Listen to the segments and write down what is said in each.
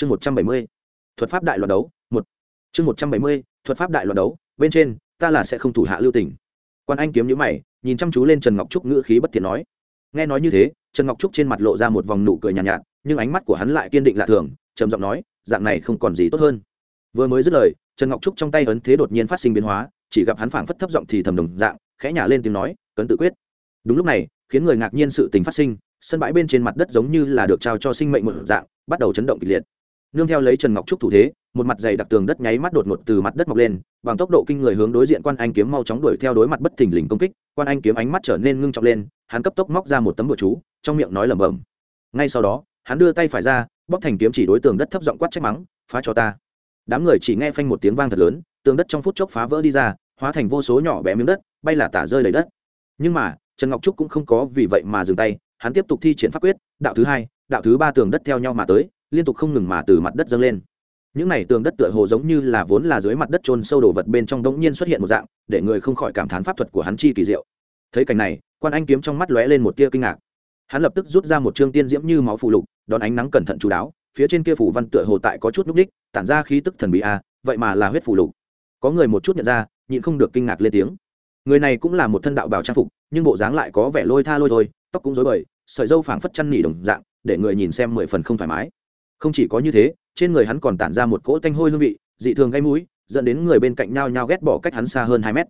chương một trăm bảy mươi thuật pháp đại loạn đấu một. Chương một trăm bảy mươi thuật pháp đại loạn đấu bên trên ta là sẽ không thủ hạ lưu tình. Quan anh kiếm nhữ mày nhìn chăm chú lên trần ngọc trúc ngữ khí bất thiện nói. Nghe nói như thế trần ngọc trúc trên mặt lộ ra một vòng nụ cười nhàn nhạt, nhạt nhưng ánh mắt của hắn lại kiên định lạ thường trầm giọng nói dạng này không còn gì tốt hơn. Vừa mới dứt lời trần ngọc trúc trong tay ấn thế đột nhiên phát sinh biến hóa chỉ gặp hắn phảng phất thấp giọng thì thầm đồng dạng khẽ nhả lên tiếng nói cấn tự quyết. Đúng lúc này khiến người ngạc nhiên sự tình phát sinh sân bãi bên trên mặt đất giống như là được trao cho sinh mệnh một dạng bắt đầu chấn động kịch liệt nương theo lấy trần ngọc trúc thủ thế, một mặt dày đặc tường đất nháy mắt đột ngột từ mặt đất mọc lên, bằng tốc độ kinh người hướng đối diện quan anh kiếm mau chóng đuổi theo đối mặt bất thình lình công kích, quan anh kiếm ánh mắt trở nên ngưng trọng lên, hắn cấp tốc móc ra một tấm bụa chú, trong miệng nói lẩm bẩm. Ngay sau đó, hắn đưa tay phải ra bóc thành kiếm chỉ đối tường đất thấp giọng quát trách mắng, phá cho ta. Đám người chỉ nghe phanh một tiếng vang thật lớn, tường đất trong phút chốc phá vỡ đi ra, hóa thành vô số nhỏ bé miếng đất, bay là tả rơi đầy đất. Nhưng mà, trần ngọc trúc cũng không có vì vậy mà dừng tay, hắn tiếp tục thi triển pháp quyết, đạo thứ hai, đạo thứ ba tường đất theo nhau mà tới liên tục không ngừng mà từ mặt đất dâng lên. Những này tường đất tựa hồ giống như là vốn là dưới mặt đất trôn sâu đồ vật bên trong đống nhiên xuất hiện một dạng, để người không khỏi cảm thán pháp thuật của hắn chi kỳ diệu. Thấy cảnh này, quan anh kiếm trong mắt lóe lên một tia kinh ngạc. Hắn lập tức rút ra một chương tiên diễm như máu phù lục, đón ánh nắng cẩn thận chú đáo, phía trên kia phủ văn tựa hồ tại có chút núc đích tản ra khí tức thần bí a, vậy mà là huyết phù lục. Có người một chút nhận ra, nhịn không được kinh ngạc lên tiếng. Người này cũng là một thân đạo bào trang phục, nhưng bộ dáng lại có vẻ lôi tha lôi thôi, tóc cũng rối bời, sợi dâu phảng phất chăn nỉ đồng dạng, để người nhìn xem mười phần không thoải mái không chỉ có như thế, trên người hắn còn tản ra một cỗ tanh hôi hương vị, dị thường gây mũi, dẫn đến người bên cạnh nhau nhau ghét bỏ cách hắn xa hơn hai mét.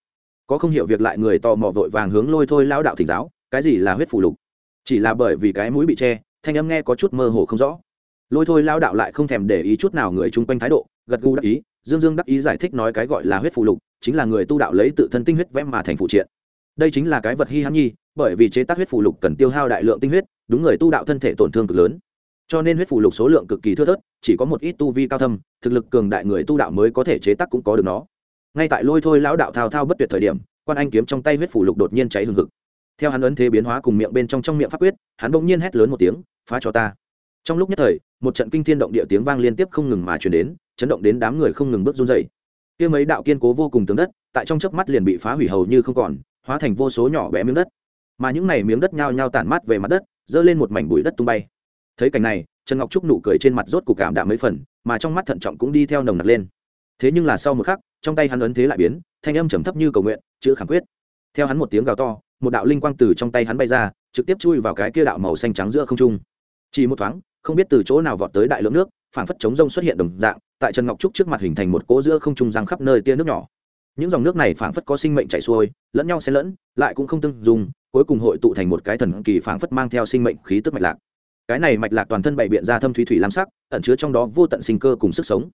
Có không hiểu việc lại người tò mò vội vàng hướng lôi thôi lao đạo thỉnh giáo, cái gì là huyết phù lục? Chỉ là bởi vì cái mũi bị che, thanh âm nghe có chút mơ hồ không rõ. Lôi thôi lao đạo lại không thèm để ý chút nào người chung quanh thái độ, gật gù đắc ý, dương dương đắc ý giải thích nói cái gọi là huyết phù lục, chính là người tu đạo lấy tự thân tinh huyết vẽ mà thành phụ triện. Đây chính là cái vật hy hãn nhi, bởi vì chế tác huyết phù lục cần tiêu hao đại lượng tinh huyết, đúng người tu đạo thân thể tổn thương cực lớn cho nên huyết phù lục số lượng cực kỳ thưa thớt, chỉ có một ít tu vi cao thâm, thực lực cường đại người tu đạo mới có thể chế tác cũng có được nó. Ngay tại lôi thôi lão đạo thao thao bất tuyệt thời điểm, quan anh kiếm trong tay huyết phù lục đột nhiên cháy hừng hực. Theo hắn ấn thế biến hóa cùng miệng bên trong trong miệng pháp quyết, hắn bỗng nhiên hét lớn một tiếng, phá cho ta! Trong lúc nhất thời, một trận kinh thiên động địa tiếng vang liên tiếp không ngừng mà chuyển đến, chấn động đến đám người không ngừng bước run dày kia mấy đạo kiên cố vô cùng tướng đất, tại trong chớp mắt liền bị phá hủy hầu như không còn, hóa thành vô số nhỏ bé miếng đất. Mà những này miếng đất nhao nhao tản mát về mặt đất, dơ lên một mảnh bụi đất tung bay thấy cảnh này, trần ngọc trúc nụ cười trên mặt rốt cục cảm đạm mấy phần, mà trong mắt thận trọng cũng đi theo nồng nặc lên. Thế nhưng là sau một khắc, trong tay hắn ấn thế lại biến, thanh âm trầm thấp như cầu nguyện, chữ khẳng quyết. Theo hắn một tiếng gào to, một đạo linh quang từ trong tay hắn bay ra, trực tiếp chui vào cái kia đạo màu xanh trắng giữa không trung. Chỉ một thoáng, không biết từ chỗ nào vọt tới đại lượng nước phản phất chống rông xuất hiện đồng dạng, tại trần ngọc trúc trước mặt hình thành một cỗ giữa không trung răng khắp nơi tia nước nhỏ. Những dòng nước này phảng phất có sinh mệnh chảy xuôi, lẫn nhau xen lẫn, lại cũng không tương dùng, cuối cùng hội tụ thành một cái thần kỳ phảng phất mang theo sinh mệnh khí tức mạch lạc cái này mạch lạc toàn thân bày biện ra thâm thủy thủy lam sắc, ẩn chứa trong đó vô tận sinh cơ cùng sức sống.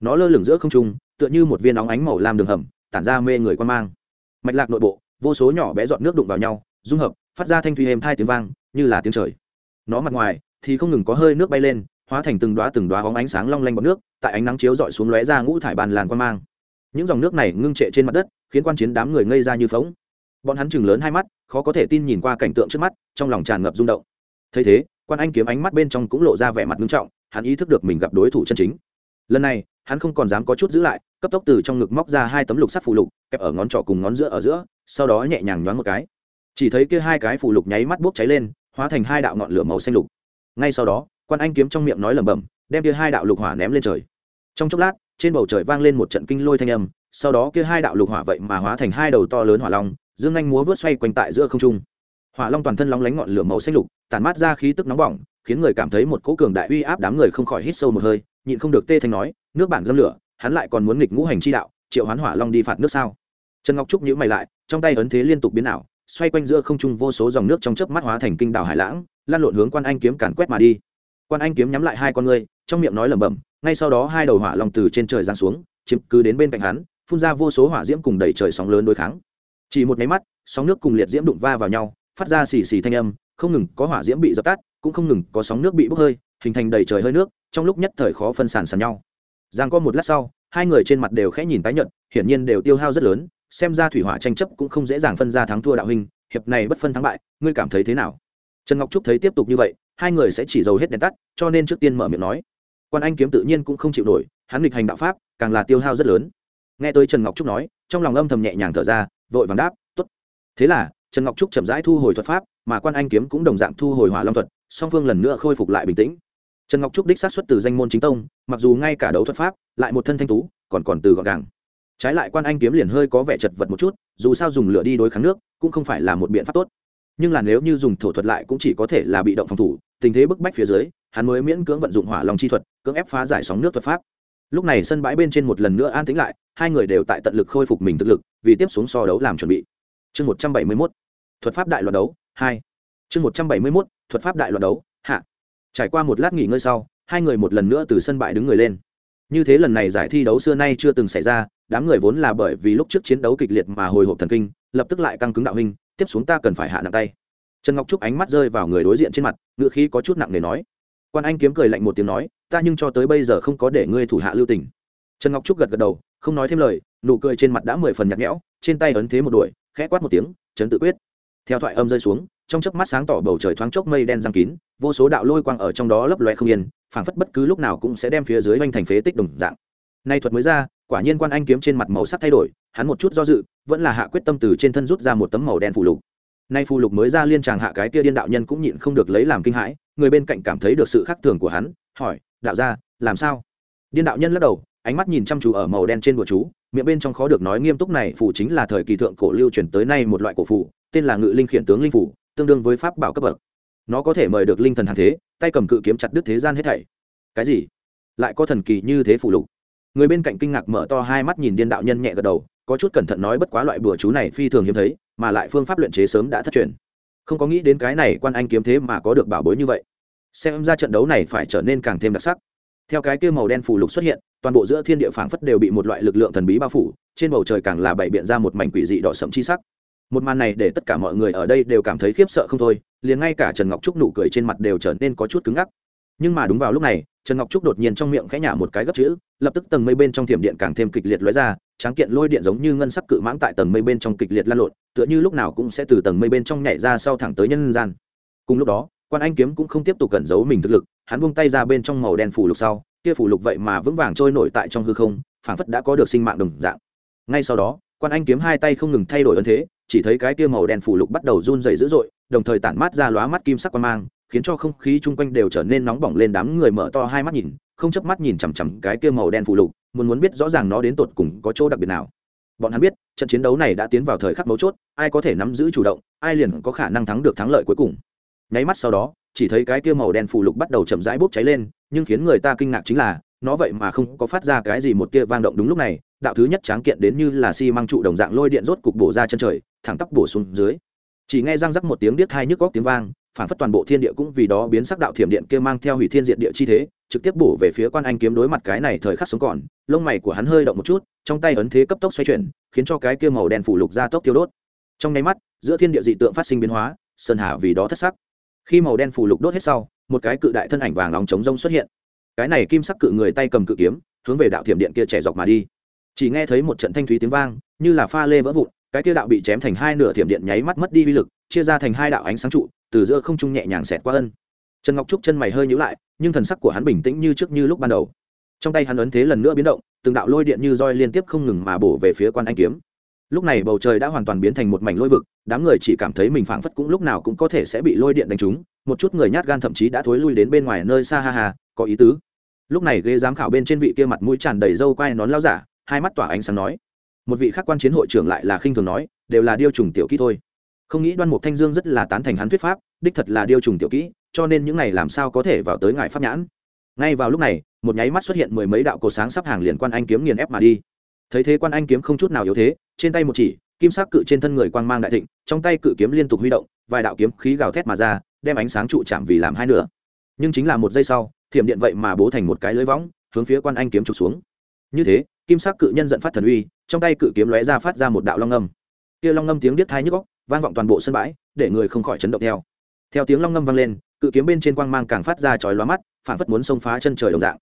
Nó lơ lửng giữa không trung, tựa như một viên óng ánh màu lam đường hầm, tản ra mê người quan mang. Mạch lạc nội bộ, vô số nhỏ bé giọt nước đụng vào nhau, dung hợp, phát ra thanh thủy êm thai tiếng vang, như là tiếng trời. Nó mặt ngoài thì không ngừng có hơi nước bay lên, hóa thành từng đoá từng đoá óng ánh sáng long lanh bọt nước, tại ánh nắng chiếu rọi xuống lóe ra ngũ thải bàn làn quan mang. Những dòng nước này ngưng trệ trên mặt đất, khiến quan chiến đám người ngây ra như phóng bọn hắn chừng lớn hai mắt, khó có thể tin nhìn qua cảnh tượng trước mắt, trong lòng tràn ngập rung động. Thấy thế quan anh kiếm ánh mắt bên trong cũng lộ ra vẻ mặt nghiêm trọng, hắn ý thức được mình gặp đối thủ chân chính. Lần này, hắn không còn dám có chút giữ lại, cấp tốc từ trong ngực móc ra hai tấm lục sắt phụ lục, kẹp ở ngón trỏ cùng ngón giữa ở giữa, sau đó nhẹ nhàng nhoáng một cái. Chỉ thấy kia hai cái phụ lục nháy mắt bốc cháy lên, hóa thành hai đạo ngọn lửa màu xanh lục. Ngay sau đó, quan anh kiếm trong miệng nói lẩm bẩm, đem kia hai đạo lục hỏa ném lên trời. Trong chốc lát, trên bầu trời vang lên một trận kinh lôi thanh âm, sau đó kia hai đạo lục hỏa vậy mà hóa thành hai đầu to lớn hỏa long, dương anh múa vớt xoay quanh tại giữa không trung hỏa long toàn thân lóng lánh ngọn lửa màu xanh lục, tản mát ra khí tức nóng bỏng, khiến người cảm thấy một cỗ cường đại uy áp đám người không khỏi hít sâu một hơi, nhịn không được tê thanh nói, nước bản dâm lửa, hắn lại còn muốn nghịch ngũ hành chi đạo, triệu hoán hỏa long đi phạt nước sao? Trần ngọc trúc nhíu mày lại, trong tay ấn thế liên tục biến ảo, xoay quanh giữa không trung vô số dòng nước trong chớp mắt hóa thành kinh đảo hải lãng, lan lộn hướng quan anh kiếm càn quét mà đi. Quan anh kiếm nhắm lại hai con ngươi, trong miệng nói lẩm bẩm, ngay sau đó hai đầu hỏa long từ trên trời giáng xuống, chiếm cứ đến bên cạnh hắn, phun ra vô số hỏa diễm cùng đẩy trời sóng lớn đối kháng. Chỉ một máy mắt, sóng nước cùng liệt diễm đụng va vào nhau phát ra xì xì thanh âm không ngừng có hỏa diễm bị dập tắt cũng không ngừng có sóng nước bị bốc hơi hình thành đầy trời hơi nước trong lúc nhất thời khó phân sản sàn nhau. Giang có một lát sau hai người trên mặt đều khẽ nhìn tái nhận hiển nhiên đều tiêu hao rất lớn xem ra thủy hỏa tranh chấp cũng không dễ dàng phân ra thắng thua đạo hình, hiệp này bất phân thắng bại ngươi cảm thấy thế nào? Trần ngọc trúc thấy tiếp tục như vậy hai người sẽ chỉ giàu hết đèn tắt cho nên trước tiên mở miệng nói. Quan anh kiếm tự nhiên cũng không chịu nổi hắn nghịch hành đạo pháp càng là tiêu hao rất lớn. Nghe tới trần ngọc trúc nói trong lòng âm thầm nhẹ nhàng thở ra vội vàng đáp t ố t thế là trần ngọc trúc chậm rãi thu hồi thuật pháp, mà quan anh kiếm cũng đồng dạng thu hồi hỏa long thuật, song phương lần nữa khôi phục lại bình tĩnh. Trần ngọc trúc đích sát xuất từ danh môn chính tông, mặc dù ngay cả đấu thuật pháp, lại một thân thanh tú, còn còn từ gọn gàng. Trái lại quan anh kiếm liền hơi có vẻ chật vật một chút, dù sao dùng lửa đi đối kháng nước, cũng không phải là một biện pháp tốt. Nhưng là nếu như dùng thổ thuật lại cũng chỉ có thể là bị động phòng thủ, tình thế bức bách phía dưới, hắn mới miễn cưỡng vận dụng hỏa lòng chi thuật, cưỡng ép phá giải sóng nước thuật pháp. Lúc này sân bãi bên trên một lần nữa an tĩnh lại, hai người đều tại tận lực khôi phục mình thực lực, vì tiếp xuống so đấu làm chuẩn bị chương một trăm bảy mươi mốt, thuật pháp đại loạt đấu, hai. Chương một trăm bảy mươi mốt, thuật pháp đại loạt đấu, hạ. Trải qua một lát nghỉ ngơi sau, hai người một lần nữa từ sân bãi đứng người lên. Như thế lần này giải thi đấu xưa nay chưa từng xảy ra, đám người vốn là bởi vì lúc trước chiến đấu kịch liệt mà hồi hộp thần kinh, lập tức lại căng cứng đạo hình tiếp xuống ta cần phải hạ nặng tay. Trần ngọc trúc ánh mắt rơi vào người đối diện trên mặt ngựa khí có chút nặng nề nói. Quan anh kiếm cười lạnh một tiếng nói, ta nhưng cho tới bây giờ không có để ngươi thủ hạ lưu tình. Trần ngọc trúc gật gật đầu, không nói thêm lời, nụ cười trên mặt đã mười phần nhạt nhẽo, trên tay ấn thế một đuổi khẽ quát một tiếng, chấn tự quyết. Theo thoại âm rơi xuống, trong chớp mắt sáng tỏ bầu trời thoáng chốc mây đen giăng kín, vô số đạo lôi quang ở trong đó lấp loe không yên, phảng phất bất cứ lúc nào cũng sẽ đem phía dưới oanh thành phế tích đồng dạng. Nay thuật mới ra, quả nhiên quan anh kiếm trên mặt màu sắc thay đổi, hắn một chút do dự, vẫn là hạ quyết tâm từ trên thân rút ra một tấm màu đen phù lục. Nay phù lục mới ra liên tràng hạ cái kia điên đạo nhân cũng nhịn không được lấy làm kinh hãi, người bên cạnh cảm thấy được sự khác thường của hắn, hỏi, đạo ra làm sao? Điên đạo nhân lắc đầu ánh mắt nhìn chăm chú ở màu đen trên bùa chú miệng bên trong khó được nói nghiêm túc này phủ chính là thời kỳ thượng cổ lưu truyền tới nay một loại cổ phủ tên là ngự linh khiển tướng linh phủ, tương đương với pháp bảo cấp bậc. Nó có thể mời được linh thần hàng thế tay cầm cự kiếm chặt đứt thế gian hết thảy. Cái gì? Lại có thần kỳ như thế phủ lục. Người bên cạnh kinh ngạc mở to hai mắt nhìn điên đạo nhân nhẹ gật đầu có chút cẩn thận nói bất quá loại bùa chú này phi thường hiếm thấy mà lại phương pháp luyện chế sớm đã thất truyền. Không có nghĩ đến cái này quan anh kiếm thế mà có được bảo bối như vậy. Xem ra trận đấu này phải trở nên càng thêm đặc sắc. Theo cái kia màu đen phù lục xuất hiện toàn bộ giữa thiên địa phảng phất đều bị một loại lực lượng thần bí bao phủ, trên bầu trời càng là bày biện ra một mảnh quỷ dị đỏ sậm chi sắc. Một màn này để tất cả mọi người ở đây đều cảm thấy khiếp sợ không thôi, liền ngay cả trần ngọc trúc nụ cười trên mặt đều trở nên có chút cứng ngắc. Nhưng mà đúng vào lúc này, trần ngọc trúc đột nhiên trong miệng khẽ nhả một cái gấp chữ, lập tức tầng mây bên trong thiểm điện càng thêm kịch liệt lóe ra, tráng kiện lôi điện giống như ngân sắc cự mãng tại tầng mây bên trong kịch liệt lan lộn, tựa như lúc nào cũng sẽ từ tầng mây bên trong nhảy ra sau thẳng tới nhân gian. Cùng lúc đó, quan anh kiếm cũng không tiếp tục cẩn giấu mình thực lực, hắn buông tay ra bên trong màu đen phủ lục sau kia phủ lục vậy mà vững vàng trôi nổi tại trong hư không, phảng phất đã có được sinh mạng đồng dạng. Ngay sau đó, quan anh kiếm hai tay không ngừng thay đổi ấn thế, chỉ thấy cái kia màu đen phủ lục bắt đầu run dày dữ dội, đồng thời tản mát ra lóa mắt kim sắc quan mang, khiến cho không khí chung quanh đều trở nên nóng bỏng lên đám người mở to hai mắt nhìn, không chớp mắt nhìn chằm chằm cái kia màu đen phủ lục, muốn muốn biết rõ ràng nó đến tột cùng có chỗ đặc biệt nào. Bọn hắn biết, trận chiến đấu này đã tiến vào thời khắc mấu chốt, ai có thể nắm giữ chủ động, ai liền có khả năng thắng được thắng lợi cuối cùng. Nháy mắt sau đó chỉ thấy cái kia màu đen phù lục bắt đầu chậm rãi bốc cháy lên, nhưng khiến người ta kinh ngạc chính là, nó vậy mà không có phát ra cái gì một tia vang động đúng lúc này, đạo thứ nhất tráng kiện đến như là xi măng trụ đồng dạng lôi điện rốt cục bổ ra chân trời, thẳng tắp bổ xuống dưới. Chỉ nghe răng rắc một tiếng điếc hai nhức góc tiếng vang, phản phất toàn bộ thiên địa cũng vì đó biến sắc đạo thiểm điện kia mang theo hủy thiên diện địa chi thế, trực tiếp bổ về phía quan anh kiếm đối mặt cái này thời khắc sống còn, lông mày của hắn hơi động một chút, trong tay ấn thế cấp tốc xoay chuyển, khiến cho cái kia màu đen phủ lục ra tốc tiêu đốt. Trong nháy mắt, giữa thiên địa dị tượng phát sinh biến hóa, sơn hà vì đó thất sắc khi màu đen phủ lục đốt hết sau, một cái cự đại thân ảnh vàng nóng trống rông xuất hiện. Cái này kim sắc cự người tay cầm cự kiếm, hướng về đạo thiểm điện kia trẻ dọc mà đi. Chỉ nghe thấy một trận thanh thúy tiếng vang, như là pha lê vỡ vụn, cái kia đạo bị chém thành hai nửa thiểm điện nháy mắt mất đi uy lực, chia ra thành hai đạo ánh sáng trụ, từ giữa không trung nhẹ nhàng xẹt qua ân. Trần ngọc trúc chân mày hơi nhíu lại, nhưng thần sắc của hắn bình tĩnh như trước như lúc ban đầu. Trong tay hắn ấn thế lần nữa biến động, từng đạo lôi điện như roi liên tiếp không ngừng mà bổ về phía quan anh kiếm lúc này bầu trời đã hoàn toàn biến thành một mảnh lôi vực, đám người chỉ cảm thấy mình phảng phất cũng lúc nào cũng có thể sẽ bị lôi điện đánh trúng, một chút người nhát gan thậm chí đã thối lui đến bên ngoài nơi xa ha ha, có ý tứ. Lúc này ghế giám khảo bên trên vị kia mặt mũi tràn đầy râu quai nón lao giả, hai mắt tỏa ánh sáng nói. Một vị khác quan chiến hội trưởng lại là khinh thường nói, đều là điêu trùng tiểu kỹ thôi. Không nghĩ đoan mục thanh dương rất là tán thành hắn thuyết pháp, đích thật là điêu trùng tiểu kỹ, cho nên những này làm sao có thể vào tới ngài pháp nhãn. Ngay vào lúc này, một nháy mắt xuất hiện mười mấy đạo cổ sáng sắp hàng liền quan anh kiếm nghiền ép mà đi. Thấy thế quan anh kiếm không chút nào yếu thế trên tay một chỉ, kim sắc cự trên thân người quang mang đại thịnh, trong tay cự kiếm liên tục huy động, vài đạo kiếm khí gào thét mà ra, đem ánh sáng trụ chạm vì làm hai nửa. Nhưng chính là một giây sau, thiểm điện vậy mà bố thành một cái lưới võng, hướng phía quan anh kiếm trục xuống. Như thế, kim sắc cự nhân giận phát thần uy, trong tay cự kiếm lóe ra phát ra một đạo long ngâm. Kia long ngâm tiếng điếc thai nhức góc vang vọng toàn bộ sân bãi, để người không khỏi chấn động theo. Theo tiếng long ngâm vang lên, cự kiếm bên trên quang mang càng phát ra chói lóa mắt, phản phất muốn xông phá chân trời đồng dạng.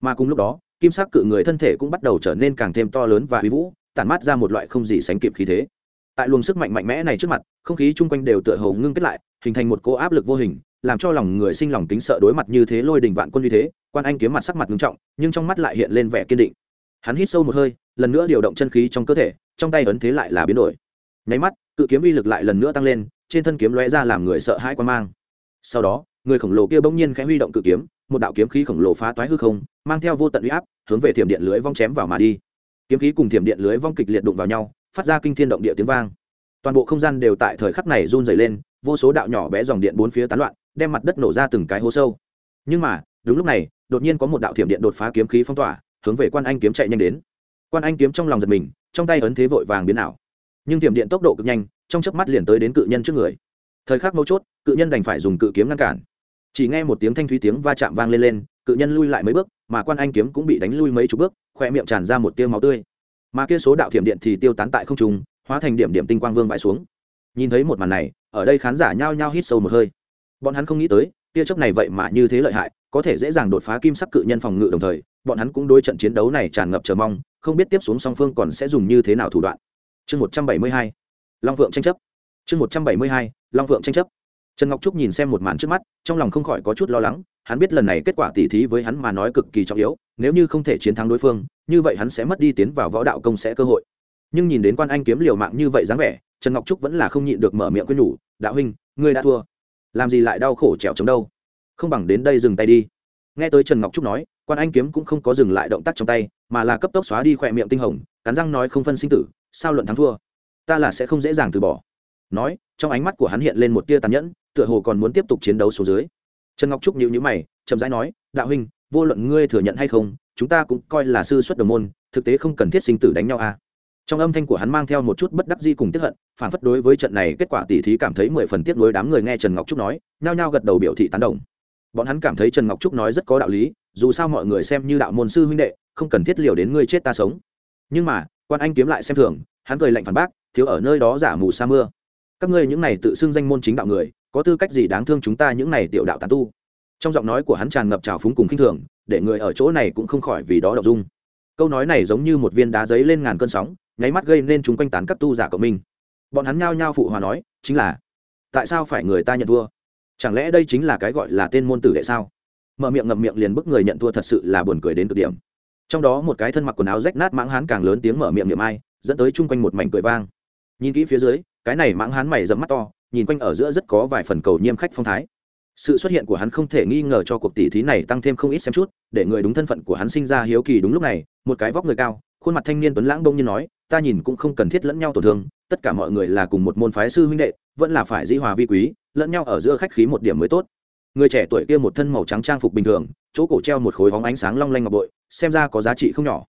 Mà cùng lúc đó, kim sắc cự người thân thể cũng bắt đầu trở nên càng thêm to lớn và uy vũ tản mát ra một loại không gì sánh kịp khí thế. Tại luồng sức mạnh mạnh mẽ này trước mặt, không khí chung quanh đều tựa hồ ngưng kết lại, hình thành một cô áp lực vô hình, làm cho lòng người sinh lòng tính sợ đối mặt như thế lôi đình vạn quân như thế, quan anh kiếm mặt sắc mặt ngưng trọng, nhưng trong mắt lại hiện lên vẻ kiên định. Hắn hít sâu một hơi, lần nữa điều động chân khí trong cơ thể, trong tay ấn thế lại là biến đổi. Nháy mắt, cự kiếm uy lực lại lần nữa tăng lên, trên thân kiếm lóe ra làm người sợ hãi quan mang. Sau đó, người khổng lồ kia bỗng nhiên khẽ huy động cự kiếm, một đạo kiếm khí khổng lồ phá toái hư không, mang theo vô tận uy áp, hướng về thiểm điện lưới vong chém vào mà đi kiếm khí cùng thiểm điện lưới vong kịch liệt đụng vào nhau, phát ra kinh thiên động địa tiếng vang. Toàn bộ không gian đều tại thời khắc này run dày lên, vô số đạo nhỏ bé dòng điện bốn phía tán loạn, đem mặt đất nổ ra từng cái hố sâu. Nhưng mà, đúng lúc này, đột nhiên có một đạo thiểm điện đột phá kiếm khí phong tỏa, hướng về quan anh kiếm chạy nhanh đến. Quan anh kiếm trong lòng giật mình, trong tay ấn thế vội vàng biến ảo. Nhưng thiểm điện tốc độ cực nhanh, trong chớp mắt liền tới đến cự nhân trước người. Thời khắc mấu chốt, cự nhân đành phải dùng cự kiếm ngăn cản. Chỉ nghe một tiếng thanh thúy tiếng va chạm vang lên lên, cự nhân lui lại mấy bước mà quan anh kiếm cũng bị đánh lui mấy chục bước khoe miệng tràn ra một tiêu máu tươi. Mà kia số đạo thiểm điện thì tiêu tán tại không trung, hóa thành điểm điểm tinh quang vương vãi xuống. Nhìn thấy một màn này, ở đây khán giả nhao nhao hít sâu một hơi. Bọn hắn không nghĩ tới, tia chớp này vậy mà như thế lợi hại, có thể dễ dàng đột phá kim sắc cự nhân phòng ngự đồng thời, bọn hắn cũng đối trận chiến đấu này tràn ngập chờ mong, không biết tiếp xuống song phương còn sẽ dùng như thế nào thủ đoạn. Chương một trăm bảy mươi hai, long vượng tranh chấp. Chương một trăm bảy mươi hai, long vượng tranh chấp trần ngọc trúc nhìn xem một màn trước mắt, trong lòng không khỏi có chút lo lắng, hắn biết lần này kết quả tỉ thí với hắn mà nói cực kỳ trọng yếu, nếu như không thể chiến thắng đối phương, như vậy hắn sẽ mất đi tiến vào võ đạo công sẽ cơ hội. Nhưng nhìn đến quan anh kiếm liều mạng như vậy dáng vẻ, trần ngọc trúc vẫn là không nhịn được mở miệng quên nhủ, đạo huynh, ngươi đã thua. Làm gì lại đau khổ trèo chống đâu? Không bằng đến đây dừng tay đi. Nghe tới trần ngọc trúc nói, quan anh kiếm cũng không có dừng lại động tác trong tay, mà là cấp tốc xóa đi khỏe miệng tinh hồng, cắn răng nói không phân sinh tử, sao luận thắng thua? Ta là sẽ không dễ dàng từ bỏ. Nói, trong ánh mắt của hắn hiện lên một tia tàn nhẫn tựa hồ còn muốn tiếp tục chiến đấu số dưới. Trần ngọc trúc nhíu nhíu mày, chậm rãi nói, đạo huynh, vô luận ngươi thừa nhận hay không, chúng ta cũng coi là sư xuất đồng môn, thực tế không cần thiết sinh tử đánh nhau à trong âm thanh của hắn mang theo một chút bất đắc di cùng tiếp hận, phản phất đối với trận này kết quả tỉ thí cảm thấy mười phần tiếc nuối đám người nghe trần ngọc trúc nói, nhao nhao gật đầu biểu thị tán đồng. Bọn hắn cảm thấy trần ngọc trúc nói rất có đạo lý, dù sao mọi người xem như đạo môn sư huynh đệ, không cần thiết liều đến ngươi chết ta sống. Nhưng mà, quan anh kiếm lại xem thường, hắn cười lạnh phản bác, thiếu ở nơi đó giả mù sa mưa. Các ngươi những này tự xưng danh môn chính đạo người có tư cách gì đáng thương chúng ta những này tiểu đạo tán tu? Trong giọng nói của hắn tràn ngập trào phúng cùng khinh thường, để người ở chỗ này cũng không khỏi vì đó đọc dung. Câu nói này giống như một viên đá giấy lên ngàn cơn sóng, nháy mắt gây nên chúng quanh tán các tu giả cộng minh. Bọn hắn nhao nhao phụ hòa nói, chính là, tại sao phải người ta nhận thua? Chẳng lẽ đây chính là cái gọi là tên môn tử đệ sao? Mở miệng ngậm miệng liền bức người nhận thua thật sự là buồn cười đến cực điểm. Trong đó một cái thân mặc quần áo rách nát mãng hán càng lớn tiếng mở miệng niệm ai, dẫn tới chung quanh một mảnh cười vang. Nhìn kỹ phía dưới, cái này mãng hán mày dẫm mắt to nhìn quanh ở giữa rất có vài phần cầu nhiêm khách phong thái. Sự xuất hiện của hắn không thể nghi ngờ cho cuộc tỷ thí này tăng thêm không ít xem chút, để người đúng thân phận của hắn sinh ra hiếu kỳ đúng lúc này, một cái vóc người cao, khuôn mặt thanh niên tuấn lãng bông như nói, ta nhìn cũng không cần thiết lẫn nhau tổn thương, tất cả mọi người là cùng một môn phái sư huynh đệ, vẫn là phải dĩ hòa vi quý, lẫn nhau ở giữa khách khí một điểm mới tốt. Người trẻ tuổi kia một thân màu trắng trang phục bình thường, chỗ cổ treo một khối hóng ánh sáng long lanh ngọc bội, xem ra có giá trị không nhỏ.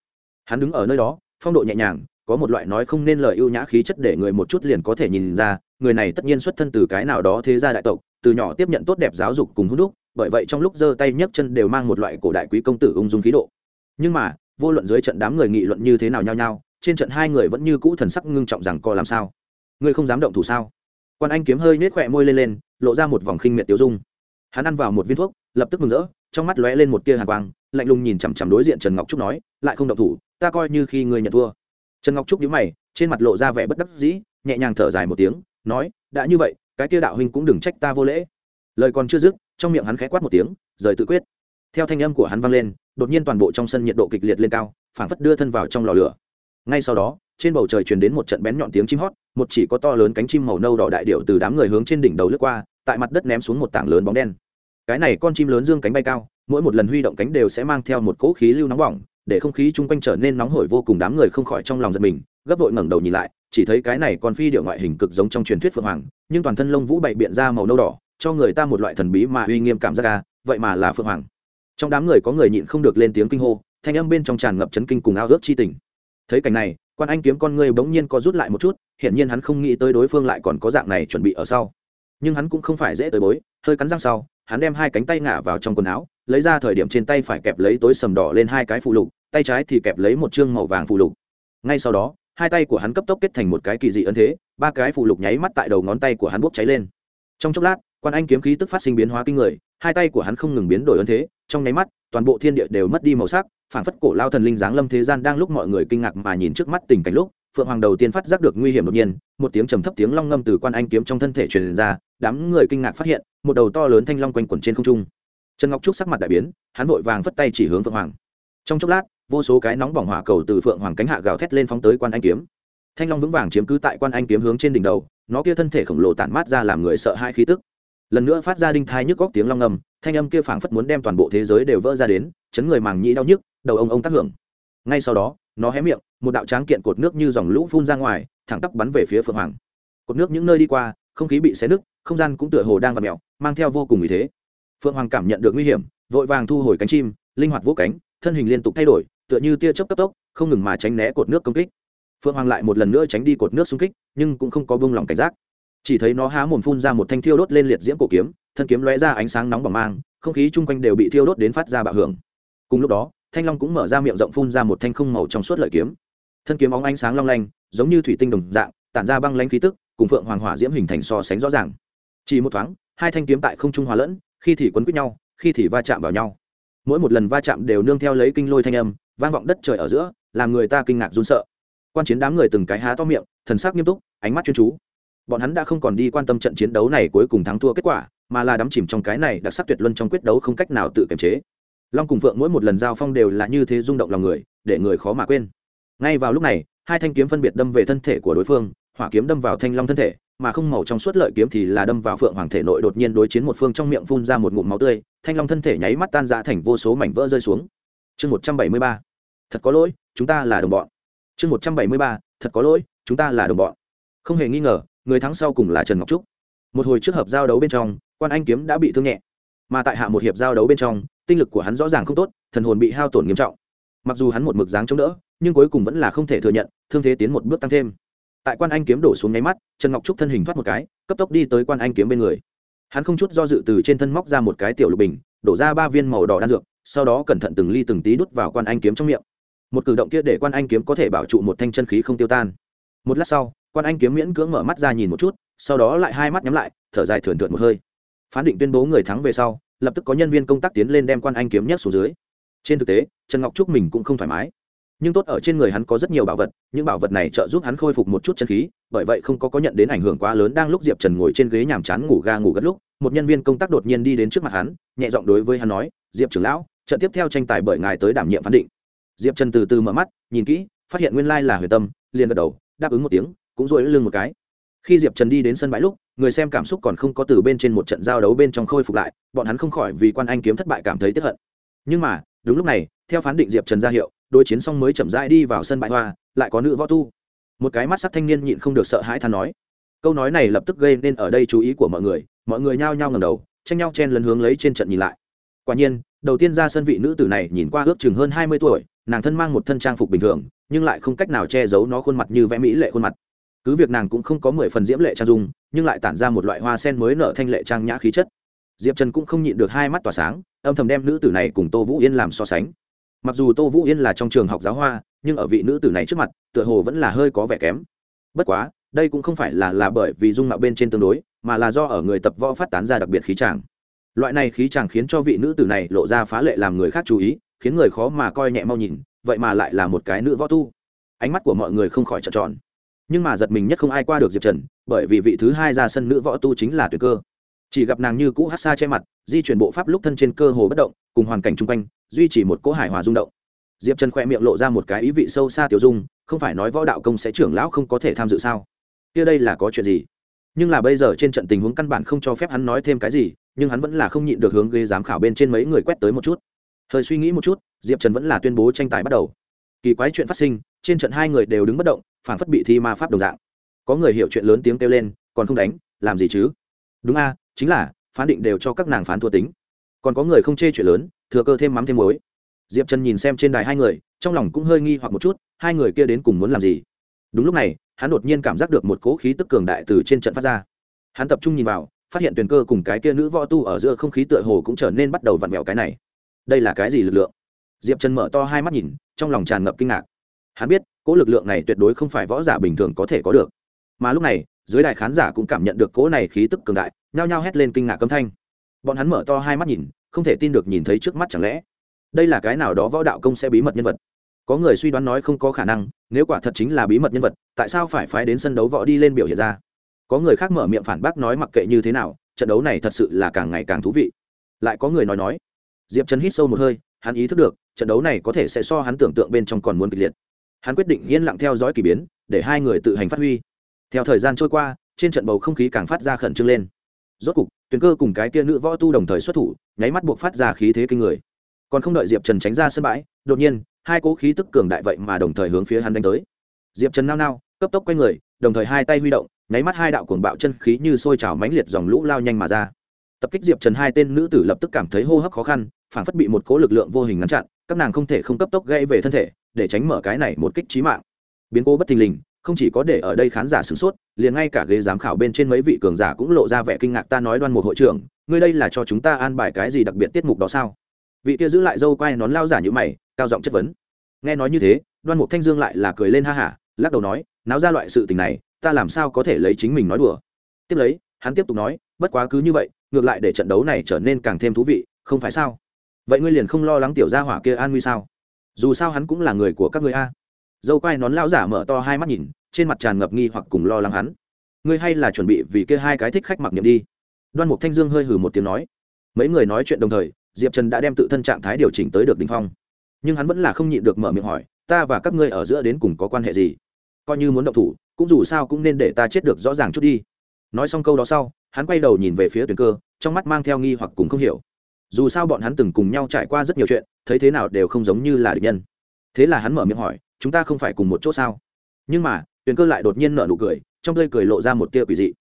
Hắn đứng ở nơi đó, phong độ nhẹ nhàng có một loại nói không nên lời ưu nhã khí chất để người một chút liền có thể nhìn ra, người này tất nhiên xuất thân từ cái nào đó thế gia đại tộc, từ nhỏ tiếp nhận tốt đẹp giáo dục cùng hút đúc, bởi vậy trong lúc giơ tay nhấc chân đều mang một loại cổ đại quý công tử ung dung khí độ. Nhưng mà, vô luận dưới trận đám người nghị luận như thế nào nhau nhau, trên trận hai người vẫn như cũ thần sắc ngưng trọng rằng co làm sao? Ngươi không dám động thủ sao? Quan anh kiếm hơi nết khỏe môi lên lên, lộ ra một vòng khinh miệt tiêu dung. Hắn ăn vào một viên thuốc, lập tức mừng rỡ, trong mắt lóe lên một tia hàn quang, lạnh lùng nhìn chằm chằm đối diện trần ngọc trúc nói, lại không động thủ, ta coi như khi ngươi nhận thua trần ngọc trúc nhíu mày, trên mặt lộ ra vẻ bất đắc dĩ, nhẹ nhàng thở dài một tiếng, nói, đã như vậy, cái kia đạo huynh cũng đừng trách ta vô lễ. Lời còn chưa dứt, trong miệng hắn khẽ quát một tiếng, rời tự quyết. Theo thanh âm của hắn vang lên, đột nhiên toàn bộ trong sân nhiệt độ kịch liệt lên cao, phảng phất đưa thân vào trong lò lửa. Ngay sau đó, trên bầu trời truyền đến một trận bén nhọn tiếng chim hót, một chỉ có to lớn cánh chim màu nâu đỏ đại điệu từ đám người hướng trên đỉnh đầu lướt qua, tại mặt đất ném xuống một tảng lớn bóng đen. Cái này con chim lớn dương cánh bay cao, mỗi một lần huy động cánh đều sẽ mang theo một cỗ khí lưu nóng bỏng để không khí chung quanh trở nên nóng hổi vô cùng, đám người không khỏi trong lòng giật mình, gấp vội ngẩng đầu nhìn lại, chỉ thấy cái này còn phi điệu ngoại hình cực giống trong truyền thuyết phượng hoàng, nhưng toàn thân lông vũ bậy biện ra màu nâu đỏ, cho người ta một loại thần bí mà uy nghiêm cảm giác ra vậy mà là phượng hoàng. Trong đám người có người nhịn không được lên tiếng kinh hô, thanh âm bên trong tràn ngập chấn kinh cùng ao ước chi tình. Thấy cảnh này, quan anh kiếm con người bỗng nhiên có rút lại một chút, hiển nhiên hắn không nghĩ tới đối phương lại còn có dạng này chuẩn bị ở sau. Nhưng hắn cũng không phải dễ tới bối, hơi cắn răng sau, hắn đem hai cánh tay ngả vào trong quần áo lấy ra thời điểm trên tay phải kẹp lấy tối sầm đỏ lên hai cái phụ lục, tay trái thì kẹp lấy một chương màu vàng phụ lục. Ngay sau đó, hai tay của hắn cấp tốc kết thành một cái kỳ dị ấn thế, ba cái phụ lục nháy mắt tại đầu ngón tay của hắn bốc cháy lên. Trong chốc lát, quan anh kiếm khí tức phát sinh biến hóa kinh người, hai tay của hắn không ngừng biến đổi ấn thế, trong nháy mắt, toàn bộ thiên địa đều mất đi màu sắc phản phất cổ lao thần linh giáng lâm thế gian đang lúc mọi người kinh ngạc mà nhìn trước mắt tình cảnh lúc, phượng hoàng đầu tiên phát giác được nguy hiểm đột nhiên, một tiếng trầm thấp tiếng long ngâm từ quan anh kiếm trong thân thể truyền ra, đám người kinh ngạc phát hiện, một đầu to lớn thanh long quanh quẩn trên không trung trần ngọc trúc sắc mặt đại biến hắn vội vàng vất tay chỉ hướng phượng hoàng. Trong chốc lát vô số cái nóng bỏng hỏa cầu từ phượng hoàng cánh hạ gào thét lên phóng tới quan anh kiếm. Thanh long vững vàng chiếm cứ tại quan anh kiếm hướng trên đỉnh đầu nó kia thân thể khổng lồ tản mát ra làm người sợ hai khí tức. Lần nữa phát ra đinh thai nhức góc tiếng long ngầm thanh âm kia phảng phất muốn đem toàn bộ thế giới đều vỡ ra đến chấn người màng nhĩ đau nhức đầu ông ông tác hưởng. Ngay sau đó nó hé miệng một đạo tráng kiện cột nước như dòng lũ phun ra ngoài thẳng tắp bắn về phía phượng hoàng. Cột nước những nơi đi qua không khí bị xé nứt không gian cũng tựa hồ đang vặt mèo, mang theo vô cùng ý thế phượng hoàng cảm nhận được nguy hiểm, vội vàng thu hồi cánh chim, linh hoạt vỗ cánh, thân hình liên tục thay đổi, tựa như tia chớp cấp tốc, không ngừng mà tránh né cột nước công kích. Phượng hoàng lại một lần nữa tránh đi cột nước xung kích, nhưng cũng không có bông lỏng cảnh giác. Chỉ thấy nó há mồm phun ra một thanh thiêu đốt lên liệt diễm cổ kiếm, thân kiếm lóe ra ánh sáng nóng bỏng mang, không khí chung quanh đều bị thiêu đốt đến phát ra bạo hưởng. Cùng lúc đó, thanh long cũng mở ra miệng rộng phun ra một thanh không màu trong suốt lợi kiếm. Thân kiếm óng ánh sáng long lanh, giống như thủy tinh đồng dạng, tản ra băng lanh khí tức, cùng phượng hoàng hỏa diễm hình thành so sánh rõ ràng. Chỉ một thoáng, hai thanh kiếm tại không trung hòa lẫn khi thì quấn quýt nhau, khi thì va chạm vào nhau. Mỗi một lần va chạm đều nương theo lấy kinh lôi thanh âm, vang vọng đất trời ở giữa, làm người ta kinh ngạc run sợ. Quan chiến đám người từng cái há to miệng, thần sắc nghiêm túc, ánh mắt chuyên chú. Bọn hắn đã không còn đi quan tâm trận chiến đấu này cuối cùng thắng thua kết quả, mà là đắm chìm trong cái này đặc sắc tuyệt luân trong quyết đấu không cách nào tự kiềm chế. Long cùng phượng mỗi một lần giao phong đều là như thế rung động lòng người, để người khó mà quên. Ngay vào lúc này, hai thanh kiếm phân biệt đâm về thân thể của đối phương, hỏa kiếm đâm vào thanh long thân thể mà không màu trong suốt lợi kiếm thì là đâm vào phượng hoàng thể nội đột nhiên đối chiến một phương trong miệng phun ra một ngụm máu tươi, thanh long thân thể nháy mắt tan ra thành vô số mảnh vỡ rơi xuống. Chương một trăm bảy mươi ba. Thật có lỗi, chúng ta là đồng bọn. Chương một trăm bảy mươi ba. Thật có lỗi, chúng ta là đồng bọn. Không hề nghi ngờ, người thắng sau cùng là trần ngọc trúc. Một hồi trước hợp giao đấu bên trong, quan anh kiếm đã bị thương nhẹ. Mà tại hạ một hiệp giao đấu bên trong, tinh lực của hắn rõ ràng không tốt, thần hồn bị hao tổn nghiêm trọng. Mặc dù hắn một mực dáng chống đỡ, nhưng cuối cùng vẫn là không thể thừa nhận, thương thế tiến một bước tăng thêm tại quan anh kiếm đổ xuống nháy mắt, trần ngọc trúc thân hình thoát một cái, cấp tốc đi tới quan anh kiếm bên người. Hắn không chút do dự từ trên thân móc ra một cái tiểu lục bình, đổ ra ba viên màu đỏ đan dược, sau đó cẩn thận từng ly từng tí đút vào quan anh kiếm trong miệng. Một cử động kia để quan anh kiếm có thể bảo trụ một thanh chân khí không tiêu tan. Một lát sau, quan anh kiếm miễn cưỡng mở mắt ra nhìn một chút, sau đó lại hai mắt nhắm lại, thở dài thườn thượt một hơi. Phán định tuyên bố người thắng về sau, lập tức có nhân viên công tác tiến lên đem quan anh kiếm nhấc xuống dưới. Trên thực tế, trần ngọc trúc mình cũng không thoải mái nhưng tốt ở trên người hắn có rất nhiều bảo vật, những bảo vật này trợ giúp hắn khôi phục một chút chân khí, bởi vậy không có có nhận đến ảnh hưởng quá lớn đang lúc diệp trần ngồi trên ghế nhàm chán ngủ ga ngủ gật lúc, một nhân viên công tác đột nhiên đi đến trước mặt hắn, nhẹ giọng đối với hắn nói, diệp trưởng lão, trận tiếp theo tranh tài bởi ngài tới đảm nhiệm phán định. Diệp trần từ từ mở mắt, nhìn kỹ, phát hiện nguyên lai là huyền tâm, liền gật đầu, đáp ứng một tiếng, cũng dội lưng một cái. Khi diệp trần đi đến sân bãi lúc, người xem cảm xúc còn không có từ bên trên một trận giao đấu bên trong khôi phục lại, bọn hắn không khỏi vì quan anh kiếm thất bại cảm thấy tiếp hận. Nhưng mà, đúng lúc này, theo phán định diệp trần ra hiệu đối chiến xong mới chậm rãi đi vào sân bãi hoa, lại có nữ võ tu. Một cái mắt sắc thanh niên nhịn không được sợ hãi than nói. Câu nói này lập tức gây nên ở đây chú ý của mọi người mọi người nhao nhao ngầm đầu, tranh nhau chen lấn hướng lấy trên trận nhìn lại. Quả nhiên, đầu tiên ra sân vị nữ tử này nhìn qua ước chừng hơn hai mươi tuổi, nàng thân mang một thân trang phục bình thường, nhưng lại không cách nào che giấu nó khuôn mặt như vẽ mỹ lệ khuôn mặt. Cứ việc nàng cũng không có mười phần diễm lệ trang dung, nhưng lại tản ra một loại hoa sen mới nở thanh lệ trang nhã khí chất. Diệp trần cũng không nhịn được hai mắt tỏa sáng, âm thầm đem nữ tử này cùng tô vũ yên làm so sánh mặc dù tô vũ yên là trong trường học giáo hoa, nhưng ở vị nữ tử này trước mặt, tựa hồ vẫn là hơi có vẻ kém. Bất quá, đây cũng không phải là là bởi vì dung mạo bên trên tương đối, mà là do ở người tập võ phát tán ra đặc biệt khí tràng loại này khí chàng khiến cho vị nữ tử này lộ ra phá lệ làm người khác chú ý, khiến người khó mà coi nhẹ mau nhìn, vậy mà lại là một cái nữ võ tu. Ánh mắt của mọi người không khỏi trợn tròn. Nhưng mà giật mình nhất không ai qua được diệp trần, bởi vì vị thứ hai ra sân nữ võ tu chính là tuyệt cơ. Chỉ gặp nàng như cũ hát xa che mặt, di chuyển bộ pháp lúc thân trên cơ hồ bất động cùng hoàn cảnh chung quanh, duy trì một cỗ hải hòa rung động. Diệp trần khoe miệng lộ ra một cái ý vị sâu xa tiểu dung, không phải nói võ đạo công sẽ trưởng lão không có thể tham dự sao? Kia đây là có chuyện gì? Nhưng là bây giờ trên trận tình huống căn bản không cho phép hắn nói thêm cái gì, nhưng hắn vẫn là không nhịn được hướng ghế giám khảo bên trên mấy người quét tới một chút. Hơi suy nghĩ một chút, diệp trần vẫn là tuyên bố tranh tài bắt đầu. Kỳ quái chuyện phát sinh, trên trận hai người đều đứng bất động phản phất bị thi ma pháp đồng dạng. Có người hiểu chuyện lớn tiếng kêu lên, còn không đánh, làm gì chứ? Đúng a, chính là, phán định đều cho các nàng phán thua tính còn có người không chê chuyện lớn, thừa cơ thêm mắm thêm muối. Diệp trần nhìn xem trên đài hai người, trong lòng cũng hơi nghi hoặc một chút, hai người kia đến cùng muốn làm gì? Đúng lúc này, hắn đột nhiên cảm giác được một cỗ khí tức cường đại từ trên trận phát ra. Hắn tập trung nhìn vào, phát hiện tuyền cơ cùng cái kia nữ võ tu ở giữa không khí tựa hồ cũng trở nên bắt đầu vặn vẹo cái này. Đây là cái gì lực lượng? Diệp trần mở to hai mắt nhìn, trong lòng tràn ngập kinh ngạc. Hắn biết, cỗ lực lượng này tuyệt đối không phải võ giả bình thường có thể có được. Mà lúc này, dưới đài khán giả cũng cảm nhận được cỗ này khí tức cường đại, nhao nhao hét lên kinh ngạc âm thanh bọn hắn mở to hai mắt nhìn, không thể tin được nhìn thấy trước mắt chẳng lẽ. Đây là cái nào đó võ đạo công sẽ bí mật nhân vật? Có người suy đoán nói không có khả năng, nếu quả thật chính là bí mật nhân vật, tại sao phải phái đến sân đấu võ đi lên biểu hiện ra? Có người khác mở miệng phản bác nói mặc kệ như thế nào, trận đấu này thật sự là càng ngày càng thú vị. Lại có người nói nói, diệp trần hít sâu một hơi, hắn ý thức được, trận đấu này có thể sẽ so hắn tưởng tượng bên trong còn muốn kịch liệt. Hắn quyết định yên lặng theo dõi k ỳ biến, để hai người tự hành phát huy. Theo thời gian trôi qua, trên trận bầu không khí càng phát ra khẩn trương lên. Rốt cục tuyền cơ cùng cái kia nữ võ tu đồng thời xuất thủ, nháy mắt buộc phát ra khí thế kinh người. Còn không đợi diệp trần tránh ra sân bãi, đột nhiên, hai cỗ khí tức cường đại vậy mà đồng thời hướng phía hắn đánh tới. Diệp trần nao nao, cấp tốc quay người, đồng thời hai tay huy động, nháy mắt hai đạo cuồng bạo chân khí như sôi trào mãnh liệt dòng lũ lao nhanh mà ra. Tập kích diệp trần hai tên nữ tử lập tức cảm thấy hô hấp khó khăn, phản phất bị một cố lực lượng vô hình ngăn chặn, các nàng không thể không cấp tốc gây về thân thể, để tránh mở cái này một kích trí mạng. Biến cố bất thình lình không chỉ có để ở đây khán giả sửng sốt, liền ngay cả ghế giám khảo bên trên mấy vị cường giả cũng lộ ra vẻ kinh ngạc, ta nói đoan một hội trưởng, ngươi đây là cho chúng ta an bài cái gì đặc biệt tiết mục đó sao? Vị kia giữ lại dâu quai nón lao giả như mày, cao giọng chất vấn. Nghe nói như thế, đoan mục thanh dương lại là cười lên ha hả, lắc đầu nói, náo ra loại sự tình này, ta làm sao có thể lấy chính mình nói đùa? Tiếp lấy, hắn tiếp tục nói, bất quá cứ như vậy, ngược lại để trận đấu này trở nên càng thêm thú vị, không phải sao? Vậy ngươi liền không lo lắng tiểu gia hỏa kia an nguy sao? Dù sao hắn cũng là người của các ngươi a dâu quai nón lão giả mở to hai mắt nhìn, trên mặt tràn ngập nghi hoặc cùng lo lắng hắn. Ngươi hay là chuẩn bị vì kia hai cái thích khách mặc niệm đi. Đoan mục thanh dương hơi hừ một tiếng nói. Mấy người nói chuyện đồng thời, diệp trần đã đem tự thân trạng thái điều chỉnh tới được đ ỉ n h phong. Nhưng hắn vẫn là không nhịn được mở miệng hỏi, ta và các ngươi ở giữa đến cùng có quan hệ gì? Coi như muốn động thủ, cũng dù sao cũng nên để ta chết được rõ ràng chút đi. Nói xong câu đó sau, hắn quay đầu nhìn về phía tuyền cơ, trong mắt mang theo nghi hoặc cùng không hiểu. Dù sao bọn hắn từng cùng nhau trải qua rất nhiều chuyện, thấy thế nào đều không giống như là địch nhân. Thế là hắn mở miệng hỏi chúng ta không phải cùng một chỗ sao? Nhưng mà, tuyền cơ lại đột nhiên nở nụ cười, trong tươi cười lộ ra một tia quỷ dị.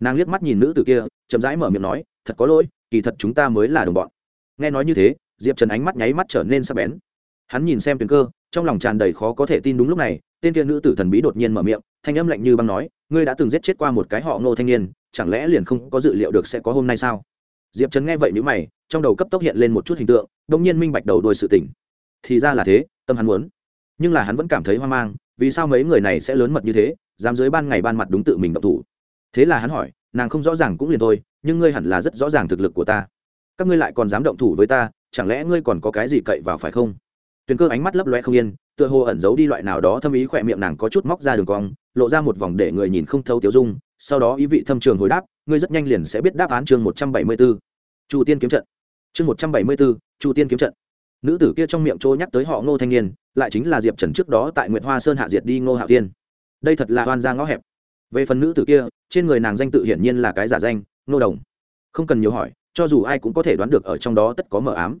Nàng liếc mắt nhìn nữ từ kia, chậm rãi mở miệng nói, thật có lỗi, kỳ thật chúng ta mới là đồng bọn. Nghe nói như thế, diệp trần ánh mắt nháy mắt trở nên sắc bén. Hắn nhìn xem tuyền cơ, trong lòng tràn đầy khó có thể tin đúng lúc này, tên kia nữ tử thần bí đột nhiên mở miệng, thanh âm lạnh như băng nói, ngươi đã từng giết chết qua một cái họ ngô thanh niên, chẳng lẽ liền không có dự liệu được sẽ có hôm nay sao? Diệp trần nghe vậy n mày, trong đầu cấp tốc hiện lên một chút hình tượng đ ỗ n g nhiên minh bạch đầu đôi sự tỉnh thì ra là thế, tâm hắn muốn nhưng là hắn vẫn cảm thấy hoang mang, vì sao mấy người này sẽ lớn mật như thế, dám dưới ban ngày ban mặt đúng tự mình động thủ? Thế là hắn hỏi, nàng không rõ ràng cũng liền thôi, nhưng ngươi hẳn là rất rõ ràng thực lực của ta. Các ngươi lại còn dám động thủ với ta, chẳng lẽ ngươi còn có cái gì cậy vào phải không? Tuyền cơ ánh mắt lấp loe không yên, tựa hồ ẩn giấu đi loại nào đó thâm ý khỏe miệng nàng có chút móc ra đường cong, lộ ra một vòng để người nhìn không thấu tiêu dung, sau đó ý vị thâm trường hồi đáp, ngươi rất nhanh liền sẽ biết đáp án chương một trăm bảy mươi b ố chu tiên kiếm trận. Chương một trăm bảy mươi b ố chu tiên kiếm trận nữ tử kia trong miệng trôi nhắc tới họ ngô thanh niên, lại chính là diệp trần trước đó tại nguyệt hoa sơn hạ diệt đi ngô hạo tiên đây thật là hoan ra ngõ hẹp. Về phần nữ tử kia, trên người nàng danh tự hiển nhiên là cái giả danh, ngô đồng. Không cần nhiều hỏi, cho dù ai cũng có thể đoán được ở trong đó tất có mờ ám.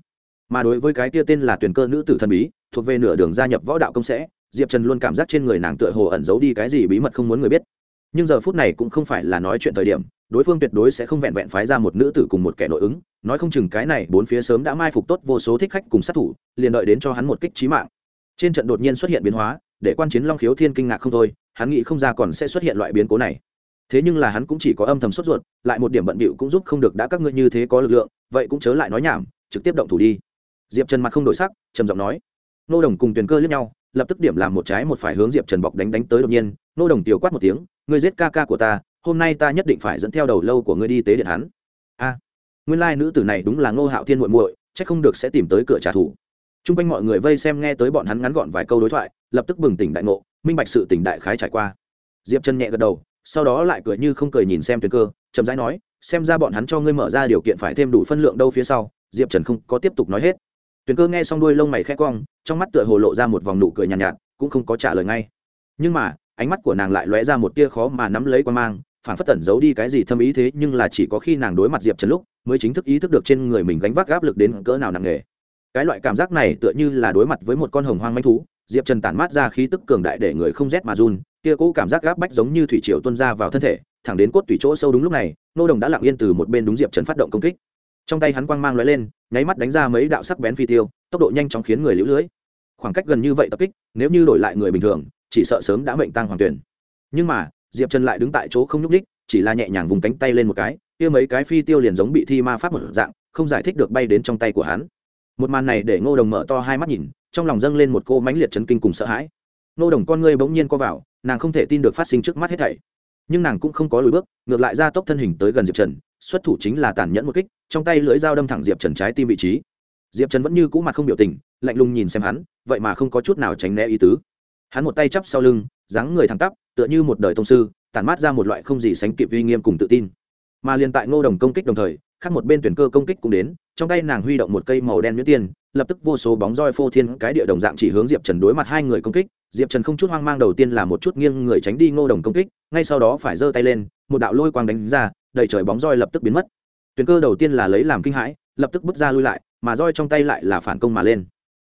Mà đối với cái kia tên là tuyển cơ nữ tử thần bí, thuộc về nửa đường gia nhập võ đạo công sẽ, diệp trần luôn cảm giác trên người nàng tựa hồ ẩn giấu đi cái gì bí mật không muốn người biết nhưng giờ phút này cũng không phải là nói chuyện thời điểm, đối phương tuyệt đối sẽ không vẹn vẹn phái ra một nữ tử cùng một kẻ nội ứng, nói không chừng cái này bốn phía sớm đã mai phục tốt vô số thích khách cùng sát thủ, liền đợi đến cho hắn một kích trí mạng. Trên trận đột nhiên xuất hiện biến hóa, để quan chiến long khiếu thiên kinh ngạc không thôi, hắn nghĩ không ra còn sẽ xuất hiện loại biến cố này. Thế nhưng là hắn cũng chỉ có âm thầm sốt ruột, lại một điểm bận bịu cũng giúp không được, đã các ngươi như thế có lực lượng, vậy cũng chớ lại nói nhảm, trực tiếp động thủ đi. Diệp trần mặt không đổi sắc, trầm giọng nói. Nô đồng cùng tuyền cơ lướt nhau, lập tức điểm làm một trái một phải hướng diệp trần bọc đánh đánh tới đột nhiên, nô đồng tiểu quát một tiếng ngươi giết ca ca của ta hôm nay ta nhất định phải dẫn theo đầu lâu của ngươi đi tế điện hắn. A nguyên lai nữ tử này đúng là ngô hạo thiên muội muội chắc không được sẽ tìm tới cửa trả thù. T r u n g quanh mọi người vây xem nghe tới bọn hắn ngắn gọn vài câu đối thoại lập tức bừng tỉnh đại ngộ minh bạch sự tỉnh đại khái trải qua. Diệp chân nhẹ gật đầu sau đó lại cười như không cười nhìn xem tuyền cơ chậm rãi nói xem ra bọn hắn cho ngươi mở ra điều kiện phải thêm đủ phân lượng đâu phía sau diệp trần không có tiếp tục nói hết. Tuyền cơ nghe xong đuôi lông mày khẽ cong trong mắt tựa hồ lộ ra một vòng nụ cười nhàn nhạt, nhạt cũng không có trả lời ngay. Nhưng mà ánh mắt của nàng lại lóe ra một tia khó mà nắm lấy qua mang phản phất tẩn giấu đi cái gì thâm ý thế, nhưng là chỉ có khi nàng đối mặt diệp trần lúc, mới chính thức ý thức được trên người mình gánh vác áp lực đến cỡ nào nặng nề. Cái loại cảm giác này tựa như là đối mặt với một con hồng hoang manh thú, diệp trần tản mát ra khí tức cường đại để người không rét mà run, kia cũ cảm giác gáp bách giống như thủy triều tuân ra vào thân thể, thẳng đến cốt thủy chỗ sâu đúng lúc này, nô đồng đã lặng yên từ một bên đúng diệp trần phát động công kích. Trong tay hắn quang mang l lên, nháy mắt đánh ra mấy đạo sắc bén phi tiêu, tốc độ nhanh chóng khiến người lũ lưới. Khoảng cách gần như vậy tập kích, nếu như đổi lại người bình thường chỉ sợ sớm đã mệnh tăng hoàng tuyển. Nhưng mà, diệp trần lại đứng tại chỗ không nhúc ních chỉ là nhẹ nhàng vùng cánh tay lên một cái, kia mấy cái phi tiêu liền giống bị thi ma pháp một dạng, không giải thích được bay đến trong tay của hắn. Một màn này để ngô đồng mở to hai mắt nhìn, trong lòng dâng lên một cô mãnh liệt chấn kinh cùng sợ hãi. Ngô đồng con ngươi bỗng nhiên co vào, nàng không thể tin được phát sinh trước mắt hết thảy. Nhưng nàng cũng không có lùi bước, ngược lại ra tốc thân hình tới gần diệp trần, xuất thủ chính là tàn nhẫn một kích, trong tay lưỡi dao đâm thẳng diệp trần trái tim vị trí. Diệp trần vẫn như cũ mặt không biểu tình, lạnh lùng nhìn xem hắn, vậy mà không có chút nào tránh né ý tứ hắn một tay chắp sau lưng, dáng người thẳng tắp, tựa như một đời tông sư, tản mát ra một loại không gì sánh kịp uy nghiêm cùng tự tin. Mà liền tại ngô đồng công kích đồng thời, khác một bên tuyển cơ công kích cũng đến, trong tay nàng huy động một cây màu đen nhuyễn tiên, lập tức vô số bóng roi phô thiên cái địa đồng dạng chỉ hướng diệp trần đối mặt hai người công kích. Diệp trần không chút hoang mang đầu tiên là một chút nghiêng người tránh đi ngô đồng công kích, ngay sau đó phải giơ tay lên, một đạo lôi quang đánh ra, đầy trời bóng roi lập tức biến mất. Tuyển cơ đầu tiên là lấy làm kinh hãi, lập tức bước ra lui lại, mà roi trong tay lại là phản công mà lên.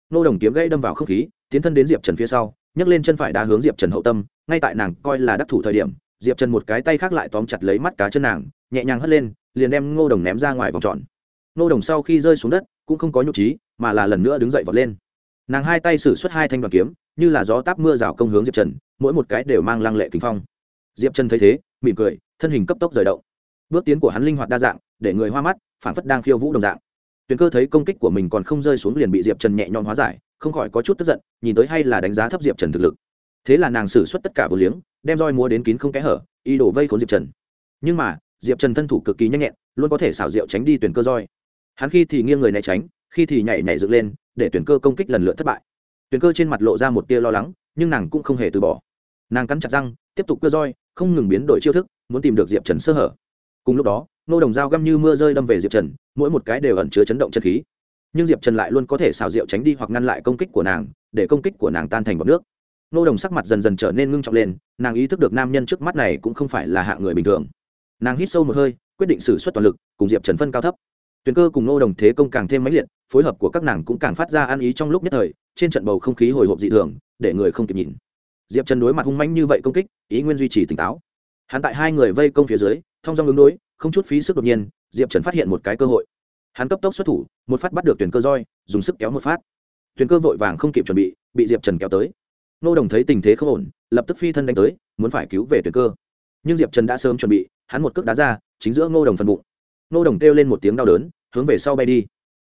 Ngô đồng kiếm gãy đâm vào không khí, tiến thân đến diệp trần phía sau nhấc lên chân phải đá hướng diệp trần hậu tâm ngay tại nàng coi là đắc thủ thời điểm diệp trần một cái tay khác lại tóm chặt lấy mắt cá chân nàng nhẹ nhàng hất lên liền đem ngô đồng ném ra ngoài vòng tròn ngô đồng sau khi rơi xuống đất cũng không có nhục trí mà là lần nữa đứng dậy vọt lên nàng hai tay xử suất hai thanh đoàn kiếm như là gió táp mưa rào công hướng diệp trần mỗi một cái đều mang lăng lệ kinh phong diệp trần thấy thế mỉm cười thân hình cấp tốc rời động bước tiến của hắn linh hoạt đa dạng để người hoa mắt phản phất đang khiêu vũ đồng dạng tuyền cơ thấy công kích của mình còn không rơi xuống liền bị diệp trần nhẹ nhõm hóa giải không khỏi có chút tức giận, nhìn tới hay là đánh giá thấp diệp trần thực lực. Thế là nàng xử suất tất cả vừa liếng, đem roi múa đến kín không kẽ hở, y đổ vây khốn diệp trần. Nhưng mà, diệp trần thân thủ cực kỳ nhanh nhẹn, luôn có thể xảo diệu tránh đi tuyển cơ roi. Hắn khi thì nghiêng người né tránh, khi thì nhảy nhảy dựng lên, để tuyển cơ công kích lần lượt thất bại. Tuyển cơ trên mặt lộ ra một tia lo lắng, nhưng nàng cũng không hề từ bỏ. Nàng cắn chặt răng, tiếp tục cơ roi, không ngừng biến đổi chiêu thức, muốn tìm được diệp trần sơ hở. Cùng lúc đó, nô đồng dao găm như mưa rơi đâm về diệp trần, mỗi một cái đều ẩn chứa chấn động chân khí nhưng diệp trần lại luôn có thể xào rượu tránh đi hoặc ngăn lại công kích của nàng, để công kích của nàng tan thành bọc nước. Nô đồng sắc mặt dần dần trở nên ngưng trọng lên, nàng ý thức được nam nhân trước mắt này cũng không phải là hạ người bình thường. Nàng hít sâu một hơi, quyết định xử suất toàn lực, cùng diệp trần phân cao thấp. Tuyền cơ cùng nô đồng thế công càng thêm mãnh liệt, phối hợp của các nàng cũng càng phát ra ăn ý trong lúc nhất thời, trên trận bầu không khí hồi hộp dị thường, để người không kịp nhìn. Diệp trần đối mặt hung mãnh như vậy công kích, ý nguyên duy trì tỉnh táo. Hắn tại hai người vây công phía dưới, thông dong ứng đối, không chút phí sức đột nhiên, diệp trần phát hiện một cái cơ hội. Hắn cấp tốc xuất thủ một phát bắt được tuyển cơ roi dùng sức kéo một phát. Tuyển cơ vội vàng không kịp chuẩn bị bị diệp trần kéo tới. Nô đồng thấy tình thế không ổn lập tức phi thân đánh tới muốn phải cứu về tuyển cơ. Nhưng diệp trần đã sớm chuẩn bị hắn một cước đá ra chính giữa ngô đồng phần bụng. Ngô đồng kêu lên một tiếng đau đớn hướng về sau bay đi.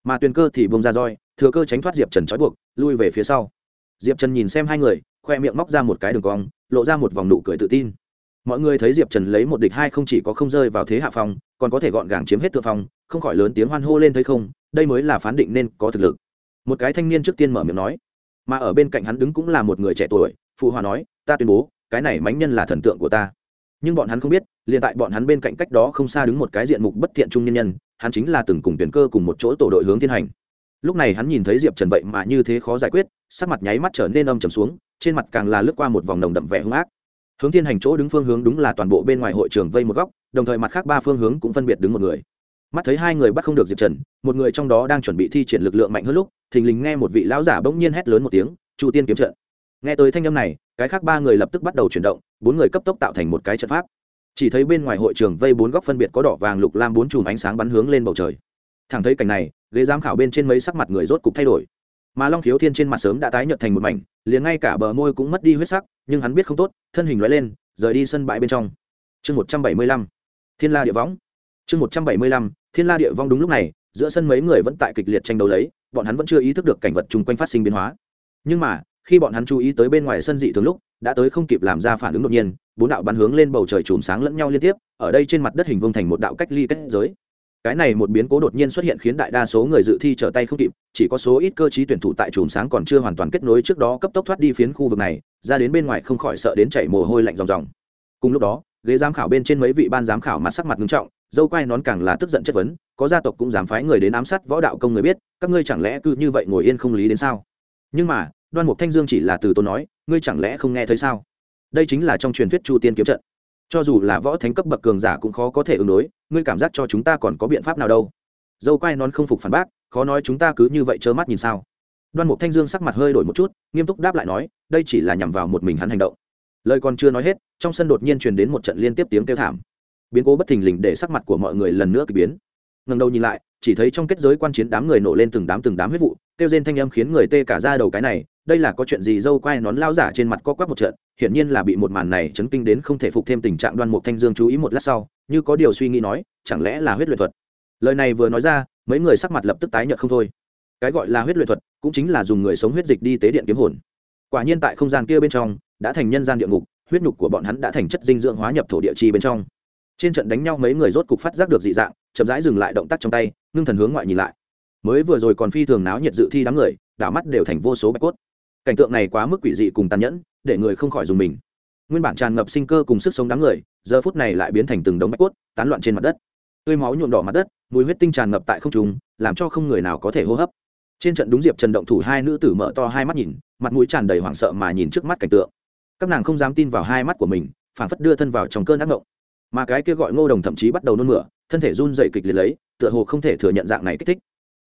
Mà tuyền cơ thì bông ra roi thừa cơ tránh thoát diệp trần trói buộc lui về phía sau. Diệp trần nhìn xem hai người khoe miệng móc ra một cái đường cong lộ ra một vòng nụ cười tự tin. Mọi người thấy diệp trần lấy một địch hai không chỉ có không rơi vào thế hạ phòng, còn có thể gọn gàng chiếm hết thượng phòng, không khỏi lớn tiếng hoan hô lên thấy không đây mới là phán định nên có thực lực. Một cái thanh niên trước tiên mở miệng nói. Mà ở bên cạnh hắn đứng cũng là một người trẻ tuổi, phụ hòa nói, ta tuyên bố, cái này mánh nhân là thần tượng của ta. Nhưng bọn hắn không biết, liền tại bọn hắn bên cạnh cách đó không xa đứng một cái diện mục bất thiện trung nhân nhân, hắn chính là từng cùng tuyển cơ cùng một chỗ tổ đội hướng thiên hành. Lúc này hắn nhìn thấy diệp trần vậy mà như thế khó giải quyết, sắc mặt nháy mắt trở nên âm trầm xuống, trên mặt càng là lướt qua một vòng nồng đậm vẻ hung ác. Hướng thiên hành chỗ đứng phương hướng đúng là toàn bộ bên ngoài hội trường vây một góc, đồng thời mặt khác ba phương hướng cũng phân biệt đứng một người mắt thấy hai người bắt không được diệp trần một người trong đó đang chuẩn bị thi triển lực lượng mạnh hơn lúc thình lình nghe một vị lão giả bỗng nhiên hét lớn một tiếng chu tiên kiếm trận nghe tới thanh âm này cái khác ba người lập tức bắt đầu chuyển động bốn người cấp tốc tạo thành một cái trận pháp chỉ thấy bên ngoài hội trường vây bốn góc phân biệt có đỏ vàng lục lam bốn chùm ánh sáng bắn hướng lên bầu trời thẳng thấy cảnh này ghế giám khảo bên trên mấy sắc mặt người rốt cục thay đổi mà long khiếu thiên trên mặt sớm đã tái nhợt thành một mảnh liền ngay cả bờ môi cũng mất đi huyết sắc nhưng hắn biết không tốt thân hình loại lên rời đi sân bãi bên trong chương một trăm bảy mươi lăm thiên la địa võng chương một trăm bảy mươi lăm thiên la địa vong đúng lúc này, giữa sân mấy người vẫn tại kịch liệt tranh đấu lấy, bọn hắn vẫn chưa ý thức được cảnh vật chung quanh phát sinh biến hóa. Nhưng mà, khi bọn hắn chú ý tới bên ngoài sân dị thường lúc, đã tới không kịp làm ra phản ứng đột nhiên, bốn đạo bắn hướng lên bầu trời chùm sáng lẫn nhau liên tiếp, ở đây trên mặt đất hình vông thành một đạo cách ly kết giới. Cái này một biến cố đột nhiên xuất hiện khiến đại đa số người dự thi trở tay không kịp, chỉ có số ít cơ chí tuyển thủ tại chùm sáng còn chưa hoàn toàn kết nối trước đó cấp tốc thoát đi phiến khu vực này, ra đến bên ngoài không khỏi sợ đến chảy mồ hôi lạnh ròng ròng. Cùng lúc đó, ghế giám khảo bên trên mấy vị ban giám khảo mặt sắc mặt nghiêm trọng dâu quai nón càng là tức giận chất vấn, có gia tộc cũng dám phái người đến ám sát võ đạo công người biết, các ngươi chẳng lẽ cứ như vậy ngồi yên không lý đến sao? Nhưng mà, đoan mục thanh dương chỉ là từ tôi nói, ngươi chẳng lẽ không nghe thấy sao? Đây chính là trong truyền thuyết chu tiên kiếm trận. Cho dù là võ thánh cấp bậc cường giả cũng khó có thể ứng đối, ngươi cảm giác cho chúng ta còn có biện pháp nào đâu? Dâu quai nón không phục phản bác, khó nói chúng ta cứ như vậy trơ mắt nhìn sao? Đoan mục thanh dương sắc mặt hơi đổi một chút, nghiêm túc đáp lại nói, đây chỉ là nhằm vào một mình hắn hành động. Lời còn chưa nói hết, trong sân đột nhiên truyền đến một trận liên tiếp tiếng kêu thảm biến cố bất thình lình để sắc mặt của mọi người lần nữa k ỳ biến. Ngần đầu nhìn lại, chỉ thấy trong kết giới quan chiến đám người nổ lên từng đám từng đám huyết vụ, kêu rên thanh âm khiến người tê cả ra đầu cái này, đây là có chuyện gì dâu quai nón lao giả trên mặt co quắp một trận, hiển nhiên là bị một màn này chấn kinh đến không thể phục thêm tình trạng đoan mục thanh dương chú ý một lát sau, như có điều suy nghĩ nói, chẳng lẽ là huyết luyện thuật? Lời này vừa nói ra, mấy người sắc mặt lập tức tái nhợt không thôi. Cái gọi là huyết luyện thuật, cũng chính là dùng người sống huyết dịch đi tế điện kiếm hồn. Quả nhiên tại không gian kia bên trong, đã thành nhân gian địa ngục, huyết nhục của bọn hắn đã thành chất dinh dưỡng hóa nhập thổ địa chi bên trong trên trận đánh nhau mấy người rốt cục phát giác được dị dạng, chậm rãi dừng lại động tác trong tay, ngưng thần hướng ngoại nhìn lại. Mới vừa rồi còn phi thường náo nhiệt dự thi đám người, đảo mắt đều thành vô số bạch cốt. Cảnh tượng này quá mức quỷ dị cùng tàn nhẫn, để người không khỏi dùng mình. Nguyên bản tràn ngập sinh cơ cùng sức sống đám người, giờ phút này lại biến thành từng đống bạch cốt, tán loạn trên mặt đất. Tươi máu nhuộm đỏ mặt đất, mùi huyết tinh tràn ngập tại không trung, làm cho không người nào có thể hô hấp. Trên trận đúng diệp trần động thủ hai nữ tử mở to hai mắt nhìn, mặt mũi tràn đầy hoảng sợ mà nhìn trước mắt cảnh tượng. Các nàng không dám tin vào hai mắt của mình phản phất đưa thân vào trong cơn ác mộng mà cái kia gọi ngô đồng thậm chí bắt đầu nôn mửa, thân thể run dậy kịch liệt lấy, tựa hồ không thể thừa nhận dạng này kích thích.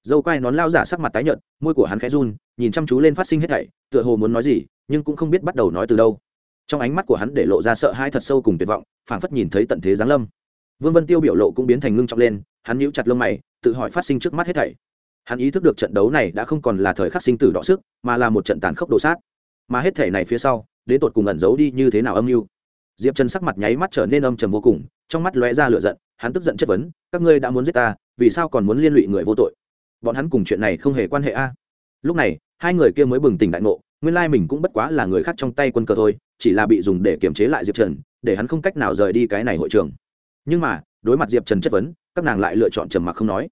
Dâu quai nón lao giả sắc mặt tái nhợt, môi của hắn khẽ run, nhìn chăm chú lên phát sinh hết thảy, tựa hồ muốn nói gì, nhưng cũng không biết bắt đầu nói từ đâu. Trong ánh mắt của hắn để lộ ra sợ hãi thật sâu cùng tuyệt vọng, phảng phất nhìn thấy tận thế giáng lâm. Vương vân tiêu biểu lộ cũng biến thành ngưng trọng lên, hắn nhíu chặt lông mày, tự hỏi phát sinh trước mắt hết thảy. Hắn ý thức được trận đấu này đã không còn là thời khắc sinh tử đọ sức, mà là một trận tàn khốc đồ sát. Mà hết thảy này phía sau, đến tột cùng ẩn giấu đi như thế nào âm mưu? Diệp trần sắc mặt nháy mắt trở nên âm trầm vô cùng, trong mắt lóe ra lửa giận, hắn tức giận chất vấn, các ngươi đã muốn giết ta, vì sao còn muốn liên lụy người vô tội? Bọn hắn cùng chuyện này không hề quan hệ a. Lúc này, hai người kia mới bừng tỉnh đại ngộ, nguyên lai mình cũng bất quá là người khác trong tay quân cờ thôi, chỉ là bị dùng để kiềm chế lại diệp trần, để hắn không cách nào rời đi cái này hội trường. Nhưng mà, đối mặt diệp trần chất vấn, các nàng lại lựa chọn trầm mặc không nói.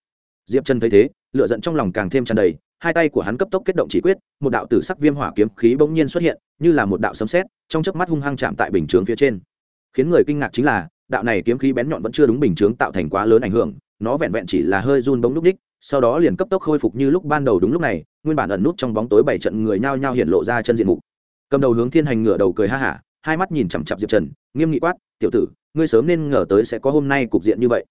Diệp trần thấy thế lựa giận trong lòng càng thêm tràn đầy, hai tay của hắn cấp tốc kết động chỉ quyết, một đạo tử sắc viêm hỏa kiếm khí bỗng nhiên xuất hiện, như là một đạo sấm sét trong chớp mắt hung hăng chạm tại bình chướng phía trên. Khiến người kinh ngạc chính là, đạo này kiếm khí bén nhọn vẫn chưa đúng bình chướng tạo thành quá lớn ảnh hưởng, nó vẹn vẹn chỉ là hơi run bóng lúc ních sau đó liền cấp tốc khôi phục như lúc ban đầu đúng lúc này, nguyên bản ẩn nút trong bóng tối bảy trận người nhao nhao hiện lộ ra chân diện mục. Cầm đầu hướng thiên hành ngửa đầu cười ha hả, hai mắt nhìn chằm chặp diệp trần, nghiêm nghị quát, tiểu tử, ngươi sớm nên ngờ tới sẽ có hôm nay cục diện như vậy.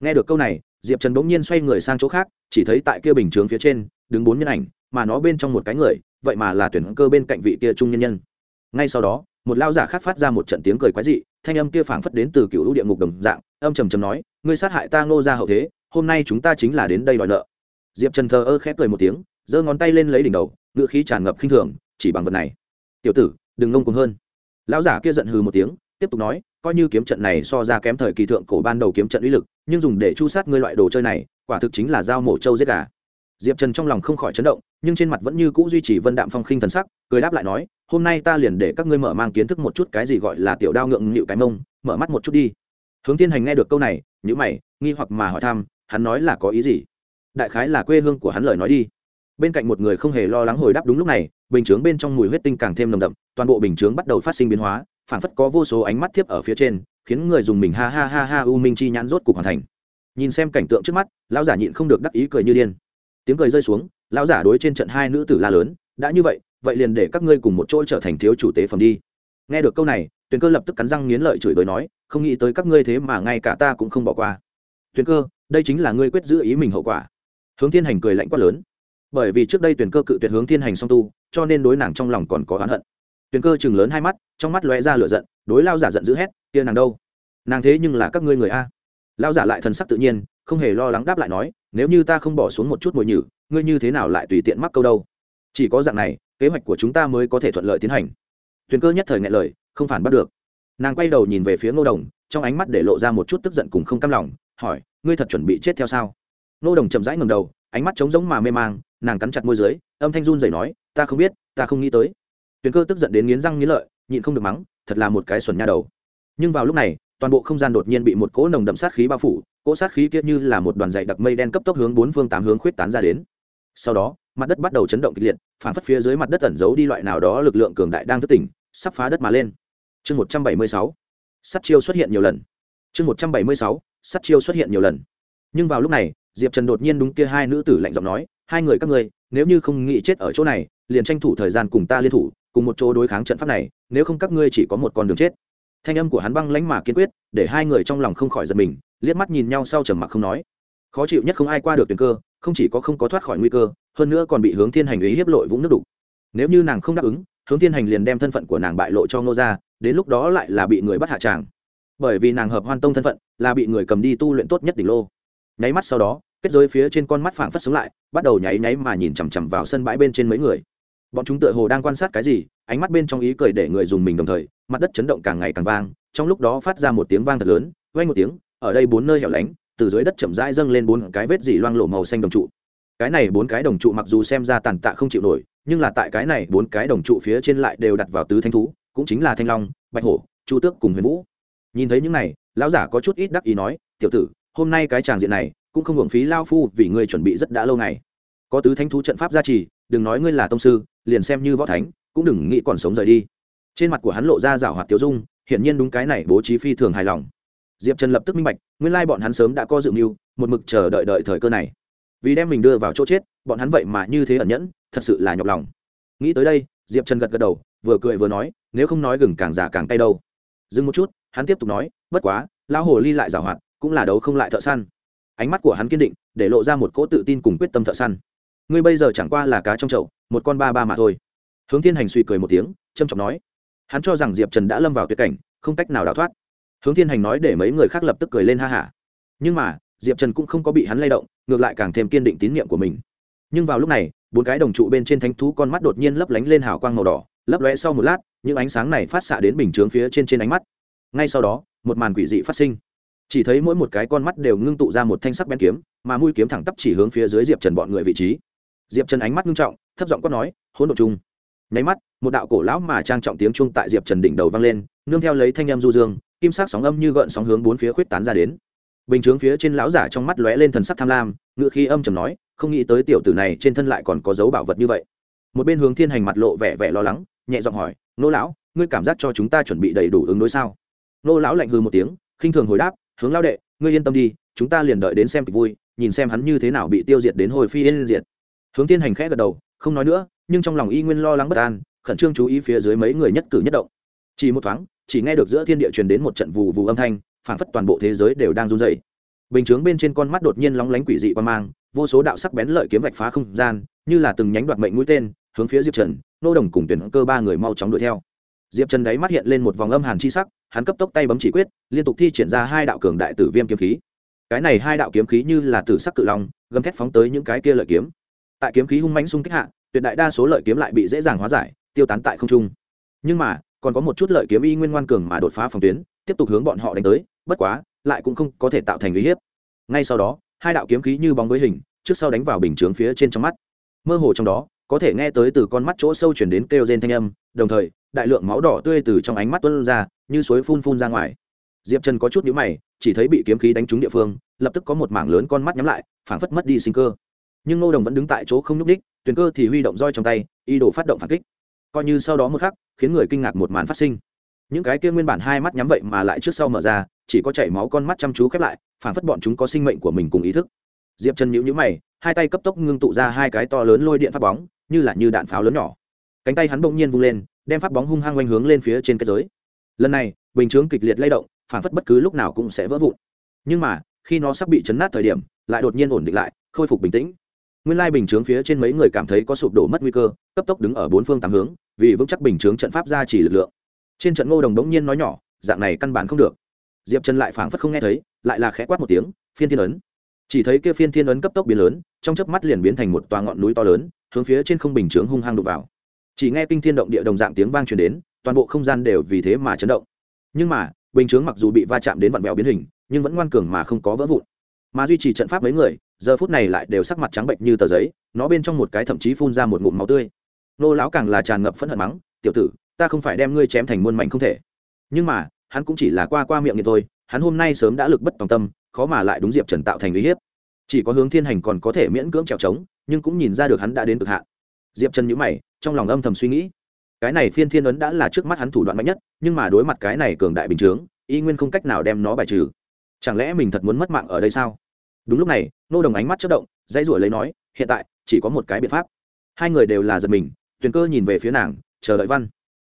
Nghe được câu này, diệp trần bỗng nhiên xoay người sang chỗ khác, chỉ thấy tại kia bình chướng phía trên, đứng bốn nhân ảnh, mà nó bên trong một cái người, vậy mà là tuyển cơ bên cạnh vị kia trung nhân nhân ngay sau đó, một lao giả khác phát ra một trận tiếng cười quái dị, thanh âm kia phảng phất đến từ cựu lũ địa ngục đồng dạng, âm trầm trầm nói, ngươi sát hại ta ngô ra hậu thế, hôm nay chúng ta chính là đến đây đòi nợ. Diệp trần thờ ơ khép cười một tiếng, giơ ngón tay lên lấy đỉnh đầu ngựa khí tràn ngập khinh thường, chỉ bằng vật này. Tiểu tử, đừng ngông cuồng hơn. Lão giả kia giận hừ một tiếng, tiếp tục nói, coi như kiếm trận này so ra kém thời kỳ thượng cổ ban đầu kiếm trận uy lực, nhưng dùng để chu sát ngươi loại đồ chơi này, quả thực chính là dao mổ trâu giết gà diệp trần trong lòng không khỏi chấn động, nhưng trên mặt vẫn như c ũ duy trì vân đạm phong khinh thần sắc, cười đáp lại nói, hôm nay ta liền để các ngươi mở mang kiến thức một chút cái gì gọi là tiểu đao ngượng nghịu cái mông, mở mắt một chút đi. Hướng thiên hành nghe được câu này nhữ mày, nghi hoặc mà hỏi thăm, hắn nói là có ý gì? Đại khái là quê hương của hắn lời nói đi. Bên cạnh một người không hề lo lắng hồi đáp đúng lúc này, bình chướng bên trong mùi huyết tinh càng thêm nồng đậm, toàn bộ bình chướng bắt đầu phát sinh biến hóa, phảng phất có vô số ánh mắt thiếp ở phía trên, khiến người dùng mình ha ha ha ha u minh chi nhãn rốt cục hoàn thành. Nhìn xem cảnh tượng trước mắt, lão giả nhịn không được đắc ý cười như điên tiếng cười rơi xuống, lão giả đối trên trận hai nữ tử la lớn, đã như vậy vậy liền để các ngươi cùng một chỗ trở thành thiếu chủ tế phẩm đi. Nghe được câu này, tuyền cơ lập tức cắn răng nghiến lợi chửi bới nói, không nghĩ tới các ngươi thế mà ngay cả ta cũng không bỏ qua. Tuyền cơ, đây chính là ngươi quyết giữ ý mình hậu quả. Hướng thiên hành cười lạnh quát lớn. Bởi vì trước đây tuyển cơ cự tuyệt hướng thiên hành song tu, cho nên đối nàng trong lòng còn có oán hận. Tuyển cơ chừng lớn hai mắt, trong mắt lóe ra lửa giận, đối lao giả giận dữ hét, kia nàng đâu? Nàng thế nhưng là các ngươi người a. Lao giả lại thần sắc tự nhiên, không hề lo lắng đáp lại nói nếu như ta không bỏ xuống một chút mồi nhử, ngươi như thế nào lại tùy tiện mắc câu đâu? Chỉ có dạng này, kế hoạch của chúng ta mới có thể thuận lợi tiến hành. Tuyền cơ nhất thời ngại lời, không phản bắt được. Nàng quay đầu nhìn về phía ngô đồng, trong ánh mắt để lộ ra một chút tức giận cùng không cam lòng, hỏi, ngươi thật chuẩn bị chết theo sao? Ngô đồng chậm rãi ngầm đầu, ánh mắt trống rỗng mà mê mang, nàng cắn chặt môi dưới, âm thanh run rẩy nói, ta không biết, ta không nghĩ tới. Tuyền cơ tức giận đến nghiến răng nghiến lợi, nhịn không được mắng, thật là một cái xuẩn nha đầu. Nhưng vào lúc này toàn bộ không gian đột nhiên bị một cỗ nồng đậm sát khí bao phủ, cỗ sát khí kia như là một đoàn dày đặc mây đen cấp tốc hướng bốn phương tám hướng khuyết tán ra đến. Sau đó, mặt đất bắt đầu chấn động kịch liệt, phản phất phía dưới mặt đất ẩn giấu đi loại nào đó lực lượng cường đại đang thức tỉnh, sắp phá đất mà lên. Chương một trăm bảy mươi sáu sắt chiêu xuất hiện nhiều lần. Chương một trăm bảy mươi sáu sắt chiêu xuất hiện nhiều lần. Nhưng vào lúc này, diệp trần đột nhiên đúng kia hai nữ tử lạnh giọng nói, hai người các ngươi, nếu như không nghĩ chết ở chỗ này, liền tranh thủ thời gian cùng ta liên thủ, cùng một chỗ đối kháng trận pháp này, nếu không các ngươi chỉ có một con đường chết thanh âm của hắn băng lãnh mà kiên quyết, để hai người trong lòng không khỏi giật mình, liếc mắt nhìn nhau sau trầm mặc không nói. Khó chịu nhất không ai qua được tuyển cơ, không chỉ có không có thoát khỏi nguy cơ, hơn nữa còn bị hướng thiên hành ý hiếp lội vũng nước đục. Nếu như nàng không đáp ứng, hướng thiên hành liền đem thân phận của nàng bại lộ cho ngô ra đến lúc đó lại là bị người bắt hạ tràng. Bởi vì nàng hợp hoan tông thân phận, là bị người cầm đi tu luyện tốt nhất đỉnh lô. Nháy mắt sau đó, kết giới phía trên con mắt phảng phất sống lại, bắt đầu nháy nháy mà nhìn chằm chằm vào sân bãi bên trên mấy người. Bọn chúng tựa hồ đang quan sát cái gì, ánh mắt bên trong ý cười để người dùng mình đồng thời mặt đất chấn động càng ngày càng vang, trong lúc đó phát ra một tiếng vang thật lớn, vang một tiếng, ở đây bốn nơi hẻo lánh, từ dưới đất chậm rãi dâng lên bốn cái vết dỉ loang lổ màu xanh đồng trụ. Cái này bốn cái đồng trụ mặc dù xem ra tàn tạ không chịu nổi, nhưng là tại cái này bốn cái đồng trụ phía trên lại đều đặt vào tứ thanh thú, cũng chính là thanh long, bạch hổ, chu tước cùng huyền vũ. Nhìn thấy những này, lão giả có chút ít đắc ý nói, tiểu tử, hôm nay cái tràng diện này, cũng không hưởng phí lao phu vì ngươi chuẩn bị rất đã lâu ngày. Có tứ thanh thú trận pháp gia trì, đừng nói ngươi là tông sư, liền xem như võ thánh, cũng đừng nghĩ còn sống rời đi trên mặt của hắn lộ ra rảo hoạt tiêu dung, hiển nhiên đúng cái này bố trí phi thường hài lòng. Diệp trần lập tức minh bạch, nguyên lai bọn hắn sớm đã có dự mưu, một mực chờ đợi đợi thời cơ này. Vì đem mình đưa vào chỗ chết, bọn hắn vậy mà như thế ẩn nhẫn, thật sự là nhọc lòng. Nghĩ tới đây, diệp trần gật gật đầu, vừa cười vừa nói, nếu không nói gừng càng già càng tay đâu. Dừng một chút, hắn tiếp tục nói, bất quá, lão hồ ly lại giảo hoạt, cũng là đấu không lại thợ săn. Ánh mắt của hắn kiên định, để lộ ra một cỗ tự tin cùng quyết tâm thợ săn. Ngươi bây giờ chẳng qua là cá trong chậu, một con ba ba mà thôi. Hướng thiên hành suy cười một tiếng trâm trọng nói hắn cho rằng diệp trần đã lâm vào tuyệt cảnh, không cách nào đào thoát. Hướng thiên hành nói để mấy người khác lập tức cười lên ha hả nhưng mà, diệp trần cũng không có bị hắn lay động, ngược lại càng thêm kiên định tín nhiệm của mình. Nhưng vào lúc này, bốn cái đồng trụ bên trên thánh thú con mắt đột nhiên lấp lánh lên hào quang màu đỏ, lấp lóe sau một lát, những ánh sáng này phát xạ đến bình chướng phía trên trên ánh mắt. Ngay sau đó, một màn quỷ dị phát sinh. Chỉ thấy mỗi một cái con mắt đều ngưng tụ ra một thanh sắc bén kiếm, mà mũi kiếm thẳng tắp chỉ hướng phía dưới diệp trần bọn người vị trí. Diệp trần ánh mắt ngưng trọng, thấp giọng quát nói, hỗn độ chung nháy mắt, một đạo cổ lão mà trang trọng tiếng chung tại diệp trần đỉnh đầu vang lên, nương theo lấy thanh âm du dương, kim sắc sóng âm như gợn sóng hướng bốn phía khuyết tán ra đến. Bình chướng phía trên lão giả trong mắt lóe lên thần sắc tham lam ngựa khi âm trầm nói, không nghĩ tới tiểu tử này trên thân lại còn có dấu bảo vật như vậy. Một bên hướng thiên hành mặt lộ vẻ vẻ lo lắng, nhẹ giọng hỏi, nô lão, ngươi cảm giác cho chúng ta chuẩn bị đầy đủ ứng đối sao? Nô lão lạnh hư một tiếng, khinh thường hồi đáp, hướng lao đệ, ngươi yên tâm đi, chúng ta liền đợi đến xem kịch vui, nhìn xem hắn như thế nào bị tiêu diệt đến hồi phi yên diệt. Hướng thiên hành khẽ gật đầu, không nói nữa nhưng trong lòng y nguyên lo lắng bất an, khẩn trương chú ý phía dưới mấy người nhất cử nhất động. Chỉ một thoáng, chỉ nghe được giữa thiên địa truyền đến một trận vù vù âm thanh, phảng phất toàn bộ thế giới đều đang run rẩy. Bình chướng bên trên con mắt đột nhiên lóng lánh quỷ dị qua mang, vô số đạo sắc bén lợi kiếm vạch phá không gian, như là từng nhánh đoạt mệnh mũi tên, hướng phía diệp trần, nô đồng cùng tuyển cơ ba người mau chóng đuổi theo. Diệp trần đáy mắt hiện lên một vòng âm hàn chi sắc, hắn cấp tốc tay bấm chỉ quyết, liên tục thi triển ra hai đạo cường đại tử viêm kiếm khí. Cái này hai đạo kiếm khí như là tử sắc cự long, gầm thét phóng tới những cái kia lợi kiếm. Tại kiếm khí hung mãnh xung kích hạ tuyệt đại đa số lợi kiếm lại bị dễ dàng hóa giải, tiêu tán tại không trung. Nhưng mà, còn có một chút lợi kiếm y nguyên ngoan cường mà đột phá phòng tuyến, tiếp tục hướng bọn họ đánh tới, bất quá, lại cũng không có thể tạo thành uy hiếp. Ngay sau đó, hai đạo kiếm khí như bóng với hình, trước sau đánh vào bình chướng phía trên trong mắt. Mơ hồ trong đó, có thể nghe tới từ con mắt chỗ sâu chuyển đến kêu rên thanh âm, đồng thời, đại lượng máu đỏ tươi từ trong ánh mắt tuôn ra, như suối phun phun ra ngoài. Diệp trần có chút nhíu mày, chỉ thấy bị kiếm khí đánh trúng địa phương, lập tức có một mảng lớn con mắt nhắm lại, phảng phất mất đi sinh cơ nhưng ngô đồng vẫn đứng tại chỗ không nhúc ních tuyền cơ thì huy động roi trong tay y đổ phát động phản kích. Coi như sau đó một khắc, khiến người kinh ngạc một màn phát sinh. Những cái kia nguyên bản hai mắt nhắm vậy mà lại trước sau mở ra, chỉ có chảy máu con mắt chăm chú khép lại phản phất bọn chúng có sinh mệnh của mình cùng ý thức. Diệp trần nhíu nhíu mày, hai tay cấp tốc ngưng tụ ra hai cái to lớn lôi điện phát bóng, như là như đạn pháo lớn nhỏ. Cánh tay hắn bỗng nhiên vung lên, đem phát bóng hung hăng quanh hướng lên phía trên kết giới. Lần này, bình chướng kịch liệt lay động phản phất bất cứ lúc nào cũng sẽ vỡ vụn. Nhưng mà, khi nó sắp bị chấn nát thời điểm, lại đột nhiên ổn định lại, khôi phục bình tĩnh nguyên lai bình chướng phía trên mấy người cảm thấy có sụp đổ mất nguy cơ, cấp tốc đứng ở bốn phương tám hướng, vì vững chắc bình chướng trận pháp ra chỉ lực lượng. Trên trận ngô đồng đống nhiên nói nhỏ, dạng này căn bản không được. Diệp trần lại phảng phất không nghe thấy, lại là khẽ quát một tiếng, phiên thiên ấn. Chỉ thấy kia phiên thiên ấn cấp tốc biến lớn, trong chớp mắt liền biến thành một toa ngọn núi to lớn, hướng phía trên không bình chướng hung hăng đục vào. Chỉ nghe kinh thiên động địa đồng dạng tiếng vang truyền đến, toàn bộ không gian đều vì thế mà chấn động. Nhưng mà, bình chướng mặc dù bị va chạm đến vặn vẹo biến hình, nhưng vẫn ngoan cường mà không có vỡ vụn. Mà duy trì trận pháp mấy người giờ phút này lại đều sắc mặt trắng bệnh như tờ giấy, nó bên trong một cái thậm chí phun ra một ngụm máu tươi. Nô lão càng là tràn ngập phẫn hận mắng, tiểu tử, ta không phải đem ngươi chém thành muôn mảnh không thể. Nhưng mà, hắn cũng chỉ là qua qua miệng như thôi, hắn hôm nay sớm đã lực bất tòng tâm, khó mà lại đúng diệp trần tạo thành uy hiếp. Chỉ có hướng thiên hành còn có thể miễn cưỡng trèo trống, nhưng cũng nhìn ra được hắn đã đến cực hạn. Diệp trần nhữ mày, trong lòng âm thầm suy nghĩ. Cái này phiên thiên ấn đã là trước mắt hắn thủ đoạn mạnh nhất, nhưng mà đối mặt cái này cường đại bình chướng, y nguyên không cách nào đem nó bài trừ. Chẳng lẽ mình thật muốn mất mạng ở đây sao? Đúng lúc này nô đồng ánh mắt chất động, dãy ruổi lấy nói, hiện tại, chỉ có một cái biện pháp. Hai người đều là giật mình, tuyền cơ nhìn về phía nàng, chờ đợi văn.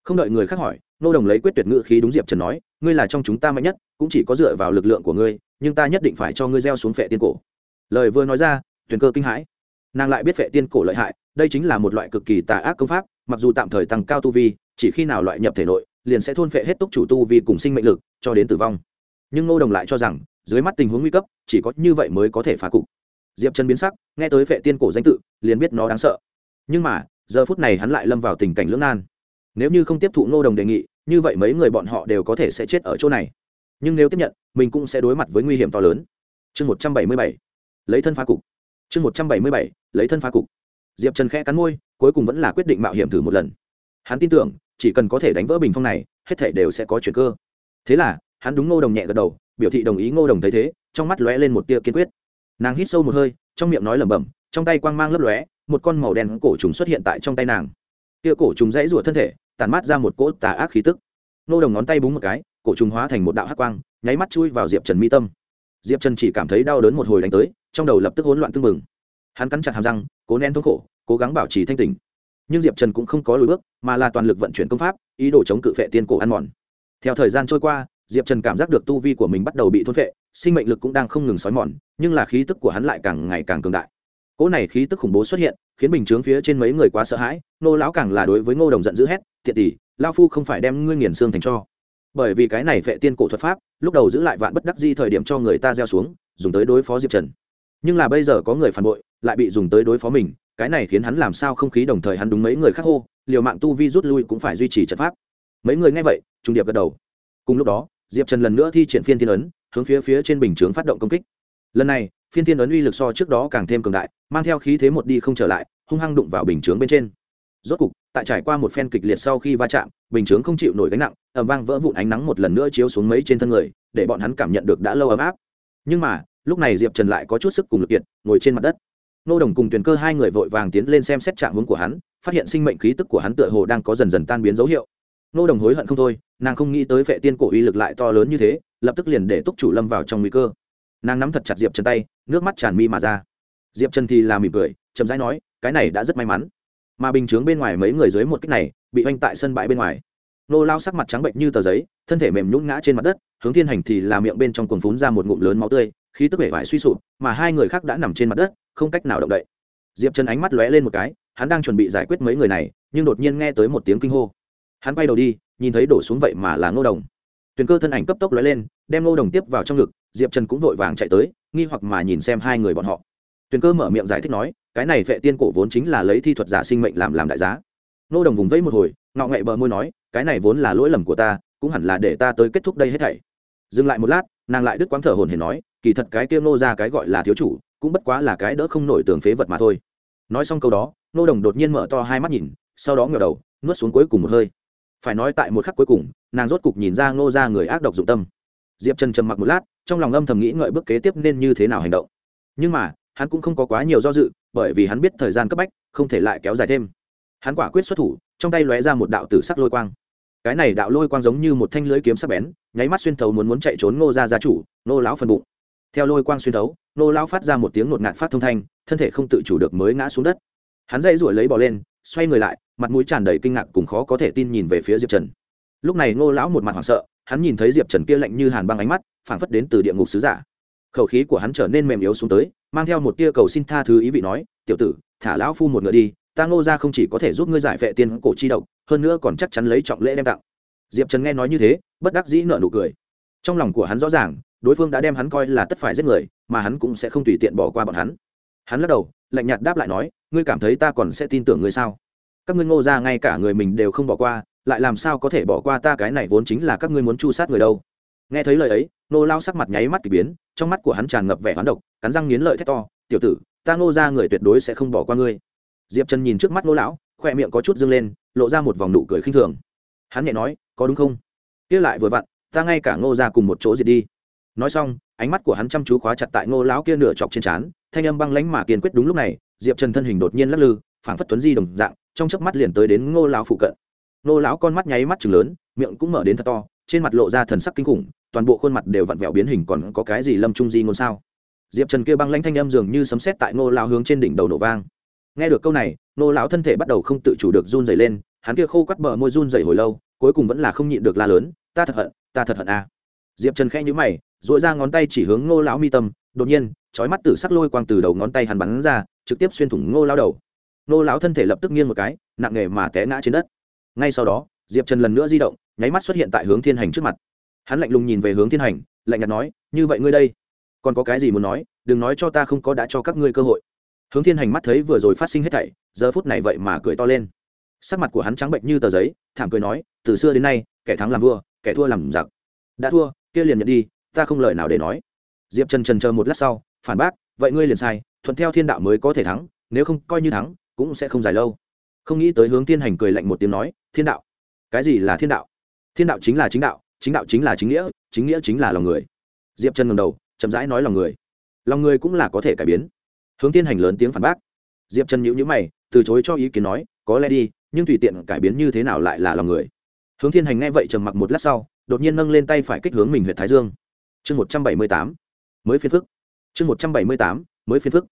Không đợi người khác hỏi nô đồng lấy quyết tuyệt ngự khí đúng diệp trần nói, ngươi là trong chúng ta mạnh nhất, cũng chỉ có dựa vào lực lượng của ngươi, nhưng ta nhất định phải cho ngươi gieo xuống phệ tiên cổ. Lời vừa nói ra, tuyền cơ kinh hãi. Nàng lại biết phệ tiên cổ lợi hại, đây chính là một loại cực kỳ tà ác công pháp, mặc dù tạm thời tăng cao tu vi, chỉ khi nào loại nhập thể nội, liền sẽ thôn phệ hết túc chủ tu vi cùng sinh mệnh lực, cho đến tử vong. Nhưng ngô đồng lại cho rằng dưới mắt tình huống nguy cấp, chỉ có như vậy mới có thể phá cục. Diệp trần biến sắc, nghe tới phệ tiên cổ danh tự, liền biết nó đáng sợ. Nhưng mà, giờ phút này hắn lại lâm vào tình cảnh lưỡng nan. Nếu như không tiếp thụ ngô đồng đề nghị, như vậy mấy người bọn họ đều có thể sẽ chết ở chỗ này. Nhưng nếu tiếp nhận, mình cũng sẽ đối mặt với nguy hiểm to lớn. Chương một trăm bảy mươi bảy, lấy thân phá cục. Chương một trăm bảy mươi bảy, lấy thân phá cục. Diệp trần khẽ cắn môi, cuối cùng vẫn là quyết định mạo hiểm thử một lần. Hắn tin tưởng, chỉ cần có thể đánh vỡ bình phong này, hết thể đều sẽ có chuyện cơ. Thế là, hắn đúng ngô đồng nhẹ gật đầu biểu thị đồng ý ngô đồng thấy thế, trong mắt lóe lên một tia kiên quyết. Nàng hít sâu một hơi, trong miệng nói lẩm bẩm, trong tay quang mang lấp lóe, một con màu đen cổ trùng xuất hiện tại trong tay nàng. Tia cổ trùng dãy rủa thân thể tàn mát ra một cỗ tà ác khí tức. Ngô đồng ngón tay búng một cái, cổ trùng hóa thành một đạo hắc quang, nháy mắt chui vào diệp trần mi tâm. Diệp trần chỉ cảm thấy đau đớn một hồi đánh tới, trong đầu lập tức hỗn loạn tưng bừng. Hắn cắn chặt hàm răng, cố nén thống khổ, cố gắng bảo trì thanh tình nhưng diệp trần cũng không có lùi bước, mà là toàn lực vận chuyển công pháp, ý đồ chống cự phệ tiên cổ ăn mòn. Theo thời gian trôi qua diệp trần cảm giác được tu vi của mình bắt đầu bị thôn phệ, sinh mệnh lực cũng đang không ngừng xói mòn, nhưng là khí tức của hắn lại càng ngày càng cường đại. Cỗ này khí tức khủng bố xuất hiện, khiến bình chướng phía trên mấy người quá sợ hãi, nô lão càng là đối với ngô đồng giận dữ hét, tiện tỷ lao phu không phải đem ngươi nghiền xương thành cho. Bởi vì cái này vệ tiên cổ thuật pháp, lúc đầu giữ lại vạn bất đắc di thời điểm cho người ta gieo xuống, dùng tới đối phó diệp trần. Nhưng là bây giờ có người phản bội, lại bị dùng tới đối phó mình, cái này khiến hắn làm sao không khí đồng thời hắn đúng mấy người khác hô, liều mạng tu vi rút lui cũng phải duy trì trận pháp. Mấy người nghe vậy trung điệp gật đầu. Cùng lúc đó diệp trần lần nữa thi triển phiên thiên ấn, hướng phía phía trên bình chướng phát động công kích. Lần này, phiên thiên ấn uy lực so trước đó càng thêm cường đại, mang theo khí thế một đi không trở lại, hung hăng đụng vào bình chướng bên trên. Rốt cục, tại trải qua một phen kịch liệt sau khi va chạm, bình chướng không chịu nổi gánh nặng ẩm vang vỡ vụn ánh nắng một lần nữa chiếu xuống mấy trên thân người, để bọn hắn cảm nhận được đã lâu ấm áp. Nhưng mà, lúc này diệp trần lại có chút sức cùng lực kiệt, ngồi trên mặt đất. Nô đồng cùng tuyền cơ hai người vội vàng tiến lên xem xét trạng hướng của hắn, phát hiện sinh mệnh khí tức của hắn tựa hồ đang có dần dần tan biến dấu hiệu. Nô đồng hối hận không thôi nàng không nghĩ tới vệ tiên cổ uy lực lại to lớn như thế, lập tức liền để túc chủ lâm vào trong nguy cơ. Nàng nắm thật chặt diệp trần tay, nước mắt tràn mi mà ra. Diệp trần thì là mỉm cười, chậm rãi nói, cái này đã rất may mắn. Mà bình chướng bên ngoài mấy người dưới một cách này, bị oanh tại sân bãi bên ngoài. Nô lao sắc mặt trắng bệnh như tờ giấy, thân thể mềm nhũn ngã trên mặt đất, hướng thiên hành thì là miệng bên trong cuồng phún ra một ngụm lớn máu tươi, khí tức vẻ vải suy sụp, mà hai người khác đã nằm trên mặt đất, không cách nào động đậy. Diệp trần ánh mắt lóe lên một cái, hắn đang chuẩn bị giải quyết mấy người này, nhưng đột nhiên nghe tới một tiếng kinh hô. Hắn quay đầu đi nhìn thấy đổ xuống vậy mà là ngô đồng. Tuyền cơ thân ảnh cấp tốc lóe lên, đem ngô đồng tiếp vào trong ngực, diệp trần cũng vội vàng chạy tới, nghi hoặc mà nhìn xem hai người bọn họ. Tuyền cơ mở miệng giải thích nói, cái này vệ tiên cổ vốn chính là lấy thi thuật giả sinh mệnh làm làm đại giá. Ngô đồng vùng vẫy một hồi ngọ ngậy bờ môi nói, cái này vốn là lỗi lầm của ta, cũng hẳn là để ta tới kết thúc đây hết thảy. Dừng lại một lát, nàng lại đứt quãng thở hồn hển nói, kỳ thật cái kia nô ra cái gọi là thiếu chủ, cũng bất quá là cái đỡ không nổi tường phế vật mà thôi. Nói xong câu đó nô đồng đột nhiên mở to hai mắt nhìn, sau đó ngửa đầu, nuốt xuống cuối cùng một hơi phải nói tại một khắc cuối cùng, nàng rốt cục nhìn ra ngô ra người ác độc dụng tâm. Diệp trần trầm mặc một lát, trong lòng âm thầm nghĩ ngợi bước kế tiếp nên như thế nào hành động. Nhưng mà, hắn cũng không có quá nhiều do dự, bởi vì hắn biết thời gian cấp bách, không thể lại kéo dài thêm. Hắn quả quyết xuất thủ, trong tay lóe ra một đạo tử sắc lôi quang. Cái này đạo lôi quang giống như một thanh lưới kiếm sắc bén, nháy mắt xuyên thấu muốn muốn chạy trốn ngô ra gia chủ nô lão phần bụng. Theo lôi quang xuyên thấu nô lão phát ra một tiếng ngột ngạt phát thông thanh, thân thể không tự chủ được mới ngã xuống đất. Hắn dây ruổi lấy bỏ lên xoay người lại, mặt mũi tràn đầy kinh ngạc cùng khó có thể tin nhìn về phía diệp trần. Lúc này ngô lão một mặt hoảng sợ, hắn nhìn thấy diệp trần kia lạnh như hàn băng ánh mắt, phảng phất đến từ địa ngục sứ giả. Khẩu khí của hắn trở nên mềm yếu xuống tới, mang theo một tia cầu xin tha thứ ý vị nói, tiểu tử, thả lão phu một ngựa đi, ta ngô ra không chỉ có thể giúp ngươi giải vệ tiên cổ chi độc, hơn nữa còn chắc chắn lấy trọng lễ đem tặng. Diệp trần nghe nói như thế, bất đắc dĩ nợ nụ cười. Trong lòng của hắn rõ ràng, đối phương đã đem hắn coi là tất phải giết người, mà hắn cũng sẽ không tùy tiện bỏ qua bọn hắn hắn lắc đầu, lạnh nhạt đáp lại nói, ngươi cảm thấy ta còn sẽ tin tưởng ngươi sao? Các ngươi ngô ra ngay cả người mình đều không bỏ qua, lại làm sao có thể bỏ qua ta cái này vốn chính là các ngươi muốn chu sát người đâu? Nghe thấy lời ấy nô lao sắc mặt nháy mắt k ỳ biến, trong mắt của hắn tràn ngập vẻ hoán độc, cắn răng nghiến lợi thét to, tiểu tử, ta ngô ra người tuyệt đối sẽ không bỏ qua ngươi. Diệp trần nhìn trước mắt nô lão khoe miệng có chút dâng lên, lộ ra một vòng nụ cười khinh thường. Hắn nhẹ nói, có đúng không? Kia lại vừa vặn, ta ngay cả ngô ra cùng một chỗ diệt đi. Nói xong ánh mắt của hắn chăm chú khóa chặt tại ngô lão kia nửa chọc trên trán, thanh âm băng lánh mà kiên quyết đúng lúc này, diệp trần thân hình đột nhiên lắc lư, phảng phất tuấn di đồng dạng, trong chớp mắt liền tới đến ngô lão phụ cận. Ngô lão con mắt nháy mắt chừng lớn, miệng cũng mở đến thật to, trên mặt lộ ra thần sắc kinh khủng, toàn bộ khuôn mặt đều vặn vẹo biến hình còn có cái gì lâm trung di ngôn sao? Diệp trần kia băng lãnh thanh âm dường như sấm sét tại ngô lão hướng trên đỉnh đầu nổ vang. Nghe được câu này, ngô lão thân thể bắt đầu không tự chủ được run dày lên, hắn kia khô quắt bờ môi run dày hồi lâu, cuối cùng vẫn là không nhịn được la lớn, ta thật hận, ta thật hận a à. diệp trần khẽ nhữ mày dội ra ngón tay chỉ hướng ngô lão mi tâm, đột nhiên trói mắt tử sắc lôi quang từ đầu ngón tay hắn bắn ra, trực tiếp xuyên thủng ngô lão đầu. Ngô lão thân thể lập tức nghiêng một cái, nặng nề mà té ngã trên đất. Ngay sau đó, diệp trần lần nữa di động, nháy mắt xuất hiện tại hướng thiên hành trước mặt. Hắn lạnh lùng nhìn về hướng thiên hành, lạnh nhạt nói, như vậy ngươi đây, còn có cái gì muốn nói? Đừng nói cho ta không có đã cho các ngươi cơ hội. Hướng thiên hành mắt thấy vừa rồi phát sinh hết thảy, giờ phút này vậy mà cười to lên. Sắc mặt của hắn trắng bệnh như tờ giấy, thảm cười nói, từ xưa đến nay, kẻ thắng làm vua, kẻ thua làm giặc. Đã thua, kia liền nhận đi ta không lời nào để nói. Diệp trần trần chờ một lát sau, phản bác, vậy ngươi liền sai, thuận theo thiên đạo mới có thể thắng, nếu không coi như thắng, cũng sẽ không dài lâu. Không nghĩ tới hướng thiên hành cười lạnh một tiếng nói, thiên đạo. Cái gì là thiên đạo? Thiên đạo chính là chính đạo chính đạo chính là chính nghĩa chính nghĩa chính là lòng người. Diệp trần ngầm đầu, chậm rãi nói lòng người. Lòng người cũng là có thể cải biến. Hướng thiên hành lớn tiếng phản bác. Diệp trần nhữ nhữ mày, từ chối cho ý kiến nói, có lẽ đi, nhưng tùy tiện cải biến như thế nào lại là lòng người. Hướng thiên hành nghe vậy trầm mặc một lát sau, đột nhiên nâng lên tay phải kích hướng mình huyện thái dương chương một trăm bảy mươi tám, mới phiên phức. Chương một trăm bảy mươi tám, mới phiên phức.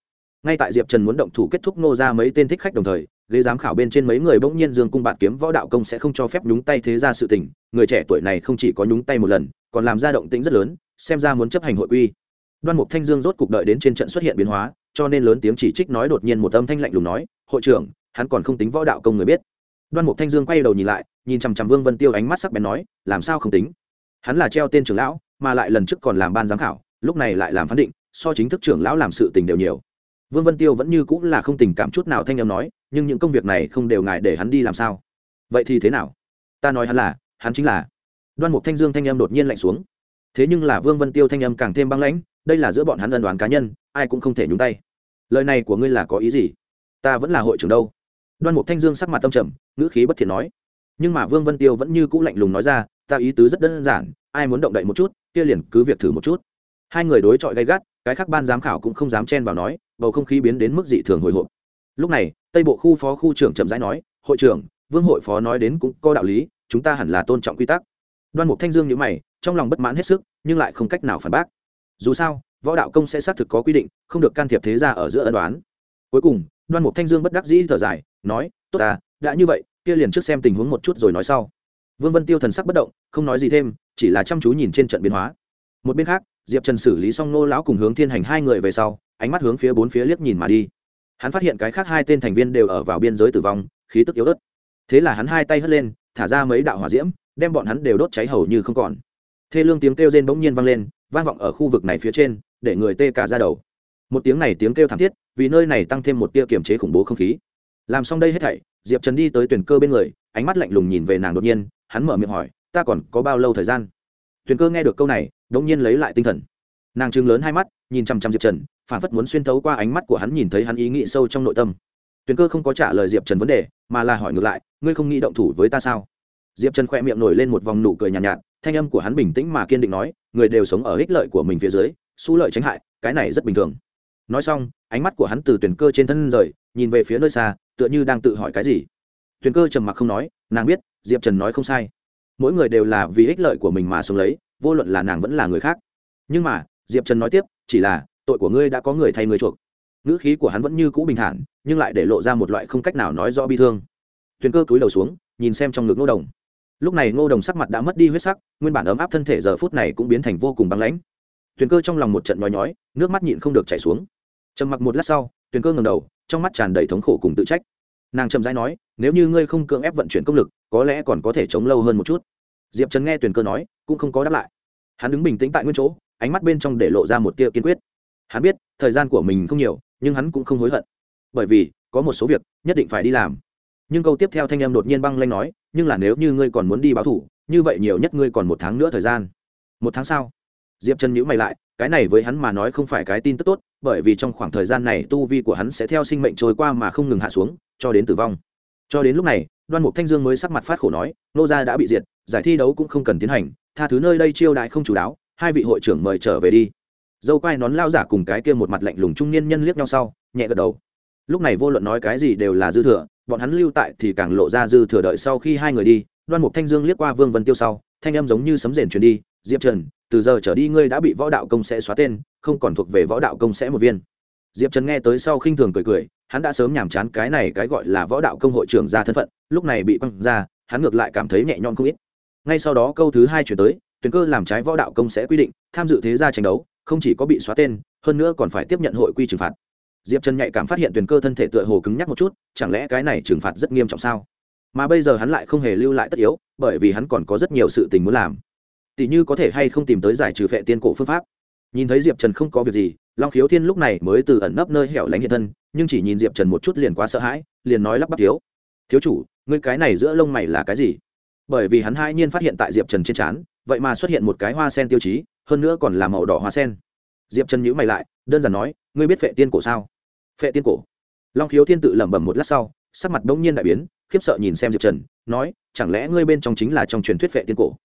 Ngay tại diệp trần muốn động thủ kết thúc nô ra mấy tên thích khách đồng thời, ghế giám khảo bên trên mấy người bỗng nhiên dương cung bạn kiếm võ đạo công sẽ không cho phép nhúng tay thế ra sự tình, người trẻ tuổi này không chỉ có nhúng tay một lần, còn làm ra động tĩnh rất lớn, xem ra muốn chấp hành hội quy. Đoan mục thanh dương rốt cục đợi đến trên trận xuất hiện biến hóa, cho nên lớn tiếng chỉ trích nói đột nhiên một âm thanh lạnh lùng nói, hội trưởng, hắn còn không tính võ đạo công người biết. Đoan mục thanh dương quay đầu nhìn lại, nhìn chằm chằm vương vân tiêu ánh mắt sắc bén nói, làm sao không tính? Hắn là treo tên trưởng lão mà lại lần trước còn làm ban giám khảo, lúc này lại làm phán định, so chính thức trưởng lão làm sự tình đều nhiều. Vương vân tiêu vẫn như cũng là không tình cảm chút nào thanh em nói, nhưng những công việc này không đều ngại để hắn đi làm sao? Vậy thì thế nào? Ta nói hắn là, hắn chính là. Đoan mục thanh dương thanh em đột nhiên lạnh xuống. Thế nhưng là vương vân tiêu thanh em càng thêm băng lãnh, đây là giữa bọn hắn ân đoán cá nhân, ai cũng không thể nhúng tay. Lời này của ngươi là có ý gì? Ta vẫn là hội trưởng đâu? Đoan mục thanh dương sắc mặt tâm trầm, ngữ khí bất thiện nói. Nhưng mà vương vân tiêu vẫn như cũ lạnh lùng nói ra ta ý tứ rất đơn giản, ai muốn động đậy một chút, kia liền cứ việc thử một chút. Hai người đối chọi gay gắt, cái khác ban giám khảo cũng không dám chen vào nói, bầu không khí biến đến mức dị thường hồi hộp. Lúc này, tây bộ khu phó khu trưởng chậm rãi nói, hội trưởng, vương hội phó nói đến cũng có đạo lý, chúng ta hẳn là tôn trọng quy tắc. Đoan mục thanh dương nhữ mày, trong lòng bất mãn hết sức, nhưng lại không cách nào phản bác. Dù sao, võ đạo công sẽ xác thực có quy định, không được can thiệp thế ra ở giữa ân đoán cuối cùng, đoan mục thanh dương bất đắc dĩ thở dài, nói, tốt ta, đã như vậy, kia liền trước xem tình huống một chút rồi nói sau vương vân tiêu thần sắc bất động, không nói gì thêm, chỉ là chăm chú nhìn trên trận biến hóa. Một bên khác, diệp trần xử lý xong nô lão cùng hướng thiên hành hai người về sau, ánh mắt hướng phía bốn phía liếc nhìn mà đi. Hắn phát hiện cái khác hai tên thành viên đều ở vào biên giới tử vong, khí tức yếu ớt. Thế là hắn hai tay hất lên, thả ra mấy đạo hỏa diễm, đem bọn hắn đều đốt cháy hầu như không còn. Thê lương tiếng kêu rên bỗng nhiên vang lên, vang vọng ở khu vực này phía trên, để người tê cả ra đầu. Một tiếng này tiếng kêu thảm thiết, vì nơi này tăng thêm một tia kiềm chế khủng bố không khí. Làm xong đây hết thảy, diệp trần đi tới tuyển cơ bên người, ánh mắt lạnh lùng nhìn về nàng đột nhiên hắn mở miệng hỏi ta còn có bao lâu thời gian? Tuyển cơ nghe được câu này đột nhiên lấy lại tinh thần. Nàng trừng lớn hai mắt nhìn chằm chằm diệp trần phản phất muốn xuyên thấu qua ánh mắt của hắn nhìn thấy hắn ý nghĩ sâu trong nội tâm. Tuyển cơ không có trả lời diệp trần vấn đề mà là hỏi ngược lại ngươi không nghĩ động thủ với ta sao? Diệp trần khoe miệng nổi lên một vòng nụ cười nhàn nhạt, nhạt thanh âm của hắn bình tĩnh mà kiên định nói người đều sống ở ích lợi của mình phía dưới xu lợi tránh hại cái này rất bình thường. Nói xong ánh mắt của hắn từ tuyển cơ trên thân rời nhìn về phía nơi xa tựa như đang tự hỏi cái gì. Tuyển cơ trầm mặc không nói nàng biết, diệp trần nói không sai. Mỗi người đều là vì ích lợi của mình mà sống lấy, vô luận là nàng vẫn là người khác. Nhưng mà, diệp trần nói tiếp, chỉ là, tội của ngươi đã có người thay ngươi chuộc. Ngữ khí của hắn vẫn như cũ bình thản, nhưng lại để lộ ra một loại không cách nào nói rõ bi thương. Tuyền cơ cúi đầu xuống, nhìn xem trong ngực ngô đồng. Lúc này ngô đồng sắc mặt đã mất đi huyết sắc, nguyên bản ấm áp thân thể giờ phút này cũng biến thành vô cùng băng lãnh. Tuyền cơ trong lòng một trận nhói nhói, nước mắt nhịn không được chảy xuống. Trầm mặc một lát sau, tuyền cơ ngầm đầu, trong mắt tràn đầy thống khổ cùng tự trách nàng chậm rãi nói, nếu như ngươi không cưỡng ép vận chuyển công lực, có lẽ còn có thể chống lâu hơn một chút. Diệp trần nghe tuyền cơ nói, cũng không có đáp lại. Hắn đứng bình tĩnh tại nguyên chỗ, ánh mắt bên trong để lộ ra một tia kiên quyết. Hắn biết, thời gian của mình không nhiều, nhưng hắn cũng không hối hận. Bởi vì, có một số việc, nhất định phải đi làm. Nhưng câu tiếp theo thanh em đột nhiên băng lanh nói, nhưng là nếu như ngươi còn muốn đi báo thủ, như vậy nhiều nhất ngươi còn một tháng nữa thời gian. Một tháng sau diệp trần nhữ mày lại, cái này với hắn mà nói không phải cái tin tức tốt, bởi vì trong khoảng thời gian này tu vi của hắn sẽ theo sinh mệnh trôi qua mà không ngừng hạ xuống cho đến tử vong. Cho đến lúc này, đoan mục thanh dương mới sắc mặt phát khổ nói, nô gia đã bị diệt, giải thi đấu cũng không cần tiến hành, tha thứ nơi đây chiêu đại không chủ đáo, hai vị hội trưởng mời trở về đi. Dâu quai nón lao giả cùng cái kia một mặt lạnh lùng trung niên nhân liếc nhau sau, nhẹ gật đầu. Lúc này vô luận nói cái gì đều là dư thừa, bọn hắn lưu tại thì càng lộ ra dư thừa đợi sau khi hai người đi, đoan mục thanh dương liếc qua vương vân tiêu sau, thanh âm giống như sấm rền truyền đi, diệp trần, từ giờ trở đi ngươi đã bị võ đạo công sẽ xóa tên, không còn thuộc về võ đạo công sẽ một viên. Diệp trần nghe tới sau khinh thường cười cười hắn đã sớm nhàm chán cái này cái gọi là võ đạo công hội trưởng ra thân phận, lúc này bị quăng ra, hắn ngược lại cảm thấy nhẹ nhõm không ít. Ngay sau đó câu thứ hai chuyển tới, tuyển cơ làm trái võ đạo công sẽ quy định, tham dự thế gia tranh đấu, không chỉ có bị xóa tên, hơn nữa còn phải tiếp nhận hội quy trừng phạt. Diệp trần nhạy cảm phát hiện tuyển cơ thân thể tựa hồ cứng nhắc một chút, chẳng lẽ cái này trừng phạt rất nghiêm trọng sao? Mà bây giờ hắn lại không hề lưu lại tất yếu, bởi vì hắn còn có rất nhiều sự tình muốn làm. Tỷ như có thể hay không tìm tới giải trừ phệ tiên cổ phương pháp. Nhìn thấy diệp trần không có việc gì, long khiếu thiên lúc này mới từ ẩn nấp nơi hẻo lánh hiện thân nhưng chỉ nhìn diệp trần một chút liền quá sợ hãi, liền nói lắp bắp, thiếu thiếu chủ, ngươi cái này giữa lông mày là cái gì? Bởi vì hắn hai nhiên phát hiện tại diệp trần trên trán, vậy mà xuất hiện một cái hoa sen tiêu chí, hơn nữa còn là màu đỏ hoa sen. Diệp trần nhữ mày lại, đơn giản nói, ngươi biết phệ tiên cổ sao? Phệ tiên cổ? Long khiếu thiên tự lẩm bẩm một lát sau, sắc mặt đông nhiên đại biến, khiếp sợ nhìn xem diệp trần, nói, chẳng lẽ ngươi bên trong chính là trong truyền thuyết phệ tiên cổ?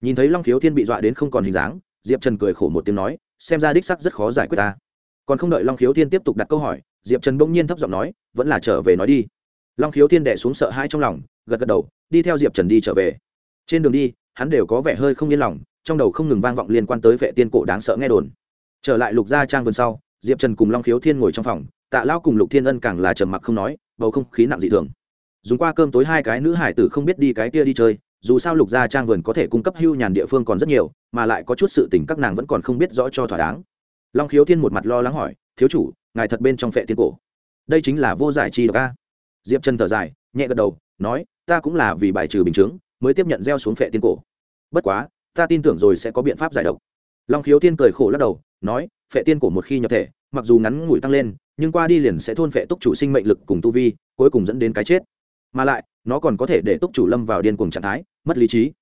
Nhìn thấy long khiếu thiên bị dọa đến không còn hình dáng, diệp trần cười khổ một tiếng nói, xem ra đích sắc rất khó giải quyết ta. Còn không đợi long khiếu thiên tiếp tục đặt câu hỏi diệp trần bỗng nhiên thấp giọng nói, vẫn là trở về nói đi. Long khiếu thiên đẻ xuống sợ hãi trong lòng, gật gật đầu, đi theo diệp trần đi trở về. Trên đường đi, hắn đều có vẻ hơi không yên lòng, trong đầu không ngừng vang vọng liên quan tới vệ tiên cổ đáng sợ nghe đồn. Trở lại lục gia trang vườn sau, diệp trần cùng long khiếu thiên ngồi trong phòng, tạ lao cùng lục thiên ân càng là trầm mặc không nói, bầu không khí nặng dị thường. Dùng qua cơm tối hai cái nữ hải tử không biết đi cái kia đi chơi, dù sao lục gia trang vườn có thể cung cấp hưu nhàn địa phương còn rất nhiều, mà lại có chút sự tình các nàng vẫn còn không biết rõ cho thỏa đáng. Long khiếu thiên một mặt lo lắng hỏi, thiếu chủ ngài thật bên trong phệ tiên cổ. Đây chính là vô giải chi độc a. Diệp chân thở dài nhẹ gật đầu nói ta cũng là vì bài trừ bình chứng, mới tiếp nhận gieo xuống phệ tiên cổ. Bất quá ta tin tưởng rồi sẽ có biện pháp giải độc. Long khiếu thiên cười khổ lắc đầu nói phệ tiên cổ một khi nhập thể mặc dù ngắn ngủi tăng lên nhưng qua đi liền sẽ thôn phệ túc chủ sinh mệnh lực cùng tu vi cuối cùng dẫn đến cái chết. Mà lại nó còn có thể để túc chủ lâm vào điên cuồng trạng thái mất lý trí.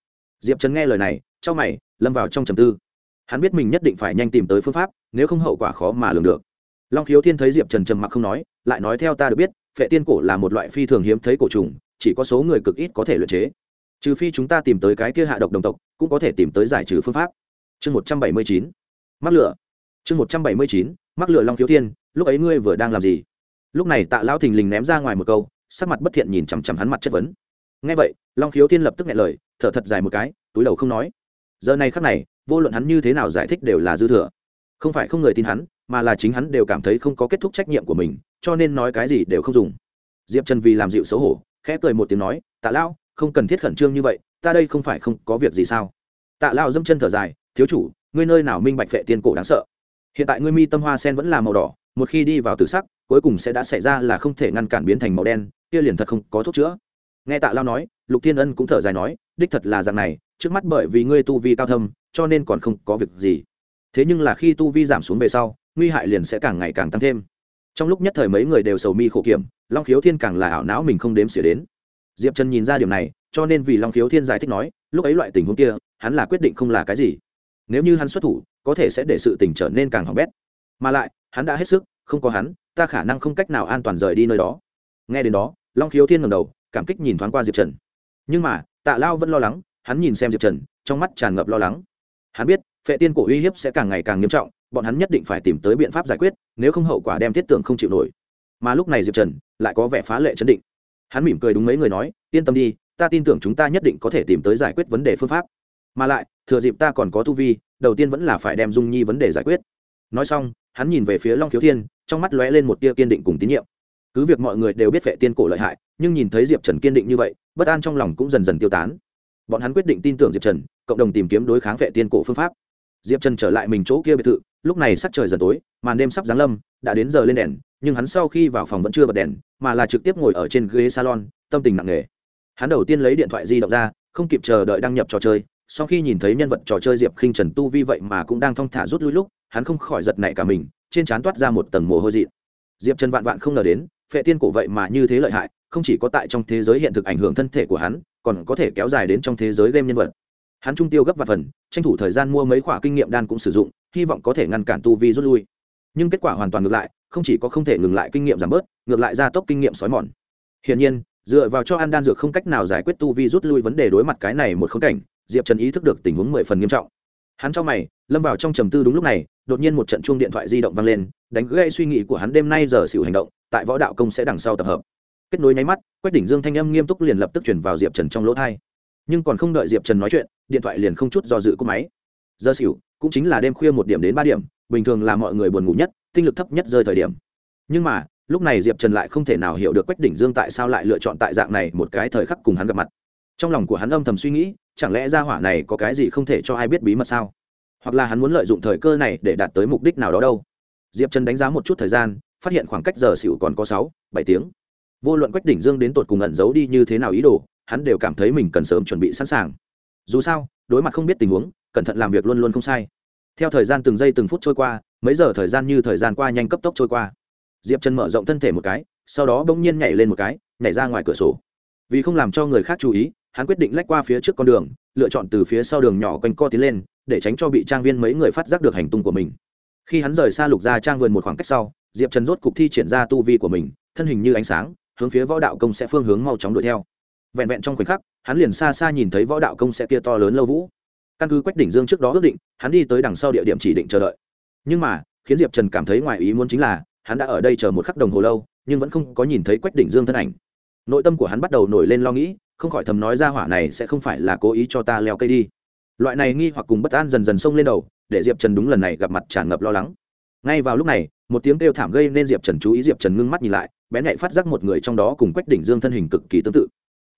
Diệp trần nghe lời này trong mày lâm vào trong trầm tư. Hắn biết mình nhất định phải nhanh tìm tới phương pháp nếu không hậu quả khó mà lường được long khiếu thiên thấy diệp trần trầm mặc không nói, lại nói theo ta được biết, phệ tiên cổ là một loại phi thường hiếm thấy cổ trùng, chỉ có số người cực ít có thể luyện chế. Trừ phi chúng ta tìm tới cái kia hạ độc đồng tộc, cũng có thể tìm tới giải trừ phương pháp. Chương một trăm bảy mươi chín, mắc lửa. Chương một trăm bảy mươi chín, mắc lửa long khiếu thiên, lúc ấy ngươi vừa đang làm gì? Lúc này tạ lão thình lình ném ra ngoài một câu, sắc mặt bất thiện nhìn chằm chằm hắn mặt chất vấn. Ngay vậy, long khiếu thiên lập tức nghe lời, thở thật dài một cái, túi đầu không nói. Giờ này khắc này, vô luận hắn như thế nào giải thích đều là dư thừa. Không phải không người tin hắn mà là chính hắn đều cảm thấy không có kết thúc trách nhiệm của mình, cho nên nói cái gì đều không dùng. Diệp trần vì làm dịu xấu hổ, khẽ cười một tiếng nói, tạ lão, không cần thiết khẩn trương như vậy, ta đây không phải không có việc gì sao? Tạ lão dâm chân thở dài, thiếu chủ, ngươi nơi nào minh bạch vệ tiên cổ đáng sợ? Hiện tại ngươi mi tâm hoa sen vẫn là màu đỏ, một khi đi vào tử sắc, cuối cùng sẽ đã xảy ra là không thể ngăn cản biến thành màu đen, kia liền thật không có thuốc chữa. Nghe tạ lao nói, lục thiên ân cũng thở dài nói, đích thật là dạng này, trước mắt bởi vì ngươi tu vi cao thâm, cho nên còn không có việc gì. Thế nhưng là khi tu vi giảm xuống về sau nguy hại liền sẽ càng ngày càng tăng thêm. Trong lúc nhất thời mấy người đều sầu mi khổ kiểm, long khiếu thiên càng là ảo não mình không đếm xỉa đến. Diệp trần nhìn ra điểm này, cho nên vì long khiếu thiên giải thích nói, lúc ấy loại tình huống kia, hắn là quyết định không là cái gì. Nếu như hắn xuất thủ, có thể sẽ để sự tình trở nên càng hỏng bét. Mà lại, hắn đã hết sức, không có hắn, ta khả năng không cách nào an toàn rời đi nơi đó. Nghe đến đó, long khiếu thiên ngầm đầu, cảm kích nhìn thoáng qua diệp trần. Nhưng mà, tạ lao vẫn lo lắng, hắn nhìn xem diệp trần, trong mắt tràn ngập lo lắng. Hắn biết, phệ tiên cổ uy hiếp sẽ càng ngày càng nghiêm trọng bọn hắn nhất định phải tìm tới biện pháp giải quyết, nếu không hậu quả đem thiết tưởng không chịu nổi. Mà lúc này diệp trần lại có vẻ phá lệ chấn định. Hắn mỉm cười đúng mấy người nói, yên tâm đi, ta tin tưởng chúng ta nhất định có thể tìm tới giải quyết vấn đề phương pháp. Mà lại, thừa dịp ta còn có tu vi, đầu tiên vẫn là phải đem dung nhi vấn đề giải quyết. Nói xong, hắn nhìn về phía long khiếu thiên, trong mắt lóe lên một tia kiên định cùng tín nhiệm. Cứ việc mọi người đều biết vệ tiên cổ lợi hại, nhưng nhìn thấy diệp trần kiên định như vậy, bất an trong lòng cũng dần dần tiêu tán. Bọn hắn quyết định tin tưởng diệp trần, cộng đồng tìm kiếm đối kháng vệ tiên cổ phương pháp diệp trần trở lại mình chỗ kia biệt thự, lúc này sắc trời dần tối, màn đêm sắp giáng lâm, đã đến giờ lên đèn, nhưng hắn sau khi vào phòng vẫn chưa bật đèn, mà là trực tiếp ngồi ở trên ghế salon, tâm tình nặng nề. Hắn đầu tiên lấy điện thoại di động ra, không kịp chờ đợi đăng nhập trò chơi, sau khi nhìn thấy nhân vật trò chơi diệp khinh trần tu vi vậy mà cũng đang thong thả rút lui lúc, hắn không khỏi giật nảy cả mình, trên trán toát ra một tầng mồ hôi dị. Diệp trần vạn vạn không ngờ đến, phệ tiên cổ vậy mà như thế lợi hại, không chỉ có tại trong thế giới hiện thực ảnh hưởng thân thể của hắn, còn có thể kéo dài đến trong thế giới game nhân vật hắn trung tiêu gấp và phần, tranh thủ thời gian mua mấy khoả kinh nghiệm đan cũng sử dụng, hy vọng có thể ngăn cản tu vi rút lui. Nhưng kết quả hoàn toàn ngược lại, không chỉ có không thể ngừng lại kinh nghiệm giảm bớt, ngược lại gia tốc kinh nghiệm xói mòn. Hiển nhiên, dựa vào cho ăn đan dược không cách nào giải quyết tu vi rút lui vấn đề đối mặt cái này một khống cảnh, diệp trần ý thức được tình huống mười phần nghiêm trọng. Hắn cho mày, lâm vào trong trầm tư đúng lúc này, đột nhiên một trận chuông điện thoại di động vang lên, đánh gây suy nghĩ của hắn đêm nay giờ xỉu hành động, tại võ đạo công sẽ đằng sau tập hợp. Kết nối nháy mắt, quách đỉnh dương thanh âm nghiêm túc liền lập tức chuyển vào diệp trần trong lỗ thai nhưng còn không đợi diệp trần nói chuyện điện thoại liền không chút do dự cúp máy giờ xỉu cũng chính là đêm khuya một điểm đến ba điểm bình thường là mọi người buồn ngủ nhất tinh lực thấp nhất rơi thời điểm nhưng mà lúc này diệp trần lại không thể nào hiểu được quách đỉnh dương tại sao lại lựa chọn tại dạng này một cái thời khắc cùng hắn gặp mặt trong lòng của hắn âm thầm suy nghĩ chẳng lẽ ra hỏa này có cái gì không thể cho ai biết bí mật sao hoặc là hắn muốn lợi dụng thời cơ này để đạt tới mục đích nào đó đâu diệp trần đánh giá một chút thời gian phát hiện khoảng cách giờ xỉu còn có sáu, bảy tiếng vô luận quách đỉnh dương đến tột cùng ẩn giấu đi như thế nào ý đồ hắn đều cảm thấy mình cần sớm chuẩn bị sẵn sàng. Dù sao, đối mặt không biết tình huống, cẩn thận làm việc luôn luôn không sai. Theo thời gian từng giây từng phút trôi qua, mấy giờ thời gian như thời gian qua nhanh cấp tốc trôi qua. Diệp trần mở rộng thân thể một cái, sau đó bỗng nhiên nhảy lên một cái, nhảy ra ngoài cửa sổ. Vì không làm cho người khác chú ý, hắn quyết định lách qua phía trước con đường, lựa chọn từ phía sau đường nhỏ quanh co tiến lên, để tránh cho bị trang viên mấy người phát giác được hành tung của mình. Khi hắn rời xa lục ra trang vườn một khoảng cách sau, diệp trần rốt cục thi triển ra tu vi của mình, thân hình như ánh sáng, hướng phía võ đạo công sẽ phương hướng mau chóng đuổi theo vẹn vẹn trong khoảnh khắc, hắn liền xa xa nhìn thấy võ đạo công sẽ kia to lớn lâu vũ. Căn cứ quách đỉnh dương trước đó ước định, hắn đi tới đằng sau địa điểm chỉ định chờ đợi. Nhưng mà, khiến diệp trần cảm thấy ngoài ý muốn chính là, hắn đã ở đây chờ một khắc đồng hồ lâu, nhưng vẫn không có nhìn thấy quách đỉnh dương thân ảnh. Nội tâm của hắn bắt đầu nổi lên lo nghĩ, không khỏi thầm nói ra hỏa này sẽ không phải là cố ý cho ta leo cây đi. Loại này nghi hoặc cùng bất an dần dần xông lên đầu, để diệp trần đúng lần này gặp mặt tràn ngập lo lắng. Ngay vào lúc này, một tiếng kêu thảm gây nên diệp trần chú ý diệp trần ngưng mắt nhìn lại, bén nhạy phát giác một người trong đó cùng quách đỉnh dương thân hình cực kỳ tương tự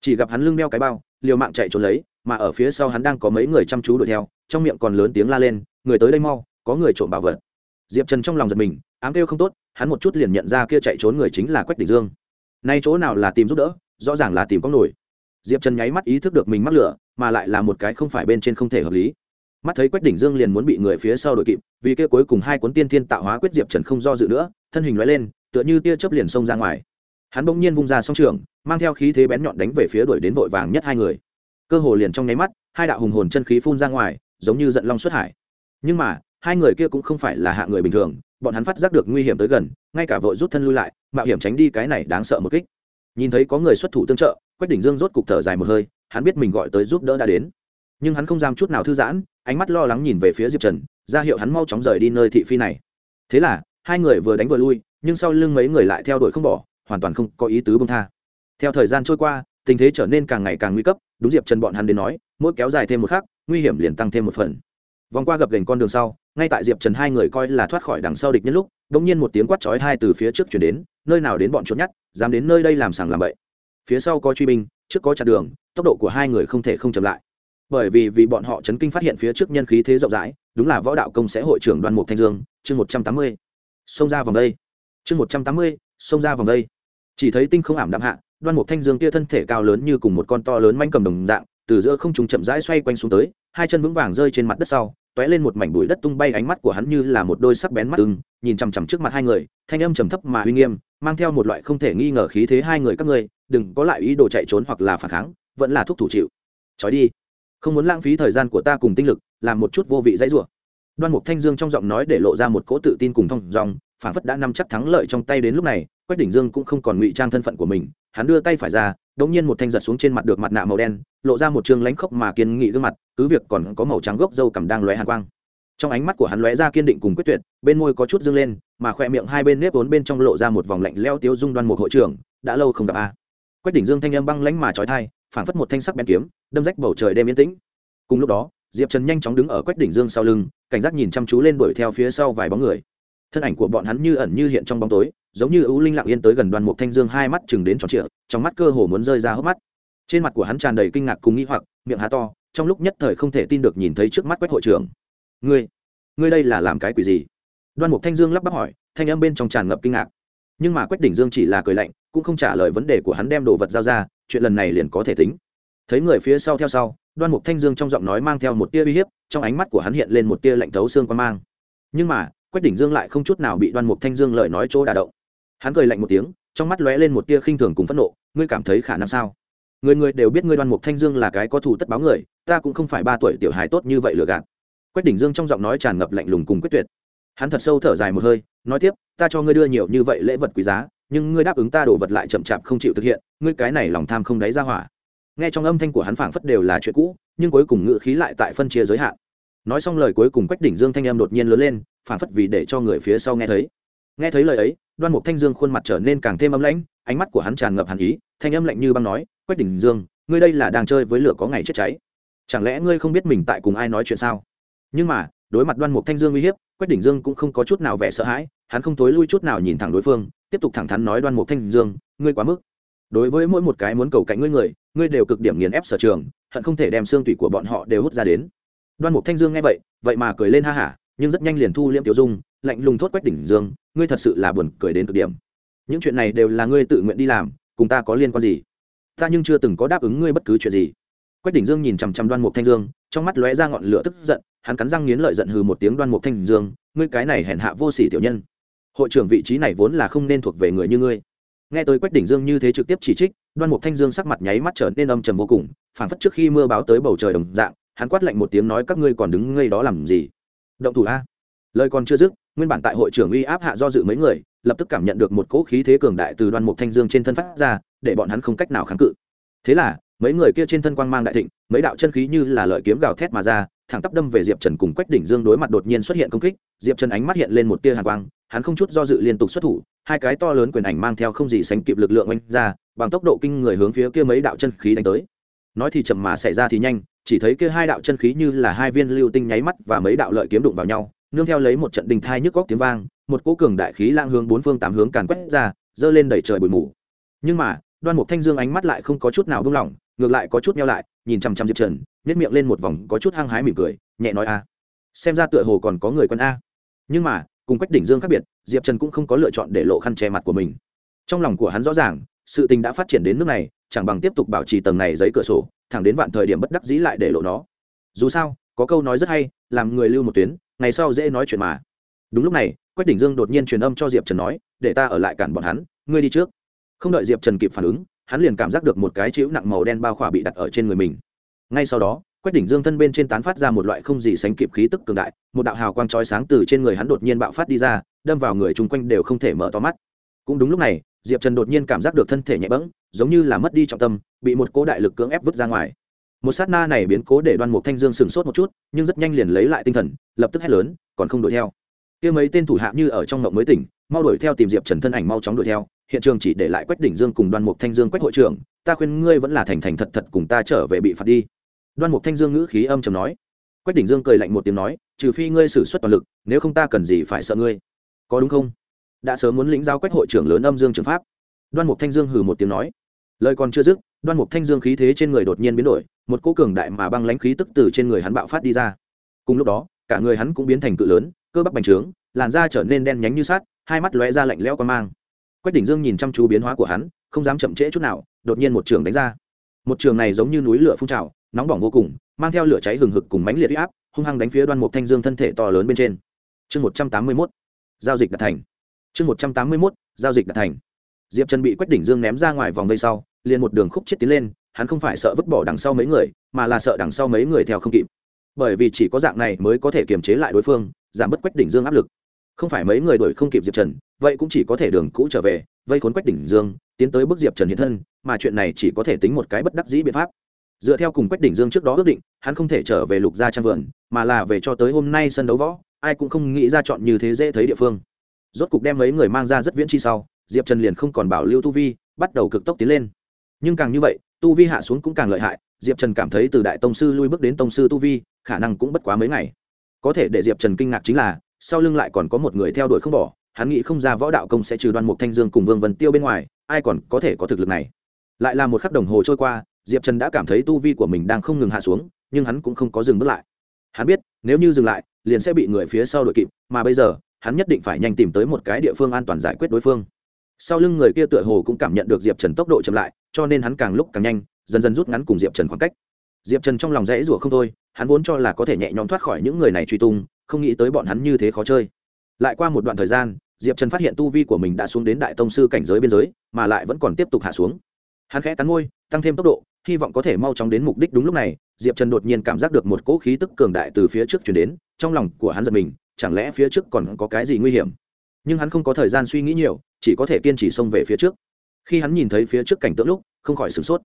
chỉ gặp hắn lưng đeo cái bao, liều mạng chạy trốn lấy, mà ở phía sau hắn đang có mấy người chăm chú đuổi theo, trong miệng còn lớn tiếng la lên, người tới đây mau, có người trộm bảo vật. Diệp trần trong lòng giật mình, ám kêu không tốt, hắn một chút liền nhận ra kia chạy trốn người chính là quách đình dương. Nay chỗ nào là tìm giúp đỡ, rõ ràng là tìm có nổi. Diệp trần nháy mắt ý thức được mình mắc lửa, mà lại là một cái không phải bên trên không thể hợp lý. Mắt thấy quách đỉnh dương liền muốn bị người phía sau đội kịp, vì kia cuối cùng hai cuốn tiên thiên tạo hóa quyết diệp trần không do dự nữa, thân hình loại lên, tựa như tia chớp liền xông ra ngoài. Hắn bỗng nhiên vung ra song trường mang theo khí thế bén nhọn đánh về phía đuổi đến vội vàng nhất hai người. Cơ hồ liền trong nháy mắt, hai đạo hùng hồn chân khí phun ra ngoài, giống như giận long xuất hải. Nhưng mà, hai người kia cũng không phải là hạ người bình thường, bọn hắn phát giác được nguy hiểm tới gần, ngay cả vội rút thân lui lại, mạo hiểm tránh đi cái này đáng sợ một kích. Nhìn thấy có người xuất thủ tương trợ, quách đỉnh dương rốt cục thở dài một hơi, hắn biết mình gọi tới giúp đỡ đã đến. Nhưng hắn không dám chút nào thư giãn, ánh mắt lo lắng nhìn về phía diệp trần, ra hiệu hắn mau chóng rời đi nơi thị phi này. Thế là, hai người vừa đánh vừa lui, nhưng sau lưng mấy người lại theo đuổi không bỏ, hoàn toàn không có ý tứ bông tha theo thời gian trôi qua, tình thế trở nên càng ngày càng nguy cấp, đúng diệp trần bọn hắn đến nói, mỗi kéo dài thêm một khắc, nguy hiểm liền tăng thêm một phần. Vòng qua gập gành con đường sau, ngay tại diệp trần hai người coi là thoát khỏi đằng sau địch nhân lúc đ ỗ n g nhiên một tiếng quát chói hai từ phía trước chuyển đến, nơi nào đến bọn trốn nhát dám đến nơi đây làm sàng làm bậy. Phía sau có truy binh, trước có chặn đường, tốc độ của hai người không thể không chậm lại. Bởi vì vì bọn họ chấn kinh phát hiện phía trước nhân khí thế rộng rãi, đúng là võ đạo công sẽ hội trưởng đoàn mục thanh dương, chương một trăm tám mươi. Xông ra vòng đây. Chương một trăm tám mươi, xông ra vòng đây. Chỉ thấy tinh không ảm đạm hạ đoan mục thanh dương kia thân thể cao lớn như cùng một con to lớn manh cầm đồng dạng, từ giữa không trùng chậm rãi xoay quanh xuống tới, hai chân vững vàng rơi trên mặt đất sau t ó é lên một mảnh bụi đất tung bay ánh mắt của hắn như là một đôi sắc bén mắt ưng, nhìn chằm chằm trước mặt hai người, thanh âm trầm thấp mà uy nghiêm, mang theo một loại không thể nghi ngờ khí thế hai người các ngươi, đừng có lại ý đồ chạy trốn hoặc là phản kháng, vẫn là thuốc thủ chịu. Trói đi. Không muốn lãng phí thời gian của ta cùng tinh lực, làm một chút vô vị dãy rủa. Đoan mục thanh dương trong giọng nói để lộ ra một cỗ tự tin cùng thông dòng phản phất đã nắm chắc thắng lợi trong tay đến lúc này quách đỉnh dương cũng không còn ngụy trang thân phận của mình, hắn đưa tay phải ra đống nhiên một thanh giật xuống trên mặt được mặt nạ màu đen, lộ ra một trường lánh khốc mà kiên nghị gương mặt, cứ việc còn có màu trắng gốc dâu cầm đang lóe hàn quang. Trong ánh mắt của hắn lóe ra kiên định cùng quyết tuyệt, bên môi có chút dâng lên, mà khoe miệng hai bên nếp vốn bên trong lộ ra một vòng lạnh leo tiếu dung đoan một hội trưởng, đã lâu không gặp a. Quách đỉnh dương thanh âm băng lánh mà trói thai phảng phất một thanh sắc bén kiếm, đâm rách bầu trời đêm yên tĩnh. Cùng lúc đó, diệp trần nhanh chóng đứng ở quách đỉnh dương sau lưng, cảnh giác nhìn chăm chú lên đuổi theo phía sau vài bóng người thân ảnh của bọn hắn như ẩn như hiện trong bóng tối, giống như ưu linh lặng yên tới gần đoàn mục thanh dương hai mắt chừng đến tròn trịa, trong mắt cơ hồ muốn rơi ra hốc mắt. Trên mặt của hắn tràn đầy kinh ngạc cùng nghĩ hoặc, miệng há to, trong lúc nhất thời không thể tin được nhìn thấy trước mắt quách hội trưởng. Ngươi ngươi đây là làm cái quỷ gì? Đoan mục thanh dương lắp bắp hỏi, thanh âm bên trong tràn ngập kinh ngạc. Nhưng mà quách đỉnh dương chỉ là cười lạnh, cũng không trả lời vấn đề của hắn đem đồ vật giao ra, chuyện lần này liền có thể tính. Thấy người phía sau theo sau đoan mục thanh dương trong giọng nói mang theo một tia uy hiếp, trong ánh mắt của hắn hiện lên một tia lạnh thấu xương quan mang. Nhưng mà quách đỉnh dương lại không chút nào bị đoan mục thanh dương lời nói chỗ đả động. Hắn cười lạnh một tiếng, trong mắt lóe lên một tia khinh thường cùng phẫn nộ, ngươi cảm thấy khả năng sao? Người người đều biết ngươi đoan mục thanh dương là cái có thù tất báo người, ta cũng không phải ba tuổi tiểu hài tốt như vậy lừa gạt. Quách đỉnh dương trong giọng nói tràn ngập lạnh lùng cùng quyết tuyệt. Hắn thật sâu thở dài một hơi, nói tiếp, ta cho ngươi đưa nhiều như vậy lễ vật quý giá, nhưng ngươi đáp ứng ta đổ vật lại chậm chạp không chịu thực hiện, ngươi cái này lòng tham không đáy ra hỏa. Nghe trong âm thanh của hắn phảng phất đều là chuyện cũ, nhưng cuối cùng ngự khí lại tại phân chia giới hạn nói xong lời cuối cùng quách đỉnh dương thanh em đột nhiên lớn lên, phản phất vì để cho người phía sau nghe thấy. Nghe thấy lời ấy, đoan mục thanh dương khuôn mặt trở nên càng thêm âm lãnh, ánh mắt của hắn tràn ngập hàn ý, thanh âm lạnh như băng nói, quách đỉnh dương, ngươi đây là đang chơi với lửa có ngày chết cháy. Chẳng lẽ ngươi không biết mình tại cùng ai nói chuyện sao? Nhưng mà, đối mặt đoan mục thanh dương uy hiếp, quách đỉnh dương cũng không có chút nào vẻ sợ hãi, hắn không thối lui chút nào nhìn thẳng đối phương, tiếp tục thẳng thắn nói đoan mục thanh dương, ngươi quá mức. Đối với mỗi một cái muốn cầu cạnh ngươi người, ngươi đều cực điểm nghiền ép sở trường, hận không thể đem xương tủy của bọn họ đều hút ra đến đoan mục thanh dương nghe vậy vậy mà cười lên ha hả, nhưng rất nhanh liền thu liễm tiểu dung, lạnh lùng thốt quách đỉnh dương, ngươi thật sự là buồn cười đến cực điểm. Những chuyện này đều là ngươi tự nguyện đi làm, cùng ta có liên quan gì? Ta nhưng chưa từng có đáp ứng ngươi bất cứ chuyện gì. Quách đỉnh dương nhìn chằm chằm đoan mục thanh dương, trong mắt lóe ra ngọn lửa tức giận, hắn cắn răng nghiến lợi giận hừ một tiếng đoan mục thanh dương, ngươi cái này hèn hạ vô sỉ tiểu nhân. Hội trưởng vị trí này vốn là không nên thuộc về người như ngươi. Nghe tới quách đỉnh dương như thế trực tiếp chỉ trích, đoan mục thanh dương sắc mặt nháy mắt trở nên âm trầm vô cùng, phảng phất trước khi mưa báo tới bầu trời đồng dạng hắn quát lạnh một tiếng nói, các ngươi còn đứng ngây đó làm gì? Động thủ a. Lời còn chưa dứt, nguyên bản tại hội trưởng uy áp hạ do dự mấy người, lập tức cảm nhận được một cỗ khí thế cường đại từ đoan mục thanh dương trên thân phát ra, để bọn hắn không cách nào kháng cự. Thế là, mấy người kia trên thân quang mang đại thịnh, mấy đạo chân khí như là lợi kiếm gào thét mà ra, thẳng tắp đâm về diệp trần cùng quách đỉnh dương đối mặt đột nhiên xuất hiện công kích, diệp trần ánh mắt hiện lên một tia hàn quang, hắn không chút do dự liên tục xuất thủ, hai cái to lớn quyền ảnh mang theo không gì sánh kịp lực lượng oanh ra, bằng tốc độ kinh người hướng phía kia mấy đạo chân khí đánh tới nói thì chậm mà xảy ra thì nhanh, chỉ thấy kia hai đạo chân khí như là hai viên lưu tinh nháy mắt và mấy đạo lợi kiếm đụng vào nhau, nương theo lấy một trận đình thai nhức góc tiếng vang, một cỗ cường đại khí lang hướng bốn phương tám hướng càn quét ra, dơ lên đẩy trời bụi mù. Nhưng mà, đoan mục thanh dương ánh mắt lại không có chút nào buông lỏng, ngược lại có chút nhau lại, nhìn chằm chằm diệp trần nhét miệng lên một vòng có chút hăng hái mỉm cười, nhẹ nói a, xem ra tựa hồ còn có người quân a. Nhưng mà, cùng quách đỉnh dương khác biệt, diệp trần cũng không có lựa chọn để lộ khăn che mặt của mình. Trong lòng của hắn rõ ràng, sự tình đã phát triển đến nước này chẳng bằng tiếp tục bảo trì tầng này giấy cửa sổ, thẳng đến vạn thời điểm bất đắc dĩ lại để lộ nó. Dù sao, có câu nói rất hay, làm người lưu một tuyến, ngày sau dễ nói chuyện mà. Đúng lúc này, quách đỉnh dương đột nhiên truyền âm cho diệp trần nói, để ta ở lại cản bọn hắn, ngươi đi trước. Không đợi diệp trần kịp phản ứng, hắn liền cảm giác được một cái chữ nặng màu đen bao khỏa bị đặt ở trên người mình. Ngay sau đó, quách đỉnh dương thân bên trên tán phát ra một loại không gì sánh kịp khí tức cường đại, một đạo hào quang trói sáng từ trên người hắn đột nhiên bạo phát đi ra, đâm vào người chung quanh đều không thể mở to mắt. Cũng đúng lúc này diệp trần đột nhiên cảm giác được thân thể nhẹ bẫng, giống như là mất đi trọng tâm, bị một cố đại lực cưỡng ép vứt ra ngoài. Một sát na này biến cố để đoan mục thanh dương sửng sốt một chút, nhưng rất nhanh liền lấy lại tinh thần, lập tức hét lớn, còn không đuổi theo. Kia mấy tên thủ hạ như ở trong ngộng mới tỉnh, mau đuổi theo tìm diệp trần thân ảnh mau chóng đuổi theo, hiện trường chỉ để lại quách đỉnh dương cùng đoan mục thanh dương quách hội trưởng, ta khuyên ngươi vẫn là thành thành thật thật cùng ta trở về bị phạt đi. Đoan mục thanh dương ngữ khí âm chầm nói. Quách đỉnh dương cười lạnh một tiếng nói, trừ phi ngươi xử suất toàn lực, nếu không ta cần gì phải sợ ngươi. Có đúng không? Đã sớm muốn lĩnh giao quách hội trưởng lớn âm dương trường pháp. Đoan mục thanh dương hừ một tiếng nói. Lời còn chưa dứt, đoan mục thanh dương khí thế trên người đột nhiên biến đổi, một cỗ cường đại mà băng lãnh khí tức từ trên người hắn bạo phát đi ra. Cùng lúc đó, cả người hắn cũng biến thành cự lớn, cơ bắp bành trướng, làn da trở nên đen nhánh như sát hai mắt lóe ra lạnh lẽo quan mang. Quách đỉnh dương nhìn chăm chú biến hóa của hắn, không dám chậm trễ chút nào, đột nhiên một trường đánh ra. Một trường này giống như núi lửa phun trào, nóng bỏng vô cùng, mang theo lửa cháy hừng hực cùng mãnh liệt huy áp, hung hăng đánh phía đoan mục thanh dương thân thể to lớn bên trên. Chương một trăm tám mươi mốt. Giao dịch đạt thành chương một trăm tám mươi mốt, giao dịch đã thành. Diệp trần bị quách đỉnh dương ném ra ngoài vòng vây sau, liền một đường khúc chết tiến lên, hắn không phải sợ vứt bỏ đằng sau mấy người, mà là sợ đằng sau mấy người theo không kịp. Bởi vì chỉ có dạng này mới có thể kiềm chế lại đối phương, giảm bớt quách đỉnh dương áp lực. Không phải mấy người đuổi không kịp diệp trần, vậy cũng chỉ có thể đường cũ trở về, vây khốn quách đỉnh dương, tiến tới bức diệp trần hiện thân, mà chuyện này chỉ có thể tính một cái bất đắc dĩ biện pháp. Dựa theo cùng quách đỉnh dương trước đó ước định, hắn không thể trở về lục gia trang vườn, mà là về cho tới hôm nay sân đấu võ, ai cũng không nghĩ ra chọn như thế dễ thấy địa phương rốt cục đem mấy người mang ra rất viễn chi sau, diệp trần liền không còn bảo lưu tu vi, bắt đầu cực tốc tiến lên. Nhưng càng như vậy, tu vi hạ xuống cũng càng lợi hại, diệp trần cảm thấy từ đại tông sư lui bước đến tông sư tu vi, khả năng cũng bất quá mấy ngày. Có thể để diệp trần kinh ngạc chính là, sau lưng lại còn có một người theo đuổi không bỏ, hắn nghĩ không ra võ đạo công sẽ trừ đoan mục thanh dương cùng vương vân tiêu bên ngoài, ai còn có thể có thực lực này. Lại là một khắc đồng hồ trôi qua, diệp trần đã cảm thấy tu vi của mình đang không ngừng hạ xuống, nhưng hắn cũng không có dừng bước lại. Hắn biết, nếu như dừng lại, liền sẽ bị người phía sau đuổi kịp, mà bây giờ hắn nhất định phải nhanh tìm tới một cái địa phương an toàn giải quyết đối phương. Sau lưng người kia tựa hồ cũng cảm nhận được diệp trần tốc độ chậm lại, cho nên hắn càng lúc càng nhanh, dần dần rút ngắn cùng diệp trần khoảng cách. Diệp trần trong lòng rẽ rủa không thôi, hắn vốn cho là có thể nhẹ nhõm thoát khỏi những người này truy tung, không nghĩ tới bọn hắn như thế khó chơi. Lại qua một đoạn thời gian, diệp trần phát hiện tu vi của mình đã xuống đến đại tông sư cảnh giới biên giới, mà lại vẫn còn tiếp tục hạ xuống. Hắn khẽ cắn môi, tăng thêm tốc độ, hy vọng có thể mau chóng đến mục đích đúng lúc này, diệp trần đột nhiên cảm giác được một cỗ khí tức cường đại từ phía trước chuyển đến, trong lòng của hắn giật mình chẳng lẽ phía trước còn có cái gì nguy hiểm? Nhưng hắn không có thời gian suy nghĩ nhiều chỉ có thể kiên trì xông về phía trước. Khi hắn nhìn thấy phía trước cảnh tượng lúc không khỏi sửng sốt.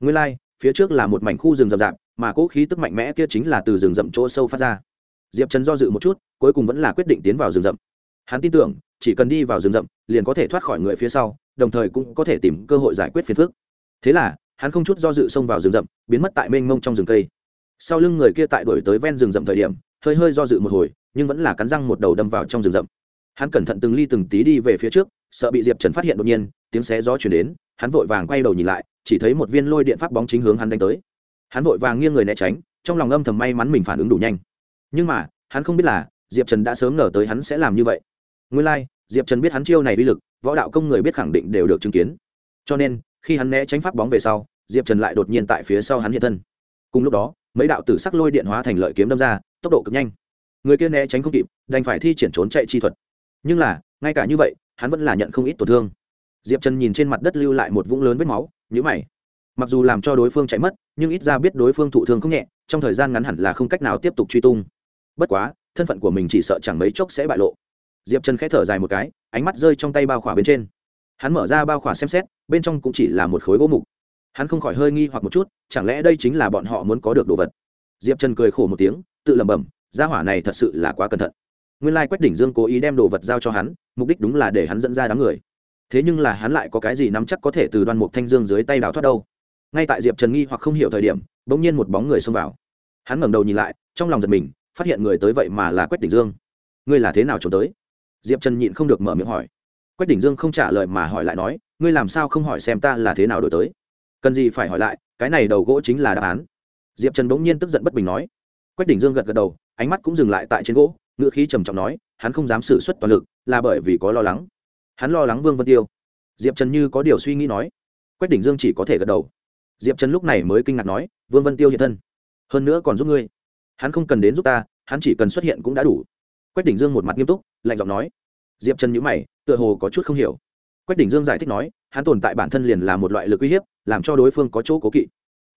Nguyên lai、like, phía trước là một mảnh khu rừng rậm rạp mà cỗ khí tức mạnh mẽ kia chính là từ rừng rậm chỗ sâu phát ra. Diệp trần do dự một chút cuối cùng vẫn là quyết định tiến vào rừng rậm. Hắn tin tưởng chỉ cần đi vào rừng rậm liền có thể thoát khỏi người phía sau đồng thời cũng có thể tìm cơ hội giải quyết phiền phức. Thế là hắn không chút do dự xông vào rừng rậm biến mất tại mênh mông trong rừng cây. Sau lưng người kia tại đuổi tới ven rừng rậm thời điểm hơi hơi do dự một hồi nhưng vẫn là cắn răng một đầu đâm vào trong rừng rậm. Hắn cẩn thận từng ly từng tí đi về phía trước sợ bị diệp trần phát hiện đột nhiên tiếng xé gió chuyển đến hắn vội vàng quay đầu nhìn lại chỉ thấy một viên lôi điện pháp bóng chính hướng hắn đánh tới. Hắn vội vàng nghiêng người né tránh trong lòng âm thầm may mắn mình phản ứng đủ nhanh. Nhưng mà hắn không biết là diệp trần đã sớm ngờ tới hắn sẽ làm như vậy. Nguyên lai、like, diệp trần biết hắn chiêu này uy lực võ đạo công người biết khẳng định đều được chứng kiến. Cho nên khi hắn né tránh pháp bóng về sau diệp trần lại đột nhiên tại phía sau hắn hiện thân. Cùng lúc đó mấy đạo tử sắc lôi điện hóa thành lợi kiếm đâm ra tốc độ cực nhanh người kia né tránh không kịp, đành phải thi triển trốn chạy chi thuật. Nhưng là, ngay cả như vậy, hắn vẫn là nhận không ít tổn thương. Diệp trần nhìn trên mặt đất lưu lại một vũng lớn vết máu nhữ mày. Mặc dù làm cho đối phương chạy mất, nhưng ít ra biết đối phương thụ thương không nhẹ, trong thời gian ngắn hẳn là không cách nào tiếp tục truy tung. Bất quá, thân phận của mình chỉ sợ chẳng mấy chốc sẽ bại lộ. Diệp trần k h ẽ thở dài một cái, ánh mắt rơi trong tay bao khỏa bên trên. Hắn mở ra bao khỏa xem xét, bên trong cũng chỉ là một khối gỗ mục. Hắn không khỏi hơi nghi hoặc một chút, chẳng lẽ đây chính là bọn họ muốn có được đồ vật? Diệp trần cười khổ một tiếng, tự lẩm bẩm gia hỏa này thật sự là quá cẩn thận. Nguyên lai quách đỉnh dương cố ý đem đồ vật giao cho hắn, mục đích đúng là để hắn dẫn ra đám người. Thế nhưng là hắn lại có cái gì nắm chắc có thể từ đoan mục thanh dương dưới tay đào thoát đâu? Ngay tại diệp trần nghi hoặc không hiểu thời điểm đ ỗ n g nhiên một bóng người xông vào. Hắn ngẩng đầu nhìn lại, trong lòng giật mình, phát hiện người tới vậy mà là quách đỉnh dương. Ngươi là thế nào trốn tới? Diệp trần nhịn không được mở miệng hỏi. Quách đỉnh dương không trả lời mà hỏi lại nói, ngươi làm sao không hỏi xem ta là thế nào đổi tới? Cần gì phải hỏi lại, cái này đầu gỗ chính là đáp án. Diệp trần bỗng nhiên tức giận bất bình nói quách đỉnh dương gật gật đầu, ánh mắt cũng dừng lại tại trên gỗ ngựa khí trầm trọng nói, hắn không dám xử suất toàn lực, là bởi vì có lo lắng. Hắn lo lắng vương vân tiêu. Diệp trần như có điều suy nghĩ nói. Quách đỉnh dương chỉ có thể gật đầu. Diệp trần lúc này mới kinh ngạc nói, vương vân tiêu hiện thân, hơn nữa còn giúp ngươi. Hắn không cần đến giúp ta, hắn chỉ cần xuất hiện cũng đã đủ. Quách đỉnh dương một mặt nghiêm túc, lạnh giọng nói. Diệp trần nhữ mày, tựa hồ có chút không hiểu. Quách đỉnh dương giải thích nói, hắn tồn tại bản thân liền là một loại lực uy hiếp, làm cho đối phương có chỗ cố kỵ.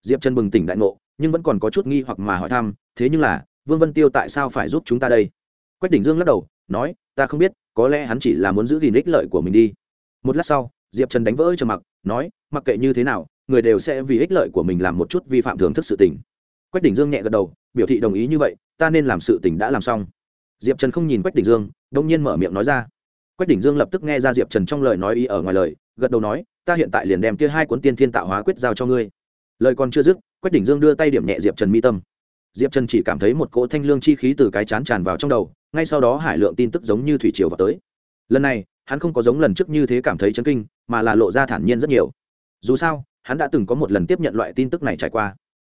Diệp trần bừng tỉnh đại ngộ nhưng vẫn còn có chút nghi hoặc mà hỏi thăm, thế nhưng là, vương vân tiêu tại sao phải giúp chúng ta đây? Quách đỉnh dương lắc đầu, nói, ta không biết, có lẽ hắn chỉ là muốn giữ gìn ích lợi của mình đi. Một lát sau, diệp trần đánh vỡ trầm mặc, nói, mặc kệ như thế nào, người đều sẽ vì ích lợi của mình làm một chút vi phạm thưởng thức sự tình. Quách đỉnh dương nhẹ gật đầu, biểu thị đồng ý như vậy, ta nên làm sự tình đã làm xong. Diệp trần không nhìn quách đỉnh dương, đông nhiên mở miệng nói ra. Quách đỉnh dương lập tức nghe ra diệp trần trong lời nói ý ở ngoài lời, gật đầu nói, ta hiện tại liền đem kia hai cuốn tiên thiên tạo hóa quyết giao cho ngươi. Lời còn chưa dứt quách đỉnh dương đưa tay điểm nhẹ diệp trần mi tâm. Diệp trần chỉ cảm thấy một cỗ thanh lương chi khí từ cái chán tràn vào trong đầu, ngay sau đó hải lượng tin tức giống như thủy triều vào tới. Lần này, hắn không có giống lần trước như thế cảm thấy chấn kinh, mà là lộ ra thản nhiên rất nhiều. Dù sao, hắn đã từng có một lần tiếp nhận loại tin tức này trải qua.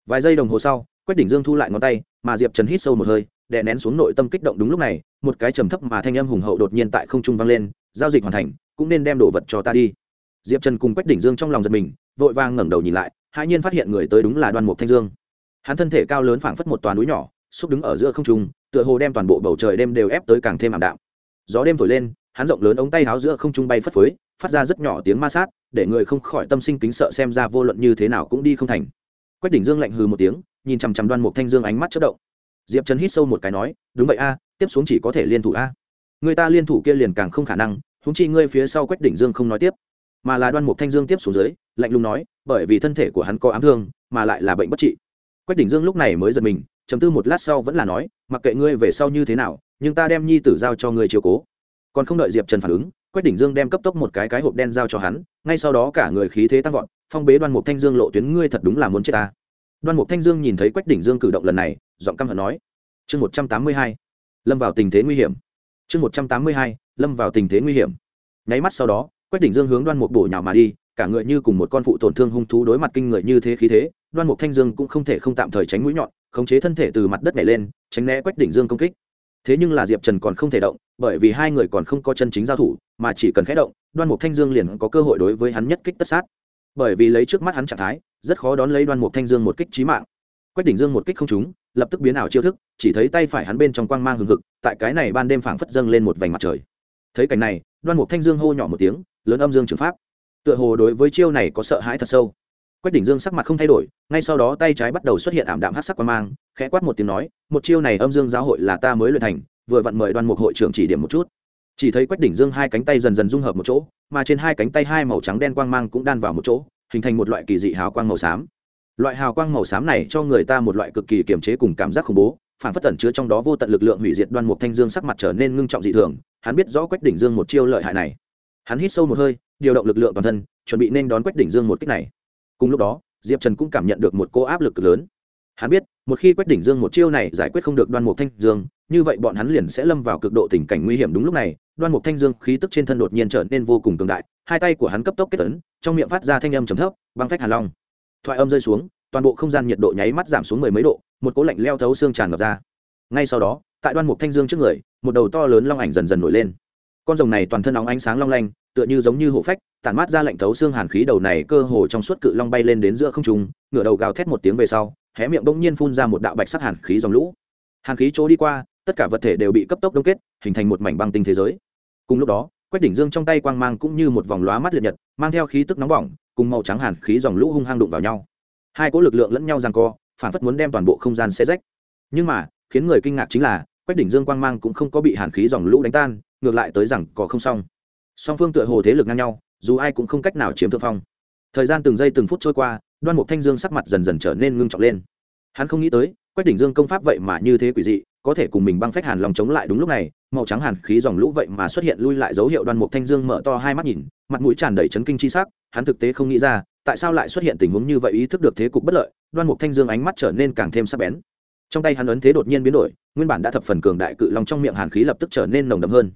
Vài giây đồng hồ sau, quách đỉnh dương thu lại ngón tay, mà diệp trần hít sâu một hơi, đè nén xuống nội tâm kích động đúng lúc này, một cái trầm thấp mà thanh âm hùng hậu đột nhiên tại không trung vang lên, giao dịch hoàn thành, cũng nên đem đồ vật cho ta đi. Diệp trần cùng quách đỉnh dương trong lòng giật mình, vội vàng ngẩng đầu nhìn lại hai nhiên phát hiện người tới đúng là đoan mục thanh dương. Hắn thân thể cao lớn phảng phất một toàn núi nhỏ, xúc đứng ở giữa không trung, tựa hồ đem toàn bộ bầu trời đêm đều ép tới càng thêm ảm đạm. Gió đêm thổi lên, hắn rộng lớn ống tay háo giữa không trung bay phất phới, phát ra rất nhỏ tiếng ma sát, để người không khỏi tâm sinh kính sợ xem ra vô luận như thế nào cũng đi không thành. Quách đỉnh dương lạnh hừ một tiếng, nhìn chằm chằm đoan mục thanh dương ánh mắt chất động. Diệp trần hít sâu một cái nói, đúng vậy a, tiếp xuống chỉ có thể liên thủ a. Người ta liên thủ kia liền càng không khả năng húng chi ngươi phía sau quách đỉnh dương không nói tiếp mà là đoan mục thanh dương tiếp xuống dưới, lạnh lùng nói, bởi vì thân thể của hắn có ám thương, mà lại là bệnh bất trị. Quách đỉnh dương lúc này mới giật mình chấm tư một lát sau vẫn là nói, mặc kệ ngươi về sau như thế nào, nhưng ta đem nhi tử giao cho ngươi chiều cố. Còn không đợi diệp trần phản ứng, quách đỉnh dương đem cấp tốc một cái cái hộp đen giao cho hắn, ngay sau đó cả người khí thế tăng vọt, phong bế đoan mục thanh dương lộ tuyến, ngươi thật đúng là muốn chết ta. Đoan mục thanh dương nhìn thấy quách đỉnh dương cử động lần này, giọng căm hận nói, chương một trăm tám mươi hai, lâm vào tình thế nguy hiểm. Chương một trăm tám mươi hai, lâm vào tình thế nguy hiểm. Nháy mắt sau đó quách đỉnh dương hướng đoan mục bổ nhào mà đi, cả người như cùng một con phụ tổn thương hung thú đối mặt kinh người như thế khí thế, đoan mục thanh dương cũng không thể không tạm thời tránh mũi nhọn, khống chế thân thể từ mặt đất nhảy lên, tránh né quách đỉnh dương công kích. Thế nhưng là diệp trần còn không thể động, bởi vì hai người còn không có chân chính giao thủ, mà chỉ cần khẽ động, đoan mục thanh dương liền có cơ hội đối với hắn nhất kích tất sát. Bởi vì lấy trước mắt hắn trạng thái, rất khó đón lấy đoan mục thanh dương một kích trí mạng. Quách đỉnh dương một kích không trúng, lập tức biến ảo chiêu thức, chỉ thấy tay phải hắn bên trong quang mang hừng hực, tại cái này ban đêm phảng phất dâng lên một vành mặt trời. Thấy cảnh này, đoan mục thanh dương hô nhỏ một tiếng lớn âm dương trường pháp. Tựa hồ đối với chiêu này có sợ hãi thật sâu. Quách đỉnh dương sắc mặt không thay đổi, ngay sau đó tay trái bắt đầu xuất hiện ảm đạm hát sắc quang mang, khẽ quát một tiếng nói, một chiêu này âm dương giáo hội là ta mới luyện thành, vừa vặn mời đoan mục hội trưởng chỉ điểm một chút. Chỉ thấy quách đỉnh dương hai cánh tay dần dần dung hợp một chỗ, mà trên hai cánh tay hai màu trắng đen quang mang cũng đan vào một chỗ, hình thành một loại kỳ dị hào quang màu xám. Loại hào quang màu xám này cho người ta một loại cực kỳ kiềm chế cùng cảm giác khủng bố, phản phất tẩn chứa trong đó vô tận lực lượng hủy diệt đoan mục thanh dương sắc mặt trở nên ngưng trọng dị thường, hắn biết rõ quách đỉnh dương một chiêu lợi hại này hắn hít sâu một hơi, điều động lực lượng toàn thân, chuẩn bị nên đón quách đỉnh dương một kích này. Cùng lúc đó, diệp trần cũng cảm nhận được một cô áp lực lớn. Hắn biết, một khi quách đỉnh dương một chiêu này giải quyết không được đoan mục thanh dương, như vậy bọn hắn liền sẽ lâm vào cực độ tình cảnh nguy hiểm đúng lúc này. Đoan mục thanh dương khí tức trên thân đột nhiên trở nên vô cùng cường đại, hai tay của hắn cấp tốc kết tấn trong miệng phát ra thanh âm trầm thấp, băng phách hàn long. Thoại âm rơi xuống, toàn bộ không gian nhiệt độ nháy mắt giảm xuống mười mấy độ, một cố lạnh leo thấu xương tràn ngập ra. Ngay sau đó, tại đoan mục thanh dương trước người, một đầu to lớn long ảnh dần dần nổi lên. Con rồng này toàn thân óng ánh sáng long lanh tựa như giống như hổ phách, tản mát ra lạnh thấu xương hàn khí đầu này cơ hồ trong suốt cự long bay lên đến giữa không trung, ngửa đầu gào thét một tiếng về sau, hé miệng bỗng nhiên phun ra một đạo bạch sắc hàn khí dòng lũ. Hàn khí chỗ đi qua, tất cả vật thể đều bị cấp tốc đông kết, hình thành một mảnh băng tinh thế giới. Cùng lúc đó, quách đỉnh dương trong tay quang mang cũng như một vòng lóa mắt liệt nhật, mang theo khí tức nóng bỏng, cùng màu trắng hàn khí dòng lũ hung hăng đụng vào nhau. Hai cỗ lực lượng lẫn nhau rằng co, phản phất muốn đem toàn bộ không gian xe rách. Nhưng mà, khiến người kinh ngạc chính là, quách đỉnh dương quang mang cũng không có bị hàn khí dòng lũ đánh tan, ngược lại tới rằng có không xong song phương tựa hồ thế lực ngang nhau, dù ai cũng không cách nào chiếm thượng phong. Thời gian từng giây từng phút trôi qua, đoan mục thanh dương sắc mặt dần dần trở nên ngưng trọng lên. Hắn không nghĩ tới, quách đỉnh dương công pháp vậy mà như thế quỷ dị, có thể cùng mình băng phách hàn lòng chống lại đúng lúc này, màu trắng hàn khí dòng lũ vậy mà xuất hiện lui lại dấu hiệu đoan mục thanh dương mở to hai mắt nhìn, mặt mũi tràn đầy chấn kinh chi sắc, hắn thực tế không nghĩ ra, tại sao lại xuất hiện tình huống như vậy ý thức được thế cục bất lợi, đoan mục thanh dương ánh mắt trở nên càng thêm sắc bén. Trong tay hắn ấn thế đột nhiên biến đổi, nguyên bản đã thập phần cường đại cự long trong miệng hàn khí lập tức trở nên nồng đậm hơn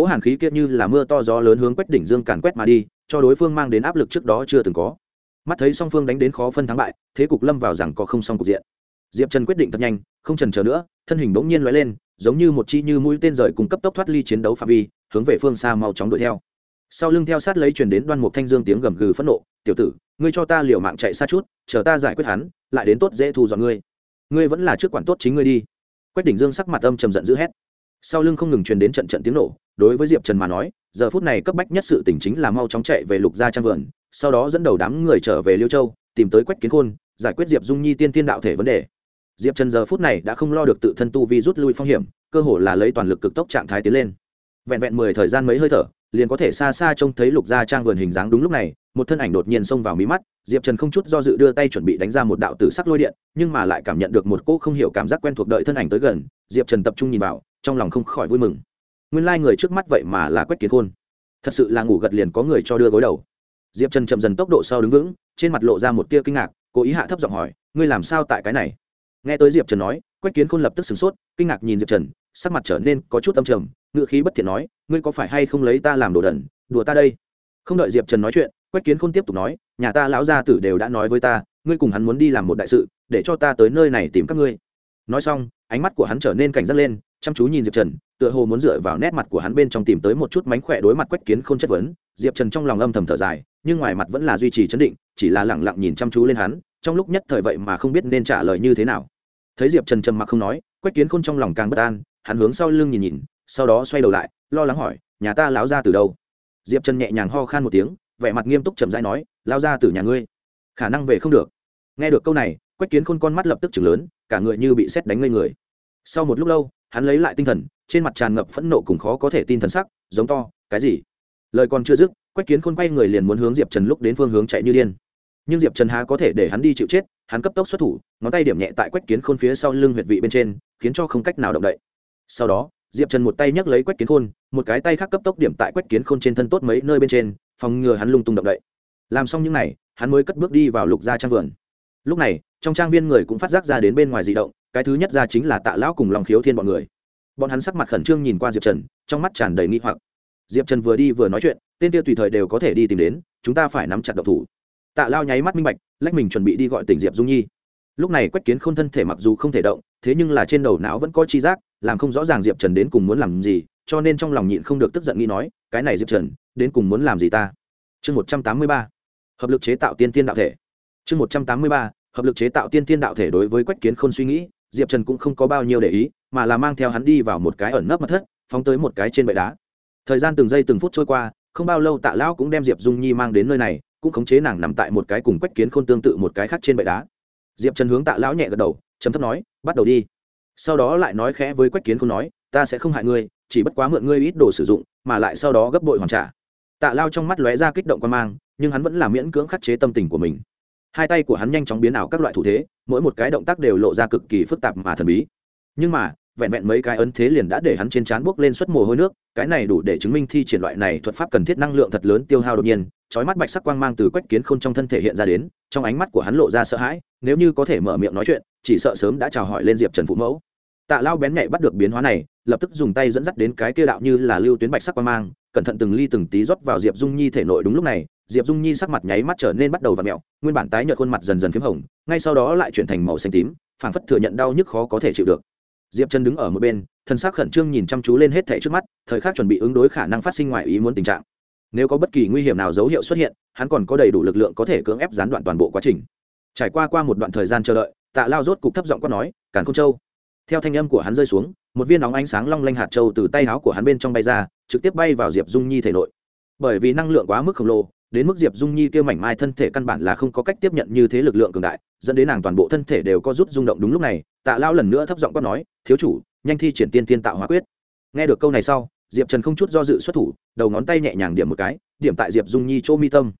cỗ hàn khí kia như là mưa to gió lớn hướng quách đỉnh dương càn quét mà đi, cho đối phương mang đến áp lực trước đó chưa từng có. Mắt thấy song phương đánh đến khó phân thắng bại, thế cục lâm vào rằng có không xong cục diện. Diệp trần quyết định thật nhanh, không trần chờ nữa, thân hình bỗng nhiên l lên, giống như một chi như mũi tên rời cùng cấp tốc thoát ly chiến đấu phạm vi, hướng về phương xa mau chóng đuổi theo. Sau lưng theo sát lấy truyền đến đoan mục thanh dương tiếng gầm gừ phẫn nộ, tiểu tử, ngươi cho ta liều mạng chạy xa chút, chờ ta giải quyết hắn, lại đến tốt dễ thu dọn ngươi. Ngươi vẫn là trước quản tốt chính ngươi đi. Quách đỉnh dương sắc mặt âm trầm giận dữ hét. Sau lưng không ngừng truyền đến trận trận tiếng nổ đối với diệp trần mà nói, giờ phút này cấp bách nhất sự tỉnh chính là mau chóng chạy về lục gia trang vườn, sau đó dẫn đầu đám người trở về liêu châu, tìm tới quách kiến khôn, giải quyết diệp dung nhi tiên tiên đạo thể vấn đề. Diệp trần giờ phút này đã không lo được tự thân tu vi rút lui phong hiểm, cơ hồ là lấy toàn lực cực tốc trạng thái tiến lên. Vẹn vẹn mười thời gian mấy hơi thở, liền có thể xa xa trông thấy lục gia trang vườn hình dáng đúng lúc này, một thân ảnh đột nhiên xông vào mí mắt, diệp trần không chút do dự đưa tay chuẩn bị đánh ra một đạo tử sắc lôi điện, nhưng mà lại cảm nhận được một cô không hiểu cảm giác quen thuộc đợi thân ảnh tới gần, diệp trần tập trung nhìn vào, trong lòng không khỏi vui mừng nguyên lai người trước mắt vậy mà là quách kiến khôn. Thật sự là ngủ gật liền có người cho đưa gối đầu. Diệp trần chậm dần tốc độ sau đứng vững, trên mặt lộ ra một tia kinh ngạc, cố ý hạ thấp giọng hỏi, ngươi làm sao tại cái này? Nghe tới diệp trần nói, quách kiến khôn lập tức sửng sốt, kinh ngạc nhìn diệp trần, sắc mặt trở nên có chút âm trầm, ngựa khí bất thiện nói, ngươi có phải hay không lấy ta làm đồ đần, đùa ta đây? Không đợi diệp trần nói chuyện, quách kiến khôn tiếp tục nói, nhà ta lão gia tử đều đã nói với ta, ngươi cùng hắn muốn đi làm một đại sự, để cho ta tới nơi này tìm các ngươi. Nói xong, ánh mắt của hắn trở nên cảnh giác lên, chăm chú nhìn diệp trần tựa hồ muốn dựa vào nét mặt của hắn bên trong tìm tới một chút mánh khỏe đối mặt quách kiến không chất vấn. Diệp trần trong lòng âm thầm thở dài, nhưng ngoài mặt vẫn là duy trì chấn định, chỉ là lẳng lặng nhìn chăm chú lên hắn, trong lúc nhất thời vậy mà không biết nên trả lời như thế nào. Thấy diệp trần trầm mặc không nói, quách kiến khôn trong lòng càng bất an, hắn hướng sau lưng nhìn nhìn, sau đó xoay đầu lại, lo lắng hỏi, nhà ta láo ra từ đâu? Diệp trần nhẹ nhàng ho khan một tiếng, vẻ mặt nghiêm túc chậm rãi nói lao ra từ nhà ngươi. Khả năng về không được. Nghe được câu này, quách kiến khôn con mắt lập tức chừng lớn, cả người như bị xét đánh ngây người. Sau một lúc lâu, hắn lấy lại tinh thần trên mặt tràn ngập phẫn nộ cùng khó có thể tin thần sắc, giống to, cái gì? Lời còn chưa dứt, quách kiến khôn quay người liền muốn hướng diệp trần lúc đến phương hướng chạy như điên. Nhưng diệp trần há có thể để hắn đi chịu chết, hắn cấp tốc xuất thủ, ngón tay điểm nhẹ tại quách kiến khôn phía sau lưng huyệt vị bên trên, khiến cho không cách nào động đậy. Sau đó, diệp trần một tay nhấc lấy quách kiến khôn, một cái tay khác cấp tốc điểm tại quách kiến khôn trên thân tốt mấy nơi bên trên, phòng ngừa hắn lung tung động đậy. Làm xong những n à y hắn mới cất bước đi vào lục gia trang vườn. Lúc này, trong trang viên người cũng phát giác ra đến bên ngoài di động, cái thứ nhất ra chính là tạ lão cùng lòng khiếu thiên bọn người bọn hắn sắc mặt khẩn trương nhìn qua diệp trần, trong mắt tràn đầy nghi hoặc. Diệp trần vừa đi vừa nói chuyện, tên tiêu tùy thời đều có thể đi tìm đến, chúng ta phải nắm chặt độc thủ. Tạ lao nháy mắt minh bạch, lách mình chuẩn bị đi gọi tỉnh diệp dung nhi. Lúc này quách kiến k h ô n thân thể mặc dù không thể động, thế nhưng là trên đầu não vẫn có chi giác, làm không rõ ràng diệp trần đến cùng muốn làm gì, cho nên trong lòng nhịn không được tức giận nghĩ nói, cái này diệp trần, đến cùng muốn làm gì ta? Chương một trăm tám mươi ba, hợp lực chế tạo tiên tiên đạo thể. Chương một trăm tám mươi ba, hợp lực chế tạo tiên tiên đạo thể đối với quách kiến k h ô n suy nghĩ diệp trần cũng không có bao nhiêu để ý, mà là mang theo hắn đi vào một cái ẩn nấp mật thất, phóng tới một cái trên bệ đá. Thời gian từng giây từng phút trôi qua, không bao lâu tạ lão cũng đem diệp dung nhi mang đến nơi này, cũng khống chế nàng nằm tại một cái cùng quách kiến khôn tương tự một cái khác trên bệ đá. Diệp trần hướng tạ lão nhẹ gật đầu chấm thấp nói, bắt đầu đi. Sau đó lại nói khẽ với quách kiến khôn nói, ta sẽ không hại ngươi, chỉ bất quá mượn ngươi ít đồ sử dụng, mà lại sau đó gấp bội hoàn trả. Tạ lao trong mắt lóe ra kích động quan mang, nhưng hắn vẫn là miễn cưỡng khắc chế tâm tình của mình hai tay của hắn nhanh chóng biến ảo các loại thủ thế, mỗi một cái động tác đều lộ ra cực kỳ phức tạp mà thần bí. Nhưng mà, vẹn vẹn mấy cái ấn thế liền đã để hắn trên trán buốc lên suất mồ hôi nước, cái này đủ để chứng minh thi triển loại này thuật pháp cần thiết năng lượng thật lớn tiêu hao đột nhiên trói mắt bạch sắc quang mang từ quách kiến khôn trong thân thể hiện ra đến, trong ánh mắt của hắn lộ ra sợ hãi, nếu như có thể mở miệng nói chuyện, chỉ sợ sớm đã chào hỏi lên diệp trần phụ mẫu. Tạ lao bén nhạy bắt được biến hóa này, lập tức dùng tay dẫn dắt đến cái kia đạo như là lưu tuyến bạch sắc quang mang cẩn thận từng ly từng tí rót vào diệp dung nhi thể nội đúng lúc này, diệp dung nhi sắc mặt nháy mắt trở nên bắt đầu và mẹo, nguyên bản tái nhợt khuôn mặt dần dần p h í m hồng, ngay sau đó lại chuyển thành màu xanh tím, phảng phất thừa nhận đau nhức khó có thể chịu được. Diệp chân đứng ở một bên thân xác khẩn trương nhìn chăm chú lên hết thể trước mắt, thời khắc chuẩn bị ứng đối khả năng phát sinh ngoài ý muốn tình trạng. Nếu có bất kỳ nguy hiểm nào dấu hiệu xuất hiện, hắn còn có đầy đủ lực lượng có thể cưỡng ép gián đoạn toàn bộ quá trình. Trải qua qua một đoạn thời gian chờ đợi, tạ lao rốt cục thấp giọng quát nói, càn không châu. Theo thanh âm của hắn rơi xuống, một viên nóng ánh sáng long lanh hạt châu từ tay áo của hắn bên trong bay ra trực tiếp bay vào diệp dung nhi thể nội. Bởi vì năng lượng quá mức khổng lồ, đến mức diệp dung nhi kêu mảnh mai thân thể căn bản là không có cách tiếp nhận như thế lực lượng cường đại, dẫn đến nàng toàn bộ thân thể đều có rút rung động đúng lúc này, tạ lao lần nữa thấp giọng quát nói, thiếu chủ, nhanh thi triển tiên tiên tạo hóa quyết. Nghe được câu này sau, diệp trần không chút do dự xuất thủ, đầu ngón tay nhẹ nhàng điểm một cái, điểm tại diệp dung nhi chỗ mi tâm.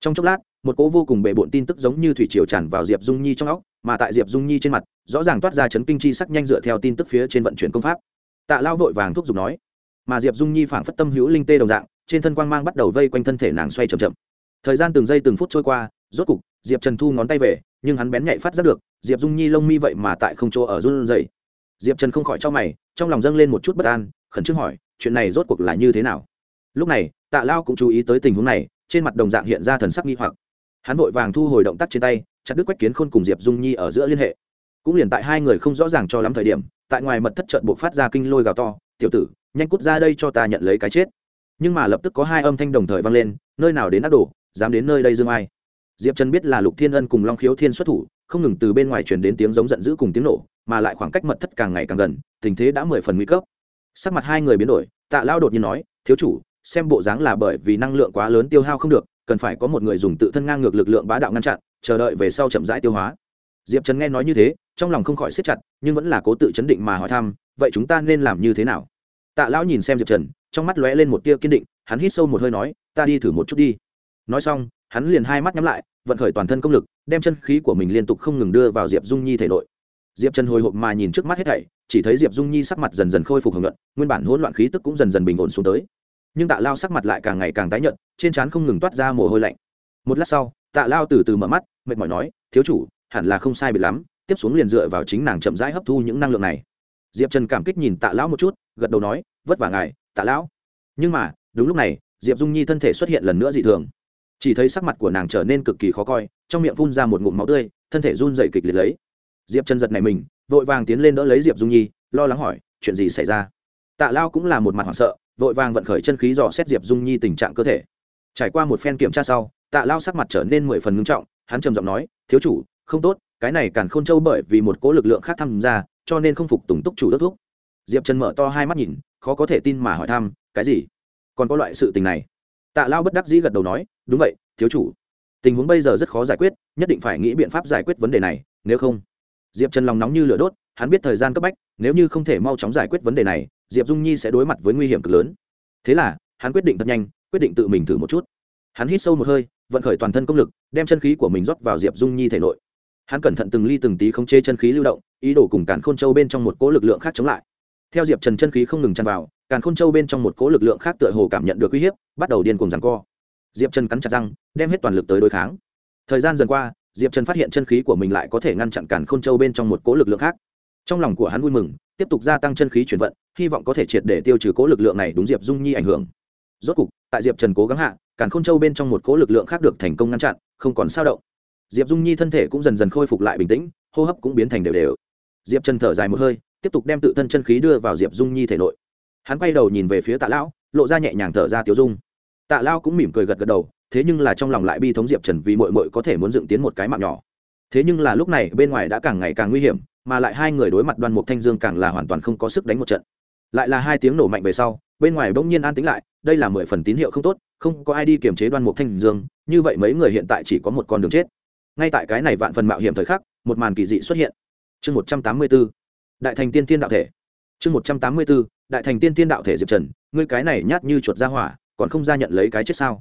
Trong chốc lát, một cỗ vô cùng bề bộn tin tức giống như thủy triều tràn vào diệp dung nhi trong óc, mà tại diệp dung nhi trên mặt, rõ ràng toát ra chấn kinh chi sắc nhanh dựa theo tin tức phía trên vận chuyển công pháp. Tạ lao vội vàng thúc giục nói mà diệp dung nhi phảng phất tâm hữu linh tê đồng dạng trên thân quang mang bắt đầu vây quanh thân thể nàng xoay c h ậ m chậm thời gian từng giây từng phút trôi qua rốt cục diệp trần thu ngón tay về nhưng hắn bén nhạy phát giác được diệp dung nhi lông mi vậy mà tại không chỗ ở run dày diệp trần không khỏi cho mày trong lòng dâng lên một chút bất an khẩn trương hỏi chuyện này rốt cuộc là như thế nào lúc này tạ lao cũng chú ý tới tình huống này trên mặt đồng dạng hiện ra thần sắc nghi hoặc hắn vội vàng thu hồi động tác trên tay chặt đứt quách kiến khôn cùng diệp dung nhi ở giữa liên hệ cũng liền tại hai người không rõ ràng cho lắm thời điểm tại ngoài mật thất trận buộc phát ra kinh lôi gào to tiểu tử nhanh cút ra đây cho ta nhận lấy cái chết. Nhưng mà lập tức có hai âm thanh đồng thời vang lên, nơi nào đến ác đồ, dám đến nơi đây dương ai. Diệp trần biết là lục thiên ân cùng long khiếu thiên xuất thủ, không ngừng từ bên ngoài truyền đến tiếng giống giận dữ cùng tiếng nổ, mà lại khoảng cách mật thất càng ngày càng gần, tình thế đã mười phần nguy cấp. Sắc mặt hai người biến đổi, tạ lao đột nhiên nói, thiếu chủ, xem bộ dáng là bởi vì năng lượng quá lớn tiêu hao không được, cần phải có một người dùng tự thân ngang ngược lực lượng bá đạo ngăn chặn, chờ đợi về sau chậm rãi tiêu hóa. Diệp trần nghe nói như thế, trong lòng không khỏi siết chặt, nhưng vẫn là cố tự chấn định mà hỏi thăm, vậy chúng ta nên làm như thế nào? Tạ lão nhìn xem diệp trần, trong mắt lóe lên một tia kiên định, hắn hít sâu một hơi nói, ta đi thử một chút đi. Nói xong, hắn liền hai mắt nhắm lại, vận khởi toàn thân công lực, đem chân khí của mình liên tục không ngừng đưa vào diệp dung nhi thể nội. Diệp trần hồi hộp mà nhìn trước mắt hết thảy, chỉ thấy diệp dung nhi sắc mặt dần dần khôi phục hưởng luận nguyên bản hỗn loạn khí tức cũng dần dần bình ổn xuống tới. Nhưng tạ lao sắc mặt lại càng ngày càng tái nhợt, trên trán không ngừng toát ra mồ hôi lạnh. Một lát sau, tạ lao từ từ mở mắt, mệt mỏi nói, thiếu chủ, hẳn là không sai biệt lắm, tiếp xuống liền dựa vào chính nàng chậm rãi hấp thu những năng lượng này diệp trần cảm kích nhìn tạ lão một chút, gật đầu nói, vất vả ngài, tạ lão. Nhưng mà, đúng lúc này, diệp dung nhi thân thể xuất hiện lần nữa dị thường. Chỉ thấy sắc mặt của nàng trở nên cực kỳ khó coi, trong miệng phun ra một ngụm máu tươi, thân thể run dậy kịch liệt lấy. Diệp trần giật này mình, vội vàng tiến lên đỡ lấy diệp dung nhi, lo lắng hỏi, chuyện gì xảy ra? Tạ lao cũng là một mặt hoảng sợ, vội vàng vận khởi chân khí dò xét diệp dung nhi tình trạng cơ thể. Trải qua một phen kiểm tra sau, tạ lao sắc mặt trở nên mười phần ngưng trọng, hắn trầm giọng nói, thiếu chủ, không tốt, cái này càn khôn châu bởi vì một cố lực lượng khác tham gia cho nên không phục tùng túc chủ đất thuốc diệp trần mở to hai mắt nhìn, khó có thể tin mà hỏi thăm, cái gì? Còn có loại sự tình này? Tạ lao bất đắc dĩ gật đầu nói, đúng vậy, thiếu chủ. Tình huống bây giờ rất khó giải quyết, nhất định phải nghĩ biện pháp giải quyết vấn đề này, nếu không. Diệp trần lòng nóng như lửa đốt, hắn biết thời gian cấp bách, nếu như không thể mau chóng giải quyết vấn đề này, diệp dung nhi sẽ đối mặt với nguy hiểm cực lớn. Thế là, hắn quyết định thật nhanh, quyết định tự mình thử một chút. Hắn hít sâu một hơi, vận khởi toàn thân công lực, đem chân khí của mình rót vào diệp dung nhi thể nội hắn cẩn thận từng ly từng tí khống chế chân khí lưu động, ý đồ cùng càn khôn châu bên trong một cỗ lực lượng khác chống lại. Theo diệp trần chân khí không ngừng chăn vào, càn khôn châu bên trong một cỗ lực lượng khác tựa hồ cảm nhận được uy hiếp, bắt đầu điên cùng rằng co. Diệp trần cắn chặt răng, đem hết toàn lực tới đối kháng. Thời gian dần qua, diệp trần phát hiện chân khí của mình lại có thể ngăn chặn càn khôn châu bên trong một cỗ lực lượng khác. Trong lòng của hắn vui mừng, tiếp tục gia tăng chân khí chuyển vận, hy vọng có thể triệt để tiêu trừ cỗ lực lượng này đúng diệp dung nhi ảnh hưởng. Rốt cục, tại diệp trần cố gắng hạ, càn khôn châu bên trong một cỗ lực lượng khác được thành công ngăn chặn, không còn sao động diệp dung nhi thân thể cũng dần dần khôi phục lại bình tĩnh, hô hấp cũng biến thành đều đều. Diệp trần thở dài một hơi, tiếp tục đem tự thân chân khí đưa vào diệp dung nhi thể nội. Hắn quay đầu nhìn về phía tạ lão, lộ ra nhẹ nhàng thở ra tiểu dung. Tạ lao cũng mỉm cười gật gật đầu, thế nhưng là trong lòng lại bi thống diệp trần vì mội mội có thể muốn dựng tiến một cái mạng nhỏ. Thế nhưng là lúc này bên ngoài đã càng ngày càng nguy hiểm, mà lại hai người đối mặt đoan mục thanh dương càng là hoàn toàn không có sức đánh một trận. Lại là hai tiếng nổ mạnh về sau, bên ngoài bỗng nhiên an tính lại, đây là mười phần tín hiệu không tốt, không có ai đi kiềm chế đoan mục thanh dương, như vậy mấy người hiện tại chỉ có một con đường chết ngay tại cái này vạn phần mạo hiểm thời khắc, một màn kỳ dị xuất hiện. Chương một trăm tám mươi b ố đại thành tiên tiên đạo thể. Chương một trăm tám mươi b ố đại thành tiên tiên đạo thể diệp trần, ngươi cái này nhát như chuột ra hỏa, còn không ra nhận lấy cái chết sao?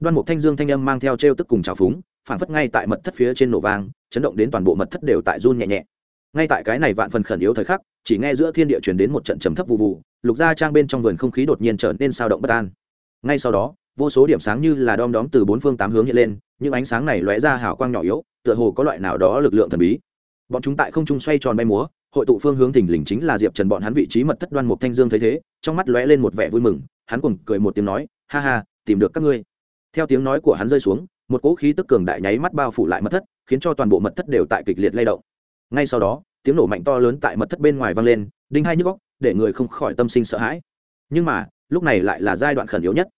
Đoan mục thanh dương thanh âm mang theo t r e o tức cùng trào phúng, phản phất ngay tại mật thất phía trên nổ vang, chấn động đến toàn bộ mật thất đều tại run nhẹ nhẹ. Ngay tại cái này vạn phần khẩn yếu thời khắc, chỉ nghe giữa thiên địa chuyển đến một trận trầm thấp vụ vụ lục gia trang bên trong vườn không khí đột nhiên trở nên sao động bất an. Ngay sau đó vô số điểm sáng như là đom đóm từ bốn phương tám hướng hiện lên, những ánh sáng này lóe ra hào quang nhỏ yếu, tựa hồ có loại nào đó lực lượng thần bí. Bọn chúng tại không trung xoay tròn bay múa, hội tụ phương hướng thình lình chính là diệp trần bọn hắn vị trí mật thất đoan mục thanh dương thấy thế, trong mắt lóe lên một vẻ vui mừng, hắn cùng cười một tiếng nói, ha ha, tìm được các ngươi. Theo tiếng nói của hắn rơi xuống, một cỗ khí tức cường đại nháy mắt bao phủ lại mật thất, khiến cho toàn bộ mật thất đều tại kịch liệt lay động. Ngay sau đó, tiếng nổ mạnh to lớn tại mật thất bên ngoài vang lên, đinh hai nhức góc để người không khỏi tâm sinh sợ hãi. Nhưng mà, lúc này lại là giai đoạn khẩn yếu nhất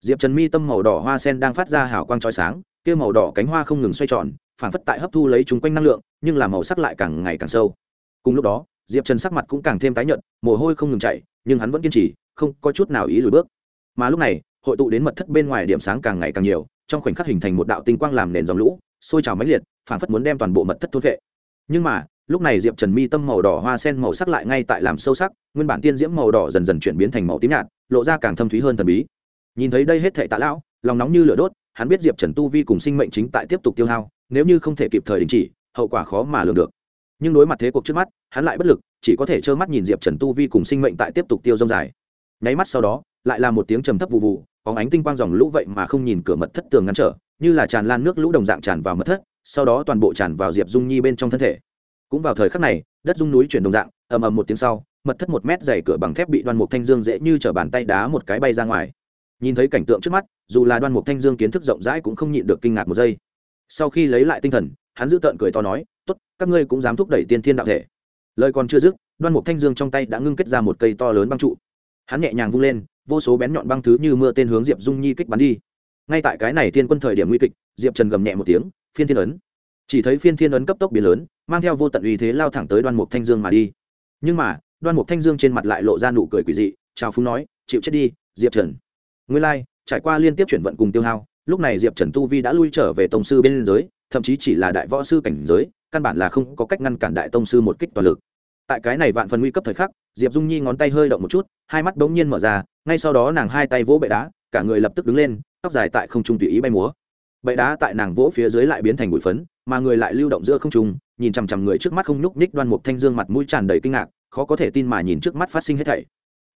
diệp trần mi tâm màu đỏ hoa sen đang phát ra hào quang trói sáng, kia màu đỏ cánh hoa không ngừng xoay tròn, phản phất tại hấp thu lấy chúng quanh năng lượng, nhưng là màu sắc lại càng ngày càng sâu. Cùng lúc đó, diệp trần sắc mặt cũng càng thêm tái nhợt, mồ hôi không ngừng chạy nhưng hắn vẫn kiên trì, không có chút nào ý lùi bước. Mà lúc này, hội tụ đến mật thất bên ngoài điểm sáng càng ngày càng nhiều, trong khoảnh khắc hình thành một đạo tinh quang làm nền dòng lũ, sôi trào mãnh liệt, phản phất muốn đem toàn bộ mật thất thôn vệ nhưng mà, lúc này diệp trần mi tâm màu đỏ hoa sen màu sắc lại ngay tại làm sâu sắc, nguyên bản tiên diễm màu đỏ dần dần chuyển biến thành màu tím nhạt, lộ ra càng thâm thúy hơn thần bí nhìn thấy đây hết thệ tạ lão, lòng nóng như lửa đốt, hắn biết diệp trần tu vi cùng sinh mệnh chính tại tiếp tục tiêu hao, nếu như không thể kịp thời đình chỉ, hậu quả khó mà lường được. Nhưng đối mặt thế cuộc trước mắt, hắn lại bất lực, chỉ có thể trơ mắt nhìn diệp trần tu vi cùng sinh mệnh tại tiếp tục tiêu dông dài. Nháy mắt sau đó, lại là một tiếng trầm thấp vụ vụ có ánh tinh quang dòng lũ vậy mà không nhìn cửa mật thất tường ngăn trở, như là tràn lan nước lũ đồng dạng tràn vào mật thất, sau đó toàn bộ tràn vào diệp dung nhi bên trong thân thể. Cũng vào thời khắc này, đất dung núi chuyển đồng dạng, ầm ầm một tiếng sau, mật thất một mét dày cửa bằng thép bị đoan mục thanh dương dễ như t bàn tay đá một cái bay ra ngoài nhìn thấy cảnh tượng trước mắt, dù là đoan mục thanh dương kiến thức rộng rãi cũng không nhịn được kinh ngạc một giây. Sau khi lấy lại tinh thần, hắn giữ tợn cười to nói t ố t các ngươi cũng dám thúc đẩy tiên thiên đạo thể. Lời còn chưa dứt, đoan mục thanh dương trong tay đã ngưng kết ra một cây to lớn băng trụ. Hắn nhẹ nhàng vung lên, vô số bén nhọn băng thứ như mưa tên hướng diệp dung nhi kích bắn đi. Ngay tại cái này thiên quân thời điểm nguy kịch, diệp trần gầm nhẹ một tiếng, phiên thiên ấn. Chỉ thấy phiên thiên ấn cấp tốc biến lớn, mang theo vô tận uy thế lao thẳng tới đoan mục thanh dương mà đi. Nhưng mà, đoan mục thanh dương trên mặt lại lộ ra nụ cười quỷ dị chào phúng nói, chịu chết đi, diệp trần nguyên lai、like, trải qua liên tiếp chuyển vận cùng tiêu hao lúc này diệp trần tu vi đã lui trở về Tông sư bên giới thậm chí chỉ là đại võ sư cảnh giới căn bản là không có cách ngăn cản đại tông sư một kích toàn lực. Tại cái này vạn phần nguy cấp thời khắc diệp dung nhi ngón tay hơi động một chút hai mắt bỗng nhiên mở ra ngay sau đó nàng hai tay vỗ bệ đá cả người lập tức đứng lên tóc dài tại không trung tùy ý bay múa. Bệ đá tại nàng vỗ phía dưới lại biến thành bụi phấn mà người lại lưu động giữa không trung nhìn chằm chằm người trước mắt không nhúc nhích đoan mục thanh dương mặt mũi tràn đầy kinh ngạc khó có thể tin mà nhìn trước mắt phát sinh hết thảy.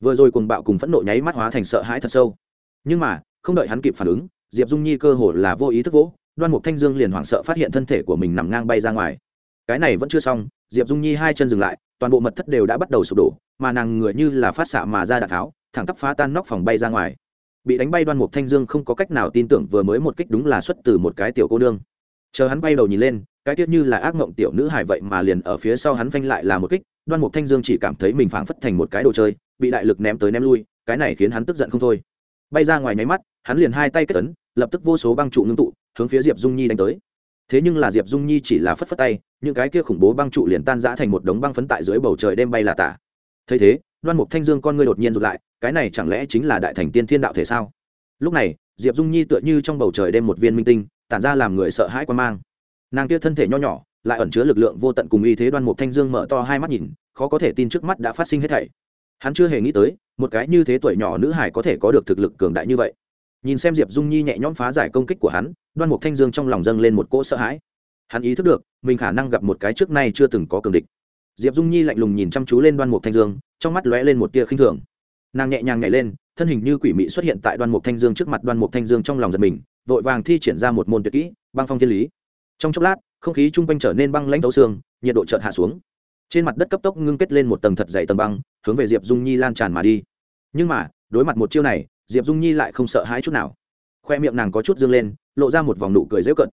Vừa rồi cuồng bạo cùng phẫn nộ nháy mắt hóa thành sợ hãi thật sâu nhưng mà, không đợi hắn kịp phản ứng, diệp dung nhi cơ hồ là vô ý thức vỗ, đoan mục thanh dương liền hoảng sợ phát hiện thân thể của mình nằm ngang bay ra ngoài. Cái này vẫn chưa xong, diệp dung nhi hai chân dừng lại, toàn bộ mật thất đều đã bắt đầu sụp đổ, mà nàng người như là phát xạ mà ra đạn tháo, thẳng tắp phá tan nóc phòng bay ra ngoài. Bị đánh bay đoan mục thanh dương không có cách nào tin tưởng vừa mới một kích đúng là xuất từ một cái tiểu cô nương. Chờ hắn bay đầu nhìn lên, cái tiết như là ác mộng tiểu nữ hài vậy mà liền ở phía sau hắn phanh lại là một kích, đoan mục thanh dương chỉ cảm thấy mình phảng phất thành một cái đồ chơi, bị đại lực ném tới ném lui, cái này khiến hắn tức giận không thôi bay ra ngoài nháy mắt, hắn liền hai tay kết tấn lập tức vô số băng trụ ngưng tụ, hướng phía diệp dung nhi đánh tới. Thế nhưng là diệp dung nhi chỉ là phất phất tay, những cái kia khủng bố băng trụ liền tan rã thành một đống băng phấn tại dưới bầu trời đêm bay là tả. Thấy thế đoan mục thanh dương con ngươi đột nhiên rụt lại, cái này chẳng lẽ chính là đại thành tiên thiên đạo thể sao? Lúc này, diệp dung nhi tựa như trong bầu trời đêm một viên minh tinh, tản ra làm người sợ hãi quan mang. Nàng kia thân thể nho nhỏ, lại ẩn chứa lực lượng vô tận cùng y thế đoan mục thanh dương mở to hai mắt nhìn, khó có thể tin trước mắt đã phát sinh hết thảy hắn chưa hề nghĩ tới, một cái như thế tuổi nhỏ nữ hải có thể có được thực lực cường đại như vậy. Nhìn xem diệp dung nhi nhẹ nhõm phá giải công kích của hắn, đoan mục thanh dương trong lòng dâng lên một cỗ sợ hãi. Hắn ý thức được, mình khả năng gặp một cái trước nay chưa từng có cường địch. Diệp dung nhi lạnh lùng nhìn chăm chú lên đoan mục thanh dương, trong mắt lóe lên một tia khinh thường. Nàng nhẹ nhàng nhảy lên, thân hình như quỷ mị xuất hiện tại đoan mục thanh dương trước mặt. Đoan mục thanh dương trong lòng giật mình, vội vàng thi triển ra một môn tuyệt kỹ, băng phong thiên lý. Trong chốc lát, không khí chung quanh trở nên băng lãnh thấu xương, nhiệt độ chợt hạ xuống. Trên mặt đất cấp tốc ngưng kết lên một tầng thật dày tầng băng hướng về diệp dung nhi lan tràn mà đi. Nhưng mà, đối mặt một chiêu này, diệp dung nhi lại không sợ hãi chút nào. Khoe miệng nàng có chút dương lên, lộ ra một vòng nụ cười dễu cận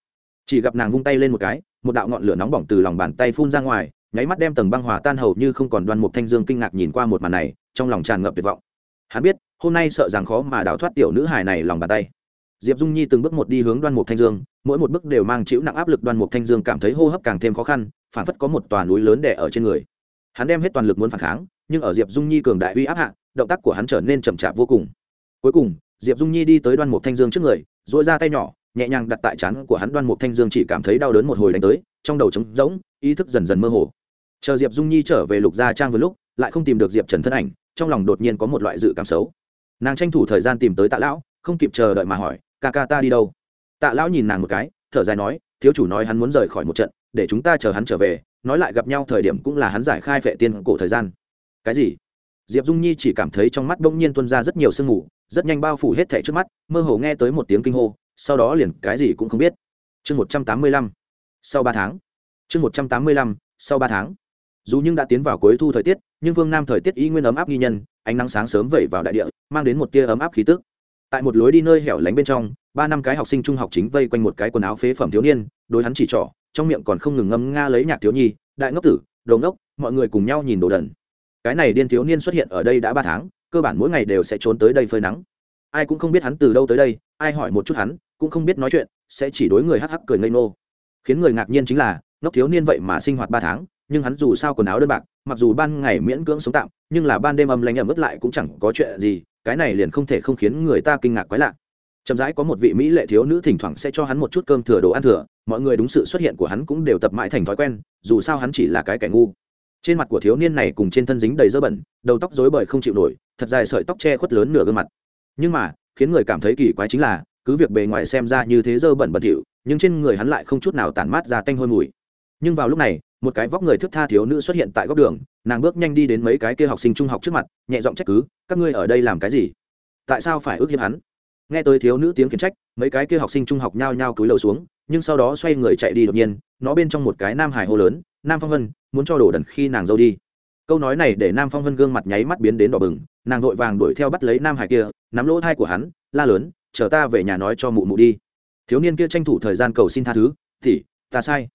chỉ gặp nàng vung tay lên một cái, một đạo ngọn lửa nóng bỏng từ lòng bàn tay phun ra ngoài, nháy mắt đem tầng băng hòa tan hầu như không còn đoan mục thanh dương kinh ngạc nhìn qua một màn này, trong lòng tràn ngập tuyệt vọng. Hắn biết, hôm nay sợ rằng khó mà đào thoát tiểu nữ hài này lòng bàn tay. Diệp dung nhi từng bước một đi hướng đoan mục thanh dương, mỗi một bước đều mang chịu nặng áp lực đoan mục thanh dương cảm thấy hô hấp càng thêm khó khăn phản phất có một tòa núi lớn đè ở trên người. Hắn đem hết toàn lực muốn phản kháng nhưng ở diệp dung nhi cường đại uy áp hạ, động tác của hắn trở nên chậm chạp vô cùng. Cuối cùng, diệp dung nhi đi tới đoan mục thanh dương trước người dội ra tay nhỏ, nhẹ nhàng đặt tại chán của hắn. Đoan mục thanh dương chỉ cảm thấy đau đớn một hồi đánh tới, trong đầu trống rỗng, ý thức dần dần mơ hồ. Chờ diệp dung nhi trở về lục gia trang vừa lúc, lại không tìm được diệp trần thân ảnh, trong lòng đột nhiên có một loại dự cảm xấu. Nàng tranh thủ thời gian tìm tới tạ lão, không kịp chờ đợi mà hỏi, ca ca ta đi đâu? Tạ lão nhìn nàng một cái, thở dài nói, thiếu chủ nói hắn muốn rời khỏi một trận, để chúng ta chờ hắn trở về, nói lại gặp nhau thời điểm cũng là hắn giải khai vệ tiên cổ thời gian cái gì? Diệp dung nhi chỉ cảm thấy trong mắt bỗng nhiên tuân ra rất nhiều sương mù, rất nhanh bao phủ hết thẻ trước mắt, mơ hồ nghe tới một tiếng kinh hô, sau đó liền cái gì cũng không biết. Chương một trăm tám mươi lăm. Sau ba tháng. Chương một trăm tám mươi lăm, sau ba tháng. Dù nhưng đã tiến vào cuối thu thời tiết, nhưng Vương nam thời tiết y nguyên ấm áp nghi nhân, ánh nắng sáng sớm vẩy vào đại địa, mang đến một tia ấm áp khí tức. Tại một lối đi nơi hẻo lánh bên trong, ba năm cái học sinh trung học chính vây quanh một cái quần áo phế phẩm thiếu niên, đối hắn chỉ trỏ, trong miệng còn không ngừng ngâm nga lấy nhạc thiếu nhi, đại ngốc tử, đồ ngốc, mọi người cùng nhau nhìn đồ đần cái này điên thiếu niên xuất hiện ở đây đã ba tháng, cơ bản mỗi ngày đều sẽ trốn tới đây phơi nắng. Ai cũng không biết hắn từ đâu tới đây, ai hỏi một chút hắn, cũng không biết nói chuyện, sẽ chỉ đối người hắc hắc cười ngây ngô. Khiến người ngạc nhiên chính là, ngốc thiếu niên vậy mà sinh hoạt ba tháng, nhưng hắn dù sao quần áo đơn bạc, mặc dù ban ngày miễn cưỡng sống tạm, nhưng là ban đêm âm lanh ẩm ướt lại cũng chẳng có chuyện gì, cái này liền không thể không khiến người ta kinh ngạc quái lạ. Chậm rãi có một vị mỹ lệ thiếu nữ thỉnh thoảng sẽ cho hắn một chút cơm thừa đồ ăn thừa, mọi người đúng sự xuất hiện của hắn cũng đều tập mãi thành thói quen, dù sao hắn chỉ là cái kẻ ngu trên mặt của thiếu niên này cùng trên thân dính đầy dơ bẩn, đầu tóc rối bời không chịu nổi, thật dài sợi tóc che khuất lớn nửa gương mặt. Nhưng mà, khiến người cảm thấy kỳ quái chính là, cứ việc bề ngoài xem ra như thế dơ bẩn bẩn thỉu, nhưng trên người hắn lại không chút nào tản mát ra tanh hôi mùi. Nhưng vào lúc này, một cái vóc người thức tha thiếu nữ xuất hiện tại góc đường, nàng bước nhanh đi đến mấy cái kia học sinh trung học trước mặt, nhẹ giọng trách cứ, các ngươi ở đây làm cái gì? Tại sao phải ước hiếp hắn? Nghe tới thiếu nữ tiếng khiển trách, mấy cái kia học sinh trung học nhao nhao cúi đầu xuống, nhưng sau đó xoay người chạy đi đột nhiên, nó bên trong một cái nam hải hô lớn nam phong vân, muốn cho đổ đần khi nàng dâu đi. Câu nói này để nam phong vân gương mặt nháy mắt biến đến đỏ bừng, nàng vội vàng đuổi theo bắt lấy nam hải kia, nắm lỗ thai của hắn, la lớn, chờ ta về nhà nói cho mụ mụ đi. Thiếu niên kia tranh thủ thời gian cầu xin tha thứ thì ta sai.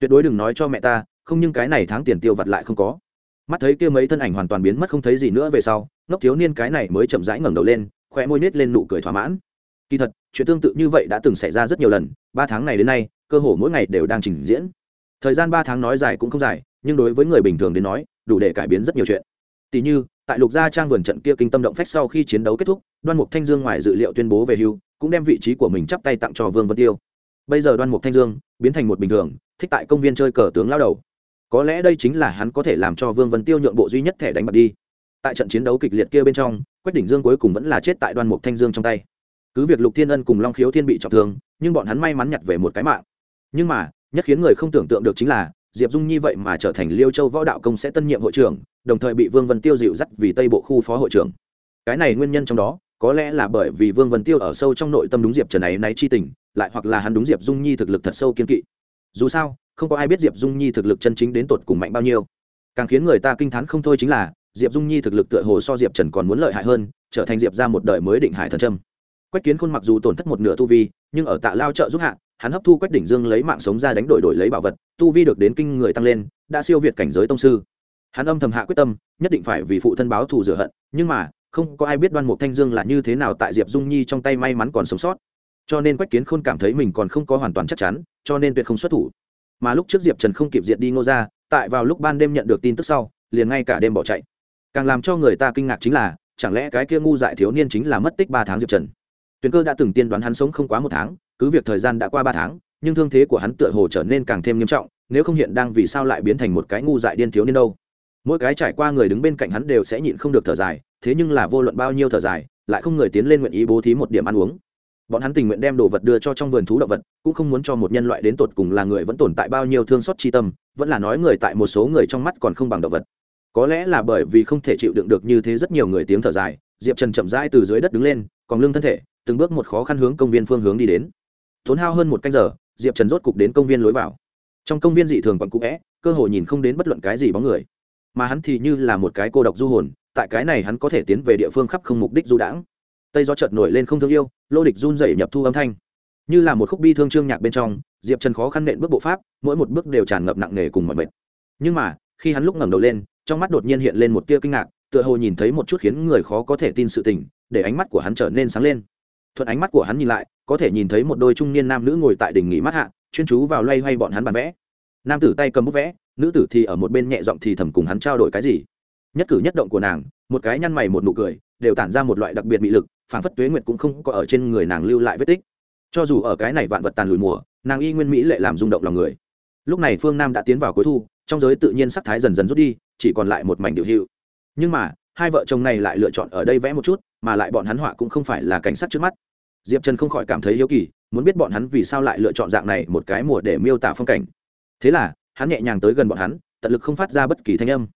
Tuyệt đối đừng nói cho mẹ ta, không nhưng cái này tháng tiền tiêu vặt lại không có. Mắt thấy kia mấy thân ảnh hoàn toàn biến mất không thấy gì nữa về sau, ngốc thiếu niên cái này mới chậm rãi ngẩng đầu lên khoe môi nết lên nụ cười thỏa mãn. Kỳ thật, chuyện tương tự như vậy đã từng xảy ra rất nhiều lần, ba tháng này đến nay, cơ hồ mỗi ngày đều đang trình diễn thời gian ba tháng nói dài cũng không dài, nhưng đối với người bình thường đến nói, đủ để cải biến rất nhiều chuyện. Tỷ như, tại lục gia trang vườn trận kia kinh tâm động phách sau khi chiến đấu kết thúc, đoan mục thanh dương ngoài dự liệu tuyên bố về hưu, cũng đem vị trí của mình chắp tay tặng cho vương vân tiêu. Bây giờ đoan mục thanh dương biến thành một bình thường, thích tại công viên chơi cờ tướng lao đầu. Có lẽ đây chính là hắn có thể làm cho vương vân tiêu nhượng bộ duy nhất thẻ đánh bạc đi. Tại trận chiến đấu kịch liệt kia bên trong, quách đỉnh dương cuối cùng vẫn là chết tại đoan mục thanh dương trong tay. Cứ việc lục thiên ân cùng long khiếu thiên bị trọng thương, nhưng bọn hắn may mắn nhặt về một cái mạng. Nhưng mà nhất khiến người không tưởng tượng được chính là, diệp dung nhi vậy mà trở thành liêu châu võ đạo công sẽ tân nhiệm hội trưởng, đồng thời bị vương vân tiêu dịu dắt vì tây bộ khu phó hội trưởng. Cái này nguyên nhân trong đó, có lẽ là bởi vì vương vân tiêu ở sâu trong nội tâm đúng diệp trần ấy nay chi tình, lại hoặc là hắn đúng diệp dung nhi thực lực thật sâu kiên kỵ. Dù sao, không có ai biết diệp dung nhi thực lực chân chính đến tột cùng mạnh bao nhiêu. Càng khiến người ta kinh t h á n không thôi chính là, diệp dung nhi thực lực tựa hồ so diệp trần còn muốn lợi hại hơn, trở thành diệp ra một đời mới định hải thần trâm quách kiến khôn mặc dù tổn thất một nửa tu vi, nhưng ở tạ lao trợ giúp hạ hắn hấp thu quách đỉnh dương lấy mạng sống ra đánh đổi đổi lấy bảo vật, tu vi được đến kinh người tăng lên, đã siêu việt cảnh giới tông sư. Hắn âm thầm hạ quyết tâm, nhất định phải vì phụ thân báo thù rửa hận, nhưng mà, không có ai biết đoan mục thanh dương là như thế nào tại diệp dung nhi trong tay may mắn còn sống sót. Cho nên quách kiến khôn cảm thấy mình còn không có hoàn toàn chắc chắn, cho nên tuyệt không xuất thủ. Mà lúc trước diệp trần không kịp diệt đi ngô ra tại vào lúc ban đêm nhận được tin tức sau, liền ngay cả đêm bỏ chạy. Càng làm cho người ta kinh ngạc chính là, chẳng lẽ cái kia ngu dại thiếu niên chính là mất tích ba tháng diệp trần? Tuyền cơ đã từng tiên đoán hắn sống không quá một tháng cứ việc thời gian đã qua ba tháng, nhưng thương thế của hắn tựa hồ trở nên càng thêm nghiêm trọng, nếu không hiện đang vì sao lại biến thành một cái ngu dại điên thiếu niên đâu. Mỗi cái trải qua người đứng bên cạnh hắn đều sẽ nhịn không được thở dài, thế nhưng là vô luận bao nhiêu thở dài, lại không người tiến lên nguyện ý bố thí một điểm ăn uống. Bọn hắn tình nguyện đem đồ vật đưa cho trong vườn thú động vật, cũng không muốn cho một nhân loại đến tột cùng là người vẫn tồn tại bao nhiêu thương xót chi tâm, vẫn là nói người tại một số người trong mắt còn không bằng động vật. Có lẽ là bởi vì không thể chịu đựng được như thế rất nhiều người tiếng thở dài, diệp trần chậm rãi từ dưới đất đứng lên, còn lưng thân thể, từng bước một khó khăn hướng công viên phương hướng đi đến tốn hao hơn một canh giờ, diệp trần rốt cục đến công viên lối vào. Trong công viên dị thường còn cũ vẽ cơ hội nhìn không đến bất luận cái gì bóng người. Mà hắn thì như là một cái cô độc du hồn, tại cái này hắn có thể tiến về địa phương khắp không mục đích du đãng. Tây gió chợt nổi lên không thương yêu, lô địch run dậy nhập thu âm thanh. Như là một khúc bi thương trương nhạc bên trong, diệp trần khó khăn nện bước bộ pháp, mỗi một bước đều tràn ngập nặng nề cùng mọi mệt. Nhưng mà, khi hắn lúc ngẩng đầu lên, trong mắt đột nhiên hiện lên một tia kinh ngạc, tựa hồ nhìn thấy một chút khiến người khó có thể tin sự tình, để ánh mắt của hắn trở nên sáng lên thuận ánh mắt của hắn nhìn lại, có thể nhìn thấy một đôi trung niên nam nữ ngồi tại đỉnh nghỉ mát hạ, chuyên chú vào loay hoay bọn hắn bàn vẽ. Nam tử tay cầm bút vẽ, nữ tử thì ở một bên nhẹ giọng thì thầm cùng hắn trao đổi cái gì. Nhất cử nhất động của nàng, một cái nhăn mày một nụ cười, đều tản ra một loại đặc biệt bị lực phản phất tuế nguyệt cũng không có ở trên người nàng lưu lại vết tích. Cho dù ở cái này vạn vật tàn lùi mùa, nàng y nguyên mỹ lệ làm rung động lòng người. Lúc này phương nam đã tiến vào cuối thu, trong giới tự nhiên sắc thái dần dần rút đi, chỉ còn lại một mảnh điệu hữu. nhưng mà hai vợ chồng này lại lựa chọn ở đây vẽ một chút, mà lại bọn hắn họa cũng không phải là cảnh sát trước mắt. Diệp trần không khỏi cảm thấy hiếu kỳ, muốn biết bọn hắn vì sao lại lựa chọn dạng này một cái mùa để miêu tả phong cảnh. Thế là, hắn nhẹ nhàng tới gần bọn hắn, tận lực không phát ra bất kỳ thanh âm.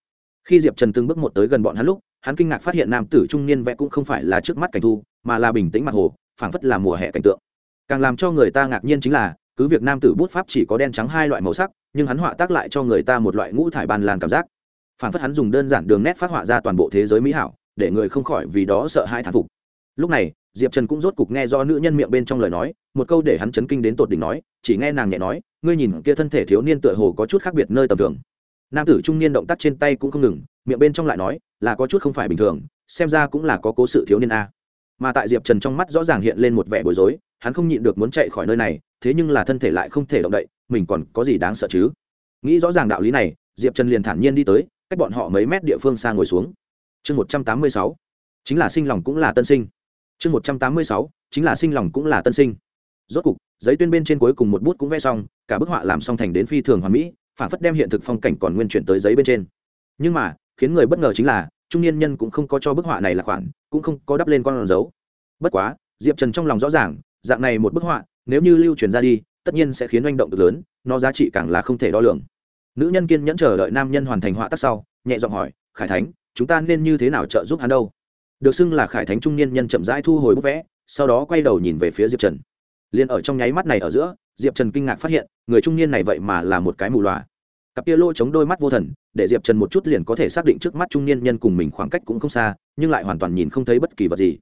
Khi diệp trần từng bước một tới gần bọn hắn lúc, hắn kinh ngạc phát hiện nam tử trung niên vẽ cũng không phải là trước mắt cảnh thu, mà là bình tĩnh mặt hồ, phảng phất là mùa hè cảnh tượng. Càng làm cho người ta ngạc nhiên chính là, cứ việc nam tử bút pháp chỉ có đen trắng hai loại màu sắc, nhưng hắn họa tác lại cho người ta một loại ngũ thải bàn làn cảm giác. Phản phất hắn dùng đơn giản đường nét phát họa ra toàn bộ thế giới mỹ hảo, để người không khỏi vì đó sợ hai thán phục. Lúc này, diệp trần cũng rốt cục nghe do nữ nhân miệng bên trong lời nói, một câu để hắn chấn kinh đến tột đỉnh nói, chỉ nghe nàng nhẹ nói, ngươi nhìn kia thân thể thiếu niên tựa hồ có chút khác biệt nơi tầm thường. Nam tử trung niên động tác trên tay cũng không ngừng, miệng bên trong lại nói, là có chút không phải bình thường, xem ra cũng là có cố sự thiếu niên a. Mà tại diệp trần trong mắt rõ ràng hiện lên một vẻ bối rối, hắn không nhịn được muốn chạy khỏi nơi này, thế nhưng là thân thể lại không thể động đậy, mình còn có gì đáng sợ chứ? Nghĩ rõ ràng đạo lý này, diệp trần liền thản nhiên đi tới cách bọn họ mấy mét địa phương xa ngồi xuống. Chương một trăm tám mươi sáu, chính là sinh lòng cũng là tân sinh. Chương một trăm tám mươi sáu, chính là sinh lòng cũng là tân sinh. Rốt cục, giấy tuyên bên trên cuối cùng một bút cũng vẽ xong, cả bức họa làm xong thành đến phi thường hoàn mỹ, phản phất đem hiện thực phong cảnh còn nguyên chuyển tới giấy bên trên. Nhưng mà, khiến người bất ngờ chính là, trung niên nhân cũng không có cho bức họa này là khoản, cũng không có đắp lên con dấu. Bất quá, diệp trần trong lòng rõ ràng, dạng này một bức họa, nếu như lưu truyền ra đi, tất nhiên sẽ khiến oanh động cực lớn, nó giá trị càng là không thể đo lường nữ nhân kiên nhẫn chờ đợi nam nhân hoàn thành họa tác sau, nhẹ giọng hỏi, khải thánh, chúng ta nên như thế nào trợ giúp hắn đâu? Được xưng là khải thánh trung niên nhân chậm rãi thu hồi bức vẽ, sau đó quay đầu nhìn về phía diệp trần. Liền ở trong nháy mắt này ở giữa, diệp trần kinh ngạc phát hiện, người trung niên này vậy mà là một cái mù loà. Cặp kia lỗ chống đôi mắt vô thần, để diệp trần một chút liền có thể xác định trước mắt trung niên nhân cùng mình khoảng cách cũng không xa, nhưng lại hoàn toàn nhìn không thấy bất kỳ vật gì.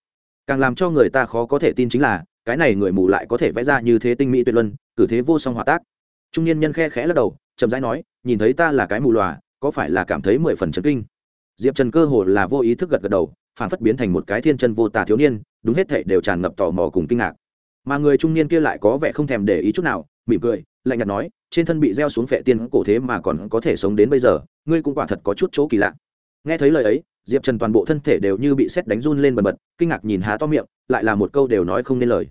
Càng làm cho người ta khó có thể tin chính là, cái này người mù lại có thể vẽ ra như thế tinh mỹ tuyệt luân, cử thế vô song hòa tác. Trung niên nhân khe khẽ lắc đầu, chậm rãi nói nhìn thấy ta là cái mù lòa có phải là cảm thấy mười phần chấn kinh? Diệp trần cơ hồ là vô ý thức gật gật đầu, phản phất biến thành một cái thiên chân vô tà thiếu niên, đúng hết thệ đều tràn ngập tò mò cùng kinh ngạc. Mà người trung niên kia lại có vẻ không thèm để ý chút nào, mỉm cười, lạnh nhạt nói, trên thân bị gieo xuống phệ tiên cổ thế mà còn có thể sống đến bây giờ, ngươi cũng quả thật có chút chỗ kỳ lạ. Nghe thấy lời ấy, diệp trần toàn bộ thân thể đều như bị xét đánh run lên bần bật, kinh ngạc nhìn há to miệng, lại là một câu đều nói không nên lời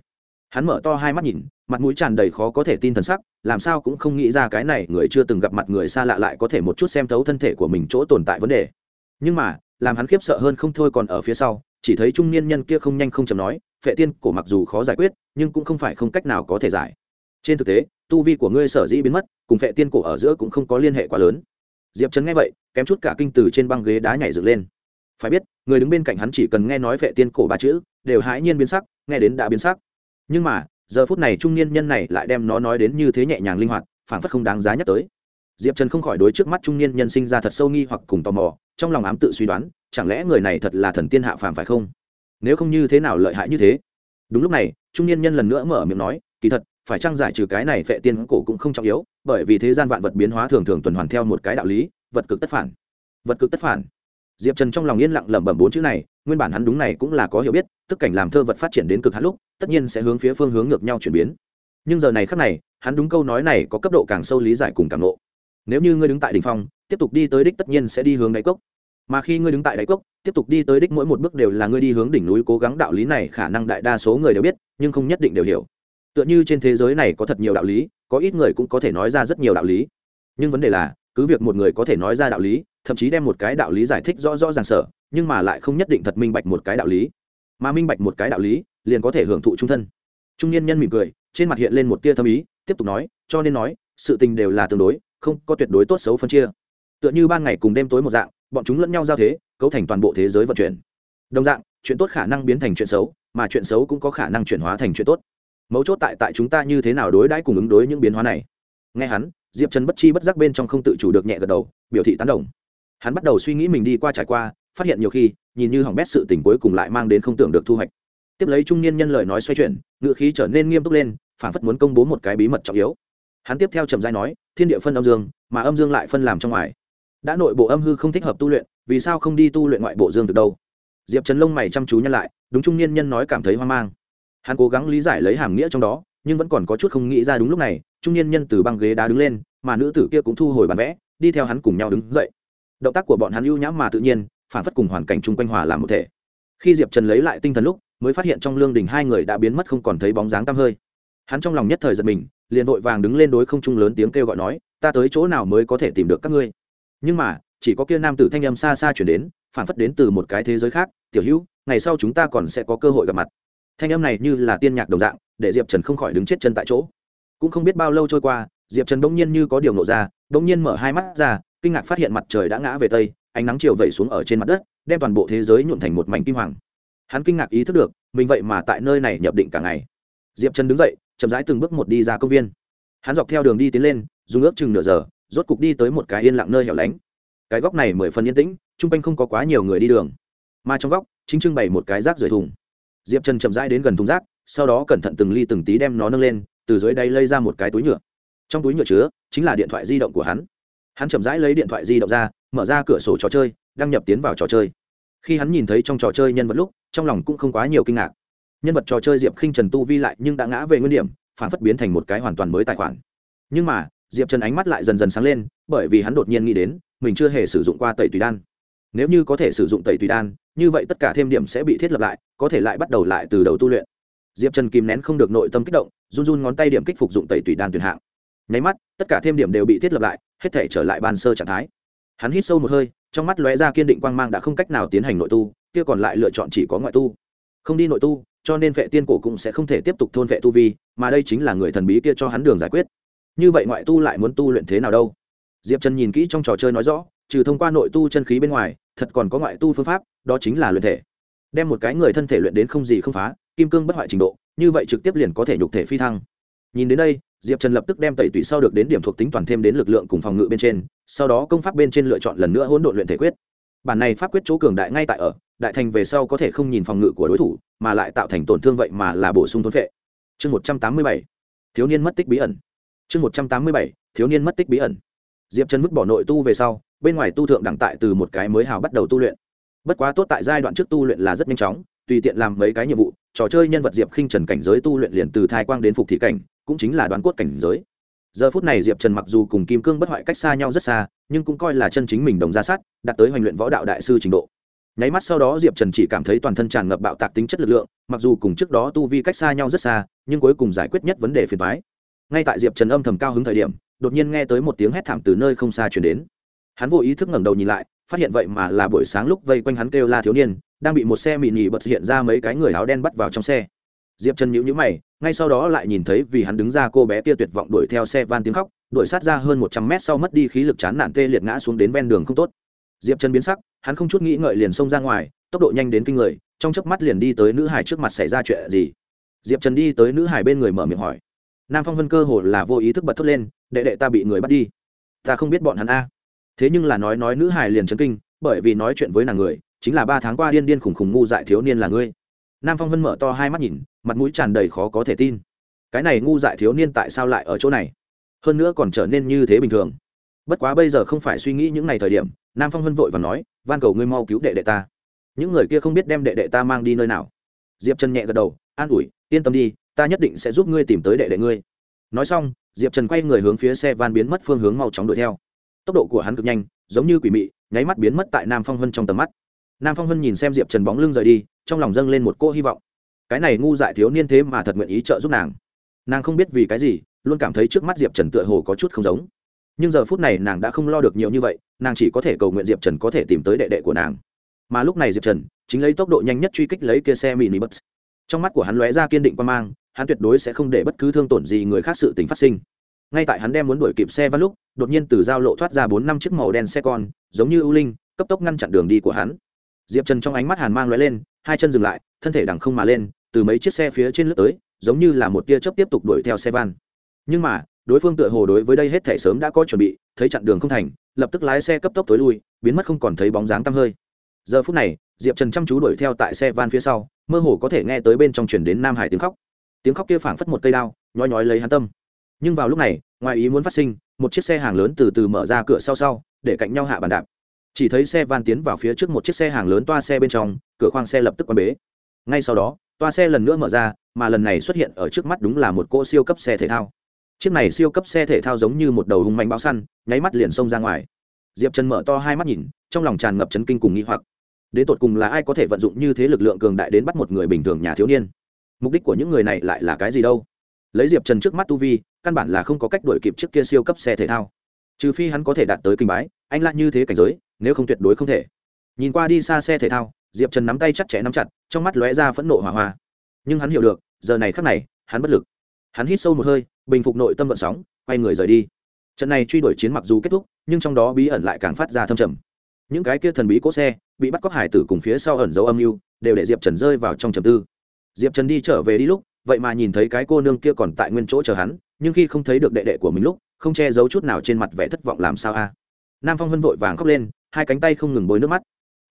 hắn mở to hai mắt nhìn, mặt mũi tràn đầy khó có thể tin thần sắc, làm sao cũng không nghĩ ra cái này người chưa từng gặp mặt người xa lạ lại có thể một chút xem thấu thân thể của mình chỗ tồn tại vấn đề. Nhưng mà, làm hắn khiếp sợ hơn không thôi còn ở phía sau, chỉ thấy trung niên nhân kia không nhanh không chầm nói, phệ tiên, cổ mặc dù khó giải quyết, nhưng cũng không phải không cách nào có thể giải. Trên thực tế, tu vi của ngươi sở dĩ biến mất, cùng phệ tiên cổ ở giữa cũng không có liên hệ quá lớn. Diệp trấn nghe vậy, kém chút cả kinh từ trên băng ghế đá nhảy dựng lên. Phải biết, người đứng bên cạnh hắn chỉ cần nghe nói phệ tiên cổ ba chữ, đều hãi nhiên biến sắc, nghe đến đã biến sắc nhưng mà, giờ phút này trung niên nhân này lại đem nó nói đến như thế nhẹ nhàng linh hoạt, phảng phất không đáng giá nhắc tới. Diệp trần không khỏi đối trước mắt trung niên nhân sinh ra thật sâu nghi hoặc cùng tò mò, trong lòng ám tự suy đoán, chẳng lẽ người này thật là thần tiên hạ phàm phải không? Nếu không như thế nào lợi hại như thế? Đúng lúc này, trung niên nhân lần nữa mở miệng nói, kỳ thật, phải trang giải trừ cái này phệ tiên cổ cũng không trọng yếu, bởi vì thế gian vạn vật biến hóa thường thường tuần hoàn theo một cái đạo lý, vật cực tất phản. Vật cực tất phản. Diệp trần trong lòng yên lặng lẩm bẩm bốn chữ này nguyên bản hắn đúng này cũng là có hiểu biết, tức cảnh làm thơ vật phát triển đến cực hạn lúc, tất nhiên sẽ hướng phía phương hướng ngược nhau chuyển biến. Nhưng giờ này khác này, hắn đúng câu nói này có cấp độ càng sâu lý giải cùng cảm ngộ. nếu như ngươi đứng tại đ ỉ n h phong, tiếp tục đi tới đích tất nhiên sẽ đi hướng đáy cốc. Mà khi ngươi đứng tại đáy cốc, tiếp tục đi tới đích mỗi một bước đều là ngươi đi hướng đỉnh núi cố gắng đạo lý này khả năng đại đa số người đều biết, nhưng không nhất định đều hiểu. Tựa như trên thế giới này có thật nhiều đạo lý, có ít người cũng có thể nói ra rất nhiều đạo lý. Nhưng vấn đề là, cứ việc một người có thể nói ra đạo lý, thậm chí đem một cái đạo lý giải thích rõ rõ ràng sở nhưng mà lại không nhất định thật minh bạch một cái đạo lý. Mà minh bạch một cái đạo lý, liền có thể hưởng thụ trung thân. Trung niên nhân mỉm cười, trên mặt hiện lên một tia thâm ý, tiếp tục nói, cho nên nói, sự tình đều là tương đối, không có tuyệt đối tốt xấu phân chia. Tựa như ban ngày cùng đêm tối một dạng, bọn chúng lẫn nhau giao thế, cấu thành toàn bộ thế giới vận chuyển. Đồng dạng, chuyện tốt khả năng biến thành chuyện xấu, mà chuyện xấu cũng có khả năng chuyển hóa thành chuyện tốt. Mấu chốt tại tại chúng ta như thế nào đối đãi cùng ứng đối những biến hóa này? Nghe hắn, diệp trần bất chi bất giác bên trong không tự chủ được nhẹ gật đầu, biểu thị tán đồng. Hắn bắt đầu suy nghĩ mình đi qua trải qua phát hiện nhiều khi, nhìn như hỏng bét sự tình cuối cùng lại mang đến không tưởng được thu hoạch. Tiếp lấy trung niên nhân lời nói xoay chuyển ngự khí trở nên nghiêm túc lên phản phất muốn công bố một cái bí mật trọng yếu. Hắn tiếp theo trầm giai nói, thiên địa phân âm dương, mà âm dương lại phân làm trong ngoài. Đã nội bộ âm hư không thích hợp tu luyện, vì sao không đi tu luyện ngoại bộ dương từ đâu? Diệp trần lông mày chăm chú nhăn lại, đúng trung niên nhân nói cảm thấy hoang mang. Hắn cố gắng lý giải lấy hàm nghĩa trong đó, nhưng vẫn còn có chút không nghĩ ra đúng lúc này, trung niên nhân từ băng ghế đá đứng lên, mà nữ tử kia cũng thu hồi bản vẽ, đi theo hắn cùng nhau đứng dậy. Động tác của bọn hắn ưu nhãm mà tự nhiên phản phất cùng hoàn cảnh chung quanh hòa làm một thể. Khi diệp trần lấy lại tinh thần lúc, mới phát hiện trong lương đình hai người đã biến mất không còn thấy bóng dáng tăm hơi. Hắn trong lòng nhất thời giật mình, liền vội vàng đứng lên đối không trung lớn tiếng kêu gọi nói, ta tới chỗ nào mới có thể tìm được các ngươi? Nhưng mà, chỉ có kia nam tử thanh âm xa xa chuyển đến, phản phất đến từ một cái thế giới khác, tiểu hữu, ngày sau chúng ta còn sẽ có cơ hội gặp mặt. Thanh âm này như là tiên nhạc đồng dạng, để diệp trần không khỏi đứng chết chân tại chỗ. Cũng không biết bao lâu trôi qua, diệp trần bỗng nhiên như có điều nộ ra, bỗng nhiên mở hai mắt ra, kinh ngạc phát hiện mặt trời đã ngã về tây ánh nắng chiều vẩy xuống ở trên mặt đất, đem toàn bộ thế giới nhuộn thành một mảnh kim hoàng. Hắn kinh ngạc ý thức được, mình vậy mà tại nơi này nhập định cả ngày. Diệp trần đứng dậy, chậm rãi từng bước một đi ra công viên. Hắn dọc theo đường đi tiến lên, dùng ước chừng nửa giờ, rốt cục đi tới một cái yên lặng nơi hẻo lánh. Cái góc này mười phần yên tĩnh, chung quanh không có quá nhiều người đi đường. Mà trong góc, chính trưng bày một cái rác rưởi thùng. Diệp trần chậm rãi đến gần thùng rác, sau đó cẩn thận từng ly từng tí đem nó nâng lên, từ dưới đây lây ra một cái túi nhựa. Trong túi nhựa chứa chính là điện thoại di động của hắn. Hắn chậm rãi lấy điện thoại di động ra mở ra cửa sổ trò chơi, đăng nhập tiến vào trò chơi. Khi hắn nhìn thấy trong trò chơi nhân vật lúc, trong lòng cũng không quá nhiều kinh ngạc. Nhân vật trò chơi diệp khinh trần tu vi lại nhưng đã ngã về nguyên điểm, phản phất biến thành một cái hoàn toàn mới tài khoản. Nhưng mà, diệp trần ánh mắt lại dần dần sáng lên, bởi vì hắn đột nhiên nghĩ đến, mình chưa hề sử dụng qua tẩy tùy đan. Nếu như có thể sử dụng tẩy tùy đan, như vậy tất cả thêm điểm sẽ bị thiết lập lại, có thể lại bắt đầu lại từ đầu tu luyện. Diệp trần kìm nén không được nội tâm kích động, run run ngón tay điểm kích phục dụng tẩy tùy đan tuyển hạng. Nháy mắt, tất cả thêm điểm đều bị thiết lập lại, hết thể trở lại ban sơ trạng thái hắn hít sâu một hơi, trong mắt lóe ra kiên định quang mang đã không cách nào tiến hành nội tu, kia còn lại lựa chọn chỉ có ngoại tu. Không đi nội tu, cho nên vệ tiên cổ cũng sẽ không thể tiếp tục thôn vệ tu vi, mà đây chính là người thần bí kia cho hắn đường giải quyết. Như vậy ngoại tu lại muốn tu luyện thế nào đâu? Diệp trần nhìn kỹ trong trò chơi nói rõ, trừ thông qua nội tu chân khí bên ngoài, thật còn có ngoại tu phương pháp, đó chính là luyện thể. Đem một cái người thân thể luyện đến không gì không phá, kim cương bất hoại trình độ, như vậy trực tiếp liền có thể nhục thể phi thăng. Nhìn đến đây diệp trần lập tức đem tẩy tủy sau được đến điểm thuộc tính toàn thêm đến lực lượng cùng phòng ngự bên trên, sau đó công pháp bên trên lựa chọn lần nữa hỗn độn luyện thể quyết. Bản này pháp quyết chỗ cường đại ngay tại ở, đại thành về sau có thể không nhìn phòng ngự của đối thủ, mà lại tạo thành tổn thương vậy mà là bổ sung thốn vệ chương một trăm tám mươi bảy, thiếu niên mất tích bí ẩn. Chương một trăm tám mươi bảy, thiếu niên mất tích bí ẩn. Diệp trần vứt bỏ nội tu về sau, bên ngoài tu thượng đẳng tại từ một cái mới hào bắt đầu tu luyện. Bất quá tốt tại giai đoạn trước tu luyện là rất nhanh chóng, tùy tiện làm mấy cái nhiệm vụ, trò chơi nhân vật diệp khinh trần cảnh giới tu luyện liền từ thai quang đến phục thị cảnh cũng chính là đoán cốt cảnh giới. Giờ phút này diệp trần mặc dù cùng kim cương bất hoại cách xa nhau rất xa, nhưng cũng coi là chân chính mình đồng ra sát, đạt tới hoành luyện võ đạo đại sư trình độ. Nháy mắt sau đó diệp trần chỉ cảm thấy toàn thân tràn ngập bạo tạc tính chất lực lượng, mặc dù cùng trước đó tu vi cách xa nhau rất xa, nhưng cuối cùng giải quyết nhất vấn đề phiền thoái ngay tại diệp trần âm thầm cao hứng thời điểm, đột nhiên nghe tới một tiếng hét thảm từ nơi không xa chuyển đến. Hắn vô ý thức ngẩng đầu nhìn lại, phát hiện vậy mà là buổi sáng lúc vây quanh hắn kêu la thiếu niên, đang bị một xe mị nhì bật hiện ra mấy cái người áo đen bắt vào trong xe. Diệp trần nhữ nhữ mày ngay sau đó lại nhìn thấy vì hắn đứng ra cô bé kia tuyệt vọng đuổi theo xe van tiếng khóc, đuổi sát ra hơn một trăm mét sau mất đi khí lực chán nản tê liệt ngã xuống đến ven đường không tốt. Diệp trần biến sắc, hắn không chút nghĩ ngợi liền xông ra ngoài, tốc độ nhanh đến kinh người, trong chớp mắt liền đi tới nữ hải trước mặt xảy ra chuyện gì. Diệp trần đi tới nữ hải bên người mở miệng hỏi, nam phong vân cơ hồ là vô ý thức bật thốt lên, đệ đệ ta bị người bắt đi. Ta không biết bọn hắn a. Thế nhưng là nói nói nữ hải liền chấn kinh, bởi vì nói chuyện với nàng người, chính là ba tháng qua điên điên khủng khủng ngu dại thiếu niên là ngươi nam phong vân mở to hai mắt nhìn, mặt mũi tràn đầy khó có thể tin. Cái này ngu dại thiếu niên tại sao lại ở chỗ này? Hơn nữa còn trở nên như thế bình thường. Bất quá bây giờ không phải suy nghĩ những ngày thời điểm, nam phong vân vội và nói, van cầu ngươi mau cứu đệ đệ ta. Những người kia không biết đem đệ đệ ta mang đi nơi nào. Diệp trần nhẹ gật đầu, an ủi, yên tâm đi, ta nhất định sẽ giúp ngươi tìm tới đệ đệ ngươi. Nói xong, diệp trần quay người hướng phía xe van biến mất phương hướng mau chóng đuổi theo. Tốc độ của hắn cực nhanh, giống như quỷ mị, nháy mắt biến mất tại nam phong vân trong tầm mắt nam phong hân nhìn xem diệp trần bóng lưng rời đi, trong lòng dâng lên một cô hy vọng. Cái này ngu dại thiếu niên thế mà thật nguyện ý trợ giúp nàng. Nàng không biết vì cái gì, luôn cảm thấy trước mắt diệp trần tựa hồ có chút không giống. Nhưng giờ phút này nàng đã không lo được nhiều như vậy, nàng chỉ có thể cầu nguyện diệp trần có thể tìm tới đệ đệ của nàng. Mà lúc này diệp trần chính lấy tốc độ nhanh nhất truy kích lấy kia xe mini bus trong mắt của hắn lóe ra kiên định quan mang, hắn tuyệt đối sẽ không để bất cứ thương tổn gì người khác sự tình phát sinh. Ngay tại hắn đem muốn đuổi kịp xe văn lúc, đột nhiên từ giao lộ thoát ra bốn năm chiếc màu đen xe con, giống như ưu linh, cấp tốc ngăn chặn đường đi của hắn diệp trần trong ánh mắt hàn mang loại lên, hai chân dừng lại, thân thể đằng không mà lên, từ mấy chiếc xe phía trên lướt tới, giống như là một tia chớp tiếp tục đuổi theo xe van. Nhưng mà, đối phương tựa hồ đối với đây hết thể sớm đã có chuẩn bị, thấy chặn đường không thành, lập tức lái xe cấp tốc tối lui, biến mất không còn thấy bóng dáng tăm hơi. Giờ phút này, diệp trần chăm chú đuổi theo tại xe van phía sau, mơ hồ có thể nghe tới bên trong chuyển đến nam hải tiếng khóc. Tiếng khóc kia phảng phất một cây đao, nhói nhói lấy hắn tâm. Nhưng vào lúc này, ngoài ý muốn phát sinh, một chiếc xe hàng lớn từ từ mở ra cửa sau sau, để cạnh nhau hạ bàn đạp chỉ thấy xe van tiến vào phía trước một chiếc xe hàng lớn toa xe bên trong, cửa khoang xe lập tức quan bế. Ngay sau đó, toa xe lần nữa mở ra, mà lần này xuất hiện ở trước mắt đúng là một cỗ siêu cấp xe thể thao. Chiếc này siêu cấp xe thể thao giống như một đầu hung mạnh bao săn, nháy mắt liền xông ra ngoài. Diệp trần mở to hai mắt nhìn, trong lòng tràn ngập chấn kinh cùng nghĩ hoặc. Đến tột cùng là ai có thể vận dụng như thế lực lượng cường đại đến bắt một người bình thường nhà thiếu niên? Mục đích của những người này lại là cái gì đâu? Lấy diệp trần trước mắt tu vi, căn bản là không có cách đuổi kịp trước kia siêu cấp xe thể thao. Trừ phi hắn có thể đạt tới kinh bái, anh lại như thế cảnh giới nếu không tuyệt đối không thể. Nhìn qua đi xa xe thể thao, diệp trần nắm tay chặt chẽ nắm chặt, trong mắt lóe ra phẫn nộ hỏa hoa. Nhưng hắn hiểu được, giờ này khắc này, hắn bất lực. Hắn hít sâu một hơi, bình phục nội tâm vận sóng, quay người rời đi. Trận này truy đuổi chiến mặc dù kết thúc, nhưng trong đó bí ẩn lại càng phát ra thâm trầm. Những cái kia thần bí cỗ xe, bị bắt cóc hải tử cùng phía sau ẩn dấu âm mưu, đều để diệp trần rơi vào trong trầm tư. Diệp trần đi trở về đi lúc, vậy mà nhìn thấy cái cô nương kia còn tại nguyên chỗ chờ hắn, nhưng khi không thấy được đệ đệ của mình lúc, không che giấu chút nào trên mặt vẻ thất vọng làm sao a. Nam phong vân vội vàng khóc lên hai cánh tay không ngừng bôi nước mắt.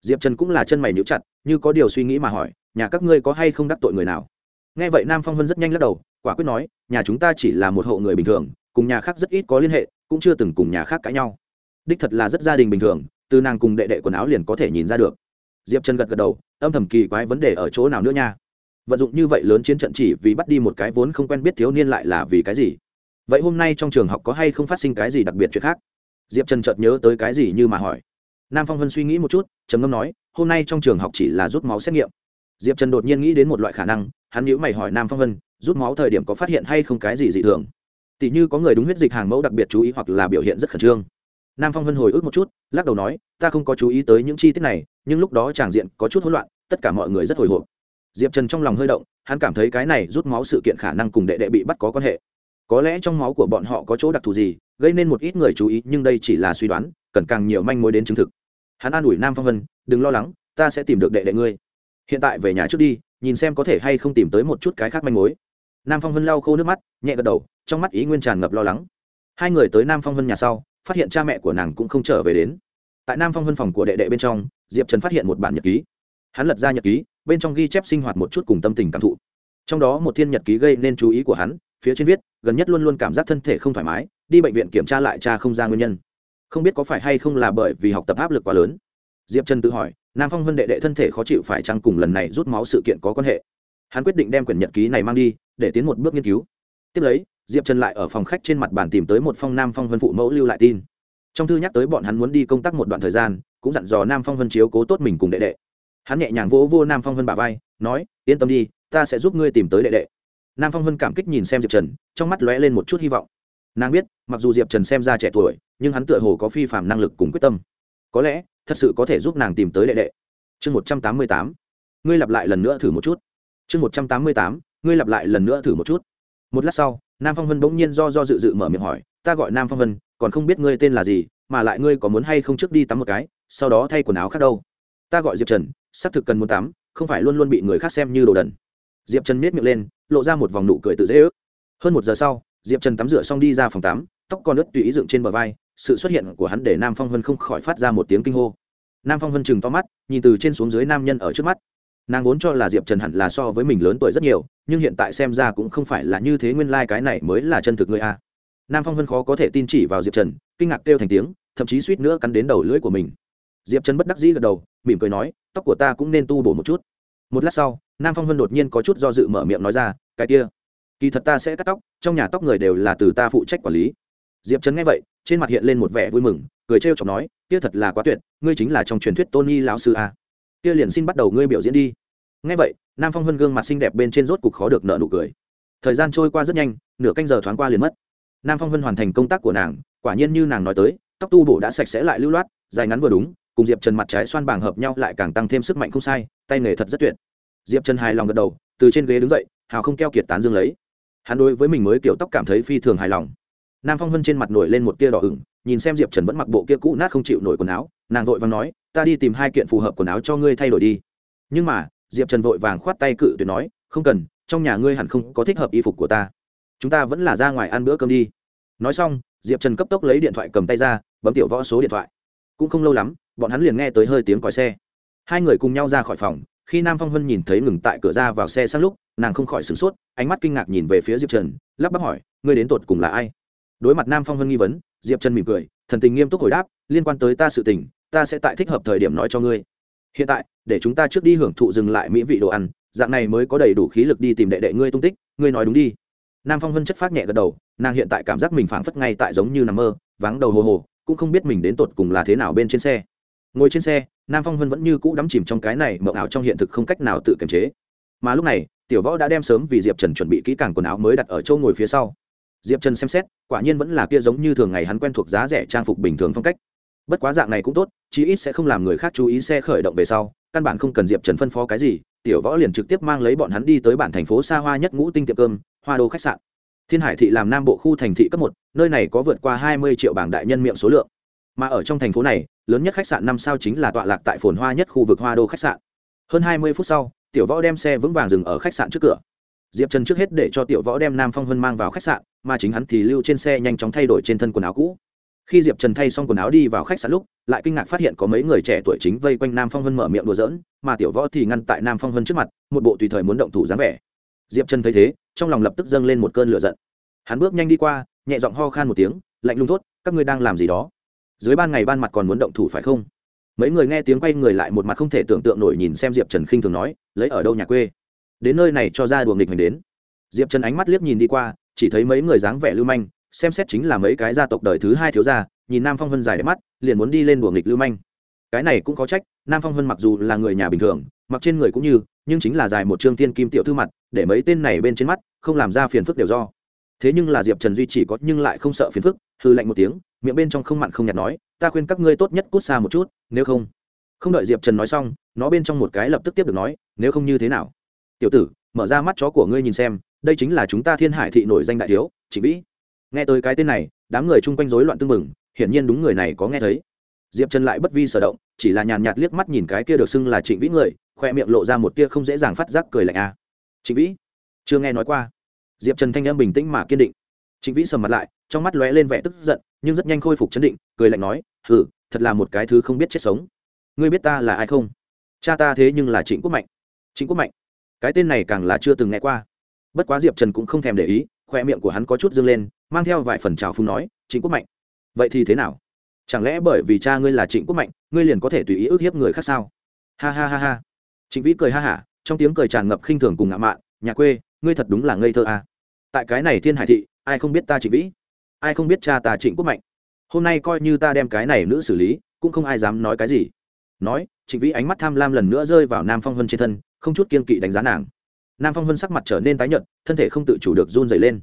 Diệp trần cũng là chân mày níu chặt, như có điều suy nghĩ mà hỏi, nhà các ngươi có hay không đắc tội người nào? Nghe vậy nam phong vân rất nhanh lắc đầu, quả quyết nói, nhà chúng ta chỉ là một hộ người bình thường, cùng nhà khác rất ít có liên hệ, cũng chưa từng cùng nhà khác cãi nhau. Đích thật là rất gia đình bình thường, từ nàng cùng đệ đệ quần áo liền có thể nhìn ra được. Diệp trần gật gật đầu, âm thầm kỳ quái vấn đề ở chỗ nào nữa nha? Vận dụng như vậy lớn chiến trận chỉ vì bắt đi một cái vốn không quen biết thiếu niên lại là vì cái gì? Vậy hôm nay trong trường học có hay không phát sinh cái gì đặc biệt chuyện khác? Diệp trần chợt nhớ tới cái gì như mà hỏi nam phong vân suy nghĩ một chút, trầm ngâm nói, hôm nay trong trường học chỉ là rút máu xét nghiệm. Diệp trần đột nhiên nghĩ đến một loại khả năng, hắn nhữ mày hỏi nam phong vân, rút máu thời điểm có phát hiện hay không cái gì dị thường? Tỷ như có người đúng huyết dịch hàng mẫu đặc biệt chú ý hoặc là biểu hiện rất khẩn trương. Nam phong vân hồi ức một chút, lắc đầu nói, ta không có chú ý tới những chi tiết này, nhưng lúc đó tràng diện có chút hỗn loạn, tất cả mọi người rất hồi hộp. Diệp trần trong lòng hơi động, hắn cảm thấy cái này rút máu sự kiện khả năng cùng đệ đệ bị bắt có quan hệ. Có lẽ trong máu của bọn họ có chỗ đặc thù gì, gây nên một ít người chú ý, nhưng đây chỉ là suy đoán cần càng nhiều manh mối đến chứng thực. Hắn an ủi nam phong vân, đừng lo lắng, ta sẽ tìm được đệ đệ ngươi. Hiện tại về nhà trước đi, nhìn xem có thể hay không tìm tới một chút cái khác manh mối. Nam phong vân lau khô nước mắt, nhẹ gật đầu, trong mắt ý nguyên tràn ngập lo lắng. Hai người tới nam phong vân nhà sau, phát hiện cha mẹ của nàng cũng không trở về đến. Tại nam phong vân phòng của đệ đệ bên trong, diệp trần phát hiện một bản nhật ký. Hắn lật ra nhật ký, bên trong ghi chép sinh hoạt một chút cùng tâm tình cảm thụ. Trong đó một thiên nhật ký gây nên chú ý của hắn, phía trên viết, gần nhất luôn luôn cảm giác thân thể không thoải mái, đi bệnh viện kiểm tra lại cha không ra nguyên nhân không biết có phải hay không là bởi vì học tập áp lực quá lớn. Diệp trần tự hỏi, nam phong vân đệ đệ thân thể khó chịu phải chăng cùng lần này rút máu sự kiện có quan hệ? Hắn quyết định đem quyển nhật ký này mang đi, để tiến một bước nghiên cứu. Tiếp lấy, diệp trần lại ở phòng khách trên mặt bàn tìm tới một phong nam phong vân phụ mẫu lưu lại tin. Trong thư nhắc tới bọn hắn muốn đi công tác một đoạn thời gian, cũng dặn dò nam phong vân chiếu cố tốt mình cùng đệ đệ. Hắn nhẹ nhàng vỗ vô nam phong vân bà vai, nói, yên tâm đi, ta sẽ giúp ngươi tìm tới đệ đệ. Nam phong vân cảm kích nhìn xem diệp trần, trong mắt lóe lên một chút hy vọng. Nàng biết, mặc dù diệp trần xem ra trẻ tuổi nhưng hắn tựa hồ có phi phạm năng lực cùng quyết tâm. Có lẽ, thật sự có thể giúp nàng tìm tới đệ đệ. Chương một trăm tám mươi tám. Ngươi lặp lại lần nữa thử một chút. Chương một trăm tám mươi tám. Ngươi lặp lại lần nữa thử một chút. Một lát sau, nam phong vân bỗng nhiên do do dự dự mở miệng hỏi, ta gọi nam phong vân, còn không biết ngươi tên là gì, mà lại ngươi có muốn hay không trước đi tắm một cái, sau đó thay quần áo khác đâu? Ta gọi diệp trần, xác thực cần muốn tắm, không phải luôn luôn bị người khác xem như đồ đần. Diệp trần miết miệng lên, lộ ra một vòng nụ cười tự dễ ước. Hơn một giờ sau, diệp trần tắm rửa xong đi ra phòng tắm, tóc còn ướt tùy ý dựng trên bờ vai sự xuất hiện của hắn để nam phong hân không khỏi phát ra một tiếng kinh hô. Nam phong hân chừng to mắt, nhìn từ trên xuống dưới nam nhân ở trước mắt. Nàng vốn cho là diệp trần hẳn là so với mình lớn tuổi rất nhiều, nhưng hiện tại xem ra cũng không phải là như thế nguyên lai、like、cái này mới là chân thực người a. Nam phong hân khó có thể tin chỉ vào diệp trần, kinh ngạc kêu thành tiếng, thậm chí suýt nữa cắn đến đầu lưỡi của mình. Diệp trần bất đắc dĩ gật đầu, mỉm cười nói, tóc của ta cũng nên tu bổ một chút. Một lát sau, nam phong hân đột nhiên có chút do dự mở miệng nói ra, cái kia, kỳ thật ta sẽ cắt tóc, trong nhà tóc người đều là từ ta phụ trách quản lý. Diệp Trần nghe vậy trên mặt hiện lên một vẻ vui mừng, cười trêu chọc nói, kia thật là quá tuyệt, ngươi chính là trong truyền thuyết tony lão sư a. Kia liền xin bắt đầu ngươi biểu diễn đi. Nghe vậy, nam phong vân gương mặt xinh đẹp bên trên rốt cục khó được nợ nụ cười. Thời gian trôi qua rất nhanh, nửa canh giờ thoáng qua liền mất. Nam phong vân hoàn thành công tác của nàng, quả nhiên như nàng nói tới, tóc tu bổ đã sạch sẽ lại lưu loát, dài ngắn vừa đúng, cùng diệp trần mặt trái xoan bảng hợp nhau lại càng tăng thêm sức mạnh không sai, tay nghề thật rất tuyệt. Diệp trần hài lòng gật đầu, từ trên ghế đứng dậy, hào không keo kiệt tán dương lấy. Hắn đối với mình mới kiểu tóc cảm thấy phi thường hài lòng nam phong Hân trên mặt nổi lên một tia đỏ ửng, nhìn xem diệp trần vẫn mặc bộ kia cũ nát không chịu nổi quần áo, nàng vội vàng nói, ta đi tìm hai kiện phù hợp quần áo cho ngươi thay đổi đi. Nhưng mà, diệp trần vội vàng khoát tay cự tuyệt nói, không cần, trong nhà ngươi hẳn không có thích hợp y phục của ta. Chúng ta vẫn là ra ngoài ăn bữa cơm đi. Nói xong, diệp trần cấp tốc lấy điện thoại cầm tay ra, bấm tiểu võ số điện thoại. Cũng không lâu lắm, bọn hắn liền nghe tới hơi tiếng còi xe. Hai người cùng nhau ra khỏi phòng, khi nam phong Hân nhìn thấy ngừng tại cửa ra vào xe sang lúc, nàng không khỏi sửng sốt, ánh mắt kinh ngạc nhìn về phía diệp trần, lắp bắp hỏi, ngươi đến tột cùng là ai? Đối mặt nam phong vân nghi vấn, diệp trần mỉm cười, thần tình nghiêm túc hồi đáp, liên quan tới ta sự tình, ta sẽ tại thích hợp thời điểm nói cho ngươi. Hiện tại, để chúng ta trước đi hưởng thụ dừng lại mỹ vị đồ ăn, dạng này mới có đầy đủ khí lực đi tìm đệ đệ ngươi tung tích, ngươi nói đúng đi. Nam phong vân chất phát nhẹ gật đầu, nàng hiện tại cảm giác mình phảng phất ngay tại giống như nằm mơ vắng đầu hồ hồ, cũng không biết mình đến tột cùng là thế nào bên trên xe. Ngồi trên xe, nam phong vân vẫn như cũ đắm chìm trong cái này mộng ảo trong hiện thực không cách nào tự kiềm chế. Mà lúc này, tiểu võ đã đem sớm vì diệp trần chuẩn bị kỹ càng quần áo mới đặt ở châu ngồi phía sau diệp trần xem xét, quả nhiên vẫn là kia giống như thường ngày hắn quen thuộc giá rẻ trang phục bình thường phong cách. Bất quá dạng này cũng tốt, chí ít sẽ không làm người khác chú ý xe khởi động về sau, căn bản không cần diệp trần phân phó cái gì, tiểu võ liền trực tiếp mang lấy bọn hắn đi tới bản thành phố xa hoa nhất ngũ tinh tiệm cơm, hoa đô khách sạn. Thiên hải thị làm nam bộ khu thành thị cấp một, nơi này có vượt qua hai mươi triệu bảng đại nhân miệng số lượng. Mà ở trong thành phố này, lớn nhất khách sạn năm sao chính là tọa lạc tại phồn hoa nhất khu vực hoa đô khách sạn. Hơn hai mươi phút sau, tiểu võ đem xe vững vàng dừng ở khách sạn trước cửa diệp trần trước hết để cho tiểu võ đem nam phong Hân mang vào khách sạn, mà chính hắn thì lưu trên xe nhanh chóng thay đổi trên thân quần áo cũ. Khi diệp trần thay xong quần áo đi vào khách sạn lúc, lại kinh ngạc phát hiện có mấy người trẻ tuổi chính vây quanh nam phong Hân mở miệng đùa giỡn, mà tiểu võ thì ngăn tại nam phong Hân trước mặt, một bộ tùy thời muốn động thủ dáng vẻ. Diệp trần thấy thế, trong lòng lập tức dâng lên một cơn lửa giận. Hắn bước nhanh đi qua, nhẹ giọng ho khan một tiếng, lạnh lùng thốt, các ngươi đang làm gì đó? Dưới ban ngày ban mặt còn muốn động thủ phải không? Mấy người nghe tiếng quay người lại một mặt không thể tưởng tượng nổi nhìn xem diệp trần khinh thường nói, lấy ở đâu nhà quê? Đến nơi này cho ra đùa nghịch hành đến. Diệp trần ánh mắt liếc nhìn đi qua, chỉ thấy mấy người dáng vẻ lưu manh, xem xét chính là mấy cái gia tộc đời thứ hai thiếu gia, nhìn nam phong vân dài đẹp mắt, liền muốn đi lên đùa nghịch lưu manh. Cái này cũng có trách, nam phong vân mặc dù là người nhà bình thường, mặc trên người cũng như, nhưng chính là dài một trương tiên kim tiểu thư mặt, để mấy tên này bên trên mắt, không làm ra phiền phức đều do. Thế nhưng là diệp trần duy chỉ có nhưng lại không sợ phiền phức hư lạnh một tiếng, miệng bên trong không mặn không nhạt nói, ta khuyên các ngươi tốt nhất cút xa một chút, nếu không. Không đợi diệp trần nói xong, nó bên trong một cái lập tức tiếp được nói, nếu không như thế nào? Tiểu tử, mở ra mắt chó của ngươi nhìn xem, đây chính là chúng ta thiên hải thị nổi danh đại thiếu, trịnh vĩ. Nghe tới cái tên này, đám người chung quanh rối loạn tưng bừng, hiển nhiên đúng người này có nghe thấy. Diệp trần lại bất vi sở động, chỉ là nhàn nhạt liếc mắt nhìn cái kia được xưng là trịnh vĩ người, khoe miệng lộ ra một tia không dễ dàng phát giác cười lạnh a. À. trịnh vĩ, chưa nghe nói qua. Diệp trần thanh em bình tĩnh mà kiên định. Trịnh vĩ sầm mặt lại, trong mắt lóe lên vẻ tức giận, nhưng rất nhanh khôi phục chấn định, cười lạnh nói hử thật là một cái thứ không biết chết sống. Ngươi biết ta là ai không? Cha ta thế nhưng là trịnh quốc mạnh. Trịnh quốc mạnh cái tên này càng là chưa từng nghe qua. Bất quá diệp trần cũng không thèm để ý, khoe miệng của hắn có chút dâng lên, mang theo vài phần trào phung nói, trịnh quốc mạnh, vậy thì thế nào? Chẳng lẽ bởi vì cha ngươi là trịnh quốc mạnh, ngươi liền có thể tùy ý ức hiếp người khác sao? Ha ha ha ha. Trịnh vĩ cười ha hả, trong tiếng cười tràn ngập khinh thường cùng ngạo mạn, nhà quê, ngươi thật đúng là ngây thơ à. tại cái này thiên hải thị, ai không biết ta trịnh vĩ? Ai không biết cha ta trịnh quốc mạnh? Hôm nay coi như ta đem cái này nữ xử lý, cũng không ai dám nói cái gì. Nói, trịnh vĩ ánh mắt tham lam lần nữa rơi vào nam phong vân trên thân không chút kiên kỵ đánh giá nàng. Nam phong vân sắc mặt trở nên tái nhợt, thân thể không tự chủ được run dày lên.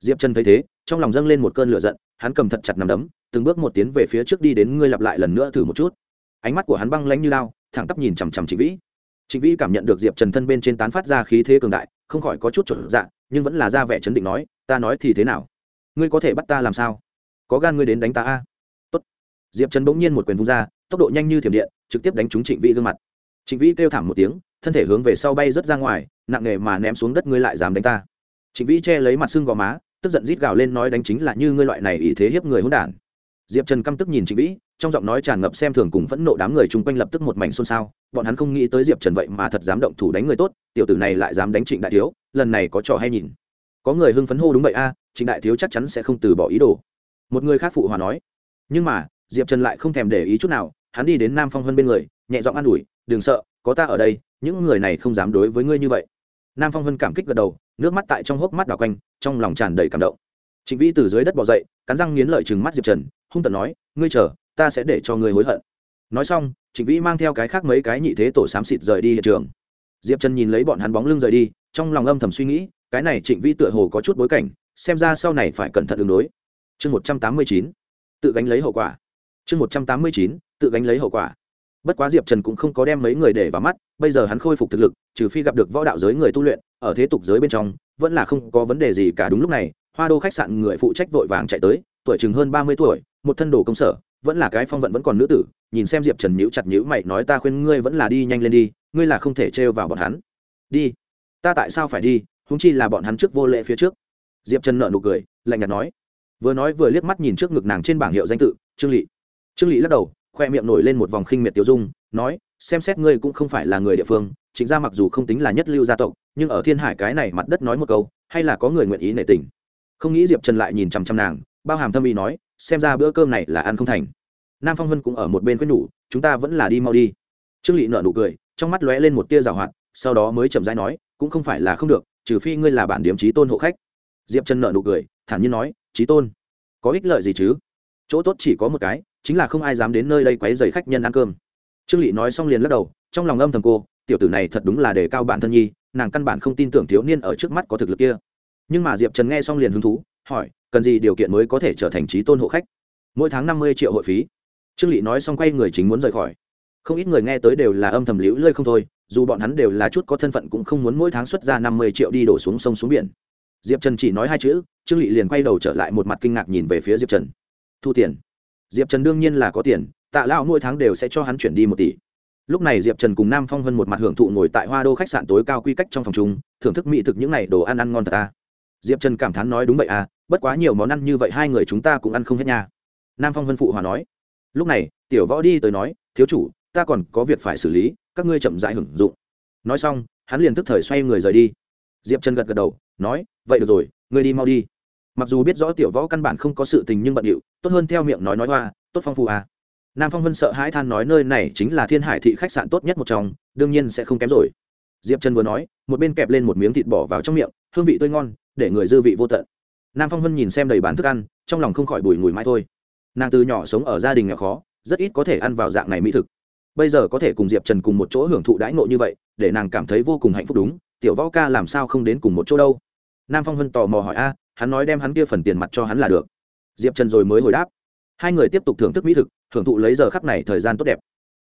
Diệp trần thấy thế, trong lòng dâng lên một cơn lửa giận, hắn cầm thật chặt nằm đấm, từng bước một tiến về phía trước đi đến ngươi lặp lại lần nữa thử một chút. Ánh mắt của hắn băng lánh như lao, thẳng tắp nhìn chằm chằm trịnh vĩ. Trịnh vĩ cảm nhận được diệp trần thân bên trên tán phát ra khí thế cường đại, không khỏi có chút chuẩn dạ nhưng vẫn là ra vẻ chấn định nói, ta nói thì thế nào? Ngươi có thể bắt ta làm sao? Có gan ngươi đến đánh ta a? Tốt. diệp trần bỗng nhiên một quyền vung ra, tốc độ nhanh như thiểm điện, trực tiếp đánh trúng trịnh vĩ gương mặt. Trịnh vĩ kêu thảm một tiếng thân thể hướng về sau bay rớt ra ngoài, nặng nề mà ném xuống đất ngươi lại dám đánh ta. Trịnh vĩ che lấy mặt xương gò má, tức giận rít gào lên nói đánh chính là như ngươi loại này ý thế hiếp người hỗn đản. Diệp trần căm tức nhìn trịnh vĩ, trong giọng nói tràn ngập xem thường cùng phẫn nộ đám người chung quanh lập tức một mảnh xôn xao, bọn hắn không nghĩ tới diệp trần vậy mà thật dám động thủ đánh người tốt, tiểu tử này lại dám đánh trịnh đại thiếu, lần này có trò hay nhìn. Có người hưng phấn hô đúng vậy a, trịnh đại thiếu chắc chắn sẽ không từ bỏ ý đồ. Một người khác phụ hòa nói. Nhưng mà, diệp trần lại không thèm để ý chút nào, hắn đi đến nam phong hơn bên người, nhẹ giọng an ủi, đừng sợ có ta ở đây, những người này không dám đối với ngươi như vậy. Nam phong hân cảm kích gật đầu, nước mắt tại trong hốc mắt đào quanh, trong lòng tràn đầy cảm động. Trịnh vĩ từ dưới đất bỏ dậy, cắn răng nghiến lợi chừng mắt diệp trần, hung tận nói, ngươi chờ, ta sẽ để cho ngươi hối hận. Nói xong, trịnh vĩ mang theo cái khác mấy cái nhị thế tổ xám xịt rời đi hiện trường. Diệp trần nhìn lấy bọn hắn bóng lưng rời đi, trong lòng âm thầm suy nghĩ, cái này trịnh vĩ tựa hồ có chút bối cảnh, xem ra sau này phải cẩn thận ứng đối. Chương một trăm tám mươi chín, tự gánh lấy hậu quả. Chương một trăm tám mươi chín, tự gánh lấy hậu quả bất quá diệp trần cũng không có đem mấy người để vào mắt, bây giờ hắn khôi phục thực lực, trừ phi gặp được võ đạo giới người tu luyện, ở thế tục giới bên trong, vẫn là không có vấn đề gì cả. Đúng lúc này, hoa đô khách sạn người phụ trách vội vàng chạy tới, tuổi chừng hơn ba mươi tuổi, một thân đồ công sở, vẫn là cái phong vận vẫn còn nữ tử, nhìn xem diệp trần nhíu chặt nhíu mày, nói ta khuyên ngươi vẫn là đi nhanh lên đi, ngươi là không thể trêu vào bọn hắn. Đi. Ta tại sao phải đi? Húng chi là bọn hắn trước vô lệ phía trước. Diệp trần nợ nụ cười, lạnh nhạt nói. Vừa nói vừa liếc mắt nhìn trước ngực nàng trên bảng hiệu danh tự, trương lị. Trương lị lắc đầu khoe miệng nổi lên một vòng khinh miệt tiêu dung, nói, xem xét ngươi cũng không phải là người địa phương chính ra mặc dù không tính là nhất lưu gia tộc, nhưng ở thiên hải cái này mặt đất nói một câu, hay là có người nguyện ý nể tình. Không nghĩ diệp trần lại nhìn chằm chằm nàng, bao hàm thâm ý nói, xem ra bữa cơm này là ăn không thành. Nam phong vân cũng ở một bên quyết nhủ, chúng ta vẫn là đi mau đi. Trương lị nợ nụ cười, trong mắt lóe lên một tia rào hoạt, sau đó mới chậm rãi nói, cũng không phải là không được, trừ phi ngươi là bản điểm trí tôn hộ khách. Diệp trần nợ nụ cười, thản nhiên nói, trí tôn, có ích lợi gì chứ? Chỗ tốt chỉ có một cái chính là không ai dám đến nơi đây quấy rầy khách nhân ăn cơm. Trương lị nói xong liền lắc đầu, trong lòng âm thầm cô, tiểu tử này thật đúng là đề cao bản thân nhi, nàng căn bản không tin tưởng thiếu niên ở trước mắt có thực lực kia. Nhưng mà diệp trần nghe xong liền hứng thú, hỏi, cần gì điều kiện mới có thể trở thành trí tôn hộ khách? Mỗi tháng năm mươi triệu hội phí. Trương lị nói xong quay người chính muốn rời khỏi. Không ít người nghe tới đều là âm thầm liễu lơi không thôi, dù bọn hắn đều là chút có thân phận cũng không muốn mỗi tháng xuất ra năm mươi triệu đi đổ xuống sông xuống biển. Diệp trần chỉ nói hai chữ, trương lị liền quay đầu trở lại một mặt kinh ngạc nhìn về phía diệp trần. Thu tiền diệp trần đương nhiên là có tiền, tạ lão mỗi tháng đều sẽ cho hắn chuyển đi một tỷ. Lúc này diệp trần cùng nam phong hơn một mặt hưởng thụ ngồi tại hoa đô khách sạn tối cao quy cách trong phòng chúng thưởng thức mỹ thực những n à y đồ ăn ăn ngon thật ta diệp trần cảm thán nói đúng vậy à bất quá nhiều món ăn như vậy hai người chúng ta cũng ăn không hết nha. Nam phong vân phụ hòa nói. Lúc này, tiểu võ đi tới nói, thiếu chủ, ta còn có việc phải xử lý, các ngươi chậm dãi hưởng dụng. Nói xong, hắn liền tức thời xoay người rời đi. Diệp trần gật gật đầu, nói, vậy được rồi, ngươi đi mau đi mặc dù biết rõ tiểu võ căn bản không có sự tình nhưng bận điệu, tốt hơn theo miệng nói nói hoa, tốt phong phú à. nam phong vân sợ hãi than nói nơi này chính là thiên hải thị khách sạn tốt nhất một trong, đương nhiên sẽ không kém rồi. Diệp trần vừa nói, một bên kẹp lên một miếng thịt bỏ vào trong miệng, hương vị tươi ngon, để người dư vị vô tận. Nam phong vân nhìn xem đầy bán thức ăn, trong lòng không khỏi bùi ngùi mãi thôi. Nàng từ nhỏ sống ở gia đình nghèo khó, rất ít có thể ăn vào dạng này mỹ thực. Bây giờ có thể cùng diệp trần cùng một chỗ hưởng thụ đãi ngộ như vậy, để nàng cảm thấy vô cùng hạnh phúc đúng, tiểu võ ca làm sao không đến cùng một chỗ đâu. Nam phong vân tò mò hỏi, a hắn nói đem hắn kia phần tiền mặt cho hắn là được. Diệp trần rồi mới hồi đáp. Hai người tiếp tục thưởng thức mỹ thực, thưởng thụ lấy giờ khắc này thời gian tốt đẹp.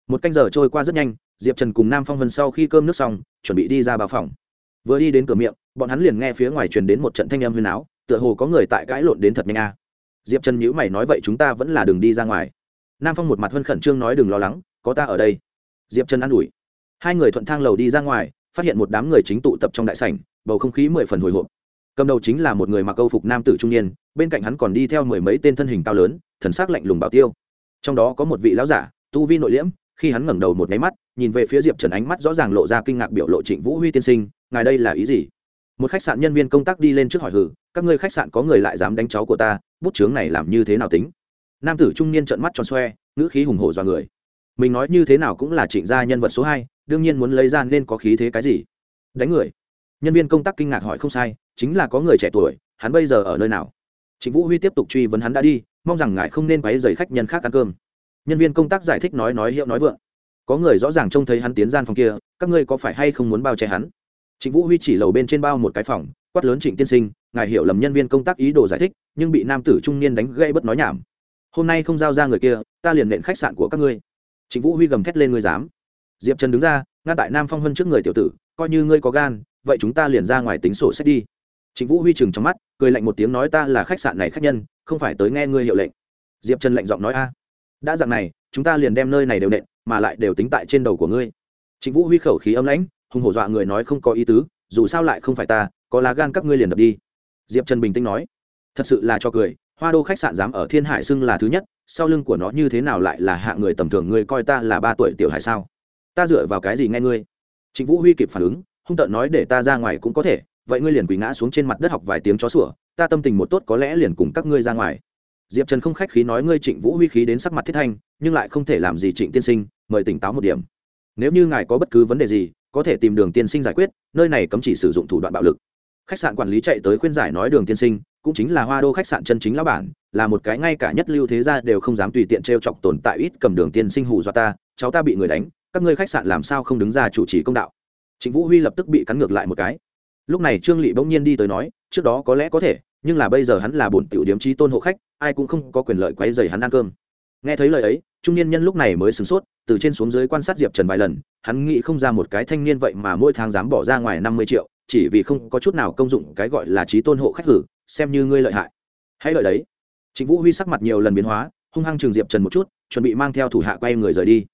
Một canh giờ trôi qua rất nhanh, diệp trần cùng nam phong vân sau khi cơm nước xong, chuẩn bị đi ra bao phòng. Vừa đi đến cửa miệng, bọn hắn liền nghe phía ngoài truyền đến một trận thanh âm huyền áo tựa hồ có người tại cãi lộn đến thật nhanh a. Diệp trần nhữ mày nói vậy chúng ta vẫn là đường đi ra ngoài. Nam phong một mặt hơn khẩn trương nói đừng lo lắng, có ta ở đây. Diệp trần an ủi. Hai người thuận thang lầu đi ra ngoài, phát hiện một đám người chính tụ tập trong đại sảnh, bầu không khí mười phần hồi hộp cầm đầu chính là một người mặc câu phục nam tử trung niên, bên cạnh hắn còn đi theo mười mấy tên thân hình cao lớn, thần s ắ c lạnh lùng bảo tiêu. Trong đó có một vị lão giả, tu vi nội liễm, khi hắn ngẩng đầu một nháy mắt, nhìn về phía diệp trần ánh mắt rõ ràng lộ ra kinh ngạc biểu lộ trịnh vũ huy tiên sinh, ngài đây là ý gì? Một khách sạn nhân viên công tác đi lên trước hỏi hử, các ngươi khách sạn có người lại dám đánh cháu của ta, bút chướng này làm như thế nào tính? Nam tử trung niên trợn mắt tròn xoe, ngữ khí hùng hổ dọa người. Mình nói như thế nào cũng là trịnh gia nhân vật số hai, đương nhiên muốn lấy ra nên có khí thế cái gì? Đánh người nhân viên công tác kinh ngạc hỏi không sai, chính là có người trẻ tuổi, hắn bây giờ ở nơi nào? Trịnh vũ huy tiếp tục truy vấn hắn đã đi, mong rằng ngài không nên quấy dày khách nhân khác ăn cơm. Nhân viên công tác giải thích nói nói hiệu nói vượng. Có người rõ ràng trông thấy hắn tiến gian phòng kia, các ngươi có phải hay không muốn bao che hắn? Trịnh vũ huy chỉ lầu bên trên bao một cái phòng, quát lớn trịnh tiên sinh, ngài hiểu lầm nhân viên công tác ý đồ giải thích, nhưng bị nam tử trung niên đánh gây bất nói nhảm. Hôm nay không giao ra người kia, ta liền nện khách sạn của các ngươi. Trịnh vũ huy gầm thét lên ngươi dám. Diệp trần đứng ra, ngăn tại nam phong hân trước người tiểu tử, coi như ngươi có gan vậy chúng ta liền ra ngoài tính sổ sách đi. Chính vũ huy chừng trong mắt, cười lạnh một tiếng nói ta là khách sạn này khách nhân, không phải tới nghe ngươi hiệu lệnh. Diệp trần lạnh giọng nói a, đã dặn này, chúng ta liền đem nơi này đều nện, mà lại đều tính tại trên đầu của ngươi. Chính vũ huy khẩu khí âm lãnh, hùng hổ dọa người nói không có ý tứ, dù sao lại không phải ta, có lá gan các ngươi liền đập đi. Diệp trần bình tĩnh nói, thật sự là cho cười, hoa đô khách sạn dám ở thiên hải xưng là thứ nhất, sau lưng của nó như thế nào lại là hạ người tầm thường, ngươi coi ta là ba tuổi tiểu hải sao? Ta dựa vào cái gì nghe ngươi? Trịnh vũ huy kịp phản ứng hung tợn nói để ta ra ngoài cũng có thể, vậy ngươi liền quỳ ngã xuống trên mặt đất học vài tiếng chó sủa, ta tâm tình một tốt có lẽ liền cùng các ngươi ra ngoài. Diệp trần không khách khí nói ngươi trịnh vũ huy khí đến sắc mặt thiết thanh, nhưng lại không thể làm gì trịnh tiên sinh, mời tỉnh táo một điểm. Nếu như ngài có bất cứ vấn đề gì, có thể tìm đường tiên sinh giải quyết, nơi này cấm chỉ sử dụng thủ đoạn bạo lực. Khách sạn quản lý chạy tới khuyên giải nói đường tiên sinh, cũng chính là hoa đô khách sạn chân chính lão bản, là một cái ngay cả nhất lưu thế gia đều không dám tùy tiện t r e o chọc tồn tại ít cầm đường tiên sinh hù do ta, cháu ta bị người đánh, các ngươi khách sạn làm sao không đứng ra chủ trì công đạo? Trịnh vũ huy lập tức bị cắn ngược lại một cái. Lúc này trương Lệ bỗng nhiên đi tới nói, trước đó có lẽ có thể, nhưng là bây giờ hắn là bổn tiểu điểm trí tôn hộ khách, ai cũng không có quyền lợi quấy rầy hắn ăn cơm. Nghe thấy lời ấy, trung niên nhân lúc này mới sửng sốt, từ trên xuống dưới quan sát diệp trần vài lần, hắn nghĩ không ra một cái thanh niên vậy mà mỗi tháng dám bỏ ra ngoài năm mươi triệu, chỉ vì không có chút nào công dụng cái gọi là trí tôn hộ khách hử, xem như ngươi lợi hại. Hãy lợi đấy. Trịnh vũ huy sắc mặt nhiều lần biến hóa, hung hăng trừng diệp trần một chút, chuẩn bị mang theo thủ hạ quay người rời đi.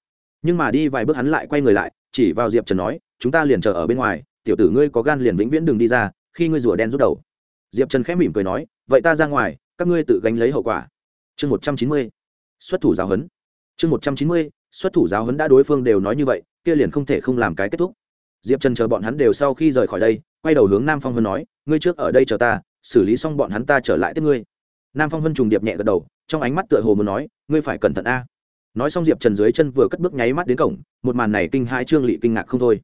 Nhưng mà đi vài bước hắn lại quay người lại chỉ vào diệp trần nói, chúng ta liền chờ ở bên ngoài, tiểu tử ngươi có gan liền vĩnh viễn đừng đi ra, khi ngươi rùa đen rút đầu. Diệp trần khẽ mỉm cười nói, vậy ta ra ngoài, các ngươi tự gánh lấy hậu quả. Chương một trăm chín mươi, xuất thủ giáo huấn. Chương một trăm chín mươi, xuất thủ giáo huấn đã đối phương đều nói như vậy, kia liền không thể không làm cái kết thúc. Diệp trần chờ bọn hắn đều sau khi rời khỏi đây, quay đầu hướng nam phong vân nói, ngươi trước ở đây chờ ta, xử lý xong bọn hắn ta trở lại tiếp ngươi. Nam phong vân trùng điệp nhẹ gật đầu, trong ánh mắt tựa hồ muốn nói, ngươi phải cẩn thận a nói xong diệp trần dưới chân vừa cất bước nháy mắt đến cổng, một màn này kinh hai trương lị kinh ngạc không thôi.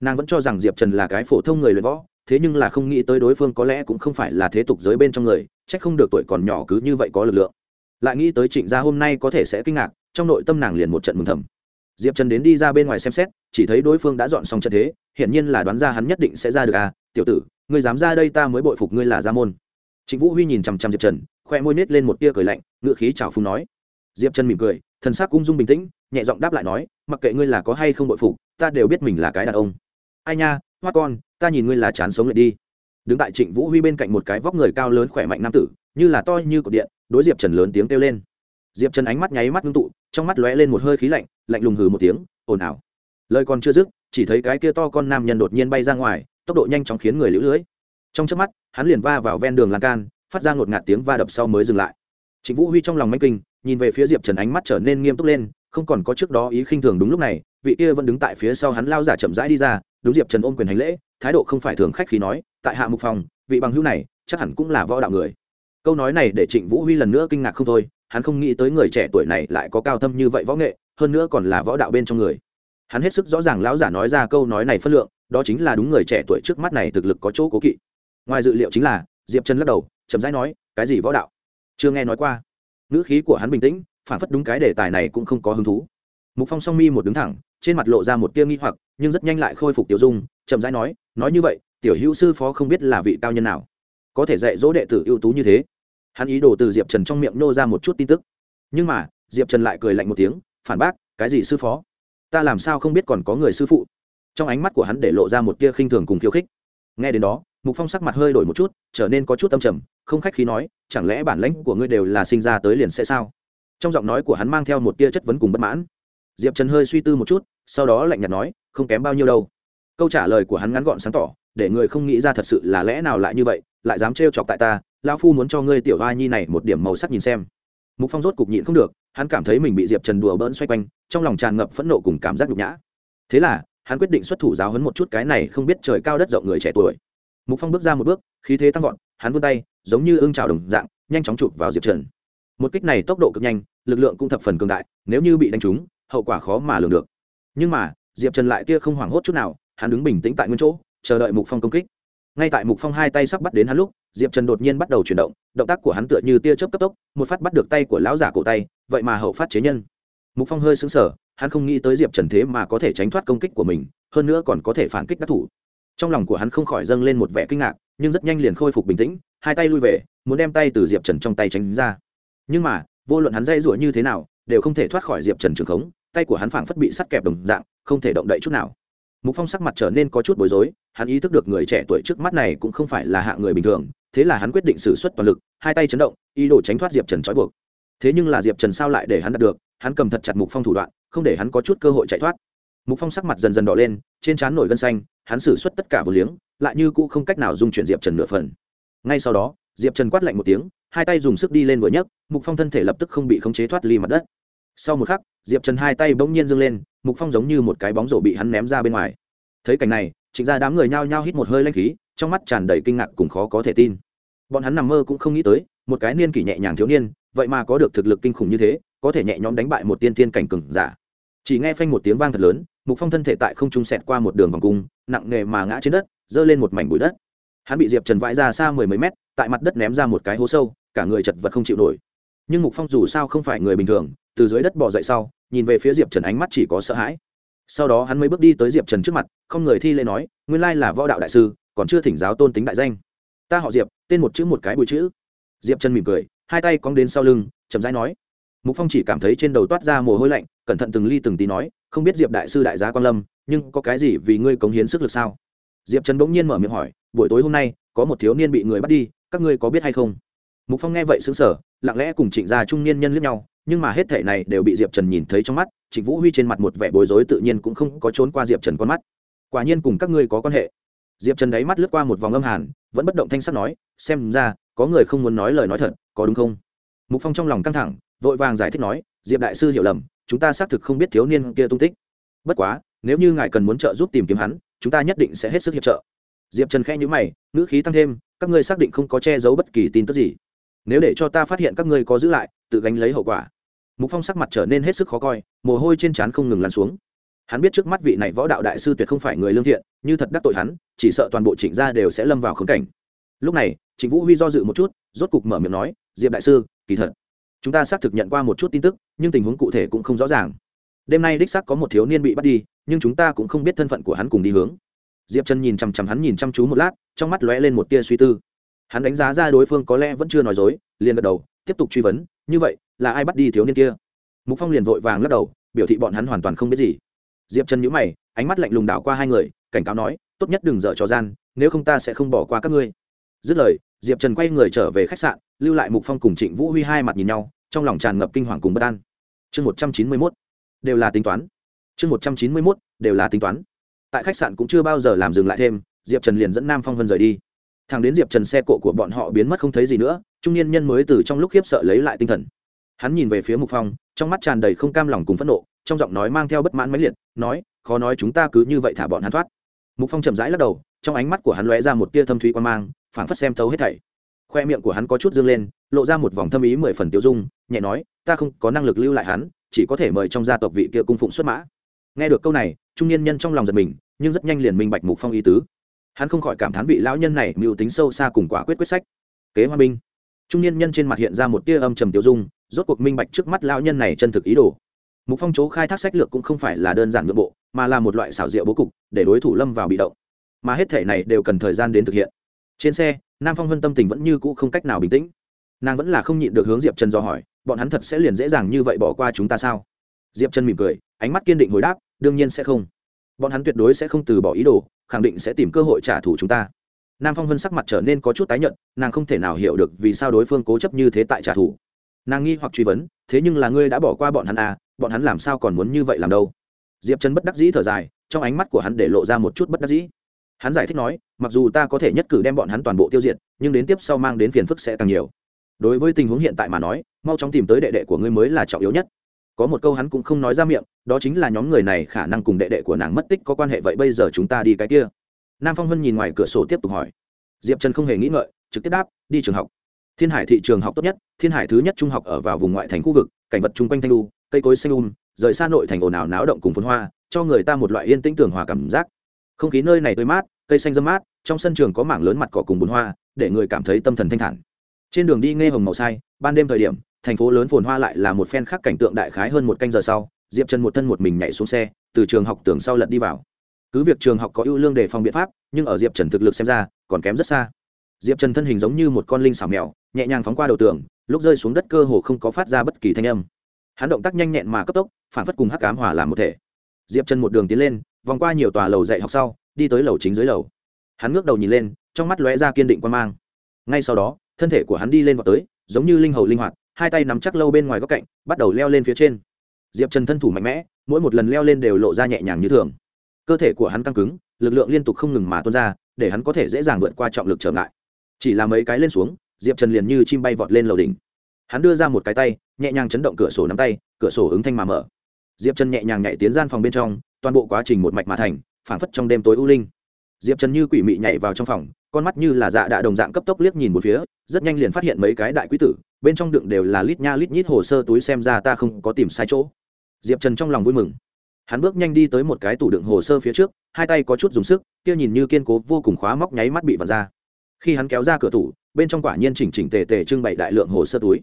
Nàng vẫn cho rằng diệp trần là cái phổ thông người luyện võ, thế nhưng là không nghĩ tới đối phương có lẽ cũng không phải là thế tục giới bên trong người c h ắ c không được tuổi còn nhỏ cứ như vậy có lực lượng. Lại nghĩ tới trịnh gia hôm nay có thể sẽ kinh ngạc, trong nội tâm nàng liền một trận mừng thầm. Diệp trần đến đi ra bên ngoài xem xét, chỉ thấy đối phương đã dọn xong trận thế, hiển nhiên là đoán ra hắn nhất định sẽ ra được à tiểu tử người dám ra đây ta mới bội phục ngươi là gia môn. Trịnh vũ huy nhìn chằm chằm diệp trần, khoe môi nết lên một tia cười lạnh ngựa khí chào phúng nói. Diệp trần mỉm cười thần sắc ung dung bình tĩnh, nhẹ giọng đáp lại nói, mặc kệ ngươi là có hay không bội phục, ta đều biết mình là cái đàn ông. Ai nha, hoa con, ta nhìn ngươi là chán sống lại đi. Đứng tại trịnh vũ huy bên cạnh một cái vóc người cao lớn khỏe mạnh nam tử, như là to như cột điện, đối diệp trần lớn tiếng kêu lên. Diệp trần ánh mắt nháy mắt ngưng tụ, trong mắt lóe lên một hơi khí lạnh lạnh lùng hừ một tiếng, ồn ào. Lời còn chưa dứt, chỉ thấy cái kia to con nam nhân đột nhiên bay ra ngoài, tốc độ nhanh chóng khiến người lũ lưới. Trong trước mắt, hắn liền va vào ven đường lan can, phát ra ngột ngạt tiếng va đập sau mới dừng lại. Trịnh vũ huy trong lòng manh kinh nhìn về phía diệp trần ánh mắt trở nên nghiêm túc lên, không còn có trước đó ý khinh thường đúng lúc này, vị kia vẫn đứng tại phía sau hắn lao giả chậm rãi đi ra, đúng diệp trần ôm quyền hành lễ, thái độ không phải thường khách khi nói, tại hạ mục phòng, vị bằng hữu này, chắc hẳn cũng là võ đạo người. Câu nói này để trịnh vũ huy lần nữa kinh ngạc không thôi, hắn không nghĩ tới người trẻ tuổi này lại có cao thâm như vậy võ nghệ, hơn nữa còn là võ đạo bên trong người. Hắn hết sức rõ ràng lão giả nói ra câu nói này phất lượng, đó chính là đúng người trẻ tuổi trước mắt này thực lực có chỗ cố kỵ. Ngoài dự liệu chính là, diệp trần lắc đầu, chậm rãi nói, cái gì võ đạo? Chưa nghe nói qua ngữ khí của hắn bình tĩnh, phản phất đúng cái đề tài này cũng không có hứng thú. Mục phong song mi một đứng thẳng, trên mặt lộ ra một tia nghi hoặc, nhưng rất nhanh lại khôi phục tiểu dung, chậm rãi nói nói như vậy, tiểu hữu sư phó không biết là vị cao nhân nào. Có thể dạy dỗ đệ tử ưu tú như thế. Hắn ý đồ từ diệp trần trong miệng nô ra một chút tin tức. Nhưng mà, diệp trần lại cười lạnh một tiếng, phản bác, cái gì sư phó? Ta làm sao không biết còn có người sư phụ? Trong ánh mắt của hắn để lộ ra một tia khinh thường cùng khiêu khích. Nghe đến đó mục phong sắc mặt hơi đổi một chút, trở nên có chút tâm trầm, không khách khí nói, chẳng lẽ bản lãnh của ngươi đều là sinh ra tới liền sẽ sao? Trong giọng nói của hắn mang theo một tia chất vấn cùng bất mãn. Diệp trần hơi suy tư một chút, sau đó lạnh nhạt nói, không kém bao nhiêu đâu. Câu trả lời của hắn ngắn gọn sáng tỏ, để người không nghĩ ra thật sự là lẽ nào lại như vậy, lại dám trêu chọc tại ta, lão phu muốn cho ngươi tiểu hoa nhi này một điểm màu sắc nhìn xem. Mục phong rốt cục nhịn không được, hắn cảm thấy mình bị diệp trần đùa bỡn xoay quanh, trong lòng tràn ngập phẫn nộ cùng cảm giác nhục nhã. Thế là, hắn quyết định xuất thủ giáo hấn một chút cái này không biết trời cao đất rộng người trẻ tuổi mục phong bước ra một bước, khí thế tăng vọt, hắn vươn tay, giống như ưng trào đồng dạng, nhanh chóng chụp vào diệp trần. Một kích này tốc độ cực nhanh, lực lượng cũng thập phần cường đại, nếu như bị đánh trúng, hậu quả khó mà lường được. Nhưng mà, diệp trần lại tia không hoảng hốt chút nào, hắn đứng bình tĩnh tại nguyên chỗ, chờ đợi mục phong công kích. Ngay tại mục phong hai tay sắp bắt đến hắn lúc, diệp trần đột nhiên bắt đầu chuyển động động tác của hắn tựa như tia chớp cấp tốc, một phát bắt được tay của lão giả cổ tay, vậy mà hậu phát chế nhân. Mục phong hơi xứng sở hắn không nghĩ tới diệp trần thế mà có thể tránh thoát công kích của mình, hơn nữa còn có thể phản kích đắc thủ trong lòng của hắn không khỏi dâng lên một vẻ kinh ngạc, nhưng rất nhanh liền khôi phục bình tĩnh, hai tay lui về, muốn đem tay từ diệp trần trong tay tránh ra. Nhưng mà, vô luận hắn dây rủa như thế nào, đều không thể thoát khỏi diệp trần trường khống, tay của hắn phảng phất bị sắt kẹp đồng dạng, không thể động đậy chút nào. Mục phong sắc mặt trở nên có chút bối rối, hắn ý thức được người trẻ tuổi trước mắt này cũng không phải là hạ người bình thường, thế là hắn quyết định xử suất toàn lực, hai tay chấn động, ý đồ tránh thoát diệp trần trói buộc. Thế nhưng là diệp trần sao lại để hắn đạt được, hắn cầm thật chặt mục phong thủ đoạn, không để hắn có chút cơ hội chạy thoát. Mục phong sắc mặt dần dần đỏ lên, trên trán nổi gân xanh hắn xử suất tất cả vừa liếng, lại như cũ không cách nào dung chuyển diệp trần nửa phần. Ngay sau đó, diệp trần quát lạnh một tiếng, hai tay dùng sức đi lên vừa nhấc, mục phong thân thể lập tức không bị khống chế thoát ly mặt đất. Sau một khắc, diệp trần hai tay bỗng nhiên dâng lên, mục phong giống như một cái bóng rổ bị hắn ném ra bên ngoài. Thấy cảnh này, trịnh ra đám người nhao nhao hít một hơi lanh khí, trong mắt tràn đầy kinh ngạc cùng khó có thể tin. Bọn hắn nằm mơ cũng không nghĩ tới, một cái niên kỷ nhẹ nhàng thiếu niên, vậy mà có được thực lực kinh khủng như thế, có thể nhẹ nhõm đánh bại một tiên thiên cảnh cừng giả chỉ nghe phanh một tiếng vang thật lớn, mục phong thân thể tại không trung sẹt qua một đường vòng cung, nặng nề mà ngã trên đất, giơ lên một mảnh bụi đất. Hắn bị diệp trần vãi ra xa mười mấy mét, tại mặt đất ném ra một cái hố sâu, cả người chật vật không chịu nổi. Nhưng mục phong dù sao không phải người bình thường, từ dưới đất bỏ dậy sau, nhìn về phía diệp trần ánh mắt chỉ có sợ hãi. Sau đó hắn mới bước đi tới diệp trần trước mặt, không người thi lễ nói, nguyên lai là võ đạo đại sư, còn chưa thỉnh giáo tôn tính đại danh. Ta họ diệp, tên một chữ một cái bụi chữ. Diệp trần mỉm cười, hai tay cong đến sau lưng, chậm rãi nói mục phong chỉ cảm thấy trên đầu toát ra mồ hôi lạnh, cẩn thận từng ly từng tí nói, không biết diệp đại sư đại gia quan lâm, nhưng có cái gì vì ngươi cống hiến sức lực sao? Diệp trần bỗng nhiên mở miệng hỏi, buổi tối hôm nay, có một thiếu niên bị người bắt đi, các ngươi có biết hay không? Mục phong nghe vậy xứng sở lặng lẽ cùng trịnh gia trung niên nhân lướt nhau, nhưng mà hết thể này đều bị diệp trần nhìn thấy trong mắt, trịnh vũ huy trên mặt một vẻ bối rối tự nhiên cũng không có trốn qua diệp trần con mắt. Quả nhiên cùng các ngươi có quan hệ. Diệp trần đáy mắt lướt qua một vòng âm hàn, vẫn bất động thanh sắc nói, xem ra, có người không muốn nói lời nói thật, có đúng không? Mục phong trong lòng căng thẳng vội vàng giải thích nói, diệp đại sư hiểu lầm, chúng ta xác thực không biết thiếu niên kia tung tích. Bất quá, nếu như ngài cần muốn trợ giúp tìm kiếm hắn, chúng ta nhất định sẽ hết sức hiệp trợ. Diệp trần khẽ nhữ mày, ngữ khí tăng thêm, các ngươi xác định không có che giấu bất kỳ tin tức gì. Nếu để cho ta phát hiện các ngươi có giữ lại, tự gánh lấy hậu quả. Mục phong sắc mặt trở nên hết sức khó coi, mồ hôi trên trán không ngừng lăn xuống. Hắn biết trước mắt vị này võ đạo đại sư tuyệt không phải người lương thiện, như thật đắc tội hắn, chỉ sợ toàn bộ trịnh gia đều sẽ lâm vào khống cảnh. Lúc này, trịnh vũ huy do dự một chút, rốt cục mở miệng nói, diệp đại sư, kỳ thật chúng ta xác thực nhận qua một chút tin tức, nhưng tình huống cụ thể cũng không rõ ràng. Đêm nay đích xác có một thiếu niên bị bắt đi, nhưng chúng ta cũng không biết thân phận của hắn cùng đi hướng. Diệp trần nhìn chằm chằm hắn nhìn chăm chú một lát, trong mắt lóe lên một tia suy tư. Hắn đánh giá ra đối phương có lẽ vẫn chưa nói dối, liền gật đầu, tiếp tục truy vấn, như vậy, là ai bắt đi thiếu niên kia? Mục phong liền vội vàng lắc đầu, biểu thị bọn hắn hoàn toàn không biết gì. Diệp trần nhữ mày, ánh mắt lạnh lùng đảo qua hai người, cảnh cáo nói, tốt nhất đừng dở trò gian, nếu không ta sẽ không bỏ qua các ngươi. Dứt lời diệp trần quay người trở về khách sạn, lưu lại mục phong cùng trịnh vũ huy hai mặt nhìn nhau, trong lòng tràn ngập kinh hoàng cùng bất an. Chương một trăm chín mươi mốt, đều là tính toán. Chương một trăm chín mươi mốt, đều là tính toán. Tại khách sạn cũng chưa bao giờ làm dừng lại thêm, diệp trần liền dẫn nam phong vân rời đi. Thằng đến diệp trần xe cộ của bọn họ biến mất không thấy gì nữa, trung niên nhân mới từ trong lúc khiếp sợ lấy lại tinh thần. Hắn nhìn về phía mục phong, trong mắt tràn đầy không cam lòng cùng phẫn nộ, trong giọng nói mang theo bất mãn mãnh liệt, nói, khó nói chúng ta cứ như vậy thả bọn hắn thoát. Mục phong chậm rãi lắc đầu, trong ánh mắt của hắn lóe ra một tia thâm thúy quan mang phảng phất xem thấu hết thảy. Khoe miệng của hắn có chút dương lên, lộ ra một vòng thâm ý mười phần tiêu dung, nhẹ nói, ta không có năng lực lưu lại hắn, chỉ có thể mời trong gia tộc vị kia cung phụng xuất mã. Nghe được câu này, trung niên nhân trong lòng giật mình, nhưng rất nhanh liền minh bạch mục phong ý tứ. Hắn không khỏi cảm thán vị lão nhân này mưu tính sâu xa cùng quả quyết quyết sách. Kế hoa binh trung niên nhân trên mặt hiện ra một tia âm trầm tiêu dung, rốt cuộc minh bạch trước mắt lão nhân này chân thực ý đồ. Mục phong chỗ khai thác sách lược cũng không phải là đơn giản nội bộ, mà là một loại xảo diệu bố cục, để đối thủ lâm vào bị động. Mà hết thể này đều cần thời gian đến thực hiện trên xe, nam phong hân tâm tình vẫn như cũ không cách nào bình tĩnh. Nàng vẫn là không nhịn được hướng diệp trần do hỏi, bọn hắn thật sẽ liền dễ dàng như vậy bỏ qua chúng ta sao? Diệp trần mỉm cười, ánh mắt kiên định hồi đáp, đương nhiên sẽ không. Bọn hắn tuyệt đối sẽ không từ bỏ ý đồ, khẳng định sẽ tìm cơ hội trả thù chúng ta. Nam phong vân sắc mặt trở nên có chút tái nhận nàng không thể nào hiểu được vì sao đối phương cố chấp như thế tại trả thù. Nàng nghi hoặc truy vấn, thế nhưng là ngươi đã bỏ qua bọn hắn à bọn hắn làm sao còn muốn như vậy làm đâu? Diệp trần bất đắc dĩ thở dài, trong ánh mắt của hắn để lộ ra một chút bất đắc dĩ hắn giải thích nói, mặc dù ta có thể nhất cử đem bọn hắn toàn bộ tiêu diệt, nhưng đến tiếp sau mang đến phiền phức sẽ càng nhiều. Đối với tình huống hiện tại mà nói, mau chóng tìm tới đệ đệ của ngươi mới là trọng yếu nhất. Có một câu hắn cũng không nói ra miệng, đó chính là nhóm người này khả năng cùng đệ đệ của nàng mất tích có quan hệ vậy bây giờ chúng ta đi cái kia. Nam phong hân nhìn ngoài cửa sổ tiếp tục hỏi. Diệp trần không hề nghĩ ngợi, trực tiếp đáp, đi trường học. Thiên hải thị trường học tốt nhất, thiên hải thứ nhất trung học ở vào vùng ngoại thành khu vực, cảnh vật chung quanh thanh lu, cây cối xanh um rời xa nội thành ồn ào náo động cùng phun hoa, cho người ta một loại yên tĩnh tường hòa cảm giác không khí nơi này tươi mát, cây xanh dâm mát, trong sân trường có mảng lớn mặt cỏ cùng bùn hoa, để người cảm thấy tâm thần thanh thản. Trên đường đi nghe hồng màu sai, ban đêm thời điểm, thành phố lớn phồn hoa lại là một phen khác cảnh tượng đại khái hơn một canh giờ sau, diệp trần một thân một mình nhảy xuống xe, từ trường học tường sau lật đi vào. Cứ việc trường học có ưu lương đề phòng biện pháp, nhưng ở diệp trần thực lực xem ra, còn kém rất xa. Diệp trần thân hình giống như một con linh xảo mèo, nhẹ nhàng phóng qua đầu tường, lúc rơi xuống đất cơ hồ không có phát ra bất kỳ thanh âm. Hắn động tác nhanh nhẹn mà cấp tốc, phản phất cùng hắc cám hòa làm một thể. Diệp trần một đường tiến lên vòng qua nhiều tòa lầu dạy học sau, đi tới lầu chính dưới lầu. Hắn ngước đầu nhìn lên, trong mắt lóe ra kiên định quan mang. Ngay sau đó, thân thể của hắn đi lên vào tới, giống như linh hầu linh hoạt, hai tay nắm chắc lâu bên ngoài góc cạnh, bắt đầu leo lên phía trên. Diệp trần thân thủ mạnh mẽ, mỗi một lần leo lên đều lộ ra nhẹ nhàng như thường. Cơ thể của hắn căng cứng, lực lượng liên tục không ngừng mà tuôn ra, để hắn có thể dễ dàng vượt qua trọng lực trở ngại. Chỉ là mấy cái lên xuống, diệp trần liền như chim bay vọt lên lầu đỉnh. Hắn đưa ra một cái tay, nhẹ nhàng chấn động cửa sổ nắm tay, cửa sổ ứng thanh mà mở. Diệp trần nhẹ nhàng nhảy tiến gian phòng bên trong toàn bộ quá trình một mạch mà thành, phảng phất trong đêm tối u linh. Diệp trần như quỷ mị nhảy vào trong phòng, con mắt như là dạ đạ đồng dạng cấp tốc liếc nhìn một phía, rất nhanh liền phát hiện mấy cái đại quý tử, bên trong đựng đều là lít nha lít nhít hồ sơ túi xem ra ta không có tìm sai chỗ. Diệp trần trong lòng vui mừng. Hắn bước nhanh đi tới một cái tủ đựng hồ sơ phía trước, hai tay có chút dùng sức, kia nhìn như kiên cố vô cùng khóa móc nháy mắt bị vặt ra. Khi hắn kéo ra cửa tủ, bên trong quả nhiên chỉnh chỉnh tề tề trưng bày đại lượng hồ sơ túi.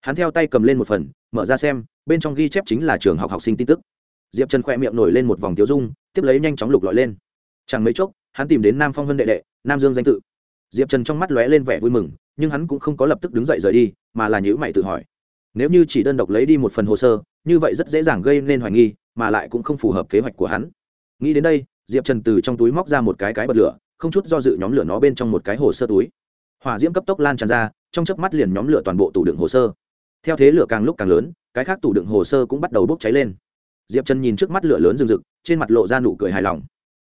Hắn theo tay cầm lên một phần, mở ra xem, bên trong ghi chép chính là trường học học sinh tin tức diệp trần khoe miệng nổi lên một vòng tiếu dung tiếp lấy nhanh chóng lục lọi lên chẳng mấy chốc hắn tìm đến nam phong vân đệ đệ nam dương danh tự diệp trần trong mắt lóe lên vẻ vui mừng nhưng hắn cũng không có lập tức đứng dậy rời đi mà là nhữ mày tự hỏi nếu như chỉ đơn độc lấy đi một phần hồ sơ như vậy rất dễ dàng gây nên hoài nghi mà lại cũng không phù hợp kế hoạch của hắn nghĩ đến đây diệp trần từ trong túi móc ra một cái cái bật lửa không chút do dự nhóm lửa nó bên trong một cái hồ sơ túi hỏa diễm cấp tốc lan tràn ra trong chớp mắt liền nhóm lửa toàn bộ tủ đựng hồ sơ theo thế lửa càng lúc càng lớn cái khác tủ đựng hồ sơ cũng bắt đầu bốc cháy lên diệp trần nhìn trước mắt lửa lớn rừng rực, trên mặt lộ ra nụ cười hài lòng.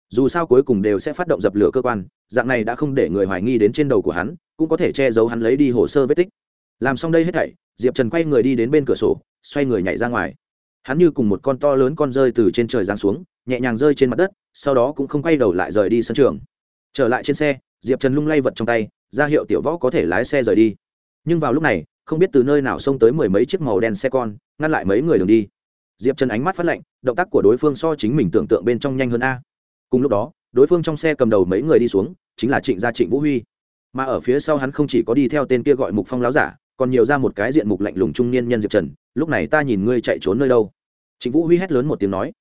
Dù sao cuối cùng đều sẽ phát động dập lửa cơ quan, dạng này đã không để người hoài nghi đến trên đầu của hắn, cũng có thể che giấu hắn lấy đi hồ sơ vết tích. Làm xong đây hết thảy, diệp trần quay người đi đến bên cửa sổ, xoay người nhảy ra ngoài. Hắn như cùng một con to lớn con rơi từ trên trời giáng xuống, nhẹ nhàng rơi trên mặt đất, sau đó cũng không quay đầu lại rời đi sân trường. Trở lại trên xe, diệp trần lung lay vật trong tay, ra hiệu tiểu võ có thể lái xe rời đi. Nhưng vào lúc này, không biết từ nơi nào xông tới mười mấy chiếc màu đen xe con, ngăn lại mấy người đường đi diệp trần ánh mắt phát lạnh, động tác của đối phương so chính mình tưởng tượng bên trong nhanh hơn a. Cùng lúc đó, đối phương trong xe cầm đầu mấy người đi xuống, chính là trịnh gia trịnh vũ huy. Mà ở phía sau hắn không chỉ có đi theo tên kia gọi mục phong láo giả, còn nhiều ra một cái diện mục lạnh lùng trung niên nhân diệp trần, lúc này ta nhìn ngươi chạy trốn nơi đâu? Trịnh vũ huy hét lớn một tiếng nói.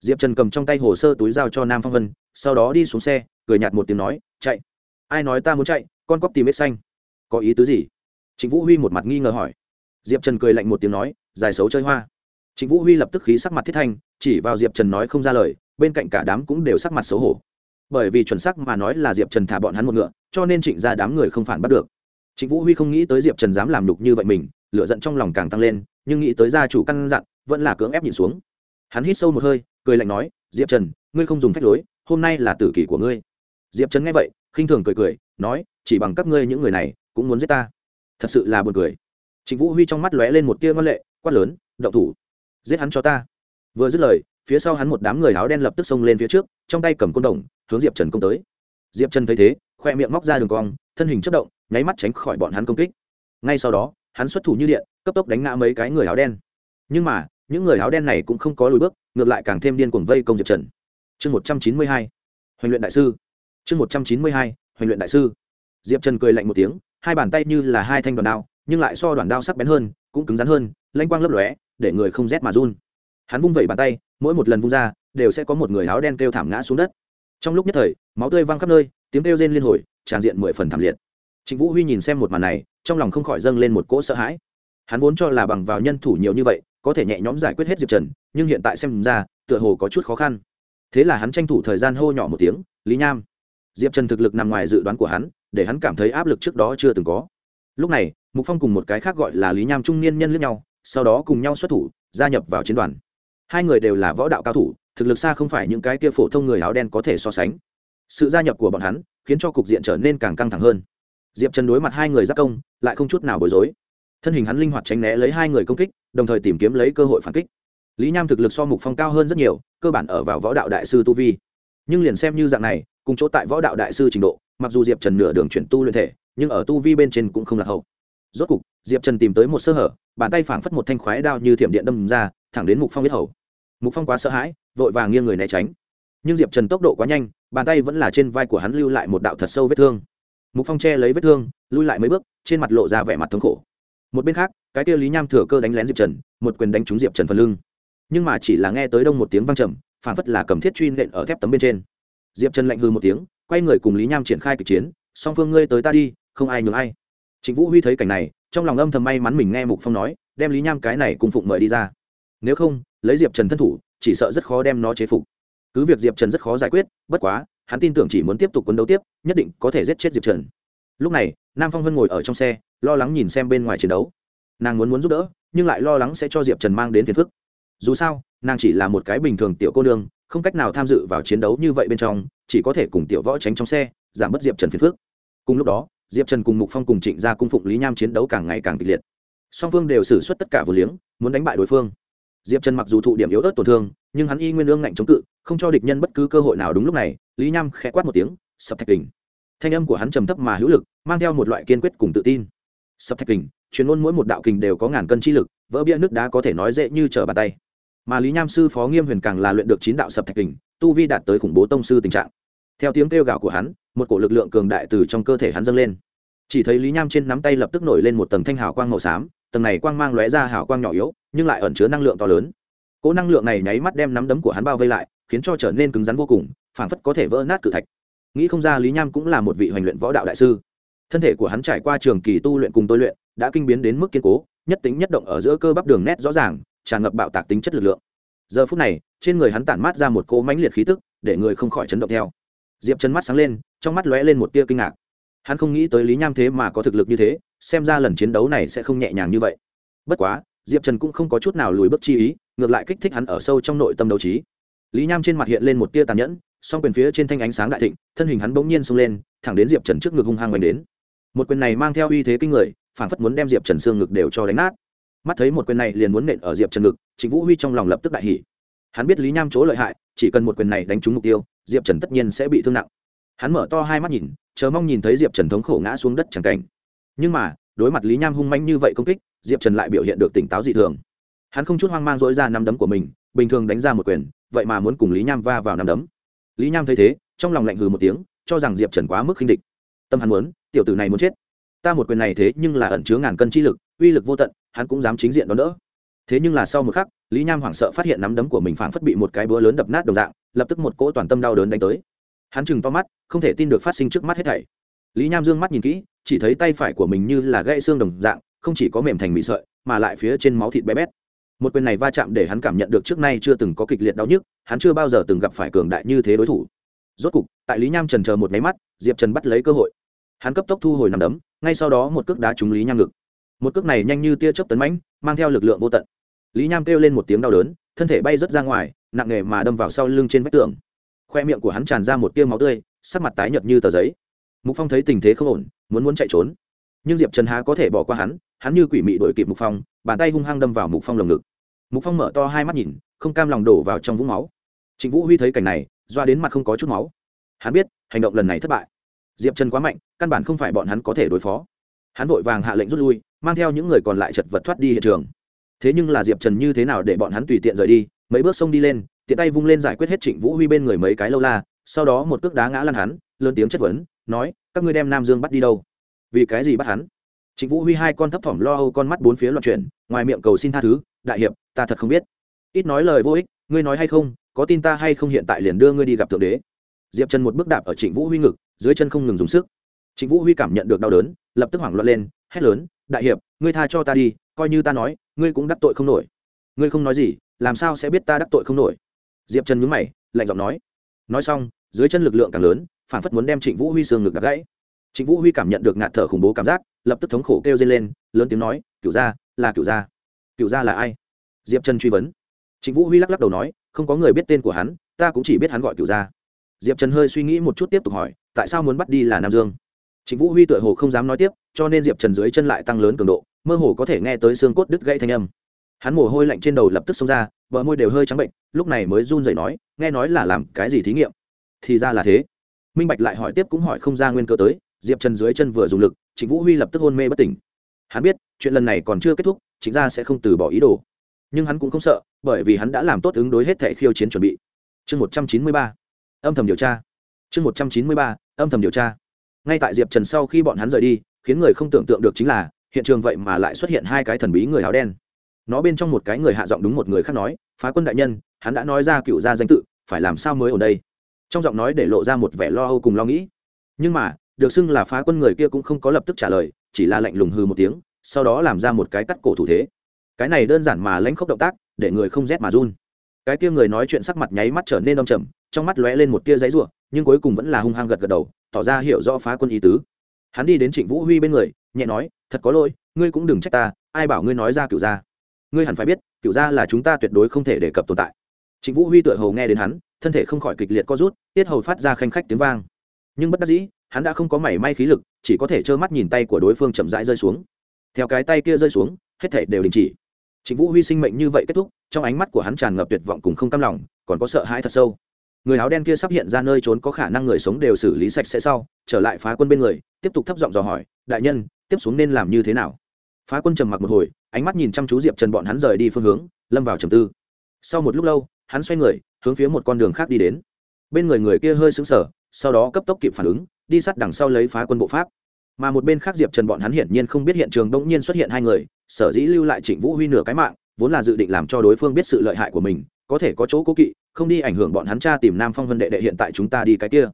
Diệp trần cầm trong tay hồ sơ túi giao cho nam phong vân, sau đó đi xuống xe, cười nhạt một tiếng nói, chạy. Ai nói ta muốn chạy, con cóc tìm vết xanh. Có ý tứ gì? Trịnh vũ huy một mặt nghi ngờ hỏi. Diệp trần cười lạnh một tiếng nói, dài xấu chơi hoa trịnh vũ huy lập tức khí sắc mặt thiết thanh, chỉ vào diệp trần nói không ra lời, bên cạnh cả đám cũng đều sắc mặt xấu hổ. Bởi vì chuẩn xác mà nói là diệp trần thả bọn hắn một ngựa, cho nên trịnh gia đám người không phản bắt được. Trịnh vũ huy không nghĩ tới diệp trần dám làm đục như vậy mình, lửa giận trong lòng càng tăng lên, nhưng nghĩ tới gia chủ căn dặn, vẫn là cưỡng ép nhìn xuống. Hắn hít sâu một hơi, cười lạnh nói, diệp trần, ngươi không dùng phép lối, hôm nay là tử kỳ của ngươi. Diệp trần nghe vậy, khinh thường cười cười, nói, chỉ bằng các ngươi những người này, cũng muốn giết ta. Thật sự là buồn cười. Trịnh vũ huy trong mắt lóe lên một tia ngoan lệ, quát lớn, động thủ giết hắn cho ta. Vừa dứt lời, phía sau hắn một đám người áo đen lập tức xông lên phía trước, trong tay cầm côn đồng, hướng diệp trần công tới. Diệp trần thấy thế, khoe miệng móc ra đường cong, thân hình chất động, nháy mắt tránh khỏi bọn hắn công kích. Ngay sau đó, hắn xuất thủ như điện, cấp tốc đánh ngã mấy cái người áo đen. Nhưng mà, những người áo đen này cũng không có lùi bước, ngược lại càng thêm điên cuồng vây công diệp trần. Chương một trăm chín mươi hai huấn luyện đại sư. Chương một trăm chín mươi hai huấn luyện đại sư. Diệp trần cười lạnh một tiếng, hai bàn tay như là hai thanh đoàn đao, nhưng lại so đoàn đao sắc bén hơn, cũng cứng rắn hơn lanh quang lấp lóe, để người không rét mà run. Hắn vung vẩy bàn tay, mỗi một lần vung ra, đều sẽ có một người áo đen kêu thảm ngã xuống đất. Trong lúc nhất thời, máu tươi văng khắp nơi, tiếng kêu rên liên hồi, tràn diện mười phần thảm liệt. Trịnh vũ huy nhìn xem một màn này, trong lòng không khỏi dâng lên một cỗ sợ hãi. Hắn vốn cho là bằng vào nhân thủ nhiều như vậy, có thể nhẹ nhõm giải quyết hết diệp trần, nhưng hiện tại xem ra, tựa hồ có chút khó khăn. Thế là hắn tranh thủ thời gian hô nhỏ một tiếng, lý nham. Diệp trần thực lực nằm ngoài dự đoán của hắn, để hắn cảm thấy áp lực trước đó chưa từng có. Lúc này, mục phong cùng một cái khác gọi là lý nham trung niên nhân lẫn nhau sau đó cùng nhau xuất thủ, gia nhập vào chiến đoàn. Hai người đều là võ đạo cao thủ, thực lực xa không phải những cái kia phổ thông người áo đen có thể so sánh. Sự gia nhập của bọn hắn khiến cho cục diện trở nên càng căng thẳng hơn. Diệp trần đối mặt hai người giác công, lại không chút nào bối rối. Thân hình hắn linh hoạt tránh né lấy hai người công kích, đồng thời tìm kiếm lấy cơ hội phản kích. Lý nham thực lực so mục phong cao hơn rất nhiều, cơ bản ở vào võ đạo đại sư tu vi. Nhưng liền xem như dạng này, cùng chỗ tại võ đạo đại sư trình độ, mặc dù diệp trần nửa đường chuyển tu luyện thể, nhưng ở tu vi bên trên cũng không là hậu. Rốt cục, diệp trần tìm tới một sơ hở bàn tay phảng phất một thanh khoái đao như thiểm điện đâm ra, thẳng đến mục phong biết hầu. Mục phong quá sợ hãi, vội vàng nghiêng người né tránh. Nhưng diệp trần tốc độ quá nhanh, bàn tay vẫn là trên vai của hắn lưu lại một đạo thật sâu vết thương. Mục phong che lấy vết thương, lui lại mấy bước, trên mặt lộ ra vẻ mặt thống khổ. Một bên khác, cái kia lý nham thừa cơ đánh lén diệp trần, một quyền đánh trúng diệp trần phần lưng. Nhưng mà chỉ là nghe tới đông một tiếng vang trầm phản phất là cầm thiết truy nện ở thép tấm bên trên. Diệp trần lạnh hư một tiếng, quay người cùng lý nham triển khai kịch chiến, song phương ngươi tới ta đi, không ai nhường ai. Trịnh vũ huy thấy cảnh này trong lòng âm thầm may mắn mình nghe mục phong nói, đem lý nham cái này cùng phụng mời đi ra. Nếu không, lấy diệp trần thân thủ, chỉ sợ rất khó đem nó chế phục. Cứ việc diệp trần rất khó giải quyết, bất quá, hắn tin tưởng chỉ muốn tiếp tục quấn đấu tiếp, nhất định có thể giết chết diệp trần. Lúc này, nam phong vân ngồi ở trong xe, lo lắng nhìn xem bên ngoài chiến đấu. Nàng muốn muốn giúp đỡ, nhưng lại lo lắng sẽ cho diệp trần mang đến phiền phức. Dù sao, nàng chỉ là một cái bình thường tiểu cô nương, không cách nào tham dự vào chiến đấu như vậy bên trong, chỉ có thể cùng tiểu võ tránh trong xe, giảm bớt diệp trần phiền phức. Cùng lúc đó diệp trần cùng mục phong cùng trịnh gia cung phụng lý nham chiến đấu càng ngày càng kịch liệt. Song phương đều xử suất tất cả vừa liếng, muốn đánh bại đối phương. Diệp trần mặc dù thụ điểm yếu ớt tổn thương, nhưng hắn y nguyên lương ngạnh chống cự, không cho địch nhân bất cứ cơ hội nào đúng lúc này, lý nham khẽ quát một tiếng, sập thạch kình. Thanh âm của hắn trầm thấp mà hữu lực, mang theo một loại kiên quyết cùng tự tin. Sập thạch kình chuyên môn mỗi một đạo kình đều có ngàn cân chi lực, vỡ bia nước đá có thể nói dễ như trở bàn tay. Mà lý nham sư phó nghiêm huyền càng là luyện được chín đạo sập thạch kình, tu vi đạt tới khủng bố tông sư tình trạng theo tiếng kêu gào của hắn, một cổ lực lượng cường đại từ trong cơ thể hắn dâng lên. Chỉ thấy lý nham trên nắm tay lập tức nổi lên một tầng thanh hào quang màu xám, tầng này quang mang lóe ra hào quang nhỏ yếu, nhưng lại ẩn chứa năng lượng to lớn. Cỗ năng lượng này nháy mắt đem nắm đấm của hắn bao vây lại, khiến cho trở nên cứng rắn vô cùng, phảng phất có thể vỡ nát cự thạch. Nghĩ không ra lý nham cũng là một vị hoành luyện võ đạo đại sư. Thân thể của hắn trải qua trường kỳ tu luyện cùng tôi luyện, đã kinh biến đến mức kiên cố, nhất tính nhất động ở giữa cơ bắp đường nét rõ ràng, tràn ngập bạo tạc tính chất lực lượng. Giờ phút này, trên người hắn tản mát ra một cỗ mãnh liệt khí tức, để người không khỏi chấn động theo diệp Trần mắt sáng lên, trong mắt lóe lên một tia kinh ngạc. Hắn không nghĩ tới lý nham thế mà có thực lực như thế, xem ra lần chiến đấu này sẽ không nhẹ nhàng như vậy. Bất quá, diệp trần cũng không có chút nào lùi bước chi ý, ngược lại kích thích hắn ở sâu trong nội tâm đấu trí. Lý nham trên mặt hiện lên một tia tàn nhẫn, song quyền phía trên thanh ánh sáng đại thịnh, thân hình hắn bỗng nhiên xông lên, thẳng đến diệp trần trước ngực hung hăng oanh đến. Một quyền này mang theo uy thế kinh người phản phất muốn đem diệp trần xương ngực đều cho đánh nát. Mắt thấy một quyền này liền muốn nện ở diệp trần ngực chính vũ huy trong lòng lập tức đại hỉ. Hắn biết lý nham chỗ lợi hại, chỉ cần một quyền này đánh trúng mục tiêu diệp trần tất nhiên sẽ bị thương nặng. Hắn mở to hai mắt nhìn, chờ mong nhìn thấy diệp trần thống khổ ngã xuống đất c cảnh. Nhưng mà, đối mặt lý nham hung manh như vậy công kích, diệp trần lại biểu hiện được tỉnh táo dị thường. Hắn không chút hoang mang dỗi ra năm đấm của mình, bình thường đánh ra một quyền, vậy mà muốn cùng lý nham va vào năm đấm. Lý nham thấy thế, trong lòng lạnh hừ một tiếng, cho rằng diệp trần quá mức khinh địch. Tâm hắn muốn, tiểu tử này muốn chết. Ta một quyền này thế nhưng là ẩn chứa ngàn cân chi lực, uy lực vô tận, hắn cũng dám chính diện đón đỡ. Thế nhưng là sau một khắc, lý nham hoảng sợ phát hiện nắm đấm của mình phảng phất bị một cái búa lớn đập nát đồng dạng lập tức một cỗ toàn tâm đau đớn đánh tới. Hắn chừng to mắt, không thể tin được phát sinh trước mắt hết thảy. Lý nham dương mắt nhìn kỹ, chỉ thấy tay phải của mình như là gãy xương đồng dạng, không chỉ có mềm thành mị sợi, mà lại phía trên máu thịt bé bét. Một quyền này va chạm để hắn cảm nhận được trước nay chưa từng có kịch liệt đau nhức, hắn chưa bao giờ từng gặp phải cường đại như thế đối thủ. Rốt cục, tại lý nham trần chờ một máy mắt, diệp trần bắt lấy cơ hội. Hắn cấp tốc thu hồi nằm đấm, ngay sau đó một cước đá trúng lý nham ngực. Một cước này nhanh như tia chớp tấn mãnh, mang theo lực lượng vô tận. Lý nham kêu lên một tiếng đau đớn thân thể bay rớt ra ngoài, nặng nề mà đâm vào sau lưng trên vách tường. Khoe miệng của hắn tràn ra một tiêu máu tươi, sắc mặt tái nhợt như tờ giấy. Mục phong thấy tình thế không ổn, muốn muốn chạy trốn. Nhưng diệp trần há có thể bỏ qua hắn hắn như quỷ mị đuổi kịp mục phong, bàn tay hung hăng đâm vào mục phong lồng ngực. Mục phong mở to hai mắt nhìn, không cam lòng đổ vào trong vũng máu. Trịnh vũ huy thấy cảnh này, doa đến mặt không có chút máu. Hắn biết, hành động lần này thất bại. Diệp trần quá mạnh, căn bản không phải bọn hắn có thể đối phó. Hắn vội vàng hạ lệnh rút lui, mang theo những người còn lại chật vật thoát đi hiện trường thế nhưng là diệp trần như thế nào để bọn hắn tùy tiện rời đi, mấy bước sông đi lên, tiện tay vung lên giải quyết hết trịnh vũ huy bên người mấy cái lâu la, sau đó một cước đá ngã lăn hắn, lớn tiếng chất vấn, nói, các ngươi đem nam dương bắt đi đâu? Vì cái gì bắt hắn? Trịnh vũ huy hai con thấp thỏm lo âu con mắt bốn phía loạn chuyển, ngoài miệng cầu xin tha thứ, đại hiệp, ta thật không biết. Ít nói lời vô ích, ngươi nói hay không, có tin ta hay không hiện tại liền đưa ngươi đi gặp thượng đế. Diệp trần một bước đạp ở trịnh vũ huy ngực, dưới chân không ngừng dùng sức. Trịnh vũ huy cảm nhận được đau đớn, lập tức hoảng loạn lên, hét lớn, đại hiệp, ngươi tha cho ta đi, coi như ta nói ngươi cũng đắc tội không nổi. Ngươi không nói gì, làm sao sẽ biết ta đắc tội không nổi? Diệp trần nhúng mày, lạnh giọng nói. Nói xong, dưới chân lực lượng càng lớn, phản phất muốn đem trịnh vũ huy xương ngực đặt gãy. Trịnh vũ huy cảm nhận được ngạt thở khủng bố cảm giác, lập tức thống khổ kêu dây lên, lớn tiếng nói cựu gia, là cựu gia. Cựu gia là ai? Diệp trần truy vấn. Trịnh vũ huy lắc lắc đầu nói, không có người biết tên của hắn, ta cũng chỉ biết hắn gọi cựu gia. Diệp trần hơi suy nghĩ một chút tiếp tục hỏi, tại sao muốn bắt đi là nam dương? Trịnh vũ huy tựa hồ không dám nói tiếp, cho nên diệp trần dưới chân lại tăng lớn cường độ mơ hồ có thể nghe tới xương cốt đứt gãy thanh âm. Hắn mồ hôi lạnh trên đầu lập tức xông ra, bờ môi đều hơi trắng bệnh, lúc này mới run rẩy nói, nghe nói là làm cái gì thí nghiệm? Thì ra là thế. Minh bạch lại hỏi tiếp cũng hỏi không ra nguyên cơ tới, diệp trần dưới chân vừa dùng lực, trịnh vũ huy lập tức hôn mê bất tỉnh. Hắn biết, chuyện lần này còn chưa kết thúc chính ra sẽ không từ bỏ ý đồ. Nhưng hắn cũng không sợ, bởi vì hắn đã làm tốt ứng đối hết thẻ khiêu chiến chuẩn bị. Chương một trăm chín mươi ba. Âm thầm điều tra. Chương một trăm chín mươi ba, âm thầm điều tra. Ngay tại diệp trần sau khi bọn hắn rời đi, khiến người không tưởng tượng được chính là hiện trường vậy mà lại xuất hiện hai cái thần bí người áo đen. Nó bên trong một cái người hạ giọng đúng một người khác nói, phá quân đại nhân, hắn đã nói ra cựu gia danh tự, phải làm sao mới ở đây? Trong giọng nói để lộ ra một vẻ lo âu cùng lo nghĩ. Nhưng mà, được xưng là phá quân người kia cũng không có lập tức trả lời, chỉ là lạnh lùng hư một tiếng, sau đó làm ra một cái cắt cổ thủ thế. Cái này đơn giản mà lãnh khốc động tác, để người không rét mà run. Cái kia người nói chuyện sắc mặt nháy mắt trở nên đông trầm, trong mắt lóe lên một tia giấy ruộng nhưng cuối cùng vẫn là hung hăng gật gật đầu, tỏ ra hiểu rõ phá quân ý tứ hắn đi đến trịnh vũ huy bên người, nhẹ nói, thật có lỗi, ngươi cũng đừng trách ta, ai bảo ngươi nói ra cựu gia. Ngươi hẳn phải biết cựu gia là chúng ta tuyệt đối không thể đề cập tồn tại. Trịnh vũ huy tựa hầu nghe đến hắn, thân thể không khỏi kịch liệt co rút, tiết hầu phát ra khanh khách tiếng vang. Nhưng bất đắc dĩ, hắn đã không có mảy may khí lực, chỉ có thể trơ mắt nhìn tay của đối phương chậm rãi rơi xuống. Theo cái tay kia rơi xuống, hết thể đều đình chỉ. Trịnh vũ huy sinh mệnh như vậy kết thúc, trong ánh mắt của hắn tràn ngập tuyệt vọng cùng không cam lòng, còn có sợ hãi thật sâu người áo đen kia sắp hiện ra nơi trốn có khả năng người sống đều xử lý sạch sẽ sau, trở lại phá quân bên người, tiếp tục thấp giọng dò hỏi, đại nhân, tiếp xuống nên làm như thế nào? Phá quân trầm mặc một hồi, ánh mắt nhìn chăm chú diệp trần bọn hắn rời đi phương hướng, lâm vào trầm tư. Sau một lúc lâu, hắn xoay người, hướng phía một con đường khác đi đến. Bên người người kia hơi xứng sở sau đó cấp tốc kịp phản ứng, đi sát đằng sau lấy phá quân bộ pháp. Mà một bên khác diệp trần bọn hắn hiển nhiên không biết hiện trường bỗng nhiên xuất hiện hai người, sở dĩ lưu lại trịnh vũ huy nửa cái mạng, vốn là dự định làm cho đối phương biết sự lợi hại của mình, có thể có chỗ cố kỵ không đi ảnh hưởng bọn hắn cha tìm nam phong vân đệ đệ hiện tại chúng ta đi cái kia.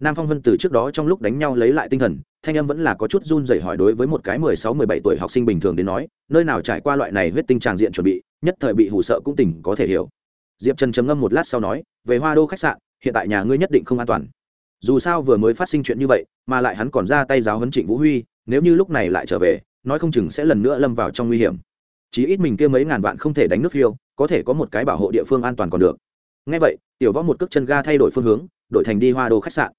Nam phong vân từ trước đó trong lúc đánh nhau lấy lại tinh thần, thanh âm vẫn là có chút run rẩy hỏi đối với một cái mười sáu, mười bảy tuổi học sinh bình thường đến nói, nơi nào trải qua loại này huyết tinh tràng diện chuẩn bị, nhất thời bị hù sợ cũng tỉnh có thể hiểu. Diệp trần trầm ngâm một lát sau nói, về hoa đô khách sạn, hiện tại nhà ngươi nhất định không an toàn. Dù sao vừa mới phát sinh chuyện như vậy, mà lại hắn còn ra tay giáo huấn trịnh vũ huy, nếu như lúc này lại trở về, nói không chừng sẽ lần nữa lâm vào trong nguy hiểm. Chí ít mình kia mấy ngàn vạn không thể đánh nước phiêu, có thể có một cái bảo hộ địa phương an toàn còn được ngay vậy, tiểu võ một cước chân ga thay đổi phương hướng, đổi thành đi hoa đô khách sạn.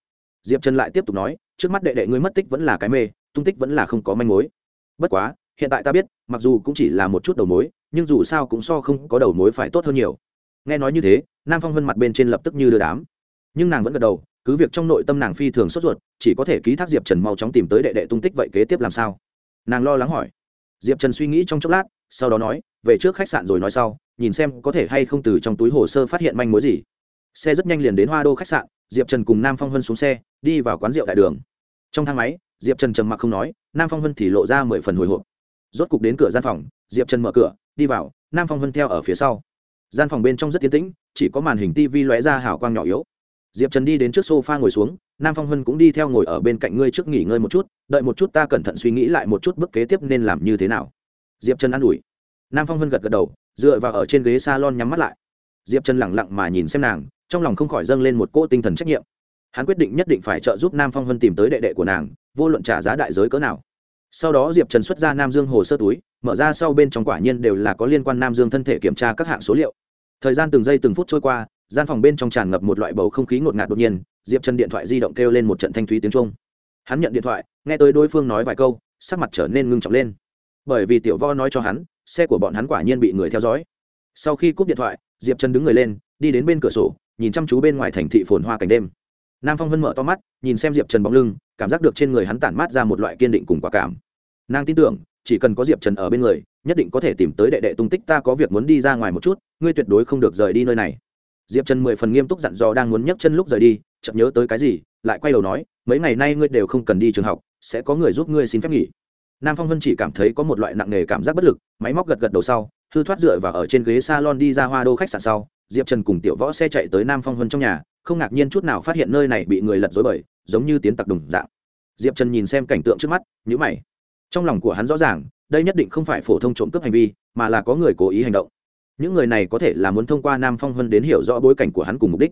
Diệp trần lại tiếp tục nói, trước mắt đệ đệ ngươi mất tích vẫn là cái mê, tung tích vẫn là không có manh mối. Bất quá, hiện tại ta biết, mặc dù cũng chỉ là một chút đầu mối, nhưng dù sao cũng so không có đầu mối phải tốt hơn nhiều. Nghe nói như thế, nam phong vân mặt bên trên lập tức như đưa đám. Nhưng nàng vẫn gật đầu, cứ việc trong nội tâm nàng phi thường sốt ruột, chỉ có thể ký thác diệp trần mau chóng tìm tới đệ đệ tung tích vậy kế tiếp làm sao? Nàng lo lắng hỏi. Diệp trần suy nghĩ trong chốc lát, sau đó nói, về trước khách sạn rồi nói sau nhìn xem có thể hay không từ trong túi hồ sơ phát hiện manh mối gì. Xe rất nhanh liền đến hoa đô khách sạn, diệp trần cùng nam phong vân xuống xe, đi vào quán rượu đại đường. Trong thang máy, diệp trần trầm mặc không nói, nam phong vân thì lộ ra mười phần hồi hộp. Rốt cục đến cửa gian phòng, diệp trần mở cửa, đi vào, nam phong vân theo ở phía sau. Gian phòng bên trong rất tiến tĩnh, chỉ có màn hình tv lóe ra hào quang nhỏ yếu. Diệp trần đi đến trước sofa ngồi xuống, nam phong hân cũng đi theo ngồi ở bên cạnh ngươi trước nghỉ ngơi một chút, đợi một chút ta cẩn thận suy nghĩ lại một chút bước kế tiếp nên làm như thế nào. Diệp trần an ủi. Nam phong hân gật gật đầu dựa vào ở trên ghế s a lon nhắm mắt lại. Diệp trần lẳng lặng mà nhìn xem nàng, trong lòng không khỏi dâng lên một cỗ tinh thần trách nhiệm. Hắn quyết định nhất định phải trợ giúp nam phong hân tìm tới đệ đệ của nàng, vô luận trả giá đại giới cỡ nào. Sau đó diệp trần xuất ra nam dương hồ sơ túi, mở ra sau bên trong quả nhiên đều là có liên quan nam dương thân thể kiểm tra các hạng số liệu. Thời gian từng giây từng phút trôi qua, gian phòng bên trong tràn ngập một loại bầu không khí ngột ngạt đột nhiên, diệp trần điện thoại di động kêu lên một trận thanh thúy tiếng trung hắn nhận điện thoại, nghe tới đối phương nói vài câu, sắc mặt trở nên ngưng trọng lên. Bởi vì tiểu vo nói cho hắn xe của bọn hắn quả nhiên bị người theo dõi. Sau khi cúp điện thoại, diệp trần đứng người lên, đi đến bên cửa sổ, nhìn chăm chú bên ngoài thành thị phồn hoa cảnh đêm. Nam phong vân mở to mắt, nhìn xem diệp trần bóng lưng, cảm giác được trên người hắn tản mát ra một loại kiên định cùng quả cảm. Nàng tin tưởng, chỉ cần có diệp trần ở bên người, nhất định có thể tìm tới đệ đệ tung tích ta có việc muốn đi ra ngoài một chút, ngươi tuyệt đối không được rời đi nơi này. Diệp trần mười phần nghiêm túc dặn dò đang muốn nhấc chân lúc rời đi, chợt nhớ tới cái gì, lại quay đầu nói, mấy ngày nay ngươi đều không cần đi trường học, sẽ có người giúp ngươi xin phép nghỉ nam phong vân chỉ cảm thấy có một loại nặng nề cảm giác bất lực, máy móc gật gật đầu sau thư thoát dựa và ở trên ghế salon đi ra hoa đô khách sạn sau, diệp trần cùng tiểu võ xe chạy tới nam phong vân trong nhà, không ngạc nhiên chút nào phát hiện nơi này bị người lật dối bời giống như tiến tặc đồng dạng. Diệp trần nhìn xem cảnh tượng trước mắt nhữ mày. Trong lòng của hắn rõ ràng, đây nhất định không phải phổ thông trộm cướp hành vi, mà là có người cố ý hành động. Những người này có thể là muốn thông qua nam phong vân đến hiểu rõ bối cảnh của hắn cùng mục đích.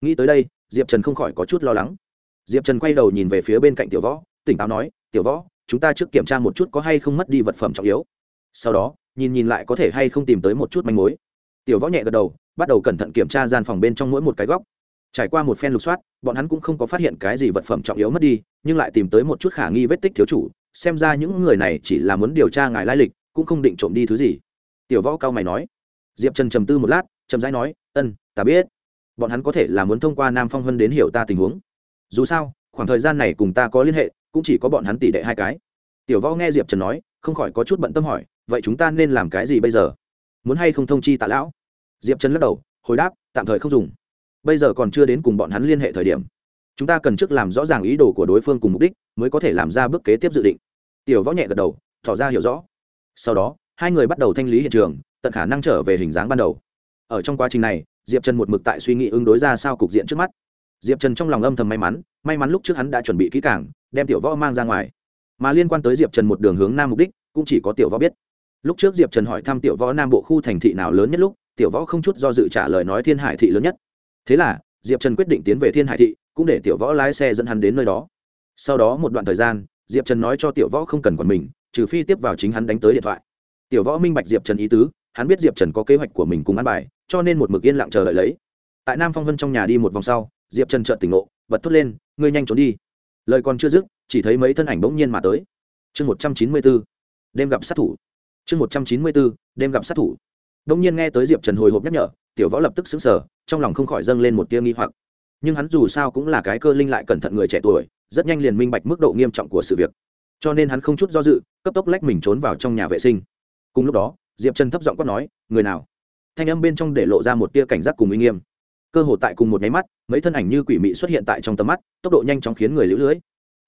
Nghĩ tới đây, diệp trần không khỏi có chút lo lắng. Diệp trần quay đầu nhìn về phía bên cạnh tiểu võ, tỉnh táo nói, tiểu võ chúng ta trước kiểm tra một chút có hay không mất đi vật phẩm trọng yếu. Sau đó, nhìn nhìn lại có thể hay không tìm tới một chút manh mối. Tiểu võ nhẹ gật đầu, bắt đầu cẩn thận kiểm tra gian phòng bên trong mỗi một cái góc. Trải qua một phen lục soát, bọn hắn cũng không có phát hiện cái gì vật phẩm trọng yếu mất đi, nhưng lại tìm tới một chút khả nghi vết tích thiếu chủ, xem ra những người này chỉ là muốn điều tra ngài lai lịch, cũng không định trộm đi thứ gì. Tiểu võ cao mày nói. Diệp trần trầm tư một lát trầm rãi nói, ân, ta biết. Bọn hắn có thể là muốn thông qua nam phong hân đến hiểu ta tình huống. Dù sao, khoảng thời gian này cùng ta có liên hệ cũng chỉ có bọn hắn tỷ đệ hai cái. Tiểu võ nghe diệp trần nói, không khỏi có chút bận tâm hỏi, vậy chúng ta nên làm cái gì bây giờ? Muốn hay không thông chi tạ lão? Diệp trần lắc đầu, hồi đáp, tạm thời không dùng. Bây giờ còn chưa đến cùng bọn hắn liên hệ thời điểm. Chúng ta cần trước làm rõ ràng ý đồ của đối phương cùng mục đích, mới có thể làm ra bước kế tiếp dự định. Tiểu võ nhẹ gật đầu, tỏ ra hiểu rõ. Sau đó, hai người bắt đầu thanh lý hiện trường, tận khả năng trở về hình dáng ban đầu. Ở trong quá trình này, diệp trần một mực tại suy nghĩ ứng đối ra sao cục diện trước mắt. Diệp trần trong lòng âm thầm may mắn may mắn lúc trước hắn đã chuẩn bị kỹ càng, đem tiểu võ mang ra ngoài. Mà liên quan tới diệp trần một đường hướng nam mục đích, cũng chỉ có tiểu võ biết. Lúc trước diệp trần hỏi thăm tiểu võ nam bộ khu thành thị nào lớn nhất lúc, tiểu võ không chút do dự trả lời nói thiên hải thị lớn nhất. Thế là, diệp trần quyết định tiến về thiên hải thị, cũng để tiểu võ lái xe dẫn hắn đến nơi đó. Sau đó một đoạn thời gian, diệp trần nói cho tiểu võ không cần quản mình, trừ phi tiếp vào chính hắn đánh tới điện thoại. Tiểu võ minh bạch diệp trần ý tứ, hắn biết diệp trần có kế hoạch của mình cùng ăn bài, cho nên một mực yên lặng chờ đợi lấy. Tại nam phong vân trong nhà đi một vòng sau, diệp trần chợt tỉnh ngộ bật thốt lên, ngươi nhanh trốn đi. Lời còn chưa dứt, chỉ thấy mấy thân ảnh bỗng nhiên mà tới. Chương một trăm chín mươi bốn, đêm gặp sát thủ. Chương một trăm chín mươi bốn, đêm gặp sát thủ. Bỗng nhiên nghe tới diệp trần hồi hộp nhắc nhở, tiểu võ lập tức xứng sở trong lòng không khỏi dâng lên một tia nghi hoặc. Nhưng hắn dù sao cũng là cái cơ linh lại cẩn thận người trẻ tuổi, rất nhanh liền minh bạch mức độ nghiêm trọng của sự việc. Cho nên hắn không chút do dự, cấp tốc lách mình trốn vào trong nhà vệ sinh. Cùng lúc đó, diệp trần thấp giọng quát nói, người nào? Thanh âm bên trong để lộ ra một tia cảnh giác cùng uy nghiêm cơ hồ tại cùng một nháy mắt, mấy thân ảnh như quỷ mị xuất hiện tại trong tầm mắt, tốc độ nhanh chóng khiến người lũ lưới.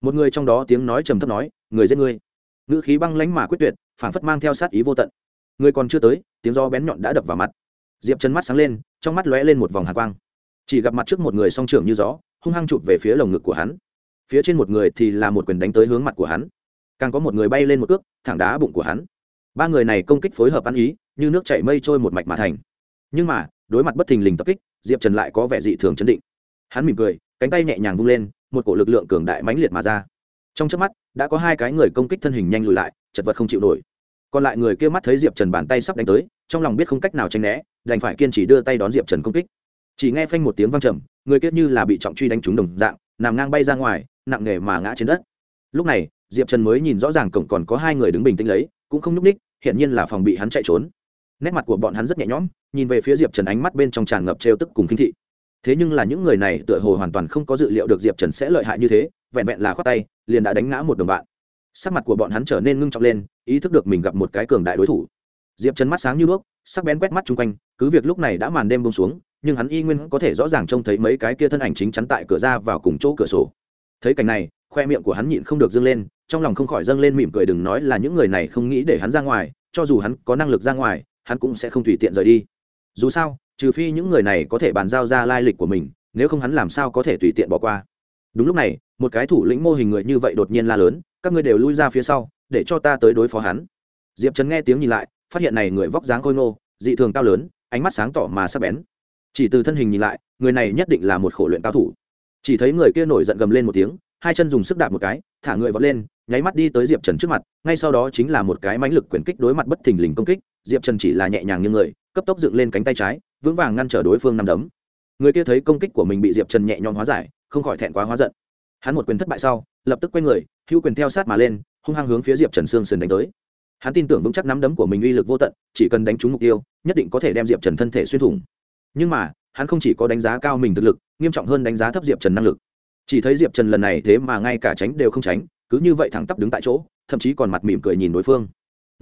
Một người trong đó tiếng nói trầm thấp nói, người giết người ngữ khí băng lánh mà quyết tuyệt phản phất mang theo sát ý vô tận. Người còn chưa tới, tiếng do bén nhọn đã đập vào mặt. Diệp chân mắt sáng lên, trong mắt lóe lên một vòng hạ quang. Chỉ gặp mặt trước một người song trưởng như gió, hung hăng chụp về phía lồng ngực của hắn. Phía trên một người thì là một quyền đánh tới hướng mặt của hắn. Càng có một người bay lên một cước, thẳng đá bụng của hắn. Ba người này công kích phối hợp ăn ý, như nước chảy mây trôi một mạch mà thành. Nhưng mà, đối mặt bất thình lình tập kích diệp trần lại có vẻ dị thường chấn định hắn mỉm cười cánh tay nhẹ nhàng vung lên một cổ lực lượng cường đại mãnh liệt mà ra trong trước mắt đã có hai cái người công kích thân hình nhanh lùi lại chật vật không chịu nổi còn lại người kia mắt thấy diệp trần bàn tay sắp đánh tới trong lòng biết không cách nào tranh né đành phải kiên trì đưa tay đón diệp trần công kích chỉ nghe phanh một tiếng văng trầm người kia như là bị trọng truy đánh trúng đồng dạng nằm ngang bay ra ngoài nặng nề mà ngã trên đất lúc này diệp trần mới nhìn rõ ràng cổng còn có hai người đứng bình tĩnh lấy cũng không nhúc ních hiện nhiên là phòng bị hắn chạy trốn nét mặt của bọn hắn rất nhẹ nhõm, nhìn về phía diệp trần ánh mắt bên trong tràn ngập trêu tức cùng kinh thị. Thế nhưng là những người này tựa hồ hoàn toàn không có dự liệu được diệp trần sẽ lợi hại như thế, vẹn vẹn là khoác tay, liền đã đánh ngã một đồng bạn. Sắc mặt của bọn hắn trở nên ngưng trọng lên, ý thức được mình gặp một cái cường đại đối thủ. Diệp trần mắt sáng như đuốc, sắc bén quét mắt chung quanh, cứ việc lúc này đã màn đêm bông xuống, nhưng hắn y nguyên có thể rõ ràng trông thấy mấy cái kia thân ảnh chính chắn tại cửa ra vào cùng chỗ cửa sổ. Thấy cảnh này, khoe miệng của hắn nhịn không được dâng lên, trong lòng không khỏi dâng lên mỉm cười đừng nói là những người này không nghĩ để hắn ra ngoài, cho dù hắn có năng lực ra ngoài hắn cũng sẽ không tùy tiện rời đi. Dù sao, trừ phi những người này có thể bàn giao ra lai lịch của mình, nếu không hắn làm sao có thể tùy tiện bỏ qua. Đúng lúc này, một cái thủ lĩnh mô hình người như vậy đột nhiên la lớn, các ngươi đều lui ra phía sau, để cho ta tới đối phó hắn. Diệp trấn nghe tiếng nhìn lại, phát hiện này người vóc dáng khôi ngô, dị thường cao lớn, ánh mắt sáng tỏ mà sắc bén. Chỉ từ thân hình nhìn lại, người này nhất định là một khổ luyện cao thủ. Chỉ thấy người kia nổi giận gầm lên một tiếng, hai chân dùng sức đạp một cái, thả người vọt lên nháy mắt đi tới diệp trần trước mặt, ngay sau đó chính là một cái mãnh lực quyền kích đối mặt bất thình lình công kích, diệp trần chỉ là nhẹ nhàng như người, cấp tốc dựng lên cánh tay trái, vững vàng ngăn trở đối phương nằm đấm. Người kia thấy công kích của mình bị diệp trần nhẹ nhõm hóa giải, không khỏi thẹn quá hóa giận. Hắn một quyền thất bại sau, lập tức quay người, hữu quyền theo sát mà lên, hung hăng hướng phía diệp trần sương sườn đánh tới. Hắn tin tưởng vững chắc nắm đấm của mình uy lực vô tận, chỉ cần đánh trúng mục tiêu, nhất định có thể đem diệp trần thân thể xuyên thủng. Nhưng mà, hắn không chỉ có đánh giá cao mình thực lực, nghiêm trọng hơn đánh giá thấp diệp trần năng lực. Chỉ thấy diệp trần lần này thế mà ngay cả tránh đều không tránh cứ như vậy thẳng tắp đứng tại chỗ, thậm chí còn mặt mỉm cười nhìn đối phương.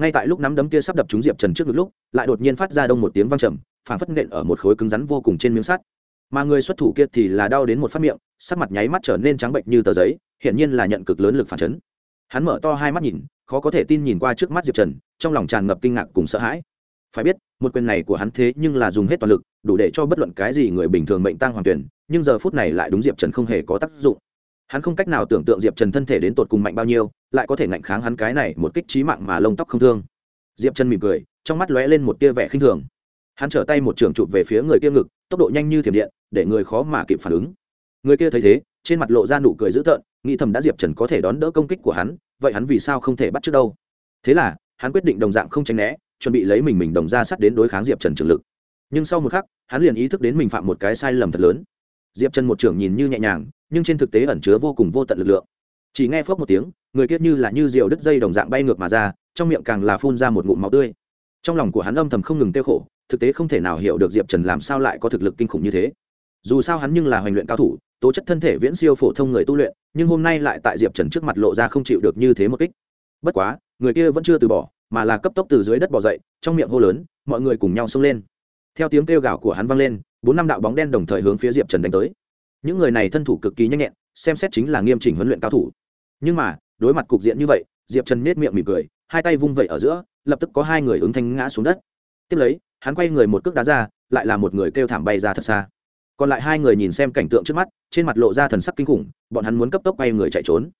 Ngay tại lúc nắm đấm kia sắp đập trúng diệp trần trước ngực lúc, lại đột nhiên phát ra đông một tiếng vang trầm phản phất nện ở một khối cứng rắn vô cùng trên miếng sắt. Mà người xuất thủ kia thì là đau đến một phát miệng, sắc mặt nháy mắt trở nên trắng bệnh như tờ giấy, hiển nhiên là nhận cực lớn lực phản chấn. Hắn mở to hai mắt nhìn, khó có thể tin nhìn qua trước mắt diệp trần, trong lòng tràn ngập kinh ngạc cùng sợ hãi. Phải biết, một quyền này của hắn thế nhưng là dùng hết toàn lực, đủ để cho bất luận cái gì người bình thường mệnh tăng hoàng tuyển, nhưng giờ phút này lại đúng diệp trần không hề có tác dụng hắn không cách nào tưởng tượng diệp trần thân thể đến tột cùng mạnh bao nhiêu, lại có thể ngạnh kháng hắn cái này một kích trí mạng mà lông tóc không thương. Diệp trần mỉm cười, trong mắt lóe lên một tia vẻ khinh thường. Hắn trở tay một trường chụp về phía người kia ngực, tốc độ nhanh như thiểm điện, để người khó mà kịp phản ứng. Người kia thấy thế, trên mặt lộ ra nụ cười dữ tợn, nghĩ thầm đã diệp trần có thể đón đỡ công kích của hắn, vậy hắn vì sao không thể bắt trước đâu? Thế là, hắn quyết định đồng dạng không tránh né, chuẩn bị lấy mình mình đồng ra sắt đến đối kháng diệp trần trường lực. Nhưng sau một khắc, hắn liền ý thức đến mình phạm một cái sai lầm thật lớn diệp trần một trưởng nhìn như nhẹ nhàng, nhưng trên thực tế ẩn chứa vô cùng vô tận lực lượng. Chỉ nghe phớp một tiếng, người kiết như là như diều đứt dây đồng dạng bay ngược mà ra, trong miệng càng là phun ra một ngụm máu tươi. Trong lòng của hắn âm thầm không ngừng tiêu khổ, thực tế không thể nào hiểu được diệp trần làm sao lại có thực lực kinh khủng như thế. Dù sao hắn nhưng là hoành luyện cao thủ, tố chất thân thể viễn siêu phổ thông người tu luyện, nhưng hôm nay lại tại diệp trần trước mặt lộ ra không chịu được như thế một kích. Bất quá, người kia vẫn chưa từ bỏ, mà là cấp tốc từ dưới đất bỏ dậy, trong miệng hô lớn, mọi người cùng nhau xông lên. Theo tiếng kêu gào của hắn vang lên bốn năm đạo bóng đen đồng thời hướng phía diệp trần đánh tới. Những người này thân thủ cực kỳ nhanh nhẹn, xem xét chính là nghiêm chỉnh huấn luyện cao thủ. Nhưng mà, đối mặt cục diện như vậy, diệp trần nết miệng mỉm cười, hai tay vung vẩy ở giữa, lập tức có hai người ứng thanh ngã xuống đất. Tiếp lấy, hắn quay người một cước đá ra, lại là một người kêu thảm bay ra thật xa. Còn lại hai người nhìn xem cảnh tượng trước mắt, trên mặt lộ ra thần sắc kinh khủng, bọn hắn muốn cấp tốc quay người chạy trốn.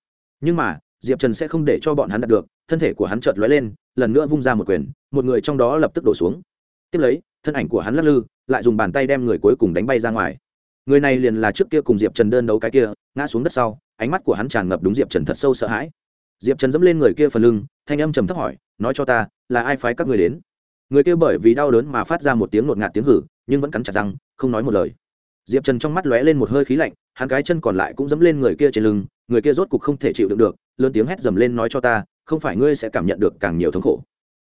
Nhưng mà, diệp trần sẽ không để cho bọn hắn đạt được, thân thể của hắn chợt lóe lên, lần nữa vung ra một quyền, một người trong đó lập tức đổ xuống. Tiếp lấy, thân ảnh của hắn lắc lư lại dùng bàn tay đem người cuối cùng đánh bay ra ngoài. Người này liền là trước kia cùng diệp trần đơn đấu cái kia, ngã xuống đất sau, ánh mắt của hắn tràn ngập đúng diệp trần thật sâu sợ hãi. Diệp trần dẫm lên người kia phần lưng, thanh âm trầm thấp hỏi, nói cho ta, là ai phái các người đến? Người kia bởi vì đau đớn mà phát ra một tiếng ngột ngạt tiếng hử, nhưng vẫn cắn chặt răng, không nói một lời. Diệp trần trong mắt lóe lên một hơi khí lạnh, hắn cái chân còn lại cũng dẫm lên người kia trên lưng, người kia rốt cục không thể chịu đựng được, lớn tiếng hét dầm lên nói cho ta, không phải ngươi sẽ cảm nhận được càng nhiều thống khổ.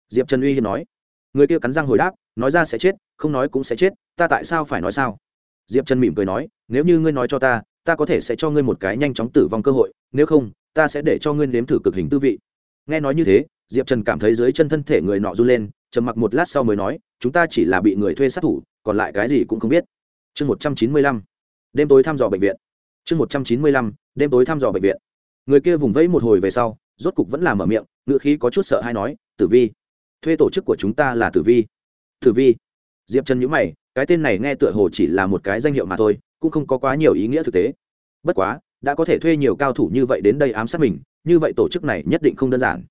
Diệp trần uy hiếp nói người kia cắn răng hồi đáp, nói ra sẽ chết, không nói cũng sẽ chết, ta tại sao phải nói sao? Diệp trần mỉm cười nói, nếu như ngươi nói cho ta ta có thể sẽ cho ngươi một cái nhanh chóng tử vong cơ hội, nếu không, ta sẽ để cho ngươi nếm thử cực hình tư vị. Nghe nói như thế, diệp trần cảm thấy dưới chân thân thể người nọ run lên, trầm mặc một lát sau mới nói, chúng ta chỉ là bị người thuê sát thủ, còn lại cái gì cũng không biết. Chương một trăm chín mươi lăm. Đêm tối thăm dò bệnh viện. Chương một trăm chín mươi lăm. Đêm tối thăm dò bệnh viện. Người kia vùng vẫy một hồi về sau, rốt cục vẫn làm mở miệng ngựa khí có chút sợ hay nói, tử vi thuê tổ chức của chúng ta là tử vi. Tử vi. Diệp trần nhữ mày, cái tên này nghe tựa hồ chỉ là một cái danh hiệu mà thôi, cũng không có quá nhiều ý nghĩa thực tế. Bất quá, đã có thể thuê nhiều cao thủ như vậy đến đây ám sát mình, như vậy tổ chức này nhất định không đơn giản.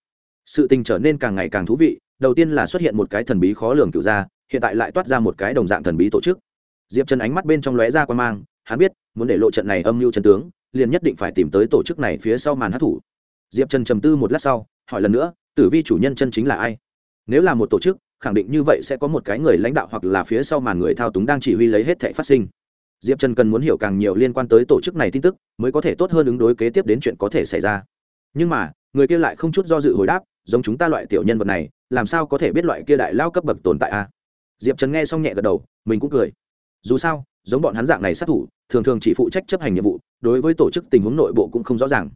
Sự tình trở nên càng ngày càng thú vị, đầu tiên là xuất hiện một cái thần bí khó lường cựu gia hiện tại lại toát ra một cái đồng dạng thần bí tổ chức. Diệp trần ánh mắt bên trong lóe ra quan mang, hắn biết, muốn để lộ trận này âm mưu trần tướng, liền nhất định phải tìm tới tổ chức này phía sau màn hát thủ. Diệp trần trầm tư một lát sau, hỏi lần nữa, tử vi chủ nhân chân chính là ai? Nếu là một tổ chức, khẳng định như vậy sẽ có một cái người lãnh đạo hoặc là phía sau màn người thao túng đang chỉ huy lấy hết thệ phát sinh. Diệp trần cần muốn hiểu càng nhiều liên quan tới tổ chức này tin tức, mới có thể tốt hơn ứng đối kế tiếp đến chuyện có thể xảy ra. Nhưng mà, người kia lại không chút do dự hồi đáp, giống chúng ta loại tiểu nhân vật này, làm sao có thể biết loại kia đại lao cấp bậc tồn tại a? Diệp trần nghe xong nhẹ gật đầu, mình cũng cười. Dù sao, giống bọn hắn dạng này sát thủ, thường thường chỉ phụ trách chấp hành nhiệm vụ, đối với tổ chức tình huống nội bộ cũng không rõ ràng.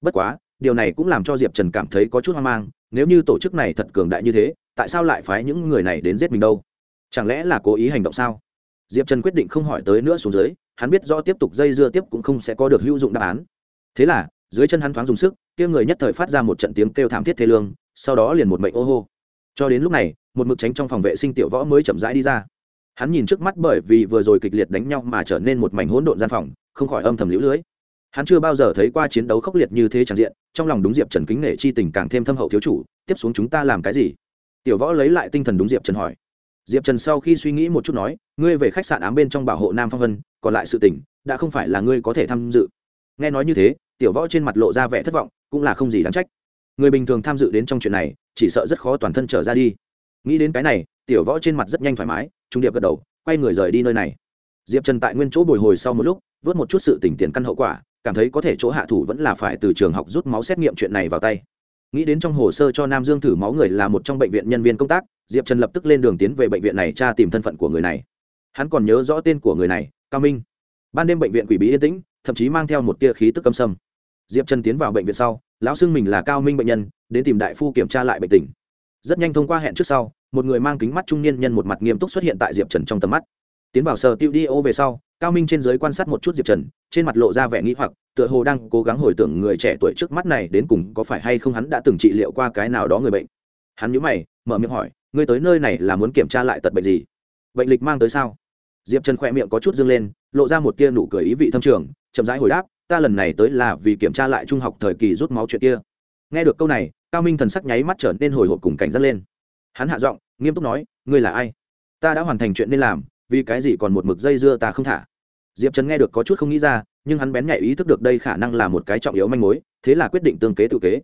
Bất quá, điều này cũng làm cho diệp trần cảm thấy có chút hoang mang nếu như tổ chức này thật cường đại như thế, tại sao lại phái những người này đến giết mình đâu? Chẳng lẽ là cố ý hành động sao? Diệp trần quyết định không hỏi tới nữa xuống dưới, hắn biết do tiếp tục dây dưa tiếp cũng không sẽ có được hữu dụng đáp án. Thế là, dưới chân hắn thoáng dùng sức, kia người nhất thời phát ra một trận tiếng kêu thảm thiết thê lương, sau đó liền một mệnh ô hô. Cho đến lúc này, một mực tránh trong phòng vệ sinh tiểu võ mới chậm rãi đi ra. Hắn nhìn trước mắt bởi vì vừa rồi kịch liệt đánh nhau mà trở nên một mảnh hỗn độn gian phòng, không khỏi âm thầm lũ lưới hắn chưa bao giờ thấy qua chiến đấu khốc liệt như thế tràn diện, trong lòng đúng diệp trần kính nể chi tình càng thêm thâm hậu thiếu chủ, tiếp xuống chúng ta làm cái gì? Tiểu võ lấy lại tinh thần đúng diệp trần hỏi. Diệp trần sau khi suy nghĩ một chút nói, ngươi về khách sạn ám bên trong bảo hộ nam phong vân, còn lại sự tỉnh đã không phải là ngươi có thể tham dự. Nghe nói như thế, tiểu võ trên mặt lộ ra vẻ thất vọng, cũng là không gì đáng trách. Người bình thường tham dự đến trong chuyện này, chỉ sợ rất khó toàn thân trở ra đi. Nghĩ đến cái này, tiểu võ trên mặt rất nhanh thoải mái, trung điệp gật đầu, quay người rời đi nơi này. Diệp trần tại nguyên chỗ bồi hồi sau một lúc, vớt một chút sự tỉnh tiền căn hậu quả cảm thấy có thể chỗ hạ thủ vẫn là phải từ trường học rút máu xét nghiệm chuyện này vào tay. Nghĩ đến trong hồ sơ cho nam dương thử máu người là một trong bệnh viện nhân viên công tác, diệp trần lập tức lên đường tiến về bệnh viện này tra tìm thân phận của người này. Hắn còn nhớ rõ tên của người này, cao minh. Ban đêm bệnh viện quỷ bí yên tĩnh, thậm chí mang theo một tia khí tức câm sâm. Diệp trần tiến vào bệnh viện sau, lão xưng mình là cao minh bệnh nhân, đến tìm đại phu kiểm tra lại bệnh tình. Rất nhanh thông qua hẹn trước sau, một người mang kính mắt trung niên nhân một mặt nghiêm túc xuất hiện tại diệp trần trong tầm mắt. Tiến vào sở tiêu đi ô về sau, cao minh trên giới quan sát một chút diệp trần trên mặt lộ ra vẻ nghĩ hoặc, tựa hồ đang cố gắng hồi tưởng người trẻ tuổi trước mắt này đến cùng có phải hay không hắn đã từng trị liệu qua cái nào đó người bệnh. Hắn nhớ mày, mở miệng hỏi, ngươi tới nơi này là muốn kiểm tra lại tật bệnh gì? Bệnh lịch mang tới sao? Diệp trần khỏe miệng có chút dâng lên, lộ ra một tia nụ cười ý vị thâm trường, chậm rãi hồi đáp, ta lần này tới là vì kiểm tra lại trung học thời kỳ rút máu chuyện kia. Nghe được câu này, cao minh thần sắc nháy mắt trở nên hồi hộp cùng cảnh giác lên. Hắn hạ giọng, nghiêm túc nói, ngươi là ai? Ta đã hoàn thành chuyện nên làm, vì cái gì còn một mực dây dưa ta không thả? Diệp trần nghe được có chút không nghĩ ra, nhưng hắn bén nhạy ý thức được đây khả năng là một cái trọng yếu manh mối, thế là quyết định tương kế tự kế.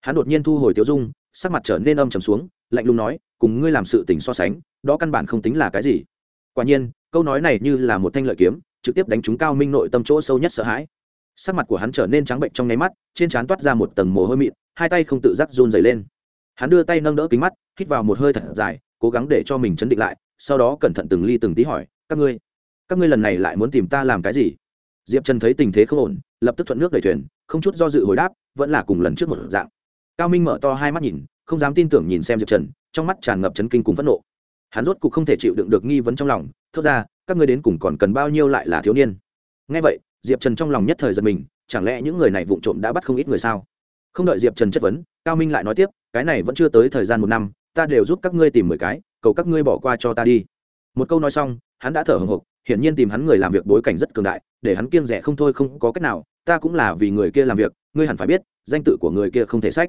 Hắn đột nhiên thu hồi tiêu dung, sắc mặt trở nên âm trầm xuống, lạnh lùng nói, cùng ngươi làm sự tình so sánh, đó căn bản không tính là cái gì. Quả nhiên, câu nói này như là một thanh lợi kiếm, trực tiếp đánh trúng cao minh nội tâm chỗ sâu nhất sợ hãi. Sắc mặt của hắn trở nên trắng bệnh trong nháy mắt, trên trán toát ra một tầng mồ hôi mịn, hai tay không tự giác run dày lên. Hắn đưa tay nâng đỡ kính mắt, hít vào một hơi thật dài, cố gắng để cho mình chấn định lại, sau đó cẩn thận từng ly từng tí hỏi, các ngươi các ngươi lần này lại muốn tìm ta làm cái gì? Diệp trần thấy tình thế không ổn, lập tức thuận nước đẩy thuyền, không chút do dự hồi đáp, vẫn là cùng lần trước một dạng. Cao minh mở to hai mắt nhìn, không dám tin tưởng nhìn xem diệp trần, trong mắt tràn ngập chấn kinh cùng phẫn nộ. Hắn rốt cục không thể chịu đựng được nghi vấn trong lòng, thốt ra, các ngươi đến cùng còn cần bao nhiêu lại là thiếu niên? Ngay vậy, diệp trần trong lòng nhất thời giật mình, chẳng lẽ những người này vụng trộm đã bắt không ít người sao? Không đợi diệp trần chất vấn, cao minh lại nói tiếp, cái này vẫn chưa tới thời gian một năm, ta đều giúp các ngươi tìm mười cái, cầu các ngươi bỏ qua cho ta đi. Một câu nói xong, hắn đã thở hồng hộc hiển nhiên tìm hắn người làm việc bối cảnh rất cường đại, để hắn kiêng rẻ không thôi không có cách nào, ta cũng là vì người kia làm việc, ngươi hẳn phải biết, danh tự của người kia không thể sách.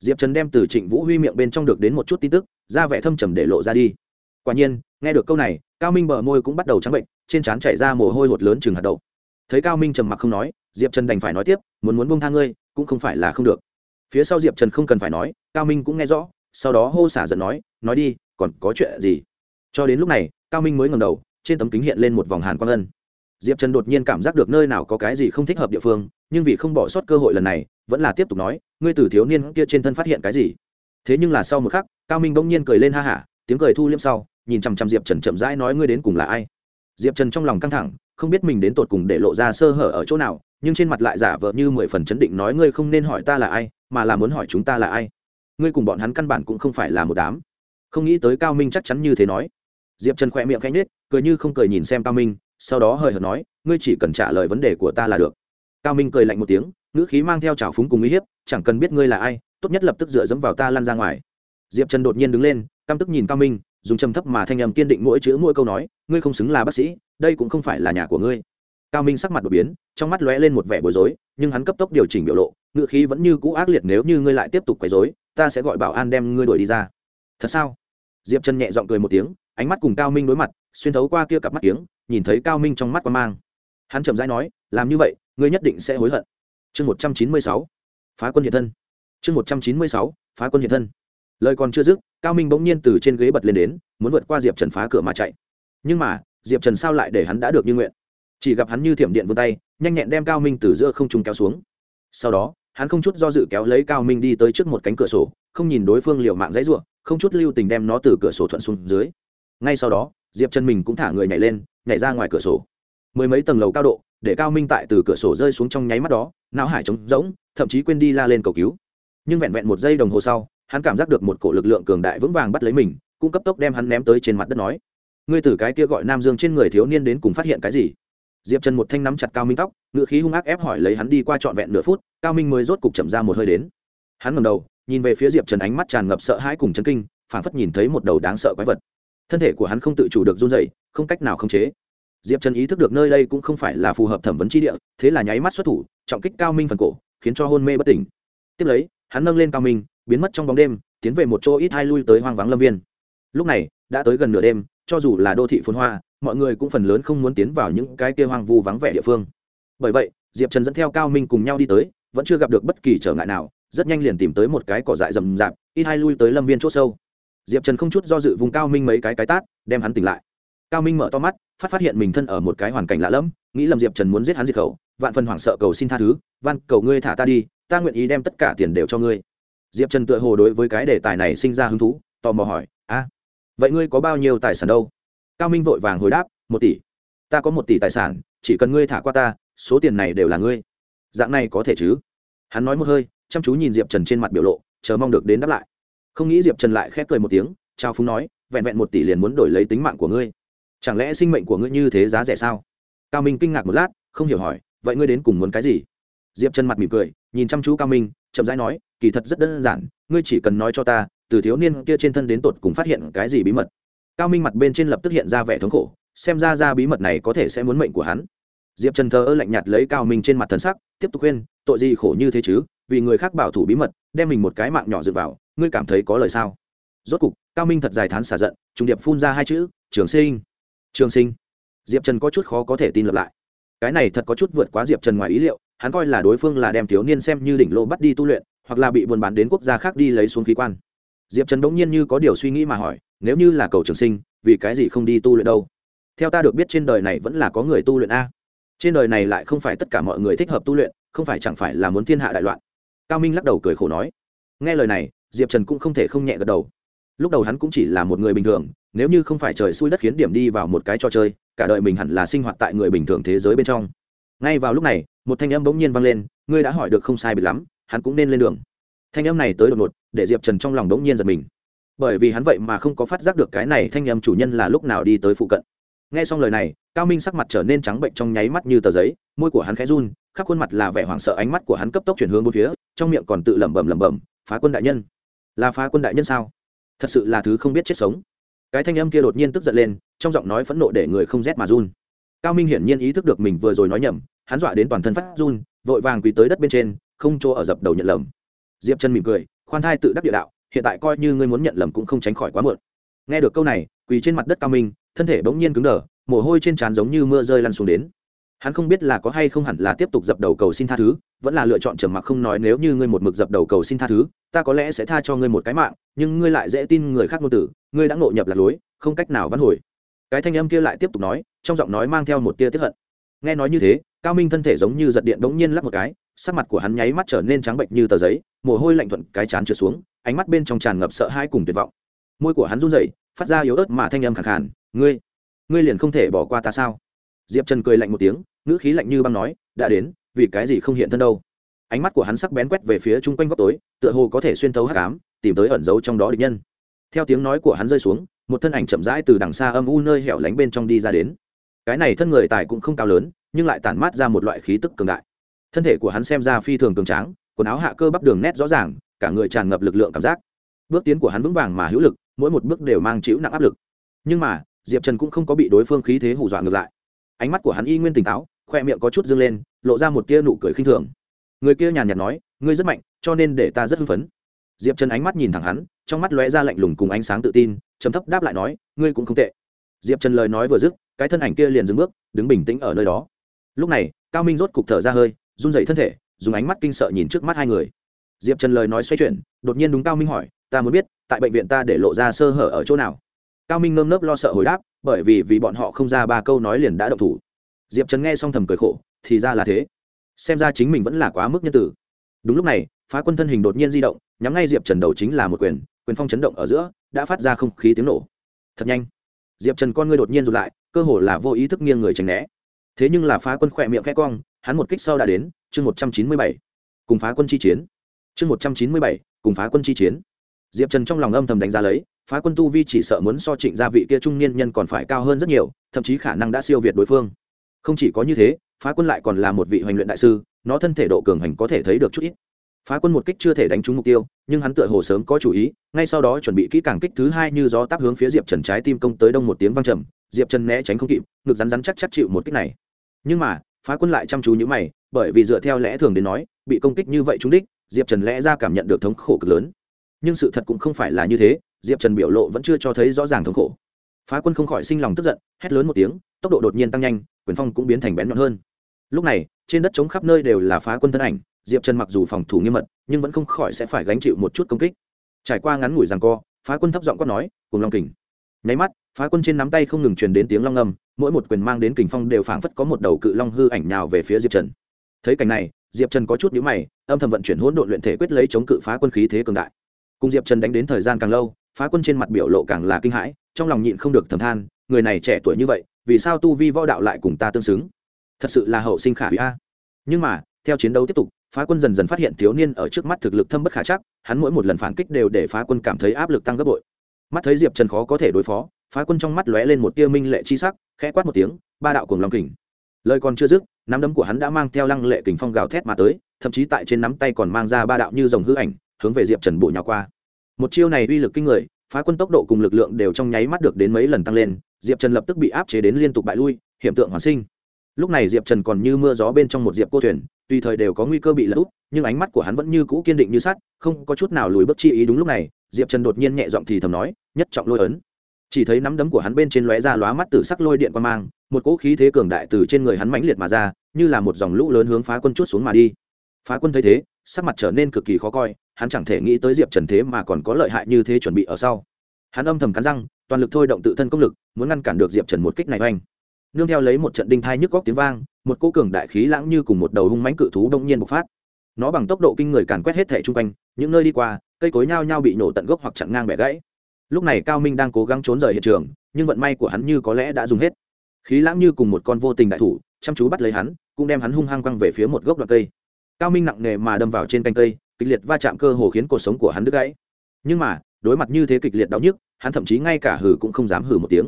Diệp trần đem từ trịnh vũ huy miệng bên trong được đến một chút tin tức, ra vẻ thâm trầm để lộ ra đi. Quả nhiên, nghe được câu này, cao minh bờ môi cũng bắt đầu trắng bệnh, trên trán chảy ra mồ hôi hột lớn chừng hạt đậu. Thấy cao minh trầm mặc không nói, diệp trần đành phải nói tiếp, muốn muốn bông tha ngươi, cũng không phải là không được. Phía sau diệp trần không cần phải nói, cao minh cũng nghe rõ, sau đó hô xả giận nói nói đi, còn có chuyện gì? Cho đến lúc này, cao minh mới ngầm đầu trên tấm kính hiện lên một vòng hàn quang ân. Diệp trần đột nhiên cảm giác được nơi nào có cái gì không thích hợp địa phương, nhưng vì không bỏ sót cơ hội lần này, vẫn là tiếp tục nói, ngươi từ thiếu niên kia trên thân phát hiện cái gì? Thế nhưng là sau một khắc, cao minh bỗng nhiên cười lên ha hả, tiếng cười thu liêm sau, nhìn chằm chằm diệp trần chậm rãi nói, ngươi đến cùng là ai? Diệp trần trong lòng căng thẳng, không biết mình đến tột cùng để lộ ra sơ hở ở chỗ nào, nhưng trên mặt lại giả vờ như mười phần chấn định nói, ngươi không nên hỏi ta là ai, mà là muốn hỏi chúng ta là ai. Ngươi cùng bọn hắn căn bản cũng không phải là một đám. Không nghĩ tới cao minh chắc chắn như thế nói. Diệp trần khỏe miệng khanh nết cười như không cười nhìn xem cao minh, sau đó hời hợt nói, ngươi chỉ cần trả lời vấn đề của ta là được. Cao minh cười lạnh một tiếng, ngữ khí mang theo trào phúng cùng uy hiếp, chẳng cần biết ngươi là ai, tốt nhất lập tức dựa dẫm vào ta lan ra ngoài. Diệp trần đột nhiên đứng lên, căm tức nhìn cao minh, dùng trầm thấp mà thanh âm kiên định mỗi chữ mỗi câu nói, ngươi không xứng là bác sĩ, đây cũng không phải là nhà của ngươi. Cao minh sắc mặt đột biến, trong mắt lóe lên một vẻ bối rối, nhưng hắn cấp tốc điều chỉnh biểu lộ, ngữ khí vẫn như cũ ác liệt, nếu như ngươi lại tiếp tục quấy rối, ta sẽ gọi bảo an đem ngươi đuổi đi ra. Thật sao? Diệp trần nhẹ giọng cười một tiếng, ánh mắt cùng cao minh đối mặt xuyên thấu qua kia cặp mắt kiếng, nhìn thấy cao minh trong mắt quan mang. Hắn chậm rãi nói, làm như vậy, ngươi nhất định sẽ hối hận. Chương một trăm chín mươi sáu, phá quân hiện thân. Chương một trăm chín mươi sáu, phá quân hiện thân. Lời còn chưa dứt, cao minh bỗng nhiên từ trên ghế bật lên đến, muốn vượt qua diệp trần phá cửa mà chạy. Nhưng mà, diệp trần sao lại để hắn đã được như nguyện? Chỉ gặp hắn như thiểm điện vươn tay, nhanh nhẹn đem cao minh từ giữa không trung kéo xuống. Sau đó, hắn không chút do dự kéo lấy cao minh đi tới trước một cánh cửa sổ, không nhìn đối phương liều mạng dãy ruộng không chút lưu tình đem nó từ cửa sổ thuận xuống dưới. Ngay sau đó diệp trần mình cũng thả người nhảy lên nhảy ra ngoài cửa sổ mười mấy tầng lầu cao độ để cao minh tại từ cửa sổ rơi xuống trong nháy mắt đó não hải trống rỗng thậm chí quên đi la lên cầu cứu nhưng vẹn vẹn một giây đồng hồ sau hắn cảm giác được một cổ lực lượng cường đại vững vàng bắt lấy mình cũng cấp tốc đem hắn ném tới trên mặt đất nói ngươi từ cái kia gọi nam dương trên người thiếu niên đến cùng phát hiện cái gì diệp trần một thanh nắm chặt cao minh tóc ngựa khí hung ác ép hỏi lấy hắn đi qua trọn vẹn nửa phút cao minh mới rốt cục chậm ra một hơi đến hắn ngầm đầu nhìn về phía diệp trần ánh mắt tràn ngập sợ hãi cùng chấn kinh phảng phất nhìn thấy một đầu đáng sợ quái vật thân thể của hắn không tự chủ được run dậy không cách nào khống chế. Diệp trần ý thức được nơi đây cũng không phải là phù hợp thẩm vấn tri địa, thế là nháy mắt xuất thủ, trọng kích cao minh phần cổ, khiến cho hôn mê bất tỉnh. Tiếp lấy, hắn nâng lên cao minh, biến mất trong bóng đêm, tiến về một chỗ ít hai lui tới hoang vắng lâm viên. Lúc này, đã tới gần nửa đêm, cho dù là đô thị phồn hoa, mọi người cũng phần lớn không muốn tiến vào những cái kia hoang vu vắng vẻ địa phương. Bởi vậy, diệp trần dẫn theo cao minh cùng nhau đi tới, vẫn chưa gặp được bất kỳ trở ngại nào, rất nhanh liền tìm tới một cái cỏ dại rầm rạp, ít hai lui tới lâm viên c h ỗ sâu diệp trần không chút do dự vùng cao minh mấy cái cái tát, đem hắn tỉnh lại. cao minh mở to mắt, phát phát hiện mình thân ở một cái hoàn cảnh lạ lẫm, nghĩ lầm diệp trần muốn giết hắn diệt khẩu, vạn phần hoảng sợ cầu xin tha thứ van cầu ngươi thả ta đi, ta nguyện ý đem tất cả tiền đều cho ngươi. Diệp trần tựa hồ đối với cái đề tài này sinh ra hứng thú, tò mò hỏi, a, vậy ngươi có bao nhiêu tài sản đâu? Cao minh vội vàng hồi đáp, một tỷ. Ta có một tỷ tài sản, chỉ cần ngươi thả qua ta, số tiền này đều là ngươi. Dạng này có thể chứ? Hắn nói một hơi, chăm chú nhìn diệp trần trên mặt biểu lộ, chờ mong được đến đáp lại không nghĩ diệp trần lại khép cười một tiếng trao phúng nói vẹn vẹn một tỷ liền muốn đổi lấy tính mạng của ngươi chẳng lẽ sinh mệnh của ngươi như thế giá rẻ sao cao minh kinh ngạc một lát không hiểu hỏi vậy ngươi đến cùng muốn cái gì diệp trần mặt mỉm cười nhìn chăm chú cao minh chậm rãi nói kỳ thật rất đơn giản ngươi chỉ cần nói cho ta từ thiếu niên kia trên thân đến tột cùng phát hiện cái gì bí mật cao minh mặt bên trên lập tức hiện ra vẻ thống khổ xem ra ra bí mật này có thể sẽ muốn mệnh của hắn diệp trần thờ ơ lạnh nhạt lấy cao minh trên mặt thần sắc tiếp tục khuyên tội gì khổ như thế chứ vì người khác bảo thủ bí mật đem mình một cái mạng nhỏ dựa vào ngươi cảm thấy có lời sao? Rốt cục, cao minh thật dài thán xả giận, trùng điệp phun ra hai chữ, trường sinh trường sinh. Diệp trần có chút khó có thể tin lập lại. Cái này thật có chút vượt quá diệp trần ngoài ý liệu, hắn coi là đối phương là đem thiếu niên xem như đỉnh lô bắt đi tu luyện, hoặc là bị buôn bán đến quốc gia khác đi lấy xuống khí quan. Diệp trần bỗng nhiên như có điều suy nghĩ mà hỏi, nếu như là cầu trường sinh, vì cái gì không đi tu luyện đâu? Theo ta được biết trên đời này vẫn là có người tu luyện a. Trên đời này lại không phải tất cả mọi người thích hợp tu luyện, không phải chẳng phải là muốn thiên hạ đại loạn. Cao minh lắc đầu cười khổ nói, nghe lời này diệp trần cũng không thể không nhẹ gật đầu. Lúc đầu hắn cũng chỉ là một người bình thường, nếu như không phải trời xui đất khiến điểm đi vào một cái trò chơi, cả đời mình hẳn là sinh hoạt tại người bình thường thế giới bên trong. Ngay vào lúc này, một thanh âm bỗng nhiên vang lên, ngươi đã hỏi được không sai biệt lắm, hắn cũng nên lên đường. Thanh âm này tới đột ngột, để diệp trần trong lòng bỗng nhiên giật mình. Bởi vì hắn vậy mà không có phát giác được cái này thanh âm chủ nhân là lúc nào đi tới phụ cận. Nghe xong lời này, cao minh sắc mặt trở nên trắng bệnh trong nháy mắt như tờ giấy, môi của hắn khẽ run, khắp khuôn mặt là vẻ hoảng sợ, ánh mắt của hắn cấp tốc chuyển hướng bốn phía, trong miệng còn tự lẩm bẩm lẩm bẩm, phá quân đại nhân là phá quân đại nhân sao? Thật sự là thứ không biết chết sống. Cái thanh âm kia đột nhiên tức giận lên, trong giọng nói phẫn nộ để người không rét mà run. Cao minh hiển nhiên ý thức được mình vừa rồi nói nhầm, hắn dọa đến toàn thân phát run, vội vàng quỳ tới đất bên trên, không chỗ ở dập đầu nhận lầm. Diệp chân mỉm cười, khoan thai tự đắc địa đạo, hiện tại coi như ngươi muốn nhận lầm cũng không tránh khỏi quá muộn. Nghe được câu này, quỳ trên mặt đất cao minh, thân thể bỗng nhiên cứng đờ, mồ hôi trên trán giống như mưa rơi lăn xuống đến hắn không biết là có hay không hẳn là tiếp tục dập đầu cầu xin tha thứ, vẫn là lựa chọn trầm mặc không nói nếu như ngươi một mực dập đầu cầu xin tha thứ, ta có lẽ sẽ tha cho ngươi một cái mạng, nhưng ngươi lại dễ tin người khác ngôn tử ngươi đã ngộ nhập lạc lối, không cách nào vãn hồi. Cái thanh âm kia lại tiếp tục nói, trong giọng nói mang theo một tia tiếp hận. Nghe nói như thế, cao minh thân thể giống như giật điện bỗng nhiên lắc một cái, sắc mặt của hắn nháy mắt trở nên trắng bệnh như tờ giấy, mồ hôi lạnh thuận cái chán trượt xuống, ánh mắt bên trong tràn ngập sợ hãi cùng tuyệt vọng. Môi của hắn run rẩy, phát ra yếu ớt mà thanh âm khẳng khàn, ngươi ngươi liền không thể bỏ qua ta sao? Diệp trần cười lạnh một tiếng, ngữ khí lạnh như băng nói, đã đến, vì cái gì không hiện thân đâu? Ánh mắt của hắn sắc bén quét về phía chung quanh góc tối, tựa hồ có thể xuyên thấu hát cám tìm tới ẩn giấu trong đó địch nhân. Theo tiếng nói của hắn rơi xuống, một thân ảnh chậm rãi từ đằng xa âm u nơi hẻo lánh bên trong đi ra đến. Cái này thân người tài cũng không cao lớn, nhưng lại tản mát ra một loại khí tức cường đại. Thân thể của hắn xem ra phi thường cường tráng, quần áo hạ cơ bắp đường nét rõ ràng, cả người tràn ngập lực lượng cảm giác. Bước tiến của hắn vững vàng mà hữu lực, mỗi một bước đều mang chịu nặng áp lực. Nhưng mà, diệp trần cũng không có bị đối phương khí thế hù dọa ngược lại ánh mắt của hắn y nguyên tỉnh táo, khoe miệng có chút dâng lên, lộ ra một tia nụ cười khinh thường. Người kia nhàn nhạt nói, ngươi rất mạnh, cho nên để ta rất hưng phấn. Diệp trần ánh mắt nhìn thẳng hắn, trong mắt lóe ra lạnh lùng cùng ánh sáng tự tin chấm thấp đáp lại nói, ngươi cũng không tệ. Diệp trần lời nói vừa dứt, cái thân ảnh kia liền dừng bước, đứng bình tĩnh ở nơi đó. Lúc này, cao minh rốt cục thở ra hơi, run dậy thân thể, dùng ánh mắt kinh sợ nhìn trước mắt hai người. Diệp trần lời nói xoay chuyển, đột nhiên đúng cao minh hỏi, ta muốn biết, tại bệnh viện ta để lộ ra sơ hở ở chỗ nào? Cao minh ngơm nớp lo sợ hồi đáp bởi vì vì bọn họ không ra ba câu nói liền đã động thủ. Diệp trần nghe xong thầm cười khổ, thì ra là thế. Xem ra chính mình vẫn là quá mức nhân tử. Đúng lúc này, phá quân thân hình đột nhiên di động, nhắm ngay diệp trần đầu chính là một quyền quyền phong chấn động ở giữa, đã phát ra không khí tiếng nổ. Thật nhanh. Diệp trần con ngươi đột nhiên rụt lại, cơ hồ là vô ý thức nghiêng người tránh né. Thế nhưng là phá quân khỏe miệng khẽ cong, hắn một kích sau đã đến, chương một trăm chín mươi bảy. Cùng phá quân chi chiến. Chương một trăm chín mươi bảy, cùng phá quân chi chiến. Diệp trần trong lòng âm thầm đánh giá lấy phá quân tu vi chỉ sợ muốn so trịnh gia vị kia trung niên nhân còn phải cao hơn rất nhiều, thậm chí khả năng đã siêu việt đối phương. Không chỉ có như thế, phá quân lại còn là một vị hoành luyện đại sư, nó thân thể độ cường hành có thể thấy được chút ít. Phá quân một kích chưa thể đánh trúng mục tiêu, nhưng hắn tựa hồ sớm có chủ ý, ngay sau đó chuẩn bị kỹ càng kích thứ hai như gió táp hướng phía diệp trần trái tim công tới đông một tiếng vang trầm, diệp trần né tránh không kịp, ngực rắn rắn chắc chắc chịu một kích này. Nhưng mà, phá quân lại chăm chú như mày, bởi vì dựa theo lẽ thường đến nói, bị công kích như vậy trúng đích, diệp trần lẽ ra cảm nhận được thống khổ cực lớn. Nhưng sự thật cũng không phải là như thế diệp trần biểu lộ vẫn chưa cho thấy rõ ràng thống khổ phá quân không khỏi sinh lòng tức giận hét lớn một tiếng tốc độ đột nhiên tăng nhanh quyền phong cũng biến thành bén nhọn hơn lúc này trên đất trống khắp nơi đều là phá quân thân ảnh diệp trần mặc dù phòng thủ nghiêm mật nhưng vẫn không khỏi sẽ phải gánh chịu một chút công kích trải qua ngắn ngủi rằng co phá quân thấp giọng quát nói cùng long kình nháy mắt phá quân trên nắm tay không ngừng truyền đến tiếng long âm. mỗi một quyền mang đến kình phong đều phảng phất có một đầu cự long hư ảnh nào về phía diệp trần thấy cảnh này diệp trần có chút nhíu mày âm thầm vận chuyển hỗn độn luyện thể quyết lấy chống cự phá quân khí thế cường đại cùng diệp trần đánh đến thời gian càng lâu phá quân trên mặt biểu lộ càng là kinh hãi, trong lòng nhịn không được thầm than, người này trẻ tuổi như vậy, vì sao tu vi võ đạo lại cùng ta tương xứng? Thật sự là hậu sinh khả hủy a. Nhưng mà, theo chiến đấu tiếp tục, phá quân dần dần phát hiện thiếu niên ở trước mắt thực lực thâm bất khả chắc, hắn mỗi một lần phản kích đều để phá quân cảm thấy áp lực tăng gấp bội. Mắt thấy diệp trần khó có thể đối phó, phá quân trong mắt lóe lên một tia minh lệ chi sắc, khẽ quát một tiếng, ba đạo cùng lòng kình. Lời còn chưa dứt, nắm đấm của hắn đã mang theo lăng lệ kình phong gào thét mà tới, thậm chí tại trên nắm tay còn mang ra ba đạo như dòng hư ảnh, hướng về diệp trần bổ nhào qua một chiêu này uy lực kinh người, phá quân tốc độ cùng lực lượng đều trong nháy mắt được đến mấy lần tăng lên, diệp trần lập tức bị áp chế đến liên tục bại lui hiện tượng hoàn sinh. Lúc này diệp trần còn như mưa gió bên trong một diệp cô thuyền, tùy thời đều có nguy cơ bị lỡ úp, nhưng ánh mắt của hắn vẫn như cũ kiên định như sắt, không có chút nào lùi bước chi ý đúng lúc này, diệp trần đột nhiên nhẹ giọng thì thầm nói, nhất trọng lôi ấn. Chỉ thấy nắm đấm của hắn bên trên lóe ra lóa mắt từ sắc lôi điện qua mang, một cỗ khí thế cường đại từ trên người hắn mãnh liệt mà ra, như là một dòng lũ lớn hướng phá quân chút xuống mà đi. Phá quân thấy thế sắc mặt trở nên cực kỳ khó coi, hắn chẳng thể nghĩ tới diệp trần thế mà còn có lợi hại như thế chuẩn bị ở sau. Hắn âm thầm cắn răng, toàn lực thôi động tự thân công lực, muốn ngăn cản được diệp trần một kích này oanh. Nương theo lấy một trận đinh thai nhức góc tiếng vang, một cỗ cường đại khí lãng như cùng một đầu hung mãnh cự thú đông nhiên bộc phát. Nó bằng tốc độ kinh người càn quét hết thẻ chung quanh, những nơi đi qua, cây cối nhao nhao bị nổ tận gốc hoặc chặn ngang bẻ gãy. Lúc này cao minh đang cố gắng trốn rời hiện trường, nhưng vận may của hắn như có lẽ đã dùng hết. Khí lãng như cùng một con vô tình đại thủ, chăm chú bắt lấy hắn, cũng đem hắn hung hăng quăng về phía một gốc đoạn cây cao minh nặng nề mà đâm vào trên canh cây, kịch liệt va chạm cơ hồ khiến cuộc sống của hắn đứt gãy. Nhưng mà, đối mặt như thế kịch liệt đau nhức, hắn thậm chí ngay cả hử cũng không dám hử một tiếng.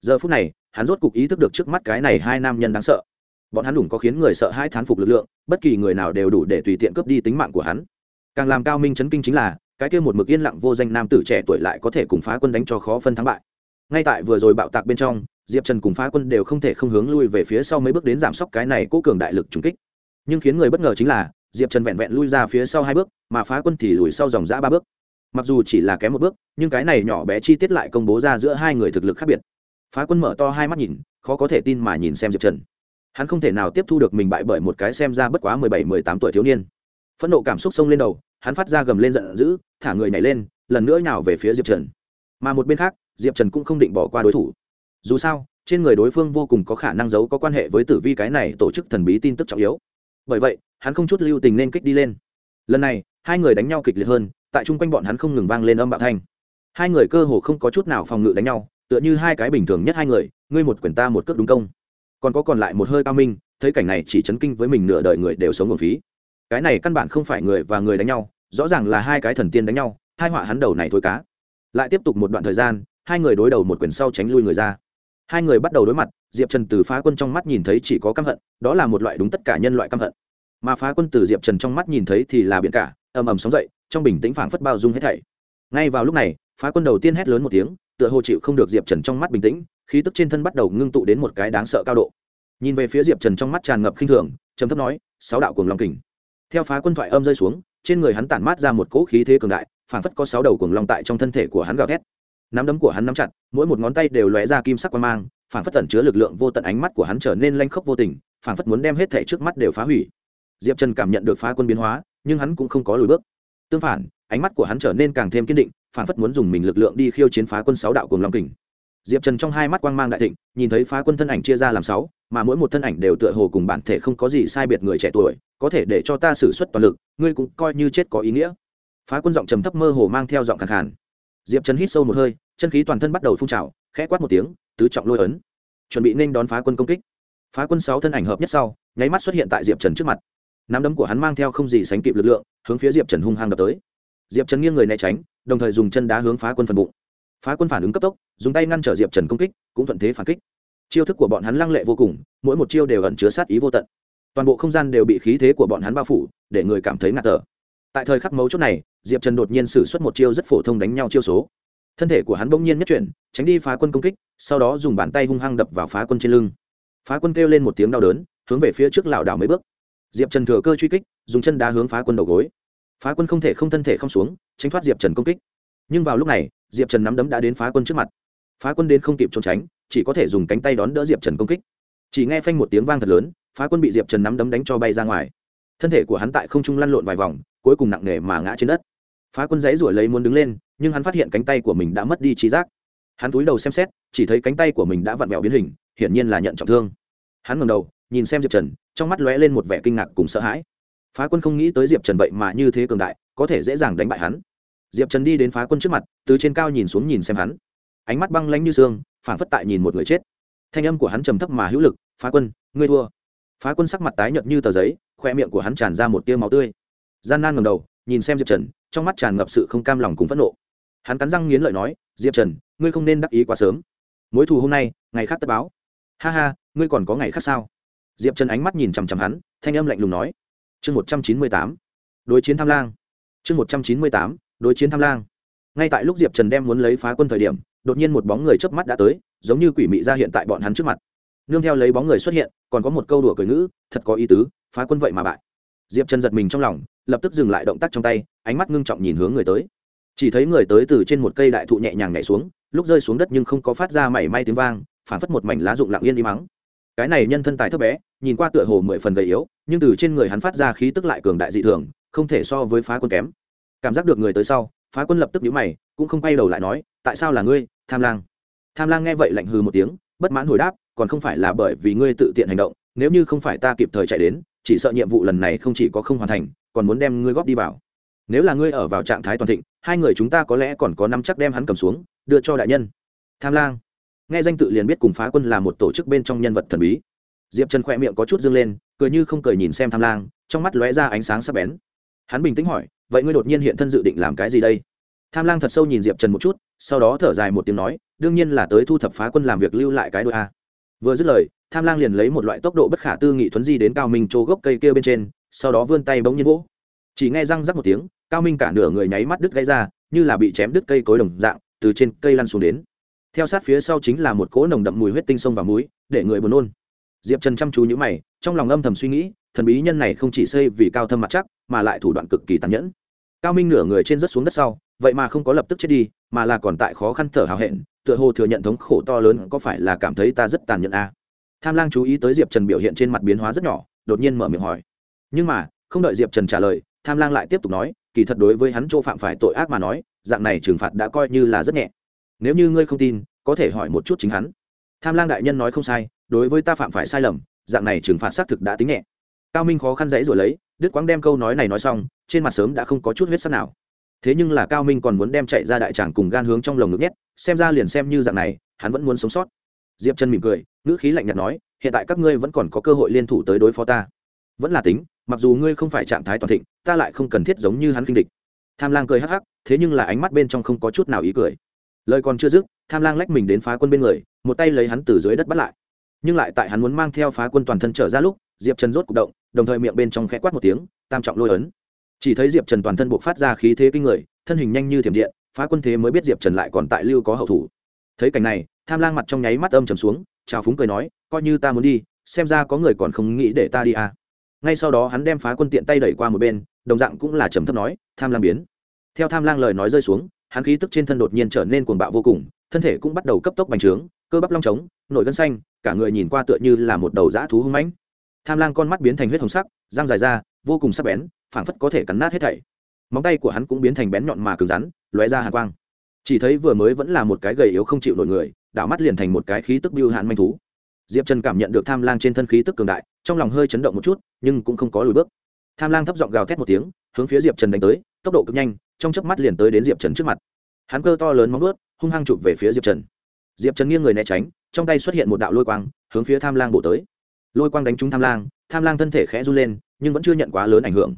Giờ phút này, hắn rốt cục ý thức được trước mắt cái này hai nam nhân đáng sợ. Bọn hắn đủ có khiến người sợ hai thán phục lực lượng, bất kỳ người nào đều đủ để tùy tiện cướp đi tính mạng của hắn. Càng làm cao minh chấn kinh chính là, cái kia một mực yên lặng vô danh nam tử trẻ tuổi lại có thể cùng phá quân đánh cho khó phân thắng bại. Ngay tại vừa rồi bạo tạc bên trong, diệp trần cùng phá quân đều không thể không hướng lui về phía sau mấy bước đến giảm sốc cái này cố cường đại lực trùng kích nhưng khiến người bất ngờ chính là, diệp trần vẹn vẹn lui ra phía sau hai bước, mà phá quân thì lùi sau dòng giã ba bước. Mặc dù chỉ là kém một bước, nhưng cái này nhỏ bé chi tiết lại công bố ra giữa hai người thực lực khác biệt. Phá quân mở to hai mắt nhìn, khó có thể tin mà nhìn xem diệp trần. Hắn không thể nào tiếp thu được mình bại bởi một cái xem ra bất quá mười bảy, mười tám tuổi thiếu niên. Phẫn nộ cảm xúc sông lên đầu, hắn phát ra gầm lên giận dữ, thả người nhảy lên, lần nữa nào về phía diệp trần. Mà một bên khác, diệp trần cũng không định bỏ qua đối thủ. Dù sao, trên người đối phương vô cùng có khả năng giấu có quan hệ với tử vi cái này tổ chức thần bí tin tức trọng yếu bởi vậy, hắn không chút lưu tình nên kích đi lên. Lần này, hai người đánh nhau kịch liệt hơn, tại chung quanh bọn hắn không ngừng vang lên âm bạo thanh. Hai người cơ hồ không có chút nào phòng ngự đánh nhau, tựa như hai cái bình thường nhất hai người, ngươi một quyền ta một cước đúng công. Còn có còn lại một hơi cao minh, thấy cảnh này chỉ chấn kinh với mình nửa đời người đều sống nguồn phí. Cái này căn bản không phải người và người đánh nhau, rõ ràng là hai cái thần tiên đánh nhau, hai họa hắn đầu này thôi cá. Lại tiếp tục một đoạn thời gian, hai người đối đầu một quyền sau tránh lui người ra hai người bắt đầu đối mặt, diệp trần từ phá quân trong mắt nhìn thấy chỉ có căm hận, đó là một loại đúng tất cả nhân loại căm hận. Mà phá quân từ diệp trần trong mắt nhìn thấy thì là biển cả, ầm ầm sóng dậy, trong bình tĩnh phảng phất bao dung hết thảy. Ngay vào lúc này, phá quân đầu tiên hét lớn một tiếng, tựa hồ chịu không được diệp trần trong mắt bình tĩnh, khí tức trên thân bắt đầu ngưng tụ đến một cái đáng sợ cao độ. Nhìn về phía diệp trần trong mắt tràn ngập khinh thường, trầm thấp nói, sáu đạo cuồng long kình. Theo phá quân thoại âm rơi xuống, trên người hắn tản mát ra một cỗ khí thế cường đại, phảng phất có sáu đầu cuồng long tại trong thân thể của hắn gào thét nắm đấm của hắn nắm chặt, mỗi một ngón tay đều lóe ra kim sắc quang mang phảng phất tẩn chứa lực lượng vô tận ánh mắt của hắn trở nên lanh khốc vô tình phảng phất muốn đem hết thể trước mắt đều phá hủy. Diệp trần cảm nhận được phá quân biến hóa, nhưng hắn cũng không có lùi bước. Tương phản, ánh mắt của hắn trở nên càng thêm kiên định phảng phất muốn dùng mình lực lượng đi khiêu chiến phá quân sáu đạo cùng long kình. Diệp trần trong hai mắt quang mang đại thịnh, nhìn thấy phá quân thân ảnh chia ra làm sáu, mà mỗi một thân ảnh đều tựa hồ cùng bản thể không có gì sai biệt người trẻ tuổi, có thể để cho ta xử suất toàn lực, ngươi cũng coi như chết có ý nghĩa. Phá quân giọng trầm thấp mơ hồ mang theo giọng khẳng khàn diệp trần hít sâu một hơi, chân khí toàn thân bắt đầu phun trào, khẽ quát một tiếng, tứ trọng lôi ấn. Chuẩn bị nên đón phá quân công kích. Phá quân sáu thân ảnh hợp nhất sau, nháy mắt xuất hiện tại diệp trần trước mặt. Nắm đấm của hắn mang theo không gì sánh kịp lực lượng, hướng phía diệp trần hung hăng đập tới. Diệp trần nghiêng người né tránh, đồng thời dùng chân đá hướng phá quân phần bụng. Phá quân phản ứng cấp tốc, dùng tay ngăn trở diệp trần công kích, cũng thuận thế phản kích. Chiêu thức của bọn hắn lăng lệ vô cùng, mỗi một chiêu đều ẩn chứa sát ý vô tận. Toàn bộ không gian đều bị khí thế của bọn hắn bao phủ, để người cảm thấy ngạt thở. Tại thời khắc mấu chốt này diệp trần đột nhiên xử suất một chiêu rất phổ thông đánh nhau chiêu số. Thân thể của hắn bỗng nhiên nhất chuyển, tránh đi phá quân công kích, sau đó dùng bàn tay hung hăng đập vào phá quân trên lưng. Phá quân kêu lên một tiếng đau đớn, hướng về phía trước lảo đảo mấy bước. Diệp trần thừa cơ truy kích, dùng chân đá hướng phá quân đầu gối. Phá quân không thể không thân thể không xuống, tránh thoát diệp trần công kích. Nhưng vào lúc này, diệp trần nắm đấm đã đến phá quân trước mặt. Phá quân đến không kịp trốn tránh, chỉ có thể dùng cánh tay đón đỡ diệp trần công kích. Chỉ nghe phanh một tiếng vang thật lớn, phá quân bị diệp trần nắm đấm đánh cho bay ra ngoài. Thân thể của hắn tại không trung lăn lộn vài vòng, cuối cùng nặng nề mà ngã trên đất phá quân dãy ruổi lấy muốn đứng lên, nhưng hắn phát hiện cánh tay của mình đã mất đi trí giác. Hắn túi đầu xem xét, chỉ thấy cánh tay của mình đã vặn vẹo biến hình, hiển nhiên là nhận trọng thương. Hắn ngầm đầu, nhìn xem diệp trần, trong mắt lóe lên một vẻ kinh ngạc cùng sợ hãi. Phá quân không nghĩ tới diệp trần vậy mà như thế cường đại, có thể dễ dàng đánh bại hắn. Diệp trần đi đến phá quân trước mặt, từ trên cao nhìn xuống nhìn xem hắn. Ánh mắt băng lanh như xương phản phất tại nhìn một người chết. Thanh âm của hắn trầm thấp mà hữu lực, phá quân, ngươi thua. Phá quân sắc mặt tái nhợt như tờ giấy, khoe miệng của hắn tràn ra một tia máu tươi. Gian nan ngầm đầu, nhìn xem diệp trần trong mắt tràn ngập sự không cam lòng cùng phẫn nộ. Hắn cắn răng nghiến lợi nói, diệp trần, ngươi không nên đắc ý quá sớm. Mối thù hôm nay, ngày khác tất báo. Ha ha, ngươi còn có ngày khác sao? Diệp trần ánh mắt nhìn chằm chằm hắn, thanh âm lạnh lùng nói, chương một trăm chín mươi tám, đối chiến tham lang. Chương một trăm chín mươi tám, đối chiến tham lang. Ngay tại lúc diệp trần đem muốn lấy phá quân thời điểm, đột nhiên một bóng người chớp mắt đã tới, giống như quỷ mị ra hiện tại bọn hắn trước mặt. Nương theo lấy bóng người xuất hiện, còn có một câu đùa cười ngữ, thật có ý tứ, phá quân vậy mà bại diệp trần giật mình trong lòng, lập tức dừng lại động tác trong tay, ánh mắt ngưng trọng nhìn hướng người tới. Chỉ thấy người tới từ trên một cây đại thụ nhẹ nhàng nhảy xuống, lúc rơi xuống đất nhưng không có phát ra mảy may tiếng vang, phản phất một mảnh lá rụng lặng yên đi mắng cái này nhân thân tài thấp bé, nhìn qua tựa hồ mười phần gầy yếu, nhưng từ trên người hắn phát ra khí tức lại cường đại dị thường, không thể so với phá quân kém. Cảm giác được người tới sau, phá quân lập tức nhíu mày, cũng không quay đầu lại nói, tại sao là ngươi, tham lang? Tham lang nghe vậy lạnh hừ một tiếng, bất mãn hồi đáp, còn không phải là bởi vì ngươi tự tiện hành động, nếu như không phải ta kịp thời chạy đến chỉ sợ nhiệm vụ lần này không chỉ có không hoàn thành, còn muốn đem ngươi góp đi vào. Nếu là ngươi ở vào trạng thái toàn thịnh, hai người chúng ta có lẽ còn có năm chắc đem hắn cầm xuống, đưa cho đại nhân. Tham lang. Nghe danh tự liền biết cùng phá quân là một tổ chức bên trong nhân vật thần bí. Diệp trần khỏe miệng có chút dương lên, cười như không cười nhìn xem tham lang, trong mắt lóe ra ánh sáng sắc bén. Hắn bình tĩnh hỏi, vậy ngươi đột nhiên hiện thân dự định làm cái gì đây? Tham lang thật sâu nhìn diệp trần một chút, sau đó thở dài một tiếng nói, đương nhiên là tới thu thập phá quân làm việc lưu lại cái đôi a. Vừa dứt lời tham lang liền lấy một loại tốc độ bất khả tư nghị thuấn di đến cao minh chỗ gốc cây kia bên trên, sau đó vươn tay bỗng nhiên vỗ. Chỉ nghe răng rắc một tiếng, cao minh cả nửa người nháy mắt đứt gãy ra, như là bị chém đứt cây cối đồng dạng, từ trên cây lăn xuống đến. Theo sát phía sau chính là một cỗ nồng đậm mùi huyết tinh sông và muối để người buồn nôn. Diệp trần chăm chú nhữ mày, trong lòng âm thầm suy nghĩ, thần bí nhân này không chỉ xây vì cao thâm mặt chắc, mà lại thủ đoạn cực kỳ tàn nhẫn. Cao minh nửa người trên rớt xuống đất sau, vậy mà không có lập tức chết đi, mà là còn tại khó khăn thở hào hẹn, tựa hồ thừa nhận thống khổ to lớn có phải là cảm thấy ta rất tàn nhẫn à? Tham lang chú ý tới diệp trần biểu hiện trên mặt biến hóa rất nhỏ, đột nhiên mở miệng hỏi. Nhưng mà, không đợi diệp trần trả lời, tham lang lại tiếp tục nói, kỳ thật đối với hắn chỗ phạm phải tội ác mà nói, dạng này trừng phạt đã coi như là rất nhẹ. Nếu như ngươi không tin, có thể hỏi một chút chính hắn. Tham lang đại nhân nói không sai, đối với ta phạm phải sai lầm, dạng này trừng phạt xác thực đã tính nhẹ. Cao minh khó khăn dãy rồi lấy, đức quang đem câu nói này nói xong, trên mặt sớm đã không có chút huyết sắt nào. Thế nhưng là cao minh còn muốn đem chạy ra đại tràng cùng gan hướng trong lồng ngực nhét, xem ra liền xem như dạng này, hắn vẫn muốn sống sót diệp chân mỉm cười, ngữ khí lạnh nhạt nói, hiện tại các ngươi vẫn còn có cơ hội liên thủ tới đối phó ta. Vẫn là tính, mặc dù ngươi không phải trạng thái toàn thịnh, ta lại không cần thiết giống như hắn kinh địch. Tham lang cười hắc hắc, thế nhưng là ánh mắt bên trong không có chút nào ý cười. Lời còn chưa dứt, tham lang lách mình đến phá quân bên người, một tay lấy hắn từ dưới đất bắt lại. Nhưng lại tại hắn muốn mang theo phá quân toàn thân trở ra lúc, diệp trần rốt c ụ c động, đồng thời miệng bên trong khẽ quát một tiếng, tam trọng lôi ấn. Chỉ thấy diệp trần toàn thân buộc phát ra khí thế kinh người, thân hình nhanh như thiểm điện, phá quân thế mới biết diệp trần lại còn tại lưu có hậu thủ thấy cảnh này, tham lang mặt trong nháy mắt âm trầm xuống, chào phúng cười nói, coi như ta muốn đi, xem ra có người còn không nghĩ để ta đi à. ngay sau đó hắn đem phá quân tiện tay đẩy qua một bên, đồng dạng cũng là trầm thấp nói, tham lang biến. Theo tham lang lời nói rơi xuống, hắn khí tức trên thân đột nhiên trở nên cuồng bạo vô cùng, thân thể cũng bắt đầu cấp tốc bành trướng, cơ bắp long trống nổi gân xanh, cả người nhìn qua tựa như là một đầu dã thú hung mãnh. Tham lang con mắt biến thành huyết hồng sắc, răng dài ra, vô cùng sắc bén, phảng phất có thể cắn nát hết thảy. Móng tay của hắn cũng biến thành bén nhọn mà cứng rắn, lóe ra hàn quang chỉ thấy vừa mới vẫn là một cái gầy yếu không chịu nổi người, đảo mắt liền thành một cái khí tức biêu hạn manh thú. Diệp trần cảm nhận được tham lang trên thân khí tức cường đại, trong lòng hơi chấn động một chút, nhưng cũng không có lùi bước. Tham lang thấp giọng gào thét một tiếng, hướng phía diệp trần đánh tới, tốc độ cực nhanh, trong chớp mắt liền tới đến diệp trần trước mặt. Hắn cơ to lớn móng ướt hung hăng chụp về phía diệp trần. Diệp trần nghiêng người né tránh, trong tay xuất hiện một đạo lôi quang, hướng phía tham lang bổ tới. Lôi quang đánh trúng tham lang tham lang thân thể khẽ run lên, nhưng vẫn chưa nhận quá lớn ảnh hưởng.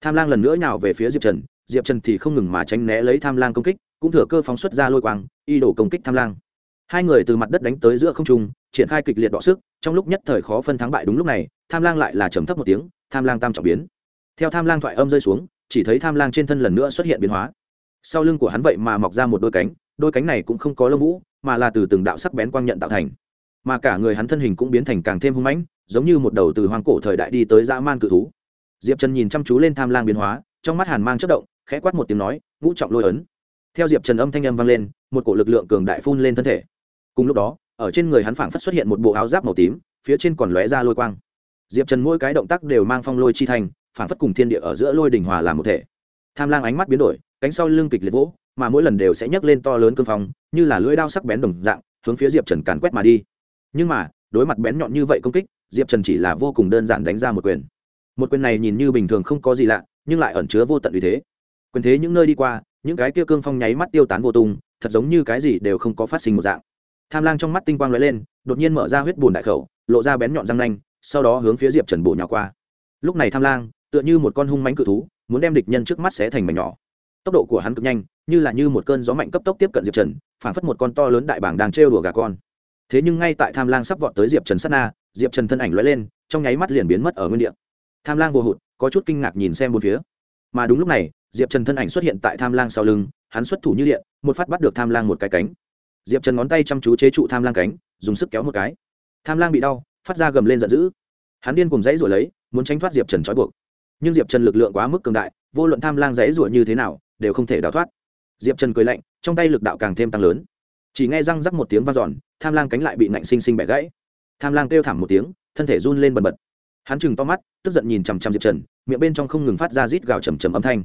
Tham lang lần nữa nhào về phía diệp trần diệp trần thì không ngừng mà tránh né lấy tham lang công kích cũng thừa cơ phóng xuất ra lôi quang, y đổ công kích tham lang. Hai người từ mặt đất đánh tới giữa không trung, triển khai kịch liệt đọ sức, trong lúc nhất thời khó phân thắng bại đúng lúc này, tham lang lại là trầm thấp một tiếng, tham lang tam trọng biến. Theo tham lang thoại âm rơi xuống, chỉ thấy tham lang trên thân lần nữa xuất hiện biến hóa. Sau lưng của hắn vậy mà mọc ra một đôi cánh đôi cánh này cũng không có lông vũ, mà là từ từng đạo sắc bén quang nhận tạo thành. Mà cả người hắn thân hình cũng biến thành càng thêm hung mãnh, giống như một đầu từ hoang cổ thời đại đi tới dã man cự thú. Diệp trần nhìn chăm chú lên tham lang biến hóa, trong mắt hàn mang chất động, khẽ quát một tiếng nói, ngũ trọng lôi ấn theo diệp trần âm thanh âm vang lên, một cổ lực lượng cường đại phun lên thân thể. Cùng lúc đó, ở trên người hắn phảng phất xuất hiện một bộ áo giáp màu tím, phía trên còn lóe ra lôi quang. Diệp trần mỗi cái động tác đều mang phong lôi chi thành, phảng phất cùng thiên địa ở giữa lôi đình hòa làm một thể. Tham lang ánh mắt biến đổi, cánh sau lưng kịch liệt vỗ, mà mỗi lần đều sẽ nhấc lên to lớn cương phong, như là lưỡi đao sắc bén đồng dạng, hướng phía diệp trần càn quét mà đi. Nhưng mà, đối mặt bén nhọn như vậy công kích, diệp trần chỉ là vô cùng đơn giản đánh ra một quyền. Một quyền này nhìn như bình thường không có gì lạ, nhưng lại ẩn chứa vô tận uy thế. Quyền thế những nơi đi qua những cái kia cương phong nháy mắt tiêu tán vô tung, thật giống như cái gì đều không có phát sinh một dạng. Tham lang trong mắt tinh quang lóe lên, đột nhiên mở ra huyết bùn đại khẩu, lộ ra bén nhọn răng nanh, sau đó hướng phía diệp trần bổ nhào qua. Lúc này tham lang, tựa như một con hung mánh cự thú, muốn đem địch nhân trước mắt xé thành mảnh nhỏ. Tốc độ của hắn cực nhanh, như là như một cơn gió mạnh cấp tốc tiếp cận diệp trần, phảng phất một con to lớn đại bảng đang trêu đùa gà con. Thế nhưng ngay tại tham lang sắp vọt tới diệp trần sát na, diệp trần thân ảnh lóe lên, trong nháy mắt liền biến mất ở nguyên địa. Tham lang vô hụt, có chút kinh ngạc nhìn xem bốn phía. Mà đúng lúc này diệp trần thân ảnh xuất hiện tại tham lang sau lưng, hắn xuất thủ như điện, một phát bắt được tham lang một cái cánh. Diệp trần ngón tay chăm chú chế trụ tham lang cánh, dùng sức kéo một cái. Tham lang bị đau, phát ra gầm lên giận dữ. Hắn điên cùng dãy rồi lấy, muốn tránh thoát diệp trần trói buộc. Nhưng diệp trần lực lượng quá mức cường đại, vô luận tham lang dãy rủa như thế nào, đều không thể đào thoát. Diệp trần cười lạnh, trong tay lực đạo càng thêm tăng lớn. Chỉ nghe răng rắc một tiếng v a n giòn tham lang cánh lại bị nạnh xinh xinh bẻ gãy. Tham lang kêu thảm một tiếng, thân thể run lên bần bật. Hắn chừng to mắt, tức giận nhìn chằm chằm diệp trần, miệng bên trong không ngừng phát ra rít gào chầm chầm âm thanh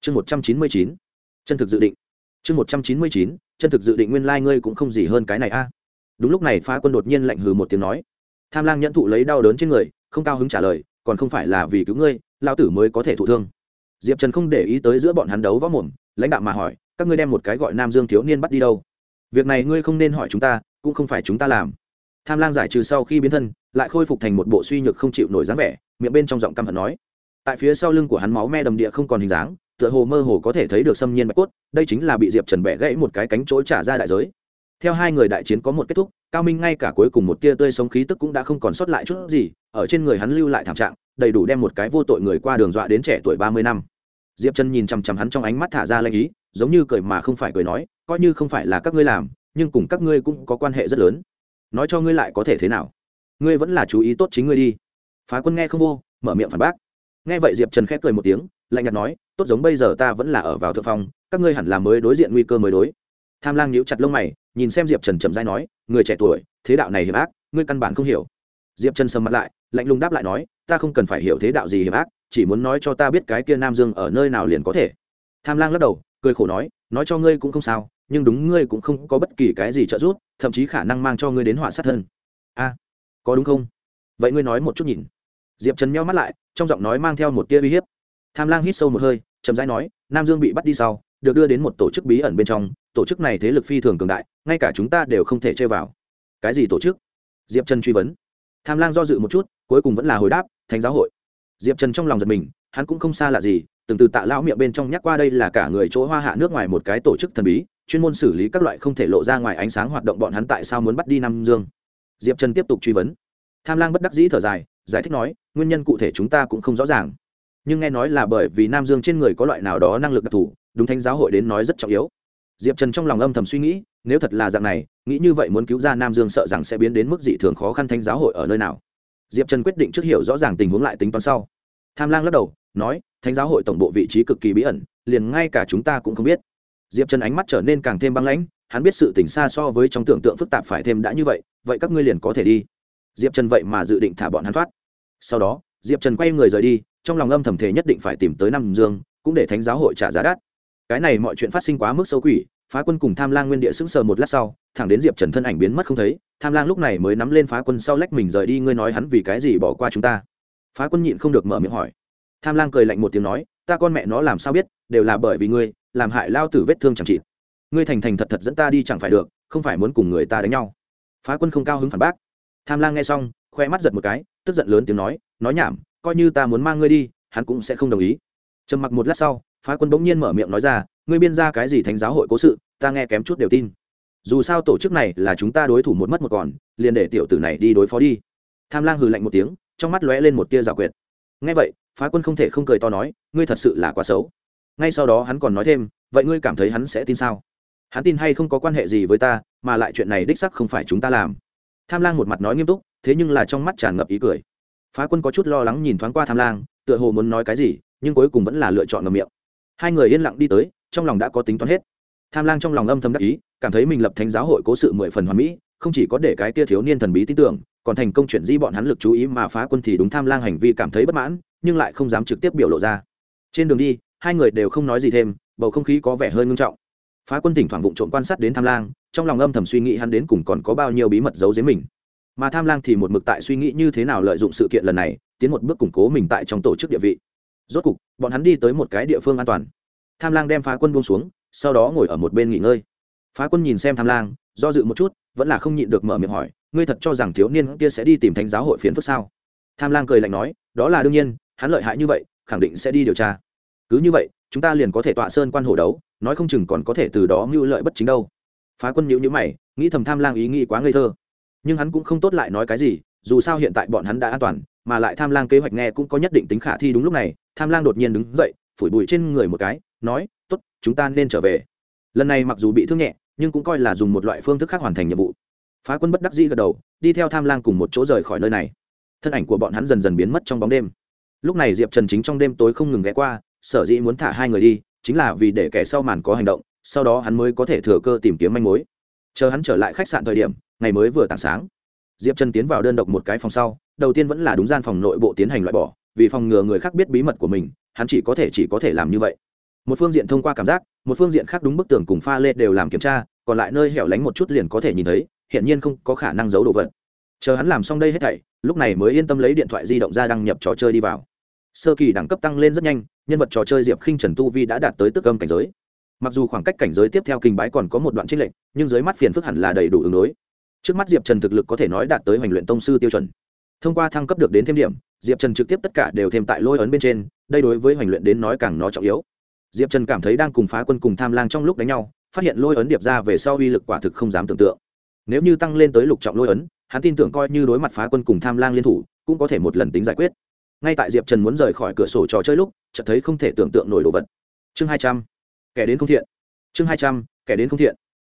chương một trăm chín mươi chín, chân thực dự định. Chương một trăm chín mươi chín, chân thực dự định nguyên lai、like、ngươi cũng không gì hơn cái này a. Đúng lúc này phá quân đột nhiên lạnh hừ một tiếng nói. Tham lang nhận thụ lấy đau đớn trên người, không cao hứng trả lời, còn không phải là vì cứu ngươi lao tử mới có thể thụ thương. Diệp trần không để ý tới giữa bọn hắn đấu võ mồm, lãnh đạo mà hỏi, các ngươi đem một cái gọi nam dương thiếu niên bắt đi đâu? Việc này ngươi không nên hỏi chúng ta, cũng không phải chúng ta làm. Tham lang giải trừ sau khi biến thân, lại khôi phục thành một bộ suy nhược không chịu nổi dáng vẻ, miệng bên trong giọng căm hận nói. Tại phía sau lưng của hắn máu me đầm địa không còn hình dáng tựa hồ mơ hồ có thể thấy được xâm nhiên bạch cốt, đây chính là bị diệp trần bẻ gãy một cái cánh chỗ trả ra đại giới. Theo hai người đại chiến có một kết thúc, cao minh ngay cả cuối cùng một tia tươi sống khí tức cũng đã không còn sót lại chút gì, ở trên người hắn lưu lại thảm trạng, đầy đủ đem một cái vô tội người qua đường dọa đến trẻ tuổi ba mươi năm. Diệp trần nhìn chằm chằm hắn trong ánh mắt thả ra lanh ý, giống như cười mà không phải cười nói, coi như không phải là các ngươi làm, nhưng cùng các ngươi cũng có quan hệ rất lớn. Nói cho ngươi lại có thể thế nào? Ngươi vẫn là chú ý tốt chính ngươi đi. Phá quân nghe không vô, mở miệng phản bác. Nghe vậy diệp trần khép cười một tiếng, lạnh nhạt nói tốt giống bây giờ ta vẫn là ở vào thượng phong, các ngươi hẳn là mới đối diện nguy cơ mới đối. Tham lang nhíu chặt lông mày, nhìn xem diệp trần chậm dai nói, người trẻ tuổi, thế đạo này hiểm ác, ngươi căn bản không hiểu. Diệp trần sầm mặt lại, lạnh lùng đáp lại nói, ta không cần phải hiểu thế đạo gì hiểm ác, chỉ muốn nói cho ta biết cái kia nam dương ở nơi nào liền có thể. Tham lang lắc đầu, cười khổ nói nói cho ngươi cũng không sao, nhưng đúng ngươi cũng không có bất kỳ cái gì trợ giúp, thậm chí khả năng mang cho ngươi đến họa sát thân. A, có đúng không? Vậy ngươi nói một chút nhìn. Diệp trần meo mắt lại, trong giọng nói mang theo một tia uy hiếp. Tham lang hít sâu một hơi chậm rãi nói, nam dương bị bắt đi sau, được đưa đến một tổ chức bí ẩn bên trong, tổ chức này thế lực phi thường cường đại, ngay cả chúng ta đều không thể chơi vào. Cái gì tổ chức? Diệp trần truy vấn. Tham lang do dự một chút, cuối cùng vẫn là hồi đáp, thánh giáo hội. Diệp trần trong lòng giật mình, hắn cũng không xa lạ gì, từng từ tạ lão miệng bên trong nhắc qua đây là cả người chỗ hoa hạ nước ngoài một cái tổ chức thần bí, chuyên môn xử lý các loại không thể lộ ra ngoài ánh sáng hoạt động bọn hắn tại sao muốn bắt đi nam dương. Diệp trần tiếp tục truy vấn. Tham lang bất đắc dĩ thở dài, giải thích nói, nguyên nhân cụ thể chúng ta cũng không rõ ràng nhưng nghe nói là bởi vì nam dương trên người có loại nào đó năng lực đặc thù, đúng thánh giáo hội đến nói rất trọng yếu. Diệp trần trong lòng âm thầm suy nghĩ, nếu thật là dạng này, nghĩ như vậy muốn cứu ra nam dương sợ rằng sẽ biến đến mức dị thường khó khăn thánh giáo hội ở nơi nào. Diệp trần quyết định trước hiểu rõ ràng tình huống lại tính toán sau. Tham lang lắc đầu, nói, thánh giáo hội tổng bộ vị trí cực kỳ bí ẩn, liền ngay cả chúng ta cũng không biết. Diệp trần ánh mắt trở nên càng thêm băng lãnh, hắn biết sự tỉnh xa so với trong tưởng tượng phức tạp phải thêm đã như vậy vậy các ngươi liền có thể đi. Diệp trần vậy mà dự định thả bọn hắn thoát. Sau đó diệp trần quay người rời đi, trong lòng âm thầm thể nhất định phải tìm tới nam dương, cũng để thánh giáo hội trả giá đắt. Cái này mọi chuyện phát sinh quá mức sâu quỷ, phá quân cùng tham lang nguyên địa sững sờ một lát sau, thẳng đến diệp trần thân ảnh biến mất không thấy, tham lang lúc này mới nắm lên phá quân sau lách mình rời đi, ngươi nói hắn vì cái gì bỏ qua chúng ta? Phá quân nhịn không được mở miệng hỏi. Tham lang cười lạnh một tiếng nói, ta con mẹ nó làm sao biết, đều là bởi vì ngươi, làm hại lao tử vết thương chẳng trị ngươi thành thành thật thật dẫn ta đi chẳng phải được, không phải muốn cùng người ta đánh nhau. Phá quân không cao hứng phản bác. Tham lang nghe xong, khoe mắt giật một cái tức giận lớn tiếng nói nói nhảm, coi như ta muốn mang ngươi đi, hắn cũng sẽ không đồng ý. Trầm mặc một lát sau, phá quân bỗng nhiên mở miệng nói ra, ngươi biên ra cái gì thánh giáo hội cố sự, ta nghe kém chút đều tin. Dù sao tổ chức này là chúng ta đối thủ một mất một còn, liền để tiểu tử này đi đối phó đi. Tham lang hừ lạnh một tiếng, trong mắt lóe lên một tia giả quyệt. Nghe vậy, phá quân không thể không cười to nói, ngươi thật sự là quá xấu. Ngay sau đó hắn còn nói thêm, vậy ngươi cảm thấy hắn sẽ tin sao? Hắn tin hay không có quan hệ gì với ta, mà lại chuyện này đích sắc không phải chúng ta làm. Tham lang một mặt nói nghiêm túc thế nhưng là trong mắt tràn ngập ý cười. Phá quân có chút lo lắng nhìn thoáng qua tham lang, tựa hồ muốn nói cái gì, nhưng cuối cùng vẫn là lựa chọn ngầm miệng. Hai người yên lặng đi tới, trong lòng đã có tính toán hết. Tham lang trong lòng âm thầm đắc ý, cảm thấy mình lập thánh giáo hội cố sự mười phần hoàn mỹ, không chỉ có để cái kia thiếu niên thần bí tin tưởng, còn thành công chuyển di bọn hắn lực chú ý mà phá quân thì đúng tham lang hành vi cảm thấy bất mãn, nhưng lại không dám trực tiếp biểu lộ ra. Trên đường đi, hai người đều không nói gì thêm, bầu không khí có vẻ hơi ngưng trọng. Phá quân thỉnh thoảng vụng trộm quan sát đến tham lang, trong lòng âm thầm suy nghĩ hắn đến cùng còn có bao nhiêu bí mật giấu dưới mình mà tham lang thì một mực tại suy nghĩ như thế nào lợi dụng sự kiện lần này, tiến một bước củng cố mình tại trong tổ chức địa vị. Rốt cục, bọn hắn đi tới một cái địa phương an toàn. Tham lang đem phá quân buông xuống, sau đó ngồi ở một bên nghỉ ngơi. Phá quân nhìn xem tham lang, do dự một chút, vẫn là không nhịn được mở miệng hỏi, ngươi thật cho rằng thiếu niên kia sẽ đi tìm thánh giáo hội phiến phức sao? Tham lang cười lạnh nói, đó là đương nhiên, hắn lợi hại như vậy, khẳng định sẽ đi điều tra. Cứ như vậy, chúng ta liền có thể tọa sơn quan hổ đấu, nói không chừng còn có thể từ đó mưu lợi bất chính đâu. Phá quân nhữ nhữ mày, nghĩ thầm tham lang ý nghĩ quá ngây thơ nhưng hắn cũng không tốt lại nói cái gì, dù sao hiện tại bọn hắn đã an toàn, mà lại tham lang kế hoạch nghe cũng có nhất định tính khả thi đúng lúc này, tham lang đột nhiên đứng dậy, phủi bụi trên người một cái, nói t ố t chúng ta nên trở về. Lần này mặc dù bị thương nhẹ, nhưng cũng coi là dùng một loại phương thức khác hoàn thành nhiệm vụ. Phá quân bất đắc dĩ gật đầu, đi theo tham lang cùng một chỗ rời khỏi nơi này. Thân ảnh của bọn hắn dần dần biến mất trong bóng đêm. Lúc này diệp trần chính trong đêm tối không ngừng ghé qua, sở dĩ muốn thả hai người đi, chính là vì để kẻ sau màn có hành động, sau đó hắn mới có thể thừa cơ tìm kiếm manh mối. Chờ hắn trở lại khách sạn thời điểm ngày mới vừa tảng sáng. Diệp trần tiến vào đơn độc một cái phòng sau, đầu tiên vẫn là đúng gian phòng nội bộ tiến hành loại bỏ, vì phòng ngừa người khác biết bí mật của mình, hắn chỉ có thể, chỉ có thể làm như vậy. Một phương diện thông qua cảm giác, một phương diện khác đúng bức tường cùng pha lê đều làm kiểm tra, còn lại nơi hẻo lánh một chút liền có thể nhìn thấy hiện nhiên không có khả năng giấu đồ vật. Chờ hắn làm xong đây hết thảy, lúc này mới yên tâm lấy điện thoại di động ra đăng nhập trò chơi đi vào. Sơ kỳ đẳng cấp tăng lên rất nhanh, nhân vật trò chơi diệp khinh trần tu vi đã đạt tới tức âm cảnh giới. Mặc dù khoảng cách cảnh giới tiếp theo kinh bái còn có một đoạn trích lệnh nhưng dưới mắt phiền phức hẳn là đầy đủ ứng đối trước mắt diệp trần thực lực có thể nói đạt tới hoành luyện tông sư tiêu chuẩn. Thông qua thăng cấp được đến thêm điểm, diệp trần trực tiếp tất cả đều thêm tại lôi ấn bên trên, đây đối với hoành luyện đến nói càng nó trọng yếu. Diệp trần cảm thấy đang cùng phá quân cùng tham lang trong lúc đánh nhau, phát hiện lôi ấn điệp ra về sau uy lực quả thực không dám tưởng tượng. Nếu như tăng lên tới lục trọng lôi ấn, hắn tin tưởng coi như đối mặt phá quân cùng tham lang liên thủ, cũng có thể một lần tính giải quyết. Ngay tại diệp trần muốn rời khỏi cửa sổ trò chơi lúc, chợt thấy không thể tưởng tượng nổi đồ vật. Chương hai trăm, kẻ đến không thiện. Chương hai trăm, kẻ đến không thiện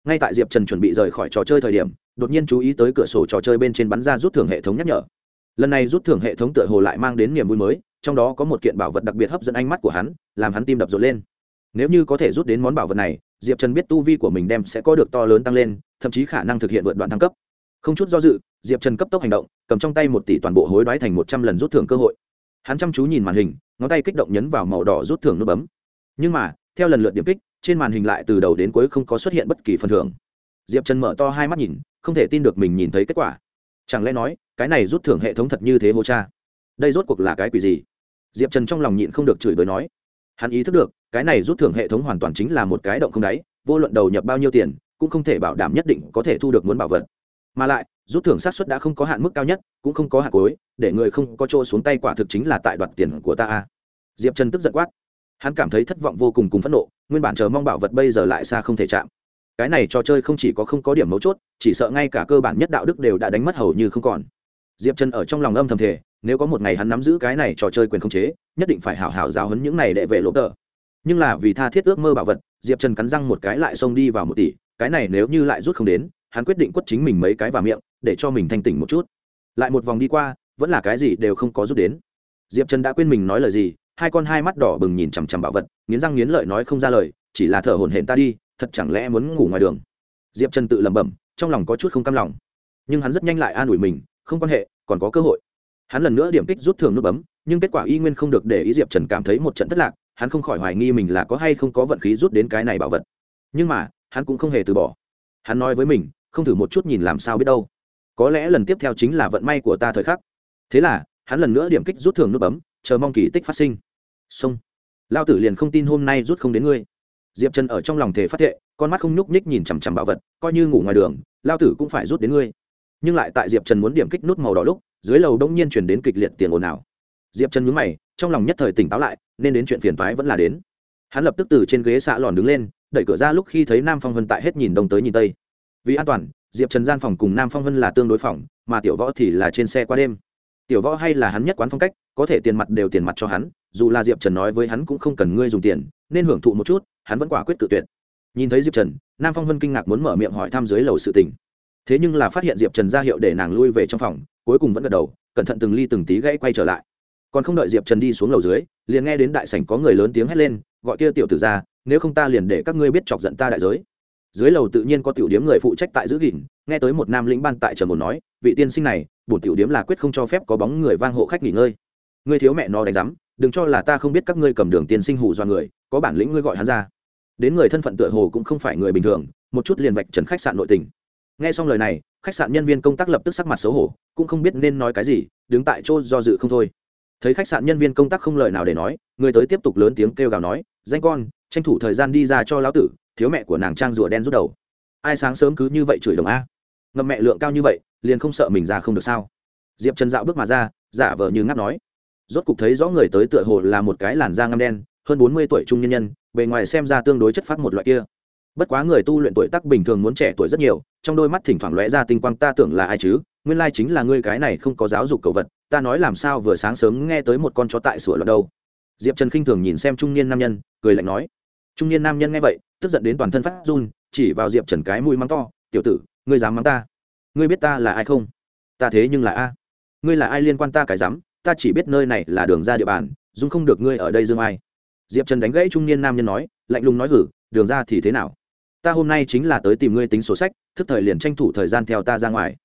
ngay tại diệp trần chuẩn bị rời khỏi trò chơi thời điểm, đột nhiên chú ý tới cửa sổ trò chơi bên trên bắn ra rút thưởng hệ thống nhắc nhở. Lần này rút thưởng hệ thống tựa hồ lại mang đến niềm vui mới, trong đó có một kiện bảo vật đặc biệt hấp dẫn ánh mắt của hắn, làm hắn tim đập rộn lên. Nếu như có thể rút đến món bảo vật này, diệp trần biết tu vi của mình đem sẽ có được to lớn tăng lên, thậm chí khả năng thực hiện vượt đoạn thăng cấp. Không chút do dự, diệp trần cấp tốc hành động, cầm trong tay một tỷ toàn bộ hối đoái thành một trăm lần rút thưởng cơ hội. Hắn chăm chú nhìn màn hình, ngón tay kích động nhấn vào màu đỏ rút thưởng nút bấm. Nhưng mà, theo lần lượt điểm kích trên màn hình lại từ đầu đến cuối không có xuất hiện bất kỳ phần thưởng. Diệp trần mở to hai mắt nhìn, không thể tin được mình nhìn thấy kết quả. Chẳng lẽ nói, cái này rút thưởng hệ thống thật như thế hô cha? Đây rốt cuộc là cái quỷ gì? Diệp trần trong lòng nhịn không được chửi bới nói. Hắn ý thức được, cái này rút thưởng hệ thống hoàn toàn chính là một cái động không đáy, vô luận đầu nhập bao nhiêu tiền, cũng không thể bảo đảm nhất định có thể thu được muốn bảo vật. Mà lại, rút thưởng sát xuất đã không có hạn mức cao nhất, cũng không có hạn cuối, để người không có chỗ xuống tay quả thực chính là tại đoạt tiền của ta a. Diệp trần tức giận quát hắn cảm thấy thất vọng vô cùng cùng phẫn nộ, nguyên bản chờ mong bảo vật bây giờ lại xa không thể chạm. Cái này trò chơi không chỉ có không có điểm mấu chốt, chỉ sợ ngay cả cơ bản nhất đạo đức đều đã đánh mất hầu như không còn. Diệp trần ở trong lòng âm thầm thể nếu có một ngày hắn nắm giữ cái này trò chơi quyền không chế, nhất định phải hảo hảo giáo hấn những này để vệ lỗ tờ. Nhưng là vì tha thiết ước mơ bảo vật, diệp trần cắn răng một cái lại xông đi vào một tỷ, cái này nếu như lại rút không đến, hắn quyết định quất chính mình mấy cái vào miệng, để cho mình thanh tỉnh một chút. Lại một vòng đi qua, vẫn là cái gì đều không có rút đến. Diệp trần đã quên mình nói lời gì hai con hai mắt đỏ bừng nhìn chằm chằm bảo vật, nghiến răng nghiến lợi nói không ra lời, chỉ là thở hổn hển ta đi, thật chẳng lẽ muốn ngủ ngoài đường? Diệp trần tự lẩm bẩm, trong lòng có chút không cam lòng. Nhưng hắn rất nhanh lại an ủi mình, không quan hệ, còn có cơ hội. Hắn lần nữa điểm kích rút thường nút bấm, nhưng kết quả y nguyên không được để ý diệp trần cảm thấy một trận thất lạc, hắn không khỏi hoài nghi mình là có hay không có vận khí rút đến cái này bảo vật. Nhưng mà, hắn cũng không hề từ bỏ. Hắn nói với mình, không thử một chút nhìn làm sao biết đâu. Có lẽ lần tiếp theo chính là vận may của ta thời khắc. Thế là, hắn lần nữa điểm kích rút thường nút bấm, chờ mong kỳ tích phát sinh xong. Lao tử liền không tin hôm nay rút không đến ngươi. Diệp trần ở trong lòng thể phát thệ, con mắt không nhúc nhích nhìn chằm chằm bảo vật, coi như ngủ ngoài đường lao tử cũng phải rút đến ngươi. Nhưng lại tại diệp trần muốn điểm kích nút màu đỏ lúc, dưới lầu đông nhiên chuyển đến kịch liệt tiền ồn ào. Diệp trần nhúng mày, trong lòng nhất thời tỉnh táo lại, nên đến chuyện phiền toái vẫn là đến. Hắn lập tức từ trên ghế xạ lòn đứng lên, đẩy cửa ra lúc khi thấy nam phong vân tại hết nhìn đông tới nhìn tây. Vì an toàn, diệp trần gian phòng cùng nam phong vân là tương đối phòng, mà tiểu võ thì là trên xe qua đêm. Tiểu võ hay là hắn nhất quán phong cách, có thể tiền mặt đều tiền mặt cho hắn dù là diệp trần nói với hắn cũng không cần ngươi dùng tiền, nên hưởng thụ một chút, hắn vẫn quả quyết tự tuyệt. Nhìn thấy diệp trần, nam phong vân kinh ngạc muốn mở miệng hỏi thăm dưới lầu sự tình. Thế nhưng là phát hiện diệp trần ra hiệu để nàng lui về trong phòng, cuối cùng vẫn gật đầu, cẩn thận từng ly từng tí gãy quay trở lại. Còn không đợi diệp trần đi xuống lầu dưới, liền nghe đến đại sảnh có người lớn tiếng hét lên, gọi kia tiểu tử ra, nếu không ta liền để các ngươi biết chọc giận ta đại giới. Dưới lầu tự nhiên có tiểu điếm người phụ trách tại giữ gìn, nghe tới một nam lĩnh ban tại trần một nói, vị tiên sinh này, bổn tiểu điếm là quyết không cho phép có bóng người vang hộ khách nghỉ ngơi. Ngươi thiếu mẹ nó đánh rắm đừng cho là ta không biết các ngươi cầm đường tiên sinh hù do người, có bản lĩnh ngươi gọi hắn ra. Đến người thân phận tựa hồ cũng không phải người bình thường, một chút liền vạch trần khách sạn nội tình. Nghe xong lời này, khách sạn nhân viên công tác lập tức sắc mặt xấu hổ, cũng không biết nên nói cái gì, đứng tại chỗ do dự không thôi. Thấy khách sạn nhân viên công tác không lời nào để nói, người tới tiếp tục lớn tiếng kêu gào nói, danh con, tranh thủ thời gian đi ra cho lão tử, thiếu mẹ của nàng trang rùa đen rút đầu. Ai sáng sớm cứ như vậy chửi đồng a? Ngậm mẹ lượng cao như vậy, liền không sợ mình ra không được sao? Diệp trần dạo bước mà ra, giả vờ như ngáp nói rốt cục thấy rõ người tới tựa hồ là một cái làn da ngăm đen, hơn bốn mươi tuổi trung nhân nhân, bề ngoài xem ra tương đối chất phát một loại kia. Bất quá người tu luyện tuổi tác bình thường muốn trẻ tuổi rất nhiều, trong đôi mắt thỉnh thoảng lóe ra tinh quang, ta tưởng là ai chứ? Nguyên lai chính là ngươi cái này không có giáo dục cầu vật, ta nói làm sao vừa sáng sớm nghe tới một con chó tại sửa loạn đâu. Diệp trần khinh thường nhìn xem trung niên nam nhân, cười lạnh nói, trung niên nam nhân nghe vậy, tức giận đến toàn thân phát run, chỉ vào diệp trần cái mũi mắng to, tiểu tử, ngươi dám mắng ta? Ngươi biết ta là ai không? Ta thế nhưng là a. Ngươi là ai liên quan ta cái dám? Ta chỉ biết nơi này là đường ra địa bàn, dung không được ngươi ở đây dương ai. Diệp trần đánh gãy trung niên nam nhân nói, lạnh lùng nói hử, đường ra thì thế nào? Ta hôm nay chính là tới tìm ngươi tính sổ sách, thức thời liền tranh thủ thời gian theo ta ra ngoài.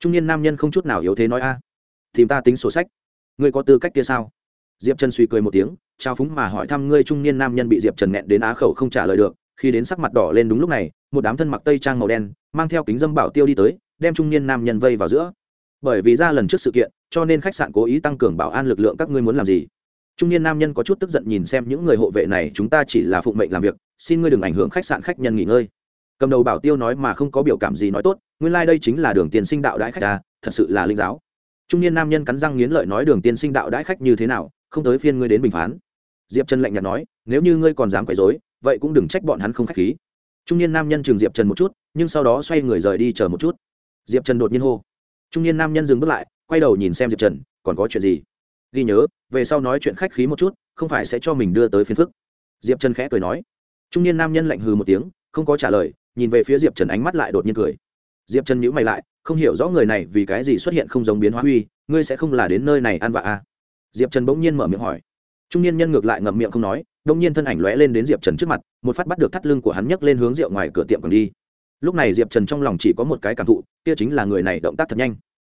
Trung niên nam nhân không chút nào yếu thế nói a, tìm ta tính sổ sách. Ngươi có tư cách kia sao? Diệp trần suy cười một tiếng, trao phúng mà hỏi thăm ngươi trung niên nam nhân bị diệp trần nghẹn đến á khẩu không trả lời được, khi đến sắc mặt đỏ lên đúng lúc này, một đám thân mặc tây trang màu đen, mang theo kính dâm bảo tiêu đi tới, đem trung niên nam nhân vây vào giữa bởi vì ra lần trước sự kiện, cho nên khách sạn cố ý tăng cường bảo an lực lượng các ngươi muốn làm gì? Trung niên nam nhân có chút tức giận nhìn xem những người hộ vệ này, chúng ta chỉ là phụng mệnh làm việc, xin ngươi đừng ảnh hưởng khách sạn khách nhân nghỉ ngơi. Cầm đầu bảo tiêu nói mà không có biểu cảm gì nói tốt, nguyên lai、like、đây chính là đường tiền sinh đạo đãi khách ta thật sự là linh giáo. Trung niên nam nhân cắn răng nghiến lợi nói đường tiên sinh đạo đãi khách như thế nào, không tới phiên ngươi đến bình phán. Diệp trần lạnh nhạt nói, nếu như ngươi còn dám quấy dối vậy cũng đừng trách bọn hắn không k h á c h khí. Trung niên nam nhân chừng diệp trần một chút, nhưng sau đó xoay người rời đi chờ một chút. Diệp trần đột nhiên hô trung niên nam nhân dừng bước lại, quay đầu nhìn xem diệp trần, còn có chuyện gì? Ghi nhớ, về sau nói chuyện khách khí một chút, không phải sẽ cho mình đưa tới phiền phức. Diệp trần khẽ cười nói. Trung niên nam nhân lạnh hừ một tiếng, không có trả lời, nhìn về phía diệp trần ánh mắt lại đột nhiên cười. Diệp trần nhữ mày lại, không hiểu rõ người này vì cái gì xuất hiện không giống biến hóa huy ngươi sẽ không là đến nơi này ăn vạ à? diệp trần bỗng nhiên mở miệng hỏi. Trung niên nhân ngược lại ngậm miệng không nói, đông nhiên thân ảnh lóe lên đến diệp trần trước mặt, một phát bắt được thắt lưng của hắn nhấc lên hướng rượu ngoài cửa tiệm còn đi lúc này diệp trần trong lòng chỉ có một cái cảm thụ, kia chính là người này động tác thật nhanh.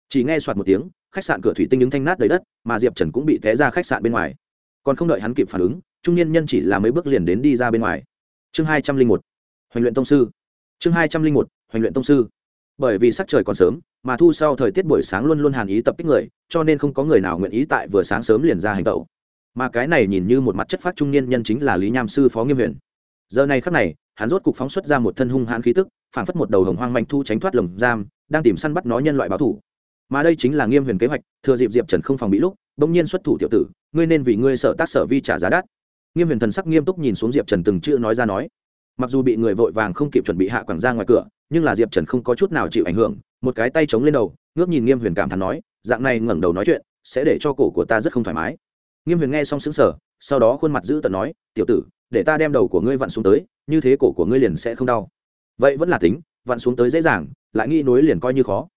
Chỉ nghe soạt một tiếng, khách sạn cửa thủy tinh đứng thanh nát đầy đất, mà diệp trần cũng bị té ra khách sạn bên ngoài. Còn không đợi hắn kịp phản ứng, trung niên nhân chỉ là mấy bước liền đến đi ra bên ngoài. Chương hai trăm linh một, hoành luyện tông sư. Chương hai trăm linh một, hoành luyện tông sư. Bởi vì sắc trời còn sớm, mà thu sau thời tiết buổi sáng luôn luôn hàn ý tập kích người, cho nên không có người nào nguyện ý tại vừa sáng sớm liền ra hành tẩu. Mà cái này nhìn như một mặt chất phát trung niên nhân chính là lý nham sư phó nghiêm huyền. Giờ này khắc này hắn rốt cục phóng xuất ra một thân hung hãn khí tức, phảng phất một đầu hồng hoang mạnh thu tránh thoát lồng giam, đang tìm săn bắt nó nhân loại báo thủ. Mà đây chính là nghiêm huyền kế hoạch, thừa dịp diệp trần không phòng bị lúc, bỗng nhiên xuất thủ tiểu tử, ngươi nên vì ngươi sợ tác sở vi trả giá đắt. Nghiêm huyền thần sắc nghiêm túc nhìn xuống diệp trần từng chữ nói ra nói. Mặc dù bị người vội vàng không kịp chuẩn bị hạ quảng ra ngoài cửa, nhưng là diệp trần không có chút nào chịu ảnh hưởng, một cái tay chống lên đầu, ngước nhìn nghiêm huyền cảm thán nói, dạng này ngẩng đầu nói chuyện, sẽ để cho cổ của ta rất không thoải mái. Nghiêm huyền nghe xong xứng sở sau đó khuôn mặt giữ tận nói, tiểu tử, để ta đem đầu của ngươi vặn xuống tới như thế cổ của ngươi liền sẽ không đau. Vậy vẫn là tính, vặn xuống tới dễ dàng, lại nghĩ nối liền coi như khó.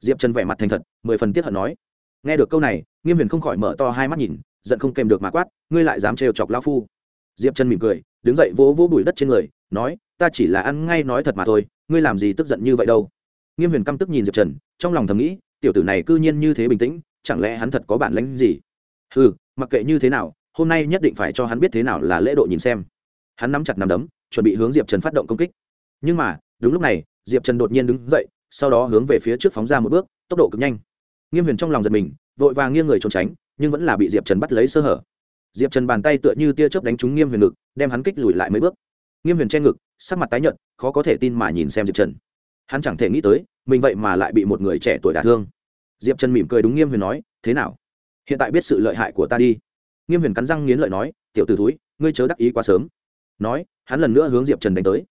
Diệp trần vẻ mặt thành thật, mười phần tiết hận nói. Nghe được câu này, nghiêm huyền không khỏi mở to hai mắt nhìn, giận không kèm được mà quát, ngươi lại dám trêu chọc lao phu. Diệp trần mỉm cười, đứng dậy vỗ vỗ bụi đất trên người, nói, ta chỉ là ăn ngay nói thật mà thôi, ngươi làm gì tức giận như vậy đâu. Nghiêm huyền căm tức nhìn diệp trần, trong lòng thầm nghĩ, tiểu tử này cư nhiên như thế bình tĩnh, chẳng lẽ hắn thật có bản lánh gì? Ừ mặc kệ như thế nào, hôm nay nhất định phải cho hắn biết thế nào là lễ độ nhìn xem. Hắn nắm chặt nắm đấm chuẩn bị hướng diệp trần phát động công kích. Nhưng mà, đúng lúc này, diệp trần đột nhiên đứng dậy, sau đó hướng về phía trước phóng ra một bước, tốc độ cực nhanh. Nghiêm huyền trong lòng giật mình, vội vàng nghiêng người trốn tránh, nhưng vẫn là bị diệp trần bắt lấy sơ hở. Diệp trần bàn tay tựa như tia chớp đánh trúng nghiêm huyền ngực, đem hắn kích lùi lại mấy bước. Nghiêm huyền che ngực, sắc mặt tái nhợt, khó có thể tin mà nhìn xem diệp trần. Hắn chẳng thể nghĩ tới, mình vậy mà lại bị một người trẻ tuổi đả thương. Diệp trần mỉm cười đúng nghiêm huyền nói, thế nào? Hiện tại biết sự lợi hại của ta đi. Nghiêm huyền cắn răng nghiến lợi nói, tiểu t ử thúi, ngươi chớ đắc ý quá sớm nói, hắn lần nữa hướng diệp trần đánh tới.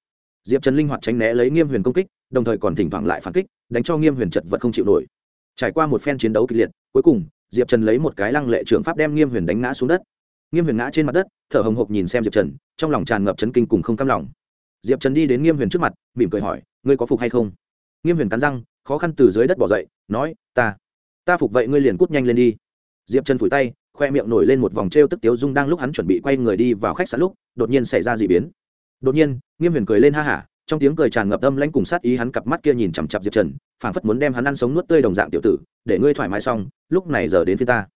Diệp trần linh hoạt tránh né lấy nghiêm huyền công kích, đồng thời còn thỉnh thoảng lại phản kích, đánh cho nghiêm huyền chật vật không chịu nổi. Trải qua một phen chiến đấu kịch liệt, cuối cùng, diệp trần lấy một cái lăng lệ trưởng pháp đem nghiêm huyền đánh ngã xuống đất. Nghiêm huyền ngã trên mặt đất, thở hồng hộc nhìn xem diệp trần, trong lòng tràn ngập chấn kinh cùng không cam lòng. Diệp trần đi đến nghiêm huyền trước mặt, mỉm cười hỏi, ngươi có phục hay không? Nghiêm huyền cắn răng, khó khăn từ dưới đất bỏ dậy, nói, ta ta phục vậy ngươi liền cút nhanh lên đi. Diệp trần phủi tay khoe miệng nổi lên một vòng t r e o tức tiếu dung đang lúc hắn chuẩn bị quay người đi vào khách sạn lúc, đột nhiên xảy ra d ị biến. Đột nhiên, nghiêm huyền cười lên ha hả, trong tiếng cười tràn ngập âm lãnh cùng sát ý hắn cặp mắt kia nhìn chằm chặp diệp trần, phảng phất muốn đem hắn ăn sống nuốt tươi đồng dạng tiểu tử, để ngươi thoải mái xong, lúc này giờ đến phía ta.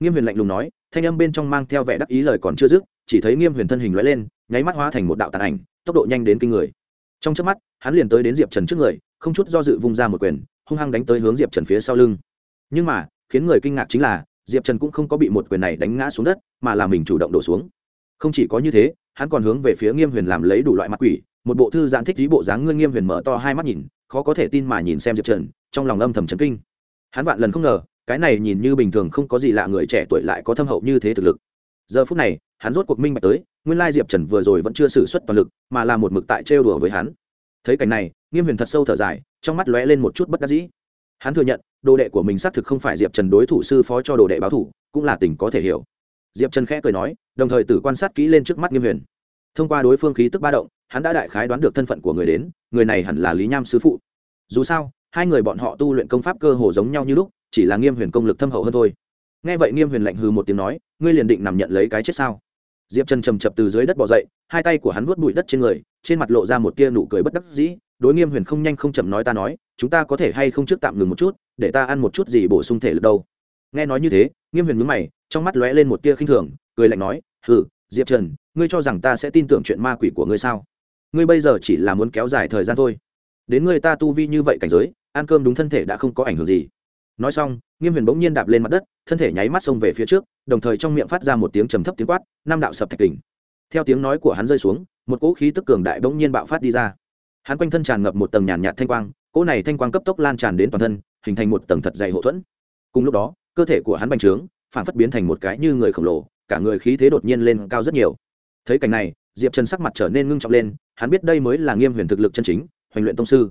Nghiêm huyền lạnh lùng nói, thanh âm bên trong mang theo vẻ đắc ý lời còn chưa dứt, chỉ thấy nghiêm huyền thân hình lóe lên, nháy mắt hóa thành một đạo tàn ảnh, tốc độ nhanh đến kinh người. Trong chớp mắt, hắn liền tới đến diệp trần trước người, không chút do dự vung ra một quyền, hung hăng đánh tới hướng diệp trần phía sau lưng. Nhưng mà, khiến người kinh ngạc chính là diệp trần cũng không có bị một quyền này đánh ngã xuống đất, mà là mình chủ động đổ xuống. Không chỉ có như thế, hắn còn hướng về phía nghiêm huyền làm lấy đủ loại mặt quỷ, một bộ thư giãn thích trí bộ dáng ngươi nghiêm huyền mở to hai mắt nhìn, khó có thể tin mà nhìn xem diệp trần, trong lòng âm thầm chấn kinh. Hắn vạn lần không ngờ, cái này nhìn như bình thường không có gì lạ người trẻ tuổi lại có thâm hậu như thế thực lực. Giờ phút này, hắn rốt cuộc minh bạch tới, nguyên lai diệp trần vừa rồi vẫn chưa xử suất toàn lực, mà là một mực tại trêu đùa với hắn. Thấy cảnh này, nghiêm huyền thật sâu thở dài, trong mắt lóe lên một chút bất đắc dĩ hắn thừa nhận, đồ đệ của mình xác thực không phải diệp trần đối thủ sư phó cho đồ đệ báo thủ, cũng là tình có thể hiểu. Diệp trần khẽ cười nói, đồng thời tử quan sát kỹ lên trước mắt nghiêm huyền. Thông qua đối phương khí tức ba động, hắn đã đại khái đoán được thân phận của người đến, người này hẳn là lý nham sứ phụ. Dù sao, hai người bọn họ tu luyện công pháp cơ hồ giống nhau như lúc, chỉ là nghiêm huyền công lực thâm hậu hơn thôi. Nghe vậy nghiêm huyền lạnh hư một tiếng nói, ngươi liền định nằm nhận lấy cái chết sao? Diệp trần trầm chập từ dưới đất bỏ dậy, hai tay của hắn vuốt bụi đất trên người, trên mặt lộ ra một tia nụ cười bất đắc dĩ, đối nghiêm huyền không nhanh không chậm nói ta nói chúng ta có thể hay không trước tạm ngừng một chút, để ta ăn một chút gì bổ sung thể lực đâu. Nghe nói như thế, nghiêm huyền mướn mày, trong mắt lóe lên một tia khinh thường, cười lạnh nói, hừ, diệp trần, ngươi cho rằng ta sẽ tin tưởng chuyện ma quỷ của ngươi sao? Ngươi bây giờ chỉ là muốn kéo dài thời gian thôi. Đến ngươi ta tu vi như vậy cảnh giới, ăn cơm đúng thân thể đã không có ảnh hưởng gì. Nói xong, nghiêm huyền bỗng nhiên đạp lên mặt đất, thân thể nháy mắt xông về phía trước, đồng thời trong miệng phát ra một tiếng trầm thấp tiếng quát nam đạo sập thạch kình. Theo tiếng nói của hắn rơi xuống, một cỗ khí tức cường đại bỗng nhiên bạo phát đi ra. Hắn quanh thân tràn ngập một tầng nhàn nhạt thanh quang cỗ này thanh quang cấp tốc lan tràn đến toàn thân, hình thành một tầng thật dày hộ thuẫn. Cùng lúc đó, cơ thể của hắn bành trướng, phản phất biến thành một cái như người khổng lồ, cả người khí thế đột nhiên lên cao rất nhiều. Thấy cảnh này, diệp trần sắc mặt trở nên ngưng trọng lên, hắn biết đây mới là nghiêm huyền thực lực chân chính, hoành luyện tông sư.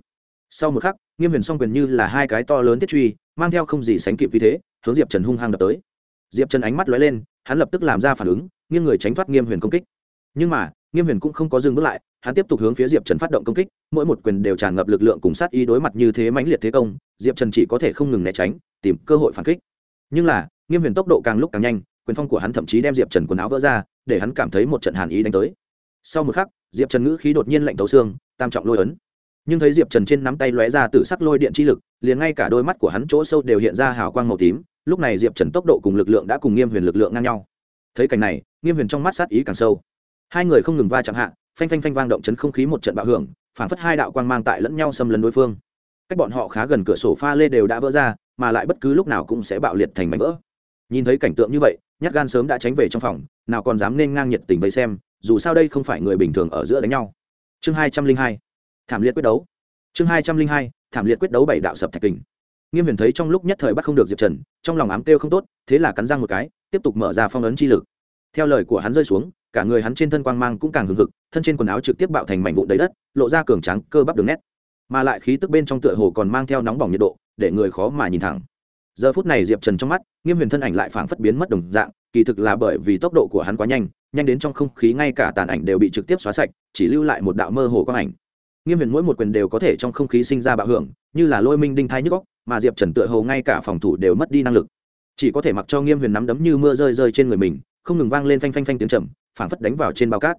Sau một khắc, nghiêm huyền song quyền như là hai cái to lớn thiết truy, mang theo không gì sánh kịp vì thế, hướng diệp trần hung hăng đập tới. Diệp trần ánh mắt lóe lên, hắn lập tức làm ra phản ứng, nghiêng người tránh thoát nghiêm huyền công kích. Nhưng mà nghiêm huyền cũng không có dừng bước lại, hắn tiếp tục hướng phía diệp trần phát động công kích, mỗi một quyền đều tràn ngập lực lượng cùng sát ý đối mặt như thế mãnh liệt thế công, diệp trần chỉ có thể không ngừng né tránh, tìm cơ hội phản kích. Nhưng là, nghiêm huyền tốc độ càng lúc càng nhanh, quyền phong của hắn thậm chí đem diệp trần quần áo vỡ ra, để hắn cảm thấy một trận hàn ý đánh tới. Sau một khắc, diệp trần ngữ khí đột nhiên lạnh tấu xương, tam trọng lôi ấn. Nhưng thấy diệp trần trên nắm tay lóe ra từ sắc lôi điện chi lực, liền ngay cả đôi mắt của hắn chỗ sâu đều hiện ra hào quang màu tím, lúc này diệp trần tốc độ cùng lực lượng đã cùng nghiêm huyền lực lượng ngang nhau. Thấy cảnh này, nghiêm huyền trong mắt sát ý càng sâu hai người không ngừng va chạm hạ, phanh phanh phanh vang động chấn không khí một trận bạo hưởng phản phất hai đạo quang mang tại lẫn nhau xâm lấn đối phương. Cách bọn họ khá gần cửa sổ pha lê đều đã vỡ ra, mà lại bất cứ lúc nào cũng sẽ bạo liệt thành mảnh vỡ. Nhìn thấy cảnh tượng như vậy, nhát gan sớm đã tránh về trong phòng, nào còn dám nên ngang nhiệt tình vây xem, dù sao đây không phải người bình thường ở giữa đánh nhau. Chương hai trăm linh hai, thảm liệt quyết đấu. Chương hai trăm linh hai, thảm liệt quyết đấu bảy đạo sập thạch kình. Nghiêm huyền thấy trong lúc nhất thời bắt không được diệp trần, trong lòng ám kêu không tốt, thế là cắn răng một cái, tiếp tục mở ra phong ấn chi lực. Theo lời của hắn rơi xuống cả người hắn trên thân quang mang cũng càng hừng hực, thân trên quần áo trực tiếp bạo thành mảnh vụn đầy đất, lộ ra cường tráng, cơ bắp đường nét. Mà lại khí tức bên trong tựa hồ còn mang theo nóng bỏng nhiệt độ, để người khó mà nhìn thẳng. Giờ phút này diệp trần trong mắt, nghiêm huyền thân ảnh lại phảng phất biến mất đồng dạng, kỳ thực là bởi vì tốc độ của hắn quá nhanh nhanh đến trong không khí ngay cả tàn ảnh đều bị trực tiếp xóa sạch, chỉ lưu lại một đạo mơ hồ quang ảnh. Nghiêm huyền mỗi một quyền đều có thể trong không khí sinh ra bạo hưởng, như là lôi minh đinh thai nhức góc mà diệp trần tựa hồ ngay cả phòng thủ đều mất đi năng lực. Chỉ có thể mặc cho nghiêm huyền nắm đấm như mưa rơi rơi trên người mình, không ngừng vang lên phanh phanh phanh tiếng trầm phảng phất đánh vào trên bao cát.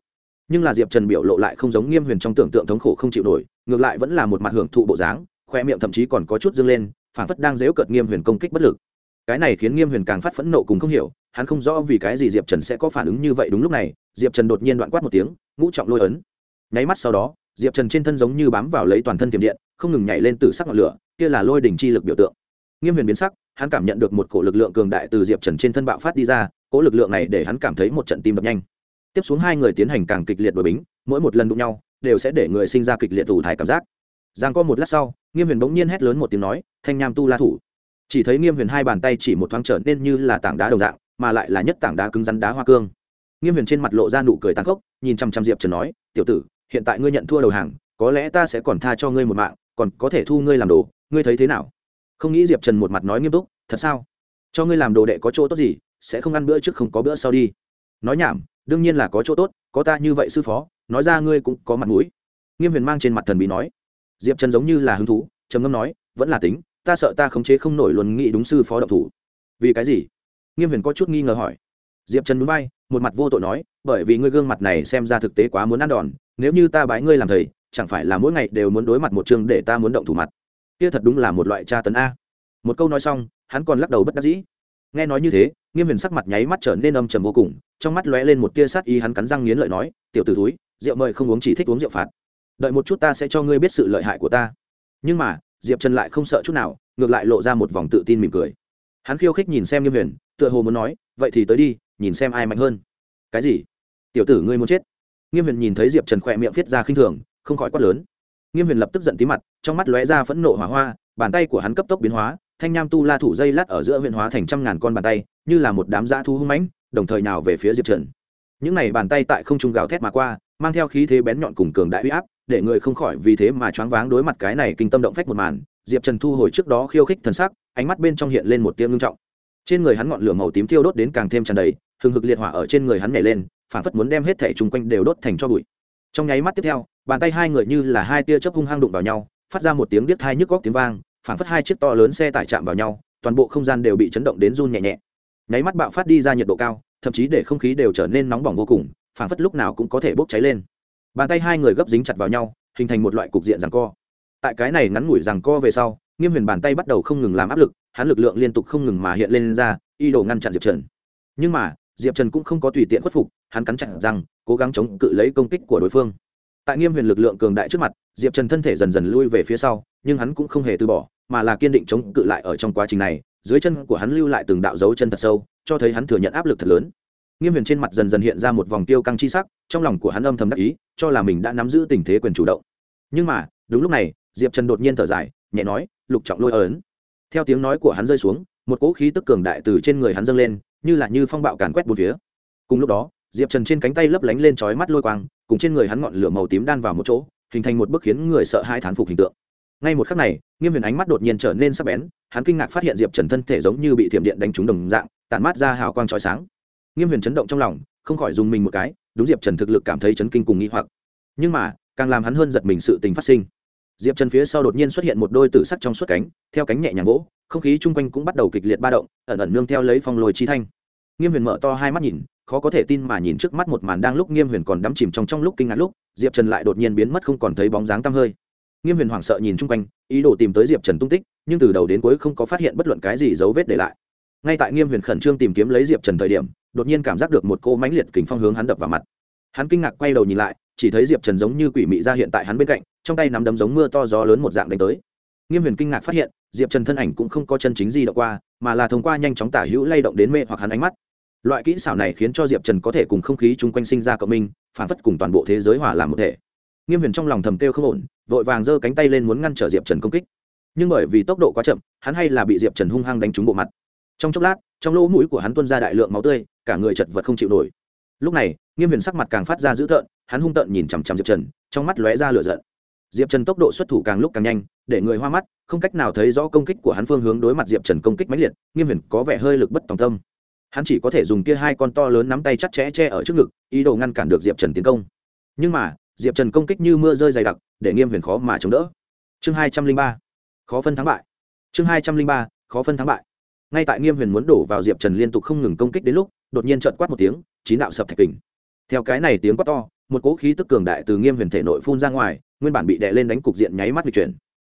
Nhưng là diệp trần biểu lộ lại không giống nghiêm huyền trong tưởng tượng thống khổ không chịu nổi, ngược lại vẫn là một mặt hưởng thụ bộ dáng, khoe miệng thậm chí còn có chút dâng lên, phảng phất đang dếu cợt nghiêm huyền công kích bất lực. Cái này khiến nghiêm huyền càng phát phẫn nộ cùng không hiểu, hắn không rõ vì cái gì diệp trần sẽ có phản ứng như vậy đúng lúc này, diệp trần đột nhiên đoạn quát một tiếng, ngũ trọng lôi ấn. Nháy mắt sau đó, diệp trần trên thân giống như bám vào lấy toàn thân tiềm điện, không ngừng nhảy lên từ sắc ngọn lửa, kia là lôi đỉnh chi lực biểu tượng. Nghiêm huyền biến sắc, hắn cảm nhận được một cổ lực lượng cường đại từ diệp trần trên thân bạo phát đi ra cỗ lực lượng này để hắn cảm thấy một trận tim đập nhanh tiếp xuống hai người tiến hành càng kịch liệt đổi bính, mỗi một lần đụng nhau, đều sẽ để người sinh ra kịch liệt thủ thải cảm giác. Giang có một lát sau, nghiêm huyền bỗng nhiên hét lớn một tiếng nói, thanh nham tu la thủ. Chỉ thấy nghiêm huyền hai bàn tay chỉ một thoáng trở nên như là tảng đá đồng dạng, mà lại là nhất tảng đá cứng rắn đá hoa cương. Nghiêm huyền trên mặt lộ ra nụ cười tàn khốc, nhìn chăm chăm diệp trần nói, tiểu tử, hiện tại ngươi nhận thua đầu hàng, có lẽ ta sẽ còn tha cho ngươi một mạng, còn có thể thu ngươi làm đồ, ngươi thấy thế nào? Không nghĩ diệp trần một mặt nói nghiêm túc, thật sao? Cho ngươi làm đồ đệ có chỗ tốt gì, sẽ không ăn bữa trước không có bữa sau đi. Nói nhảm đương nhiên là có chỗ tốt, có ta như vậy sư phó, nói ra ngươi cũng có mặt mũi. Nghiêm huyền mang trên mặt thần bí nói. Diệp trần giống như là hứng thú, trầm ngâm nói, vẫn là tính, ta sợ ta khống chế không nổi luận nghị đúng sư phó độc thủ. Vì cái gì? Nghiêm huyền có chút nghi ngờ hỏi. Diệp trần núi bay, một mặt vô tội nói, bởi vì ngươi gương mặt này xem ra thực tế quá muốn ăn đòn, nếu như ta bái ngươi làm thầy, chẳng phải là mỗi ngày đều muốn đối mặt một chương để ta muốn động thủ mặt. Kia thật đúng là một loại tra tấn a. Một câu nói xong, hắn còn lắc đầu bất đắc dĩ. Nghe nói như thế nghiêm huyền sắc mặt nháy mắt trở nên âm trầm vô cùng, trong mắt lóe lên một tia sát y hắn cắn răng nghiến lợi nói, tiểu t ử túi rượu mời không uống chỉ thích uống rượu phạt. Đợi một chút ta sẽ cho ngươi biết sự lợi hại của ta. Nhưng mà, diệp trần lại không sợ chút nào, ngược lại lộ ra một vòng tự tin mỉm cười. Hắn khiêu khích nhìn xem nghiêm huyền, tựa hồ muốn nói, vậy thì tới đi, nhìn xem ai mạnh hơn. Cái gì? Tiểu tử ngươi muốn chết? Nghiêm huyền nhìn thấy diệp trần khỏe miệng viết ra khinh thường, không khỏi quát lớn. Nghiêm huyền lập tức giận tí mặt, trong mắt lóe ra phẫn nộ hỏa hoa, bàn tay của hắn cấp tốc biến hóa, thanh nham tu la thủ dây lát ở giữa huyện hóa thành trăm ngàn con bàn tay như là một đám dã thú hung mãnh, đồng thời nào về phía diệp trần. Những này bàn tay tại không trung gào thét mà qua, mang theo khí thế bén nhọn cùng cường đại huy áp, để người không khỏi vì thế mà choáng váng đối mặt cái này kinh tâm động phách một màn. Diệp trần thu hồi trước đó khiêu khích thần sắc, ánh mắt bên trong hiện lên một tia ngưng trọng. Trên người hắn ngọn lửa màu tím thiêu đốt đến càng thêm tràn đầy, hừng hực liệt hỏa ở trên người hắn nhảy lên, phản phất muốn đem hết thẻ chung quanh đều đốt thành cho bụi. Trong nháy mắt tiếp theo, bàn tay hai người như là hai tia chớp hung hăng đụng vào nhau, phát ra một tiếng biết hai nhức góc tiếng vang, phản phất hai chiếc to lớn xe tải chạm vào nhau, toàn bộ không gian đều bị chấn động đến run nhẹ nhẹ nháy mắt bạo phát đi ra nhiệt độ cao, thậm chí để không khí đều trở nên nóng bỏng vô cùng phản phất lúc nào cũng có thể bốc cháy lên. Bàn tay hai người gấp dính chặt vào nhau, hình thành một loại cục diện rằng co. Tại cái này ngắn ngủi rằng co về sau, nghiêm huyền bàn tay bắt đầu không ngừng làm áp lực, hắn lực lượng liên tục không ngừng mà hiện lên ra y đồ ngăn chặn diệp trần. Nhưng mà, diệp trần cũng không có tùy tiện khuất phục, hắn cắn chặt rằng cố gắng chống cự lấy công kích của đối phương. Tại nghiêm huyền lực lượng cường đại trước mặt, diệp trần thân thể dần dần lui về phía sau, nhưng hắn cũng không hề từ bỏ, mà là kiên định chống cự lại ở trong quá trình này dưới chân của hắn lưu lại từng đạo dấu chân thật sâu, cho thấy hắn thừa nhận áp lực thật lớn. Nghiêm huyền trên mặt dần dần hiện ra một vòng tiêu căng chi sắc, trong lòng của hắn âm thầm đắc ý, cho là mình đã nắm giữ tình thế quyền chủ động. Nhưng mà, đúng lúc này, diệp trần đột nhiên thở dài, nhẹ nói, lục trọng lôi ấn. Theo tiếng nói của hắn rơi xuống, một cỗ khí tức cường đại từ trên người hắn dâng lên, như là như phong bạo càn quét bốn phía. Cùng lúc đó, diệp trần trên cánh tay lấp lánh lên trói mắt lôi quang, cùng trên người hắn ngọn lửa màu tím đan vào một chỗ, hình thành một bức khiến người sợ hai thán phục hình tượng ngay một khắc này nghiêm huyền ánh mắt đột nhiên trở nên sắc bén hắn kinh ngạc phát hiện diệp trần thân thể giống như bị thiểm điện đánh trúng đồng dạng tản mát ra hào quang trói sáng. Nghiêm huyền chấn động trong lòng không khỏi dùng mình một cái đúng diệp trần thực lực cảm thấy chấn kinh cùng nghĩ hoặc. Nhưng mà càng làm hắn hơn giật mình sự tình phát sinh. Diệp trần phía sau đột nhiên xuất hiện một đôi tử sắc trong suốt cánh theo cánh nhẹ nhàng gỗ, không khí chung quanh cũng bắt đầu kịch liệt ba động ẩn ẩn nương theo lấy phong lồi chi thanh. Nghiêm huyền mở to hai mắt nhìn khó có thể tin mà nhìn trước mắt một màn đang lúc nghiêm huyền còn đắm chìm trong trong lúc kinh ngạc lúc diệp trần lại đột nhiên biến mất không còn thấy bóng dáng tăm hơi nghiêm huyền hoảng sợ nhìn chung quanh, ý đồ tìm tới diệp trần tung tích, nhưng từ đầu đến cuối không có phát hiện bất luận cái gì dấu vết để lại. Ngay tại nghiêm huyền khẩn trương tìm kiếm lấy diệp trần thời điểm, đột nhiên cảm giác được một cô mãnh liệt kính phong hướng hắn đập vào mặt. Hắn kinh ngạc quay đầu nhìn lại, chỉ thấy diệp trần giống như quỷ mị ra hiện tại hắn bên cạnh, trong tay nắm đấm giống mưa to gió lớn một dạng đánh tới. Nghiêm huyền kinh ngạc phát hiện, diệp trần thân ảnh cũng không có chân chính gì đọc qua, mà là thông qua nhanh chóng tả hữu lay động đến mê hoặc hắn ánh mắt. Loại kỹ xảo này khiến cho diệp trần có thể cùng không khí chung quanh sinh ra cộng minh, phản phất cùng toàn bộ thế giới hòa làm một thể nghiêm huyền trong lòng thầm kêu không ổn, vội vàng giơ cánh tay lên muốn ngăn trở diệp trần công kích. Nhưng bởi vì tốc độ quá chậm, hắn hay là bị diệp trần hung hăng đánh trúng bộ mặt. Trong chốc lát, trong lỗ mũi của hắn tuôn ra đại lượng máu tươi, cả người chật vật không chịu nổi. Lúc này, nghiêm huyền sắc mặt càng phát ra dữ tợn, hắn hung tợn nhìn chằm chằm diệp trần, trong mắt lóe ra lửa giận. Diệp trần tốc độ xuất thủ càng lúc càng nhanh, để người hoa mắt, không cách nào thấy rõ công kích của hắn phương hướng đối mặt diệp trần công kích mãnh liệt, nghiêm huyền có vẻ hơi lực bất tòng tâm. Hắn chỉ có thể dùng kia hai con to lớn nắm tay chặt chẽ che ở trước ngực, ý đồ ngăn cản được diệp trần tiến công. Nhưng mà diệp trần công kích như mưa rơi dày đặc, để nghiêm huyền khó mà chống đỡ. Chương hai trăm linh ba, khó phân thắng bại. Chương hai trăm linh ba, khó phân thắng bại. Ngay tại nghiêm huyền muốn đổ vào diệp trần liên tục không ngừng công kích đến lúc, đột nhiên trợn quát một tiếng, chín đạo sập thạch kình. Theo cái này tiếng quát to, một cỗ khí tức cường đại từ nghiêm huyền thể nội phun ra ngoài, nguyên bản bị đè lên đánh cục diện nháy mắt lịch chuyển.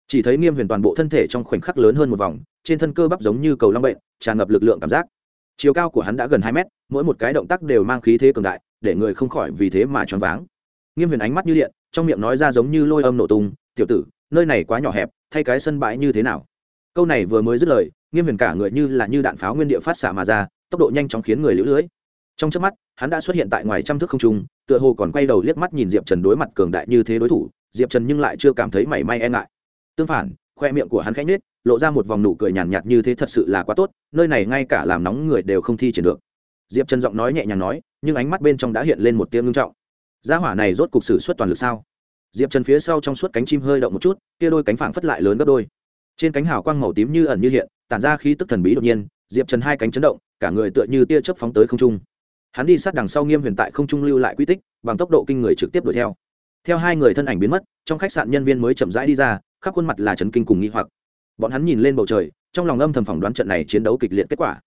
Chỉ thấy nghiêm huyền toàn bộ thân thể trong khoảnh khắc lớn hơn một vòng, trên thân cơ bắp giống như cầu long bệnh, tràn ngập lực lượng cảm giác. Chiều cao của hắn đã gần hai mét, mỗi một cái động tác đều mang khí thế cường đại, để người không khỏi vì thế mà choáng váng nghiêm huyền ánh mắt như điện trong miệng nói ra giống như lôi âm nổ tung tiểu tử nơi này quá nhỏ hẹp thay cái sân bãi như thế nào? Câu này vừa mới dứt lời nghiêm huyền cả người như là như đạn pháo nguyên địa phát xạ mà ra tốc độ nhanh chóng khiến người lũ lưới. Trong trước mắt hắn đã xuất hiện tại ngoài trăm thước không trung tựa hồ còn quay đầu liếc mắt nhìn diệp trần đối mặt cường đại như thế đối thủ diệp trần nhưng lại chưa cảm thấy mảy may e ngại. Tương phản khoe miệng của hắn khẽ nhết lộ ra một vòng nụ cười nhàn nhạt, nhạt như thế thật sự là quá tốt nơi này ngay cả làm nóng người đều không thi triển được. Diệp trần giọng nói nhẹ nhàng nói nhưng ánh mắt bên trong đã hiện lên một tiếng ngưng trọng gia hỏa này rốt cục sử xuất toàn lực sao? Diệp trần phía sau trong suốt cánh chim hơi động một chút, kia đôi cánh phảng phất lại lớn gấp đôi. Trên cánh hào quang màu tím như ẩn như hiện, tản ra khí tức thần bí đột nhiên, diệp trần hai cánh chấn động, cả người tựa như tia chớp phóng tới không trung. Hắn đi sát đằng sau nghiêm huyền tại không trung lưu lại quy tích, bằng tốc độ kinh người trực tiếp đuổi theo. Theo hai người thân ảnh biến mất, trong khách sạn nhân viên mới chậm rãi đi ra, khắp khuôn mặt là trấn kinh cùng nghi hoặc. Bọn hắn nhìn lên bầu trời, trong lòng âm thầm phỏng đoán trận này chiến đấu kịch liệt kết quả.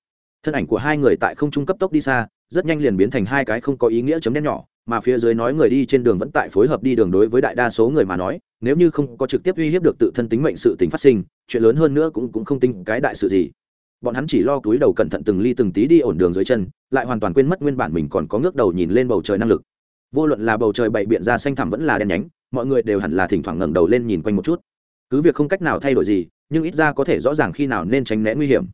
Thân ảnh của hai người tại không trung cấp tốc đi xa, rất nhanh liền biến thành hai cái không có ý nghĩa chấm đen nhỏ mà phía dưới nói người đi trên đường vẫn tại phối hợp đi đường đối với đại đa số người mà nói, nếu như không có trực tiếp uy hiếp được tự thân tính mệnh sự tính phát sinh, chuyện lớn hơn nữa cũng cũng không tính cái đại sự gì. Bọn hắn chỉ lo túi đầu cẩn thận từng ly từng tí đi ổn đường dưới chân, lại hoàn toàn quên mất nguyên bản mình còn có ngước đầu nhìn lên bầu trời năng lực. Vô luận là bầu trời bậy biện ra xanh thẳm vẫn là đen nhánh, mọi người đều hẳn là thỉnh thoảng ngẩng đầu lên nhìn quanh một chút. Cứ việc không cách nào thay đổi gì, nhưng ít ra có thể rõ ràng khi nào nên tránh né nguy hiểm.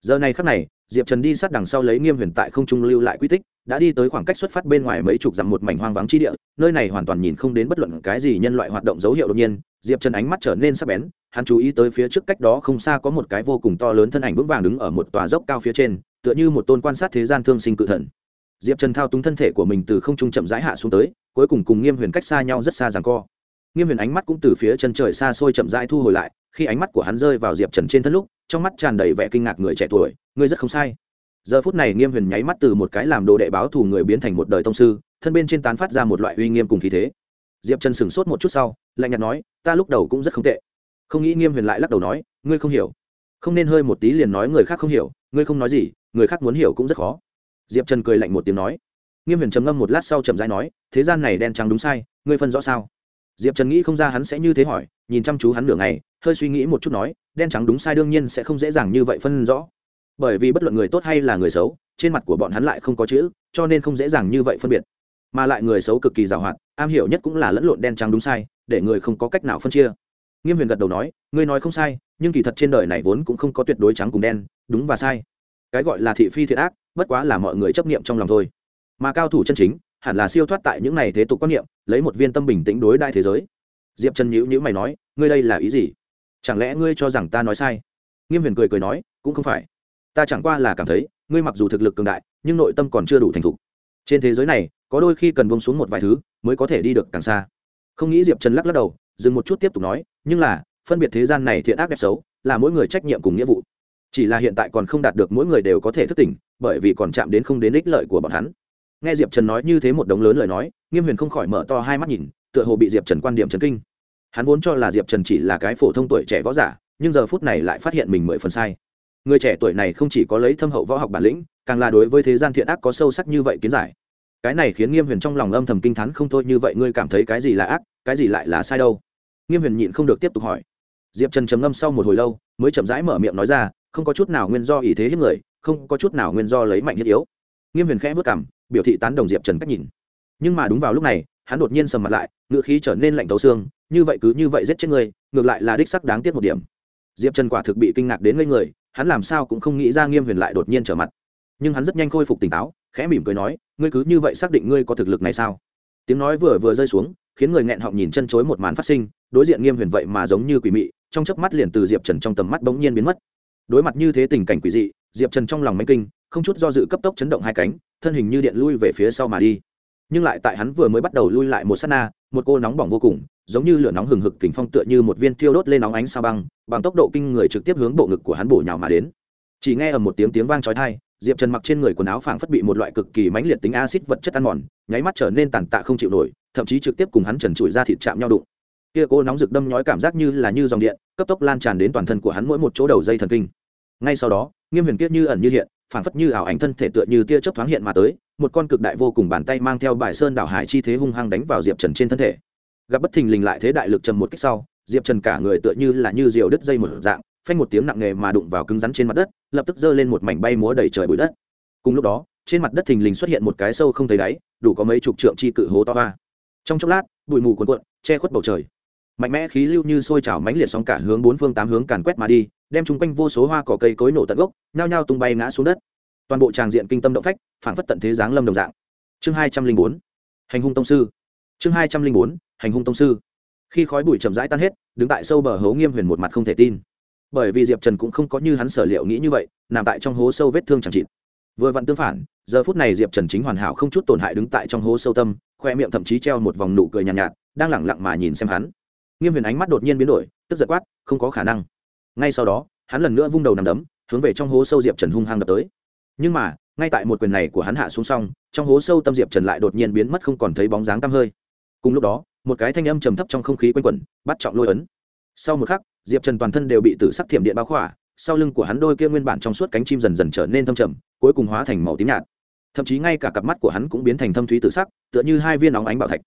Giờ này khắc này diệp trần đi sát đằng sau lấy nghiêm huyền tại không trung lưu lại quy tích, đã đi tới khoảng cách xuất phát bên ngoài mấy chục dặm một mảnh hoang vắng chi địa, nơi này hoàn toàn nhìn không đến bất luận cái gì nhân loại hoạt động dấu hiệu đột nhiên. Diệp trần ánh mắt trở nên sắc bén, hắn chú ý tới phía trước cách đó không xa có một cái vô cùng to lớn thân ảnh vững vàng đứng ở một tòa dốc cao phía trên, tựa như một tôn quan sát thế gian thương sinh cự thần. Diệp trần thao túng thân thể của mình từ không trung chậm rãi hạ xuống tới, cuối cùng cùng nghiêm huyền cách xa nhau rất xa ràng co. Nghiêm huyền ánh mắt cũng từ phía chân trời xa xôi chậm rãi thu hồi lại khi ánh mắt của hắn rơi vào diệp trần trên thân lúc, trong mắt tràn đầy vẻ kinh ngạc người trẻ tuổi, ngươi rất không sai. Giờ phút này nghiêm huyền nháy mắt từ một cái làm đồ đệ báo thù người biến thành một đời tông sư, thân bên trên tán phát ra một loại uy nghiêm cùng khí thế. Diệp trần sửng sốt một chút sau, lạnh nhạt nói, ta lúc đầu cũng rất không tệ. Không nghĩ nghiêm huyền lại lắc đầu nói, ngươi không hiểu. Không nên hơi một tí liền nói người khác không hiểu, ngươi không nói gì, người khác muốn hiểu cũng rất khó. Diệp trần cười lạnh một tiếng nói. Nghiêm huyền trầm ngâm một lát sau chậm dãi nói, thế gian này đen trắng đúng sai, ngươi phân rõ sao? Diệp trần nghĩ không ra hắn sẽ như thế hỏi, nhìn chăm chú hắn nửa ngày hơi suy nghĩ một chút nói, đen trắng đúng sai đương nhiên sẽ không dễ dàng như vậy phân rõ. Bởi vì bất luận người tốt hay là người xấu, trên mặt của bọn hắn lại không có chữ, cho nên không dễ dàng như vậy phân biệt. Mà lại người xấu cực kỳ giàu hoạt, am hiểu nhất cũng là lẫn lộn đen trắng đúng sai, để người không có cách nào phân chia. Nghiêm huyền gật đầu nói, ngươi nói không sai, nhưng kỳ thật trên đời này vốn cũng không có tuyệt đối trắng cùng đen, đúng và sai. Cái gọi là thị phi thiện ác, bất quá là mọi người chấp niệm trong lòng thôi. Mà cao thủ chân chính, hẳn là siêu thoát tại những này thế tục quan niệm, lấy một viên tâm bình tĩnh đối đại thế giới. Diệp trần nhữ nhữ mày nói, ngươi đây là ý gì? Chẳng lẽ ngươi cho rằng ta nói sai? Nghiêm huyền cười cười nói, cũng không phải. Ta chẳng qua là cảm thấy, ngươi mặc dù thực lực cường đại, nhưng nội tâm còn chưa đủ thành thục. Trên thế giới này, có đôi khi cần bông xuống một vài thứ, mới có thể đi được càng xa. Không nghĩ diệp trần lắc lắc đầu, dừng một chút tiếp tục nói, nhưng là, phân biệt thế gian này thiện ác đẹp xấu, là mỗi người trách nhiệm cùng nghĩa vụ. Chỉ là hiện tại còn không đạt được mỗi người đều có thể thức tỉnh, bởi vì còn chạm đến không đến ích lợi của bọn hắn. Nghe diệp trần nói như thế một đống lớn lời nói, nghiêm huyền không khỏi mở to hai mắt nhìn, tựa hồ bị diệp trần quan điểm trần kinh hắn vốn cho là diệp trần chỉ là cái phổ thông tuổi trẻ võ giả, nhưng giờ phút này lại phát hiện mình mười phần sai. Người trẻ tuổi này không chỉ có lấy thâm hậu võ học bản lĩnh, càng là đối với thế gian thiện ác có sâu sắc như vậy kiến giải. Cái này khiến nghiêm huyền trong lòng âm thầm kinh t h ắ n không thôi, như vậy ngươi cảm thấy cái gì là ác, cái gì lại là sai đâu? Nghiêm huyền nhịn không được tiếp tục hỏi. Diệp trần trầm ngâm sau một hồi lâu, mới chậm rãi mở miệng nói ra, không có chút nào nguyên do ý thế hiếp người, không có chút nào nguyên do lấy mạnh hiếp yếu. Nghiêm huyền khẽ vất cảm biểu thị tán đồng diệp trần cách nhìn. Nhưng mà đúng vào lúc này, hắn đột nhiên sầm mặt lại ngựa khí trở nên lạnh tấu xương như vậy cứ như vậy giết chết người ngược lại là đích sắc đáng tiếc một điểm. Diệp trần quả thực bị kinh ngạc đến ngây người, hắn làm sao cũng không nghĩ ra nghiêm huyền lại đột nhiên trở mặt. Nhưng hắn rất nhanh khôi phục tỉnh táo, khẽ mỉm cười nói, ngươi cứ như vậy xác định ngươi có thực lực này sao? Tiếng nói vừa vừa rơi xuống, khiến người nghẹn họng nhìn chân chối một màn phát sinh, đối diện nghiêm huyền vậy mà giống như quỷ mị, trong chớp mắt liền từ diệp trần trong tầm mắt bỗng nhiên biến mất. Đối mặt như thế tình cảnh quỷ dị, diệp trần trong lòng mánh kinh, không chút do dự cấp tốc chấn động hai cánh, thân hình như điện lui về phía sau mà đi. Nhưng lại tại hắn vừa mới bắt đầu lui lại một s á t na, một cô nóng bỏng vô cùng giống như lửa nóng hừng hực kình phong tựa như một viên thiêu đốt lên nóng ánh sao băng, bằng tốc độ kinh người trực tiếp hướng bộ ngực của hắn bổ nhào mà đến. Chỉ nghe ở một tiếng tiếng vang trói thai diệp trần mặc trên người quần áo phảng phất bị một loại cực kỳ mãnh liệt tính acid vật chất ăn mòn, nháy mắt trở nên tàn tạ không chịu nổi, thậm chí trực tiếp cùng hắn trần trụi ra thịt chạm nhau đụng. Kia cô nóng rực đâm nhói cảm giác như là như dòng điện, cấp tốc lan tràn đến toàn thân của hắn mỗi một chỗ đầu dây thần kinh. Ngay sau đó, nghiêm huyền kiết như ẩn như hiện, phảng phất như ảo ảnh thân thể tựa như tia chớp thoáng hiện mà tới, một con cực đại vô cùng bàn tay mang theo bài sơn đảo hải chi thế hung hăng đánh vào diệp trần trên thân thể gặp bất thình lình lại thế đại lực trầm một kích sau, diệp trần cả người tựa như là như diều đứt dây một dạng, phanh một tiếng nặng nề mà đụng vào cứng rắn trên mặt đất, lập tức giơ lên một mảnh bay múa đầy trời bụi đất. Cùng lúc đó, trên mặt đất thình lình xuất hiện một cái sâu không thấy đáy, đủ có mấy chục trượng chi cự hố to hoa. Trong chốc lát, bụi mù cuồn cuộn, che khuất bầu trời. Mạnh mẽ khí lưu như sôi trào mãnh liệt sóng cả hướng bốn phương tám hướng càn quét mà đi, đem chung quanh vô số hoa cỏ cây cối nổ tận gốc, nhao nhao tung bay ngã xuống đất. Toàn bộ tràng diện kinh tâm động phách phản phất tận thế giáng lâm đồng dạng. Chương hai trăm linh bốn. Hành hung tông sư chương hai trăm linh bốn hành hung tông sư. Khi khói bụi chậm rãi tan hết đứng tại sâu bờ hố nghiêm huyền một mặt không thể tin. Bởi vì diệp trần cũng không có như hắn sở liệu nghĩ như vậy nằm tại trong hố sâu vết thương chẳng chịt. Vừa vặn tương phản giờ phút này diệp trần chính hoàn hảo không chút tổn hại đứng tại trong hố sâu tâm khoe miệng thậm chí treo một vòng nụ cười nhàn nhạt, nhạt đang lẳng lặng mà nhìn xem hắn. Nghiêm huyền ánh mắt đột nhiên biến đổi tức giật quát không có khả năng. Ngay sau đó hắn lần nữa vung đầu nằm đấm hướng về trong hố sâu diệp trần hung hăng đập tới. Nhưng mà ngay tại một quyền này của hắn hạ xuống xong trong hố sâu tâm diệp trần lại đột nhiên biến mất không còn thấy bóng dáng tăm hơi cùng lúc đó, một cái thanh âm trầm thấp trong không khí quanh quẩn, bắt trọng lôi ấn. Sau một khắc, diệp trần toàn thân đều bị tử sắc thiểm điện bao khỏa, sau lưng của hắn đôi kia nguyên bản trong suốt cánh chim dần dần trở nên thâm trầm, cuối cùng hóa thành màu tím nhạt. Thậm chí ngay cả cặp mắt của hắn cũng biến thành thâm thúy tử sắc, tựa như hai viên óng ánh bảo thạch.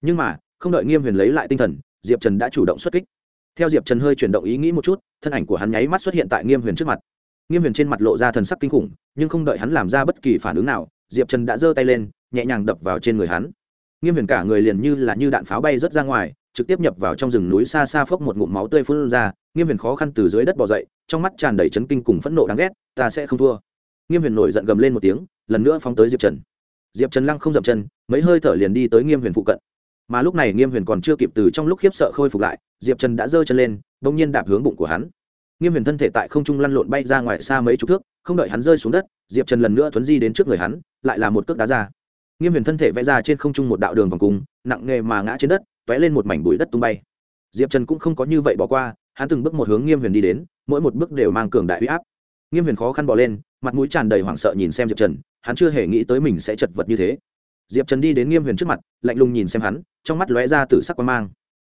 Nhưng mà, không đợi nghiêm huyền lấy lại tinh thần, diệp trần đã chủ động xuất kích. Theo diệp trần hơi chuyển động ý nghĩ một chút, thân ảnh của hắn nháy mắt xuất hiện tại nghiêm huyền trước mặt. Nghiêm huyền trên mặt lộ ra thần sắc kinh khủng, nhưng không đợi hắn làm ra bất kỳ phản ứng nào, diệp trần đã giơ tay lên, nhẹ nhàng đập vào trên người hắn nghiêm huyền cả người liền như là như đạn pháo bay rớt ra ngoài, trực tiếp nhập vào trong rừng núi xa xa phốc một ngụm máu tươi phun ra, nghiêm huyền khó khăn từ dưới đất bỏ dậy, trong mắt tràn đầy chấn kinh cùng phẫn nộ đáng ghét, ta sẽ không thua. Nghiêm huyền nổi giận gầm lên một tiếng, lần nữa phóng tới diệp trần. Diệp trần lăng không dậm chân, mấy hơi thở liền đi tới nghiêm huyền phụ cận. Mà lúc này nghiêm huyền còn chưa kịp từ trong lúc khiếp sợ khôi phục lại, diệp trần đã giơ chân lên đ ỗ n g nhiên đạp hướng bụng của hắn. Nghiêm huyền thân thể tại không trung lăn lộn bay ra ngoài xa mấy chục thước, không đợi hắn rơi xuống đất, diệp trần lần nữa thuấn di đến trước người hắn, lại là một cước đá ra nghiêm huyền thân thể vẽ ra trên không trung một đạo đường vòng cung, nặng nghề mà ngã trên đất t ó é lên một mảnh bụi đất tung bay. Diệp trần cũng không có như vậy bỏ qua, hắn từng bước một hướng nghiêm huyền đi đến, mỗi một bước đều mang cường đại huy áp. Nghiêm huyền khó khăn bỏ lên, mặt mũi tràn đầy hoảng sợ nhìn xem diệp trần, hắn chưa hề nghĩ tới mình sẽ chật vật như thế. Diệp trần đi đến nghiêm huyền trước mặt, lạnh lùng nhìn xem hắn, trong mắt lóe ra từ sắc quan mang.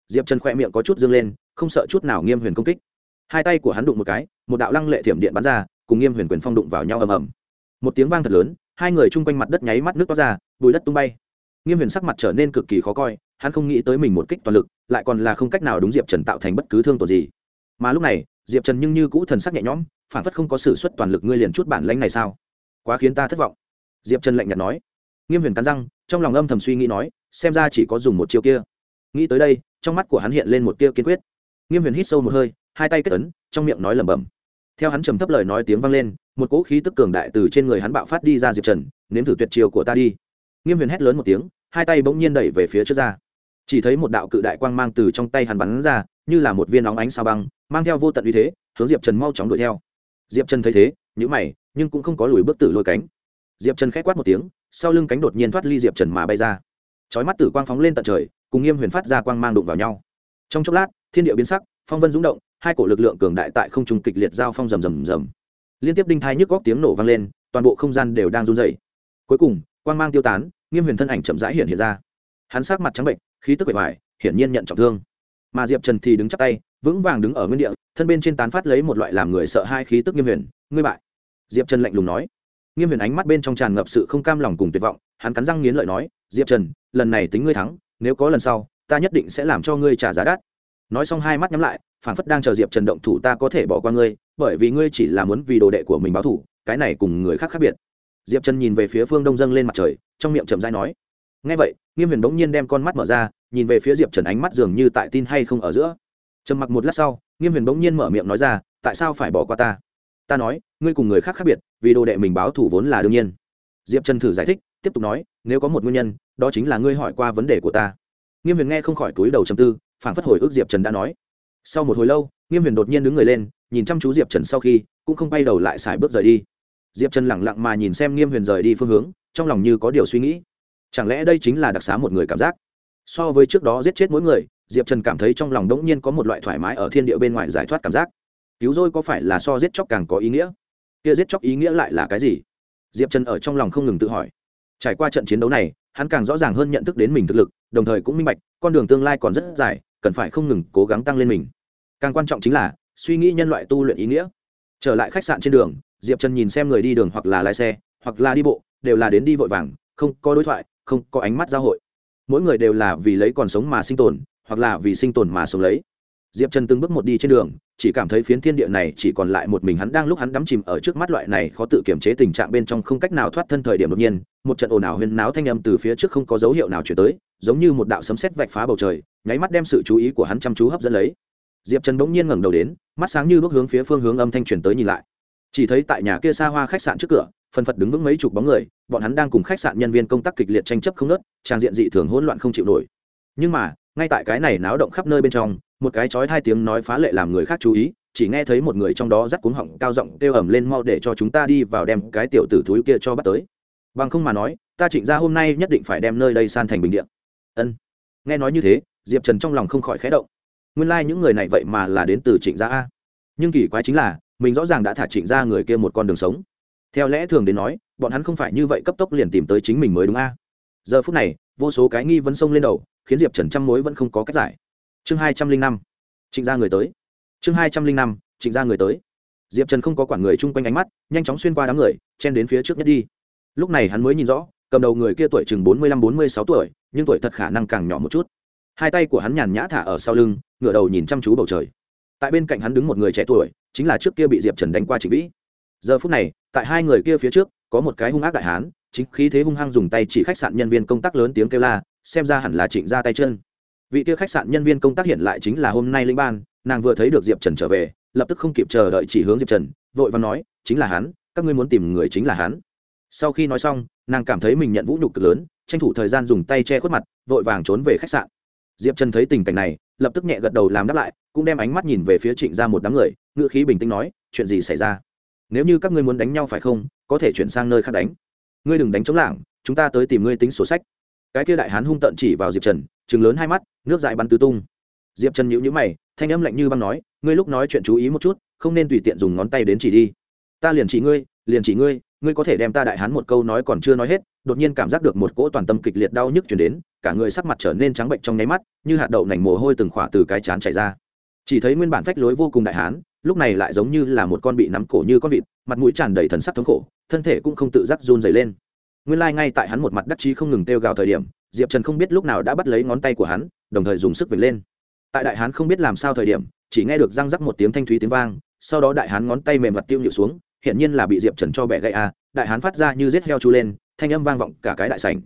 Diệp trần khỏe miệng có chút dương lên, không sợ chút nào nghiêm huyền công kích. Hai tay của hắn đụng một cái, một đạo lăng lệ thiểm điện bắn ra, cùng nghiêm huyền quyền phong đụng vào nhau ầm ầm. Một tiếng vang thật lớn hai người chung quanh mặt đất nháy mắt nước toát ra, bùi đất tung bay. Nghiêm huyền sắc mặt trở nên cực kỳ khó coi, hắn không nghĩ tới mình một kích toàn lực, lại còn là không cách nào đúng diệp trần tạo thành bất cứ thương tổn gì. Mà lúc này, diệp trần nhưng như cũ thần sắc nhẹ nhõm, phản phất không có s ử suất toàn lực ngươi liền chút bản lãnh này sao? Quá khiến ta thất vọng. Diệp trần lạnh nhạt nói. Nghiêm huyền cắn răng, trong lòng âm thầm suy nghĩ nói, xem ra chỉ có dùng một chiêu kia. Nghĩ tới đây, trong mắt của hắn hiện lên một tia kiên quyết. Nghiêm huyền hít sâu một hơi, hai tay kết tấn trong miệng nói lẩm bẩm. Theo hắn trầm thấp lời nói tiếng vang lên một cỗ khí tức cường đại từ trên người hắn bạo phát đi ra diệp trần nếm thử tuyệt chiêu của ta đi nghiêm huyền hét lớn một tiếng hai tay bỗng nhiên đẩy về phía trước ra chỉ thấy một đạo cự đại quang mang từ trong tay hắn bắn ra như là một viên óng ánh sao băng mang theo vô tận uy thế hướng diệp trần mau chóng đuổi theo diệp trần thấy thế nhữ mày nhưng cũng không có lùi bước tử lôi cánh diệp trần k h á c quát một tiếng sau lưng cánh đột nhiên thoát ly diệp trần mà bay ra trói mắt tử quang phóng lên tận trời cùng nghiêm huyền phát ra quang mang đụng vào nhau trong chốc lát thiên địa biến sắc phong vân rung động hai cổ lực lượng cường đại tại không trung kịch liệt giao phong rầm rầm rầm liên tiếp đinh thai nhức góc tiếng nổ vang lên, toàn bộ không gian đều đang run dày cuối cùng, quang mang tiêu tán, nghiêm huyền thân ảnh chậm rãi hiện hiện ra. Hắn sát mặt trắng bệnh, khí tức bệ ngoài, hiển nhiên nhận trọng thương. Mà diệp trần thì đứng chắc tay, vững vàng đứng ở nguyên địa, thân bên trên tán phát lấy một loại làm người sợ hai khí tức nghiêm huyền. Ngươi bại. Diệp trần lạnh lùng nói. Nghiêm huyền ánh mắt bên trong tràn ngập sự không cam lòng cùng tuyệt vọng, hắn cắn răng nghiến lợi nói, diệp trần, lần này tính ngươi thắng, nếu có lần sau, ta nhất định sẽ làm cho ngươi trả giá đắt. Nói xong hai mắt nhắm lại phản phất đang chờ diệp trần động thủ ta có thể bỏ qua ngươi bởi vì ngươi chỉ là muốn vì đồ đệ của mình báo thủ cái này cùng người khác khác biệt. Diệp trần nhìn về phía phương đông dâng lên mặt trời, trong miệng chậm dai nói ngay vậy, nghiêm huyền bỗng nhiên đem con mắt mở ra, nhìn về phía diệp trần ánh mắt dường như tại tin hay không ở giữa. Trầm mặc một lát sau, nghiêm huyền bỗng nhiên mở miệng nói ra, tại sao phải bỏ qua ta? Ta nói, ngươi cùng người khác khác biệt, vì đồ đệ mình báo thủ vốn là đương nhiên. Diệp trần thử giải thích, tiếp tục nói, nếu có một nguyên nhân, đó chính là ngươi hỏi qua vấn đề của ta. Nghiêm huyền nghe không khỏi túi đầu chầm tư phản phất hồi ức diệp trần đã nói. Sau một hồi lâu, nghiêm huyền đột nhiên đứng người lên nhìn chăm chú diệp trần sau khi, cũng không bay đầu lại xài bước rời đi. Diệp trần lẳng lặng mà nhìn xem nghiêm huyền rời đi phương hướng, trong lòng như có điều suy nghĩ. Chẳng lẽ đây chính là đặc xá một người cảm giác? So với trước đó giết chết mỗi người, diệp trần cảm thấy trong lòng đ ố n g nhiên có một loại thoải mái ở thiên địa bên ngoài giải thoát cảm giác. Cứu rỗi có phải là so giết chóc càng có ý nghĩa? Kia giết chóc ý nghĩa lại là cái gì? Diệp trần ở trong lòng không ngừng tự hỏi. Trải qua trận chiến đấu này, hắn càng rõ ràng hơn nhận thức đến mình thực lực, đồng thời cũng minh bạch, con đường tương lai còn rất dài, cần phải không ngừng cố gắng tăng lên mình. Càng quan trọng chính là suy nghĩ nhân loại tu luyện ý nghĩa. Trở lại khách sạn trên đường, diệp trần nhìn xem người đi đường hoặc là lái xe, hoặc là đi bộ, đều là đến đi vội vàng, không có đối thoại, không có ánh mắt giao hội. Mỗi người đều là vì lấy còn sống mà sinh tồn, hoặc là vì sinh tồn mà sống lấy. Diệp trần từng bước một đi trên đường, chỉ cảm thấy phiến thiên địa này chỉ còn lại một mình hắn đang lúc hắn đắm chìm ở trước mắt loại này khó tự kiểm chế tình trạng bên trong không cách nào thoát thân thời điểm đột nhiên, một trận ồn ào huyên náo thanh âm từ phía trước không có dấu hiệu nào chuyển tới, giống như một đạo sấm sét vạch phá bầu trời, nháy mắt đem sự chú ý của hắn chăm chú hấp dẫn lấy diệp trần bỗng nhiên ngẩng đầu đến, mắt sáng như bước hướng phía phương hướng âm thanh truyền tới nhìn lại. Chỉ thấy tại nhà kia xa hoa khách sạn trước cửa, phần phật đứng vững mấy chục bóng người, bọn hắn đang cùng khách sạn nhân viên công tác kịch liệt tranh chấp không nớt trang diện dị thường hỗn loạn không chịu nổi. Nhưng mà, ngay tại cái này náo động khắp nơi bên trong, một cái chói hai tiếng nói phá lệ làm người khác chú ý, chỉ nghe thấy một người trong đó dắt cuống họng cao giọng kêu ầm lên mau để cho chúng ta đi vào đem cái tiểu tử thúi kia cho bắt tới. Bằng không mà nói, ta trịnh ra hôm nay nhất định phải đem nơi đây san thành bình điện ân. Nghe nói như thế, diệp trần trong lòng không khỏi khẽ động nguyên lai、like、những người này vậy mà là đến từ trịnh gia a. Nhưng kỳ quái chính là, mình rõ ràng đã thả trịnh gia người kia một con đường sống. Theo lẽ thường đến nói, bọn hắn không phải như vậy cấp tốc liền tìm tới chính mình mới đúng a. Giờ phút này, vô số cái nghi vấn xông lên đầu, khiến diệp trần trăm mối vẫn không có cách giải. Chương hai trăm linh năm, trịnh gia người tới. Chương hai trăm linh năm, trịnh gia người tới. Diệp trần không có quản người chung quanh ánh mắt, nhanh chóng xuyên qua đám người, chen đến phía trước nhất đi. Lúc này hắn mới nhìn rõ, cầm đầu người kia tuổi chừng bốn mươi lăm, bốn mươi sáu tuổi, nhưng tuổi thật khả năng càng nhỏ một chút hai tay của hắn nhàn nhã thả ở sau lưng, ngửa đầu nhìn chăm chú bầu trời. Tại bên cạnh hắn đứng một người trẻ tuổi, chính là trước kia bị diệp trần đánh qua trịnh vĩ. Giờ phút này, tại hai người kia phía trước, có một cái hung ác đại hán, chính khí thế hung hăng dùng tay chỉ khách sạn nhân viên công tác lớn tiếng kêu la, xem ra hẳn là trịnh ra tay chân. Vị kia khách sạn nhân viên công tác hiện lại chính là hôm nay linh ban, nàng vừa thấy được diệp trần trở về, lập tức không kịp chờ đợi chỉ hướng diệp trần, vội và nói, chính là hắn, các ngươi muốn tìm người chính là hắn. Sau khi nói xong, nàng cảm thấy mình nhận vũ nhục cực lớn, tranh thủ thời gian dùng tay che khuất mặt, vội vàng trốn về khách sạn diệp trần thấy tình cảnh này, lập tức nhẹ gật đầu làm đáp lại, cũng đem ánh mắt nhìn về phía trịnh ra một đám người, ngữ khí bình tĩnh nói, chuyện gì xảy ra? Nếu như các ngươi muốn đánh nhau phải không? Có thể chuyển sang nơi khác đánh. Ngươi đừng đánh chống lảng, chúng ta tới tìm ngươi tính sổ sách. Cái kia đại hán hung tận chỉ vào diệp trần chừng lớn hai mắt, nước dại bắn tứ tung. Diệp trần nhữ nhữ mày, thanh âm lạnh như băng nói, ngươi lúc nói chuyện chú ý một chút, không nên tùy tiện dùng ngón tay đến chỉ đi. Ta liền chỉ ngươi, liền chỉ ngươi ngươi có thể đem ta đại hán một câu nói còn chưa nói hết đột nhiên cảm giác được một cỗ toàn tâm kịch liệt đau nhức chuyển đến, cả người sắc mặt trở nên trắng bệnh trong nháy mắt, như hạt đậu nành mồ hôi từng khỏa từ cái chán chảy ra. Chỉ thấy nguyên bản phách lối vô cùng đại hán, lúc này lại giống như là một con bị nắm cổ như con vịt, mặt mũi tràn đầy thần sắc thống khổ, thân thể cũng không tự giác run dày lên. Nguyên lai、like、ngay tại hắn một mặt đắc chí không ngừng têu gào thời điểm, diệp trần không biết lúc nào đã bắt lấy ngón tay của hắn, đồng thời dùng sức vệt lên. Tại đại hán không biết làm sao thời điểm, chỉ nghe được răng rắc một tiếng thanh thúy tiếng vang, sau đó đại hán ngón tay mềm mặt tiêu nhịu xuống hiện nhiên là bị diệp trần cho bẻ gậy a à, đại hán phát ra như rết heo chu lên thanh âm vang vọng cả cái đại sảnh.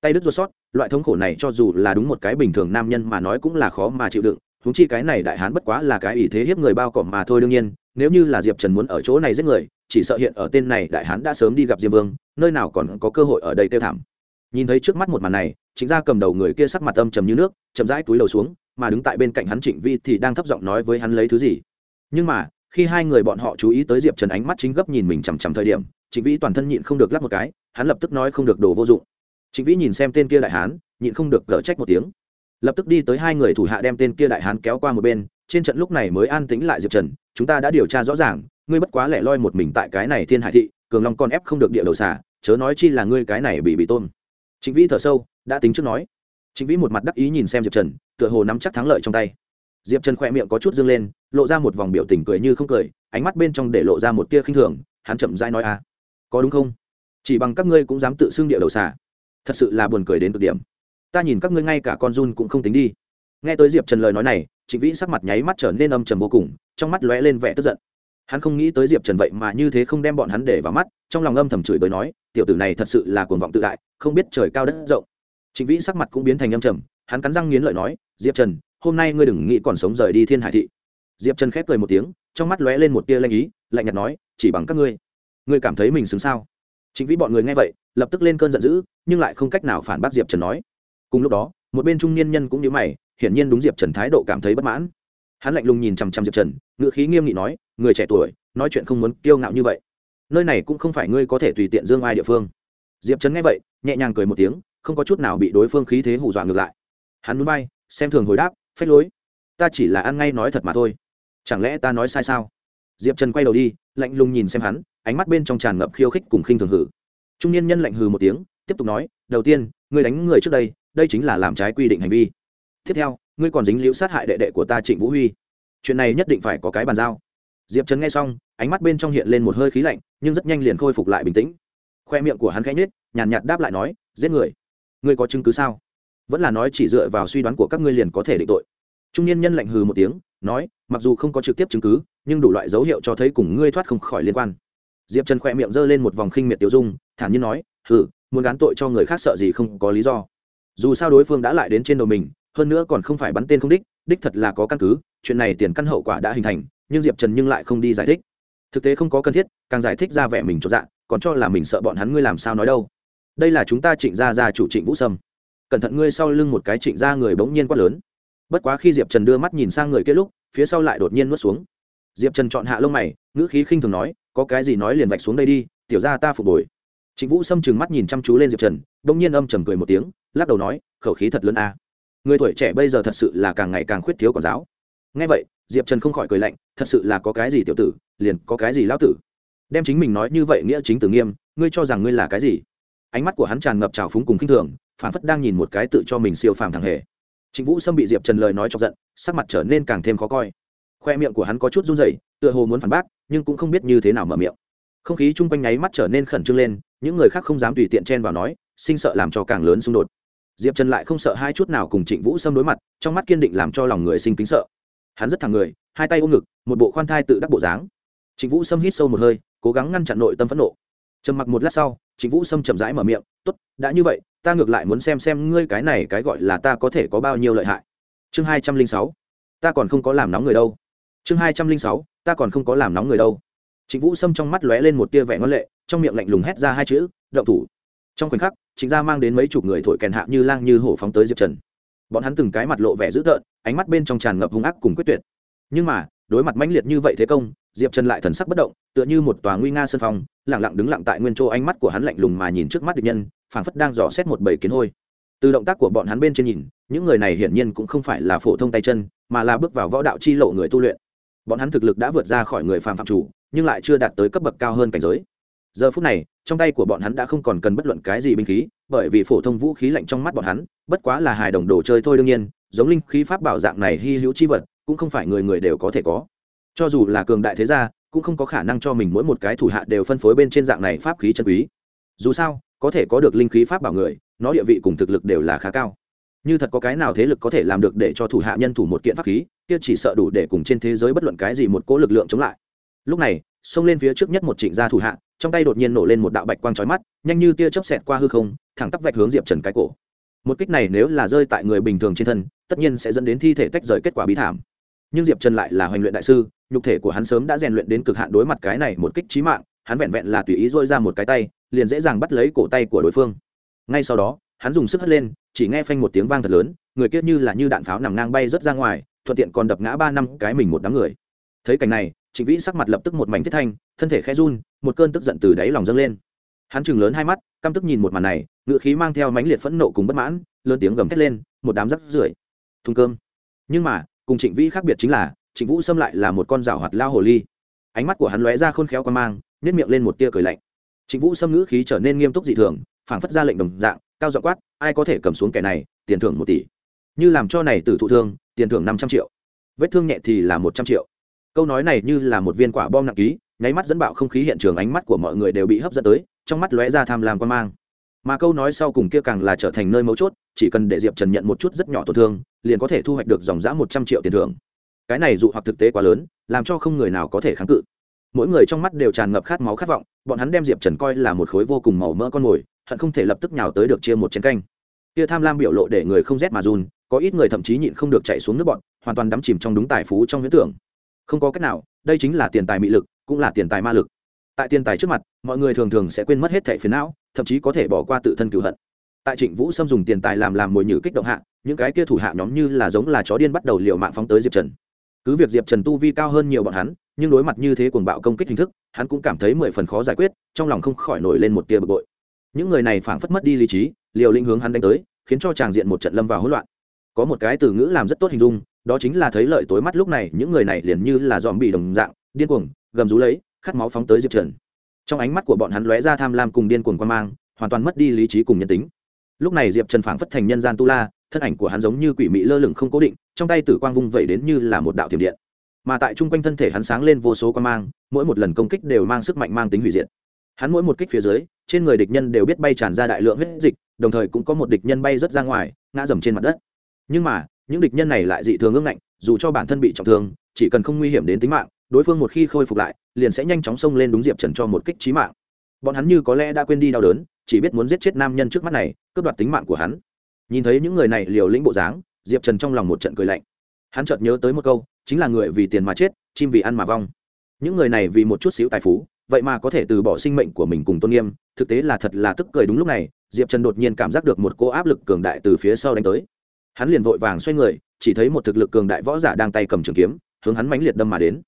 Tay đứt ruột sót, loại thống khổ này cho dù là đúng một cái bình thường nam nhân mà nói cũng là khó mà chịu đựng húng chi cái này đại hán bất quá là cái ý thế hiếp người bao cỏm mà thôi đương nhiên, nếu như là diệp trần muốn ở chỗ này giết người, chỉ sợ hiện ở tên này đại hán đã sớm đi gặp diêm vương, nơi nào còn có cơ hội ở đây tiêu thảm. Nhìn thấy trước mắt một màn này, chính ra cầm đầu người kia sắc mặt âm trầm như nước, chậm rãi túi đầu xuống, mà đứng tại bên cạnh hắn trịnh vi thì đang thấp giọng nói với hắn lấy thứ gì. Nhưng mà, khi hai người bọn họ chú ý tới diệp trần ánh mắt chính gấp nhìn mình chằm chằm thời điểm trịnh vĩ toàn thân nhịn không được lắp một cái, hắn lập tức nói không được đồ vô dụng. Trịnh vĩ nhìn xem tên kia đại hán, nhịn không được gỡ trách một tiếng. Lập tức đi tới hai người thủ hạ đem tên kia đại hán kéo qua một bên, trên trận lúc này mới an tĩnh lại diệp trần, chúng ta đã điều tra rõ ràng, ngươi bất quá lẻ loi một mình tại cái này thiên hải thị, cường long con ép không được địa đầu xả, chớ nói chi là ngươi cái này bị bị tôn trịnh vĩ thở sâu, đã tính trước nói. Trịnh vĩ một mặt đắc ý nhìn xem diệp trần, tựa hồ nắm chắc thắng lợi trong tay. Diệp trần khỏe miệng có chút dâng lên, lộ ra một vòng biểu tình cười như không cười, ánh mắt bên trong để lộ ra một tia khinh thường, hắn chậm dai nói à có đúng không? Chỉ bằng các ngươi cũng dám tự xưng địa đầu xả thật sự là buồn cười đến cực điểm. Ta nhìn các ngươi ngay cả con run cũng không tính đi. Nghe tới diệp trần lời nói này, trịnh vĩ sắc mặt nháy mắt trở nên âm trầm vô cùng, trong mắt lóe lên vẻ tức giận. Hắn không nghĩ tới diệp trần vậy mà như thế không đem bọn hắn để vào mắt, trong lòng âm thầm chửi bới nói, tiểu tử này thật sự là cuồng vọng tự đại, không biết trời cao đất rộng. Trịnh vĩ sắc mặt cũng biến thành âm trầm, hắn cắn răng nghiến lợi nói, diệp trần, hôm nay ngươi đừng nghĩ còn sống rời đi thiên hải thị. Diệp trần khép cười một tiếng, trong mắt lóe lên một tia lanh ý, lạnh nhạt nói, chỉ bằng các ngươi ngươi cảm thấy mình xứng sao? Chính vĩ bọn người nghe vậy, lập tức lên cơn giận dữ, nhưng lại không cách nào phản bác diệp trần nói. Cùng lúc đó, một bên trung niên nhân cũng như mày, hiển nhiên đúng diệp trần thái độ cảm thấy bất mãn. Hắn lạnh lùng nhìn chằm chằm diệp trần ngựa khí nghiêm nghị nói, người trẻ tuổi, nói chuyện không muốn kiêu ngạo như vậy. Nơi này cũng không phải ngươi có thể tùy tiện dương ai địa phương. Diệp trần nghe vậy, nhẹ nhàng cười một tiếng, không có chút nào bị đối phương khí thế hù dọa ngược lại. Hắn núi bay xem thường hồi đáp, phách lối, ta chỉ là ăn ngay nói thật mà thôi. Chẳng lẽ ta nói sai sao? Diệp trần quay đầu đi, lạnh lùng nhìn xem hắn ánh mắt bên trong tràn ngập khiêu khích cùng khinh thường hử. Trung niên nhân lạnh hừ một tiếng, tiếp tục nói, đầu tiên, ngươi đánh người trước đây đây chính là làm trái quy định hành vi. Tiếp theo, ngươi còn dính liễu sát hại đệ đệ của ta trịnh vũ huy. Chuyện này nhất định phải có cái bàn giao. Diệp trần nghe xong, ánh mắt bên trong hiện lên một hơi khí lạnh, nhưng rất nhanh liền khôi phục lại bình tĩnh. Khoe miệng của hắn khẽ nhết nhàn nhạt đáp lại nói, giết người? Ngươi có chứng cứ sao? Vẫn là nói chỉ dựa vào suy đoán của các ngươi liền có thể định tội. Trung niên nhân lạnh hừ một tiếng, nói, mặc dù không có trực tiếp chứng cứ, nhưng đủ loại dấu hiệu cho thấy cùng ngươi thoát không khỏi liên quan diệp trần khỏe miệng g ơ lên một vòng khinh miệt tiêu dung, thản nhiên nói, hừ, muốn gán tội cho người khác sợ gì không có lý do. Dù sao đối phương đã lại đến trên đầu mình, hơn nữa còn không phải bắn tên không đích đích thật là có căn cứ, chuyện này tiền căn hậu quả đã hình thành, nhưng diệp trần nhưng lại không đi giải thích. Thực tế không có cần thiết, càng giải thích ra vẻ mình cho dạ còn cho là mình sợ bọn hắn ngươi làm sao nói đâu. Đây là chúng ta trịnh gia gia chủ trịnh vũ sâm. Cẩn thận ngươi sau lưng một cái trịnh gia người bỗng nhiên quát lớn. Bất quá khi diệp trần đưa mắt nhìn sang người kia lúc, phía sau lại đột nhiên nuốt xuống. Diệp trần chọn hạ lông mày, ngữ khí khinh thường nói có cái gì nói liền vạch xuống đây đi, tiểu ra ta phục hồi trịnh vũ xâm chừng mắt nhìn chăm chú lên diệp trần đ ỗ n g nhiên âm trầm cười một tiếng, lắc đầu nói, khẩu khí thật lớn a. Người tuổi trẻ bây giờ thật sự là càng ngày càng khuyết thiếu quản giáo. Ngay vậy, diệp trần không khỏi cười lạnh, thật sự là có cái gì tiểu tử, liền có cái gì lão tử. Đem chính mình nói như vậy nghĩa chính tử nghiêm, ngươi cho rằng ngươi là cái gì? Ánh mắt của hắn tràn ngập trào phúng cùng khinh thường, phản phất đang nhìn một cái tự cho mình siêu phàm thằng hề. Trịnh vũ sâm bị diệp trần lời nói chọc giận, sắc mặt trở nên càng thêm khó coi. Khoe miệng của hắn có chút run rẩy, tựa hồ muốn phản bác nhưng cũng không biết như thế nào mở miệng. Không khí chung quanh nháy mắt trở nên khẩn trương lên, những người khác không dám tùy tiện chen vào nói, sinh sợ làm cho càng lớn xung đột. Diệp trần lại không sợ hai chút nào cùng trịnh vũ xâm đối mặt, trong mắt kiên định làm cho lòng người sinh kính sợ. Hắn rất thẳng người, hai tay ôm ngực, một bộ khoan thai tự đắc bộ dáng. Trịnh vũ xâm hít sâu một hơi, cố gắng ngăn chặn nội tâm phẫn nộ. Trầm mặc một lát sau, trịnh vũ xâm chậm rãi mở miệng t ố t đã như vậy, ta ngược lại muốn xem xem ngươi cái này cái gọi là ta có thể có bao nhiêu lợi hại. Chương hai trăm linh sáu, ta còn không có làm nóng người đâu chương hai trăm linh sáu, ta còn không có làm nóng người đâu. Trịnh vũ xâm trong mắt lóe lên một tia vẻ ngân lệ, trong miệng lạnh lùng hét ra hai chữ, động thủ. Trong khoảnh khắc, trịnh gia mang đến mấy chục người thổi kèn hạ như lang như hổ phóng tới diệp trần. Bọn hắn từng cái mặt lộ vẻ dữ tợn, ánh mắt bên trong tràn ngập hung ác cùng quyết tuyệt. Nhưng mà, đối mặt mãnh liệt như vậy thế công, diệp trần lại thần sắc bất động, tựa như một tòa nguy nga sân phong lẳng lặng đứng lặng tại nguyên chỗ ánh mắt của hắn lạnh lùng mà nhìn trước mắt địch nhân, phảng phất đang dò xét một bầy kiến hôi. Từ động tác của bọn hắn bên trên nhìn, những người này hiển nhiên cũng không phải là phổ thông tay chân, mà là bước vào võ đạo chi lộ người tu luyện bọn hắn thực lực đã vượt ra khỏi người phàm phạm chủ, nhưng lại chưa đạt tới cấp bậc cao hơn cảnh giới. Giờ phút này, trong tay của bọn hắn đã không còn cần bất luận cái gì binh khí, bởi vì phổ thông vũ khí lạnh trong mắt bọn hắn, bất quá là hài đồng đồ chơi thôi đương nhiên, giống linh khí pháp bảo dạng này hy hữu chi vật, cũng không phải người người đều có thể có. Cho dù là cường đại thế gia, cũng không có khả năng cho mình mỗi một cái thủ hạ đều phân phối bên trên dạng này pháp khí chân quý. Dù sao, có thể có được linh khí pháp bảo người, nó địa vị cùng thực lực đều là khá cao. Như thật có cái nào thế lực có thể làm được để cho thủ hạ nhân thủ một kiện pháp khí kia chỉ sợ đủ để cùng trên thế giới bất luận cái gì một cỗ lực lượng chống lại. Lúc này, xông lên phía trước nhất một trịnh gia thủ hạ, trong tay đột nhiên nổ lên một đạo bạch quang chói mắt, nhanh như tia chớp xẹt qua hư không, thẳng tắp vạch hướng diệp trần cái cổ. Một kích này nếu là rơi tại người bình thường trên thân, tất nhiên sẽ dẫn đến thi thể tách rời kết quả bí thảm. Nhưng diệp trần lại là hoành luyện đại sư, nhục thể của hắn sớm đã rèn luyện đến cực hạn đối mặt cái này một kích trí mạng, hắn vẹn vẹn là tùy ý dôi ra một cái tay, liền dễ dàng bắt lấy cổ tay của đối phương. Ngay sau đó, hắn dùng sức hất lên, chỉ nghe phanh một tiếng vang thật lớn, người kia như là như đạn pháo nằm ngang bay rớt ra ngoài thuận tiện còn đập ngã ba năm cái mình một đám người. Thấy cảnh này, trịnh vĩ sắc mặt lập tức một mảnh thiết thanh, thân thể khẽ run, một cơn tức giận từ đáy lòng dâng lên. Hắn chừng lớn hai mắt, căm tức nhìn một màn này ngự khí mang theo mãnh liệt phẫn nộ cùng bất mãn, lớn tiếng gầm thét lên, một đám rắc rưởi. Thùng cơm. Nhưng mà, cùng trịnh vĩ khác biệt chính là, trịnh vũ xâm lại là một con rào hoạt lao hồ ly. Ánh mắt của hắn lóe ra khôn khéo quan mang nếp miệng lên một tia cười lạnh. Trịnh vũ xâm ngữ khí trở nên nghiêm túc dị thường, phảng phất ra lệnh đồng dạng, cao dọ quát, ai có thể cầm xuống kẻ này, tiền thưởng một tỷ? Như làm cho này tử thụ thương tiền thưởng năm trăm triệu. Vết thương nhẹ thì là một trăm triệu. Câu nói này như là một viên quả bom nặng ký, nháy mắt dẫn bạo không khí hiện trường ánh mắt của mọi người đều bị hấp dẫn tới, trong mắt lóe ra tham lam quan mang. Mà câu nói sau cùng kia càng là trở thành nơi mấu chốt, chỉ cần để diệp trần nhận một chút rất nhỏ tổn thương, liền có thể thu hoạch được dòng giã một trăm triệu tiền thưởng. Cái này dụ hoặc thực tế quá lớn, làm cho không người nào có thể kháng cự. Mỗi người trong mắt đều tràn ngập khát máu khát vọng, bọn hắn đem diệp trần coi là một khối vô cùng màu mỡ con mồi, hận không thể lập tức nhào tới được chia một chén canh. Kia tham lam biểu lộ để người không rét mà run có ít người thậm chí nhịn không được chạy xuống nước bọn, hoàn toàn đắm chìm trong đúng tài phú trong huyễn tưởng. Không có cách nào, đây chính là tiền tài mị lực, cũng là tiền tài ma lực. Tại tiền tài trước mặt, mọi người thường thường sẽ quên mất hết thẻ phiền não, thậm chí có thể bỏ qua tự thân cựu hận. Tại trịnh vũ xâm dùng tiền tài làm làm mồi nhử kích động hạ, những cái kia thủ hạ nhóm như là giống là chó điên bắt đầu liều mạng phóng tới diệp trần. Cứ việc diệp trần tu vi cao hơn nhiều bọn hắn, nhưng đối mặt như thế cuồng bạo công kích hình thức, hắn cũng cảm thấy mười phần khó giải quyết, trong lòng không khỏi nổi lên một tia bực bội. Những người này phảng phất mất đi lý trí, liều lĩnh hướng hắn đánh tới, khiến cho tràng diện một trận lâm vào hỗn loạn có một cái từ ngữ làm rất tốt hình dung, đó chính là thấy lợi tối mắt lúc này, những người này liền như là dòm bị đồng dạng, điên cuồng, gầm rú lấy, khát máu phóng tới diệp trần. Trong ánh mắt của bọn hắn lóe ra tham lam cùng điên cuồng quan mang, hoàn toàn mất đi lý trí cùng nhân tính. Lúc này diệp trần phảng phất thành nhân gian tu la, thân ảnh của hắn giống như quỷ mị lơ lửng không cố định, trong tay tử quang vung vẩy đến như là một đạo thiểm điện. Mà tại chung quanh thân thể hắn sáng lên vô số quan mang, mỗi một lần công kích đều mang sức mạnh mang tính hủy diệt. Hắn mỗi một kích phía dưới, trên người địch nhân đều biết bay tràn ra đại lượng huyết dịch, đồng thời cũng có một địch nhân bay rớt ra ngoài, ngã dầm trên mặt đất nhưng mà, những địch nhân này lại dị thường ương ngạnh, dù cho bản thân bị trọng thương, chỉ cần không nguy hiểm đến tính mạng, đối phương một khi khôi phục lại, liền sẽ nhanh chóng xông lên đúng diệp trần cho một kích trí mạng. Bọn hắn như có lẽ đã quên đi đau đớn, chỉ biết muốn giết chết nam nhân trước mắt này, cướp đoạt tính mạng của hắn. Nhìn thấy những người này liều lĩnh bộ dáng, diệp trần trong lòng một trận cười lạnh. Hắn chợt nhớ tới một câu, chính là người vì tiền mà chết, chim vì ăn mà vong. Những người này vì một chút xíu tài phú, vậy mà có thể từ bỏ sinh mệnh của mình cùng tôn nghiêm, thực tế là thật là tức cười đúng lúc này, diệp trần đột nhiên cảm giác được một cô áp lực cường đại từ phía sau đánh tới hắn liền vội vàng xoay người, chỉ thấy một thực lực cường đại võ giả đang tay cầm trường kiếm, hướng hắn mãnh liệt đâm mà đến.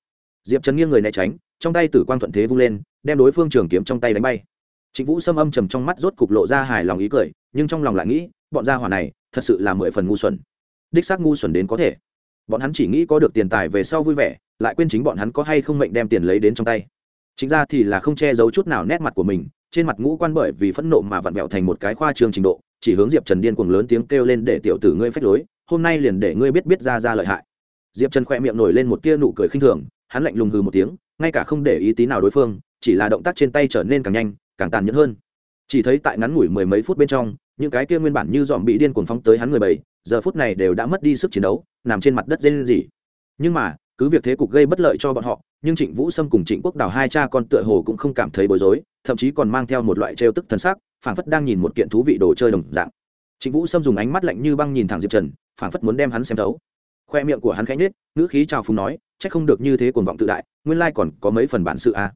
Diệp trần nghiêng người né tránh, trong tay tử quang thuận thế vung lên, đem đối phương trường kiếm trong tay đánh bay. Trịnh vũ xâm âm trầm trong mắt rốt cục lộ ra hài lòng ý cười, nhưng trong lòng lại nghĩ, bọn gia hỏa này, thật sự là mười phần ngu xuẩn. Đích xác ngu xuẩn đến có thể. Bọn hắn chỉ nghĩ có được tiền tài về sau vui vẻ, lại quên chính bọn hắn có hay không mệnh đem tiền lấy đến trong tay chính ra thì là không che giấu chút nào nét mặt của mình, trên mặt ngũ quan bởi vì phẫn nộ mà vặn vẹo thành một cái khoa trường trình độ, chỉ hướng diệp trần điên cuồng lớn tiếng kêu lên để tiểu tử ngươi phách lối, hôm nay liền để ngươi biết biết ra ra lợi hại. Diệp trần khoe miệng nổi lên một tia nụ cười khinh thường, hắn lạnh lùng hừ một tiếng, ngay cả không để ý tí nào đối phương, chỉ là động tác trên tay trở nên càng nhanh, càng tàn nhẫn hơn. Chỉ thấy tại ngắn ngủi mười mấy phút bên trong, những cái kia nguyên bản như dòm bị điên cuồng phóng tới hắn người bảy giờ phút này đều đã mất đi sức chiến đấu, nằm trên mặt đất dây lên gì nhưng mà, cứ việc thế cục gây bất lợi cho bọn họ nhưng trịnh vũ sâm cùng trịnh quốc đào hai cha con tựa hồ cũng không cảm thấy bối rối, thậm chí còn mang theo một loại trêu tức thân xác, phảng phất đang nhìn một kiện thú vị đồ chơi đồng dạng. Trịnh vũ sâm dùng ánh mắt lạnh như băng nhìn thẳng diệp trần, phảng phất muốn đem hắn xem thấu. Khoe miệng của hắn khẽ nhếch, ngữ khí trào phúng nói, chắc không được như thế cuồng vọng tự đại, nguyên lai còn có mấy phần bản sự à.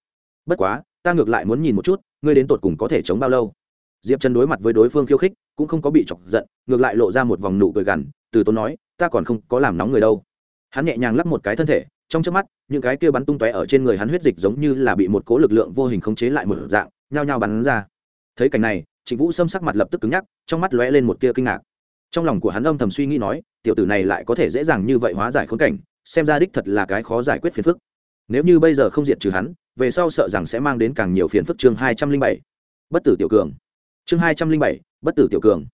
bất quá, ta ngược lại muốn nhìn một chút, ngươi đến tột cùng có thể chống bao lâu? Diệp trần đối mặt với đối phương khiêu khích, cũng không có bị chọc giận, ngược lại lộ ra một vòng nụ cười gằn, từ tốn nói, ta còn không có làm nóng người đâu. Hắn nhẹ nhàng lắp một cái thân thể trong trước mắt, những cái kia bắn tung tóe ở trên người hắn huyết dịch giống như là bị một cố lực lượng vô hình khống chế lại một dạng, nhao nhao bắn ra. Thấy cảnh này, trịnh vũ xâm sắc mặt lập tức cứng nhắc, trong mắt lóe lên một tia kinh ngạc. Trong lòng của hắn âm thầm suy nghĩ nói, tiểu tử này lại có thể dễ dàng như vậy hóa giải khốn cảnh, xem ra đích thật là cái khó giải quyết phiền phức. Nếu như bây giờ không diệt trừ hắn, về sau sợ rằng sẽ mang đến càng nhiều phiền phức chương hai trăm linh bảy. Bất tử tiểu cường. Chương hai trăm linh bảy, bất tử tiểu cường.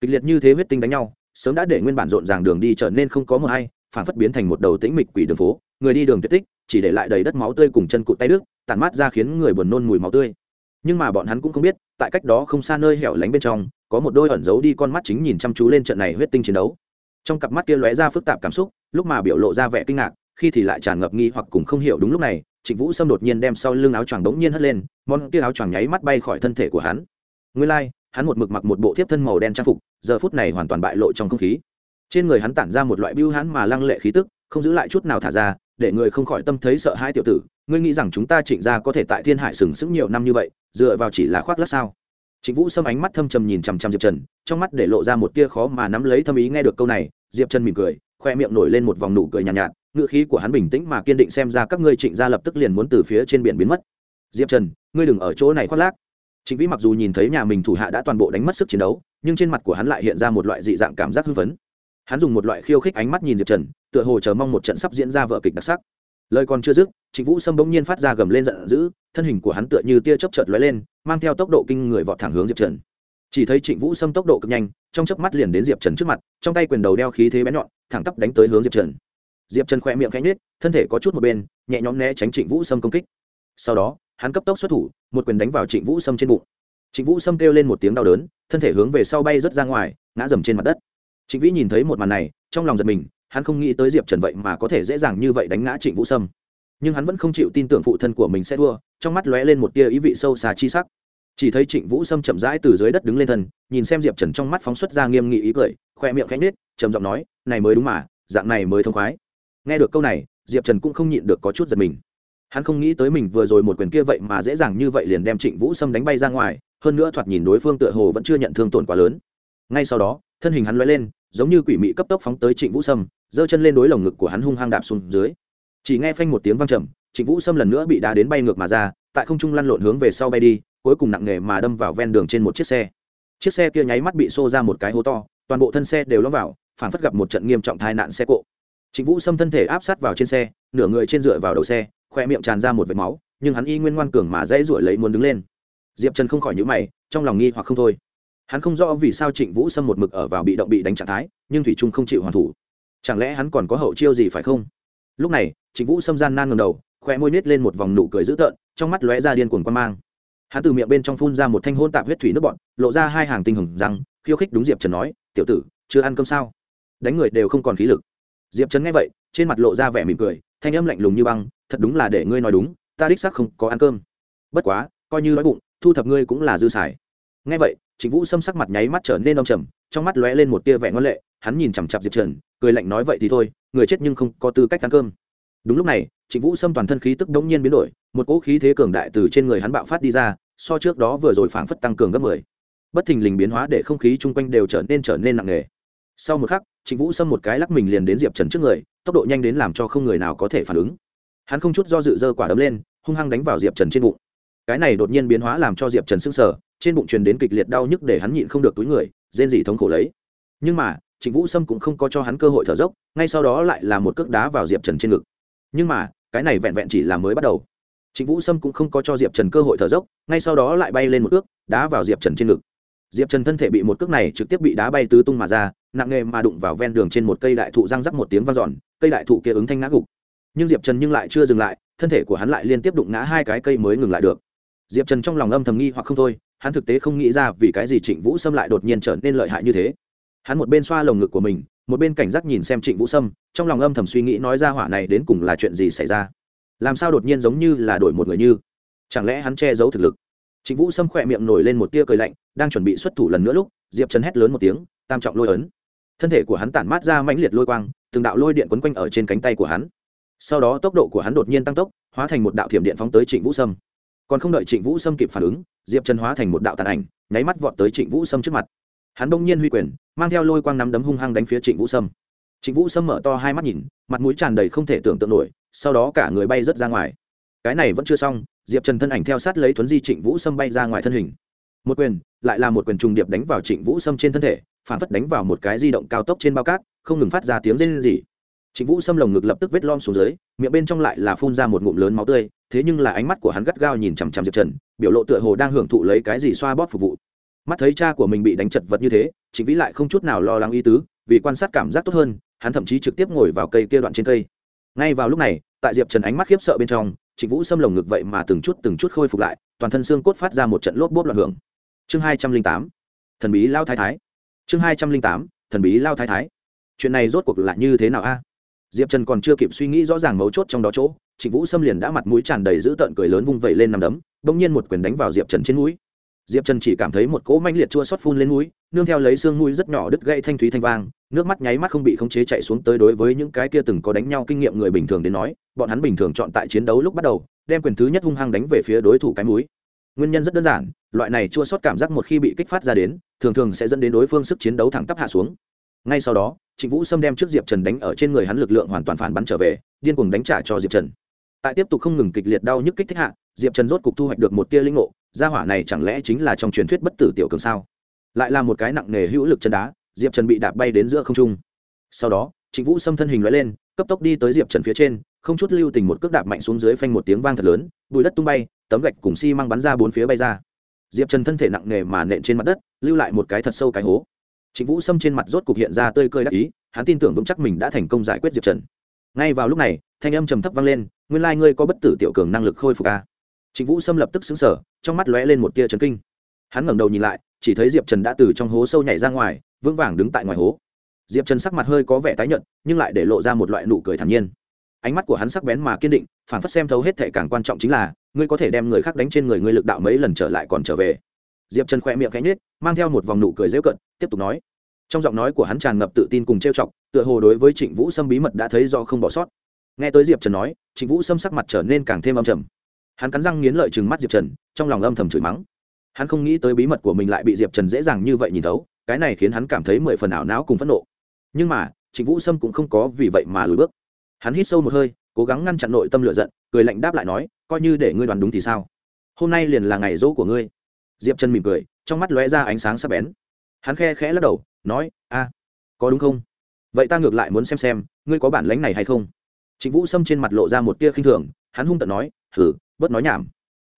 Kịch liệt như thế huyết tinh đánh nhau, sớm đã để nguyên bản rộn ràng đường đi trở nên không có mờ hay phản phất biến thành một đầu tĩnh mịch quỷ đường phố. Người đi đường tuyệt tích chỉ để lại đầy đất máu tươi cùng chân cụt tay đứt tàn mát ra khiến người buồn nôn mùi máu tươi. Nhưng mà bọn hắn cũng không biết tại cách đó không xa nơi hẻo lánh bên trong có một đôi ẩn giấu đi con mắt chính nhìn chăm chú lên trận này huyết tinh chiến đấu. Trong cặp mắt kia lóe ra phức tạp cảm xúc lúc mà biểu lộ ra vẻ kinh ngạc khi thì lại tràn ngập nghi hoặc cùng không hiểu đúng lúc này trịnh vũ xâm đột nhiên đem sau lưng áo choàng đống nhiên hất lên món kia áo choàng nháy mắt bay khỏi thân thể của hắn. Nguyên lai、like, hắn một mực mặc một bộ thiếp thân màu đen trang phục giờ phút này hoàn toàn bại lộ trong không khí trên người hắn tản ra một loại biêu hãn mà lăng lệ khí tức không giữ lại chút nào thả ra để người không khỏi tâm thấy sợ hai tiểu tử. Ngươi nghĩ rằng chúng ta trịnh gia có thể tại thiên hải sừng sững nhiều năm như vậy dựa vào chỉ là khoác lát sao? Trịnh vũ xâm ánh mắt thâm trầm nhìn chằm chằm diệp trần trong mắt để lộ ra một tia khó mà nắm lấy thâm ý nghe được câu này. Diệp trần mỉm cười khoe miệng nổi lên một vòng nụ cười nhàn nhạt, nhạt ngữ khí của hắn bình tĩnh mà kiên định xem ra các ngươi trịnh gia lập tức liền muốn từ phía trên biển biến mất. Diệp trần ngươi đừng ở chỗ này khoác lác. Trịnh vĩ mặc dù nhìn thấy nhà mình thủ hạ đã toàn bộ đánh mất sức chiến đấu nhưng trên mặt của hắn lại hiện ra một loại dị dạng cảm giác hưng phấn hắn dùng một loại khiêu khích ánh mắt nhìn diệp trần, tựa hồ chờ mong một trận sắp diễn ra vợ kịch đặc sắc. Lời còn chưa dứt, trịnh vũ sâm bỗng nhiên phát ra gầm lên giận dữ, thân hình của hắn tựa như tia chớp chợt lóe lên, mang theo tốc độ kinh người vọt thẳng hướng diệp trần. Chỉ thấy trịnh vũ sâm tốc độ cực nhanh, trong chớp mắt liền đến diệp trần trước mặt, trong tay quyền đầu đeo khí thế bén nhọn, thẳng tắp đánh tới hướng diệp trần. Diệp trần khỏe miệng khẽ nết thân thể có chút một bên, nhẹ nhõm né tránh trịnh vũ sâm công kích. Sau đó, hắn cấp tốc xuất thủ, một quyền đánh vào trịnh vũ sâm trên bụng. Trịnh vũ sâm kêu lên một tiếng đau đớn, thân thể hướng về sau bay rớt ra ngoài, ngã dầm trên mặt đất trịnh vĩ nhìn thấy một màn này, trong lòng giật mình, hắn không nghĩ tới diệp trần vậy mà có thể dễ dàng như vậy đánh ngã trịnh vũ sâm. Nhưng hắn vẫn không chịu tin tưởng phụ thân của mình sẽ thua, trong mắt lóe lên một tia ý vị sâu xa chi sắc. Chỉ thấy trịnh vũ sâm chậm rãi từ dưới đất đứng lên thân, nhìn xem diệp trần trong mắt phóng xuất ra nghiêm nghị ý cười, khoe miệng khẽ nết trầm giọng nói, này mới đúng mà, dạng này mới thông khoái. Nghe được câu này, diệp trần cũng không nhịn được có chút giật mình. Hắn không nghĩ tới mình vừa rồi một quyền kia vậy mà dễ dàng như vậy liền đem trịnh vũ sâm đánh bay ra ngoài, hơn nữa thoạt nhìn đối phương tựa hồ vẫn chưa nhận thương tổn quá lớn. Ngay sau đó thân hình hắn l lên, giống như quỷ mị cấp tốc phóng tới trịnh vũ sâm, giơ chân lên đối lồng ngực của hắn hung hăng đạp xuống dưới. Chỉ nghe phanh một tiếng vang trầm, trịnh vũ sâm lần nữa bị đá đến bay ngược mà ra, tại không trung lăn lộn hướng về sau bay đi, cuối cùng nặng nề mà đâm vào ven đường trên một chiếc xe. Chiếc xe kia nháy mắt bị xô ra một cái hố to, toàn bộ thân xe đều ló vào phản phất gặp một trận nghiêm trọng tai nạn xe cộ. Trịnh vũ Sâm thân thể áp sát vào trên xe, nửa người trên dựa vào đầu xe, khoe miệng tràn ra một vệt máu, nhưng hắn y nguyên ngoan cường mà dãy ruổi lấy muốn đứng lên. Diệp trần không khỏi nhữ mày, trong lòng nghi hoặc không thôi hắn không rõ vì sao trịnh vũ xâm một mực ở vào bị động bị đánh trạng thái, nhưng thủy trung không chịu hoàn thủ. Chẳng lẽ hắn còn có hậu chiêu gì phải không? Lúc này, trịnh vũ xâm gian nan ngầm đầu khoe môi nết lên một vòng nụ cười dữ tợn, trong mắt lóe ra điên cuồng quan mang. Hắn từ miệng bên trong phun ra một thanh hôn tạp huyết thủy nước bọn lộ ra hai hàng tinh hồng rằng khiêu khích đúng diệp trần nói, tiểu tử, chưa ăn cơm sao? Đánh người đều không còn khí lực. Diệp trần nghe vậy, trên mặt lộ ra vẻ mỉm cười, thanh âm lạnh lùng như băng, thật đúng là để ngươi nói đúng, ta đích xác không có ăn cơm. Bất quá, coi như nói bụng, thu thập ngươi cũng là dư xài nghe vậy, trịnh vũ xâm sắc mặt nháy mắt trở nên đông trầm, trong mắt lóe lên một tia vẻ ngoan lệ, hắn nhìn chằm chặp diệp trần, cười lạnh nói vậy thì thôi, người chết nhưng không có tư cách ăn cơm. Đúng lúc này, trịnh vũ xâm toàn thân khí tức đống nhiên biến đổi, một cỗ khí thế cường đại từ trên người hắn bạo phát đi ra, so trước đó vừa rồi phảng phất tăng cường gấp mười. Bất thình lình biến hóa để không khí chung quanh đều trở nên trở nên nặng nề. Sau một khắc, trịnh vũ xâm một cái lắc mình liền đến diệp trần trước người, tốc độ nhanh đến làm cho không người nào có thể phản ứng. Hắn không chút do dự dơ quả đấm lên, hung hăng đánh vào diệp trần trên bụng. Cái này đột nhiên biến hóa làm cho diệp trần s ư n g sở trên bụng truyền đến kịch liệt đau nhức để hắn nhịn không được túi người, rên dị thống khổ lấy. Nhưng mà, trịnh vũ sâm cũng không có cho hắn cơ hội thở dốc, ngay sau đó lại là một cước đá vào diệp trần trên ngực. Nhưng mà, cái này vẹn vẹn chỉ là mới bắt đầu. Trịnh vũ sâm cũng không có cho diệp trần cơ hội thở dốc, ngay sau đó lại bay lên một cước, đá vào diệp trần trên ngực. Diệp trần thân thể bị một cước này trực tiếp bị đá bay tứ tung mà ra, nặng nghề mà đụng vào ven đường trên một cây đại thụ răng rắc một tiếng vang dọn, cây đại thụ kia ứng thanh ngã gục. Nhưng diệp trần nhưng lại chưa dừng lại, thân thể của hắn lại liên tiếp đụng ngã hai cái cây mới ngừng lại được. Diệp trần trong lòng âm thầm nghi hoặc không thôi hắn thực tế không nghĩ ra vì cái gì trịnh vũ sâm lại đột nhiên trở nên lợi hại như thế. Hắn một bên xoa lồng ngực của mình, một bên cảnh giác nhìn xem trịnh vũ sâm, trong lòng âm thầm suy nghĩ nói ra hỏa này đến cùng là chuyện gì xảy ra? Làm sao đột nhiên giống như là đổi một người như? Chẳng lẽ hắn che giấu thực lực? Trịnh vũ sâm khỏe miệng nổi lên một tia cười lạnh, đang chuẩn bị xuất thủ lần nữa lúc, diệp trần hét lớn một tiếng, tam trọng lôi ấn. Thân thể của hắn tản mát ra mãnh liệt lôi quang, từng đạo lôi điện quấn quanh ở trên cánh tay của hắn. Sau đó tốc độ của hắn đột nhiên tăng tốc, hóa thành một đạo thiểm điện phóng tới trịnh vũ sâm còn không đợi trịnh vũ sâm kịp phản ứng, diệp trần hóa thành một đạo tàn ảnh, nháy mắt vọt tới trịnh vũ sâm trước mặt. Hắn đông nhiên huy quyền, mang theo lôi quang nắm đấm hung hăng đánh phía trịnh vũ sâm. Trịnh vũ sâm mở to hai mắt nhìn, mặt mũi tràn đầy không thể tưởng tượng nổi, sau đó cả người bay rớt ra ngoài. Cái này vẫn chưa xong, diệp trần thân ảnh theo sát lấy thuấn di trịnh vũ sâm bay ra ngoài thân hình. Một quyền, lại là một quyền trùng điệp đánh vào trịnh vũ sâm trên thân thể, phản phất đánh vào một cái di động cao tốc trên bao cát, không ngừng phát ra tiếng rên rỉ trịnh vũ xâm lồng ngực lập tức vết lom xuống dưới, miệng bên trong lại là phun ra một ngụm lớn máu tươi, thế nhưng là ánh mắt của hắn gắt gao nhìn chằm chằm diệp trần, biểu lộ tựa hồ đang hưởng thụ lấy cái gì xoa bóp phục vụ. Mắt thấy cha của mình bị đánh chật vật như thế, trịnh vĩ lại không chút nào lo lắng ý tứ, vì quan sát cảm giác tốt hơn, hắn thậm chí trực tiếp ngồi vào cây kia đoạn trên cây. Ngay vào lúc này, tại diệp trần ánh mắt khiếp sợ bên trong, trịnh vũ xâm lồng ngực vậy mà từng chút từng chút khôi phục lại, toàn thân xương cốt phát ra một trận lốp bốp loạn hưởng. Chương hai trăm linh tám, thần bí lao thái thái. Chương hai trăm linh tám, thần bí lao thái thái. Chuyện này rốt cuộc là như thế nào a? Diệp trần còn chưa kịp suy nghĩ rõ ràng mấu chốt trong đó chỗ, trịnh vũ xâm liền đã mặt mũi tràn đầy dữ tợn cười lớn vung vẩy lên nằm đấm, bỗng nhiên một quyền đánh vào diệp trần trên mũi. Diệp trần chỉ cảm thấy một cỗ manh liệt chua xót phun lên mũi, nương theo lấy xương mũi rất nhỏ đứt gãy thanh thúy thanh vang, nước mắt nháy mắt không bị khống chế chạy xuống tới đối với những cái kia từng có đánh nhau kinh nghiệm người bình thường đến nói, bọn hắn bình thường chọn tại chiến đấu lúc bắt đầu, đem quyền thứ nhất hung hăng đánh về phía đối thủ cái mũi. Nguyên nhân rất đơn giản, loại này chua xót cảm giác một khi bị kích phát ra đến, thường thường sẽ dẫn đến đối phương sức chiến đấu thẳng tắp hạ xuống. Ngay sau đó trịnh vũ Sâm đem trước diệp trần đánh ở trên người hắn lực lượng hoàn toàn phản bắn trở về, điên cuồng đánh trả cho diệp trần. Tại tiếp tục không ngừng kịch liệt đau nhức kích thích hạ, diệp trần rốt cục thu hoạch được một tia linh ngộ, gia hỏa này chẳng lẽ chính là trong truyền thuyết bất tử tiểu cường sao? Lại là một cái nặng nề hữu lực chân đá, diệp trần bị đạp bay đến giữa không trung. Sau đó, trịnh vũ xâm thân hình loại lên, cấp tốc đi tới diệp trần phía trên, không chút lưu tình một cước đạp mạnh xuống dưới phanh một tiếng vang thật lớn bụi đất tung bay, tấm gạch cùng xi măng bắn ra bốn phía bay ra. Diệp trần thân thể nặng nề mà nện trên mặt đất, lưu lại một cái thật sâu cái hố trịnh vũ sâm trên mặt rốt cục hiện ra tươi cười đắc ý hắn tin tưởng vững chắc mình đã thành công giải quyết diệp trần. Ngay vào lúc này thanh âm trầm thấp vang lên nguyên lai ngươi có bất tử tiểu cường năng lực khôi phục a à? trịnh vũ sâm lập tức sững sờ, trong mắt lóe lên một tia chấn kinh. Hắn ngẩng đầu nhìn lại chỉ thấy diệp trần đã từ trong hố sâu nhảy ra ngoài vững vàng đứng tại ngoài hố. Diệp trần sắc mặt hơi có vẻ tái nhợt nhưng lại để lộ ra một loại nụ cười thản nhiên. Ánh mắt của hắn sắc bén mà kiên định phản phất xem thấu hết thảy càng quan trọng chính là ngươi có thể đem người khác đánh trên người ngươi lực đạo mấy lần trở lại còn trở về diệp trần khỏe miệng cánh nết mang theo một vòng nụ cười dễu cận tiếp tục nói. Trong giọng nói của hắn tràn ngập tự tin cùng trêu chọc, tựa hồ đối với trịnh vũ sâm bí mật đã thấy do không bỏ sót. Nghe tới diệp trần nói, trịnh vũ sâm sắc mặt trở nên càng thêm âm trầm. Hắn cắn răng nghiến lợi chừng mắt diệp trần, trong lòng âm thầm chửi mắng. Hắn không nghĩ tới bí mật của mình lại bị diệp trần dễ dàng như vậy nhìn thấu, cái này khiến hắn cảm thấy mười phần ảo não cùng phẫn nộ. Nhưng mà, trịnh vũ sâm cũng không có vì vậy mà lùi bước. Hắn hít sâu một hơi, cố gắng ngăn chặn nội tâm lựa giận, cười lạnh đáp lại nói, coi như để ngươi đoán đúng thì sao? Hôm nay liền là ngày dỗ của ngươi diệp trần mỉm cười, trong mắt lóe ra ánh sáng sắc bén. Hắn khe khẽ lắc đầu, nói, a, có đúng không? Vậy ta ngược lại muốn xem xem, ngươi có bản lánh này hay không? Trịnh vũ xâm trên mặt lộ ra một tia khinh thường, hắn hung tận nói hử bớt nói nhảm.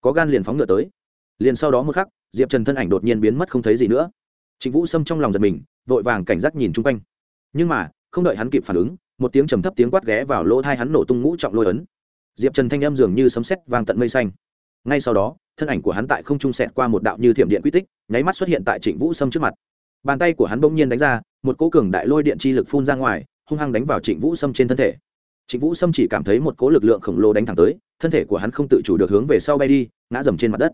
Có gan liền phóng ngựa tới. Liền sau đó một khắc, diệp trần thân ảnh đột nhiên biến mất không thấy gì nữa. Trịnh vũ xâm trong lòng giật mình, vội vàng cảnh giác nhìn chung quanh. Nhưng mà, không đợi hắn kịp phản ứng, một tiếng trầm thấp tiếng quát ghé vào lỗ thai hắn nổ tung ngũ trọng lôi ấn. Diệp trần thanh âm dường như sấm sét vang tận mây xanh ngay sau đó, thân ảnh của hắn tại không trung sẹt qua một đạo như thiểm điện quy tích, nháy mắt xuất hiện tại trịnh vũ sâm trước mặt. Bàn tay của hắn bỗng nhiên đánh ra, một cỗ cường đại lôi điện chi lực phun ra ngoài, hung hăng đánh vào trịnh vũ sâm trên thân thể. Trịnh vũ sâm chỉ cảm thấy một cỗ lực lượng khổng lồ đánh thẳng tới, thân thể của hắn không tự chủ được hướng về sau bay đi, ngã dầm trên mặt đất.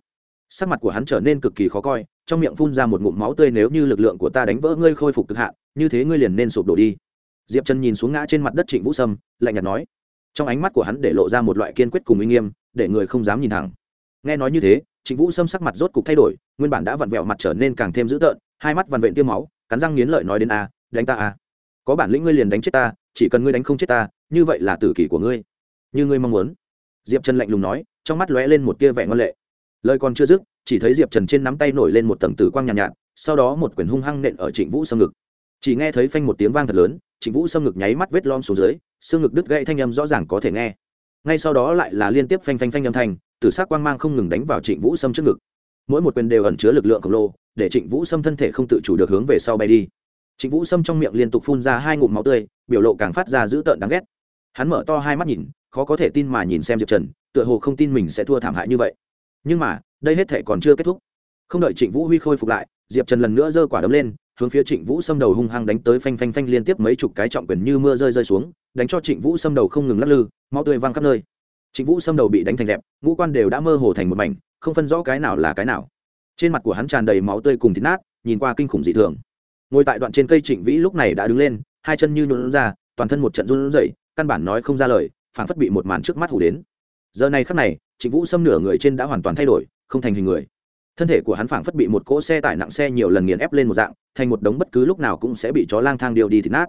Sắc mặt của hắn trở nên cực kỳ khó coi, trong miệng phun ra một ngụm máu tươi nếu như lực lượng của ta đánh vỡ ngươi khôi phục cực hạn, như thế ngươi liền nên sụp đổ đi. Diệp trần nhìn xuống ngã trên mặt đất trịnh vũ sâm, lạnh nhạt nói. Trong ánh mắt của hắn để lộ ra một loại kiên quyết cùng uy nghiêm, để người không dám nhìn thẳng nghe nói như thế trịnh vũ xâm sắc mặt rốt cục thay đổi nguyên bản đã vặn vẹo mặt trở nên càng thêm dữ tợn hai mắt vằn vện tiêm máu cắn răng nghiến lợi nói đến a đánh ta a có bản lĩnh ngươi liền đánh chết ta chỉ cần ngươi đánh không chết ta như vậy là tử kỷ của ngươi. Như ngươi mong muốn. Diệp trần lạnh lùng nói trong mắt lóe lên một tia vẻ ngon lệ. Lời còn chưa dứt chỉ thấy diệp trần trên nắm tay nổi lên một tầng tử quang nhàn nhạt, nhạt sau đó một quyển hung hăng nện ở trịnh vũ xâm ngực. Chỉ nghe thấy phanh một tiếng vang thật lớn trịnh vũ xâm ngực nháy mắt vết lom xuống dưới xương ngực đứt gãy thanh âm rõ ràng có thể nghe. Ngay sau đó lại là liên tiếp phanh phanh phanh âm thanh tử s ắ c quang mang không ngừng đánh vào trịnh vũ Sâm trước ngực. Mỗi một quyền đều ẩn chứa lực lượng khổng lồ, để trịnh vũ Sâm thân thể không tự chủ được hướng về sau bay đi. Trịnh vũ Sâm trong miệng liên tục phun ra hai ngụm máu tươi, biểu lộ càng phát ra dữ tợn đáng ghét. Hắn mở to hai mắt nhìn, khó có thể tin mà nhìn xem diệp trần, tựa hồ không tin mình sẽ thua thảm hại như vậy. Nhưng mà, đây hết thể còn chưa kết thúc. Không đợi trịnh vũ huy khôi phục lại, diệp trần lần nữa giơ quả đấm lên, hướng phía trịnh vũ xâm đầu hung hăng đánh tới phanh phanh phanh liên tiếp mấy chục cái trọng quyền như mưa rơi rơi xuống, đánh cho trịnh vũ xâm đầu không ngừng lắc lư, máu tươi văng khắp nơi trịnh vũ sâm đầu bị đánh thành dẹp, ngũ quan đều đã mơ hồ thành một mảnh, không phân rõ cái nào là cái nào. Trên mặt của hắn tràn đầy máu tươi cùng thịt nát, nhìn qua kinh khủng dị thường. Ngồi tại đoạn trên cây trịnh vĩ lúc này đã đứng lên, hai chân như nhũn ra, toàn thân một trận run rẩy, căn bản nói không ra lời, phảng phất bị một màn trước mắt hù đến. Giờ này khắc này, trịnh vũ sâm nửa người trên đã hoàn toàn thay đổi, không thành hình người. Thân thể của hắn phảng phất bị một cỗ xe tải nặng xe nhiều lần nghiền ép lên một dạng, thành một đống bất cứ lúc nào cũng sẽ bị chó lang thang điều đi thịt nát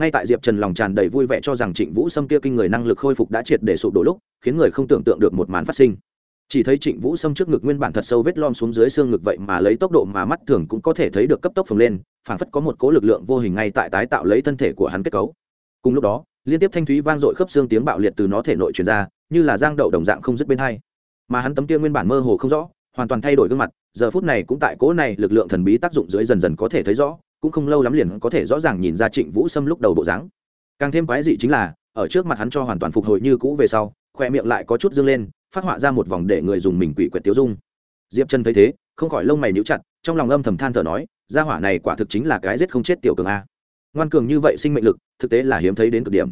ngay tại diệp trần lòng tràn đầy vui vẻ cho rằng trịnh vũ sâm kia kinh người năng lực khôi phục đã triệt để sụp đổ lúc, khiến người không tưởng tượng được một màn phát sinh. Chỉ thấy trịnh vũ sâm trước ngực nguyên bản thật sâu vết lom xuống dưới xương ngực vậy mà lấy tốc độ mà mắt thường cũng có thể thấy được cấp tốc phồng lên, phảng phất có một cố lực lượng vô hình ngay tại tái tạo lấy thân thể của hắn kết cấu. Cùng lúc đó, liên tiếp thanh thúy vang dội khớp xương tiếng bạo liệt từ nó thể nội truyền ra, như là giang đậu đồng dạng không dứt bên hai. Mà hắn tấm kia nguyên bản mơ hồ không rõ, hoàn toàn thay đổi gương mặt, giờ phút này cũng tại cố này lực lượng thần bí tác dụng dưới dần dần có thể thấy rõ cũng không lâu lắm liền có thể rõ ràng nhìn ra trịnh vũ sâm lúc đầu bộ dáng. Càng thêm quái dị chính là, ở trước mặt hắn cho hoàn toàn phục hồi như cũ về sau khoe miệng lại có chút dương lên, phát họa ra một vòng để người dùng mình quỷ quyệt tiêu dung. Diệp chân thấy thế, không khỏi lông mày níu chặt, trong lòng âm thầm than thở nói, gia hỏa này quả thực chính là cái giết không chết tiểu cường a. Ngoan cường như vậy sinh mệnh lực, thực tế là hiếm thấy đến cực điểm.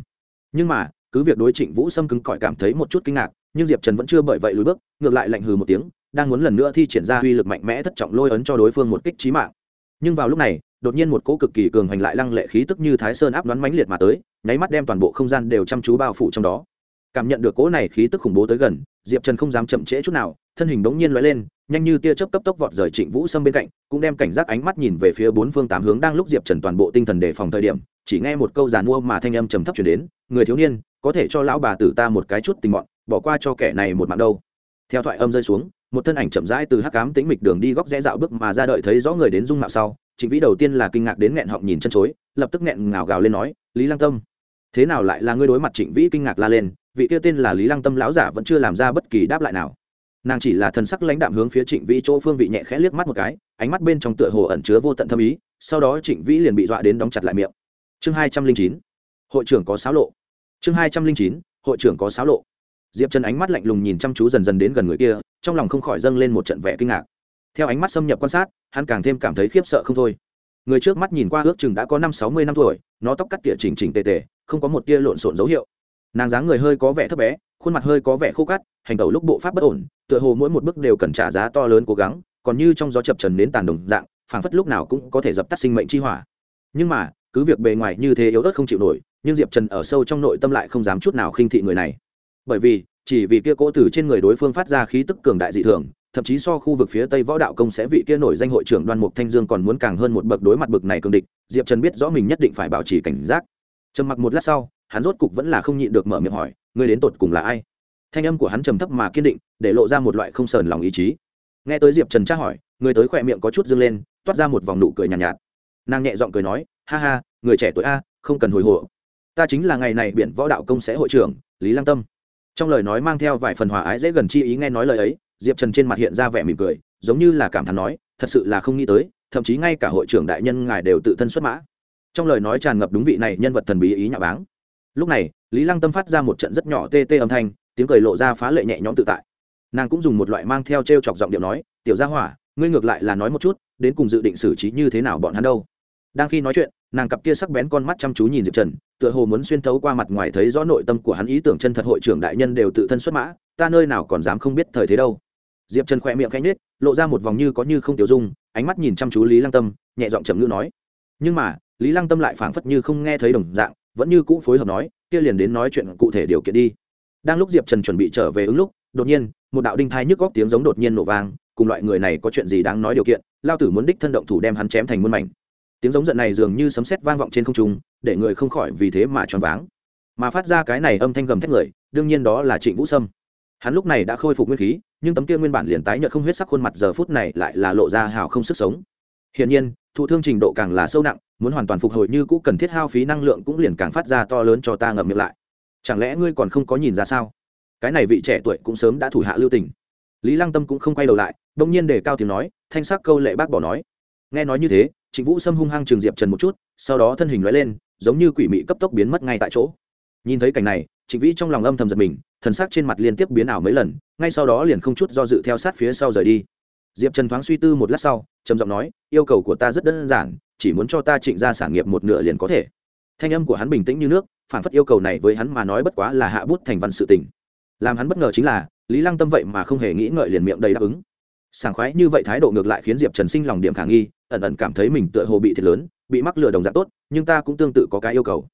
Nhưng mà, cứ việc đối trịnh vũ sâm cứng cỏi cảm thấy một chút kinh ngạc, nhưng diệp trần vẫn chưa bởi vậy lùi bước, ngược lại lạnh hừ một tiếng, đang muốn lần nữa thi triển ra uy lực mạnh mẽ thất trọng lôi ấn cho đối phương một kích trí mạng. Nhưng vào lúc này đột nhiên một cỗ cực kỳ cường hành lại lăng lệ khí tức như thái sơn áp đoán mãnh liệt mà tới, nháy mắt đem toàn bộ không gian đều chăm chú bao phủ trong đó. Cảm nhận được cỗ này khí tức khủng bố tới gần, diệp trần không dám chậm trễ chút nào, thân hình bỗng nhiên lóe lên, nhanh như tia chớp cấp tốc vọt rời trịnh vũ sâm bên cạnh, cũng đem cảnh giác ánh mắt nhìn về phía bốn phương tám hướng đang lúc diệp trần toàn bộ tinh thần đề phòng thời điểm, chỉ nghe một câu giàn mua mà thanh âm trầm thấp chuyển đến, người thiếu niên, có thể cho lão bà tử ta một cái chút tình bọn bỏ qua cho kẻ này một mạng đâu. Theo thoại âm rơi xuống một thân ảnh chậm rãi từ hắc cám tĩnh mịch đường đi góc rẽ dạo bước mà ra đợi thấy rõ người đến dung mạo sau, trịnh vĩ đầu tiên là kinh ngạc đến nghẹn họng nhìn chân chối, lập tức nghẹn ngào gào lên nói, lý lăng tâm, thế nào lại là ngươi đối mặt trịnh vĩ kinh ngạc la lên? Vị kia tên là lý lăng tâm lão giả vẫn chưa làm ra bất kỳ đáp lại nào. Nàng chỉ là thần sắc lãnh đạm hướng phía trịnh vĩ chỗ phương vị nhẹ khẽ liếc mắt một cái, ánh mắt bên trong tựa hồ ẩn chứa vô tận thâm ý, sau đó trịnh vĩ liền bị dọa đến đóng chặt lại miệng. Chương hai trăm linh chín, hội trưởng có sáo lộ. Chương hai trăm linh chín, hội trưởng có sáo lộ. Diệp trần ánh mắt lạnh lùng nhìn chăm chú dần dần đến gần người kia trong lòng không khỏi dâng lên một trận vẻ kinh ngạc. Theo ánh mắt xâm nhập quan sát, hắn càng thêm cảm thấy khiếp sợ không thôi. Người trước mắt nhìn qua ước chừng đã có năm sáu mươi năm tuổi, nó tóc cắt tỉa chỉnh chỉnh tề tề, không có một tia lộn xộn dấu hiệu. Nàng dáng người hơi có vẻ thấp bé, khuôn mặt hơi có vẻ khô cắt hành tẩu lúc bộ pháp bất ổn, tựa hồ mỗi một bước đều cần trả giá to lớn cố gắng, còn như trong gió chập trần đến tàn đồng dạng, phảng phất lúc nào cũng có thể dập tắt sinh mệnh chi hỏa. Nhưng mà, cứ việc bề ngoài như thế yếu ớt không chịu nổi, nhưng diệp trần ở sâu trong nội tâm lại không dám chút nào khinh thị người này. Bởi vì chỉ vì kia cỗ từ trên người đối phương phát ra khí tức cường đại dị thường thậm chí so khu vực phía tây võ đạo công sẽ vị kia nổi danh hội trưởng đoan mục thanh dương còn muốn càng hơn một bậc đối mặt bậc này cường địch diệp trần biết rõ mình nhất định phải bảo trì cảnh giác. Trầm mặc một lát sau hắn rốt cục vẫn là không nhịn được mở miệng hỏi người đến tột cùng là ai? Thanh âm của hắn trầm thấp mà kiên định để lộ ra một loại không sờn lòng ý chí. Nghe tới diệp trần tra hỏi người tới khỏe miệng có chút dâng lên toát ra một vòng nụ cười nhàn nhạt, nhạt. Nàng nhẹ giọng cười nói ha ha người trẻ tuổi a không cần hồi hộ ta chính là ngày này biển võ đạo công sẽ hội trưởng lý lăng tâm trong lời nói mang theo vài phần hòa ái dễ gần chi ý nghe nói lời ấy, diệp trần trên mặt hiện ra vẻ mỉm cười, giống như là cảm thán nói, thật sự là không nghĩ tới, thậm chí ngay cả hội trưởng đại nhân ngài đều tự thân xuất mã. Trong lời nói tràn ngập đúng vị này nhân vật thần bí ý nhà báng. Lúc này, lý lăng tâm phát ra một trận rất nhỏ tê tê âm thanh, tiếng cười lộ ra phá lệ nhẹ nhõm tự tại. Nàng cũng dùng một loại mang theo t r e o chọc giọng điệu nói, tiểu gia hỏa, ngươi ngược lại là nói một chút, đến cùng dự định xử trí như thế nào bọn hắn đâu? Đang khi nói chuyện nàng cặp kia sắc bén con mắt chăm chú nhìn diệp trần, tựa hồ muốn xuyên thấu qua mặt ngoài thấy rõ nội tâm của hắn ý tưởng chân thật hội trưởng đại nhân đều tự thân xuất mã, ta nơi nào còn dám không biết thời thế đâu. Diệp trần khỏe miệng khanh nết lộ ra một vòng như có như không tiểu dung, ánh mắt nhìn chăm chú lý lăng tâm, nhẹ giọng chậm ngữ nói. Nhưng mà, lý lăng tâm lại phảng phất như không nghe thấy đồng dạng, vẫn như cũ phối hợp nói, kia liền đến nói chuyện cụ thể điều kiện đi. Đang lúc diệp trần chuẩn bị trở về ứng lúc, đột nhiên, một đạo đinh thai nhức góc tiếng giống đột nhiên nổ vang, cùng loại người này có chuyện gì đáng nói điều kiện, lao tử muốn đích thân động thủ đem hắn chém thành muôn mảnh tiếng giống giận này dường như sấm sét vang vọng trên không trung, để người không khỏi vì thế mà choáng váng. Mà phát ra cái này âm thanh gầm thét người, đương nhiên đó là trịnh vũ sâm. Hắn lúc này đã khôi phục nguyên khí, nhưng tấm kia nguyên bản liền tái nhợt không huyết sắc khuôn mặt giờ phút này lại là lộ ra hào không sức sống. Hiển nhiên, thụ thương trình độ càng là sâu nặng, muốn hoàn toàn phục hồi như cũ cần thiết hao phí năng lượng cũng liền càng phát ra to lớn cho ta ngậm miệng lại. Chẳng lẽ ngươi còn không có nhìn ra sao? Cái này vị trẻ tuổi cũng sớm đã thủ hạ lưu tình. Lý lăng tâm cũng không quay đầu lại, đông nhiên để cao tiếng nói, thanh sắc câu lệ bác bỏ nói. Nghe nói như thế trịnh vũ xâm hung hăng trường diệp trần một chút, sau đó thân hình nói lên, giống như quỷ mị cấp tốc biến mất ngay tại chỗ. Nhìn thấy cảnh này, trịnh vĩ trong lòng âm thầm giật mình, thần sắc trên mặt liên tiếp biến ảo mấy lần, ngay sau đó liền không chút do dự theo sát phía sau rời đi. Diệp trần thoáng suy tư một lát sau, trầm giọng nói, yêu cầu của ta rất đơn giản, chỉ muốn cho ta trịnh ra sản nghiệp một nửa liền có thể. Thanh âm của hắn bình tĩnh như nước, phản phất yêu cầu này với hắn mà nói bất quá là hạ bút thành văn sự tình. Làm hắn bất ngờ chính là, lý lăng tâm vậy mà không hề nghĩ ngợi liền miệng đầy đáp ứng. Sảng khoái như vậy thái độ ngược lại khiến diệp trần sinh lòng điểm khả nghi ẩn ẩn cảm thấy mình tựa hồ bị thiệt lớn, bị mắc lừa đồng dạng tốt, nhưng ta cũng tương tự có cái yêu cầu.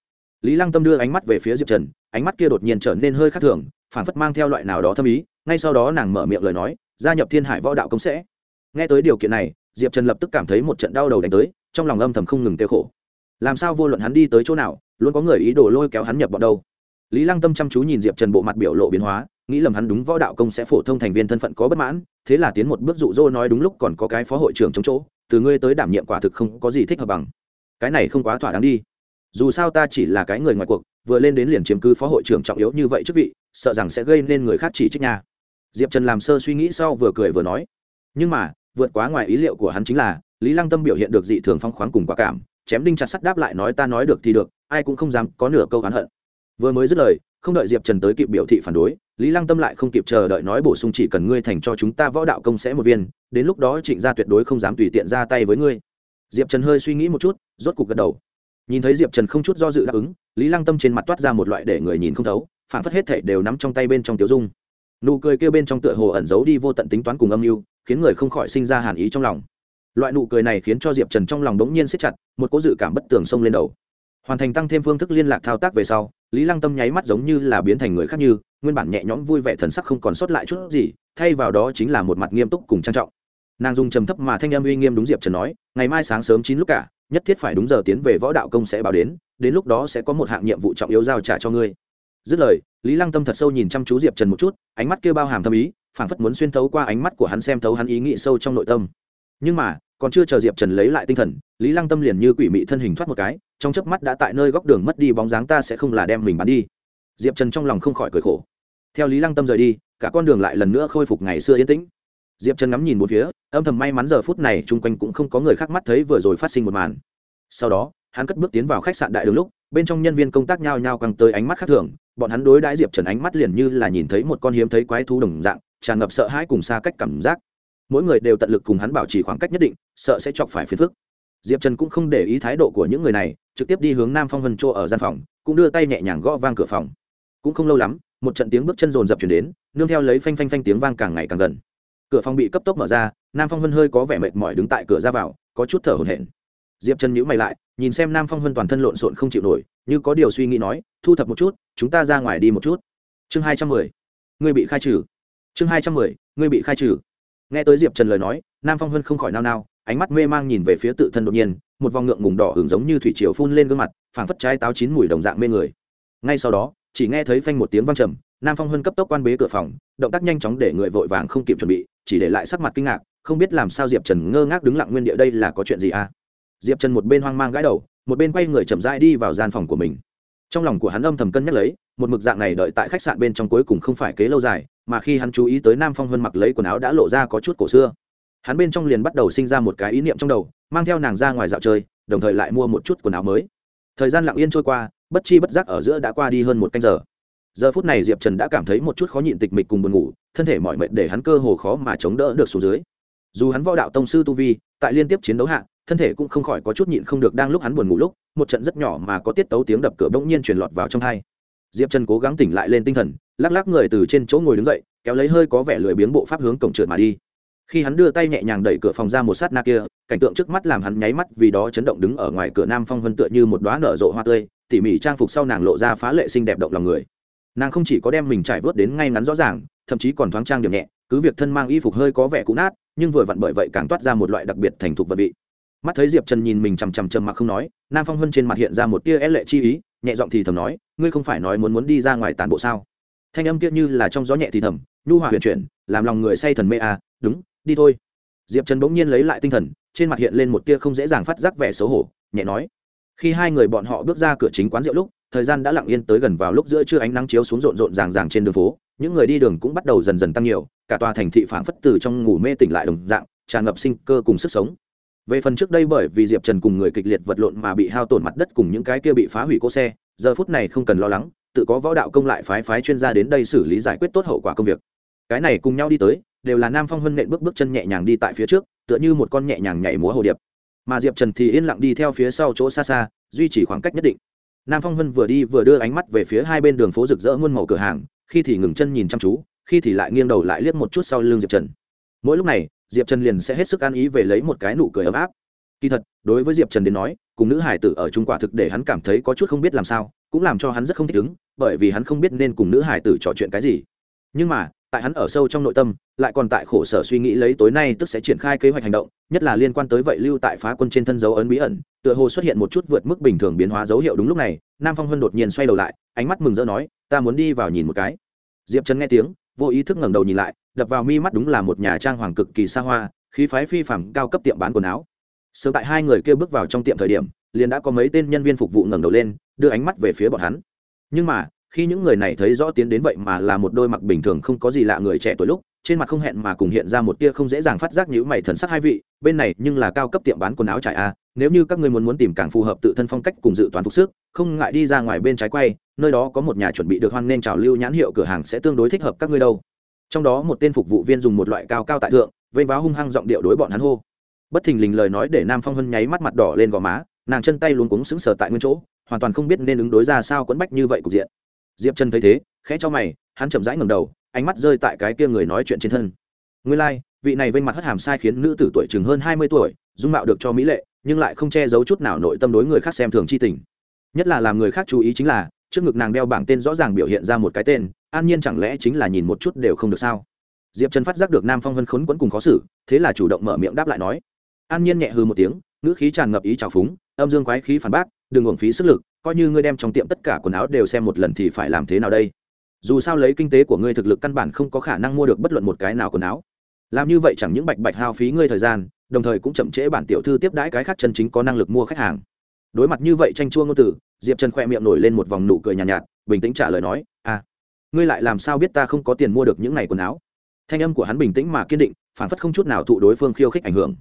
Lý lăng tâm đưa ánh mắt về phía diệp trần, ánh mắt kia đột nhiên trở nên hơi khác thường phản phất mang theo loại nào đó thâm ý, ngay sau đó nàng mở miệng lời nói, gia nhập thiên hải võ đạo công sẽ. Nghe tới điều kiện này, diệp trần lập tức cảm thấy một trận đau đầu đánh tới, trong lòng âm thầm không ngừng tiêu khổ. Làm sao vô luận hắn đi tới chỗ nào, luôn có người ý đồ lôi kéo hắn nhập bọn đâu? Lý lăng tâm chăm chú nhìn diệp trần bộ mặt biểu lộ biến hóa, nghĩ lầm hắn đúng võ đạo công sẽ phổ thông thành viên thân phận có bất mãn, thế là tiến một bước dụ dỗ nói đúng lúc còn có cái phó hội trưởng chống chỗ từ ngươi tới đảm nhiệm quả thực không có gì thích hợp bằng. Cái này không quá thỏa đáng đi. Dù sao ta chỉ là cái người ngoài cuộc, vừa lên đến liền chiếm cứ phó hội trưởng trọng yếu như vậy chức vị, sợ rằng sẽ gây nên người khác chỉ trích nhà. diệp trần làm sơ suy nghĩ sau vừa cười vừa nói. Nhưng mà, vượt quá ngoài ý liệu của hắn chính là, lý lăng tâm biểu hiện được dị thường phong khoáng cùng quả cảm, chém đinh chặt sắt đáp lại nói ta nói được thì được, ai cũng không dám có nửa câu hắn hận vừa mới dứt lời, không đợi diệp trần tới kịp biểu thị phản đối, lý lăng tâm lại không kịp chờ đợi nói bổ sung chỉ cần ngươi thành cho chúng ta võ đạo công sẽ một viên, đến lúc đó trịnh gia tuyệt đối không dám tùy tiện ra tay với ngươi. Diệp trần hơi suy nghĩ một chút, rốt cục gật đầu. Nhìn thấy diệp trần không chút do dự đáp ứng, lý lăng tâm trên mặt toát ra một loại để người nhìn không thấu, phản phất hết thể đều nắm trong tay bên trong tiểu dung. Nụ cười kêu bên trong tựa hồ ẩn giấu đi vô tận tính toán cùng âm mưu, khiến người không khỏi sinh ra hàn ý trong lòng. Loại nụ cười này khiến cho diệp trần trong lòng đống nhiên siết chặt, một cố dự cảm bất tường xông lên đầu. Hoàn thành tăng thêm phương thức liên lạc thao tác về sau lý lăng tâm nháy mắt giống như là biến thành người khác như, nguyên bản nhẹ nhõm vui vẻ thần sắc không còn sót lại chút gì, thay vào đó chính là một mặt nghiêm túc cùng trang trọng. Nàng dùng trầm thấp mà thanh âm uy nghiêm đúng diệp trần nói, ngày mai sáng sớm chín lúc cả, nhất thiết phải đúng giờ tiến về võ đạo công sẽ báo đến đến lúc đó sẽ có một hạng nhiệm vụ trọng yếu giao trả cho ngươi. Dứt lời, lý lăng tâm thật sâu nhìn chăm chú diệp trần một chút, ánh mắt kêu bao hàm thâm ý, phảng phất muốn xuyên thấu qua ánh mắt của hắn xem thấu hắn ý nghĩ sâu trong nội tâm. Nhưng mà, còn chưa chờ diệp trần lấy lại tinh thần, lý lăng tâm liền như quỷ mị thân hình thoát một cái trong chớp mắt đã tại nơi góc đường mất đi bóng dáng ta sẽ không là đem mình bắn đi. Diệp trần trong lòng không khỏi cười khổ. Theo lý lăng tâm rời đi, cả con đường lại lần nữa khôi phục ngày xưa yên tĩnh. Diệp trần ngắm nhìn một phía, âm thầm may mắn giờ phút này chung quanh cũng không có người khác mắt thấy vừa rồi phát sinh một màn. Sau đó, hắn cất bước tiến vào khách sạn đại đường lúc, bên trong nhân viên công tác nhao nhao căng tới ánh mắt khác thường, bọn hắn đối đãi diệp trần ánh mắt liền như là nhìn thấy một con hiếm thấy quái thú đồng dạng, tràn ngập sợ hãi cùng xa cách cảm giác. Mỗi người đều tận lực cùng hắn bảo trì khoảng cách nhất định, sợ sẽ chọc phải phiền phức diệp trần cũng không để ý thái độ của những người này, trực tiếp đi hướng nam phong vân chỗ ở gian phòng, cũng đưa tay nhẹ nhàng gõ vang cửa phòng. Cũng không lâu lắm, một trận tiếng bước chân rồn rập chuyển đến, nương theo lấy phanh phanh phanh tiếng vang càng ngày càng gần. Cửa phòng bị cấp tốc mở ra, nam phong vân hơi có vẻ mệt mỏi đứng tại cửa ra vào, có chút thở hổn hển. Diệp trần nhữ mày lại, nhìn xem nam phong vân toàn thân lộn xộn không chịu nổi, như có điều suy nghĩ nói, thu thập một chút, chúng ta ra ngoài đi một chút. Chương hai trăm mười. Ngươi bị khai trừ. Chương hai trăm mười, ngươi bị khai trừ. Nghe tới diệp trần lời nói, nam phong vân không khỏi nao nao ánh mắt mê mang nhìn về phía tự thân đột nhiên, một vòng ngượng ngùng đỏ hưởng giống như thủy triều phun lên gương mặt, phảng phất trái táo chín mùi đồng dạng mê người. Ngay sau đó, chỉ nghe thấy phanh một tiếng vang trầm, nam phong hân cấp tốc quan bế cửa phòng, động tác nhanh chóng để người vội vàng không kịp chuẩn bị, chỉ để lại sắc mặt kinh ngạc, không biết làm sao diệp trần ngơ ngác đứng lặng nguyên địa đây là có chuyện gì à? Diệp trần một bên hoang mang gãi đầu, một bên quay người chậm rãi đi vào gian phòng của mình. Trong lòng của hắn âm thầm cân nhắc lấy, một mực dạng này đợi tại khách sạn bên trong cuối cùng không phải kế lâu dài, mà khi hắn chú ý tới nam phong hân mặc lấy quần áo đã lộ ra có chút cổ xưa hắn bên trong liền bắt đầu sinh ra một cái ý niệm trong đầu, mang theo nàng ra ngoài dạo chơi, đồng thời lại mua một chút quần áo mới. Thời gian lặng yên trôi qua, bất chi bất giác ở giữa đã qua đi hơn một canh giờ. Giờ phút này diệp trần đã cảm thấy một chút khó nhịn tịch mịch cùng buồn ngủ, thân thể mọi mệt để hắn cơ hồ khó mà chống đỡ được xuống dưới. Dù hắn võ đạo tông sư tu vi, tại liên tiếp chiến đấu hạ, thân thể cũng không khỏi có chút nhịn không được đang lúc hắn buồn ngủ lúc, một trận rất nhỏ mà có tiết tấu tiếng đập cửa bỗng nhiên truyền lọt vào trong hai. Diệp trần cố gắng tỉnh lại lên tinh thần, lắc lắc người từ trên chỗ ngồi đứng dậy, kéo lấy hơi có vẻ lười biếng bộ pháp hướng cổng trượt mà đi khi hắn đưa tay nhẹ nhàng đẩy cửa phòng ra một sát na kia, cảnh tượng trước mắt làm hắn nháy mắt vì đó chấn động đứng ở ngoài cửa nam phong vân tựa như một đoá nở rộ hoa tươi, tỉ mỉ trang phục sau nàng lộ ra phá lệ xinh đẹp động lòng người. Nàng không chỉ có đem mình trải vớt đến ngay ngắn rõ ràng, thậm chí còn thoáng trang điểm nhẹ, cứ việc thân mang y phục hơi có vẻ cũ nát, nhưng vừa vặn bởi vậy càng toát ra một loại đặc biệt thành thục vật vị. Mắt thấy diệp trần nhìn mình chằm chằm chằm mặc không nói, nam phong hân trên mặt hiện ra một tia é lệ chi ý, nhẹ giọng thì thầm nói, ngươi không phải nói muốn muốn đi ra ngoài tàn bộ sao? Thanh âm kia như là trong gió nhẹ thì thầm, nhu hòa huyền chuyển, làm lòng người say thần mê à đúng đi thôi. Diệp trần bỗng nhiên lấy lại tinh thần, trên mặt hiện lên một tia không dễ dàng phát giác vẻ xấu hổ, nhẹ nói, khi hai người bọn họ bước ra cửa chính quán rượu lúc, thời gian đã lặng yên tới gần vào lúc giữa trưa ánh nắng chiếu xuống rộn rộn ràng ràng trên đường phố, những người đi đường cũng bắt đầu dần dần tăng nhiều, cả tòa thành thị phảng phất từ trong ngủ mê tỉnh lại đồng dạng, tràn ngập sinh cơ cùng sức sống. Về phần trước đây bởi vì diệp trần cùng người kịch liệt vật lộn mà bị hao tổn mặt đất cùng những cái kia bị phá hủy cỗ xe, giờ phút này không cần lo lắng, tự có võ đạo công lại phái phái chuyên gia đến đây xử lý giải quyết tốt hậu quả công việc. Cái này cùng nhau đi tới đều là nam phong hân nện bước bước chân nhẹ nhàng đi tại phía trước, tựa như một con nhẹ nhàng nhảy múa hồ điệp. Mà diệp trần thì yên lặng đi theo phía sau chỗ xa xa, duy trì khoảng cách nhất định. Nam phong hân vừa đi vừa đưa ánh mắt về phía hai bên đường phố rực rỡ muôn màu cửa hàng, khi thì ngừng chân nhìn chăm chú, khi thì lại nghiêng đầu lại liếc một chút sau lưng diệp trần. Mỗi lúc này, diệp trần liền sẽ hết sức an ý về lấy một cái nụ cười ấm áp. Kỳ thật, đối với diệp trần đến nói, cùng nữ hải tử ở trung quả thực để hắn cảm thấy có chút không biết làm sao, cũng làm cho hắn rất không thích ứng, bởi vì hắn không biết nên cùng nữ hải tử trò chuyện cái gì. Nhưng mà tại hắn ở sâu trong nội tâm, lại còn tại khổ sở suy nghĩ lấy tối nay tức sẽ triển khai kế hoạch hành động, nhất là liên quan tới vậy lưu tại phá quân trên thân dấu ấn bí ẩn, tựa hồ xuất hiện một chút vượt mức bình thường biến hóa dấu hiệu đúng lúc này, nam phong hân đột nhiên xoay đầu lại, ánh mắt mừng rỡ nói, ta muốn đi vào nhìn một cái. Diệp trần nghe tiếng, vô ý thức ngẩng đầu nhìn lại, đập vào mi mắt đúng là một nhà trang hoàng cực kỳ xa hoa, khí phái phi phàm cao cấp tiệm bán quần áo. Sớm tại hai người kia bước vào trong tiệm thời điểm, liền đã có mấy tên nhân viên phục vụ ngẩng đầu lên, đưa ánh mắt về phía bọn hắn. Nhưng mà khi những người này thấy rõ tiến đến vậy mà là một đôi mặc bình thường không có gì lạ người trẻ tuổi lúc, trên mặt không hẹn mà cùng hiện ra một tia không dễ dàng phát giác nhữ mày thần sắc hai vị, bên này nhưng là cao cấp tiệm bán quần áo trải a, nếu như các ngươi muốn muốn tìm càng phù hợp tự thân phong cách cùng dự toán phục sức, không ngại đi ra ngoài bên trái quay, nơi đó có một nhà chuẩn bị được hoan nên trào lưu nhãn hiệu cửa hàng sẽ tương đối thích hợp các ngươi đâu. Trong đó một tên phục vụ viên dùng một loại cao cao tại thượng, vây váo hung hăng giọng điệu đối bọn hắn hô. Bất thình lình lời nói để nam phong hân nháy mắt mặt đỏ lên gò má, nàng chân tay luống cuống sững sờ tại nguyên chỗ, hoàn toàn không biết nên ứng đối ra sao quẫn bách như vậy cục diện diệp trần thấy thế khẽ cho mày hắn chậm rãi ngầm đầu ánh mắt rơi tại cái kia người nói chuyện trên thân. Nguyên lai、like, vị này vênh mặt hất hàm sai khiến nữ tử tuổi chừng hơn hai mươi tuổi dung mạo được cho mỹ lệ nhưng lại không che giấu chút nào nội tâm đối người khác xem thường c h i tình. Nhất là làm người khác chú ý chính là trước ngực nàng đeo bảng tên rõ ràng biểu hiện ra một cái tên an nhiên chẳng lẽ chính là nhìn một chút đều không được sao? Diệp trần phát giác được nam phong vân khốn quẫn cùng khó xử thế là chủ động mở miệng đáp lại nói. An nhiên nhẹ hư một tiếng ngữ khí tràn ngập ý trào phúng âm dương quái khí phản bác đừng uổng phí sức lực coi như ngươi đem trong tiệm tất cả quần áo đều xem một lần thì phải làm thế nào đây? Dù sao lấy kinh tế của ngươi thực lực căn bản không có khả năng mua được bất luận một cái nào quần áo. Làm như vậy chẳng những bạch bạch hao phí ngươi thời gian đồng thời cũng chậm trễ bản tiểu thư tiếp đãi cái khác chân chính có năng lực mua khách hàng. Đối mặt như vậy tranh chua ngôn từ diệp trần khoe miệng nổi lên một vòng nụ cười nhàn nhạt, nhạt bình tĩnh trả lời nói à ngươi lại làm sao biết ta không có tiền mua được những này quần áo? Thanh âm của hắn bình tĩnh mà kiên định phản phất không chút nào thụ đối phương khiêu khích ảnh hưởng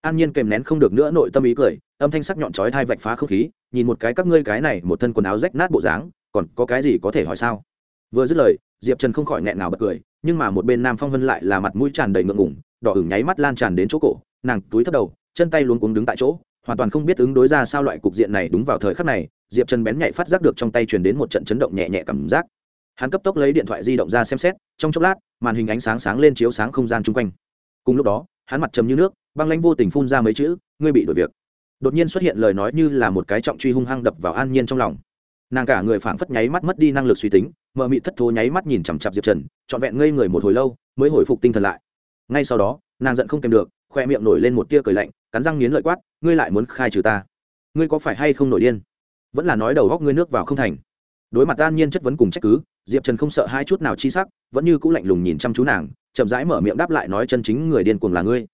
an nhiên kèm nén không được nữa, nội tâm ý cười, âm thanh sắc nhọn chói thai vạch phá không khí, nhìn một cái các ngươi cái này một thân quần áo rách nát bộ dáng, còn có cái gì có thể hỏi sao? Vừa dứt lời, diệp trần không khỏi nghẹn ngào bật cười, nhưng mà một bên nam phong vân lại là mặt mũi tràn đầy ngượng ngủng đỏ ửng nháy mắt lan tràn đến chỗ cổ, nàng túi thấp đầu, chân tay luống cuống đứng tại chỗ, hoàn toàn không biết ứng đối ra sao loại cục diện này đúng vào thời khắc này, diệp trần bén nhạy phát giác được trong tay truyền đến một trận chấn động nhẹ nhẹ cảm giác. Hắn cấp tốc lấy điện thoại di động ra xem xét, trong chốc lát, màn hình ánh sáng sáng lên chiếu sáng không gian chung quanh. Cùng lúc đó hắn mặt trầm như nước, băng lãnh vô tình phun ra mấy chữ, ngươi bị đổi việc. Đột nhiên xuất hiện lời nói như là một cái trọng truy hung hăng đập vào an nhiên trong lòng. Nàng cả người phảng phất nháy mắt mất đi năng lực suy tính, mờ mị thất thố nháy mắt nhìn chằm chặp diệp trần, trọn vẹn ngây người một hồi lâu, mới hồi phục tinh thần lại. Ngay sau đó, nàng giận không kèm được khoe miệng nổi lên một tia cười lạnh, cắn răng nghiến lợi quát, ngươi lại muốn khai trừ ta? Ngươi có phải hay không nổi điên? Vẫn là nói đầu góc ngươi nước vào không thành. Đối mặt an nhiên chất vấn cùng trách cứ, diệp trần không sợ hai chút nào chi sắc, vẫn như cũ lạnh lùng nhìn chăm chú nàng chậm rãi mở miệng đáp lại nói chân chính người điên cuồng là ngươi.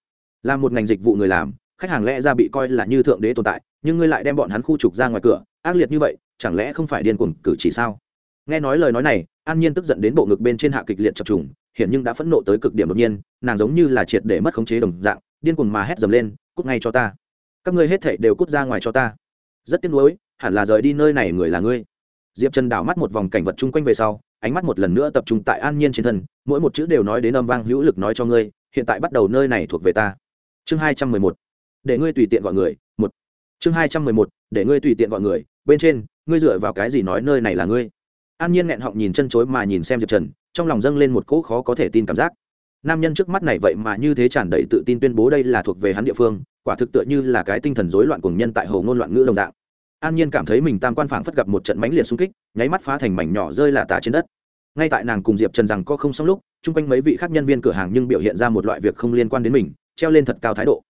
Là một ngành dịch vụ người làm, khách hàng lẽ ra bị coi là như thượng đế tồn tại, nhưng ngươi lại đem bọn hắn khu trục ra ngoài cửa, ác liệt như vậy, chẳng lẽ không phải điên cuồng cử chỉ sao? Nghe nói lời nói này, an nhiên tức giận đến bộ ngực bên trên hạ kịch liệt chập trùng hiện nhưng đã phẫn nộ tới cực điểm đột nhiên, nàng giống như là triệt để mất khống chế đồng dạng, điên cuồng mà hét dầm lên, cút ngay cho ta! Các ngươi hết thảy đều cút ra ngoài cho ta! Rất tiếc nuối, hẳn là rời đi nơi này người là ngươi. Diệp trần đảo mắt một vòng cảnh vật chung quanh về sau ánh mắt một lần nữa tập trung tại an nhiên trên thân, mỗi một chữ đều nói đến âm vang hữu lực nói cho ngươi, hiện tại bắt đầu nơi này thuộc về ta. Chương hai trăm mười một. Để ngươi tùy tiện gọi người, một. Chương hai trăm mười một. Để ngươi tùy tiện gọi người, bên trên, ngươi dựa vào cái gì nói nơi này là ngươi? An nhiên nghẹn họng nhìn chân chối mà nhìn xem diệp trần, trong lòng dâng lên một cỗ khó có thể tin cảm giác. Nam nhân trước mắt này vậy mà như thế tràn đầy tự tin tuyên bố đây là thuộc về hắn địa phương, quả thực tựa như là cái tinh thần rối loạn cùng nhân tại hồ ngôn loạn ngữ đồng dạng an nhiên cảm thấy mình tam quan phảng phất gặp một trận mãnh liệt xung kích, nháy mắt phá thành mảnh nhỏ rơi là tả trên đất. Ngay tại nàng cùng diệp trần rằng có không xong lúc, chung quanh mấy vị khác nhân viên cửa hàng nhưng biểu hiện ra một loại việc không liên quan đến mình, treo lên thật cao thái độ.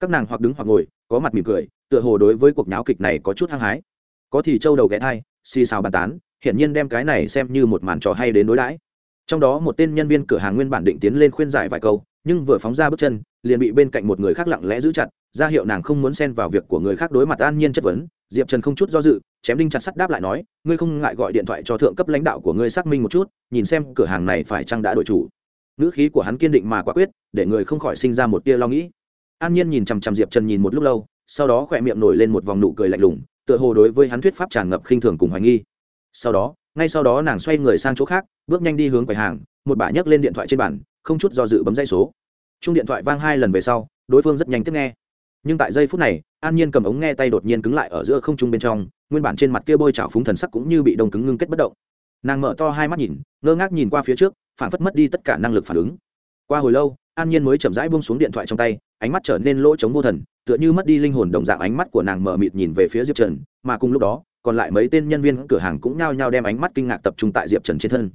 Các nàng hoặc đứng hoặc ngồi, có mặt mỉm cười, tựa hồ đối với cuộc náo kịch này có chút hăng hái. Có thì trâu đầu ghé thai, xì xào bàn tán, hiển nhiên đem cái này xem như một màn trò hay đến đối đãi. Trong đó một tên nhân viên cửa hàng nguyên bản định tiến lên khuyên giải vài câu, nhưng vừa phóng ra bước chân, liền bị bên cạnh một người khác lặng lẽ giữ chặt, ra hiệu nàng không muốn xen vào việc của người khác đối mặt an nhiên chất vấn diệp trần không chút do dự, chém đinh chặt sắt đáp lại nói, ngươi không ngại gọi điện thoại cho thượng cấp lãnh đạo của ngươi xác minh một chút, nhìn xem cửa hàng này phải chăng đã đổi chủ. Ngữ khí của hắn kiên định mà quả quyết, để người không khỏi sinh ra một tia lo nghĩ. An nhiên nhìn chằm chằm diệp trần nhìn một lúc lâu, sau đó khỏe miệng nổi lên một vòng nụ cười lạnh lùng, tựa hồ đối với hắn thuyết pháp tràn ngập khinh thường cùng hoài nghi. Sau đó, ngay sau đó nàng xoay người sang chỗ khác, bước nhanh đi hướng quầy hàng, một bả nhấc lên điện thoại trên bàn, không chút do dự bấm dây số. Chung điện thoại vang hai lần về sau, đối phương rất nhanh tiếp nghe. Nhưng tại giây phút này an nhiên cầm ống nghe tay đột nhiên cứng lại ở giữa không trung bên trong, nguyên bản trên mặt kia bôi trào phúng thần sắc cũng như bị đông cứng ngưng kết bất động. Nàng mở to hai mắt nhìn, ngơ ngác nhìn qua phía trước, phản phất mất đi tất cả năng lực phản ứng. Qua hồi lâu, an nhiên mới chậm rãi buông xuống điện thoại trong tay, ánh mắt trở nên lỗ trống vô thần, tựa như mất đi linh hồn đồng dạng ánh mắt của nàng mở mịt nhìn về phía diệp trần, mà cùng lúc đó, còn lại mấy tên nhân viên cửa hàng cũng nhao nhao đem ánh mắt kinh ngạc tập trung tại diệp trần trên thân.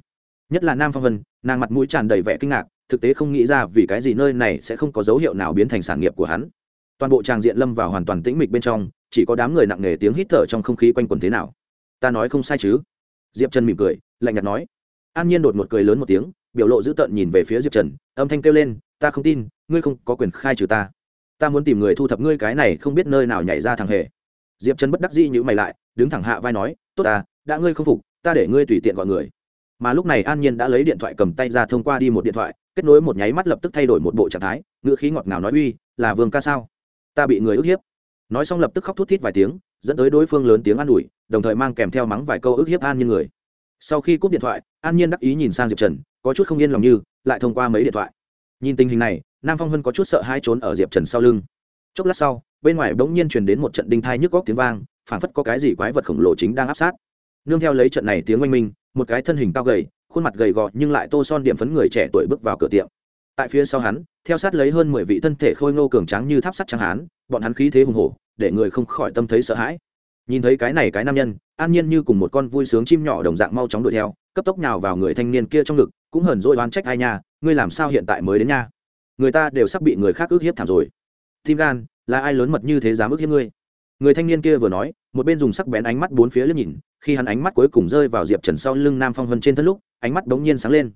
Nhất là nam phong vân, nàng mặt mũi tràn đầy vẻ kinh ngạc, thực tế không nghĩ ra vì cái gì nơi này sẽ không có dấu hiệu nào biến thành sản nghiệp của hắn toàn bộ tràng diện lâm vào hoàn toàn tĩnh mịch bên trong, chỉ có đám người nặng nề tiếng hít thở trong không khí quanh quẩn thế nào. Ta nói không sai chứ? Diệp trần mỉm cười, lạnh nhạt nói. An nhiên đột một cười lớn một tiếng, biểu lộ dữ tợn nhìn về phía diệp trần, âm thanh kêu lên, ta không tin, ngươi không có quyền khai trừ ta. Ta muốn tìm người thu thập ngươi cái này không biết nơi nào nhảy ra thằng hề. Diệp trần bất đắc dĩ nhữ mày lại, đứng thẳng hạ vai nói, tốt ta, đã ngươi không phục, ta để ngươi tùy tiện gọi người. Mà lúc này an nhiên đã lấy điện thoại cầm tay ra thông qua đi một điện thoại, kết nối một nháy mắt lập tức thay đổi một bộ trạng thái, ngữ khí ngọt ngào nói, uy, là vương ca sao? Ta bị người ức hiếp. Nói xong lập tức khóc thút thít vài tiếng, dẫn tới đối phương lớn tiếng an ủi, đồng thời mang kèm theo mắng vài câu ức hiếp an nhiên người. Sau khi cúp điện thoại, an nhiên đắc ý nhìn sang diệp trần, có chút không yên lòng như, lại thông qua mấy điện thoại. Nhìn tình hình này, nam phong Hân có chút sợ hai trốn ở diệp trần sau lưng. Chốc lát sau, bên ngoài bỗng nhiên truyền đến một trận đinh thai nhức góc tiếng vang, phảng phất có cái gì quái vật khổng lồ chính đang áp sát. Nương theo lấy trận này tiếng oanh minh, một cái thân hình cao gầy, khuôn mặt gầy gò nhưng lại tô son điểm phấn người trẻ tuổi bước vào cửa tiệm tại phía sau hắn, theo sát lấy hơn mười vị thân thể khôi ngô cường tráng như tháp sắt trắng hán, bọn hắn khí thế hùng hổ, để người không khỏi tâm thấy sợ hãi. Nhìn thấy cái này cái nam nhân, an nhiên như cùng một con vui sướng chim nhỏ đồng dạng mau chóng đuổi theo, cấp tốc nhào vào người thanh niên kia trong ngực, cũng hờn dỗi oán trách ai nha, ngươi làm sao hiện tại mới đến nha? Người ta đều sắp bị người khác ước hiếp thảm rồi. Tim gan, là ai lớn mật như thế dám ước hiếp ngươi? Người thanh niên kia vừa nói, một bên dùng sắc bén ánh mắt bốn phía liếc nhìn, khi hắn ánh mắt cuối cùng rơi vào diệp trần sau lưng nam phong vân trên thân lúc, ánh mắt đống nhiên sáng lên.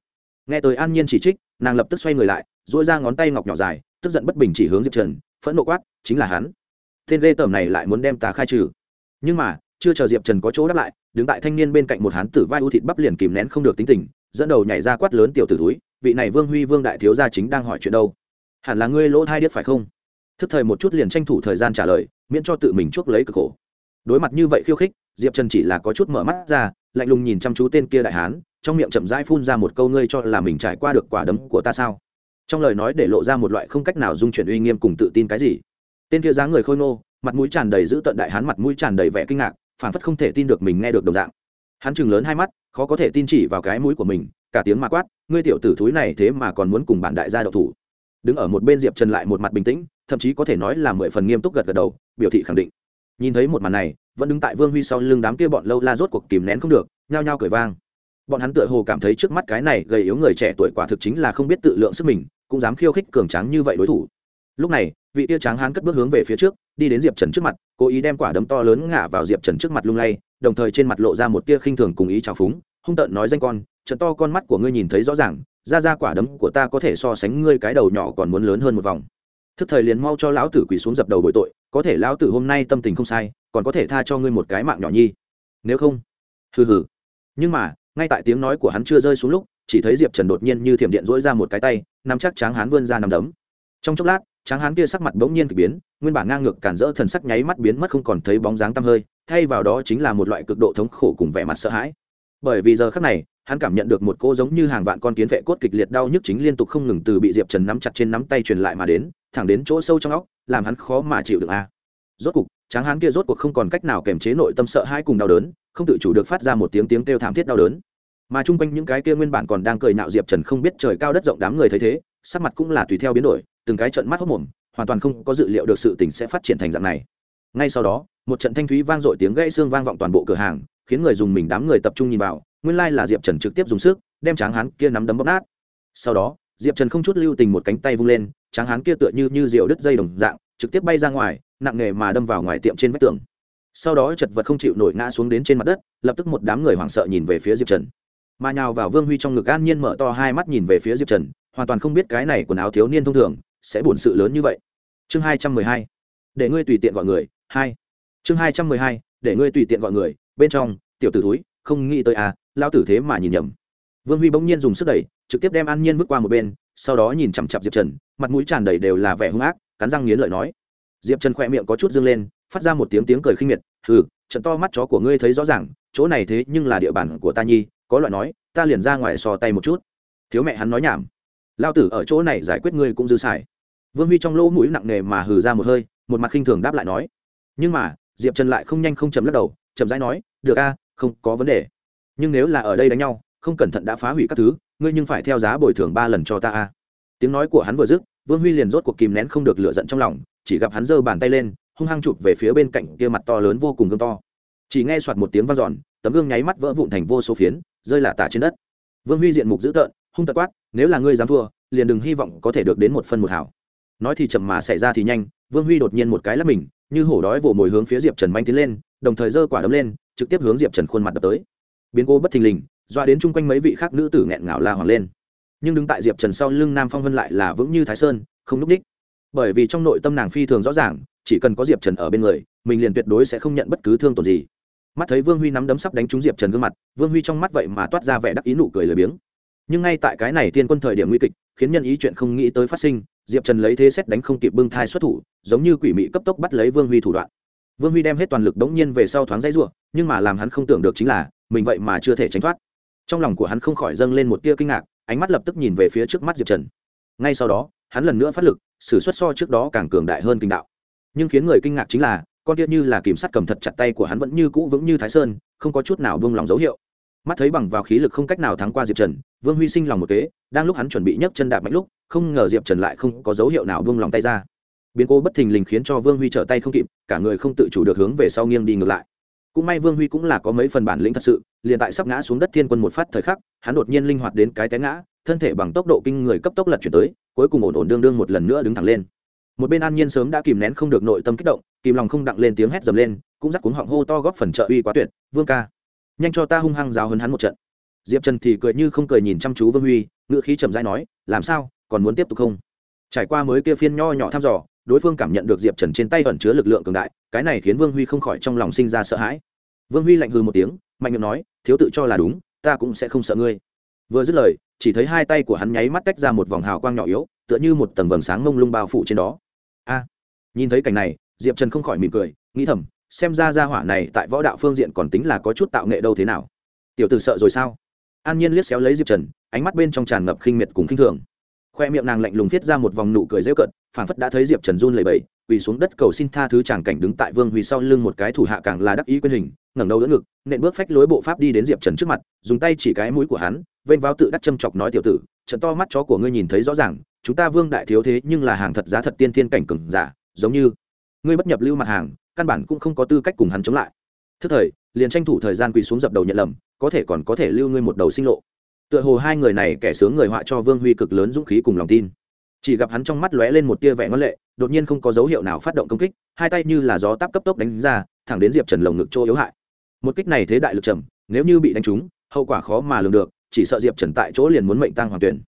Nghe tới an nhiên chỉ trích nàng lập tức xoay người lại dỗi ra ngón tay ngọc nhỏ dài, tức giận bất bình chỉ hướng diệp trần, phẫn nộ quát, chính là hắn. Tên lê tởm này lại muốn đem ta khai trừ. Nhưng mà, chưa chờ diệp trần có chỗ đáp lại, đứng tại thanh niên bên cạnh một hán tử vai ưu thịt bắp liền kìm nén không được tính tình, dẫn đầu nhảy ra quát lớn tiểu tử túi vị này vương huy vương đại thiếu gia chính đang hỏi chuyện đâu? Hẳn là ngươi lỗ thai điếc phải không? Thức thời một chút liền tranh thủ thời gian trả lời, miễn cho tự mình chuốc lấy cực khổ. Đối mặt như vậy khiêu khích, diệp trần chỉ là có chút mở mắt ra, lạnh lùng nhìn chăm chú tên kia đại hán trong miệng chậm rãi phun ra một câu, ngươi cho là mình trải qua được quả đấm của ta sao? Trong lời nói để lộ ra một loại không cách nào dung chuyển uy nghiêm cùng tự tin cái gì. Tên kia dáng người khôi nô mặt mũi tràn đầy giữ tận đại hán mặt mũi tràn đầy vẻ kinh ngạc phản phất không thể tin được mình nghe được đồng dạng. Hắn chừng lớn hai mắt, khó có thể tin chỉ vào cái mũi của mình, cả tiếng mà quát, ngươi tiểu tử thúi này thế mà còn muốn cùng bản đại gia đậu thủ. Đứng ở một bên diệp trần lại một mặt bình tĩnh, thậm chí có thể nói là mười phần nghiêm túc gật gật đầu, biểu thị khẳng định. Nhìn thấy một màn này, vẫn đứng tại vương huy sau lưng đám kia bọn lâu la rốt cuộc kìm nén không được, nhao nhao cười vang bọn hắn tựa hồ cảm thấy trước mắt cái này gầy yếu người trẻ tuổi quả thực chính là không biết tự lượng sức mình, cũng dám khiêu khích cường tráng như vậy đối thủ. Lúc này, vị tia tráng hán cất bước hướng về phía trước, đi đến diệp trần trước mặt, cố ý đem quả đấm to lớn ngả vào diệp trần trước mặt lung lay, đồng thời trên mặt lộ ra một tia khinh thường cùng ý trào phúng, hung tợn nói danh con, trận to con mắt của ngươi nhìn thấy rõ ràng, ra ra quả đấm của ta có thể so sánh ngươi cái đầu nhỏ còn muốn lớn hơn một vòng. Thức thời liền mau cho lão tử quỳ xuống dập đầu bội tội, có thể lão tử hôm nay tâm tình không sai, còn có thể tha cho ngươi một cái mạng nhỏ nhi. Nếu không? Hừ hừ. Nhưng mà ngay tại tiếng nói của hắn chưa rơi xuống lúc, chỉ thấy diệp trần đột nhiên như thiểm điện dỗi ra một cái tay, nắm chắc tráng hán vươn ra nằm đấm. Trong chốc lát, tráng hán kia sắc mặt bỗng nhiên k ỳ biến, nguyên bản ngang ngược cản rỡ thần sắc nháy mắt biến mất không còn thấy bóng dáng tăm hơi, thay vào đó chính là một loại cực độ thống khổ cùng vẻ mặt sợ hãi. Bởi vì giờ khác này, hắn cảm nhận được một cô giống như hàng vạn con kiến vệ cốt kịch liệt đau nhức chính liên tục không ngừng từ bị diệp trần nắm chặt trên nắm tay truyền lại mà đến, thẳng đến chỗ sâu trong óc, làm hắn khó mà chịu được a. Rốt cục, tráng hán kia rốt cuộc không còn cách nào kềm chế nội tâm sợ hãi cùng đau đớn không tự chủ được phát ra một tiếng tiếng kêu thảm thiết đau đớn. Mà chung quanh những cái kia nguyên bản còn đang cười nạo diệp trần không biết trời cao đất rộng đám người thấy thế, sắc mặt cũng là tùy theo biến đổi, từng cái trận mắt hốc mồm, hoàn toàn không có dự liệu được sự tình sẽ phát triển thành dạng này. Ngay sau đó, một trận thanh thúy vang dội tiếng gãy xương vang vọng toàn bộ cửa hàng, khiến người dùng mình đám người tập trung nhìn vào, nguyên lai là diệp trần trực tiếp dùng sức, đem tráng hán kia nắm đấm bóp nát. Sau đó, diệp trần không chút lưu tình một cánh tay vung lên, tráng hán kia tựa như như rượu đứt dây đồng dạng, trực tiếp bay ra ngoài, nặng nề mà đâm vào ngoài tiệm trên vách tường sau đó chật vật không chịu nổi ngã xuống đến trên mặt đất, lập tức một đám người hoảng sợ nhìn về phía diệp trần. Mà nhào vào vương huy trong ngực an nhiên mở to hai mắt nhìn về phía diệp trần, hoàn toàn không biết cái này quần áo thiếu niên thông thường sẽ buồn sự lớn như vậy. Chương hai trăm mười hai. Để ngươi tùy tiện gọi người, hai. Chương hai trăm mười hai. Để ngươi tùy tiện gọi người, bên trong, tiểu t ử túi không nghĩ tới à lao tử thế mà nhìn nhầm. Vương huy bỗng nhiên dùng sức đẩy, trực tiếp đem an nhiên vứt qua một bên, sau đó nhìn chằm chặp diệp trần, mặt mũi tràn đầy đều là vẻ hung ác, cắn răng nghiến lợi nói. Diệp trần khỏe miệng có chút dâng lên phát ra một tiếng tiếng cười khinh miệt, hừ, trận to mắt chó của ngươi thấy rõ ràng, chỗ này thế nhưng là địa bàn của ta nhi, có loại nói, ta liền ra ngoài sò tay một chút. Thiếu mẹ hắn nói nhảm. Lao tử ở chỗ này giải quyết ngươi cũng dư xài. Vương huy trong lỗ mũi nặng nề mà hừ ra một hơi, một mặt khinh thường đáp lại nói. Nhưng mà, diệp trần lại không nhanh không chấm lắc đầu, chậm rãi nói, được a, không có vấn đề. Nhưng nếu là ở đây đánh nhau, không cẩn thận đã phá hủy các thứ, ngươi nhưng phải theo giá bồi thường ba lần cho ta a. Tiếng nói của hắn vừa dứt, vương huy liền rốt cuộc kìm nén không được lựa giận trong lòng, chỉ gặp hắn giơ bàn tay lên hung hăng chụp về phía bên cạnh kia mặt to lớn vô cùng gương to. Chỉ nghe soạt một tiếng vang giòn tấm gương nháy mắt vỡ vụn thành vô số phiến, rơi lả tả trên đất. Vương huy diện mục dữ tợn, hung tật quát, nếu là ngươi dám thua, liền đừng hy vọng có thể được đến một phân một hảo. Nói thì chậm mà xảy ra thì nhanh, vương huy đột nhiên một cái lắp mình, như hổ đói vồ mồi hướng phía diệp trần manh tiến lên, đồng thời giơ quả đấm lên, trực tiếp hướng diệp trần khuôn mặt đập tới. Biến cố bất thình lình, doa đến chung quanh mấy vị khác nữ tử nghẹn ngào la hoàng lên. Nhưng đứng tại diệp trần sau lưng nam phong vân lại là vững như thái sơn, không núp ních. Bởi vì trong nội tâm nàng phi thường rõ ràng chỉ cần có diệp trần ở bên người, mình liền tuyệt đối sẽ không nhận bất cứ thương tổn gì. Mắt thấy vương huy nắm đấm sắp đánh trúng diệp trần gương mặt, vương huy trong mắt vậy mà toát ra vẻ đắc ý nụ cười lười biếng. Nhưng ngay tại cái này tiên quân thời điểm nguy kịch, khiến nhân ý chuyện không nghĩ tới phát sinh, diệp trần lấy thế xét đánh không kịp bưng thai xuất thủ, giống như quỷ mị cấp tốc bắt lấy vương huy thủ đoạn. Vương huy đem hết toàn lực đống nhiên về sau thoáng dãy r u ộ nhưng mà làm hắn không tưởng được chính là, mình vậy mà chưa thể tránh thoát. Trong lòng của hắn không khỏi dâng lên một tia kinh ngạc, ánh mắt lập tức nhìn về phía trước mắt diệp trần. Ngay sau đó, hắn lần nữa phát lực s ử suất so trước đó càng cường đại hơn kinh đạo nhưng khiến người kinh ngạc chính là, con tiết như là kìm sắt cầm thật chặt tay của hắn vẫn như cũ vững như thái sơn, không có chút nào buông lòng dấu hiệu. Mắt thấy bằng vào khí lực không cách nào thắng qua diệp trần, vương huy sinh lòng một kế, đang lúc hắn chuẩn bị nhấc chân đạp mạnh lúc, không ngờ diệp trần lại không có dấu hiệu nào buông lòng tay ra. Biến cố bất thình lình khiến cho vương huy trở tay không kịp, cả người không tự chủ được hướng về sau nghiêng đi ngược lại. Cũng may vương huy cũng là có mấy phần bản lĩnh thật sự, liền tại sắp ngã xuống đất thiên quân một phát thời khắc, hắn đột nhiên linh hoạt đến cái té ngã, thân thể bằng tốc độ kinh người cấp tốc lật chuyển tới, cuối cùng ổn ổn đương đương một lần nữa đứng thẳng lên một bên an nhiên sớm đã kìm nén không được nội tâm kích động, kìm lòng không đặng lên tiếng hét dầm lên, cũng dắt cuống họng hô to góp phần trợ uy quá tuyệt, vương ca, nhanh cho ta hung hăng giáo hấn hắn một trận. Diệp trần thì cười như không cười nhìn chăm chú vương huy ngựa khí trầm dai nói, làm sao, còn muốn tiếp tục không? Trải qua mới kia phiên nho nhỏ thăm dò, đối phương cảm nhận được diệp trần trên tay ẩn chứa lực lượng cường đại, cái này khiến vương huy không khỏi trong lòng sinh ra sợ hãi. Vương huy lạnh hư một tiếng, mạnh miệng nói, thiếu tự cho là đúng, ta cũng sẽ không sợ ngươi. Vừa dứt lời, chỉ thấy hai tay của hắn nháy mắt tách ra một vòng hào quang nhỏ yếu, tựa như một tầng vầng sáng mông lung bao phủ trên đó a, nhìn thấy cảnh này, diệp trần không khỏi mỉm cười, nghĩ thầm, xem ra ra hỏa này tại võ đạo phương diện còn tính là có chút tạo nghệ đâu thế nào. Tiểu tử sợ rồi sao? An nhiên liếc xéo lấy diệp trần, ánh mắt bên trong tràn ngập khinh miệt cùng khinh thường. Khoe miệng nàng lạnh lùng viết ra một vòng nụ cười rêu cận phản phất đã thấy diệp trần run lầy bẫy quỳ xuống đất cầu xin tha thứ chàng cảnh đứng tại vương huy sau lưng một cái thủ hạ càng là đắc ý quyền hình, ngẩng đầu đỡ ngực, nện bước phách lối bộ pháp đi đến diệp trần trước mặt, dùng tay chỉ cái mũi của hắn, vênh vào tự đắc châm chọc nói tiểu tử, trận to mắt chó của ngươi nhìn thấy rõ ràng chúng ta vương đại thiếu thế nhưng là hàng thật giá thật tiên thiên cảnh cường giả, giống như ngươi bất nhập lưu mặt hàng, căn bản cũng không có tư cách cùng hắn chống lại. Thức thời, liền tranh thủ thời gian quỳ xuống dập đầu nhận lầm, có thể còn có thể lưu ngươi một đầu sinh lộ. Tựa hồ hai người này kẻ sướng người họa cho vương huy cực lớn dũng khí cùng lòng tin. Chỉ gặp hắn trong mắt lóe lên một tia vẻ ngân lệ, đột nhiên không có dấu hiệu nào phát động công kích, hai tay như là gió táp cấp tốc đánh ra, thẳng đến diệp trần lồng ngực chỗ yếu hại. Một kích này thế đại lực trầm, nếu như bị đánh trúng, hậu quả khó mà lường được, chỉ sợ diệp trần tại chỗ liền muốn mệnh tăng hoàng tuyển.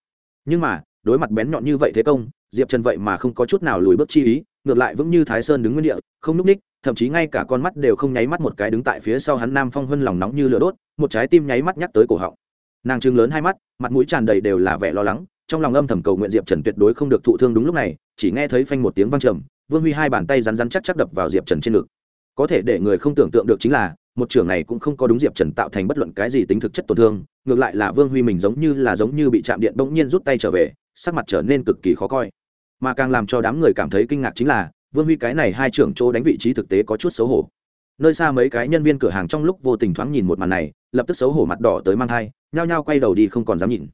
Nhưng mà đối mặt bén nhọn như vậy thế công, diệp trần vậy mà không có chút nào lùi bước chi ý, ngược lại vững như thái sơn đứng nguyên địa, không núp ních, thậm chí ngay cả con mắt đều không nháy mắt một cái đứng tại phía sau hắn nam phong hân lòng nóng như lửa đốt, một trái tim nháy mắt nhắc tới cổ họng. Nàng trừng lớn hai mắt, mặt mũi tràn đầy đều là vẻ lo lắng, trong lòng âm thầm cầu nguyện diệp trần tuyệt đối không được thụ thương đúng lúc này, chỉ nghe thấy phanh một tiếng vang trầm, vương huy hai bàn tay rắn rắn chắc chắc đập vào diệp trần trên ngực. Có thể để người không tưởng tượng được chính là, một trưởng này cũng không có đúng diệp trần tạo thành bất luận cái gì tính thực chất tổn thương, ngược lại là vương huy mình giống như là giống như bị chạm điện bỗng nhiên rút tay trở về sắc mặt trở nên cực kỳ khó coi. Mà càng làm cho đám người cảm thấy kinh ngạc chính là, vương huy cái này hai trưởng chỗ đánh vị trí thực tế có chút xấu hổ. Nơi xa mấy cái nhân viên cửa hàng trong lúc vô tình thoáng nhìn một màn này, lập tức xấu hổ mặt đỏ tới mang thai, nhao nhao quay đầu đi không còn dám nhìn.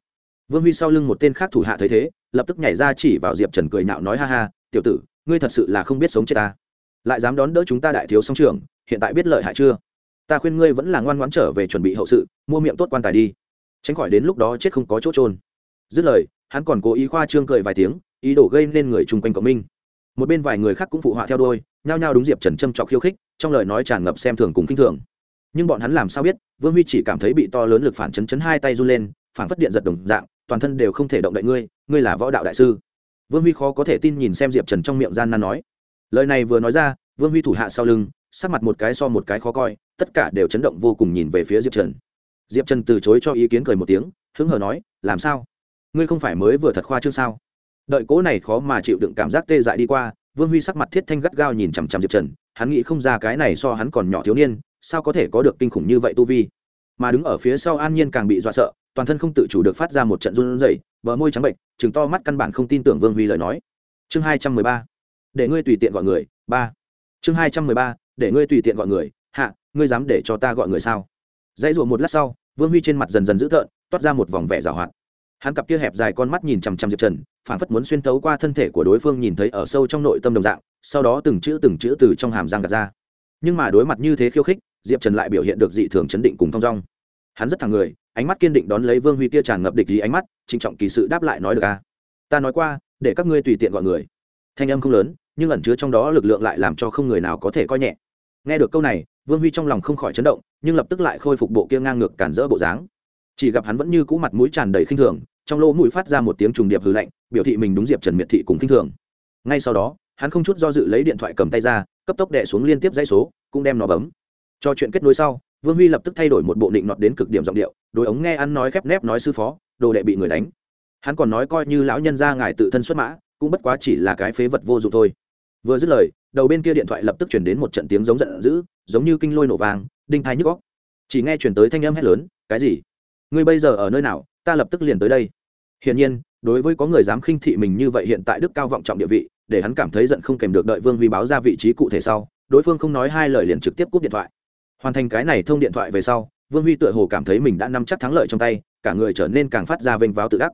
Vương huy sau lưng một tên khác thủ hạ thấy thế, lập tức nhảy ra chỉ vào diệp trần cười nhạo nói ha ha, tiểu tử, ngươi thật sự là không biết sống chết ta. Lại dám đón đỡ chúng ta đại thiếu song trường hiện tại biết lợi hại chưa? Ta khuyên ngươi vẫn là ngoan ngoãn trở về chuẩn bị hậu sự, mua miệng tốt quan tài đi. Tránh khỏi đến lúc đó chết không có chỗ trôn dứt lời, hắn còn cố ý khoa trương cười vài tiếng, ý đồ gây nên người chung quanh cộng minh. Một bên vài người khác cũng phụ họa theo đôi nhao nhao đúng diệp trần châm trọc khiêu khích, trong lời nói tràn ngập xem thường cùng khinh thường. Nhưng bọn hắn làm sao biết, vương huy chỉ cảm thấy bị to lớn lực phản chấn chấn hai tay run lên, phản phất điện giật đồng dạng, toàn thân đều không thể động đậy ngươi ngươi là võ đạo đại sư. Vương huy khó có thể tin nhìn xem diệp trần trong miệng gian nan nói. Lời này vừa nói ra, vương huy thủ hạ sau lưng, sắc mặt một cái so một cái khó coi, tất cả đều chấn động vô cùng nhìn về phía diệp trần. Diệp trần từ chối cho ý kiến cười một tiếng, hứng hờ nói, làm sao? Ngươi không phải mới vừa thật khoa trương sao? Đợi cố này khó mà chịu đựng cảm giác tê dại đi qua, vương huy sắc mặt thiết thanh gắt gao nhìn chằm chằm diệp trần, hắn nghĩ không ra cái này so hắn còn nhỏ thiếu niên, sao có thể có được kinh khủng như vậy tu vi? Mà đứng ở phía sau an nhiên càng bị dọa sợ, toàn thân không tự chủ được phát ra một trận run rẩy, bờ môi trắng bệnh chừng to mắt căn bản không tin tưởng vương huy lời nói. Chương hai trăm mười ba. Để ngươi tùy tiện gọi người, ba. Chương hai trăm mười ba. Để ngươi tùy tiện gọi người, hạ, ngươi dám để cho ta gọi người sao? Dãy ruộng một lát sau, vương huy trên mặt dần dần dữ thợn toát ra một vòng vẻ rào hoạt hắn cặp kia hẹp dài con mắt nhìn chằm chằm diệp trần phản phất muốn xuyên tấu qua thân thể của đối phương nhìn thấy ở sâu trong nội tâm đồng dạng, sau đó từng chữ từng chữ từ trong hàm răng gạt ra. Nhưng mà đối mặt như thế khiêu khích, diệp trần lại biểu hiện được dị thường chấn định cùng thong dong. Hắn rất thẳng người, ánh mắt kiên định đón lấy vương huy tia tràn ngập địch gì ánh mắt, trịnh trọng kỳ sự đáp lại nói được à. Ta nói qua, để các ngươi tùy tiện gọi người. Thanh âm không lớn, nhưng ẩn chứa trong đó lực lượng lại làm cho không người nào có thể coi nhẹ. Nghe được câu này, vương huy trong lòng không khỏi chấn động, nhưng lập tức lại khôi phục bộ kia ngang ngược cản rỡ bộ dáng. Chỉ gặp hắn vẫn như cũ mặt mũi tràn đầy khinh thường trong lỗ mũi phát ra một tiếng trùng điệp hư lạnh, biểu thị mình đúng diệp trần miệt thị cùng khinh thường. Ngay sau đó, hắn không chút do dự lấy điện thoại cầm tay ra, cấp tốc đệ xuống liên tiếp dãy số, cũng đem nó bấm. Cho chuyện kết nối sau, vương huy lập tức thay đổi một bộ định nọt đến cực điểm giọng điệu đôi ống nghe ăn nói khép nép nói sư phó, đồ đệ bị người đánh. Hắn còn nói coi như lão nhân ra ngài tự thân xuất mã, cũng bất quá chỉ là cái phế vật vô dụng thôi. Vừa dứt lời, đầu bên kia điện thoại lập tức chuyển đến một trận tiếng giống giận dữ, giống như kinh lôi nổ vàng đinh thai nhức góc chỉ nghe chuyển tới thanh âm hét lớn, cái gì? Ngươi bây giờ ở nơi nào, ta lập tức liền tới đây. Hiển nhiên, đối với có người dám khinh thị mình như vậy hiện tại đức cao vọng trọng địa vị, để hắn cảm thấy giận không kèm được đợi vương huy báo ra vị trí cụ thể sau, đối phương không nói hai lời liền trực tiếp cúp điện thoại. Hoàn thành cái này thông điện thoại về sau, vương huy tựa hồ cảm thấy mình đã nắm chắc thắng lợi trong tay, cả người trở nên càng phát ra vênh váo tự đắc.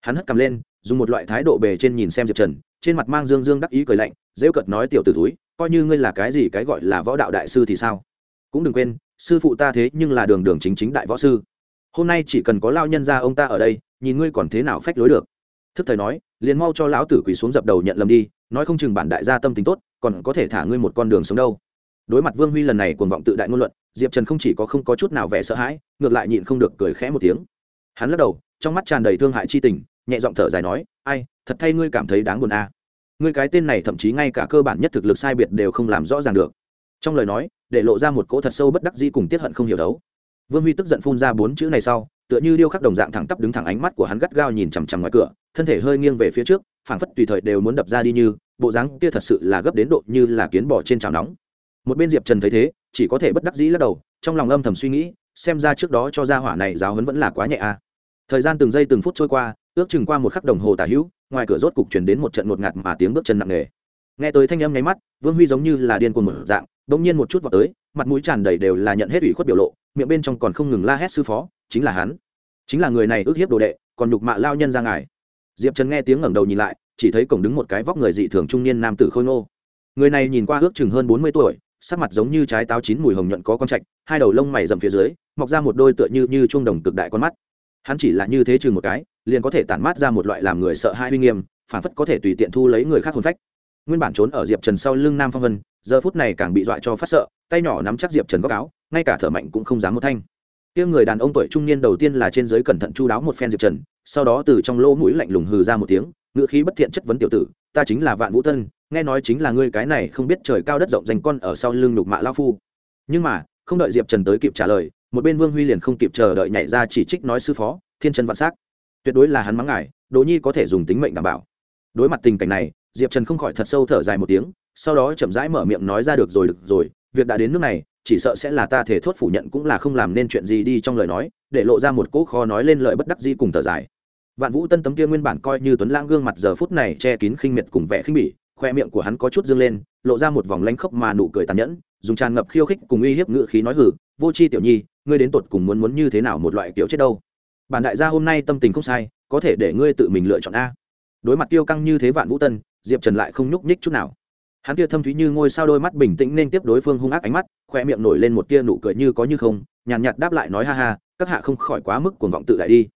Hắn hất cầm lên, dùng một loại thái độ bề trên nhìn xem diệp trần, trên mặt mang dương dương đắc ý cười lạnh dễ cợt nói tiểu t ử túi coi như ngươi là cái gì cái gọi là võ đạo đại sư thì sao? Cũng đừng quên, sư phụ ta thế nhưng là đường đường chính chính đại võ sư hôm nay chỉ cần có lao nhân ra ông ta ở đây, nhìn ngươi còn thế nào phách lối được. Thức thời nói, liền mau cho lão tử quỳ xuống dập đầu nhận lầm đi, nói không chừng bản đại gia tâm tính tốt, còn có thể thả ngươi một con đường sống đâu. Đối mặt vương huy lần này cuồng vọng tự đại ngôn luận, diệp trần không chỉ có không có chút nào vẻ sợ hãi, ngược lại nhịn không được cười khẽ một tiếng. Hắn lắc đầu, trong mắt tràn đầy thương hại chi tình, nhẹ giọng thở dài nói, ai, thật thay ngươi cảm thấy đáng buồn à. ngươi cái tên này thậm chí ngay cả cơ bản nhất thực lực sai biệt đều không làm rõ ràng được. Trong lời nói, để lộ ra một cỗ thật sâu bất đắc dĩ cùng tiết hận không hiểu đấu vương huy tức giận phun ra bốn chữ này sau, tựa như điêu khắc đồng dạng thẳng tắp đứng thẳng ánh mắt của hắn gắt gao nhìn chằm chằm ngoài cửa, thân thể hơi nghiêng về phía trước, phảng phất tùy thời đều muốn đập ra đi như, bộ dáng kia thật sự là gấp đến độ như là kiến bò trên chảo nóng một bên diệp trần thấy thế, chỉ có thể bất đắc dĩ lắc đầu, trong lòng âm thầm suy nghĩ, xem ra trước đó cho ra hỏa này giáo hấn vẫn là quá nhẹ a à. thời gian từng giây từng phút trôi qua, ước chừng qua một khắc đồng hồ tả hữu, ngoài cửa rốt cục chuyển đến một trận ngột ngạt mà tiếng bước chân nặng nề nghe tới thanh âm nháy mắt, vương huy giống như là điên cuồng mở dạng, bỗng nhiên một chút vào tới mặt mũi tràn đầy đều là nhận hết ủy khuất biểu lộ, miệng bên trong còn không ngừng la hét sư phó, chính là hắn. Chính là người này ước hiếp đồ đệ, còn nhục mạ lao nhân ra ngài. Diệp trần nghe tiếng ngẩng đầu nhìn lại, chỉ thấy cổng đứng một cái vóc người dị thường trung niên nam tử khôi ngô. Người này nhìn qua ước chừng hơn bốn mươi tuổi, sắc mặt giống như trái táo chín mùi hồng nhuận có con trạch, hai đầu lông mày rậm phía dưới, mọc ra một đôi tựa như như chuông đồng cực đại con mắt. Hắn chỉ là như thế chừng một cái, liền có thể tản mát ra một loại làm người sợ hai uy nghiêm, phản phất có thể tùy tiện thu lấy người khác hồn phách nguyên bản trốn ở diệp trần sau lưng nam phong vân, giờ phút này càng bị dọa cho phát sợ, tay nhỏ nắm chắc diệp trần góc áo, ngay cả thở mạnh cũng không dám một thanh. Tiếng người đàn ông tuổi trung niên đầu tiên là trên giới cẩn thận chu đáo một phen diệp trần, sau đó từ trong lỗ mũi lạnh lùng hừ ra một tiếng ngựa khí bất thiện chất vấn tiểu tử, ta chính là vạn vũ tân, nghe nói chính là ngươi cái này không biết trời cao đất rộng dành con ở sau lưng nhục mạ lao phu. Nhưng mà, không đợi diệp trần tới kịp trả lời, một bên vương huy liền không kịp chờ đợi nhảy ra chỉ trích nói sư phó, thiên trần vạn s á c tuyệt đối là hắn mắng ngài, đỗ nhi có thể dùng tính mệnh đảm bảo. Đối mặt tình cảnh này diệp trần không khỏi thật sâu thở dài một tiếng, sau đó chậm rãi mở miệng nói ra được rồi được rồi, việc đã đến nước này, chỉ sợ sẽ là ta thể thốt phủ nhận cũng là không làm nên chuyện gì đi trong lời nói, để lộ ra một cỗ khó nói lên lời bất đắc di cùng thở dài. Vạn vũ tân tấm kia nguyên bản coi như tuấn lãng gương mặt giờ phút này che kín khinh miệt cùng vẻ khinh bỉ, khoe miệng của hắn có chút dương lên, lộ ra một vòng lanh khốc mà nụ cười tàn nhẫn, dùng tràn ngập khiêu khích cùng uy hiếp ngự khí nói hử vô c h i tiểu nhi, ngươi đến tột cùng muốn muốn như thế nào một loại kiểu chết đâu? Bản đại gia hôm nay tâm tình không sai, có thể để ngươi tự mình lựa chọn a. Đối mặt tiêu căng như thế vạn vũ tân diệp trần lại không nhúc nhích chút nào. Hắn kia thâm thúy như ngôi sao đôi mắt bình tĩnh nên tiếp đối phương hung ác ánh mắt khoe miệng nổi lên một tia nụ cười như có như không nhàn nhạt, nhạt đáp lại nói ha ha các hạ không khỏi quá mức cuồng vọng tự đại đi.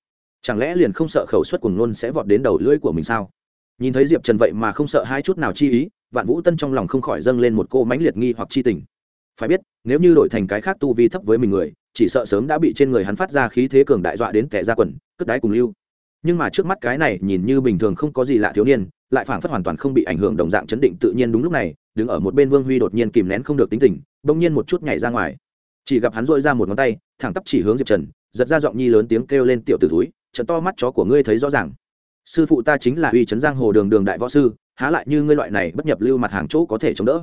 Chẳng lẽ liền không sợ khẩu suất cuồng nôn sẽ vọt đến đầu lưỡi của mình sao? Nhìn thấy diệp trần vậy mà không sợ hai chút nào chi ý vạn vũ tân trong lòng không khỏi dâng lên một cô mãnh liệt nghi hoặc chi tình. Phải biết nếu như đổi thành cái khác tu vi thấp với mình người chỉ sợ sớm đã bị trên người hắn phát ra khí thế cường đại dọa đến kẻ ra quần cất đái cùng lưu. Nhưng mà trước mắt cái này nhìn như bình thường không có gì lạ thiếu niên lại phảng phất hoàn toàn không bị ảnh hưởng đồng dạng chấn định tự nhiên đúng lúc này, đứng ở một bên vương huy đột nhiên kìm nén không được tính tình, bỗng nhiên một chút nhảy ra ngoài. Chỉ gặp hắn dội ra một ngón tay, thẳng tắp chỉ hướng diệp trần, giật ra giọng nhi lớn tiếng kêu lên, tiểu t ử túi trận to mắt chó của ngươi thấy rõ ràng. Sư phụ ta chính là uy trấn giang hồ đường đường đại võ sư, há lại như ngươi loại này bất nhập lưu mặt hàng chỗ có thể chống đỡ.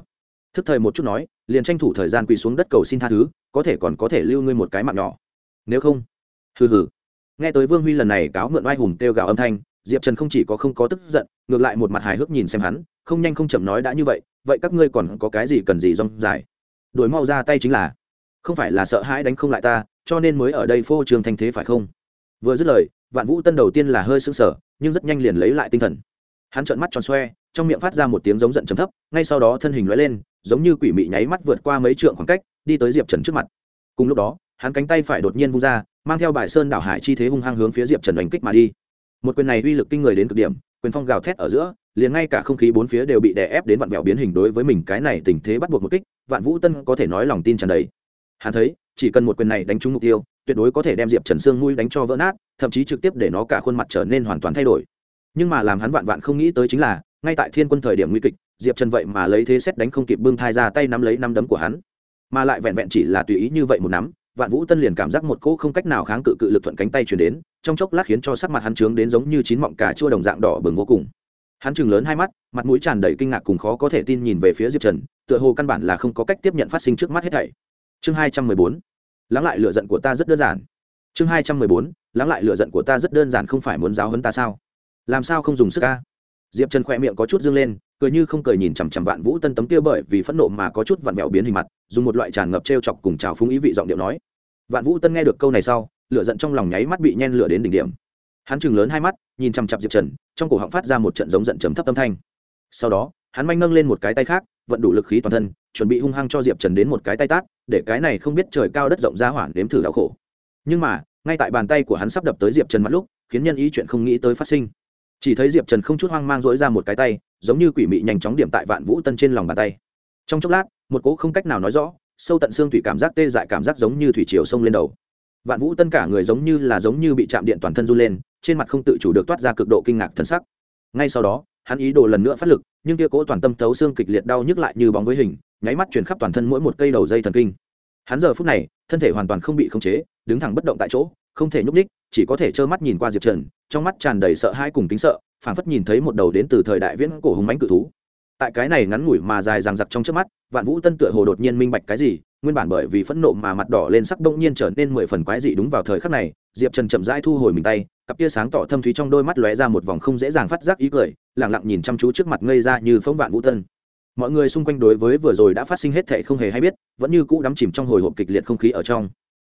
Thức thời một chút nói, liền tranh thủ thời gian quỳ xuống đất cầu xin tha thứ, có thể còn có thể lưu ngươi một cái mạng nhỏ. Nếu không? Hừ hừ. Nghe tới vương huy lần này cáo mượn oai hùng kêu gào âm thanh diệp trần không chỉ có không có tức giận, ngược lại một mặt hài hước nhìn xem hắn, không nhanh không chậm nói đã như vậy vậy các ngươi còn có cái gì cần gì rong dài? Đổi mau ra tay chính là, không phải là sợ hãi đánh không lại ta, cho nên mới ở đây phô trường thanh thế phải không? Vừa dứt lời, vạn vũ tân đầu tiên là hơi sững sờ, nhưng rất nhanh liền lấy lại tinh thần. Hắn trợn mắt tròn xoe, trong miệng phát ra một tiếng giống giận chấm thấp, ngay sau đó thân hình lóe lên, giống như quỷ mị nháy mắt vượt qua mấy trượng khoảng cách, đi tới diệp trần trước mặt. Cùng lúc đó, hắn cánh tay phải đột nhiên vung ra, mang theo bài sơn đảo hải chi thế hung hăng hướng phía diệp trần đánh kích mà đi một quyền này uy lực kinh người đến cực điểm, quyền phong gào thét ở giữa, liền ngay cả không khí bốn phía đều bị đè ép đến vặn vẹo biến hình đối với mình cái này tình thế bắt buộc một kích, vạn vũ tân có thể nói lòng tin tràn đầy. Hắn thấy, chỉ cần một quyền này đánh trúng mục tiêu, tuyệt đối có thể đem diệp trần sương mũi đánh cho vỡ nát, thậm chí trực tiếp để nó cả khuôn mặt trở nên hoàn toàn thay đổi. Nhưng mà làm hắn vạn vạn không nghĩ tới chính là, ngay tại thiên quân thời điểm nguy kịch, diệp trần vậy mà lấy thế xét đánh không kịp bưng thai ra tay nắm lấy năm đấm của hắn. Mà lại vẹn vẹn chỉ là tùy ý như vậy một nắm vạn vũ tân liền cảm giác một cỗ không cách nào kháng cự cự lực thuận cánh tay chuyển đến, trong chốc lát khiến cho sắc mặt hắn trướng đến giống như chín mọng cà chua đồng dạng đỏ bừng vô cùng. Hắn chừng lớn hai mắt, mặt mũi tràn đầy kinh ngạc cùng khó có thể tin nhìn về phía diệp trần, tựa hồ căn bản là không có cách tiếp nhận phát sinh trước mắt hết thảy. Chương hai trăm mười bốn, lắng lại lựa giận của ta rất đơn giản. Chương hai trăm mười bốn, lắng lại lựa giận của ta rất đơn giản không phải muốn giáo hấn ta sao? Làm sao không dùng sức ca diệp trần khỏe miệng có chút dương lên cười như không cười nhìn chằm chằm vạn vũ tân tấm kia bởi vì phẫn nộ mà có chút vặn vẹo biến hình mặt, dùng một loại tràn ngập t r e o chọc cùng trào phúng ý vị giọng điệu nói. Vạn vũ tân nghe được câu này sau, lửa giận trong lòng nháy mắt bị nhen lửa đến đỉnh điểm. Hắn chừng lớn hai mắt, nhìn chằm chặp diệp trần, trong cổ họng phát ra một trận giống giận chấm thấp âm thanh. Sau đó, hắn manh nâng lên một cái tay khác, vận đủ lực khí toàn thân, chuẩn bị hung hăng cho diệp trần đến một cái tay tát, để cái này không biết trời cao đất rộng ra hoảng đếm thử đau khổ. Nhưng mà, ngay tại bàn tay của hắn sắp đập tới diệp trần mặt lúc, khiến nhân ý chuyện không nghĩ tới phát sinh chỉ thấy diệp trần không chút hoang mang dỗi ra một cái tay, giống như quỷ mị nhanh chóng điểm tại vạn vũ tân trên lòng bàn tay. Trong chốc lát, một cỗ không cách nào nói rõ, sâu tận xương thủy cảm giác tê dại cảm giác giống như thủy chiều sông lên đầu. Vạn vũ tân cả người giống như là giống như bị chạm điện toàn thân run lên, trên mặt không tự chủ được toát ra cực độ kinh ngạc thân sắc. Ngay sau đó, hắn ý đồ lần nữa phát lực, nhưng kia cỗ toàn tâm thấu xương kịch liệt đau nhức lại như bóng với hình, nháy mắt chuyển khắp toàn thân mỗi một cây đầu dây thần kinh. Hắn giờ phút này, thân thể hoàn toàn không bị khống chế, đứng thẳng bất động tại chỗ, không thể nhúc ních chỉ có thể trơ mắt nhìn qua diệp trần, trong mắt tràn đầy sợ hãi cùng kính sợ, phảng phất nhìn thấy một đầu đến từ thời đại viễn cổ hùng mánh cự thú. Tại cái này ngắn ngủi mà dài rằng giặc trong trước mắt, vạn vũ tân tựa hồ đột nhiên minh bạch cái gì, nguyên bản bởi vì phẫn nộ mà mặt đỏ lên sắc đông nhiên trở nên mười phần quái dị đúng vào thời khắc này, diệp trần chậm rãi thu hồi mình tay, cặp tia sáng tỏ thâm thúy trong đôi mắt lóe ra một vòng không dễ dàng phát giác ý cười lẳng lặng nhìn chăm chú trước mặt ngây ra như phóng vạn vũ tân. Mọi người xung quanh đối với vừa rồi đã phát sinh hết thệ không hề hay biết, vẫn như cũ đắm chìm trong hồi hộp kịch liệt không khí ở trong.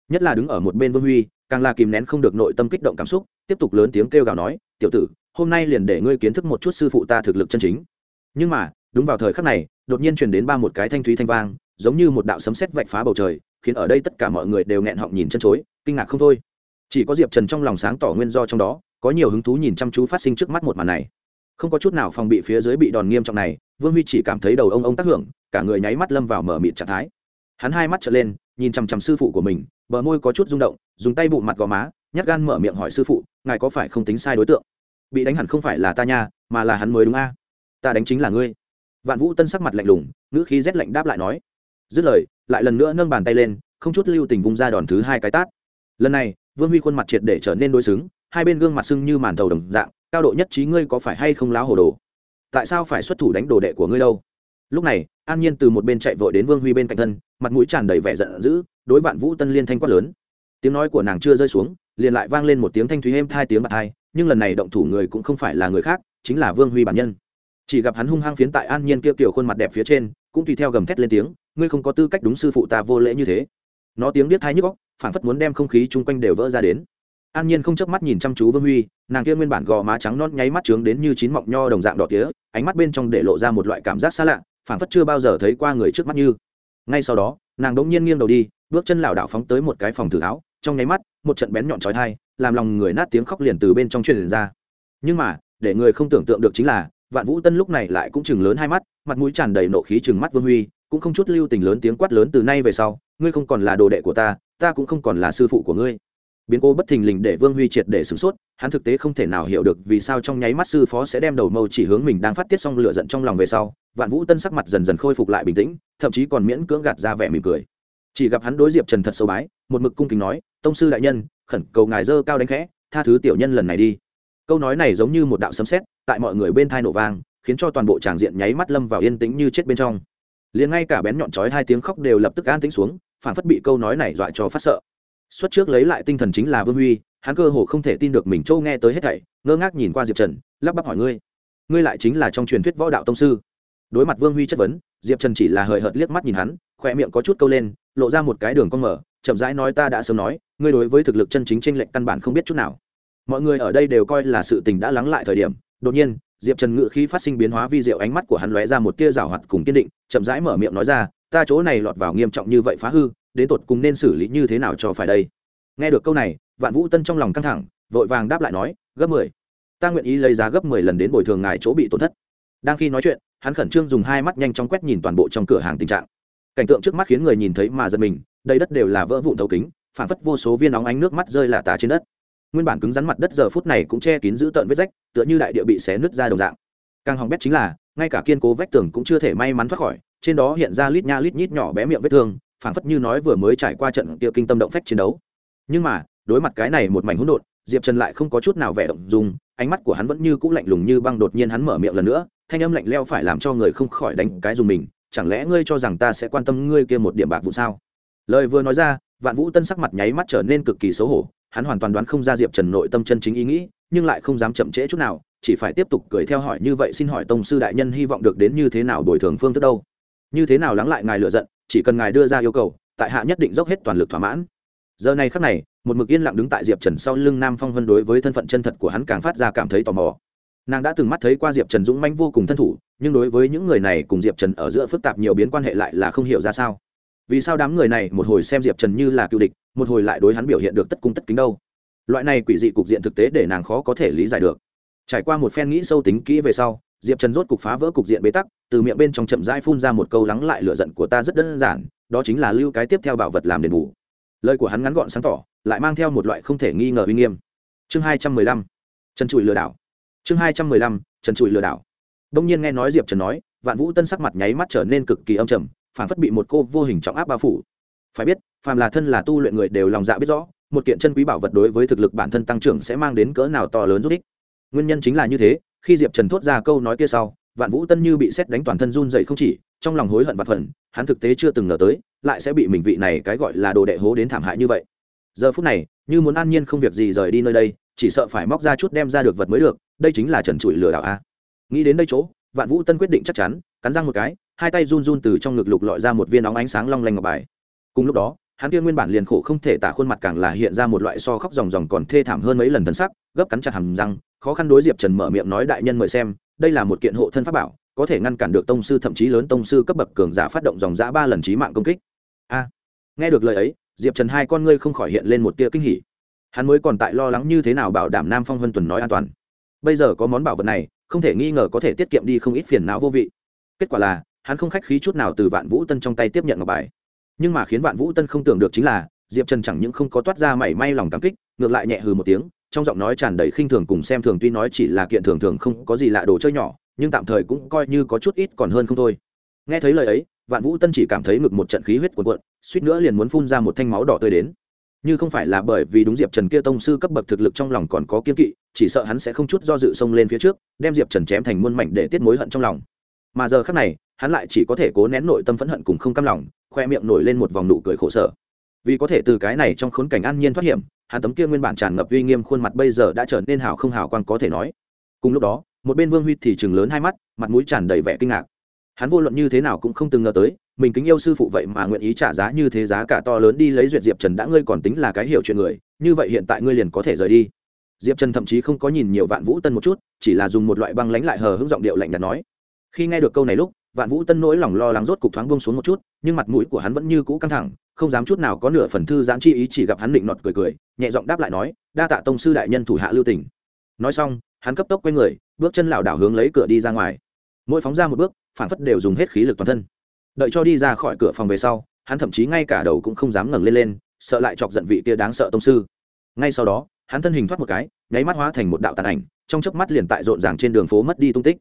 Nhất là đứng ở một bên vương huy càng là kìm nén không được nội tâm kích động cảm xúc, tiếp tục lớn tiếng kêu gào nói, tiểu tử, hôm nay liền để ngươi kiến thức một chút sư phụ ta thực lực chân chính. Nhưng mà, đúng vào thời khắc này, đột nhiên truyền đến ba một cái thanh thúy thanh vang, giống như một đạo sấm sét vạch phá bầu trời, khiến ở đây tất cả mọi người đều nghẹn họng nhìn chân chối, kinh ngạc không thôi. Chỉ có diệp trần trong lòng sáng tỏ nguyên do trong đó, có nhiều hứng thú nhìn chăm chú phát sinh trước mắt một màn này. Không có chút nào phòng bị phía dưới bị đòn nghiêm trọng này, vương huy chỉ cảm thấy đầu ông ông tác hưởng, cả người nháy mắt lâm vào mở mịt trạng thái hắn hai mắt trở lên, nhìn chằm chằm sư phụ của mình, bờ môi có chút rung động, dùng tay bụng mặt gò má, nhát gan mở miệng hỏi sư phụ, ngài có phải không tính sai đối tượng? Bị đánh hẳn không phải là ta nha, mà là hắn mới đúng a. Ta đánh chính là ngươi. Vạn vũ tân sắc mặt lạnh lùng, ngữ khí rét lạnh đáp lại nói. Dứt lời, lại lần nữa nâng bàn tay lên, không chút lưu tình vung ra đòn thứ hai cái tát. Lần này, vương huy khuôn mặt triệt để trở nên đối xứng, hai bên gương mặt sưng như màn thầu đồng dạng, cao độ nhất trí ngươi có phải hay không láo hồ đồ? Tại sao phải xuất thủ đánh đồ đệ của ngươi đâu? Lúc này, an nhiên từ một bên chạy vội đến vương huy bên cạnh thân, mặt mũi tràn đầy vẻ giận dữ, đối vạn vũ tân liên thanh quát lớn. Tiếng nói của nàng chưa rơi xuống, liền lại vang lên một tiếng thanh thúy êm thai tiếng bạc thai nhưng lần này động thủ người cũng không phải là người khác, chính là vương huy bản nhân. Chỉ gặp hắn hung hăng phiến tại an nhiên kia kiểu khuôn mặt đẹp phía trên, cũng tùy theo gầm thét lên tiếng, ngươi không có tư cách đúng sư phụ ta vô lễ như thế. Nó tiếng biết thai nhức góc phản phất muốn đem không khí chung quanh đều vỡ ra đến. An nhiên không chớp mắt nhìn chăm chú vương huy, nàng kia nguyên bản gò má trắng non nháy mắt trướng đến như chín mọng nho đồng dạng đỏ tía, ánh mắt bên trong để lộ ra một loại cảm giác xa lạ phản phất chưa bao giờ thấy qua người trước mắt như. Ngay sau đó, nàng đống nhiên nghiêng đầu đi, bước chân lảo đảo phóng tới một cái phòng thử áo trong nháy mắt, một trận bén nhọn trói thai làm lòng người nát tiếng khóc liền từ bên trong truyền ra. Nhưng mà, để người không tưởng tượng được chính là, vạn vũ tân lúc này lại cũng chừng lớn hai mắt, mặt mũi tràn đầy nộ khí chừng mắt vương huy, cũng không chút lưu tình lớn tiếng quát lớn từ nay về sau, ngươi không còn là đồ đệ của ta ta cũng không còn là sư phụ của ngươi biến cố bất thình lình để vương huy triệt để sửng sốt, hắn thực tế không thể nào hiểu được vì sao trong nháy mắt sư phó sẽ đem đầu mâu chỉ hướng mình đang phát tiết xong lửa giận trong lòng về sau, vạn vũ tân sắc mặt dần dần khôi phục lại bình tĩnh, thậm chí còn miễn cưỡng gạt ra vẻ mỉm cười. Chỉ gặp hắn đối diệp trần thật sâu bái, một mực cung kính nói, tông sư đại nhân, khẩn cầu ngài dơ cao đánh khẽ, tha thứ tiểu nhân lần này đi. Câu nói này giống như một đạo sấm sét, tại mọi người bên thai nổ vang, khiến cho toàn bộ tràng diện nháy mắt lâm vào yên tĩnh như chết bên trong. Liền ngay cả bén nhọn chói hai tiếng khóc đều lập tức an tĩnh xuống phản phất bị câu nói này dọa cho phát sợ xuất trước lấy lại tinh thần chính là vương huy, hắn cơ hồ không thể tin được mình châu nghe tới hết thảy, ngơ ngác nhìn qua diệp trần, lắp bắp hỏi ngươi ngươi lại chính là trong truyền thuyết võ đạo tông sư. Đối mặt vương huy chất vấn, diệp trần chỉ là hời hợt liếc mắt nhìn hắn khoe miệng có chút câu lên, lộ ra một cái đường con mở, chậm rãi nói ta đã sớm nói, ngươi đối với thực lực chân chính t r ê n lệch căn bản không biết chút nào. Mọi người ở đây đều coi là sự tình đã lắng lại thời điểm, đột nhiên, diệp trần ngự khí phát sinh biến hóa vi diệu ánh mắt của hắn lóe ra một tia rào hoạt cùng kiên định, chậm rãi mở miệng nói ra, ta chỗ này lọt vào nghiêm trọng như vậy phá hư đến tột cùng nên xử lý như thế nào cho phải đây? Nghe được câu này, vạn vũ tân trong lòng căng thẳng, vội vàng đáp lại nói, gấp mười. Ta nguyện ý lấy giá gấp mười lần đến bồi thường ngài chỗ bị tổn thất. Đang khi nói chuyện, hắn khẩn trương dùng hai mắt nhanh chóng quét nhìn toàn bộ trong cửa hàng tình trạng. Cảnh tượng trước mắt khiến người nhìn thấy mà giật mình, đầy đất đều là vỡ vụn thấu kính phản phất vô số viên óng ánh nước mắt rơi là tà trên đất. Nguyên bản cứng rắn mặt đất giờ phút này cũng che kín giữ tợn vết rách, tựa như đại địa bị xé nứt ra đồng dạng. Càng hỏng bét chính là, ngay cả kiên cố vách tường cũng chưa thể may mắn thoát khỏi, trên đó hiện ra lít nha lít nhít nhỏ bé miệng vết thương phản phất như nói vừa mới trải qua trận kia kinh tâm động phách chiến đấu. Nhưng mà, đối mặt cái này một mảnh hỗn độn, diệp trần lại không có chút nào vẻ động dung, ánh mắt của hắn vẫn như c ũ lạnh lùng như băng đột nhiên hắn mở miệng lần nữa, thanh âm lạnh leo phải làm cho người không khỏi đánh cái dùng mình, chẳng lẽ ngươi cho rằng ta sẽ quan tâm ngươi kia một điểm bạc vụ sao? Lời vừa nói ra, vạn vũ tân sắc mặt nháy mắt trở nên cực kỳ xấu hổ, hắn hoàn toàn đoán không ra diệp trần nội tâm chân chính ý nghĩ, nhưng lại không dám chậm trễ chút nào, chỉ phải tiếp tục cười theo hỏi như vậy, xin hỏi tông sư đại nhân hy vọng được đến như thế nào bồi thường phương thức đâu? Như thế nào lắng lại ngài lựa giận chỉ cần ngài đưa ra yêu cầu, tại hạ nhất định dốc hết toàn lực thỏa mãn. Giờ này khắc này, một mực yên lặng đứng tại diệp trần sau lưng nam phong vân đối với thân phận chân thật của hắn càng phát ra cảm thấy tò mò. Nàng đã từng mắt thấy qua diệp trần dũng manh vô cùng thân thủ, nhưng đối với những người này cùng diệp trần ở giữa phức tạp nhiều biến quan hệ lại là không hiểu ra sao. Vì sao đám người này một hồi xem diệp trần như là cựu địch, một hồi lại đối hắn biểu hiện được tất cung tất kính đâu? Loại này quỷ dị cục diện thực tế để nàng khó có thể lý giải được. Trải qua một phen nghĩ sâu tính kỹ về sau diệp trần rốt cục phá vỡ cục diện bế tắc, từ miệng bên trong chậm rãi phun ra một câu lắng lại lựa giận của ta rất đơn giản, đó chính là lưu cái tiếp theo bảo vật làm đền bù. Lời của hắn ngắn gọn sáng tỏ, lại mang theo một loại không thể nghi ngờ uy nghiêm. Chương hai trăm mười lăm. Trần trụi lừa đảo. Chương hai trăm mười lăm. Trần trụi lừa đảo. Đông nhiên nghe nói diệp trần nói, vạn vũ tân sắc mặt nháy mắt trở nên cực kỳ âm trầm phản phất bị một cô vô hình trọng áp bao phủ. Phải biết, phàm là thân là tu luyện người đều lòng dạ biết rõ, một kiện chân quý bảo vật đối với thực lực bản thân tăng trưởng sẽ mang đến cỡ nào to lớn giúp ích. Nguyên nhân chính là như thế khi diệp trần thốt ra câu nói kia sau vạn vũ tân như bị xét đánh toàn thân run dậy không chỉ trong lòng hối hận và phần hắn thực tế chưa từng ngờ tới lại sẽ bị mình vị này cái gọi là đồ đệ hố đến thảm hại như vậy giờ phút này như muốn an nhiên không việc gì rời đi nơi đây chỉ sợ phải móc ra chút đem ra được vật mới được đây chính là trần trụi lừa đảo a nghĩ đến đây chỗ vạn vũ tân quyết định chắc chắn cắn răng một cái hai tay run run từ trong ngực lục lọi ra một viên óng ánh sáng long lanh ngọc bài cùng lúc đó hắn kia nguyên bản liền khổ không thể tả khuôn mặt càng là hiện ra một loại so khóc ròng ròng còn thê thảm hơn mấy lần thân sắc, gấp cắn chặt hàm răng, khó khăn đối diệp trần mở miệng nói đại nhân mời xem, đây là một kiện hộ thân pháp bảo, có thể ngăn cản được tông sư thậm chí lớn tông sư cấp bậc cường giả phát động dòng giã ba lần trí mạng công kích. A, nghe được lời ấy, diệp trần hai con ngươi không khỏi hiện lên một tia kinh hỉ. Hắn mới còn tại lo lắng như thế nào bảo đảm nam phong vân tuần nói an toàn. Bây giờ có món bảo vật này, không thể nghi ngờ có thể tiết kiệm đi không ít phiền não vô vị. Kết quả là, hắn không khách khí chút nào từ vạn vũ tân trong tay tiếp nhận ngọc bài nhưng mà khiến vạn vũ tân không tưởng được chính là, diệp trần chẳng những không có toát ra mảy may lòng cảm kích, ngược lại nhẹ hừ một tiếng, trong giọng nói tràn đầy khinh thường cùng xem thường tuy nói chỉ là kiện thường thường không có gì lạ đồ chơi nhỏ, nhưng tạm thời cũng coi như có chút ít còn hơn không thôi. Nghe thấy lời ấy, vạn vũ tân chỉ cảm thấy ngực một trận khí huyết cuồn cuộn, suýt nữa liền muốn phun ra một thanh máu đỏ tươi đến. Như không phải là bởi vì đúng diệp trần kia tông sư cấp bậc thực lực trong lòng còn có kiên kỵ, chỉ sợ hắn sẽ không chút do dự xông lên phía trước, đem diệp trần chém thành muôn mảnh để tiết mối hận trong lòng. Mà giờ khác này, hắn lại chỉ có thể cố nén nội tâm phẫn hận cùng không cam lòng khoe miệng nổi lên một vòng nụ cười khổ sở. Vì có thể từ cái này trong khốn cảnh an nhiên thoát hiểm, hắn tấm kia nguyên bản tràn ngập uy nghiêm khuôn mặt bây giờ đã trở nên hào không hào quang có thể nói. Cùng lúc đó, một bên vương huy thì chừng lớn hai mắt, mặt mũi tràn đầy vẻ kinh ngạc. Hắn vô luận như thế nào cũng không từng ngờ tới, mình kính yêu sư phụ vậy mà nguyện ý trả giá như thế giá cả to lớn đi lấy duyệt diệp trần đã ngươi còn tính là cái hiểu chuyện người, như vậy hiện tại ngươi liền có thể rời đi. Diệp trần thậm chí không có nhìn nhiều vạn vũ tân một chút, chỉ là dùng một loại băng lánh lại hờ hững giọng điệu lạnh nhạt nói. Khi nghe được câu này lúc vạn vũ tân nỗi lòng lo lắng rốt cục thoáng bông xuống một chút, nhưng mặt mũi của hắn vẫn như cũ căng thẳng, không dám chút nào có nửa phần thư giãn chi ý chỉ gặp hắn định nọt cười cười, nhẹ giọng đáp lại nói, đa tạ tông sư đại nhân thủ hạ lưu tỉnh nói xong, hắn cấp tốc quay người, bước chân lảo đảo hướng lấy cửa đi ra ngoài. Mỗi phóng ra một bước phản phất đều dùng hết khí lực toàn thân. Đợi cho đi ra khỏi cửa phòng về sau, hắn thậm chí ngay cả đầu cũng không dám ngẩng lên lên, sợ lại chọc giận vị kia đáng sợ tông sư. Ngay sau đó, hắn thân hình thoát một cái, nháy mắt hóa thành một đạo tàn ảnh, trong chớp mắt liền tại rộn ràng trên đường phố mất đi tung tích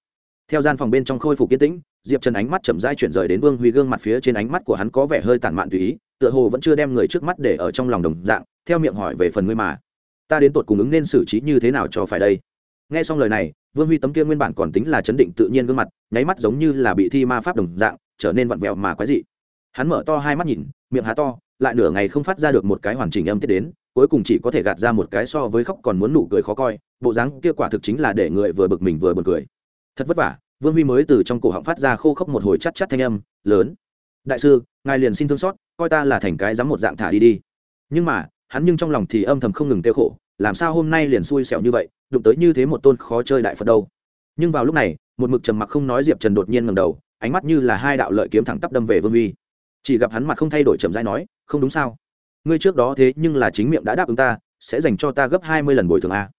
theo gian phòng bên trong khôi phục yên tĩnh, diệp trần ánh mắt chậm rãi chuyển rời đến vương huy gương mặt phía trên ánh mắt của hắn có vẻ hơi tản mạn tùy ý, tựa hồ vẫn chưa đem người trước mắt để ở trong lòng đồng dạng, theo miệng hỏi về phần ngươi mà. Ta đến tột cùng ứng nên xử trí như thế nào cho phải đây? Nghe xong lời này, vương huy tấm kia nguyên bản còn tính là chấn định tự nhiên gương mặt, nháy mắt giống như là bị thi ma pháp đồng dạng, trở nên vặn vẹo mà quái dị. Hắn mở to hai mắt nhìn, miệng há to, lại nửa ngày không phát ra được một cái hoàn chỉnh âm tiết đến, cuối cùng chỉ có thể gạt ra một cái so với khóc còn muốn nụ cười khó coi, bộ dáng kia quả thực chính là để người vừa bực mình vừa buồn cười thật vất vả, vương huy mới từ trong cổ họng phát ra khô khốc một hồi chắt chắt thanh âm, lớn. Đại sư, ngài liền xin thương xót, coi ta là thành cái dám một dạng thả đi đi. Nhưng mà, hắn nhưng trong lòng thì âm thầm không ngừng tiêu khổ, làm sao hôm nay liền xui xẻo như vậy, đụng tới như thế một tôn khó chơi đại phật đâu. Nhưng vào lúc này, một mực trầm mặc không nói diệp trần đột nhiên ngầm đầu, ánh mắt như là hai đạo lợi kiếm thẳng tắp đâm về vương huy. Chỉ gặp hắn mặt không thay đổi chậm rãi nói, không đúng sao? Ngươi trước đó thế nhưng là chính miệng đã đáp ứng ta, sẽ dành cho ta gấp hai mươi lần bồi thường a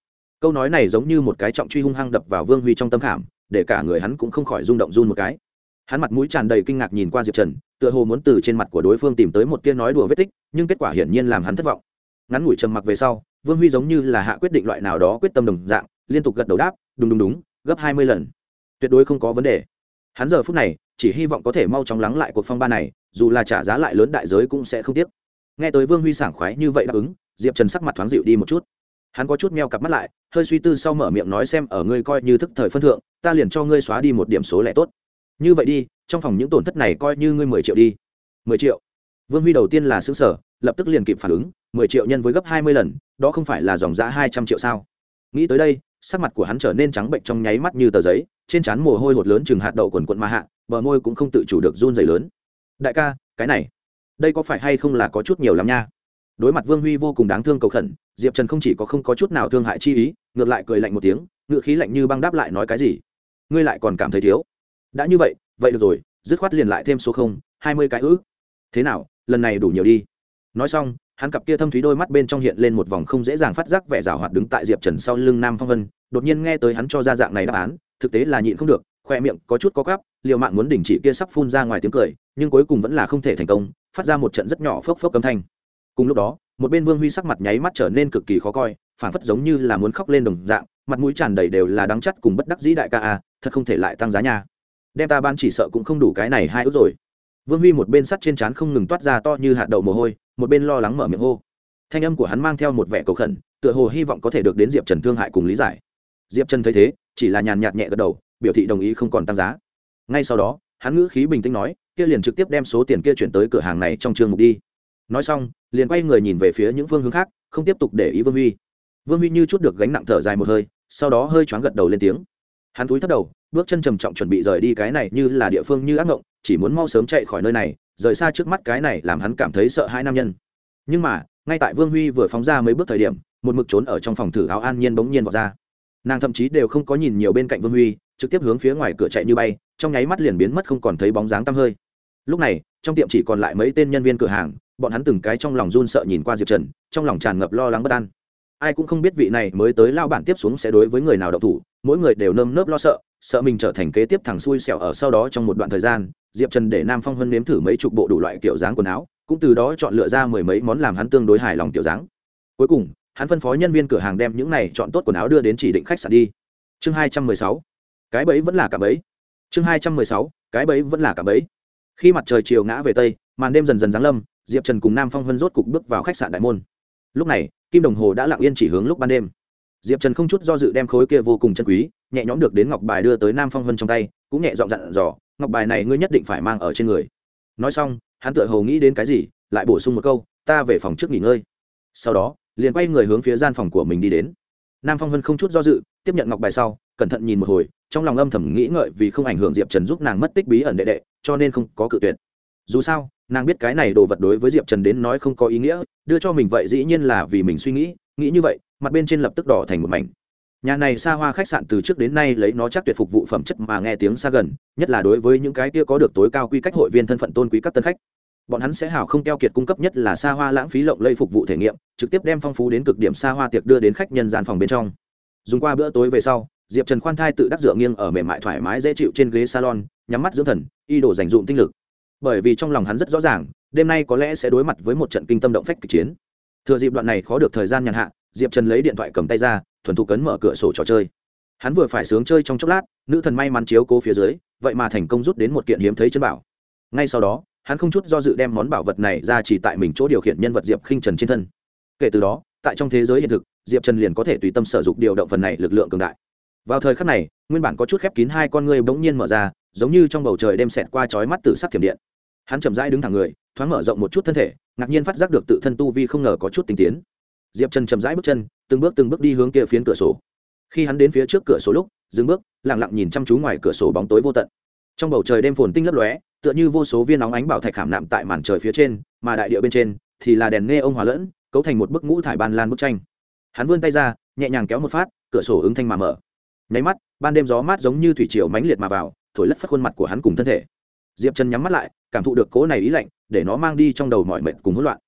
câu nói này giống như một cái trọng truy hung hăng đập vào vương huy trong tâm khảm để cả người hắn cũng không khỏi rung động run một cái. Hắn mặt mũi tràn đầy kinh ngạc nhìn qua diệp trần, tựa hồ muốn từ trên mặt của đối phương tìm tới một tia nói đùa vết tích, nhưng kết quả hiển nhiên làm hắn thất vọng. Ngắn ngủi trầm mặc về sau, vương huy giống như là hạ quyết định loại nào đó quyết tâm đồng dạng, liên tục gật đầu đáp, đúng đúng đúng, gấp hai mươi lần. Tuyệt đối không có vấn đề. Hắn giờ phút này, chỉ hy vọng có thể mau chóng lắng lại cuộc phong ba này, dù là trả giá lại lớn đại giới cũng sẽ không tiếc. Nghe tới vương huy sảng khoái như vậy đáp ứng, diệp trần sắc mặt thoáng dịu đi một chút hắn có chút meo cặp mắt lại, hơi suy tư sau mở miệng nói xem, ở ngươi coi như thức thời phân thượng, ta liền cho ngươi xóa đi một điểm số lẻ tốt. Như vậy đi, trong phòng những tổn thất này coi như ngươi mười triệu đi. Mười triệu? Vương huy đầu tiên là xứ sở lập tức liền kịp phản ứng, mười triệu nhân với gấp hai mươi lần, đó không phải là dòng giá hai trăm triệu sao? Nghĩ tới đây, sắc mặt của hắn trở nên trắng bệnh trong nháy mắt như tờ giấy, trên trán mồ hôi hột lớn chừng hạt đậu quần quận mà hạ, bờ môi cũng không tự chủ được run dày lớn. Đại ca, cái này, đây có phải hay không là có chút nhiều lắm nha? Đối mặt vương huy vô cùng đáng thương cầu khẩn, diệp trần không chỉ có không có chút nào thương hại chi ý, ngược lại cười lạnh một tiếng ngựa khí lạnh như băng đáp lại nói cái gì? Ngươi lại còn cảm thấy thiếu. Đã như vậy vậy được rồi, dứt khoát liền lại thêm số không, hai mươi cái ư? Thế nào, lần này đủ nhiều đi. Nói xong, hắn cặp kia thâm thúy đôi mắt bên trong hiện lên một vòng không dễ dàng phát giác vẻ rào hoạt đứng tại diệp trần sau lưng nam phong vân, đột nhiên nghe tới hắn cho ra dạng này đáp án, thực tế là nhịn không được, khoe miệng có chút có cắp liều mạng muốn đình chỉ kia sắp phun ra ngoài tiếng cười, nhưng cuối cùng vẫn là không thể thành công, phát ra một trận rất nhỏ phốc phốc âm thanh cùng lúc đó, một bên vương huy sắc mặt nháy mắt trở nên cực kỳ khó coi phản phất giống như là muốn khóc lên đồng dạng, mặt mũi tràn đầy đều là đắng chắt cùng bất đắc dĩ đại ca a, thật không thể lại tăng giá nha. Đem ta ban chỉ sợ cũng không đủ cái này hai ước rồi. Vương huy một bên sắt trên trán không ngừng toát ra to như hạt đậu mồ hôi, một bên lo lắng mở miệng hô. Thanh âm của hắn mang theo một vẻ cầu khẩn, tựa hồ hy vọng có thể được đến diệp trần thương hại cùng lý giải. Diệp trần thấy thế, chỉ là nhàn nhạt nhẹ gật đầu, biểu thị đồng ý không còn tăng giá. Ngay sau đó, hắn ngữ khí bình tĩnh nói, kia liền trực tiếp đem số tiền kia chuyển tới cửa hàng này trong trường mục đi. Nói xong liền quay người nhìn về phía những phương hướng khác, không tiếp tục để ý vương huy. Vương huy như chút được gánh nặng thở dài một hơi, sau đó hơi choáng gật đầu lên tiếng. Hắn túi thất đầu, bước chân trầm trọng chuẩn bị rời đi cái này như là địa phương như ác ngộng, chỉ muốn mau sớm chạy khỏi nơi này, rời xa trước mắt cái này làm hắn cảm thấy sợ hai nam nhân. Nhưng mà, ngay tại vương huy vừa phóng ra mấy bước thời điểm, một mực trốn ở trong phòng thử áo an nhiên bỗng nhiên vào ra. Nàng thậm chí đều không có nhìn nhiều bên cạnh vương huy, trực tiếp hướng phía ngoài cửa chạy như bay, trong nháy mắt liền biến mất không còn thấy bóng dáng tăm hơi. Lúc này, trong tiệm chỉ còn lại mấy tên nhân viên cửa hàng bọn hắn từng cái trong lòng run sợ nhìn qua diệp trần, trong lòng tràn ngập lo lắng bất an. Ai cũng không biết vị này mới tới lao bản tiếp xuống sẽ đối với người nào độc thủ, mỗi người đều nơm nớp lo sợ sợ mình trở thành kế tiếp thằng xui xẻo ở sau đó trong một đoạn thời gian, diệp trần để nam phong hân nếm thử mấy chục bộ đủ loại kiểu dáng quần áo, cũng từ đó chọn lựa ra mười mấy món làm hắn tương đối hài lòng kiểu dáng. Cuối cùng, hắn phân phó nhân viên cửa hàng đem những này chọn tốt quần áo đưa đến chỉ định khách sạn đi. Chương hai trăm mười sáu. Cái bẫy vẫn là cả bẫy. Chương hai trăm mười sáu. Cái bẫy vẫn là cả bẫy. Khi mặt trời chiều ngã về tây, màn đêm dần dần giáng lâm diệp trần cùng nam phong hân rốt cục bước vào khách sạn đại môn. Lúc này, kim đồng hồ đã lặng yên chỉ hướng lúc ban đêm. Diệp trần không chút do dự đem khối kia vô cùng chân quý, nhẹ nhõm được đến ngọc bài đưa tới nam phong hân trong tay, cũng nhẹ dọn dặn dò, ngọc bài này ngươi nhất định phải mang ở trên người. Nói xong, hắn tựa hồ nghĩ đến cái gì, lại bổ sung một câu, ta về phòng trước nghỉ ngơi. Sau đó, liền quay người hướng phía gian phòng của mình đi đến. Nam phong hân không chút do dự, tiếp nhận ngọc bài sau, cẩn thận nhìn một hồi, trong lòng âm thầm nghĩ ngợi vì không ảnh hưởng diệp trần giúp nàng mất tích bí ẩn đệ đệ, cho nên không có cự tuyệt dù sao, nàng biết cái này đồ vật đối với diệp trần đến nói không có ý nghĩa, đưa cho mình vậy dĩ nhiên là vì mình suy nghĩ nghĩ như vậy, mặt bên trên lập tức đỏ thành một mảnh. Nhà này xa hoa khách sạn từ trước đến nay lấy nó chắc tuyệt phục vụ phẩm chất mà nghe tiếng xa gần, nhất là đối với những cái kia có được tối cao quy cách hội viên thân phận tôn quý các tân khách. Bọn hắn sẽ hào không keo kiệt cung cấp nhất là xa hoa lãng phí lộng lây phục vụ thể nghiệm, trực tiếp đem phong phú đến cực điểm xa hoa tiệc đưa đến khách nhân gian phòng bên trong. Dùng qua bữa tối về sau, diệp trần khoan thai tự đắc dựa nghiêng ở mềm mại thoải mái dễ chịu trên ghế salon, nhắm mắt dưỡng thần, y đổ dành dụm tinh lực bởi vì trong lòng hắn rất rõ ràng, đêm nay có lẽ sẽ đối mặt với một trận kinh tâm động phách kịch chiến. Thừa dịp đoạn này khó được thời gian nhàn hạ, diệp trần lấy điện thoại cầm tay ra, thuần thục cấn mở cửa sổ trò chơi. Hắn vừa phải sướng chơi trong chốc lát, nữ thần may mắn chiếu cố phía dưới, vậy mà thành công rút đến một kiện hiếm thấy chân bảo. Ngay sau đó, hắn không chút do dự đem món bảo vật này ra chỉ tại mình chỗ điều khiển nhân vật diệp khinh trần trên thân. Kể từ đó, tại trong thế giới hiện thực, diệp trần liền có thể tùy tâm sử dụng điều động phần này lực lượng cường đại. Vào thời khắc này, nguyên bản có chút khép kín hai con ngươi bỗng nhiên mở ra, giống như trong bầu trời đêm xẹt qua chói mắt từ sắc thiểm điện hắn chậm rãi đứng thẳng người, thoáng mở rộng một chút thân thể, ngạc nhiên phát giác được tự thân tu vi không ngờ có chút tinh tiến. Diệp trần chậm rãi bước chân, từng bước từng bước đi hướng kia phiến cửa sổ. Khi hắn đến phía trước cửa sổ lúc, dừng bước, lặng lặng nhìn chăm chú ngoài cửa sổ bóng tối vô tận. Trong bầu trời đêm phồn tinh lấp lóe, tựa như vô số viên nóng ánh bảo thạch khảm nạm tại màn trời phía trên, mà đại địa bên trên thì là đèn nghe ông hòa lẫn, cấu thành một bức ngũ thải ban lan bức tranh. Hắn vươn tay ra, nhẹ nhàng kéo một phát, cửa sổ ứng thanh mà mở. Nháy mắt, ban đêm gió mát giống như thủy triều mãnh liệt mà vào, thổi lất phất khuôn mặt của hắn cùng thân thể diệp trần nhắm mắt lại, cảm thụ được cố này ý lạnh, để nó mang đi trong đầu mọi mệt cùng hỗn loạn.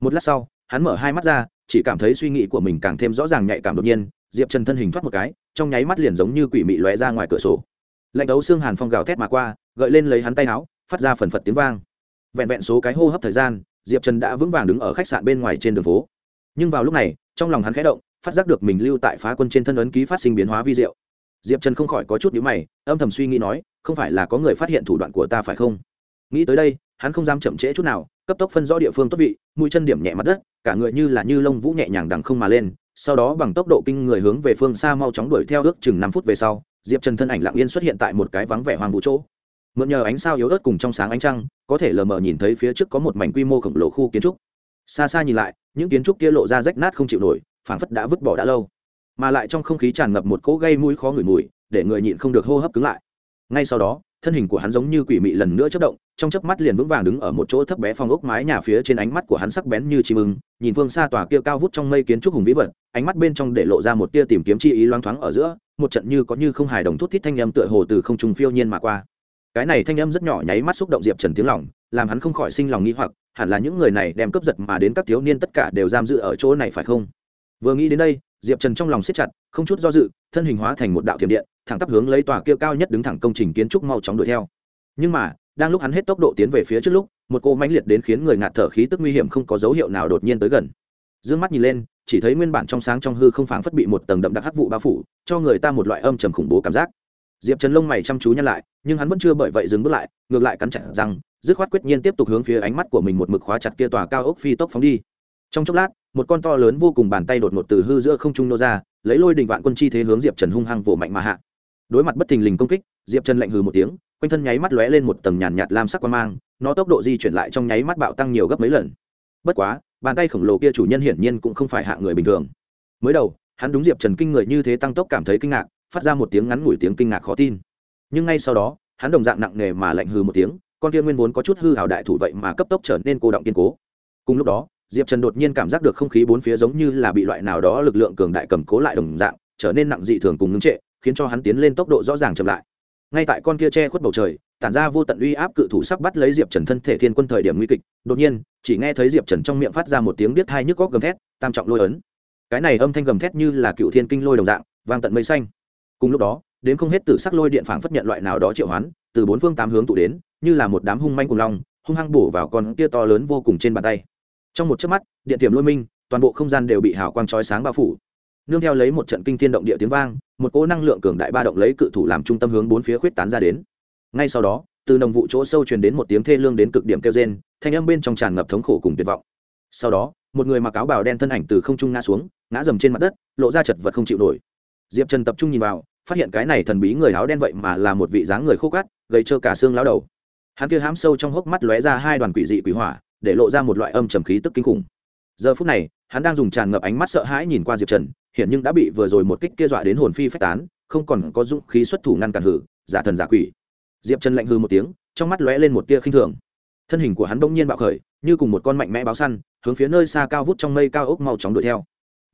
Một lát sau, hắn mở hai mắt ra, chỉ cảm thấy suy nghĩ của mình càng thêm rõ ràng nhạy cảm đột nhiên, diệp trần thân hình thoát một cái, trong nháy mắt liền giống như quỷ mị lóe ra ngoài cửa sổ. Lạnh đấu xương hàn phong gào thét mà qua, gợi lên lấy hắn tay áo, phát ra phần phật tiếng vang. Vẹn vẹn số cái hô hấp thời gian, diệp trần đã vững vàng đứng ở khách sạn bên ngoài trên đường phố. Nhưng vào lúc này, trong lòng hắn khẽ động, phát giác được mình lưu tại phá quân trên thân ấn ký phát sinh biến hóa vi diệu diệp trần không khỏi có chút nhữ mày, âm thầm suy nghĩ nói, không phải là có người phát hiện thủ đoạn của ta phải không? Nghĩ tới đây, hắn không dám chậm trễ chút nào, cấp tốc phân rõ địa phương tốt vị, mũi chân điểm nhẹ mặt đất, cả người như là như lông vũ nhẹ nhàng đằng không mà lên, sau đó bằng tốc độ kinh người hướng về phương xa mau chóng đuổi theo ước chừng năm phút về sau, diệp trần thân ảnh lặng yên xuất hiện tại một cái vắng vẻ hoang vũ chỗ. Mượn nhờ ánh sao yếu ớt cùng trong sáng ánh trăng, có thể lờ mờ nhìn thấy phía trước có một mảnh quy mô khổng lồ khu kiến trúc. Xa xa nhìn lại, những kiến trúc kia lộ ra rách nát không chịu nổi, phảng phất đã vứt bỏ đã lâu mà lại trong không khí tràn ngập một cỗ gây mũi khó ngửi mùi, để người nhịn không được hô hấp cứng lại. Ngay sau đó, thân hình của hắn giống như quỷ mị lần nữa chất động, trong chớp mắt liền vững vàng đứng ở một chỗ thấp bé phong ốc mái nhà phía trên ánh mắt của hắn sắc bén như chim ưng, nhìn phương xa tòa kia cao vút trong mây kiến trúc hùng vĩ vật, ánh mắt bên trong để lộ ra một tia tìm kiếm chi ý loáng thoáng ở giữa, một trận như có như không hài đồng thút thít thanh âm tựa hồ từ không trung phiêu nhiên mà qua. Cái này thanh âm rất nhỏ nháy mắt xúc động diệp trần tiếng lòng, làm hắn không khỏi sinh lòng nghi hoặc, hẳn là những người này đem cướp giật mà đến các thiếu niên tất cả đều giam giữ ở chỗ này phải không? Vừa nghĩ đến đây diệp trần trong lòng siết chặt, không chút do dự, thân hình hóa thành một đạo thiểm điện, thẳng tắp hướng lấy tòa kia cao nhất đứng thẳng công trình kiến trúc mau chóng đuổi theo. Nhưng mà, đang lúc hắn hết tốc độ tiến về phía trước lúc, một cô mãnh liệt đến khiến người ngạt thở khí tức nguy hiểm không có dấu hiệu nào đột nhiên tới gần. D ư ơ n g mắt nhìn lên, chỉ thấy nguyên bản trong sáng trong hư không phảng phất bị một tầng đậm đặc hắc vụ bao phủ, cho người ta một loại âm trầm khủng bố cảm giác. Diệp trần lông mày chăm chú nhăn lại, nhưng hắn vẫn chưa bởi vậy dừng bước lại, ngược lại cắn chặt rằng dứt khoát quyết nhiên tiếp tục hướng phía ánh mắt của mình một mực khóa chặt kia tòa cao ốc phi tốc phóng đi. Trong chốc lát một con to lớn vô cùng bàn tay đột ngột từ hư giữa không trung nô ra, lấy lôi đình vạn quân chi thế hướng diệp trần hung hăng vỗ mạnh mà hạ. Đối mặt bất thình lình công kích, diệp trần lạnh hừ một tiếng, quanh thân nháy mắt lóe lên một tầng nhàn nhạt lam sắc quang mang, nó tốc độ di chuyển lại trong nháy mắt bạo tăng nhiều gấp mấy lần. Bất quá, bàn tay khổng lồ kia chủ nhân hiển nhiên cũng không phải hạ người bình thường. Mới đầu, hắn đúng diệp trần kinh người như thế tăng tốc cảm thấy kinh ngạc, phát ra một tiếng ngắn ngủi tiếng kinh ngạc khó tin. Nhưng ngay sau đó, hắn đồng dạng nặng nề mà lạnh hừ một tiếng, con kia nguyên vốn có chút hư hào đại thủ vậy mà cấp tốc trở nên cô động kiên cố. Cùng lúc đó diệp trần đột nhiên cảm giác được không khí bốn phía giống như là bị loại nào đó lực lượng cường đại cầm cố lại đồng dạng, trở nên nặng dị thường cùng ngưng trệ, khiến cho hắn tiến lên tốc độ rõ ràng chậm lại. Ngay tại con kia che khuất bầu trời, tản ra vô tận uy áp cự thủ sắp bắt lấy diệp trần thân thể thiên quân thời điểm nguy kịch, đột nhiên, chỉ nghe thấy diệp trần trong miệng phát ra một tiếng biết hai nhức góc gầm thét, tam trọng lôi ấn. Cái này âm thanh gầm thét như là cựu thiên kinh lôi đồng dạng, vang tận mây xanh. Cùng lúc đó, đến không hết từ sắc lôi điện phảng phất nhận loại nào đó triệu hoán, từ bốn phương tám hướng tụ đến, như là một đám hung manh cùng long, hung hăng bổ vào con kia to lớn vô cùng trên bàn tay trong một chớp mắt, điện tiềm lôi minh, toàn bộ không gian đều bị hào quang chói sáng bao phủ. Nương theo lấy một trận kinh thiên động địa tiếng vang, một cỗ năng lượng cường đại ba động lấy cự thủ làm trung tâm hướng bốn phía khuyết tán ra đến. Ngay sau đó, từ đồng vụ chỗ sâu truyền đến một tiếng thê lương đến cực điểm kêu rên, thanh âm bên trong tràn ngập thống khổ cùng tuyệt vọng. Sau đó, một người mặc áo bào đen thân ảnh từ không trung ngã xuống, ngã dầm trên mặt đất, lộ ra chật vật không chịu nổi. Diệp trần tập trung nhìn vào, phát hiện cái này thần bí người áo đen vậy mà là một vị dáng người khô cát gây trơ cả xương lao đầu. Hắn kia hám sâu trong hốc mắt lóe ra hai đoàn quỷ dị quỷ hỏa để lộ ra một loại âm trầm khí tức kinh khủng. Giờ phút này, hắn đang dùng tràn ngập ánh mắt sợ hãi nhìn qua diệp trần hiện nhưng đã bị vừa rồi một kích kia dọa đến hồn phi phách tán, không còn có dũng khí xuất thủ ngăn cản hử, giả thần giả quỷ. Diệp trần lạnh hư một tiếng, trong mắt lóe lên một tia khinh thường. Thân hình của hắn bỗng nhiên bạo khởi, như cùng một con mạnh mẽ báo săn, hướng phía nơi xa cao vút trong mây cao ốc mau chóng đuổi theo.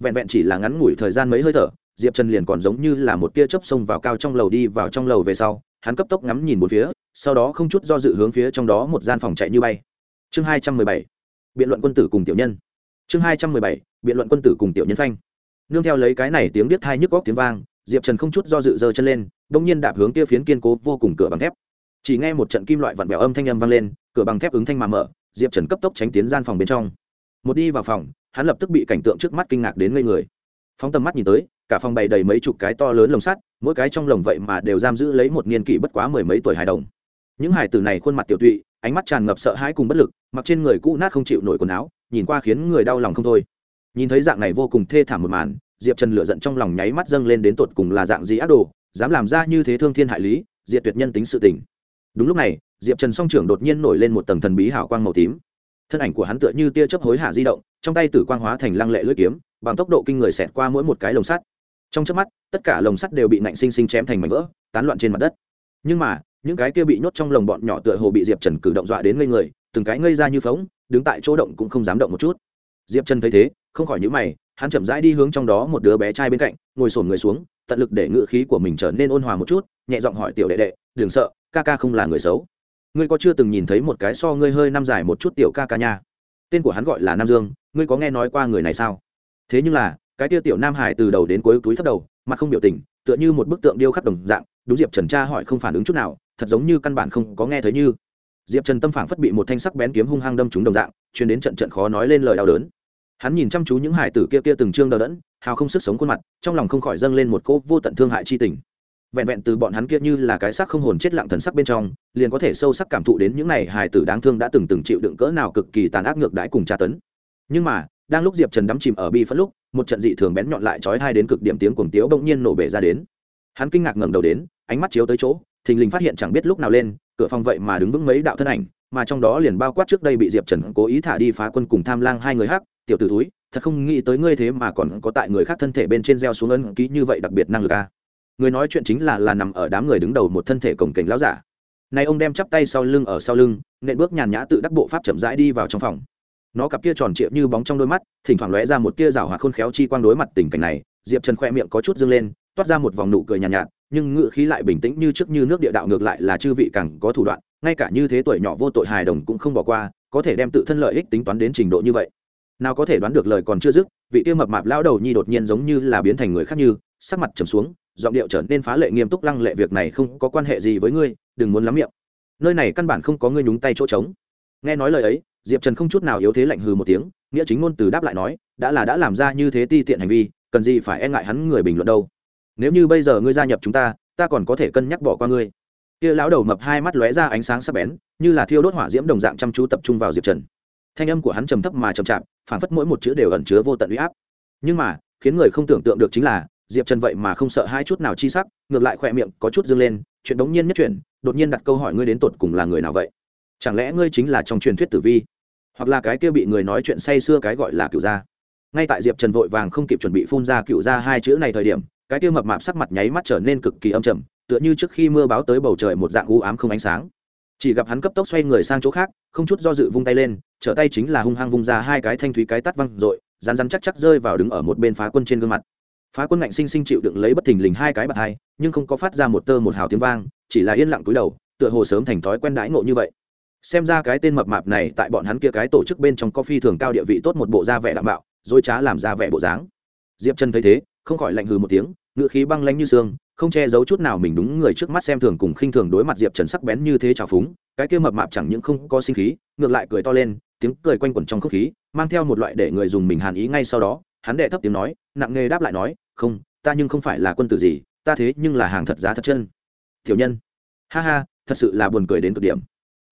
Vẹn vẹn chỉ là ngắn ngủi thời gian mấy hơi thở, diệp trần liền còn giống như là một tia chớp xông vào cao trong lầu đi vào trong lầu về sau, hắn cấp tốc ngắm nhìn một phía, sau đó không chút do dự hướng phía trong đó một gian phòng chạy như bay chương hai trăm mười bảy, biện luận quân tử cùng tiểu nhân. Chương hai trăm mười bảy, biện luận quân tử cùng tiểu nhân phanh. Nương theo lấy cái này tiếng biết thai nhức góc tiếng vang, diệp trần không chút do dự giơ chân lên đ ỗ n g nhiên đạp hướng kia phiến kiên cố vô cùng cửa bằng thép. Chỉ nghe một trận kim loại vặn vẹo âm thanh âm vang lên, cửa bằng thép ứng thanh mà mở, diệp trần cấp tốc tránh tiến gian phòng bên trong. Một đi vào phòng, hắn lập tức bị cảnh tượng trước mắt kinh ngạc đến ngây người. Phóng tầm mắt nhìn tới, cả phòng bày đầy mấy chục cái to lớn lồng sắt, mỗi cái trong lồng vậy mà đều giam giữ lấy một niên kỷ bất quá mười mấy tuổi hài đồng. Những hài tử này khuôn mặt tiểu tụy ánh mắt tràn ngập sợ hãi cùng bất lực, mặc trên người cũ nát không chịu nổi quần áo, nhìn qua khiến người đau lòng không thôi. Nhìn thấy dạng này vô cùng thê thảm một màn, diệp trần lửa giận trong lòng nháy mắt dâng lên đến tột cùng là dạng gì ác đồ, dám làm ra như thế thương thiên hại lý, diệt tuyệt nhân tính sự tình. Đúng lúc này, diệp trần song trưởng đột nhiên nổi lên một tầng thần bí hảo quang màu tím. Thân ảnh của hắn tựa như tia chớp hối hạ di động, trong tay tử quang hóa thành lăng lệ lưỡi kiếm, bằng tốc độ kinh người xẹt qua mỗi một cái lồng sắt. Trong chớp mắt, tất cả lồng sắt đều bị nạnh sinh sinh chém thành mảnh vỡ, tán loạn trên mặt đất. Nhưng mà những cái kia bị nhốt trong lồng bọn nhỏ tựa hồ bị diệp trần cử động dọa đến ngây người, từng cái ngây ra như phóng, đứng tại chỗ động cũng không dám động một chút. Diệp trần thấy thế, không khỏi nhữ mày, hắn chậm rãi đi hướng trong đó một đứa bé trai bên cạnh, ngồi sổn người xuống, tận lực để ngự khí của mình trở nên ôn hòa một chút, nhẹ giọng hỏi tiểu đệ đệ, đừng sợ, ca ca không là người xấu. Ngươi có chưa từng nhìn thấy một cái so ngươi hơi năm dài một chút tiểu ca ca nha? Tên của hắn gọi là nam dương, ngươi có nghe nói qua người này sao? Thế nhưng là, cái tia tiểu nam hải từ đầu đến cuối túi thấp đầu, mặt không biểu tình, tựa như một bức tượng điêu khắc đồng dạng, đúng diệp trần tra hỏi không phản ứng chút nào thật giống như căn bản không có nghe thấy như. Diệp trần tâm phản phất bị một thanh sắc bén kiếm hung hăng đâm trúng đồng dạng chuyến đến trận trận khó nói lên lời đau đớn. Hắn nhìn chăm chú những hải tử kia kia từng trương đờ đẫn, hào không sức sống khuôn mặt, trong lòng không khỏi dâng lên một cỗ vô tận thương hại chi tình. Vẹn vẹn từ bọn hắn kia như là cái xác không hồn chết lặng thần sắc bên trong, liền có thể sâu sắc cảm thụ đến những này hải tử đáng thương đã từng từng chịu đựng cỡ nào cực kỳ tàn ác ngược đãi cùng tra tấn. Nhưng mà, đang lúc diệp trần đắm chìm ở bi phân lúc, một trận dị thường bén nhọn lại trói hai đến cực điểm tiếng cuồng tiếu bỗng nhiên nổ bể ra đến. Hắn kinh ngạc ngẩng đầu đến, ánh mắt chiếu tới chỗ thình lình phát hiện chẳng biết lúc nào lên cửa phòng vậy mà đứng vững mấy đạo thân ảnh mà trong đó liền bao quát trước đây bị diệp trần cố ý thả đi phá quân cùng tham lang hai người hắc tiểu t ử túi thật không nghĩ tới ngươi thế mà còn có tại người khác thân thể bên trên gieo xuống ân ký như vậy đặc biệt năng lực a à. người nói chuyện chính là là nằm ở đám người đứng đầu một thân thể cổng cảnh lão giả này ông đem chắp tay sau lưng ở sau lưng nện bước nhàn nhã tự đắc bộ pháp chậm rãi đi vào trong phòng nó cặp kia tròn trịa như bóng trong đôi mắt thỉnh thoảng lóe ra một tia rào hoạt khôn khéo chi quang đối mặt tình cảnh này diệp trần khoe miệng có chút dâng lên toát ra một vòng nụ cười nhàn nhạt, nhạt nhưng ngự khí lại bình tĩnh như trước như nước địa đạo ngược lại là chư vị càng có thủ đoạn, ngay cả như thế tuổi nhỏ vô tội hài đồng cũng không bỏ qua, có thể đem tự thân lợi ích tính toán đến trình độ như vậy. Nào có thể đoán được lời còn chưa dứt, vị tiêu mập mạp lão đầu nhi đột nhiên giống như là biến thành người khác như, sắc mặt trầm xuống, giọng điệu trở nên phá lệ nghiêm túc lăng lệ, việc này không có quan hệ gì với ngươi, đừng muốn lắm miệng. Nơi này căn bản không có ngươi nhúng tay chỗ trống. Nghe nói lời ấy, diệp trần không chút nào yếu thế lạnh hừ một tiếng, nghĩa chính ngôn từ đáp lại nói, đã là đã làm ra như thế ti tiện hành vi, cần gì phải e ngại hắn người bình luận đâu? Nếu như bây giờ ngươi gia nhập chúng ta ta còn có thể cân nhắc bỏ qua ngươi. Kia lão đầu mập hai mắt lóe ra ánh sáng sắc bén, như là thiêu đốt hỏa diễm đồng dạng chăm chú tập trung vào diệp trần. Thanh âm của hắn trầm thấp mà trầm chạm phản phất mỗi một chữ đều ẩn chứa vô tận uy áp. Nhưng mà, khiến người không tưởng tượng được chính là, diệp trần vậy mà không sợ hai chút nào chi sắc, ngược lại khỏe miệng có chút dâng lên, chuyện đống nhiên nhất chuyện đột nhiên đặt câu hỏi ngươi đến tột cùng là người nào vậy? Chẳng lẽ ngươi chính là trong truyền thuyết tử vi? Hoặc là cái kia bị người nói chuyện say xưa cái gọi là cựu gia? Ngay tại diệp trần vội vàng không kịp chuẩn bị phun ra cựu gia hai chữ này thời điểm cái kia mập mạp sắc mặt nháy mắt trở nên cực kỳ âm trầm, tựa như trước khi mưa báo tới bầu trời một dạng u ám không ánh sáng. Chỉ gặp hắn cấp tốc xoay người sang chỗ khác, không chút do dự vung tay lên, trở tay chính là hung hăng vung ra hai cái thanh thúy cái tắt văng r ộ i rán rán chắc chắc rơi vào đứng ở một bên phá quân trên gương mặt. Phá quân ngạnh sinh sinh chịu đựng lấy bất thình lình hai cái bạt hai, nhưng không có phát ra một tơ một hào tiếng vang, chỉ là yên lặng túi đầu, tựa hồ sớm thành thói quen đãi ngộ như vậy. Xem ra cái tên mập mạp này tại bọn hắn kia cái tổ chức bên trong có phi thường cao địa vị tốt một bộ da vẻ đảm bảo, dối trá làm ra vẻ bộ dáng. Diệp chân thấy thế không khỏi lạnh hừ một tiếng ngựa khí băng lanh như xương, không che giấu chút nào mình đúng người trước mắt xem thường cùng khinh thường đối mặt diệp trần sắc bén như thế trào phúng, cái kia mập mạp chẳng những không có sinh khí, ngược lại cười to lên, tiếng cười quanh quẩn trong không khí, mang theo một loại để người dùng mình hàn ý ngay sau đó, hắn đệ thấp tiếng nói, nặng nghề đáp lại nói, không, ta nhưng không phải là quân tử gì, ta thế nhưng là hàng thật giá thật chân. Tiểu nhân. Ha ha, thật sự là buồn cười đến cực điểm.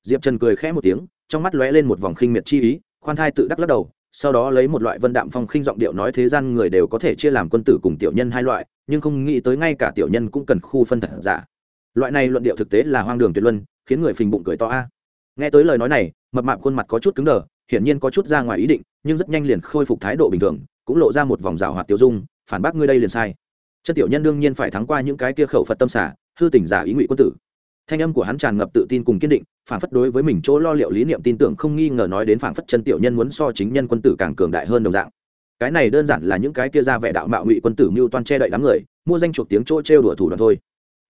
Diệp trần cười khẽ một tiếng, trong mắt lóe lên một vòng khinh miệt chi ý, khoan thai tự đắc lắc đầu sau đó lấy một loại vân đạm phong khinh giọng điệu nói thế gian người đều có thể chia làm quân tử cùng tiểu nhân hai loại, nhưng không nghĩ tới ngay cả tiểu nhân cũng cần khu phân thật giả. Loại này luận điệu thực tế là hoang đường tuyệt luân, khiến người phình bụng cười to a. Nghe tới lời nói này, mập mạp khuôn mặt có chút cứng đờ, hiển nhiên có chút ra ngoài ý định, nhưng rất nhanh liền khôi phục thái độ bình thường, cũng lộ ra một vòng rào hoạt tiêu dung, phản bác ngươi đây liền sai. Chân tiểu nhân đương nhiên phải thắng qua những cái kia khẩu phật tâm xả, hư tỉnh giả ý ngụy quân tử thanh âm của hắn tràn ngập tự tin cùng kiên định phản phất đối với mình chỗ lo liệu lý niệm tin tưởng không nghi ngờ nói đến phản phất chân tiểu nhân muốn so chính nhân quân tử càng cường đại hơn đồng dạng. Cái này đơn giản là những cái kia ra vẻ đạo mạo ngụy quân tử mưu toan che đậy đám người, mua danh chuộc tiếng chỗ trêu đùa thủ đoạn thôi.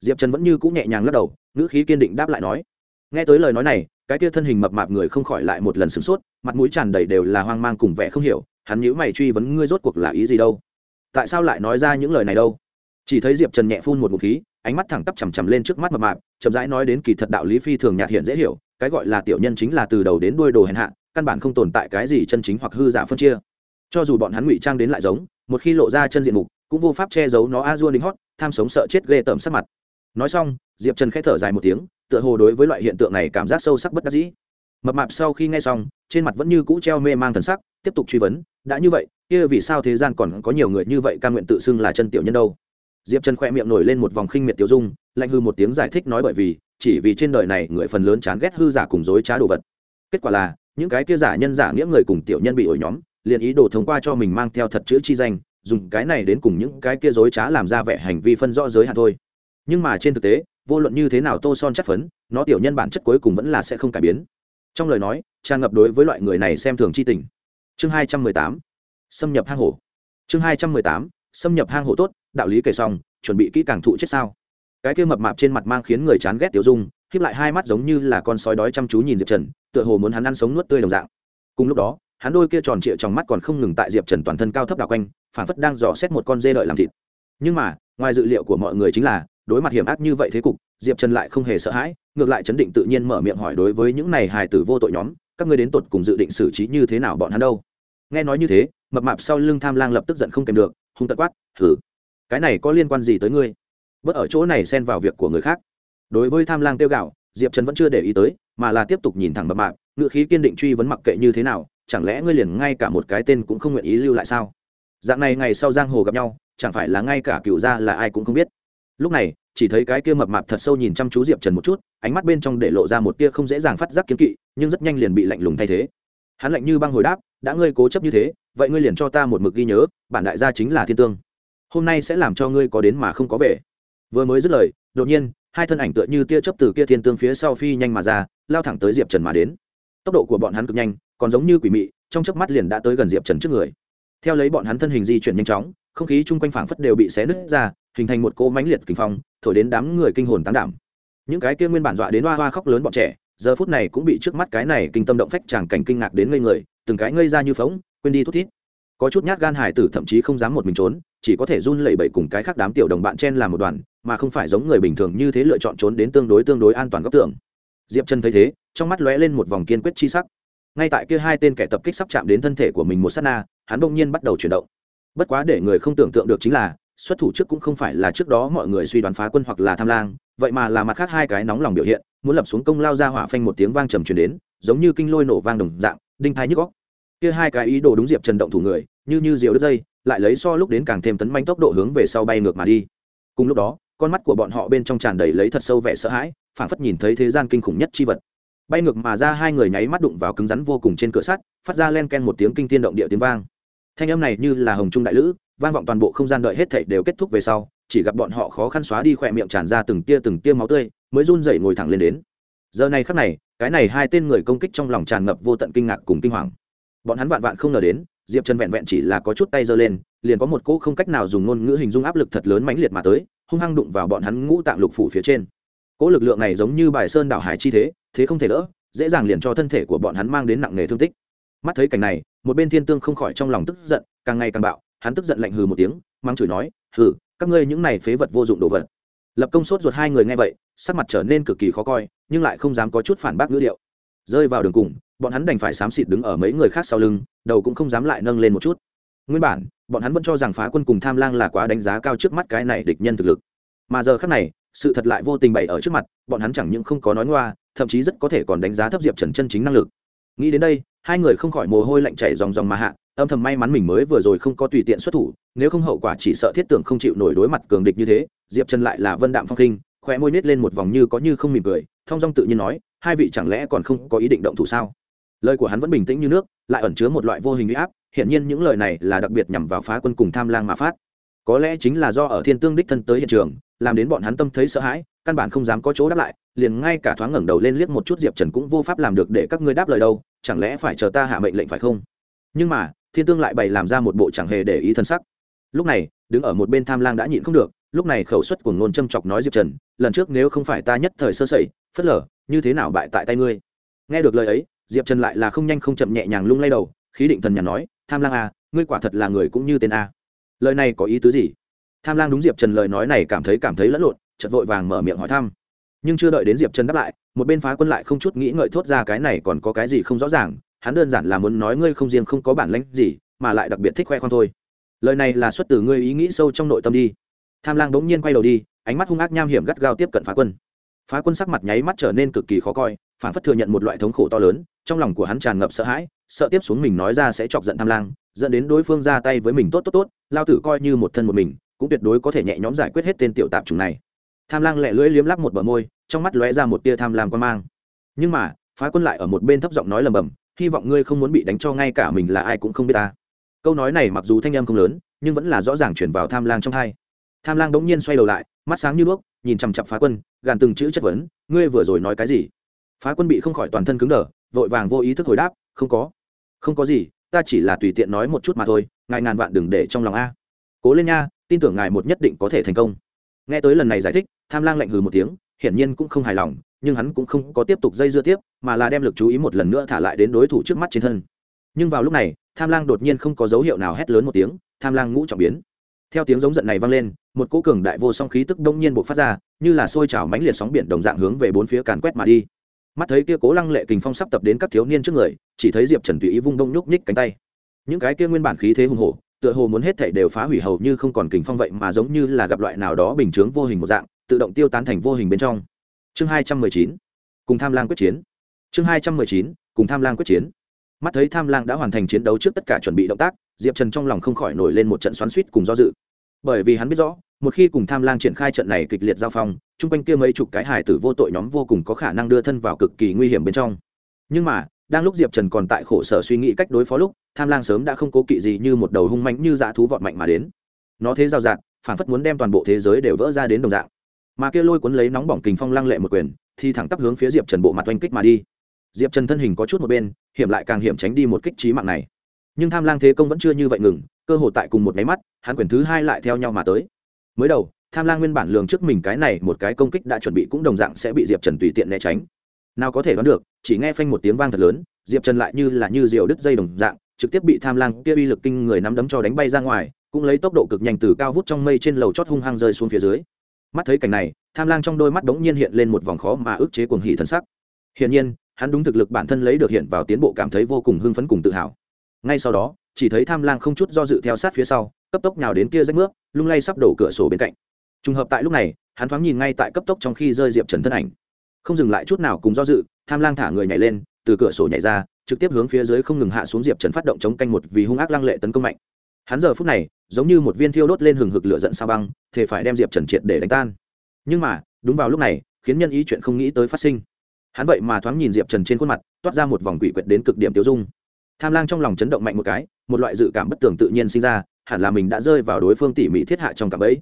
Diệp trần vẫn như cũng nhẹ nhàng lắc đầu, ngữ khí kiên định đáp lại nói. Nghe tới lời nói này, cái kia thân hình mập mạp người không khỏi lại một lần sửng sốt, mặt mũi tràn đầy đều là hoang mang cùng vẻ không hiểu, hắn nhíu mày truy vấn ngươi rốt cuộc là ý gì đâu? Tại sao lại nói ra những lời này đâu? Chỉ thấy diệp trần nhẹ phun một ngụm khí, ánh mắt thẳng tắp chằm chằm lên trước mắt mập mạp, chậm rãi nói đến kỳ thật đạo lý phi thường nhạt hiện dễ hiểu, cái gọi là tiểu nhân chính là từ đầu đến đuôi đồ hèn hạ, căn bản không tồn tại cái gì chân chính hoặc hư giả phân chia. Cho dù bọn hắn ngụy trang đến lại giống, một khi lộ ra chân diện mục, cũng vô pháp che giấu nó a dua đính hót, tham sống sợ chết ghê tởm sắc mặt. Nói xong, diệp trần k h ẽ thở dài một tiếng, tựa hồ đối với loại hiện tượng này cảm giác sâu sắc bất đắc dĩ. Mập mạp sau khi nghe xong, trên mặt vẫn như cũ treo mê mang thần sắc, tiếp tục truy vấn, đã như vậy, kia vì sao thế gian còn có nhiều người như vậy ca nguyện tự xưng là chân tiểu nhân đâu? Diệp trần khoe miệng nổi lên một vòng khinh miệt tiêu dung, lạnh hư một tiếng giải thích nói bởi vì, chỉ vì trên đời này người phần lớn chán ghét hư giả cùng dối trá đồ vật. Kết quả là, những cái kia giả nhân giả nghĩa người cùng tiểu nhân bị ổi nhóm, liền ý đồ thông qua cho mình mang theo thật chữ chi danh, dùng cái này đến cùng những cái kia dối trá làm ra vẻ hành vi phân rõ giới hạn thôi. Nhưng mà trên thực tế, vô luận như thế nào tô son chất phấn, nó tiểu nhân bản chất cuối cùng vẫn là sẽ không cải biến. Trong lời nói, tràn ngập đối với loại người này xem thường chi tình. Chương hai trăm mười tám, xâm nhập hang hổ. Chương hai trăm mười tám, xâm nhập hang hổ tốt đạo lý kể xong, chuẩn bị kỹ càng thụ chết sao? Cái kia mập mạp trên mặt mang khiến người chán ghét tiểu dung khiếp lại hai mắt giống như là con sói đói chăm chú nhìn diệp trần, tựa hồ muốn hắn ăn sống nuốt tươi đồng dạng. Cùng lúc đó, hắn đôi kia tròn trịa trong mắt còn không ngừng tại diệp trần toàn thân cao thấp đào quanh phản phất đang dò xét một con dê đợi làm thịt. Nhưng mà, ngoài dự liệu của mọi người chính là, đối mặt hiểm ác như vậy thế cục, diệp trần lại không hề sợ hãi, ngược lại chấn định tự nhiên mở miệng hỏi đối với những này hài tử vô tội nhóm, các ngươi đến tột cùng dự định xử trí như thế nào bọn hắn đâu? Nghe nói như thế, mập mạp sau lưng tham lang lập tức giận không kèm được, hung tật quát thử cái này có liên quan gì tới ngươi? Bớt ở chỗ này xen vào việc của người khác. Đối với tham lang tiêu gạo, diệp trần vẫn chưa để ý tới, mà là tiếp tục nhìn thẳng mập mạp ngự khí kiên định truy vấn mặc kệ như thế nào, chẳng lẽ ngươi liền ngay cả một cái tên cũng không nguyện ý lưu lại sao? Dạng này ngày sau giang hồ gặp nhau, chẳng phải là ngay cả cựu gia là ai cũng không biết. Lúc này, chỉ thấy cái kia mập mạp thật sâu nhìn chăm chú diệp trần một chút, ánh mắt bên trong để lộ ra một tia không dễ dàng phát giác kiếm kỵ, nhưng rất nhanh liền bị lạnh lùng thay thế. Hắn lạnh như băng hồi đáp, đã ngươi cố chấp như thế, vậy ngươi liền cho ta một mực ghi nhớ, bản đại gia chính là thiên tương hôm nay sẽ làm cho ngươi có đến mà không có về. Vừa mới dứt lời, đột nhiên, hai thân ảnh tựa như tia chấp từ kia thiên tương phía sau phi nhanh mà ra, lao thẳng tới diệp trần mà đến. Tốc độ của bọn hắn cực nhanh, còn giống như quỷ mị, trong chớp mắt liền đã tới gần diệp trần trước người. Theo lấy bọn hắn thân hình di chuyển nhanh chóng, không khí chung quanh phảng phất đều bị xé nứt ra, hình thành một cỗ mánh liệt kinh phong, thổi đến đám người kinh hồn tán đảm. Những cái kia nguyên bản dọa đến hoa hoa khóc lớn bọn trẻ, giờ phút này cũng bị trước mắt cái này kinh tâm động phách tràng cảnh kinh ngạc đến ngây người, từng cái ngây ra như phóng quên đi thút thít. Có chút nhát gan hải tử thậm chí không dám một mình trốn chỉ có thể run lẩy bẩy cùng cái khác đám tiểu đồng bạn chen làm một đoàn, mà không phải giống người bình thường như thế lựa chọn trốn đến tương đối tương đối an toàn góc tường. Diệp trần thấy thế, trong mắt lóe lên một vòng kiên quyết chi sắc. Ngay tại kia hai tên kẻ tập kích sắp chạm đến thân thể của mình một s á t na, hắn bỗng nhiên bắt đầu chuyển động. Bất quá để người không tưởng tượng được chính là, xuất thủ trước cũng không phải là trước đó mọi người suy đoán phá quân hoặc là tham lang, vậy mà là mặt khác hai cái nóng lòng biểu hiện, muốn lập xuống công lao ra hỏa phanh một tiếng vang trầm truyền đến, giống như kinh lôi nổ vang đồng dạng, đinh thái nhức góc kia hai cái ý đồ đúng diệp trần động thủ người, như như diều đứt dây lại lấy so lúc đến càng thêm tấn manh tốc độ hướng về sau bay ngược mà đi. Cùng lúc đó, con mắt của bọn họ bên trong tràn đầy lấy thật sâu vẻ sợ hãi, phảng phất nhìn thấy thế gian kinh khủng nhất chi vật. Bay ngược mà ra, hai người nháy mắt đụng vào cứng rắn vô cùng trên cửa sắt, phát ra len ken một tiếng kinh tiên động địa tiếng vang. Thanh âm này như là hồng trung đại lữ, vang vọng toàn bộ không gian đợi hết thảy đều kết thúc về sau, chỉ gặp bọn họ khó khăn xóa đi khỏe miệng tràn ra từng tia từng tia máu tươi, mới run rẩy ngồi thẳng lên đến. Giờ này khắc này, cái này hai tên người công kích trong lòng tràn ngập vô tận kinh ngạc cùng kinh hoàng. Bọn hắn vạn vạn không ngờ đến diệp trần vẹn vẹn chỉ là có chút tay giơ lên, liền có một cỗ không cách nào dùng ngôn ngữ hình dung áp lực thật lớn mãnh liệt mà tới, hung hăng đụng vào bọn hắn ngũ tạng lục phủ phía trên. Cỗ lực lượng này giống như bài sơn đảo hải chi thế thế không thể đỡ, dễ dàng liền cho thân thể của bọn hắn mang đến nặng nề thương tích. Mắt thấy cảnh này, một bên thiên tương không khỏi trong lòng tức giận, càng ngày càng bạo, hắn tức giận lạnh hừ một tiếng mang chửi nói, hừ, các ngươi những này phế vật vô dụng đồ vật. Lập công sốt ruột hai người nghe vậy, sắc mặt trở nên cực kỳ khó coi, nhưng lại không dám có chút phản bác ngữ điệu. Rơi vào đường cùng bọn hắn đành phải xám xịt đứng ở mấy người khác sau lưng, đầu cũng không dám lại nâng lên một chút. Nguyên bản, bọn hắn vẫn cho rằng phá quân cùng tham lang là quá đánh giá cao trước mắt cái này địch nhân thực lực. Mà giờ khác này, sự thật lại vô tình bày ở trước mặt, bọn hắn chẳng những không có nói ngoa, thậm chí rất có thể còn đánh giá thấp diệp trần chân chính năng lực. Nghĩ đến đây, hai người không khỏi mồ hôi lạnh chảy dòng dòng mà hạ, âm thầm may mắn mình mới vừa rồi không có tùy tiện xuất thủ, nếu không hậu quả chỉ sợ thiết tưởng không chịu nổi đối mặt cường địch như thế, diệp trần lại là vân đạm phong khinh khoe môi nết lên một vòng như có như không mỉm cười, thong dong tự nhiên nói, hai vị chẳng lẽ còn không có ý định động thủ sao? Lời của hắn vẫn bình tĩnh như nước, lại ẩn chứa một loại vô hình huy áp hiện nhiên những lời này là đặc biệt nhằm vào phá quân cùng tham lang mà phát. Có lẽ chính là do ở thiên tương đích thân tới hiện trường, làm đến bọn hắn tâm thấy sợ hãi, căn bản không dám có chỗ đáp lại, liền ngay cả thoáng ngẩng đầu lên liếc một chút diệp trần cũng vô pháp làm được để các ngươi đáp lời đâu, chẳng lẽ phải chờ ta hạ mệnh lệnh phải không? Nhưng mà, thiên tương lại bày làm ra một bộ chẳng hề để ý thân sắc. Lúc này, đứng ở một bên tham lang đã nhịn không được, lúc này khẩu suất của ngôn châm chọc nói diệp trần, lần trước nếu không phải ta nhất thời sơ sẩy phất lờ, như thế nào bại tại tay ngươi? Nghe được lời ấy diệp trần lại là không nhanh không chậm nhẹ nhàng lung lay đầu, khí định thần nhà nói, tham lang à ngươi quả thật là người cũng như tên a. Lời này có ý tứ gì? Tham lang đúng diệp trần lời nói này cảm thấy cảm thấy lẫn lộn chật vội vàng mở miệng hỏi thăm. Nhưng chưa đợi đến diệp trần đáp lại, một bên phá quân lại không chút nghĩ ngợi thốt ra cái này còn có cái gì không rõ ràng, hắn đơn giản là muốn nói ngươi không riêng không có bản lãnh gì, mà lại đặc biệt thích khoe khoang thôi. Lời này là xuất từ ngươi ý nghĩ sâu trong nội tâm đi. Tham lang bỗng nhiên quay đầu đi, ánh mắt hung ác nham hiểm gắt gao tiếp cận phá quân. Phá quân sắc mặt nháy mắt trở nên cực kỳ khó coi, phản phất thừa nhận một loại thống khổ to lớn trong lòng của hắn tràn ngập sợ hãi, sợ tiếp xuống mình nói ra sẽ chọc giận tham lang, dẫn đến đối phương ra tay với mình tốt tốt tốt, lao tử coi như một thân một mình, cũng tuyệt đối có thể nhẹ nhõm giải quyết hết tên tiểu tạp chủng này. Tham lang lẹ lưỡi liếm lắp một bờ môi, trong mắt lóe ra một tia tham lam quan mang. Nhưng mà, phá quân lại ở một bên thấp giọng nói lầm bầm, hy vọng ngươi không muốn bị đánh cho ngay cả mình là ai cũng không biết ta. Câu nói này mặc dù thanh em không lớn, nhưng vẫn là rõ ràng chuyển vào tham lang trong hai. Tham lang đống nhiên xoay đầu lại, mắt sáng như đuốc, nhìn chằm chặp phá quân, gàn từng chữ chất vấn, ngươi vừa rồi nói cái gì? Phá quân bị không khỏi toàn thân cứng đờ vội vàng vô ý thức hồi đáp, không có không có gì, ta chỉ là tùy tiện nói một chút mà thôi, ngài ngàn vạn đừng để trong lòng a. Cố lên nha, tin tưởng ngài một nhất định có thể thành công. Nghe tới lần này giải thích, tham lang lạnh hừ một tiếng, hiển nhiên cũng không hài lòng, nhưng hắn cũng không có tiếp tục dây dưa tiếp, mà là đem lực chú ý một lần nữa thả lại đến đối thủ trước mắt trên thân. Nhưng vào lúc này, tham lang đột nhiên không có dấu hiệu nào hét lớn một tiếng, tham lang ngũ trọng biến. Theo tiếng giống giận này vang lên, một cỗ cường đại vô song khí tức đông nhiên buộc phát ra, như là sôi trào mãnh liệt sóng biển đồng dạng hướng về bốn phía càn quét mà đi mắt thấy kia cố lăng lệ kình phong sắp tập đến các thiếu niên trước người, chỉ thấy diệp trần tùy ý vung đông nhúc nhích cánh tay. Những cái kia nguyên bản khí thế hùng hổ, tựa hồ muốn hết thảy đều phá hủy hầu như không còn kình phong vậy mà giống như là gặp loại nào đó bình chướng vô hình một dạng, tự động tiêu tán thành vô hình bên trong. Chương hai trăm mười chín, cùng tham lang quyết chiến. Chương hai trăm mười chín, cùng tham lang quyết chiến. Mắt thấy tham lang đã hoàn thành chiến đấu trước tất cả chuẩn bị động tác, diệp trần trong lòng không khỏi nổi lên một trận xoắn suýt cùng do dự. Bởi vì hắn biết rõ một khi cùng tham lang triển khai trận này kịch liệt giao phong, chung quanh kia mấy chục cái hải tử vô tội nhóm vô cùng có khả năng đưa thân vào cực kỳ nguy hiểm bên trong. Nhưng mà, đang lúc diệp trần còn tại khổ sở suy nghĩ cách đối phó lúc, tham lang sớm đã không cố kỵ gì như một đầu hung mạnh như dã thú vọt mạnh mà đến. Nó thế giao dạt phản phất muốn đem toàn bộ thế giới đều vỡ ra đến đồng dạng. Mà kia lôi cuốn lấy nóng bỏng kình phong lăng lệ một quyền, thì thẳng tắp hướng phía diệp trần bộ mặt oanh kích mà đi. Diệp trần thân hình có chút một bên, hiểm lại càng hiểm tránh đi một kích trí mạng này. Nhưng tham lang thế công vẫn chưa như vậy ngừng, cơ hội tại cùng một máy mắt, hắn quyền thứ hai lại theo nhau mà tới mới đầu, tham lang nguyên bản lường trước mình cái này một cái công kích đã chuẩn bị cũng đồng dạng sẽ bị diệp trần tùy tiện né tránh. Nào có thể đoán được, chỉ nghe phanh một tiếng vang thật lớn, diệp trần lại như là như diều đứt dây đồng dạng, trực tiếp bị tham lang kia uy lực kinh người nắm đấm cho đánh bay ra ngoài, cũng lấy tốc độ cực nhanh từ cao vút trong mây trên lầu chót hung hăng rơi xuống phía dưới. Mắt thấy cảnh này, tham lang trong đôi mắt đống nhiên hiện lên một vòng khó mà ức chế cuồng hỉ thân sắc. Hiển nhiên, hắn đúng thực lực bản thân lấy được hiện vào tiến bộ cảm thấy vô cùng hưng phấn cùng tự hào. Ngay sau đó, chỉ thấy tham lang không chút do dự theo sát phía sau cấp tốc nhào đến kia rách nước lung lay sắp đổ cửa sổ bên cạnh. Trùng hợp tại lúc này, hắn thoáng nhìn ngay tại cấp tốc trong khi rơi diệp trần thân ảnh. Không dừng lại chút nào cùng do dự, tham lang thả người nhảy lên, từ cửa sổ nhảy ra, trực tiếp hướng phía dưới không ngừng hạ xuống diệp trần phát động chống canh một vì hung ác lăng lệ tấn công mạnh. Hắn giờ phút này, giống như một viên thiêu đốt lên hừng hực lửa giận sao băng thể phải đem diệp trần triệt để đánh tan. Nhưng mà, đúng vào lúc này, khiến nhân ý chuyện không nghĩ tới phát sinh. Hắn vậy mà thoáng nhìn diệp trần trên khuôn mặt, toát ra một vòng quỷ quyệt đến cực điểm tiêu dung. Tham lang trong lòng chấn động mạnh một cái, một loại dự cảm bất tường tự nhiên sinh ra hẳn là mình đã rơi vào đối phương tỉ mỉ thiết hạ trong cặp ấy.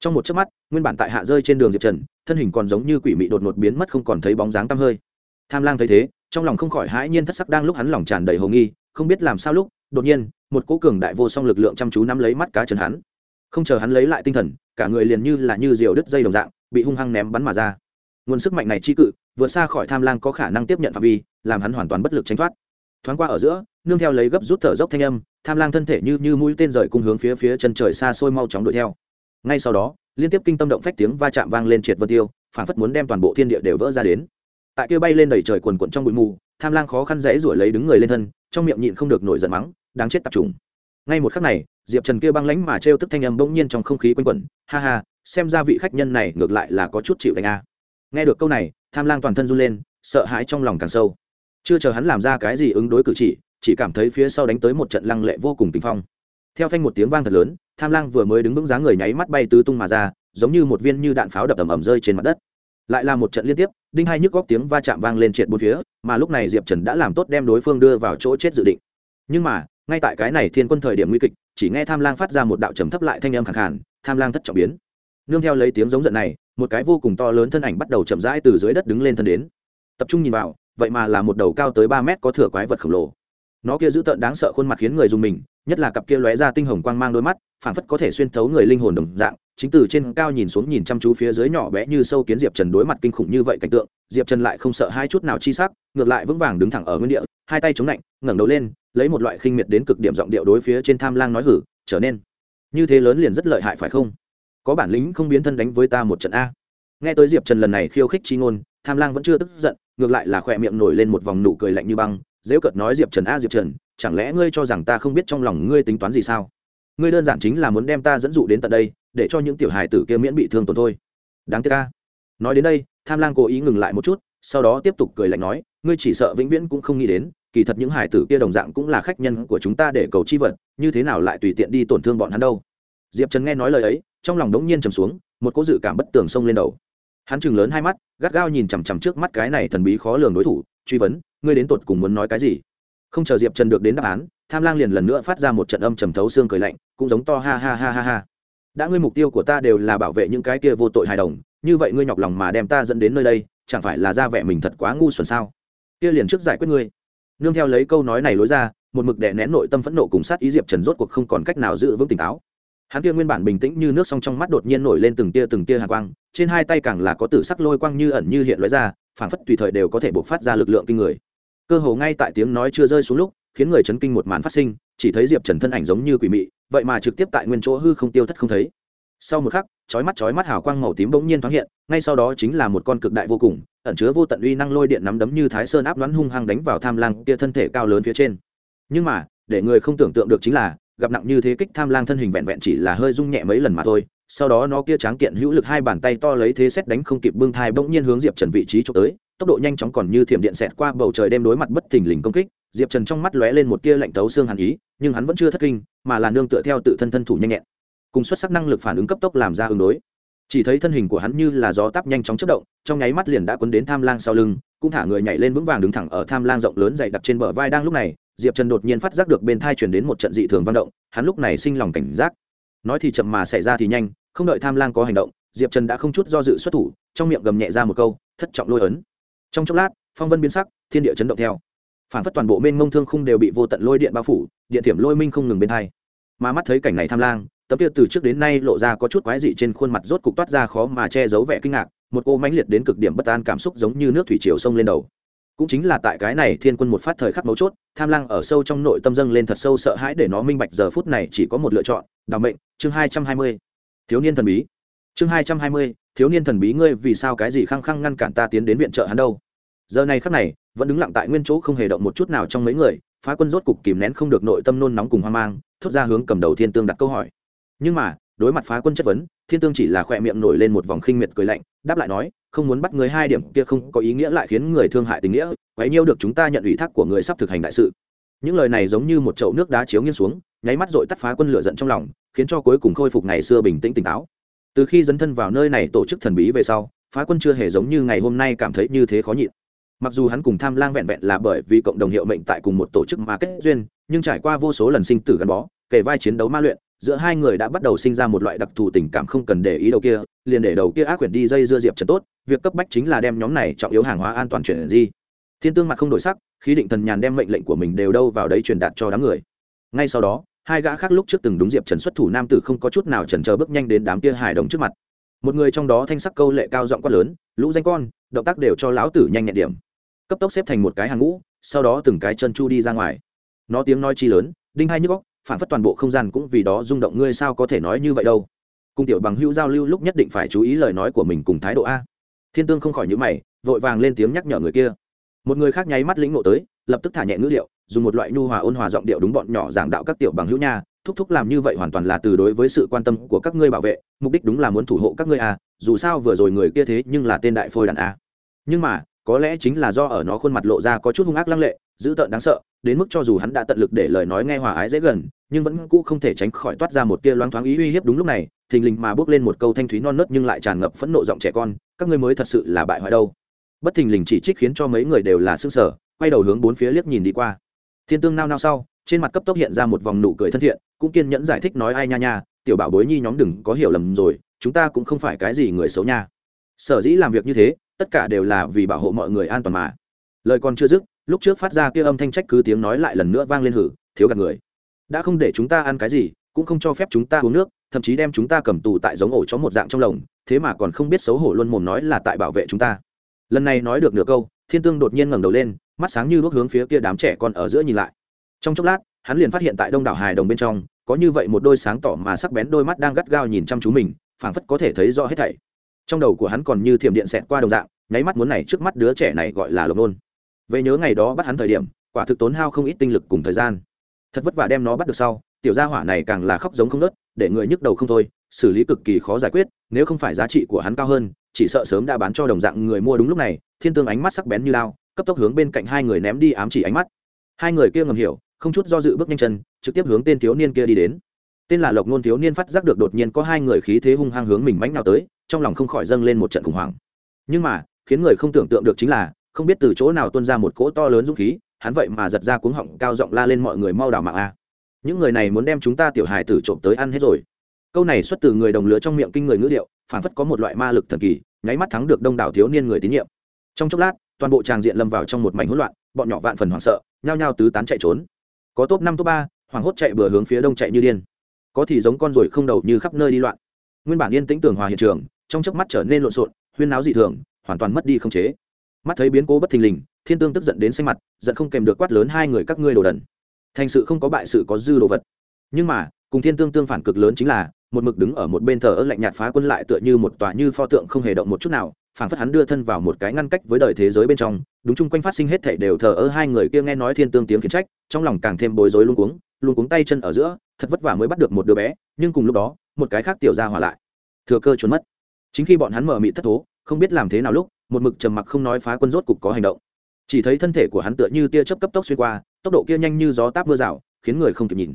Trong một chớp mắt, nguyên bản tại hạ rơi trên đường diệp trần, thân hình còn giống như quỷ mị đột ngột biến mất không còn thấy bóng dáng tăm hơi. Tham lang thấy thế, trong lòng không khỏi hãi nhiên thất sắc đang lúc hắn lòng tràn đầy hồ nghi, không biết làm sao lúc, đột nhiên, một cỗ cường đại vô song lực lượng chăm chú nắm lấy mắt cá chân hắn. Không chờ hắn lấy lại tinh thần, cả người liền như là như diều đứt dây đồng dạng, bị hung hăng ném bắn mà ra. Nguồn sức mạnh này chi cự, vượt xa khỏi tham lang có khả năng tiếp nhận phạm vi, làm hắn hoàn toàn bất lực tránh thoát. Thoáng qua ở giữa, nương theo lấy gấp rút thở dốc thanh âm tham lang thân thể như như mũi tên rời cung hướng phía phía chân trời xa xôi mau chóng đuổi theo. Ngay sau đó, liên tiếp kinh tâm động phách tiếng va chạm vang lên triệt vân tiêu phản phất muốn đem toàn bộ thiên địa đều vỡ ra đến. Tại kia bay lên đầy trời quần quận trong bụi mù, tham lang khó khăn dãy ruổi lấy đứng người lên thân, trong miệng nhịn không được nổi giận mắng, đáng chết tập trung ngay một khắc này, diệp trần kia băng lánh mà trêu tức thanh âm bỗng nhiên trong không khí quanh quẩn, ha ha, xem ra vị khách nhân này ngược lại là có chút chịu đánh a. Nghe được câu này, tham lang toàn thân run lên, sợ hãi trong lòng càng sâu. Chưa chờ hắn làm ra cái gì ứng đối cử chỉ chỉ cảm thấy phía sau đánh tới một trận lăng lệ vô cùng tinh phong. Theo phanh một tiếng vang thật lớn, tham lang vừa mới đứng vững dáng người nháy mắt bay tứ tung mà ra, giống như một viên như đạn pháo đập ầm ầm rơi trên mặt đất. Lại là một trận liên tiếp, đinh hai nhức góc tiếng va chạm vang lên triệt bốn phía, mà lúc này diệp trần đã làm tốt đem đối phương đưa vào chỗ chết dự định. Nhưng mà, ngay tại cái này thiên quân thời điểm nguy kịch, chỉ nghe tham lang phát ra một đạo trầm thấp lại thanh âm khẳng khản tham lang thất trọng biến. Nương theo lấy tiếng giống giận này, một cái vô cùng to lớn thân ảnh bắt đầu chậm rãi từ dưới đất đứng lên thân đến. Tập trung nhìn vào, vậy mà là một đầu cao tới ba mét có thửa quái vật khổng lồ nó kia dữ tợn đáng sợ khuôn mặt khiến người dùng mình, nhất là cặp kia lóe ra tinh hồng quang mang đôi mắt, phảng phất có thể xuyên thấu người linh hồn đồng dạng, chính từ trên cao nhìn xuống nhìn chăm chú phía dưới nhỏ bé như sâu kiến diệp trần đối mặt kinh khủng như vậy cảnh tượng, diệp trần lại không sợ hai chút nào chi sắc, ngược lại vững vàng đứng thẳng ở nguyên địa, hai tay chống lạnh, ngẩng đầu lên, lấy một loại khinh miệt đến cực điểm giọng điệu đối phía trên tham lang nói hử, trở nên như thế lớn liền rất lợi hại phải không? Có bản lĩnh không biến thân đánh với ta một trận a. Nghe tới diệp trần lần này khiêu khích chi ngôn, tham lang vẫn chưa tức giận, ngược lại là khỏe miệng nổi lên một vòng nụ cười lạnh như băng dễ cợt nói diệp trần a à, diệp trần, chẳng lẽ ngươi cho rằng ta không biết trong lòng ngươi tính toán gì sao? Ngươi đơn giản chính là muốn đem ta dẫn dụ đến tận đây, để cho những tiểu hài tử kia miễn bị thương tổn thôi. Đáng tiếc ca nói đến đây, tham lang cố ý ngừng lại một chút, sau đó tiếp tục cười lạnh nói, ngươi chỉ sợ vĩnh viễn cũng không nghĩ đến, kỳ thật những hài tử kia đồng dạng cũng là khách nhân của chúng ta để cầu chi vật, như thế nào lại tùy tiện đi tổn thương bọn hắn đâu? Diệp trần nghe nói lời ấy, trong lòng đống nhiên trầm xuống, một cỗ dự cảm bất tường xông lên đầu. Hắn chừng lớn hai mắt, gắt gao nhìn chằm chằm trước mắt cái này thần bí khó lường đối thủ truy vấn, ngươi đến tột cùng muốn nói cái gì? Không chờ diệp trần được đến đáp án, tham lang liền lần nữa phát ra một trận âm trầm thấu xương cười lạnh, cũng giống to ha ha ha ha ha. Đã ngươi mục tiêu của ta đều là bảo vệ những cái kia vô tội hài đồng, như vậy ngươi nhọc lòng mà đem ta dẫn đến nơi đây, chẳng phải là ra vẻ mình thật quá ngu xuẩn sao? Kia liền trước giải quyết ngươi. Nương theo lấy câu nói này lối ra, một mực đè nén nội tâm phẫn nộ cùng sát ý diệp trần rốt cuộc không còn cách nào giữ vững tỉnh táo. Hắn kia nguyên bản bình tĩnh như nước song trong mắt đột nhiên nổi lên từng tia từng tia hạ quang, trên hai tay càng là có tử sắc lôi quang như ẩn như hiện lóe ra phảng phất tùy thời đều có thể bộc phát ra lực lượng kinh người. Cơ hồ ngay tại tiếng nói chưa rơi xuống lúc, khiến người chấn kinh một màn phát sinh, chỉ thấy diệp trần thân ảnh giống như quỷ mị, vậy mà trực tiếp tại nguyên chỗ hư không tiêu thất không thấy. Sau một khắc, chói mắt chói mắt hào quang màu tím bỗng nhiên thoáng hiện, ngay sau đó chính là một con cực đại vô cùng, ẩn chứa vô tận uy năng lôi điện nắm đấm như thái sơn áp đoán hung hăng đánh vào tham lang kia thân thể cao lớn phía trên. Nhưng mà, để người không tưởng tượng được chính là, gặp nặng như thế kích tham lang thân hình vẹn vẹn chỉ là hơi rung nhẹ mấy lần mà thôi sau đó nó kia tráng kiện hữu lực hai bàn tay to lấy thế xét đánh không kịp bưng thai bỗng nhiên hướng diệp trần vị trí cho tới, tốc độ nhanh chóng còn như thiểm điện xẹt qua bầu trời đêm đối mặt bất thình lình công kích, diệp trần trong mắt lóe lên một tia lạnh tấu xương hàn ý, nhưng hắn vẫn chưa thất kinh, mà là nương tựa theo tự thân thân thủ nhanh nhẹn, cùng xuất sắc năng lực phản ứng cấp tốc làm ra ứng đối. Chỉ thấy thân hình của hắn như là gió táp nhanh chóng chất động, trong nháy mắt liền đã quấn đến tham lang sau lưng, cũng thả người nhảy lên vững vàng đứng thẳng ở tham lang rộng lớn dày đặc trên bờ vai đang lúc này, diệp trần đột nhiên phát giác được bên thai chuyển đến một trận dị thường văn động, hắn lúc này sinh lòng cảnh giác nói thì chậm mà xảy ra thì nhanh, không đợi tham lang có hành động, diệp trần đã không chút do dự xuất thủ, trong miệng gầm nhẹ ra một câu, thất trọng lôi ấn. Trong chốc lát, phong vân biến sắc, thiên địa chấn động theo. Phản phất toàn bộ mênh mông thương khung đều bị vô tận lôi điện bao phủ, điện thiểm lôi minh không ngừng bên thay mà mắt thấy cảnh này tham lang tấm kia từ trước đến nay lộ ra có chút quái dị trên khuôn mặt rốt cục toát ra khó mà che giấu vẻ kinh ngạc, một cô mãnh liệt đến cực điểm bất an cảm xúc giống như nước thủy triều sông lên đầu cũng chính là tại cái này thiên quân một phát thời khắc mấu chốt, tham lang ở sâu trong nội tâm dâng lên thật sâu sợ hãi để nó minh bạch giờ phút này chỉ có một lựa chọn, đào mệnh, chương hai trăm hai mươi. Thiếu niên thần bí. Chương hai trăm hai mươi, thiếu niên thần bí ngươi vì sao cái gì khăng khăng ngăn cản ta tiến đến viện trợ hắn đâu? Giờ này khắc này, vẫn đứng lặng tại nguyên chỗ không hề động một chút nào trong mấy người, phá quân rốt cục kìm nén không được nội tâm nôn nóng cùng hoang mang, thốt ra hướng cầm đầu thiên tương đặt câu hỏi. Nhưng mà đối mặt phá quân chất vấn, thiên tương chỉ là khỏe miệng nổi lên một vòng khinh miệt cười lạnh, đáp lại nói, không muốn bắt người hai điểm kia không có ý nghĩa lại khiến người thương hại tình nghĩa, quấy nhiêu được chúng ta nhận ủy thác của người sắp thực hành đại sự. Những lời này giống như một chậu nước đá chiếu nghiêng xuống, nháy mắt dội tắt phá quân lửa giận trong lòng, khiến cho cuối cùng khôi phục ngày xưa bình tĩnh tỉnh táo. Từ khi dấn thân vào nơi này tổ chức thần bí về sau, phá quân chưa hề giống như ngày hôm nay cảm thấy như thế khó nhịn. Mặc dù hắn cùng tham lang vẹn vẹn là bởi vì cộng đồng hiệu mệnh tại cùng một tổ chức mà kết duyên, nhưng trải qua vô số lần sinh tử gắn bó kể vai chiến đấu ma luyện giữa hai người đã bắt đầu sinh ra một loại đặc thù tình cảm không cần để ý đầu kia, liền để đầu kia ác quyển đi dây dưa diệp trần tốt, việc cấp bách chính là đem nhóm này trọng yếu hàng hóa an toàn chuyển di. Thiên tương mặt không đổi sắc, khí định thần nhàn đem mệnh lệnh của mình đều đâu vào đấy truyền đạt cho đám người. Ngay sau đó, hai gã khác lúc trước từng đúng diệp trần xuất thủ nam tử không có chút nào trần chờ bước nhanh đến đám kia hài đồng trước mặt. Một người trong đó thanh sắc câu lệ cao giọng quát lớn, lũ danh con, động tác đều cho lão tử nhanh nhẹn điểm. Cấp tốc xếp thành một cái hàng ngũ, sau đó từng cái chân chu đi ra ngoài. Nó tiếng nói chi lớn, đinh hai nhức góc phản phất toàn bộ không gian cũng vì đó rung động. Ngươi sao có thể nói như vậy đâu? Cung tiểu bằng hữu giao lưu lúc nhất định phải chú ý lời nói của mình cùng thái độ a. Thiên tương không khỏi nhữ mày, vội vàng lên tiếng nhắc nhở người kia. Một người khác nháy mắt lĩnh ngộ tới, lập tức thả nhẹ ngữ điệu, dùng một loại nhu hòa ôn hòa giọng điệu đúng bọn nhỏ giảng đạo các tiểu bằng hữu nha. Thúc thúc làm như vậy hoàn toàn là từ đối với sự quan tâm của các ngươi bảo vệ, mục đích đúng là muốn thủ hộ các ngươi a dù sao vừa rồi người kia thế nhưng là tên đại phôi đàn a. Nhưng mà, có lẽ chính là do ở nó khuôn mặt lộ ra có chút hung ác lăng lệ, dữ tợn đáng sợ đến mức cho dù hắn đã tận lực để lời nói nghe hòa ái dễ gần, nhưng vẫn cũ không thể tránh khỏi toát ra một tia loáng thoáng ý uy hiếp đúng lúc này, thình lình mà bước lên một câu thanh thúy non nớt nhưng lại tràn ngập phẫn nộ giọng trẻ con, các ngươi mới thật sự là bại hoại đâu. Bất thình lình chỉ trích khiến cho mấy người đều là s ư sở quay đầu hướng bốn phía liếc nhìn đi qua. Thiên tương nao nao sau, trên mặt cấp tốc hiện ra một vòng nụ cười thân thiện, cũng kiên nhẫn giải thích nói ai nha nha, tiểu bảo bối nhi nhóm đừng có hiểu lầm rồi, chúng ta cũng không phải cái gì người xấu nha. Sở dĩ làm việc như thế, tất cả đều là vì bảo hộ mọi người an toàn mà. Lời còn chưa dứt lúc trước phát ra kia âm thanh trách cứ tiếng nói lại lần nữa vang lên hử, thiếu gạt người. Đã không để chúng ta ăn cái gì, cũng không cho phép chúng ta uống nước, thậm chí đem chúng ta cầm tù tại giống ổ chó một dạng trong lồng, thế mà còn không biết xấu hổ luôn mồm nói là tại bảo vệ chúng ta. Lần này nói được nửa câu, thiên tương đột nhiên ngẩng đầu lên, mắt sáng như đuốc hướng phía kia đám trẻ con ở giữa nhìn lại. Trong chốc lát, hắn liền phát hiện tại đông đảo hài đồng bên trong, có như vậy một đôi sáng tỏ mà sắc bén đôi mắt đang gắt gao nhìn chăm chú mình, phảng phất có thể thấy rõ hết thảy. Trong đầu của hắn còn như thiểm điện xẹt qua đồng dạng, nháy mắt muốn này trước mắt đứa trẻ này gọi là lộc nôn về nhớ ngày đó bắt hắn thời điểm, quả thực tốn hao không ít tinh lực cùng thời gian. Thật vất vả đem nó bắt được sau, tiểu gia hỏa này càng là khóc giống không nớt để người nhức đầu không thôi, xử lý cực kỳ khó giải quyết, nếu không phải giá trị của hắn cao hơn, chỉ sợ sớm đã bán cho đồng dạng người mua đúng lúc này, thiên tương ánh mắt sắc bén như lao, cấp tốc hướng bên cạnh hai người ném đi ám chỉ ánh mắt. Hai người kia ngầm hiểu, không chút do dự bước nhanh chân, trực tiếp hướng tên thiếu niên kia đi đến. Tên là lộc nôn thiếu niên phát giác được đột nhiên có hai người khí thế hung hăng hướng mình mánh nào tới, trong lòng không khỏi dâng lên một trận khủng hoảng. Nhưng mà, khiến người không tưởng tượng được chính là không biết từ chỗ nào tuôn ra một cỗ to lớn dũng khí, hắn vậy mà giật ra cuống họng cao giọng la lên mọi người mau đào mạng a. Những người này muốn đem chúng ta tiểu hài tử trộm tới ăn hết rồi. Câu này xuất từ người đồng lứa trong miệng kinh người ngữ điệu, phản phất có một loại ma lực thần kỳ, nháy mắt thắng được đông đảo thiếu niên người tín nhiệm. Trong chốc lát, toàn bộ tràng diện lâm vào trong một mảnh hỗn loạn, bọn nhỏ vạn phần hoảng sợ, nhao nhao tứ tán chạy trốn. Có top năm, top ba, hoảng hốt chạy bừa hướng phía đông chạy như điên. Có thì giống con ruồi không đầu như khắp nơi đi loạn. Nguyên bản yên tĩnh tường hòa hiện trường, trong chớp mắt trở nên lộn xộn, huyên náo dị thường, hoàn toàn mất đi không chế mắt thấy biến cố bất thình lình, thiên tương tức giận đến xanh mặt, giận không kèm được quát lớn hai người các ngươi đồ đần. Thành sự không có bại sự có dư đồ vật. Nhưng mà, cùng thiên tương tương phản cực lớn chính là, một mực đứng ở một bên thờ ơ lạnh nhạt phá quân lại tựa như một tòa như pho tượng không hề động một chút nào phản phất hắn đưa thân vào một cái ngăn cách với đời thế giới bên trong, đúng chung quanh phát sinh hết thảy đều thờ ơ hai người kia nghe nói thiên tương tiếng khiển trách, trong lòng càng thêm bối rối luôn cuống luôn cuống tay chân ở giữa, thật vất vả mới bắt được một đứa bé, nhưng cùng lúc đó, một cái khác tiểu ra hỏa lại. Thừa cơ trốn mất. Chính khi bọn hắn mở mị thất thố, không biết làm thế nào lúc một mực trầm mặc không nói phá quân rốt cục có hành động. Chỉ thấy thân thể của hắn tựa như tia chớp cấp tốc xuyên qua, tốc độ kia nhanh như gió táp mưa rào, khiến người không kịp nhìn.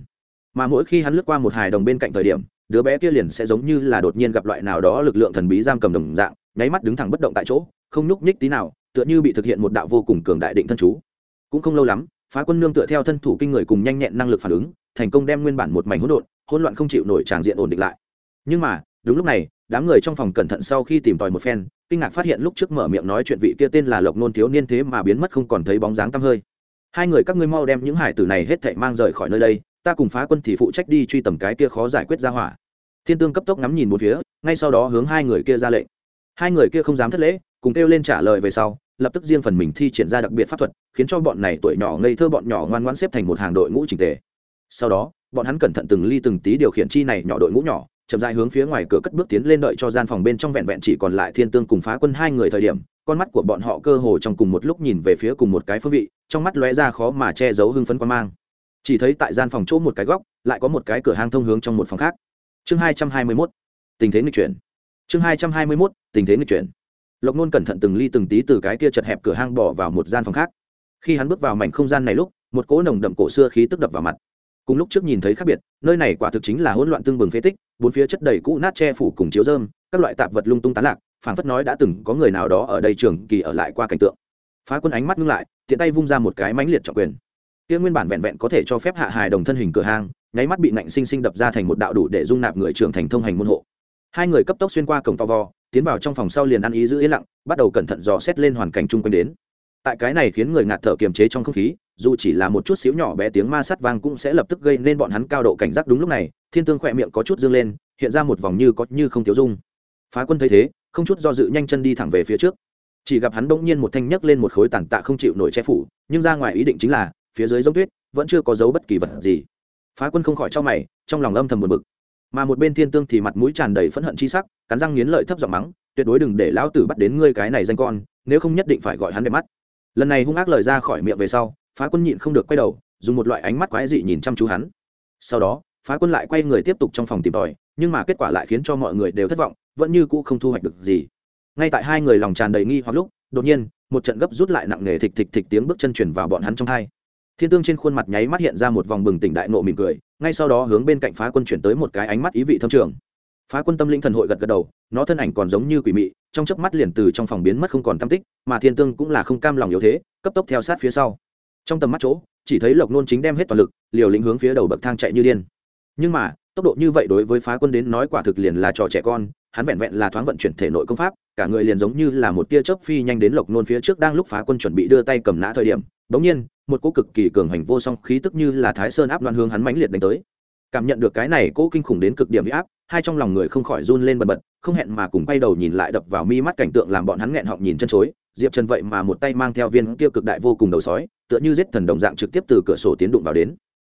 Mà mỗi khi hắn lướt qua một hài đồng bên cạnh thời điểm, đứa bé kia liền sẽ giống như là đột nhiên gặp loại nào đó lực lượng thần bí giam cầm đồng dạng, nháy mắt đứng thẳng bất động tại chỗ, không nhúc nhích tí nào, tựa như bị thực hiện một đạo vô cùng cường đại định thân chú. Cũng không lâu lắm, phá quân nương tựa theo thân thủ kinh người cùng nhanh nhẹn năng lực phản ứng, thành công đem nguyên bản một mảnh hỗn độn, hỗn loạn không chịu nổi tràng diện ổn định lại. Nhưng mà, đúng lúc này đám người trong phòng cẩn thận sau khi tìm tòi một phen, kinh ngạc phát hiện lúc trước mở miệng nói chuyện vị kia tên là lộc nôn thiếu niên thế mà biến mất không còn thấy bóng dáng tăm hơi. Hai người các ngươi mau đem những hải tử này hết thảy mang rời khỏi nơi đây, ta cùng phá quân thì phụ trách đi truy tầm cái kia khó giải quyết ra hỏa. Thiên tương cấp tốc ngắm nhìn một phía, ngay sau đó hướng hai người kia ra lệnh. Hai người kia không dám thất lễ, cùng kêu lên trả lời về sau, lập tức riêng phần mình thi triển ra đặc biệt pháp thuật, khiến cho bọn này tuổi nhỏ ngây thơ bọn nhỏ ngoan ngoãn xếp thành một hàng đội ngũ trình tề. Sau đó, bọn hắn cẩn thận từng ly từng tí điều khiển chi này nhỏ đội ngũ nhỏ chậm rãi hướng phía ngoài cửa cất bước tiến lên đợi cho gian phòng bên trong vẹn vẹn chỉ còn lại thiên tương cùng phá quân hai người thời điểm, con mắt của bọn họ cơ hồ trong cùng một lúc nhìn về phía cùng một cái phương vị, trong mắt lóe ra khó mà che giấu hưng phấn quan mang. Chỉ thấy tại gian phòng chỗ một cái góc, lại có một cái cửa hang thông hướng trong một phòng khác. Chương hai trăm hai mươi mốt, tình thế nghịch chuyển. Chương hai trăm hai mươi mốt, tình thế nghịch chuyển. Lộc nôn cẩn thận từng ly từng tí từ cái kia chật hẹp cửa hang bỏ vào một gian phòng khác. Khi hắn bước vào mảnh không gian này lúc, một cỗ nồng đậm cổ xưa khí tức đập vào mặt. Cùng lúc trước nhìn thấy khác biệt, nơi này quả thực chính là hỗn loạn tương bừng phế tích bốn phía chất đầy cũ nát che phủ cùng chiếu dơm các loại tạp vật lung tung tán lạc, phảng phất nói đã từng có người nào đó ở đây trường kỳ ở lại qua cảnh tượng. Phá quân ánh mắt ngưng lại, tiện tay vung ra một cái mãnh liệt trọng quyền. Kia nguyên bản vẹn vẹn có thể cho phép hạ hài đồng thân hình cửa hang, nháy mắt bị nạnh sinh sinh đập ra thành một đạo đủ để dung nạp người trưởng thành thông hành môn hộ. Hai người cấp tốc xuyên qua cổng to vò tiến vào trong phòng sau liền ăn ý giữ yên lặng, bắt đầu cẩn thận dò xét lên hoàn cảnh chung quanh đến tại cái này khiến người ngạt thở kiềm chế trong không khí, dù chỉ là một chút xíu nhỏ bé tiếng ma sát vang cũng sẽ lập tức gây nên bọn hắn cao độ cảnh giác đúng lúc này, thiên tương khỏe miệng có chút dương lên, hiện ra một vòng như có như không thiếu dung. Phá quân thấy thế, không chút do dự nhanh chân đi thẳng về phía trước. Chỉ gặp hắn bỗng nhiên một thanh nhấc lên một khối tàn tạ không chịu nổi che phủ, nhưng ra ngoài ý định chính là, phía dưới giống tuyết, vẫn chưa có dấu bất kỳ vật gì. Phá quân không khỏi cho mày, trong lòng âm thầm buồn bực. Mà một bên thiên tương thì mặt mũi tràn đầy phẫn hận chi sắc, cắn răng nghiến lợi thấp giọng mắng, tuyệt đối đừng để lão tử bắt đến ngươi cái này danh con, nếu không nhất định phải gọi hắn đẹp mắt lần này hung ác lời ra khỏi miệng về sau, phá quân nhịn không được quay đầu, dùng một loại ánh mắt quái dị nhìn chăm chú hắn. Sau đó, phá quân lại quay người tiếp tục trong phòng tìm tòi, nhưng mà kết quả lại khiến cho mọi người đều thất vọng, vẫn như cũ không thu hoạch được gì. Ngay tại hai người lòng tràn đầy nghi hoặc lúc, đột nhiên, một trận gấp rút lại nặng nề thịch thịch thịch tiếng bước chân chuyển vào bọn hắn trong thai thiên tương trên khuôn mặt nháy mắt hiện ra một vòng bừng tỉnh đại nộ mỉm cười, ngay sau đó hướng bên cạnh phá quân chuyển tới một cái ánh mắt ý vị thâm trường. Phá quân tâm linh thần hội gật gật đầu, nó thân ảnh còn giống như quỷ mị trong chớp mắt liền từ trong phòng biến mất không còn tâm tích, mà thiên tương cũng là không cam lòng yếu thế, cấp tốc theo sát phía sau. Trong tầm mắt chỗ, chỉ thấy lộc nôn chính đem hết toàn lực, liều lĩnh hướng phía đầu bậc thang chạy như điên. Nhưng mà, tốc độ như vậy đối với phá quân đến nói quả thực liền là trò trẻ con, hắn vẹn vẹn là thoáng vận chuyển thể nội công pháp, cả người liền giống như là một tia chớp phi nhanh đến lộc nôn phía trước đang lúc phá quân chuẩn bị đưa tay cầm nã thời điểm, bỗng nhiên, một cỗ cực kỳ cường hành vô song khí tức như là thái sơn áp đoan hướng hắn mãnh liệt đánh tới. Cảm nhận được cái này cỗ kinh khủng đến cực điểm bị áp hai trong lòng người không khỏi run lên bần bật, không hẹn mà cùng quay đầu nhìn lại đập vào mi mắt cảnh tượng làm bọn hắn nghẹn họng nhìn chân chối. Diệp trần vậy mà một tay mang theo viên kia cực đại vô cùng đầu sói, tựa như giết thần đồng dạng trực tiếp từ cửa sổ tiến đụng vào đến.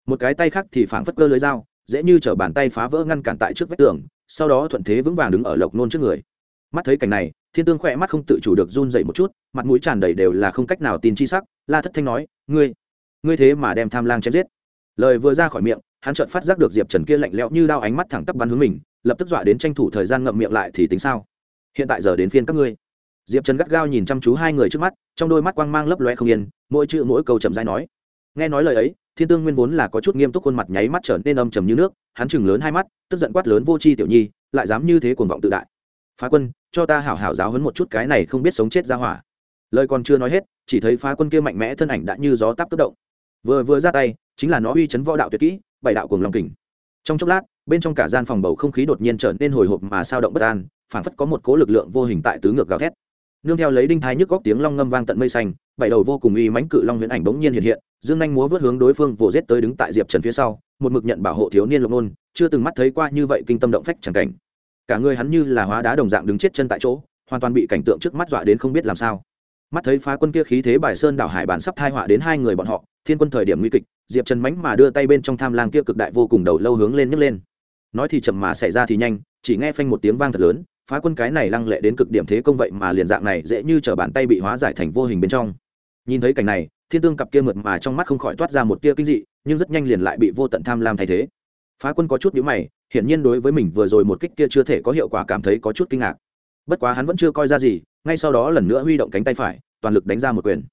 Một cái tay khác thì phảng phất cơ lưới dao, dễ như chở bàn tay phá vỡ ngăn cản tại trước vách tường, sau đó thuận thế vững vàng đứng ở lộc nôn trước người. Mắt thấy cảnh này, thiên tương khỏe mắt không tự chủ được run dậy một chút, mặt mũi tràn đầy đều là không cách nào tin chi sắc. La thất thanh nói, ngươi ngươi thế mà đem tham lang chém giết. Lời vừa ra khỏi miệng hắn chợt phát giác được diệp trần kia lạnh lẽo như đao ánh mắt thẳng tắp bắn hướng mình, lập tức dọa đến tranh thủ thời gian ngậm miệng lại thì tính sao? Hiện tại giờ đến phiên các ngươi. Diệp trần gắt gao nhìn chăm chú hai người trước mắt, trong đôi mắt quang mang lấp loe không yên, mỗi chữ mỗi câu chậm rãi nói. Nghe nói lời ấy, thiên tương nguyên vốn là có chút nghiêm túc khuôn mặt nháy mắt trở nên âm trầm như nước, hắn chừng lớn hai mắt, tức giận quát lớn vô c h i tiểu nhi, lại dám như thế cuồng vọng tự đại. Phá quân, cho ta hảo hảo giáo hấn một chút cái này không biết sống chết ra hỏa. Lời còn chưa nói hết, chỉ thấy phá quân kia mạnh mẽ thân ảnh đã như gió táp tức động. Vừa vừa ra tay, chính là nó uy chấn võ đạo tuyệt kỹ bảy đạo cuồng long kình. Trong chốc lát, bên trong cả gian phòng bầu không khí đột nhiên trở nên hồi hộp mà sao động bất an, phảng phất có một cố lực lượng vô hình tại tứ ngược gào thét. Nương theo lấy đinh thái nhức góc tiếng long ngâm vang tận mây xanh, bảy đầu vô cùng uy mãnh cự long huyễn ảnh bỗng nhiên hiện hiện, dương nhanh múa vớt hướng đối phương vồ giết tới đứng tại diệp trần phía sau, một mực nhận bảo hộ thiếu niên lộc nôn, chưa từng mắt thấy qua như vậy kinh tâm động phách chẳng cảnh. Cả người hắn như là hóa đá đồng dạng đứng chết chân tại chỗ, hoàn toàn bị cảnh tượng trước mắt dọa đến không biết làm sao mắt thấy phá quân kia khí thế bài sơn đảo hải bản sắp thai họa đến hai người bọn họ, thiên quân thời điểm nguy kịch, diệp trần mánh mà đưa tay bên trong tham lang kia cực đại vô cùng đầu lâu hướng lên nhấc lên. Nói thì chậm mà xảy ra thì nhanh, chỉ nghe phanh một tiếng vang thật lớn, phá quân cái này lăng lệ đến cực điểm thế công vậy mà liền dạng này dễ như t bàn tay bị hóa giải thành vô hình bên trong. Nhìn thấy cảnh này, thiên tương cặp kia mượt mà trong mắt không khỏi toát ra một tia kinh dị, nhưng rất nhanh liền lại bị vô tận tham lam thay thế. Phá quân có chút nhíu mày, hiển nhiên đối với mình vừa rồi một kích kia chưa thể có hiệu quả cảm thấy có chút kinh ngạc. Bất quá hắn vẫn chưa coi ra gì ngay sau đó lần nữa huy động cánh tay phải, toàn lực đánh ra một quyền.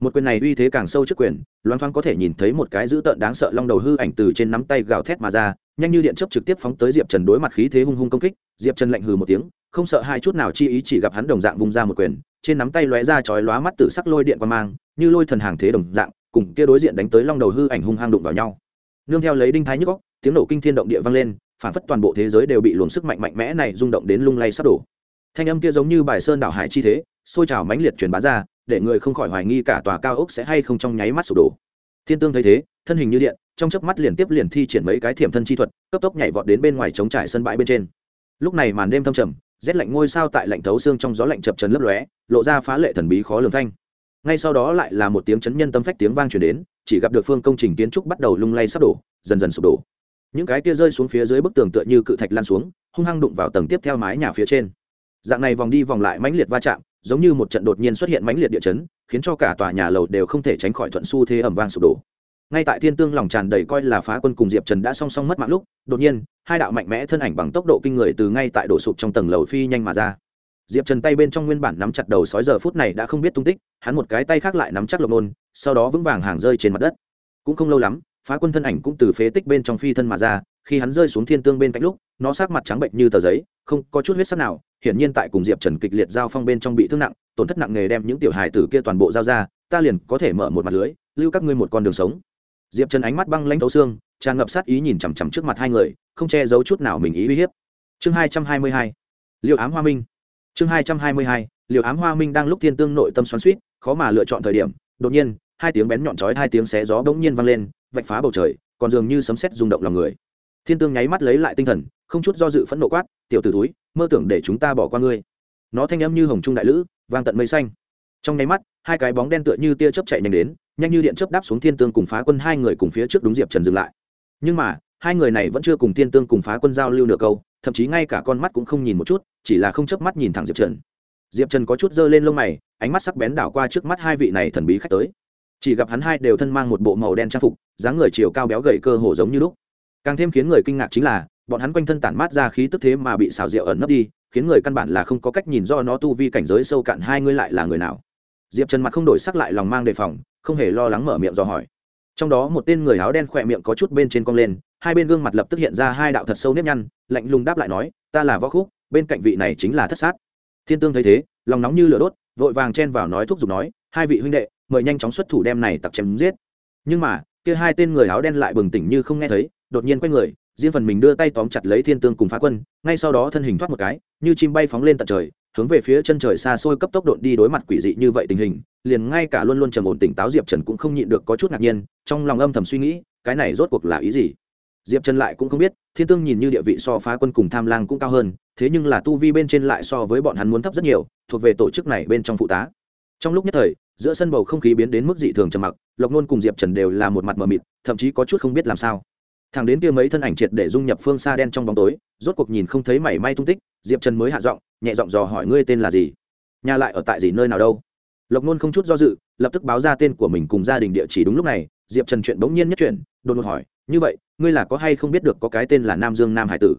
Một quyền này uy thế càng sâu trước quyền loan thoáng có thể nhìn thấy một cái dữ tợn đáng sợ long đầu hư ảnh từ trên nắm tay gào thét mà ra, nhanh như điện chấp trực tiếp phóng tới diệp trần đối mặt khí thế hung hung công kích. Diệp trần lạnh hừ một tiếng, không sợ hai chút nào chi ý chỉ gặp hắn đồng dạng vung ra một quyền, trên nắm tay lóe ra chói lóa mắt tử sắc lôi điện qua mang, như lôi thần hàng thế đồng dạng, cùng kia đối diện đánh tới long đầu hư ảnh hung hăng đụng vào nhau. Nương theo lấy đinh thái nhức góc tiếng nổ kinh thiên động địa vang lên, phản phất toàn bộ thế giới đều bị luồng sức mạnh mạnh mẽ này rung động đến lung lay sắp đổ thanh âm kia giống như bài sơn đảo hải chi thế xôi trào mãnh liệt truyền bá ra, để người không khỏi hoài nghi cả tòa cao ốc sẽ hay không trong nháy mắt sụp đổ. Thiên tương thấy thế, thân hình như điện, trong chớp mắt liền tiếp liền thi triển mấy cái thiểm thân chi thuật, cấp tốc nhảy vọt đến bên ngoài chống trải sân bãi bên trên. Lúc này màn đêm thâm trầm, rét lạnh ngôi sao tại lạnh thấu xương trong gió lạnh chập trần lấp lóe, lộ ra phá lệ thần bí khó lường thanh. Ngay sau đó lại là một tiếng chấn nhân tâm phách tiếng vang truyền đến, chỉ gặp được phương công trình kiến trúc bắt đầu lung lay sắp đổ, dần dần sụp đổ. Những cái kia rơi xuống phía dưới bức tường tựa như cự thạch lan xuống, hung hăng đụng vào tầng tiếp theo mái nhà phía trên dạng này vòng đi vòng lại mãnh liệt va chạm, giống như một trận đột nhiên xuất hiện mãnh liệt địa chấn, khiến cho cả tòa nhà lầu đều không thể tránh khỏi thuận xu thế ẩm vang sụp đổ. Ngay tại thiên tương lòng tràn đầy coi là phá quân cùng diệp trần đã song song mất mạng lúc, đột nhiên, hai đạo mạnh mẽ thân ảnh bằng tốc độ kinh người từ ngay tại đổ sụp trong tầng lầu phi nhanh mà ra. Diệp trần tay bên trong nguyên bản nắm chặt đầu sói giờ phút này đã không biết tung tích, hắn một cái tay khác lại nắm chắc lộc nôn, sau đó vững vàng hàng rơi trên mặt đất. Cũng không lâu lắm, phá quân thân ảnh cũng từ phế tích bên trong phi thân mà ra khi hắn rơi xuống thiên tương bên cạnh lúc, nó sát mặt trắng bệnh như tờ giấy, không có chút huyết sắc nào, hiển nhiên tại cùng diệp trần kịch liệt giao phong bên trong bị thương nặng, tổn thất nặng nề đem những tiểu hài tử kia toàn bộ giao ra, ta liền có thể mở một mặt lưới, lưu các ngươi một con đường sống. Diệp trần ánh mắt băng lãnh thấu xương, tràn ngập sát ý nhìn chằm chằm trước mặt hai người, không che giấu chút nào mình ý uy hiếp. Chương hai trăm hai mươi hai liệu ám hoa minh. Chương hai trăm hai mươi hai liệu ám hoa minh đang lúc thiên tương nội tâm xoắn suýt khó mà lựa chọn thời điểm, đột nhiên, hai tiếng bén nhọn chói hai tiếng xé gió bỗng nhiên vang lên, vạch phá bầu trời, còn dường như sấm sét rung động lòng người thiên tương nháy mắt lấy lại tinh thần, không chút do dự phẫn nộ quát, tiểu t ử túi mơ tưởng để chúng ta bỏ qua ngươi. Nó thanh âm như hồng trung đại lữ, vang tận mây xanh. Trong nháy mắt, hai cái bóng đen tựa như tia chớp chạy nhanh đến, nhanh như điện chớp đáp xuống thiên tương cùng phá quân hai người cùng phía trước đúng diệp trần dừng lại. Nhưng mà, hai người này vẫn chưa cùng thiên tương cùng phá quân giao lưu nửa câu, thậm chí ngay cả con mắt cũng không nhìn một chút, chỉ là không chớp mắt nhìn thẳng diệp trần. Diệp trần có chút dơ lên lông mày, ánh mắt sắc bén đảo qua trước mắt hai vị này thần bí khách tới. Chỉ gặp hắn hai đều thân mang một bộ màu đen trang phục, dáng người chiều cao béo gầy cơ hồ giống như lúc càng thêm khiến người kinh ngạc chính là, bọn hắn quanh thân tản mát ra khí tức thế mà bị xào rượu ẩn nấp đi, khiến người căn bản là không có cách nhìn do nó tu vi cảnh giới sâu cạn hai ngươi lại là người nào. Diệp trần mặt không đổi sắc lại lòng mang đề phòng, không hề lo lắng mở miệng do hỏi. Trong đó một tên người áo đen khỏe miệng có chút bên trên cong lên, hai bên gương mặt lập tức hiện ra hai đạo thật sâu nếp nhăn, lạnh lùng đáp lại nói, ta là võ khúc, bên cạnh vị này chính là thất sát. Thiên tương thấy thế, lòng nóng như lửa đốt, vội vàng chen vào nói thúc giục nói, hai vị huynh đệ, mời nhanh chóng xuất thủ đem này tặc chém giết. Nhưng mà, kia hai tên người áo đen lại bừng tỉnh như không nghe thấy đột nhiên quay người, riêng phần mình đưa tay tóm chặt lấy thiên tương cùng phá quân, ngay sau đó thân hình thoát một cái, như chim bay phóng lên tận trời, hướng về phía chân trời xa xôi cấp tốc độn đi đối mặt quỷ dị như vậy tình hình, liền ngay cả luôn luôn trầm ổn tỉnh táo diệp trần cũng không nhịn được có chút ngạc nhiên, trong lòng âm thầm suy nghĩ, cái này rốt cuộc là ý gì? Diệp trần lại cũng không biết, thiên tương nhìn như địa vị so phá quân cùng tham lang cũng cao hơn, thế nhưng là tu vi bên trên lại so với bọn hắn muốn thấp rất nhiều, thuộc về tổ chức này bên trong phụ tá. Trong lúc nhất thời, giữa sân bầu không khí biến đến mức dị thường trầm mặc, lộc nôn cùng diệp trần đều là một mặt mờ mịt, thậm chí có chút không biết làm sao thằng đến kia mấy thân ảnh triệt để dung nhập phương xa đen trong bóng tối, rốt cuộc nhìn không thấy mảy may tung tích, diệp trần mới hạ giọng, nhẹ giọng dò hỏi ngươi tên là gì? Nhà lại ở tại gì nơi nào đâu? Lộc nôn không chút do dự, lập tức báo ra tên của mình cùng gia đình địa chỉ đúng lúc này, diệp trần chuyện bỗng nhiên nhất chuyện đột ngột hỏi, như vậy, ngươi là có hay không biết được có cái tên là nam dương nam hải tử?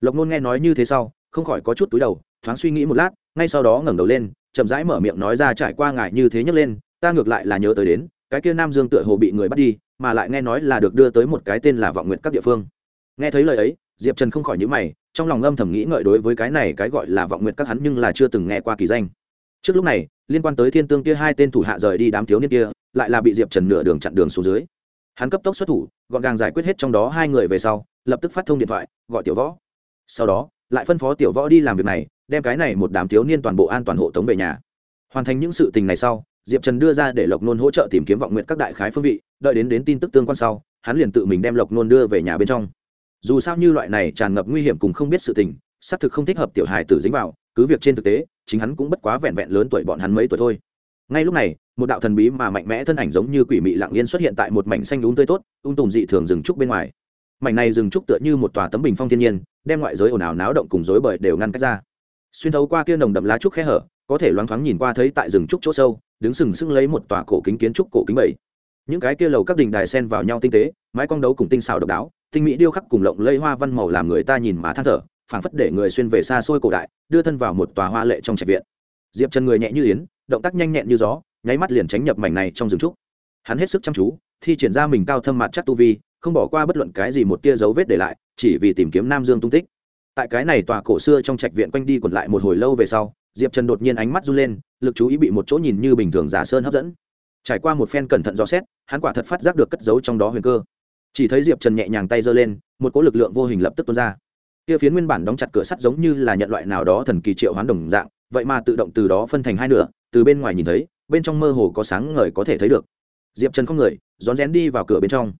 Lộc nôn nghe nói như thế sau, không khỏi có chút túi đầu, thoáng suy nghĩ một lát, ngay sau đó ngẩng đầu lên, chậm rãi mở miệng nói ra trải qua ngại như thế nhấc lên, ta ngược lại là nhớ tới đến, cái kia nam dương tựa hồ bị người bắt đi mà lại nghe nói là được đưa tới một cái tên là vọng nguyện các địa phương. Nghe thấy lời ấy, diệp trần không khỏi nhữ mày, trong lòng âm thầm nghĩ ngợi đối với cái này cái gọi là vọng nguyện các hắn nhưng là chưa từng nghe qua kỳ danh. Trước lúc này, liên quan tới thiên tương kia hai tên thủ hạ rời đi đám thiếu niên kia, lại là bị diệp trần nửa đường chặn đường xuống dưới. Hắn cấp tốc xuất thủ, gọn gàng giải quyết hết trong đó hai người về sau, lập tức phát thông điện thoại, gọi tiểu võ. Sau đó, lại phân phó tiểu võ đi làm việc này, đem cái này một đám thiếu niên toàn bộ an toàn hộ tống về nhà. Hoàn thành những sự tình này sau, diệp trần đưa ra để lộc nôn hỗ trợ tìm kiếm vọng nguyện các đại khái phương vị đợi đến đến tin tức tương quan sau, hắn liền tự mình đem lộc nôn đưa về nhà bên trong. Dù sao như loại này tràn ngập nguy hiểm cùng không biết sự tình, xác thực không thích hợp tiểu hài tử dính vào, cứ việc trên thực tế, chính hắn cũng bất quá vẹn vẹn lớn tuổi bọn hắn mấy tuổi thôi. Ngay lúc này, một đạo thần bí mà mạnh mẽ thân ảnh giống như quỷ mị lặng yên xuất hiện tại một mảnh xanh đúng tươi tốt, ung tùm dị thường rừng trúc bên ngoài. Mảnh này rừng trúc tựa như một tòa tấm bình phong thiên nhiên, đem ngoại giới ồn ào náo động cùng rối bời đều ngăn cách ra. Xuyên thấu qua kia nồng đậm lá trúc khe hở, có thể loáng thoáng nhìn qua thấy tại rừng trúc chỗ sâu, đứng sừng sững lấy một tòa cổ kính kiến trúc cổ kính bảy những cái kia lầu các đình đài sen vào nhau tinh tế, mái cong đấu cùng tinh xảo độc đáo, tinh mỹ điêu khắc cùng lộng lây hoa văn màu làm người ta nhìn mà than thở, phảng phất để người xuyên về xa xôi cổ đại, đưa thân vào một tòa hoa lệ trong trạch viện. Diệp trần người nhẹ như yến, động tác nhanh nhẹn như gió, nháy mắt liền tránh nhập mảnh này trong rừng trúc. Hắn hết sức chăm chú, thi triển ra mình cao thâm mặt chắc tu vi, không bỏ qua bất luận cái gì một tia dấu vết để lại, chỉ vì tìm kiếm nam dương tung tích. Tại cái này tòa cổ xưa trong trạch viện quanh đi quẩn lại một hồi lâu về sau, diệp trần đột nhiên ánh mắt run lên, lực chú ý bị một chỗ nhìn như bình thường giả sơn hấp dẫn trải qua một phen cẩn thận dò xét, hắn quả thật phát giác được cất giấu trong đó huyền cơ. Chỉ thấy diệp trần nhẹ nhàng tay giơ lên, một cỗ lực lượng vô hình lập tức tuôn ra. Kia phiến nguyên bản đóng chặt cửa sắt giống như là nhận loại nào đó thần kỳ triệu hoán đồng dạng, vậy mà tự động từ đó phân thành hai nửa, từ bên ngoài nhìn thấy, bên trong mơ hồ có sáng ngời có thể thấy được. Diệp trần không người, rón rén đi vào cửa bên trong.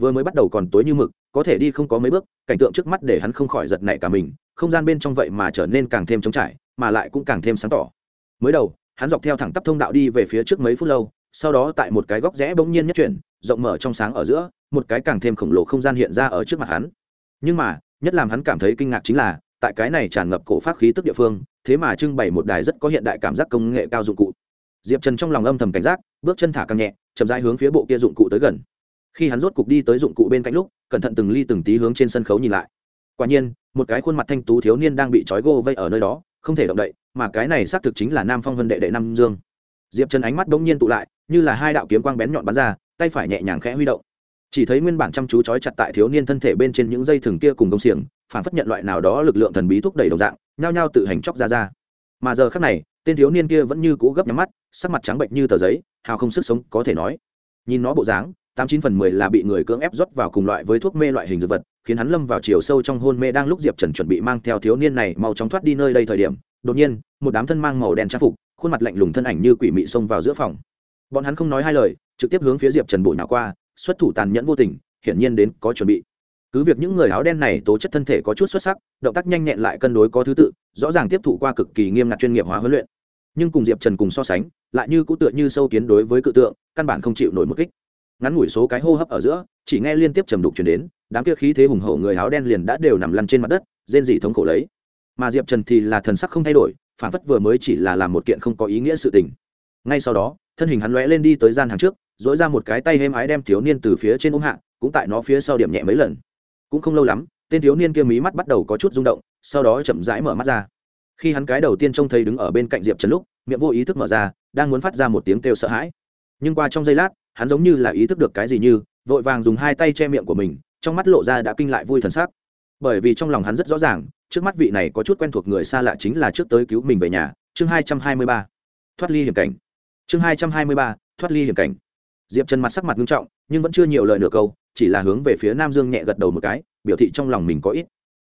Vừa mới bắt đầu còn tối như mực, có thể đi không có mấy bước, cảnh tượng trước mắt để hắn không khỏi giật nảy cả mình, không gian bên trong vậy mà trở nên càng thêm trống trải, mà lại cũng càng thêm sáng tỏ. Mới đầu, hắn dọc theo thẳng tắp thông đạo đi về phía trước mấy phút lâu sau đó tại một cái góc rẽ bỗng nhiên nhất chuyển, rộng mở trong sáng ở giữa, một cái càng thêm khổng lồ không gian hiện ra ở trước mặt hắn. Nhưng mà, nhất làm hắn cảm thấy kinh ngạc chính là, tại cái này tràn ngập cổ pháp khí tức địa phương, thế mà trưng bày một đài rất có hiện đại cảm giác công nghệ cao dụng cụ. Diệp trần trong lòng âm thầm cảnh giác, bước chân thả càng nhẹ, chậm rãi hướng phía bộ kia dụng cụ tới gần. Khi hắn rốt cục đi tới dụng cụ bên cạnh lúc, cẩn thận từng ly từng tí hướng trên sân khấu nhìn lại. Quả nhiên, một cái khuôn mặt thanh tú thiếu niên đang bị trói gô vây ở nơi đó, không thể động đậy, mà cái này xác thực chính là nam phong vân đệ đệ nam dương. Diệp trần ánh mắt bỗng nhiên tụ lại như là hai đạo kiếm quang bén nhọn bắn ra, tay phải nhẹ nhàng khẽ huy động. Chỉ thấy nguyên bản chăm chú trói chặt tại thiếu niên thân thể bên trên những dây thừng kia cùng công xiềng, phản phất nhận loại nào đó lực lượng thần bí thúc đẩy đồng dạng, nhao nhao tự hành chóc ra ra. Mà giờ khác này, tên thiếu niên kia vẫn như cũ gấp nhắm mắt, sắc mặt trắng bệnh như tờ giấy, hào không sức sống có thể nói. Nhìn nó bộ dáng, tám chín phần mười là bị người cưỡng ép rót vào cùng loại với thuốc mê loại hình dược vật, khiến hắn lâm vào chiều sâu trong hôn mê đang lúc diệp trần chuẩn bị mang theo thiếu niên này mau chóng thoát đi nơi đây thời điểm, đột nhiên, một đám thân mang màu đen trang phục, khuôn mặt lạnh lùng thân ảnh như quỷ mị xông vào giữa phòng bọn hắn không nói hai lời, trực tiếp hướng phía diệp trần bội nhỏ qua, xuất thủ tàn nhẫn vô tình, hiển nhiên đến có chuẩn bị. Cứ việc những người áo đen này tố chất thân thể có chút xuất sắc, động tác nhanh nhẹn lại cân đối có thứ tự, rõ ràng tiếp thụ qua cực kỳ nghiêm ngặt chuyên nghiệp hóa huấn luyện. Nhưng cùng diệp trần cùng so sánh, lại như cũ tựa như sâu kiến đối với cự tượng, căn bản không chịu nổi mức kích. Ngắn ngủi số cái hô hấp ở giữa, chỉ nghe liên tiếp trầm đục chuyển đến, đám kia khí thế hùng hổ người áo đen liền đã đều nằm lăn trên mặt đất, rên dỉ thống khổ lấy. Mà diệp trần thì là thần sắc không thay đổi, phản phất vừa mới chỉ là làm một kiện không có ý nghĩa sự tình. Ngay sau đó thân hình hắn lóe lên đi tới gian hàng trước, dỗi ra một cái tay êm ái đem thiếu niên từ phía trên ôm hạ, cũng tại nó phía sau điểm nhẹ mấy lần. Cũng không lâu lắm, tên thiếu niên kia mí mắt bắt đầu có chút rung động, sau đó chậm rãi mở mắt ra. Khi hắn cái đầu tiên trông thấy đứng ở bên cạnh diệp trần lúc, miệng vô ý thức mở ra, đang muốn phát ra một tiếng kêu sợ hãi. Nhưng qua trong giây lát, hắn giống như là ý thức được cái gì như, vội vàng dùng hai tay che miệng của mình, trong mắt lộ ra đã kinh lại vui thần sắc. Bởi vì trong lòng hắn rất rõ ràng, trước mắt vị này có chút quen thuộc người xa lạ chính là trước tới cứu mình về nhà, chương hai trăm hai mươi ba. Thoát ly hiểm cảnh chương hai trăm hai mươi ba, thoát ly hiểm cảnh. Diệp trần mặt sắc mặt nghiêm trọng, nhưng vẫn chưa nhiều lời nửa câu, chỉ là hướng về phía nam dương nhẹ gật đầu một cái, biểu thị trong lòng mình có ít.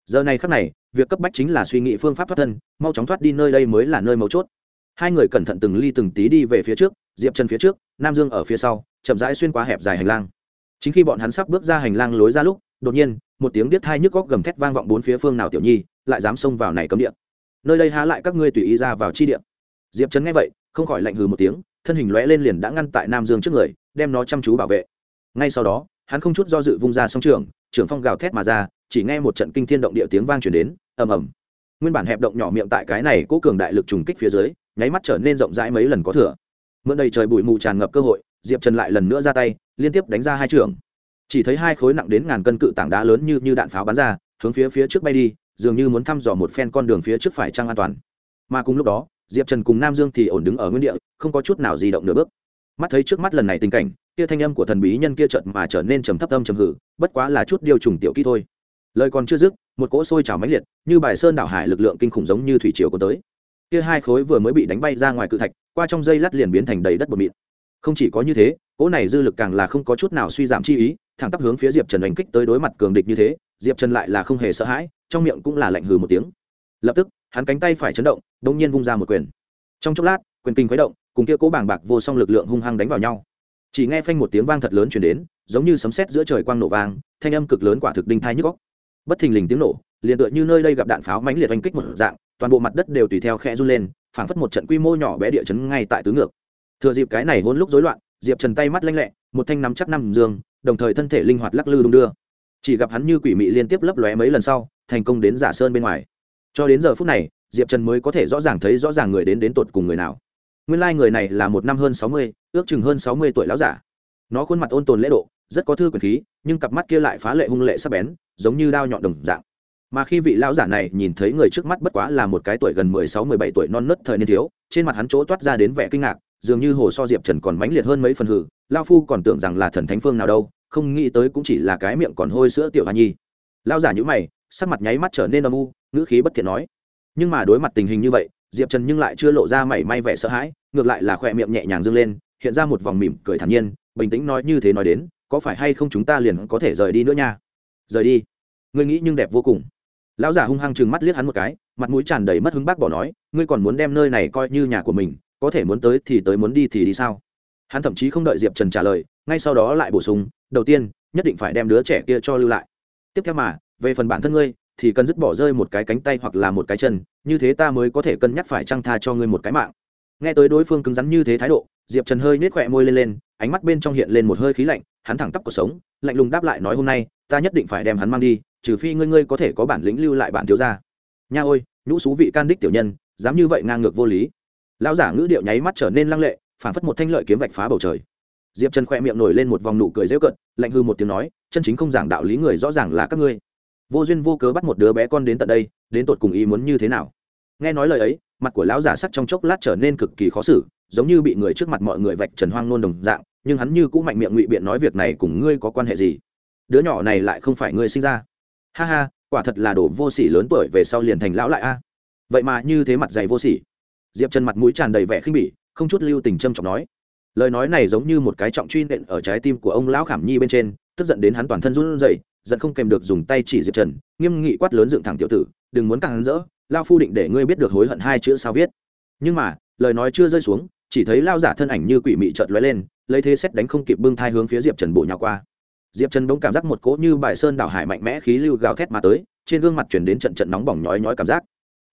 Giờ này khắc này, việc cấp bách chính là suy nghĩ phương pháp thoát thân, mau chóng thoát đi nơi đây mới là nơi mấu chốt. Hai người cẩn thận từng ly từng tí đi về phía trước, diệp trần phía trước, nam dương ở phía sau, chậm rãi xuyên qua hẹp dài hành lang. Chính khi bọn hắn sắp bước ra hành lang lối ra lúc, đột nhiên, một tiếng điếc hai nhức góc gầm thét vang vọng bốn phía phương nào tiểu nhi, lại dám xông vào này cấm địa. Nơi đây há lại các ngươi tùy ý ra vào chi địa. Diệp Trần nghe vậy không khỏi lạnh hừ một tiếng, thân hình lóe lên liền đã ngăn tại nam dương trước người, đem nó chăm chú bảo vệ. Ngay sau đó, hắn không chút do dự vung ra song trường trưởng phong gào thét mà ra, chỉ nghe một trận kinh thiên động địa tiếng vang truyền đến, ầm ầm. Nguyên bản hẹp động nhỏ miệng tại cái này cố cường đại lực trùng kích phía dưới, nháy mắt trở nên rộng rãi mấy lần có thừa. Mượn đầy trời bụi mù tràn ngập cơ hội, diệp trần lại lần nữa ra tay, liên tiếp đánh ra hai trường. Chỉ thấy hai khối nặng đến ngàn cân cự tảng đá lớn như như đạn pháo bắn ra, hướng phía phía trước bay đi, dường như muốn thăm dò một phen con đường phía trước phải trăng an toàn. Mà cùng lúc đó diệp trần cùng nam dương thì ổn đứng ở nguyên địa, không có chút nào di động nửa bước. Mắt thấy trước mắt lần này tình cảnh, kia thanh âm của thần bí nhân kia chợt mà trở nên trầm thấp âm trầm hử, bất quá là chút điều trùng tiểu kỹ thôi. Lời còn chưa dứt, một cỗ sôi trào mãnh liệt, như bài sơn đảo hải lực lượng kinh khủng giống như thủy triều có tới. Kia hai khối vừa mới bị đánh bay ra ngoài cự thạch, qua trong dây lát liền biến thành đầy đất bột mịn. Không chỉ có như thế, cỗ này dư lực càng là không có chút nào suy giảm chi ý, thẳng tắp hướng phía diệp trần đánh kích tới đối mặt cường địch như thế, diệp trần lại là không hề sợ hãi, trong miệng cũng là lạnh hừ một tiếng. Lập tức hắn cánh tay phải chấn động đ ỗ n g nhiên vung ra một quyền. Trong chốc lát, quyền kinh khuấy động, cùng kia cố bảng bạc vô song lực lượng hung hăng đánh vào nhau. Chỉ nghe phanh một tiếng vang thật lớn chuyển đến, giống như sấm sét giữa trời quang nổ vang, thanh âm cực lớn quả thực đinh thai nhức góc bất thình lình tiếng nổ, liền tựa như nơi đây gặp đạn pháo mãnh liệt oanh kích một dạng, toàn bộ mặt đất đều tùy theo khe run lên, phảng phất một trận quy mô nhỏ bé địa chấn ngay tại tứ ngược. Thừa dịp cái này hôn lúc rối loạn, diệp trần tay mắt lanh lẹ, một thanh nắm chắc năm dương, đồng thời thân thể linh hoạt lắc lư đung đưa. Chỉ gặp hắn như quỷ mị liên tiếp lấp lóe mấy lần sau, thành công đến giả sơn bên ngoài cho đến giờ phút này, diệp trần mới có thể rõ ràng thấy rõ ràng người đến đến tột cùng người nào. Nguyên lai、like、người này là một năm hơn sáu mươi, ước chừng hơn sáu mươi tuổi lão giả. Nó khuôn mặt ôn tồn lễ độ, rất có thư quyền khí, nhưng cặp mắt kia lại phá lệ hung lệ sắc bén, giống như đao nhọn đồng dạng. Mà khi vị lão giả này nhìn thấy người trước mắt bất quá là một cái tuổi gần mười sáu, mười bảy tuổi non nớt thời niên thiếu, trên mặt hắn chỗ toát ra đến vẻ kinh ngạc, dường như hồ so diệp trần còn mãnh liệt hơn mấy phần hử lao phu còn tưởng rằng là thần thánh phương nào đâu, không nghĩ tới cũng chỉ là cái miệng còn hôi sữa tiểu hoa nhi. Lao giả nhữ mày sắc mặt nháy mắt trở nên âm u, ngữ khí bất thiện nói. Nhưng mà đối mặt tình hình như vậy, diệp trần nhưng lại chưa lộ ra mảy may vẻ sợ hãi, ngược lại là khỏe miệng nhẹ nhàng dâng lên, hiện ra một vòng mỉm cười thản nhiên, bình tĩnh nói như thế nói đến, có phải hay không chúng ta liền có thể rời đi nữa nha? Rời đi? Ngươi nghĩ nhưng đẹp vô cùng. Lão giả hung hăng chừng mắt liếc hắn một cái, mặt mũi tràn đầy mất hứng bác bỏ nói, ngươi còn muốn đem nơi này coi như nhà của mình, có thể muốn tới thì tới muốn đi thì đi sao? Hắn thậm chí không đợi diệp trần trả lời, ngay sau đó lại bổ sung, đầu tiên, nhất định phải đem đứa trẻ kia cho lưu lại. Tiếp theo mà về phần bản thân ngươi, thì cần dứt bỏ rơi một cái cánh tay hoặc là một cái chân, như thế ta mới có thể cân nhắc phải trăng tha cho ngươi một cái mạng. Nghe tới đối phương cứng rắn như thế thái độ, diệp trần hơi nết khỏe môi lên lên, ánh mắt bên trong hiện lên một hơi khí lạnh, hắn thẳng tắp cuộc sống, lạnh lùng đáp lại nói hôm nay, ta nhất định phải đem hắn mang đi, trừ phi ngươi ngươi có thể có bản lĩnh lưu lại bản thiếu gia. Nha ôi, nhũ xú vị can đích tiểu nhân, dám như vậy ngang ngược vô lý. Lão giả ngữ điệu nháy mắt trở nên lăng lệ, phản phất một thanh lợi kiếm vạch phá bầu trời. Diệp trần khoe miệng nổi lên một vòng nụ cười dễu cận lạnh hư một tiếng nói, chân chính không giảng đạo lý người rõ ràng là các ngươi vô duyên vô cớ bắt một đứa bé con đến tận đây, đến tột cùng ý muốn như thế nào? Nghe nói lời ấy, mặt của lão giả sắc trong chốc lát trở nên cực kỳ khó xử, giống như bị người trước mặt mọi người vạch trần hoang nôn đồng dạng, nhưng hắn như cũng mạnh miệng ngụy biện nói việc này cùng ngươi có quan hệ gì? Đứa nhỏ này lại không phải ngươi sinh ra. Ha ha, quả thật là đồ vô sỉ lớn tuổi về sau liền thành lão lại a. Vậy mà như thế mặt dày vô sỉ. Diệp trần mặt mũi tràn đầy vẻ khinh bỉ, không chút lưu tình trâm trọng nói. Lời nói này giống như một cái trọng truy nện ở trái tim của ông lão khảm nhi bên trên tức giận đến hắn toàn thân run rẩy, giận không kèm được dùng tay chỉ diệp trần, nghiêm nghị quát lớn dựng thẳng tiểu tử, đừng muốn càng hắn rỡ, Lão phu định để ngươi biết được hối hận hai chữ sao viết. Nhưng mà, lời nói chưa rơi xuống, chỉ thấy lao giả thân ảnh như quỷ mị chợt lóe lên, lấy thế xét đánh không kịp bưng thai hướng phía diệp trần bộ nhào qua. Diệp trần bỗng cảm giác một cỗ như bài sơn đảo hải mạnh mẽ khí lưu gào thét mà tới, trên gương mặt chuyển đến trận trận nóng bỏng nhói nhói cảm giác.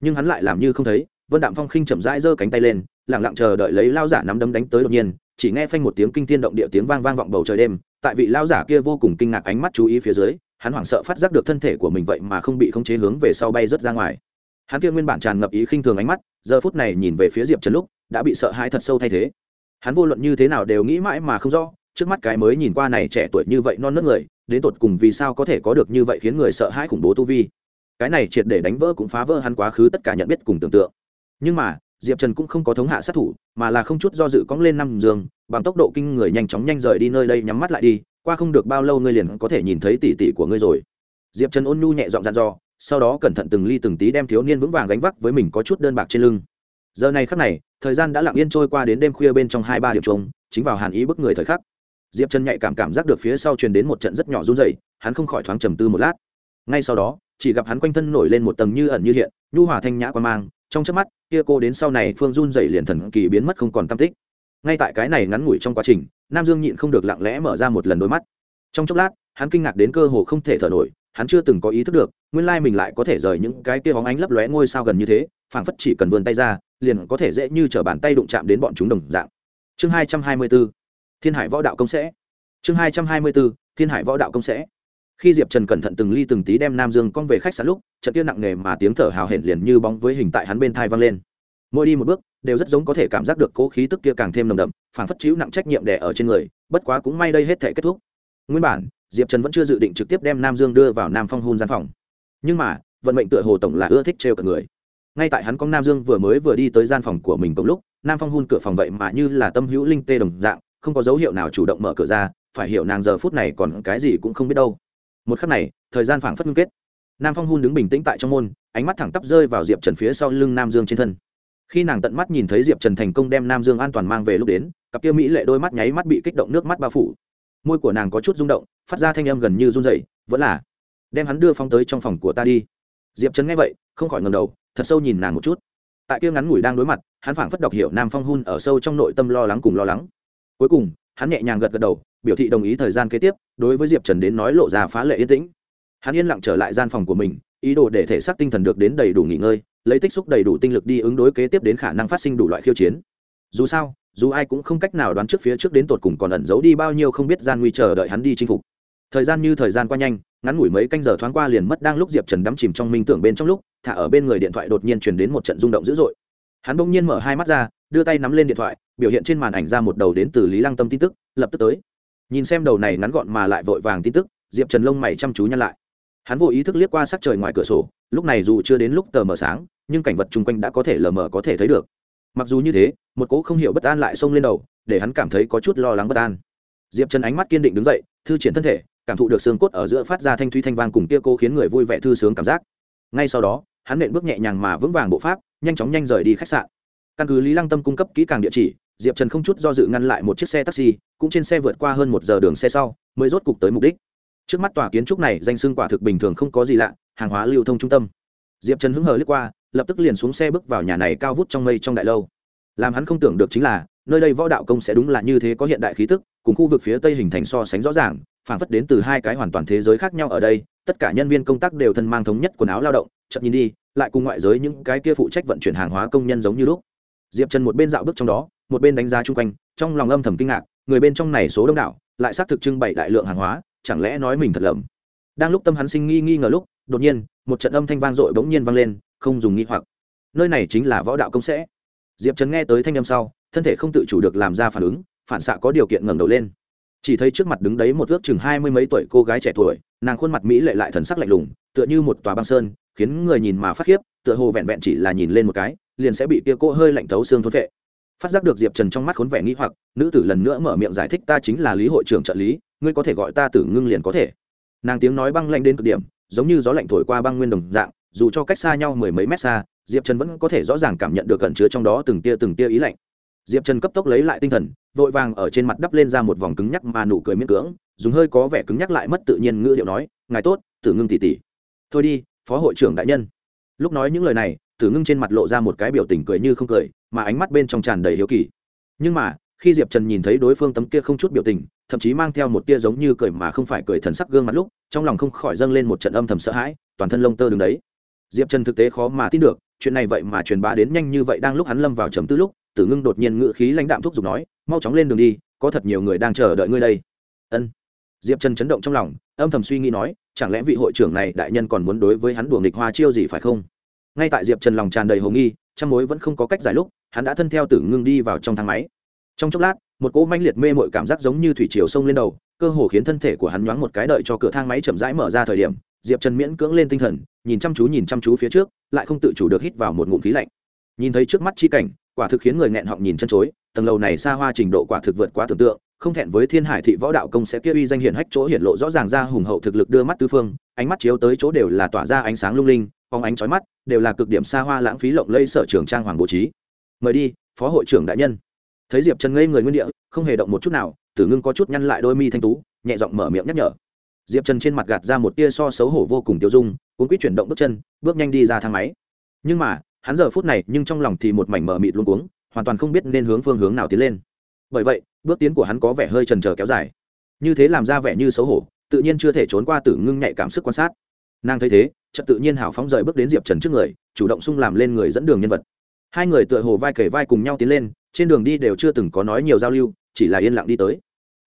Nhưng hắn lại làm như không thấy, vân đạm phong khinh chậm rãi giơ cánh tay lên, lặng lặng chờ đợi lấy lao giả nắm đấm đánh tới đột nhiên, chỉ nghe phanh một tiếng kinh thiên động địa tiếng vang vang vọng bầu trời đêm tại vị lao giả kia vô cùng kinh ngạc ánh mắt chú ý phía dưới, hắn hoảng sợ phát giác được thân thể của mình vậy mà không bị khống chế hướng về sau bay rớt ra ngoài. Hắn kia nguyên bản tràn ngập ý khinh thường ánh mắt, giờ phút này nhìn về phía diệp trần lúc, đã bị sợ hãi thật sâu thay thế. Hắn vô luận như thế nào đều nghĩ mãi mà không rõ, trước mắt cái mới nhìn qua này trẻ tuổi như vậy non nớt người, đến tột cùng vì sao có thể có được như vậy khiến người sợ hãi khủng bố tu vi. Cái này triệt để đánh vỡ cũng phá vỡ hắn quá khứ tất cả nhận biết cùng tưởng tượng. Nhưng mà diệp trần cũng không có thống hạ sát thủ, mà là không chút do dự cóng lên năm giường, bằng tốc độ kinh người nhanh chóng nhanh rời đi nơi đây nhắm mắt lại đi, qua không được bao lâu ngươi liền có thể nhìn thấy tỉ tỉ của ngươi rồi. Diệp trần ôn nhu nhẹ dọn dặn dò, sau đó cẩn thận từng ly từng tí đem thiếu niên vững vàng gánh vác với mình có chút đơn bạc trên lưng. Giờ này khắc này, thời gian đã lặng yên trôi qua đến đêm khuya bên trong hai ba điểm trống, chính vào hàn ý bức người thời khắc. Diệp trần nhạy cảm cảm giác được phía sau truyền đến một trận rất nhỏ run dày hắn không khỏi thoáng trầm tư một lát. Ngay sau đó, chỉ gặp hắn quanh thân nổi lên một tầng như ẩn như hiện, nhu hòa thanh nhã quan mang trong chớp mắt, kia cô đến sau này phương run dậy liền thần kỳ biến mất không còn tam tích. Ngay tại cái này ngắn ngủi trong quá trình, nam dương nhịn không được lặng lẽ mở ra một lần đôi mắt. Trong chốc lát, hắn kinh ngạc đến cơ hồ không thể thở nổi, hắn chưa từng có ý thức được, nguyên lai mình lại có thể rời những cái kia hóng ánh lấp lóe ngôi sao gần như thế, phảng phất chỉ cần vươn tay ra, liền có thể dễ như t bàn tay đụng chạm đến bọn chúng đồng dạng. Chương hai trăm hai mươi b ố thiên hải võ đạo công sẽ. Chương hai trăm hai mươi b ố thiên hải võ đạo công sẽ khi diệp trần cẩn thận từng ly từng tí đem nam dương con về khách sạn lúc, trận kia nặng nề mà tiếng thở hào hển liền như bóng với hình tại hắn bên thai vang lên. Mỗi đi một bước, đều rất giống có thể cảm giác được cố khí tức kia càng thêm nồng đậm phảng phất chịu nặng trách nhiệm đẻ ở trên người, bất quá cũng may đây hết thể kết thúc. Nguyên bản, diệp trần vẫn chưa dự định trực tiếp đem nam dương đưa vào nam phong hôn gian phòng. Nhưng mà, vận mệnh tựa hồ tổng là ưa thích trêu cả người. Ngay tại hắn con nam dương vừa mới vừa đi tới gian phòng của mình cùng lúc, nam phong hôn cửa phòng vậy mà như là tâm hữu linh tê đồng dạng, không có dấu hiệu nào chủ động mở cửa ra, phải hiểu nàng giờ phút này còn cái gì cũng không biết đâu một khắc này, thời gian phảng phất ngưng kết. Nam phong hun đứng bình tĩnh tại trong môn, ánh mắt thẳng tắp rơi vào diệp trần phía sau lưng nam dương trên thân. Khi nàng tận mắt nhìn thấy diệp trần thành công đem nam dương an toàn mang về lúc đến, cặp kia mỹ lệ đôi mắt nháy mắt bị kích động nước mắt bao phủ. Môi của nàng có chút rung động, phát ra thanh âm gần như run dậy vẫn là, đem hắn đưa phong tới trong phòng của ta đi. Diệp trần nghe vậy, không khỏi ngầm đầu, thật sâu nhìn nàng một chút. Tại kia ngắn ngủi đang đối mặt, hắn phảng phất đọc hiểu nam phong hun ở sâu trong nội tâm lo lắng cùng lo lắng. Cuối cùng, hắn nhẹ nhàng gật gật đầu biểu thị đồng ý thời gian kế tiếp, đối với diệp trần đến nói lộ ra phá lệ yên tĩnh. Hắn yên lặng trở lại gian phòng của mình, ý đồ để thể xác tinh thần được đến đầy đủ nghỉ ngơi, lấy tích xúc đầy đủ tinh lực đi ứng đối kế tiếp đến khả năng phát sinh đủ loại khiêu chiến. Dù sao, dù ai cũng không cách nào đoán trước phía trước đến tột cùng còn ẩn giấu đi bao nhiêu không biết gian nguy chờ đợi hắn đi chinh phục. Thời gian như thời gian qua nhanh, ngắn ngủi mấy canh giờ thoáng qua liền mất đang lúc diệp trần đắm chìm trong minh tưởng bên trong lúc, thả ở bên người điện thoại đột nhiên truyền đến một trận rung động dữ dội. Hắn bỗng nhiên mở hai mắt ra, đưa tay nắm lên điện thoại, biểu hiện trên màn ảnh ra một đầu đến từ lý lăng tâm tin tức, lập tức tới nhìn xem đầu này ngắn gọn mà lại vội vàng tin tức, diệp trần lông mày chăm chú nhăn lại. Hắn vô ý thức liếc qua sắc trời ngoài cửa sổ, lúc này dù chưa đến lúc tờ mờ sáng, nhưng cảnh vật chung quanh đã có thể lờ mờ có thể thấy được. Mặc dù như thế, một cỗ không hiểu bất an lại xông lên đầu, để hắn cảm thấy có chút lo lắng bất an. Diệp trần ánh mắt kiên định đứng dậy, thư triển thân thể, cảm thụ được xương cốt ở giữa phát ra thanh thúy thanh vang cùng kia cô khiến người vui vẻ thư sướng cảm giác. Ngay sau đó, hắn nện bước nhẹ nhàng mà vững vàng bộ pháp, nhanh chóng nhanh rời đi khách sạn. Căn cứ lý lăng tâm cung cấp kỹ càng địa chỉ diệp trần không chút do dự ngăn lại một chiếc xe taxi, cũng trên xe vượt qua hơn một giờ đường xe sau, mới rốt cục tới mục đích. Trước mắt tòa kiến trúc này danh xưng quả thực bình thường không có gì lạ, hàng hóa lưu thông trung tâm. Diệp trần hứng hờ lướt qua, lập tức liền xuống xe bước vào nhà này cao vút trong mây trong đại lâu. Làm hắn không tưởng được chính là, nơi đây võ đạo công sẽ đúng là như thế có hiện đại khí tức, cùng khu vực phía tây hình thành so sánh rõ ràng phản phất đến từ hai cái hoàn toàn thế giới khác nhau ở đây, tất cả nhân viên công tác đều thân mang thống nhất quần áo lao động chậm nhìn đi, lại cùng ngoại giới những cái kia phụ trách vận chuyển hàng hóa công nhân giống như lúc. Diệp trần một bên dạo bước trong đó một bên đánh giá chung quanh, trong lòng âm thầm kinh ngạc, người bên trong này số đông đảo, lại xác thực trưng bày đại lượng hàng hóa, chẳng lẽ nói mình thật lầm? Đang lúc tâm hắn sinh nghi nghi ngờ lúc, đột nhiên, một trận âm thanh vang dội bỗng nhiên vang lên, không dùng nghi hoặc. Nơi này chính là võ đạo công sẽ. Diệp trần nghe tới thanh âm sau, thân thể không tự chủ được làm ra phản ứng, phản xạ có điều kiện ngẩng đầu lên. Chỉ thấy trước mặt đứng đấy một ước chừng hai mươi mấy tuổi cô gái trẻ tuổi, nàng khuôn mặt mỹ lệ lại thần sắc lạnh lùng, tựa như một tòa băng sơn, khiến người nhìn mà phát khiếp, tựa hồ vẹn vẹn chỉ là nhìn lên một cái, liền sẽ bị kia cô hơi lạnh thấu xương thốn vệ phát giác được diệp trần trong mắt khốn vẻ nghĩ hoặc, nữ tử lần nữa mở miệng giải thích ta chính là lý hội trưởng trợ lý, ngươi có thể gọi ta tử ngưng liền có thể. Nàng tiếng nói băng lạnh đến cực điểm, giống như gió lạnh thổi qua băng nguyên đồng dạng, dù cho cách xa nhau mười mấy mét xa, diệp trần vẫn có thể rõ ràng cảm nhận được cẩn chứa trong đó từng tia từng tia ý lạnh. Diệp trần cấp tốc lấy lại tinh thần, vội vàng ở trên mặt đắp lên ra một vòng cứng nhắc mà nụ cười miễn cưỡng, dùng hơi có vẻ cứng nhắc lại mất tự nhiên ngữ điệu nói, ngài tốt, tử ngưng tỉ tỉ thôi đi, phó hội trưởng đại nhân. Lúc nói những lời này tử ngưng trên mặt lộ ra một cái biểu tình cười như không cười, mà ánh mắt bên trong tràn đầy hiếu kỳ. Nhưng mà, khi diệp trần nhìn thấy đối phương tấm kia không chút biểu tình, thậm chí mang theo một tia giống như cười mà không phải cười thần sắc gương mặt lúc, trong lòng không khỏi dâng lên một trận âm thầm sợ hãi, toàn thân lông tơ đứng đấy. Diệp trần thực tế khó mà tin được, chuyện này vậy mà truyền bá đến nhanh như vậy đang lúc hắn lâm vào trầm tư lúc, tử ngưng đột nhiên ngự khí lãnh đạm thúc giục nói, mau chóng lên đường đi, có thật nhiều người đang chờ đợi ngươi đây. Ân. Diệp trần chấn động trong lòng, âm thầm suy nghĩ nói, chẳng lẽ vị hội trưởng này đại nhân còn muốn đối với hắn đùa nghịch hoa chiêu gì phải không? Ngay tại diệp trần lòng tràn đầy hồ nghi trong mối vẫn không có cách giải lúc, hắn đã thân theo tử ngưng đi vào trong thang máy. Trong chốc lát, một cỗ manh liệt mê mội cảm giác giống như thủy chiều sông lên đầu, cơ hồ khiến thân thể của hắn nhoáng một cái đợi cho cửa thang máy chậm rãi mở ra thời điểm, diệp trần miễn cưỡng lên tinh thần, nhìn chăm chú nhìn chăm chú phía trước, lại không tự chủ được hít vào một ngụm khí lạnh. Nhìn thấy trước mắt chi cảnh, quả thực khiến người nghẹn họng nhìn chân chối, tầng lầu này xa hoa trình độ quả thực vượt quá tưởng tượng, không thẹn với thiên hải thị võ đạo công sẽ kia uy danh hiển hách chỗ hiển lộ rõ ràng ra hùng hậu thực lực đưa mắt tư phương, ánh mắt chiếu tới chỗ đều là tỏa ra ánh sáng lung linh phóng ánh chói mắt, đều là cực điểm xa hoa lãng phí lộng lây sở trường trang hoàng bố trí. Mời đi, phó hội trưởng đại nhân. Thấy diệp trần ngây người nguyên địa, không hề động một chút nào, tử ngưng có chút nhăn lại đôi mi thanh tú, nhẹ giọng mở miệng nhắc nhở. Diệp trần trên mặt gạt ra một tia so xấu hổ vô cùng tiêu dung, cuốn quýt chuyển động bước chân, bước nhanh đi ra thang máy. Nhưng mà, hắn giờ phút này nhưng trong lòng thì một mảnh mờ mịt luôn cuống, hoàn toàn không biết nên hướng phương hướng nào tiến lên. Bởi vậy, bước tiến của hắn có vẻ hơi trần trờ kéo dài. Như thế làm ra vẻ như xấu hổ, tự nhiên chưa thể trốn qua tử ngưng nhạy cảm sức quan sát nàng thấy thế chợt tự nhiên hào phóng rời bước đến diệp trần trước người chủ động xung làm lên người dẫn đường nhân vật. Hai người tựa hồ vai kể vai cùng nhau tiến lên trên đường đi đều chưa từng có nói nhiều giao lưu chỉ là yên lặng đi tới.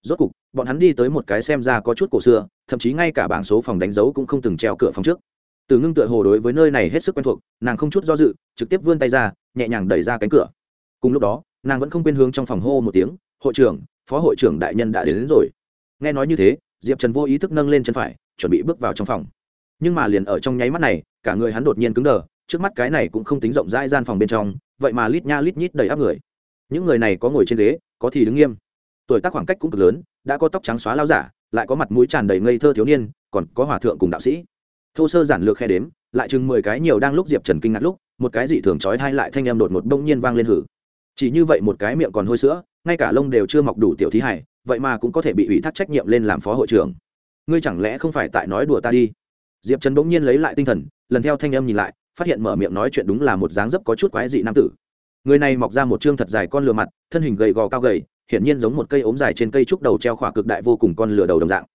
Rốt cục bọn hắn đi tới một cái xem ra có chút cổ xưa thậm chí ngay cả bảng số phòng đánh dấu cũng không từng treo cửa phòng trước. Từ ngưng tựa hồ đối với nơi này hết sức quen thuộc nàng không chút do dự trực tiếp vươn tay ra nhẹ nhàng đẩy ra cánh cửa. Cùng lúc đó nàng vẫn không quên hướng trong phòng hô một tiếng hội trưởng phó hội trưởng đại nhân đã đến, đến rồi. Nghe nói như thế diệp trần vô ý thức nâng lên chân phải chuẩn bị bước vào trong phòng nhưng mà liền ở trong nháy mắt này, cả người hắn đột nhiên cứng đờ, trước mắt cái này cũng không tính rộng rãi gian phòng bên trong, vậy mà lít nha lít nhít đầy áp người. Những người này có ngồi trên ghế, có thì đứng nghiêm. Tuổi tác khoảng cách cũng cực lớn, đã có tóc trắng xóa lao giả, lại có mặt mũi tràn đầy ngây thơ thiếu niên, còn có hòa thượng cùng đạo sĩ. Thô sơ giản lược khe đếm, lại chừng mười cái nhiều đang lúc diệp trần kinh ngạc lúc, một cái dị thường trói hai lại thanh em đột một bỗng nhiên vang lên hử. Chỉ như vậy một cái miệng còn hôi sữa, ngay cả lông đều chưa mọc đủ tiểu thí hải, vậy mà cũng có thể bị ủy thác trách nhiệm lên làm phó hội trưởng. Ngươi chẳng lẽ không phải tại nói đùa ta đi? Diệp trần bỗng nhiên lấy lại tinh thần, lần theo thanh em nhìn lại, phát hiện mở miệng nói chuyện đúng là một dáng dấp có chút quái dị nam tử. Người này mọc ra một chương thật dài con lừa mặt, thân hình gầy gò cao gầy, hiển nhiên giống một cây ốm dài trên cây trúc đầu treo khỏa cực đại vô cùng con lừa đầu đồng dạng.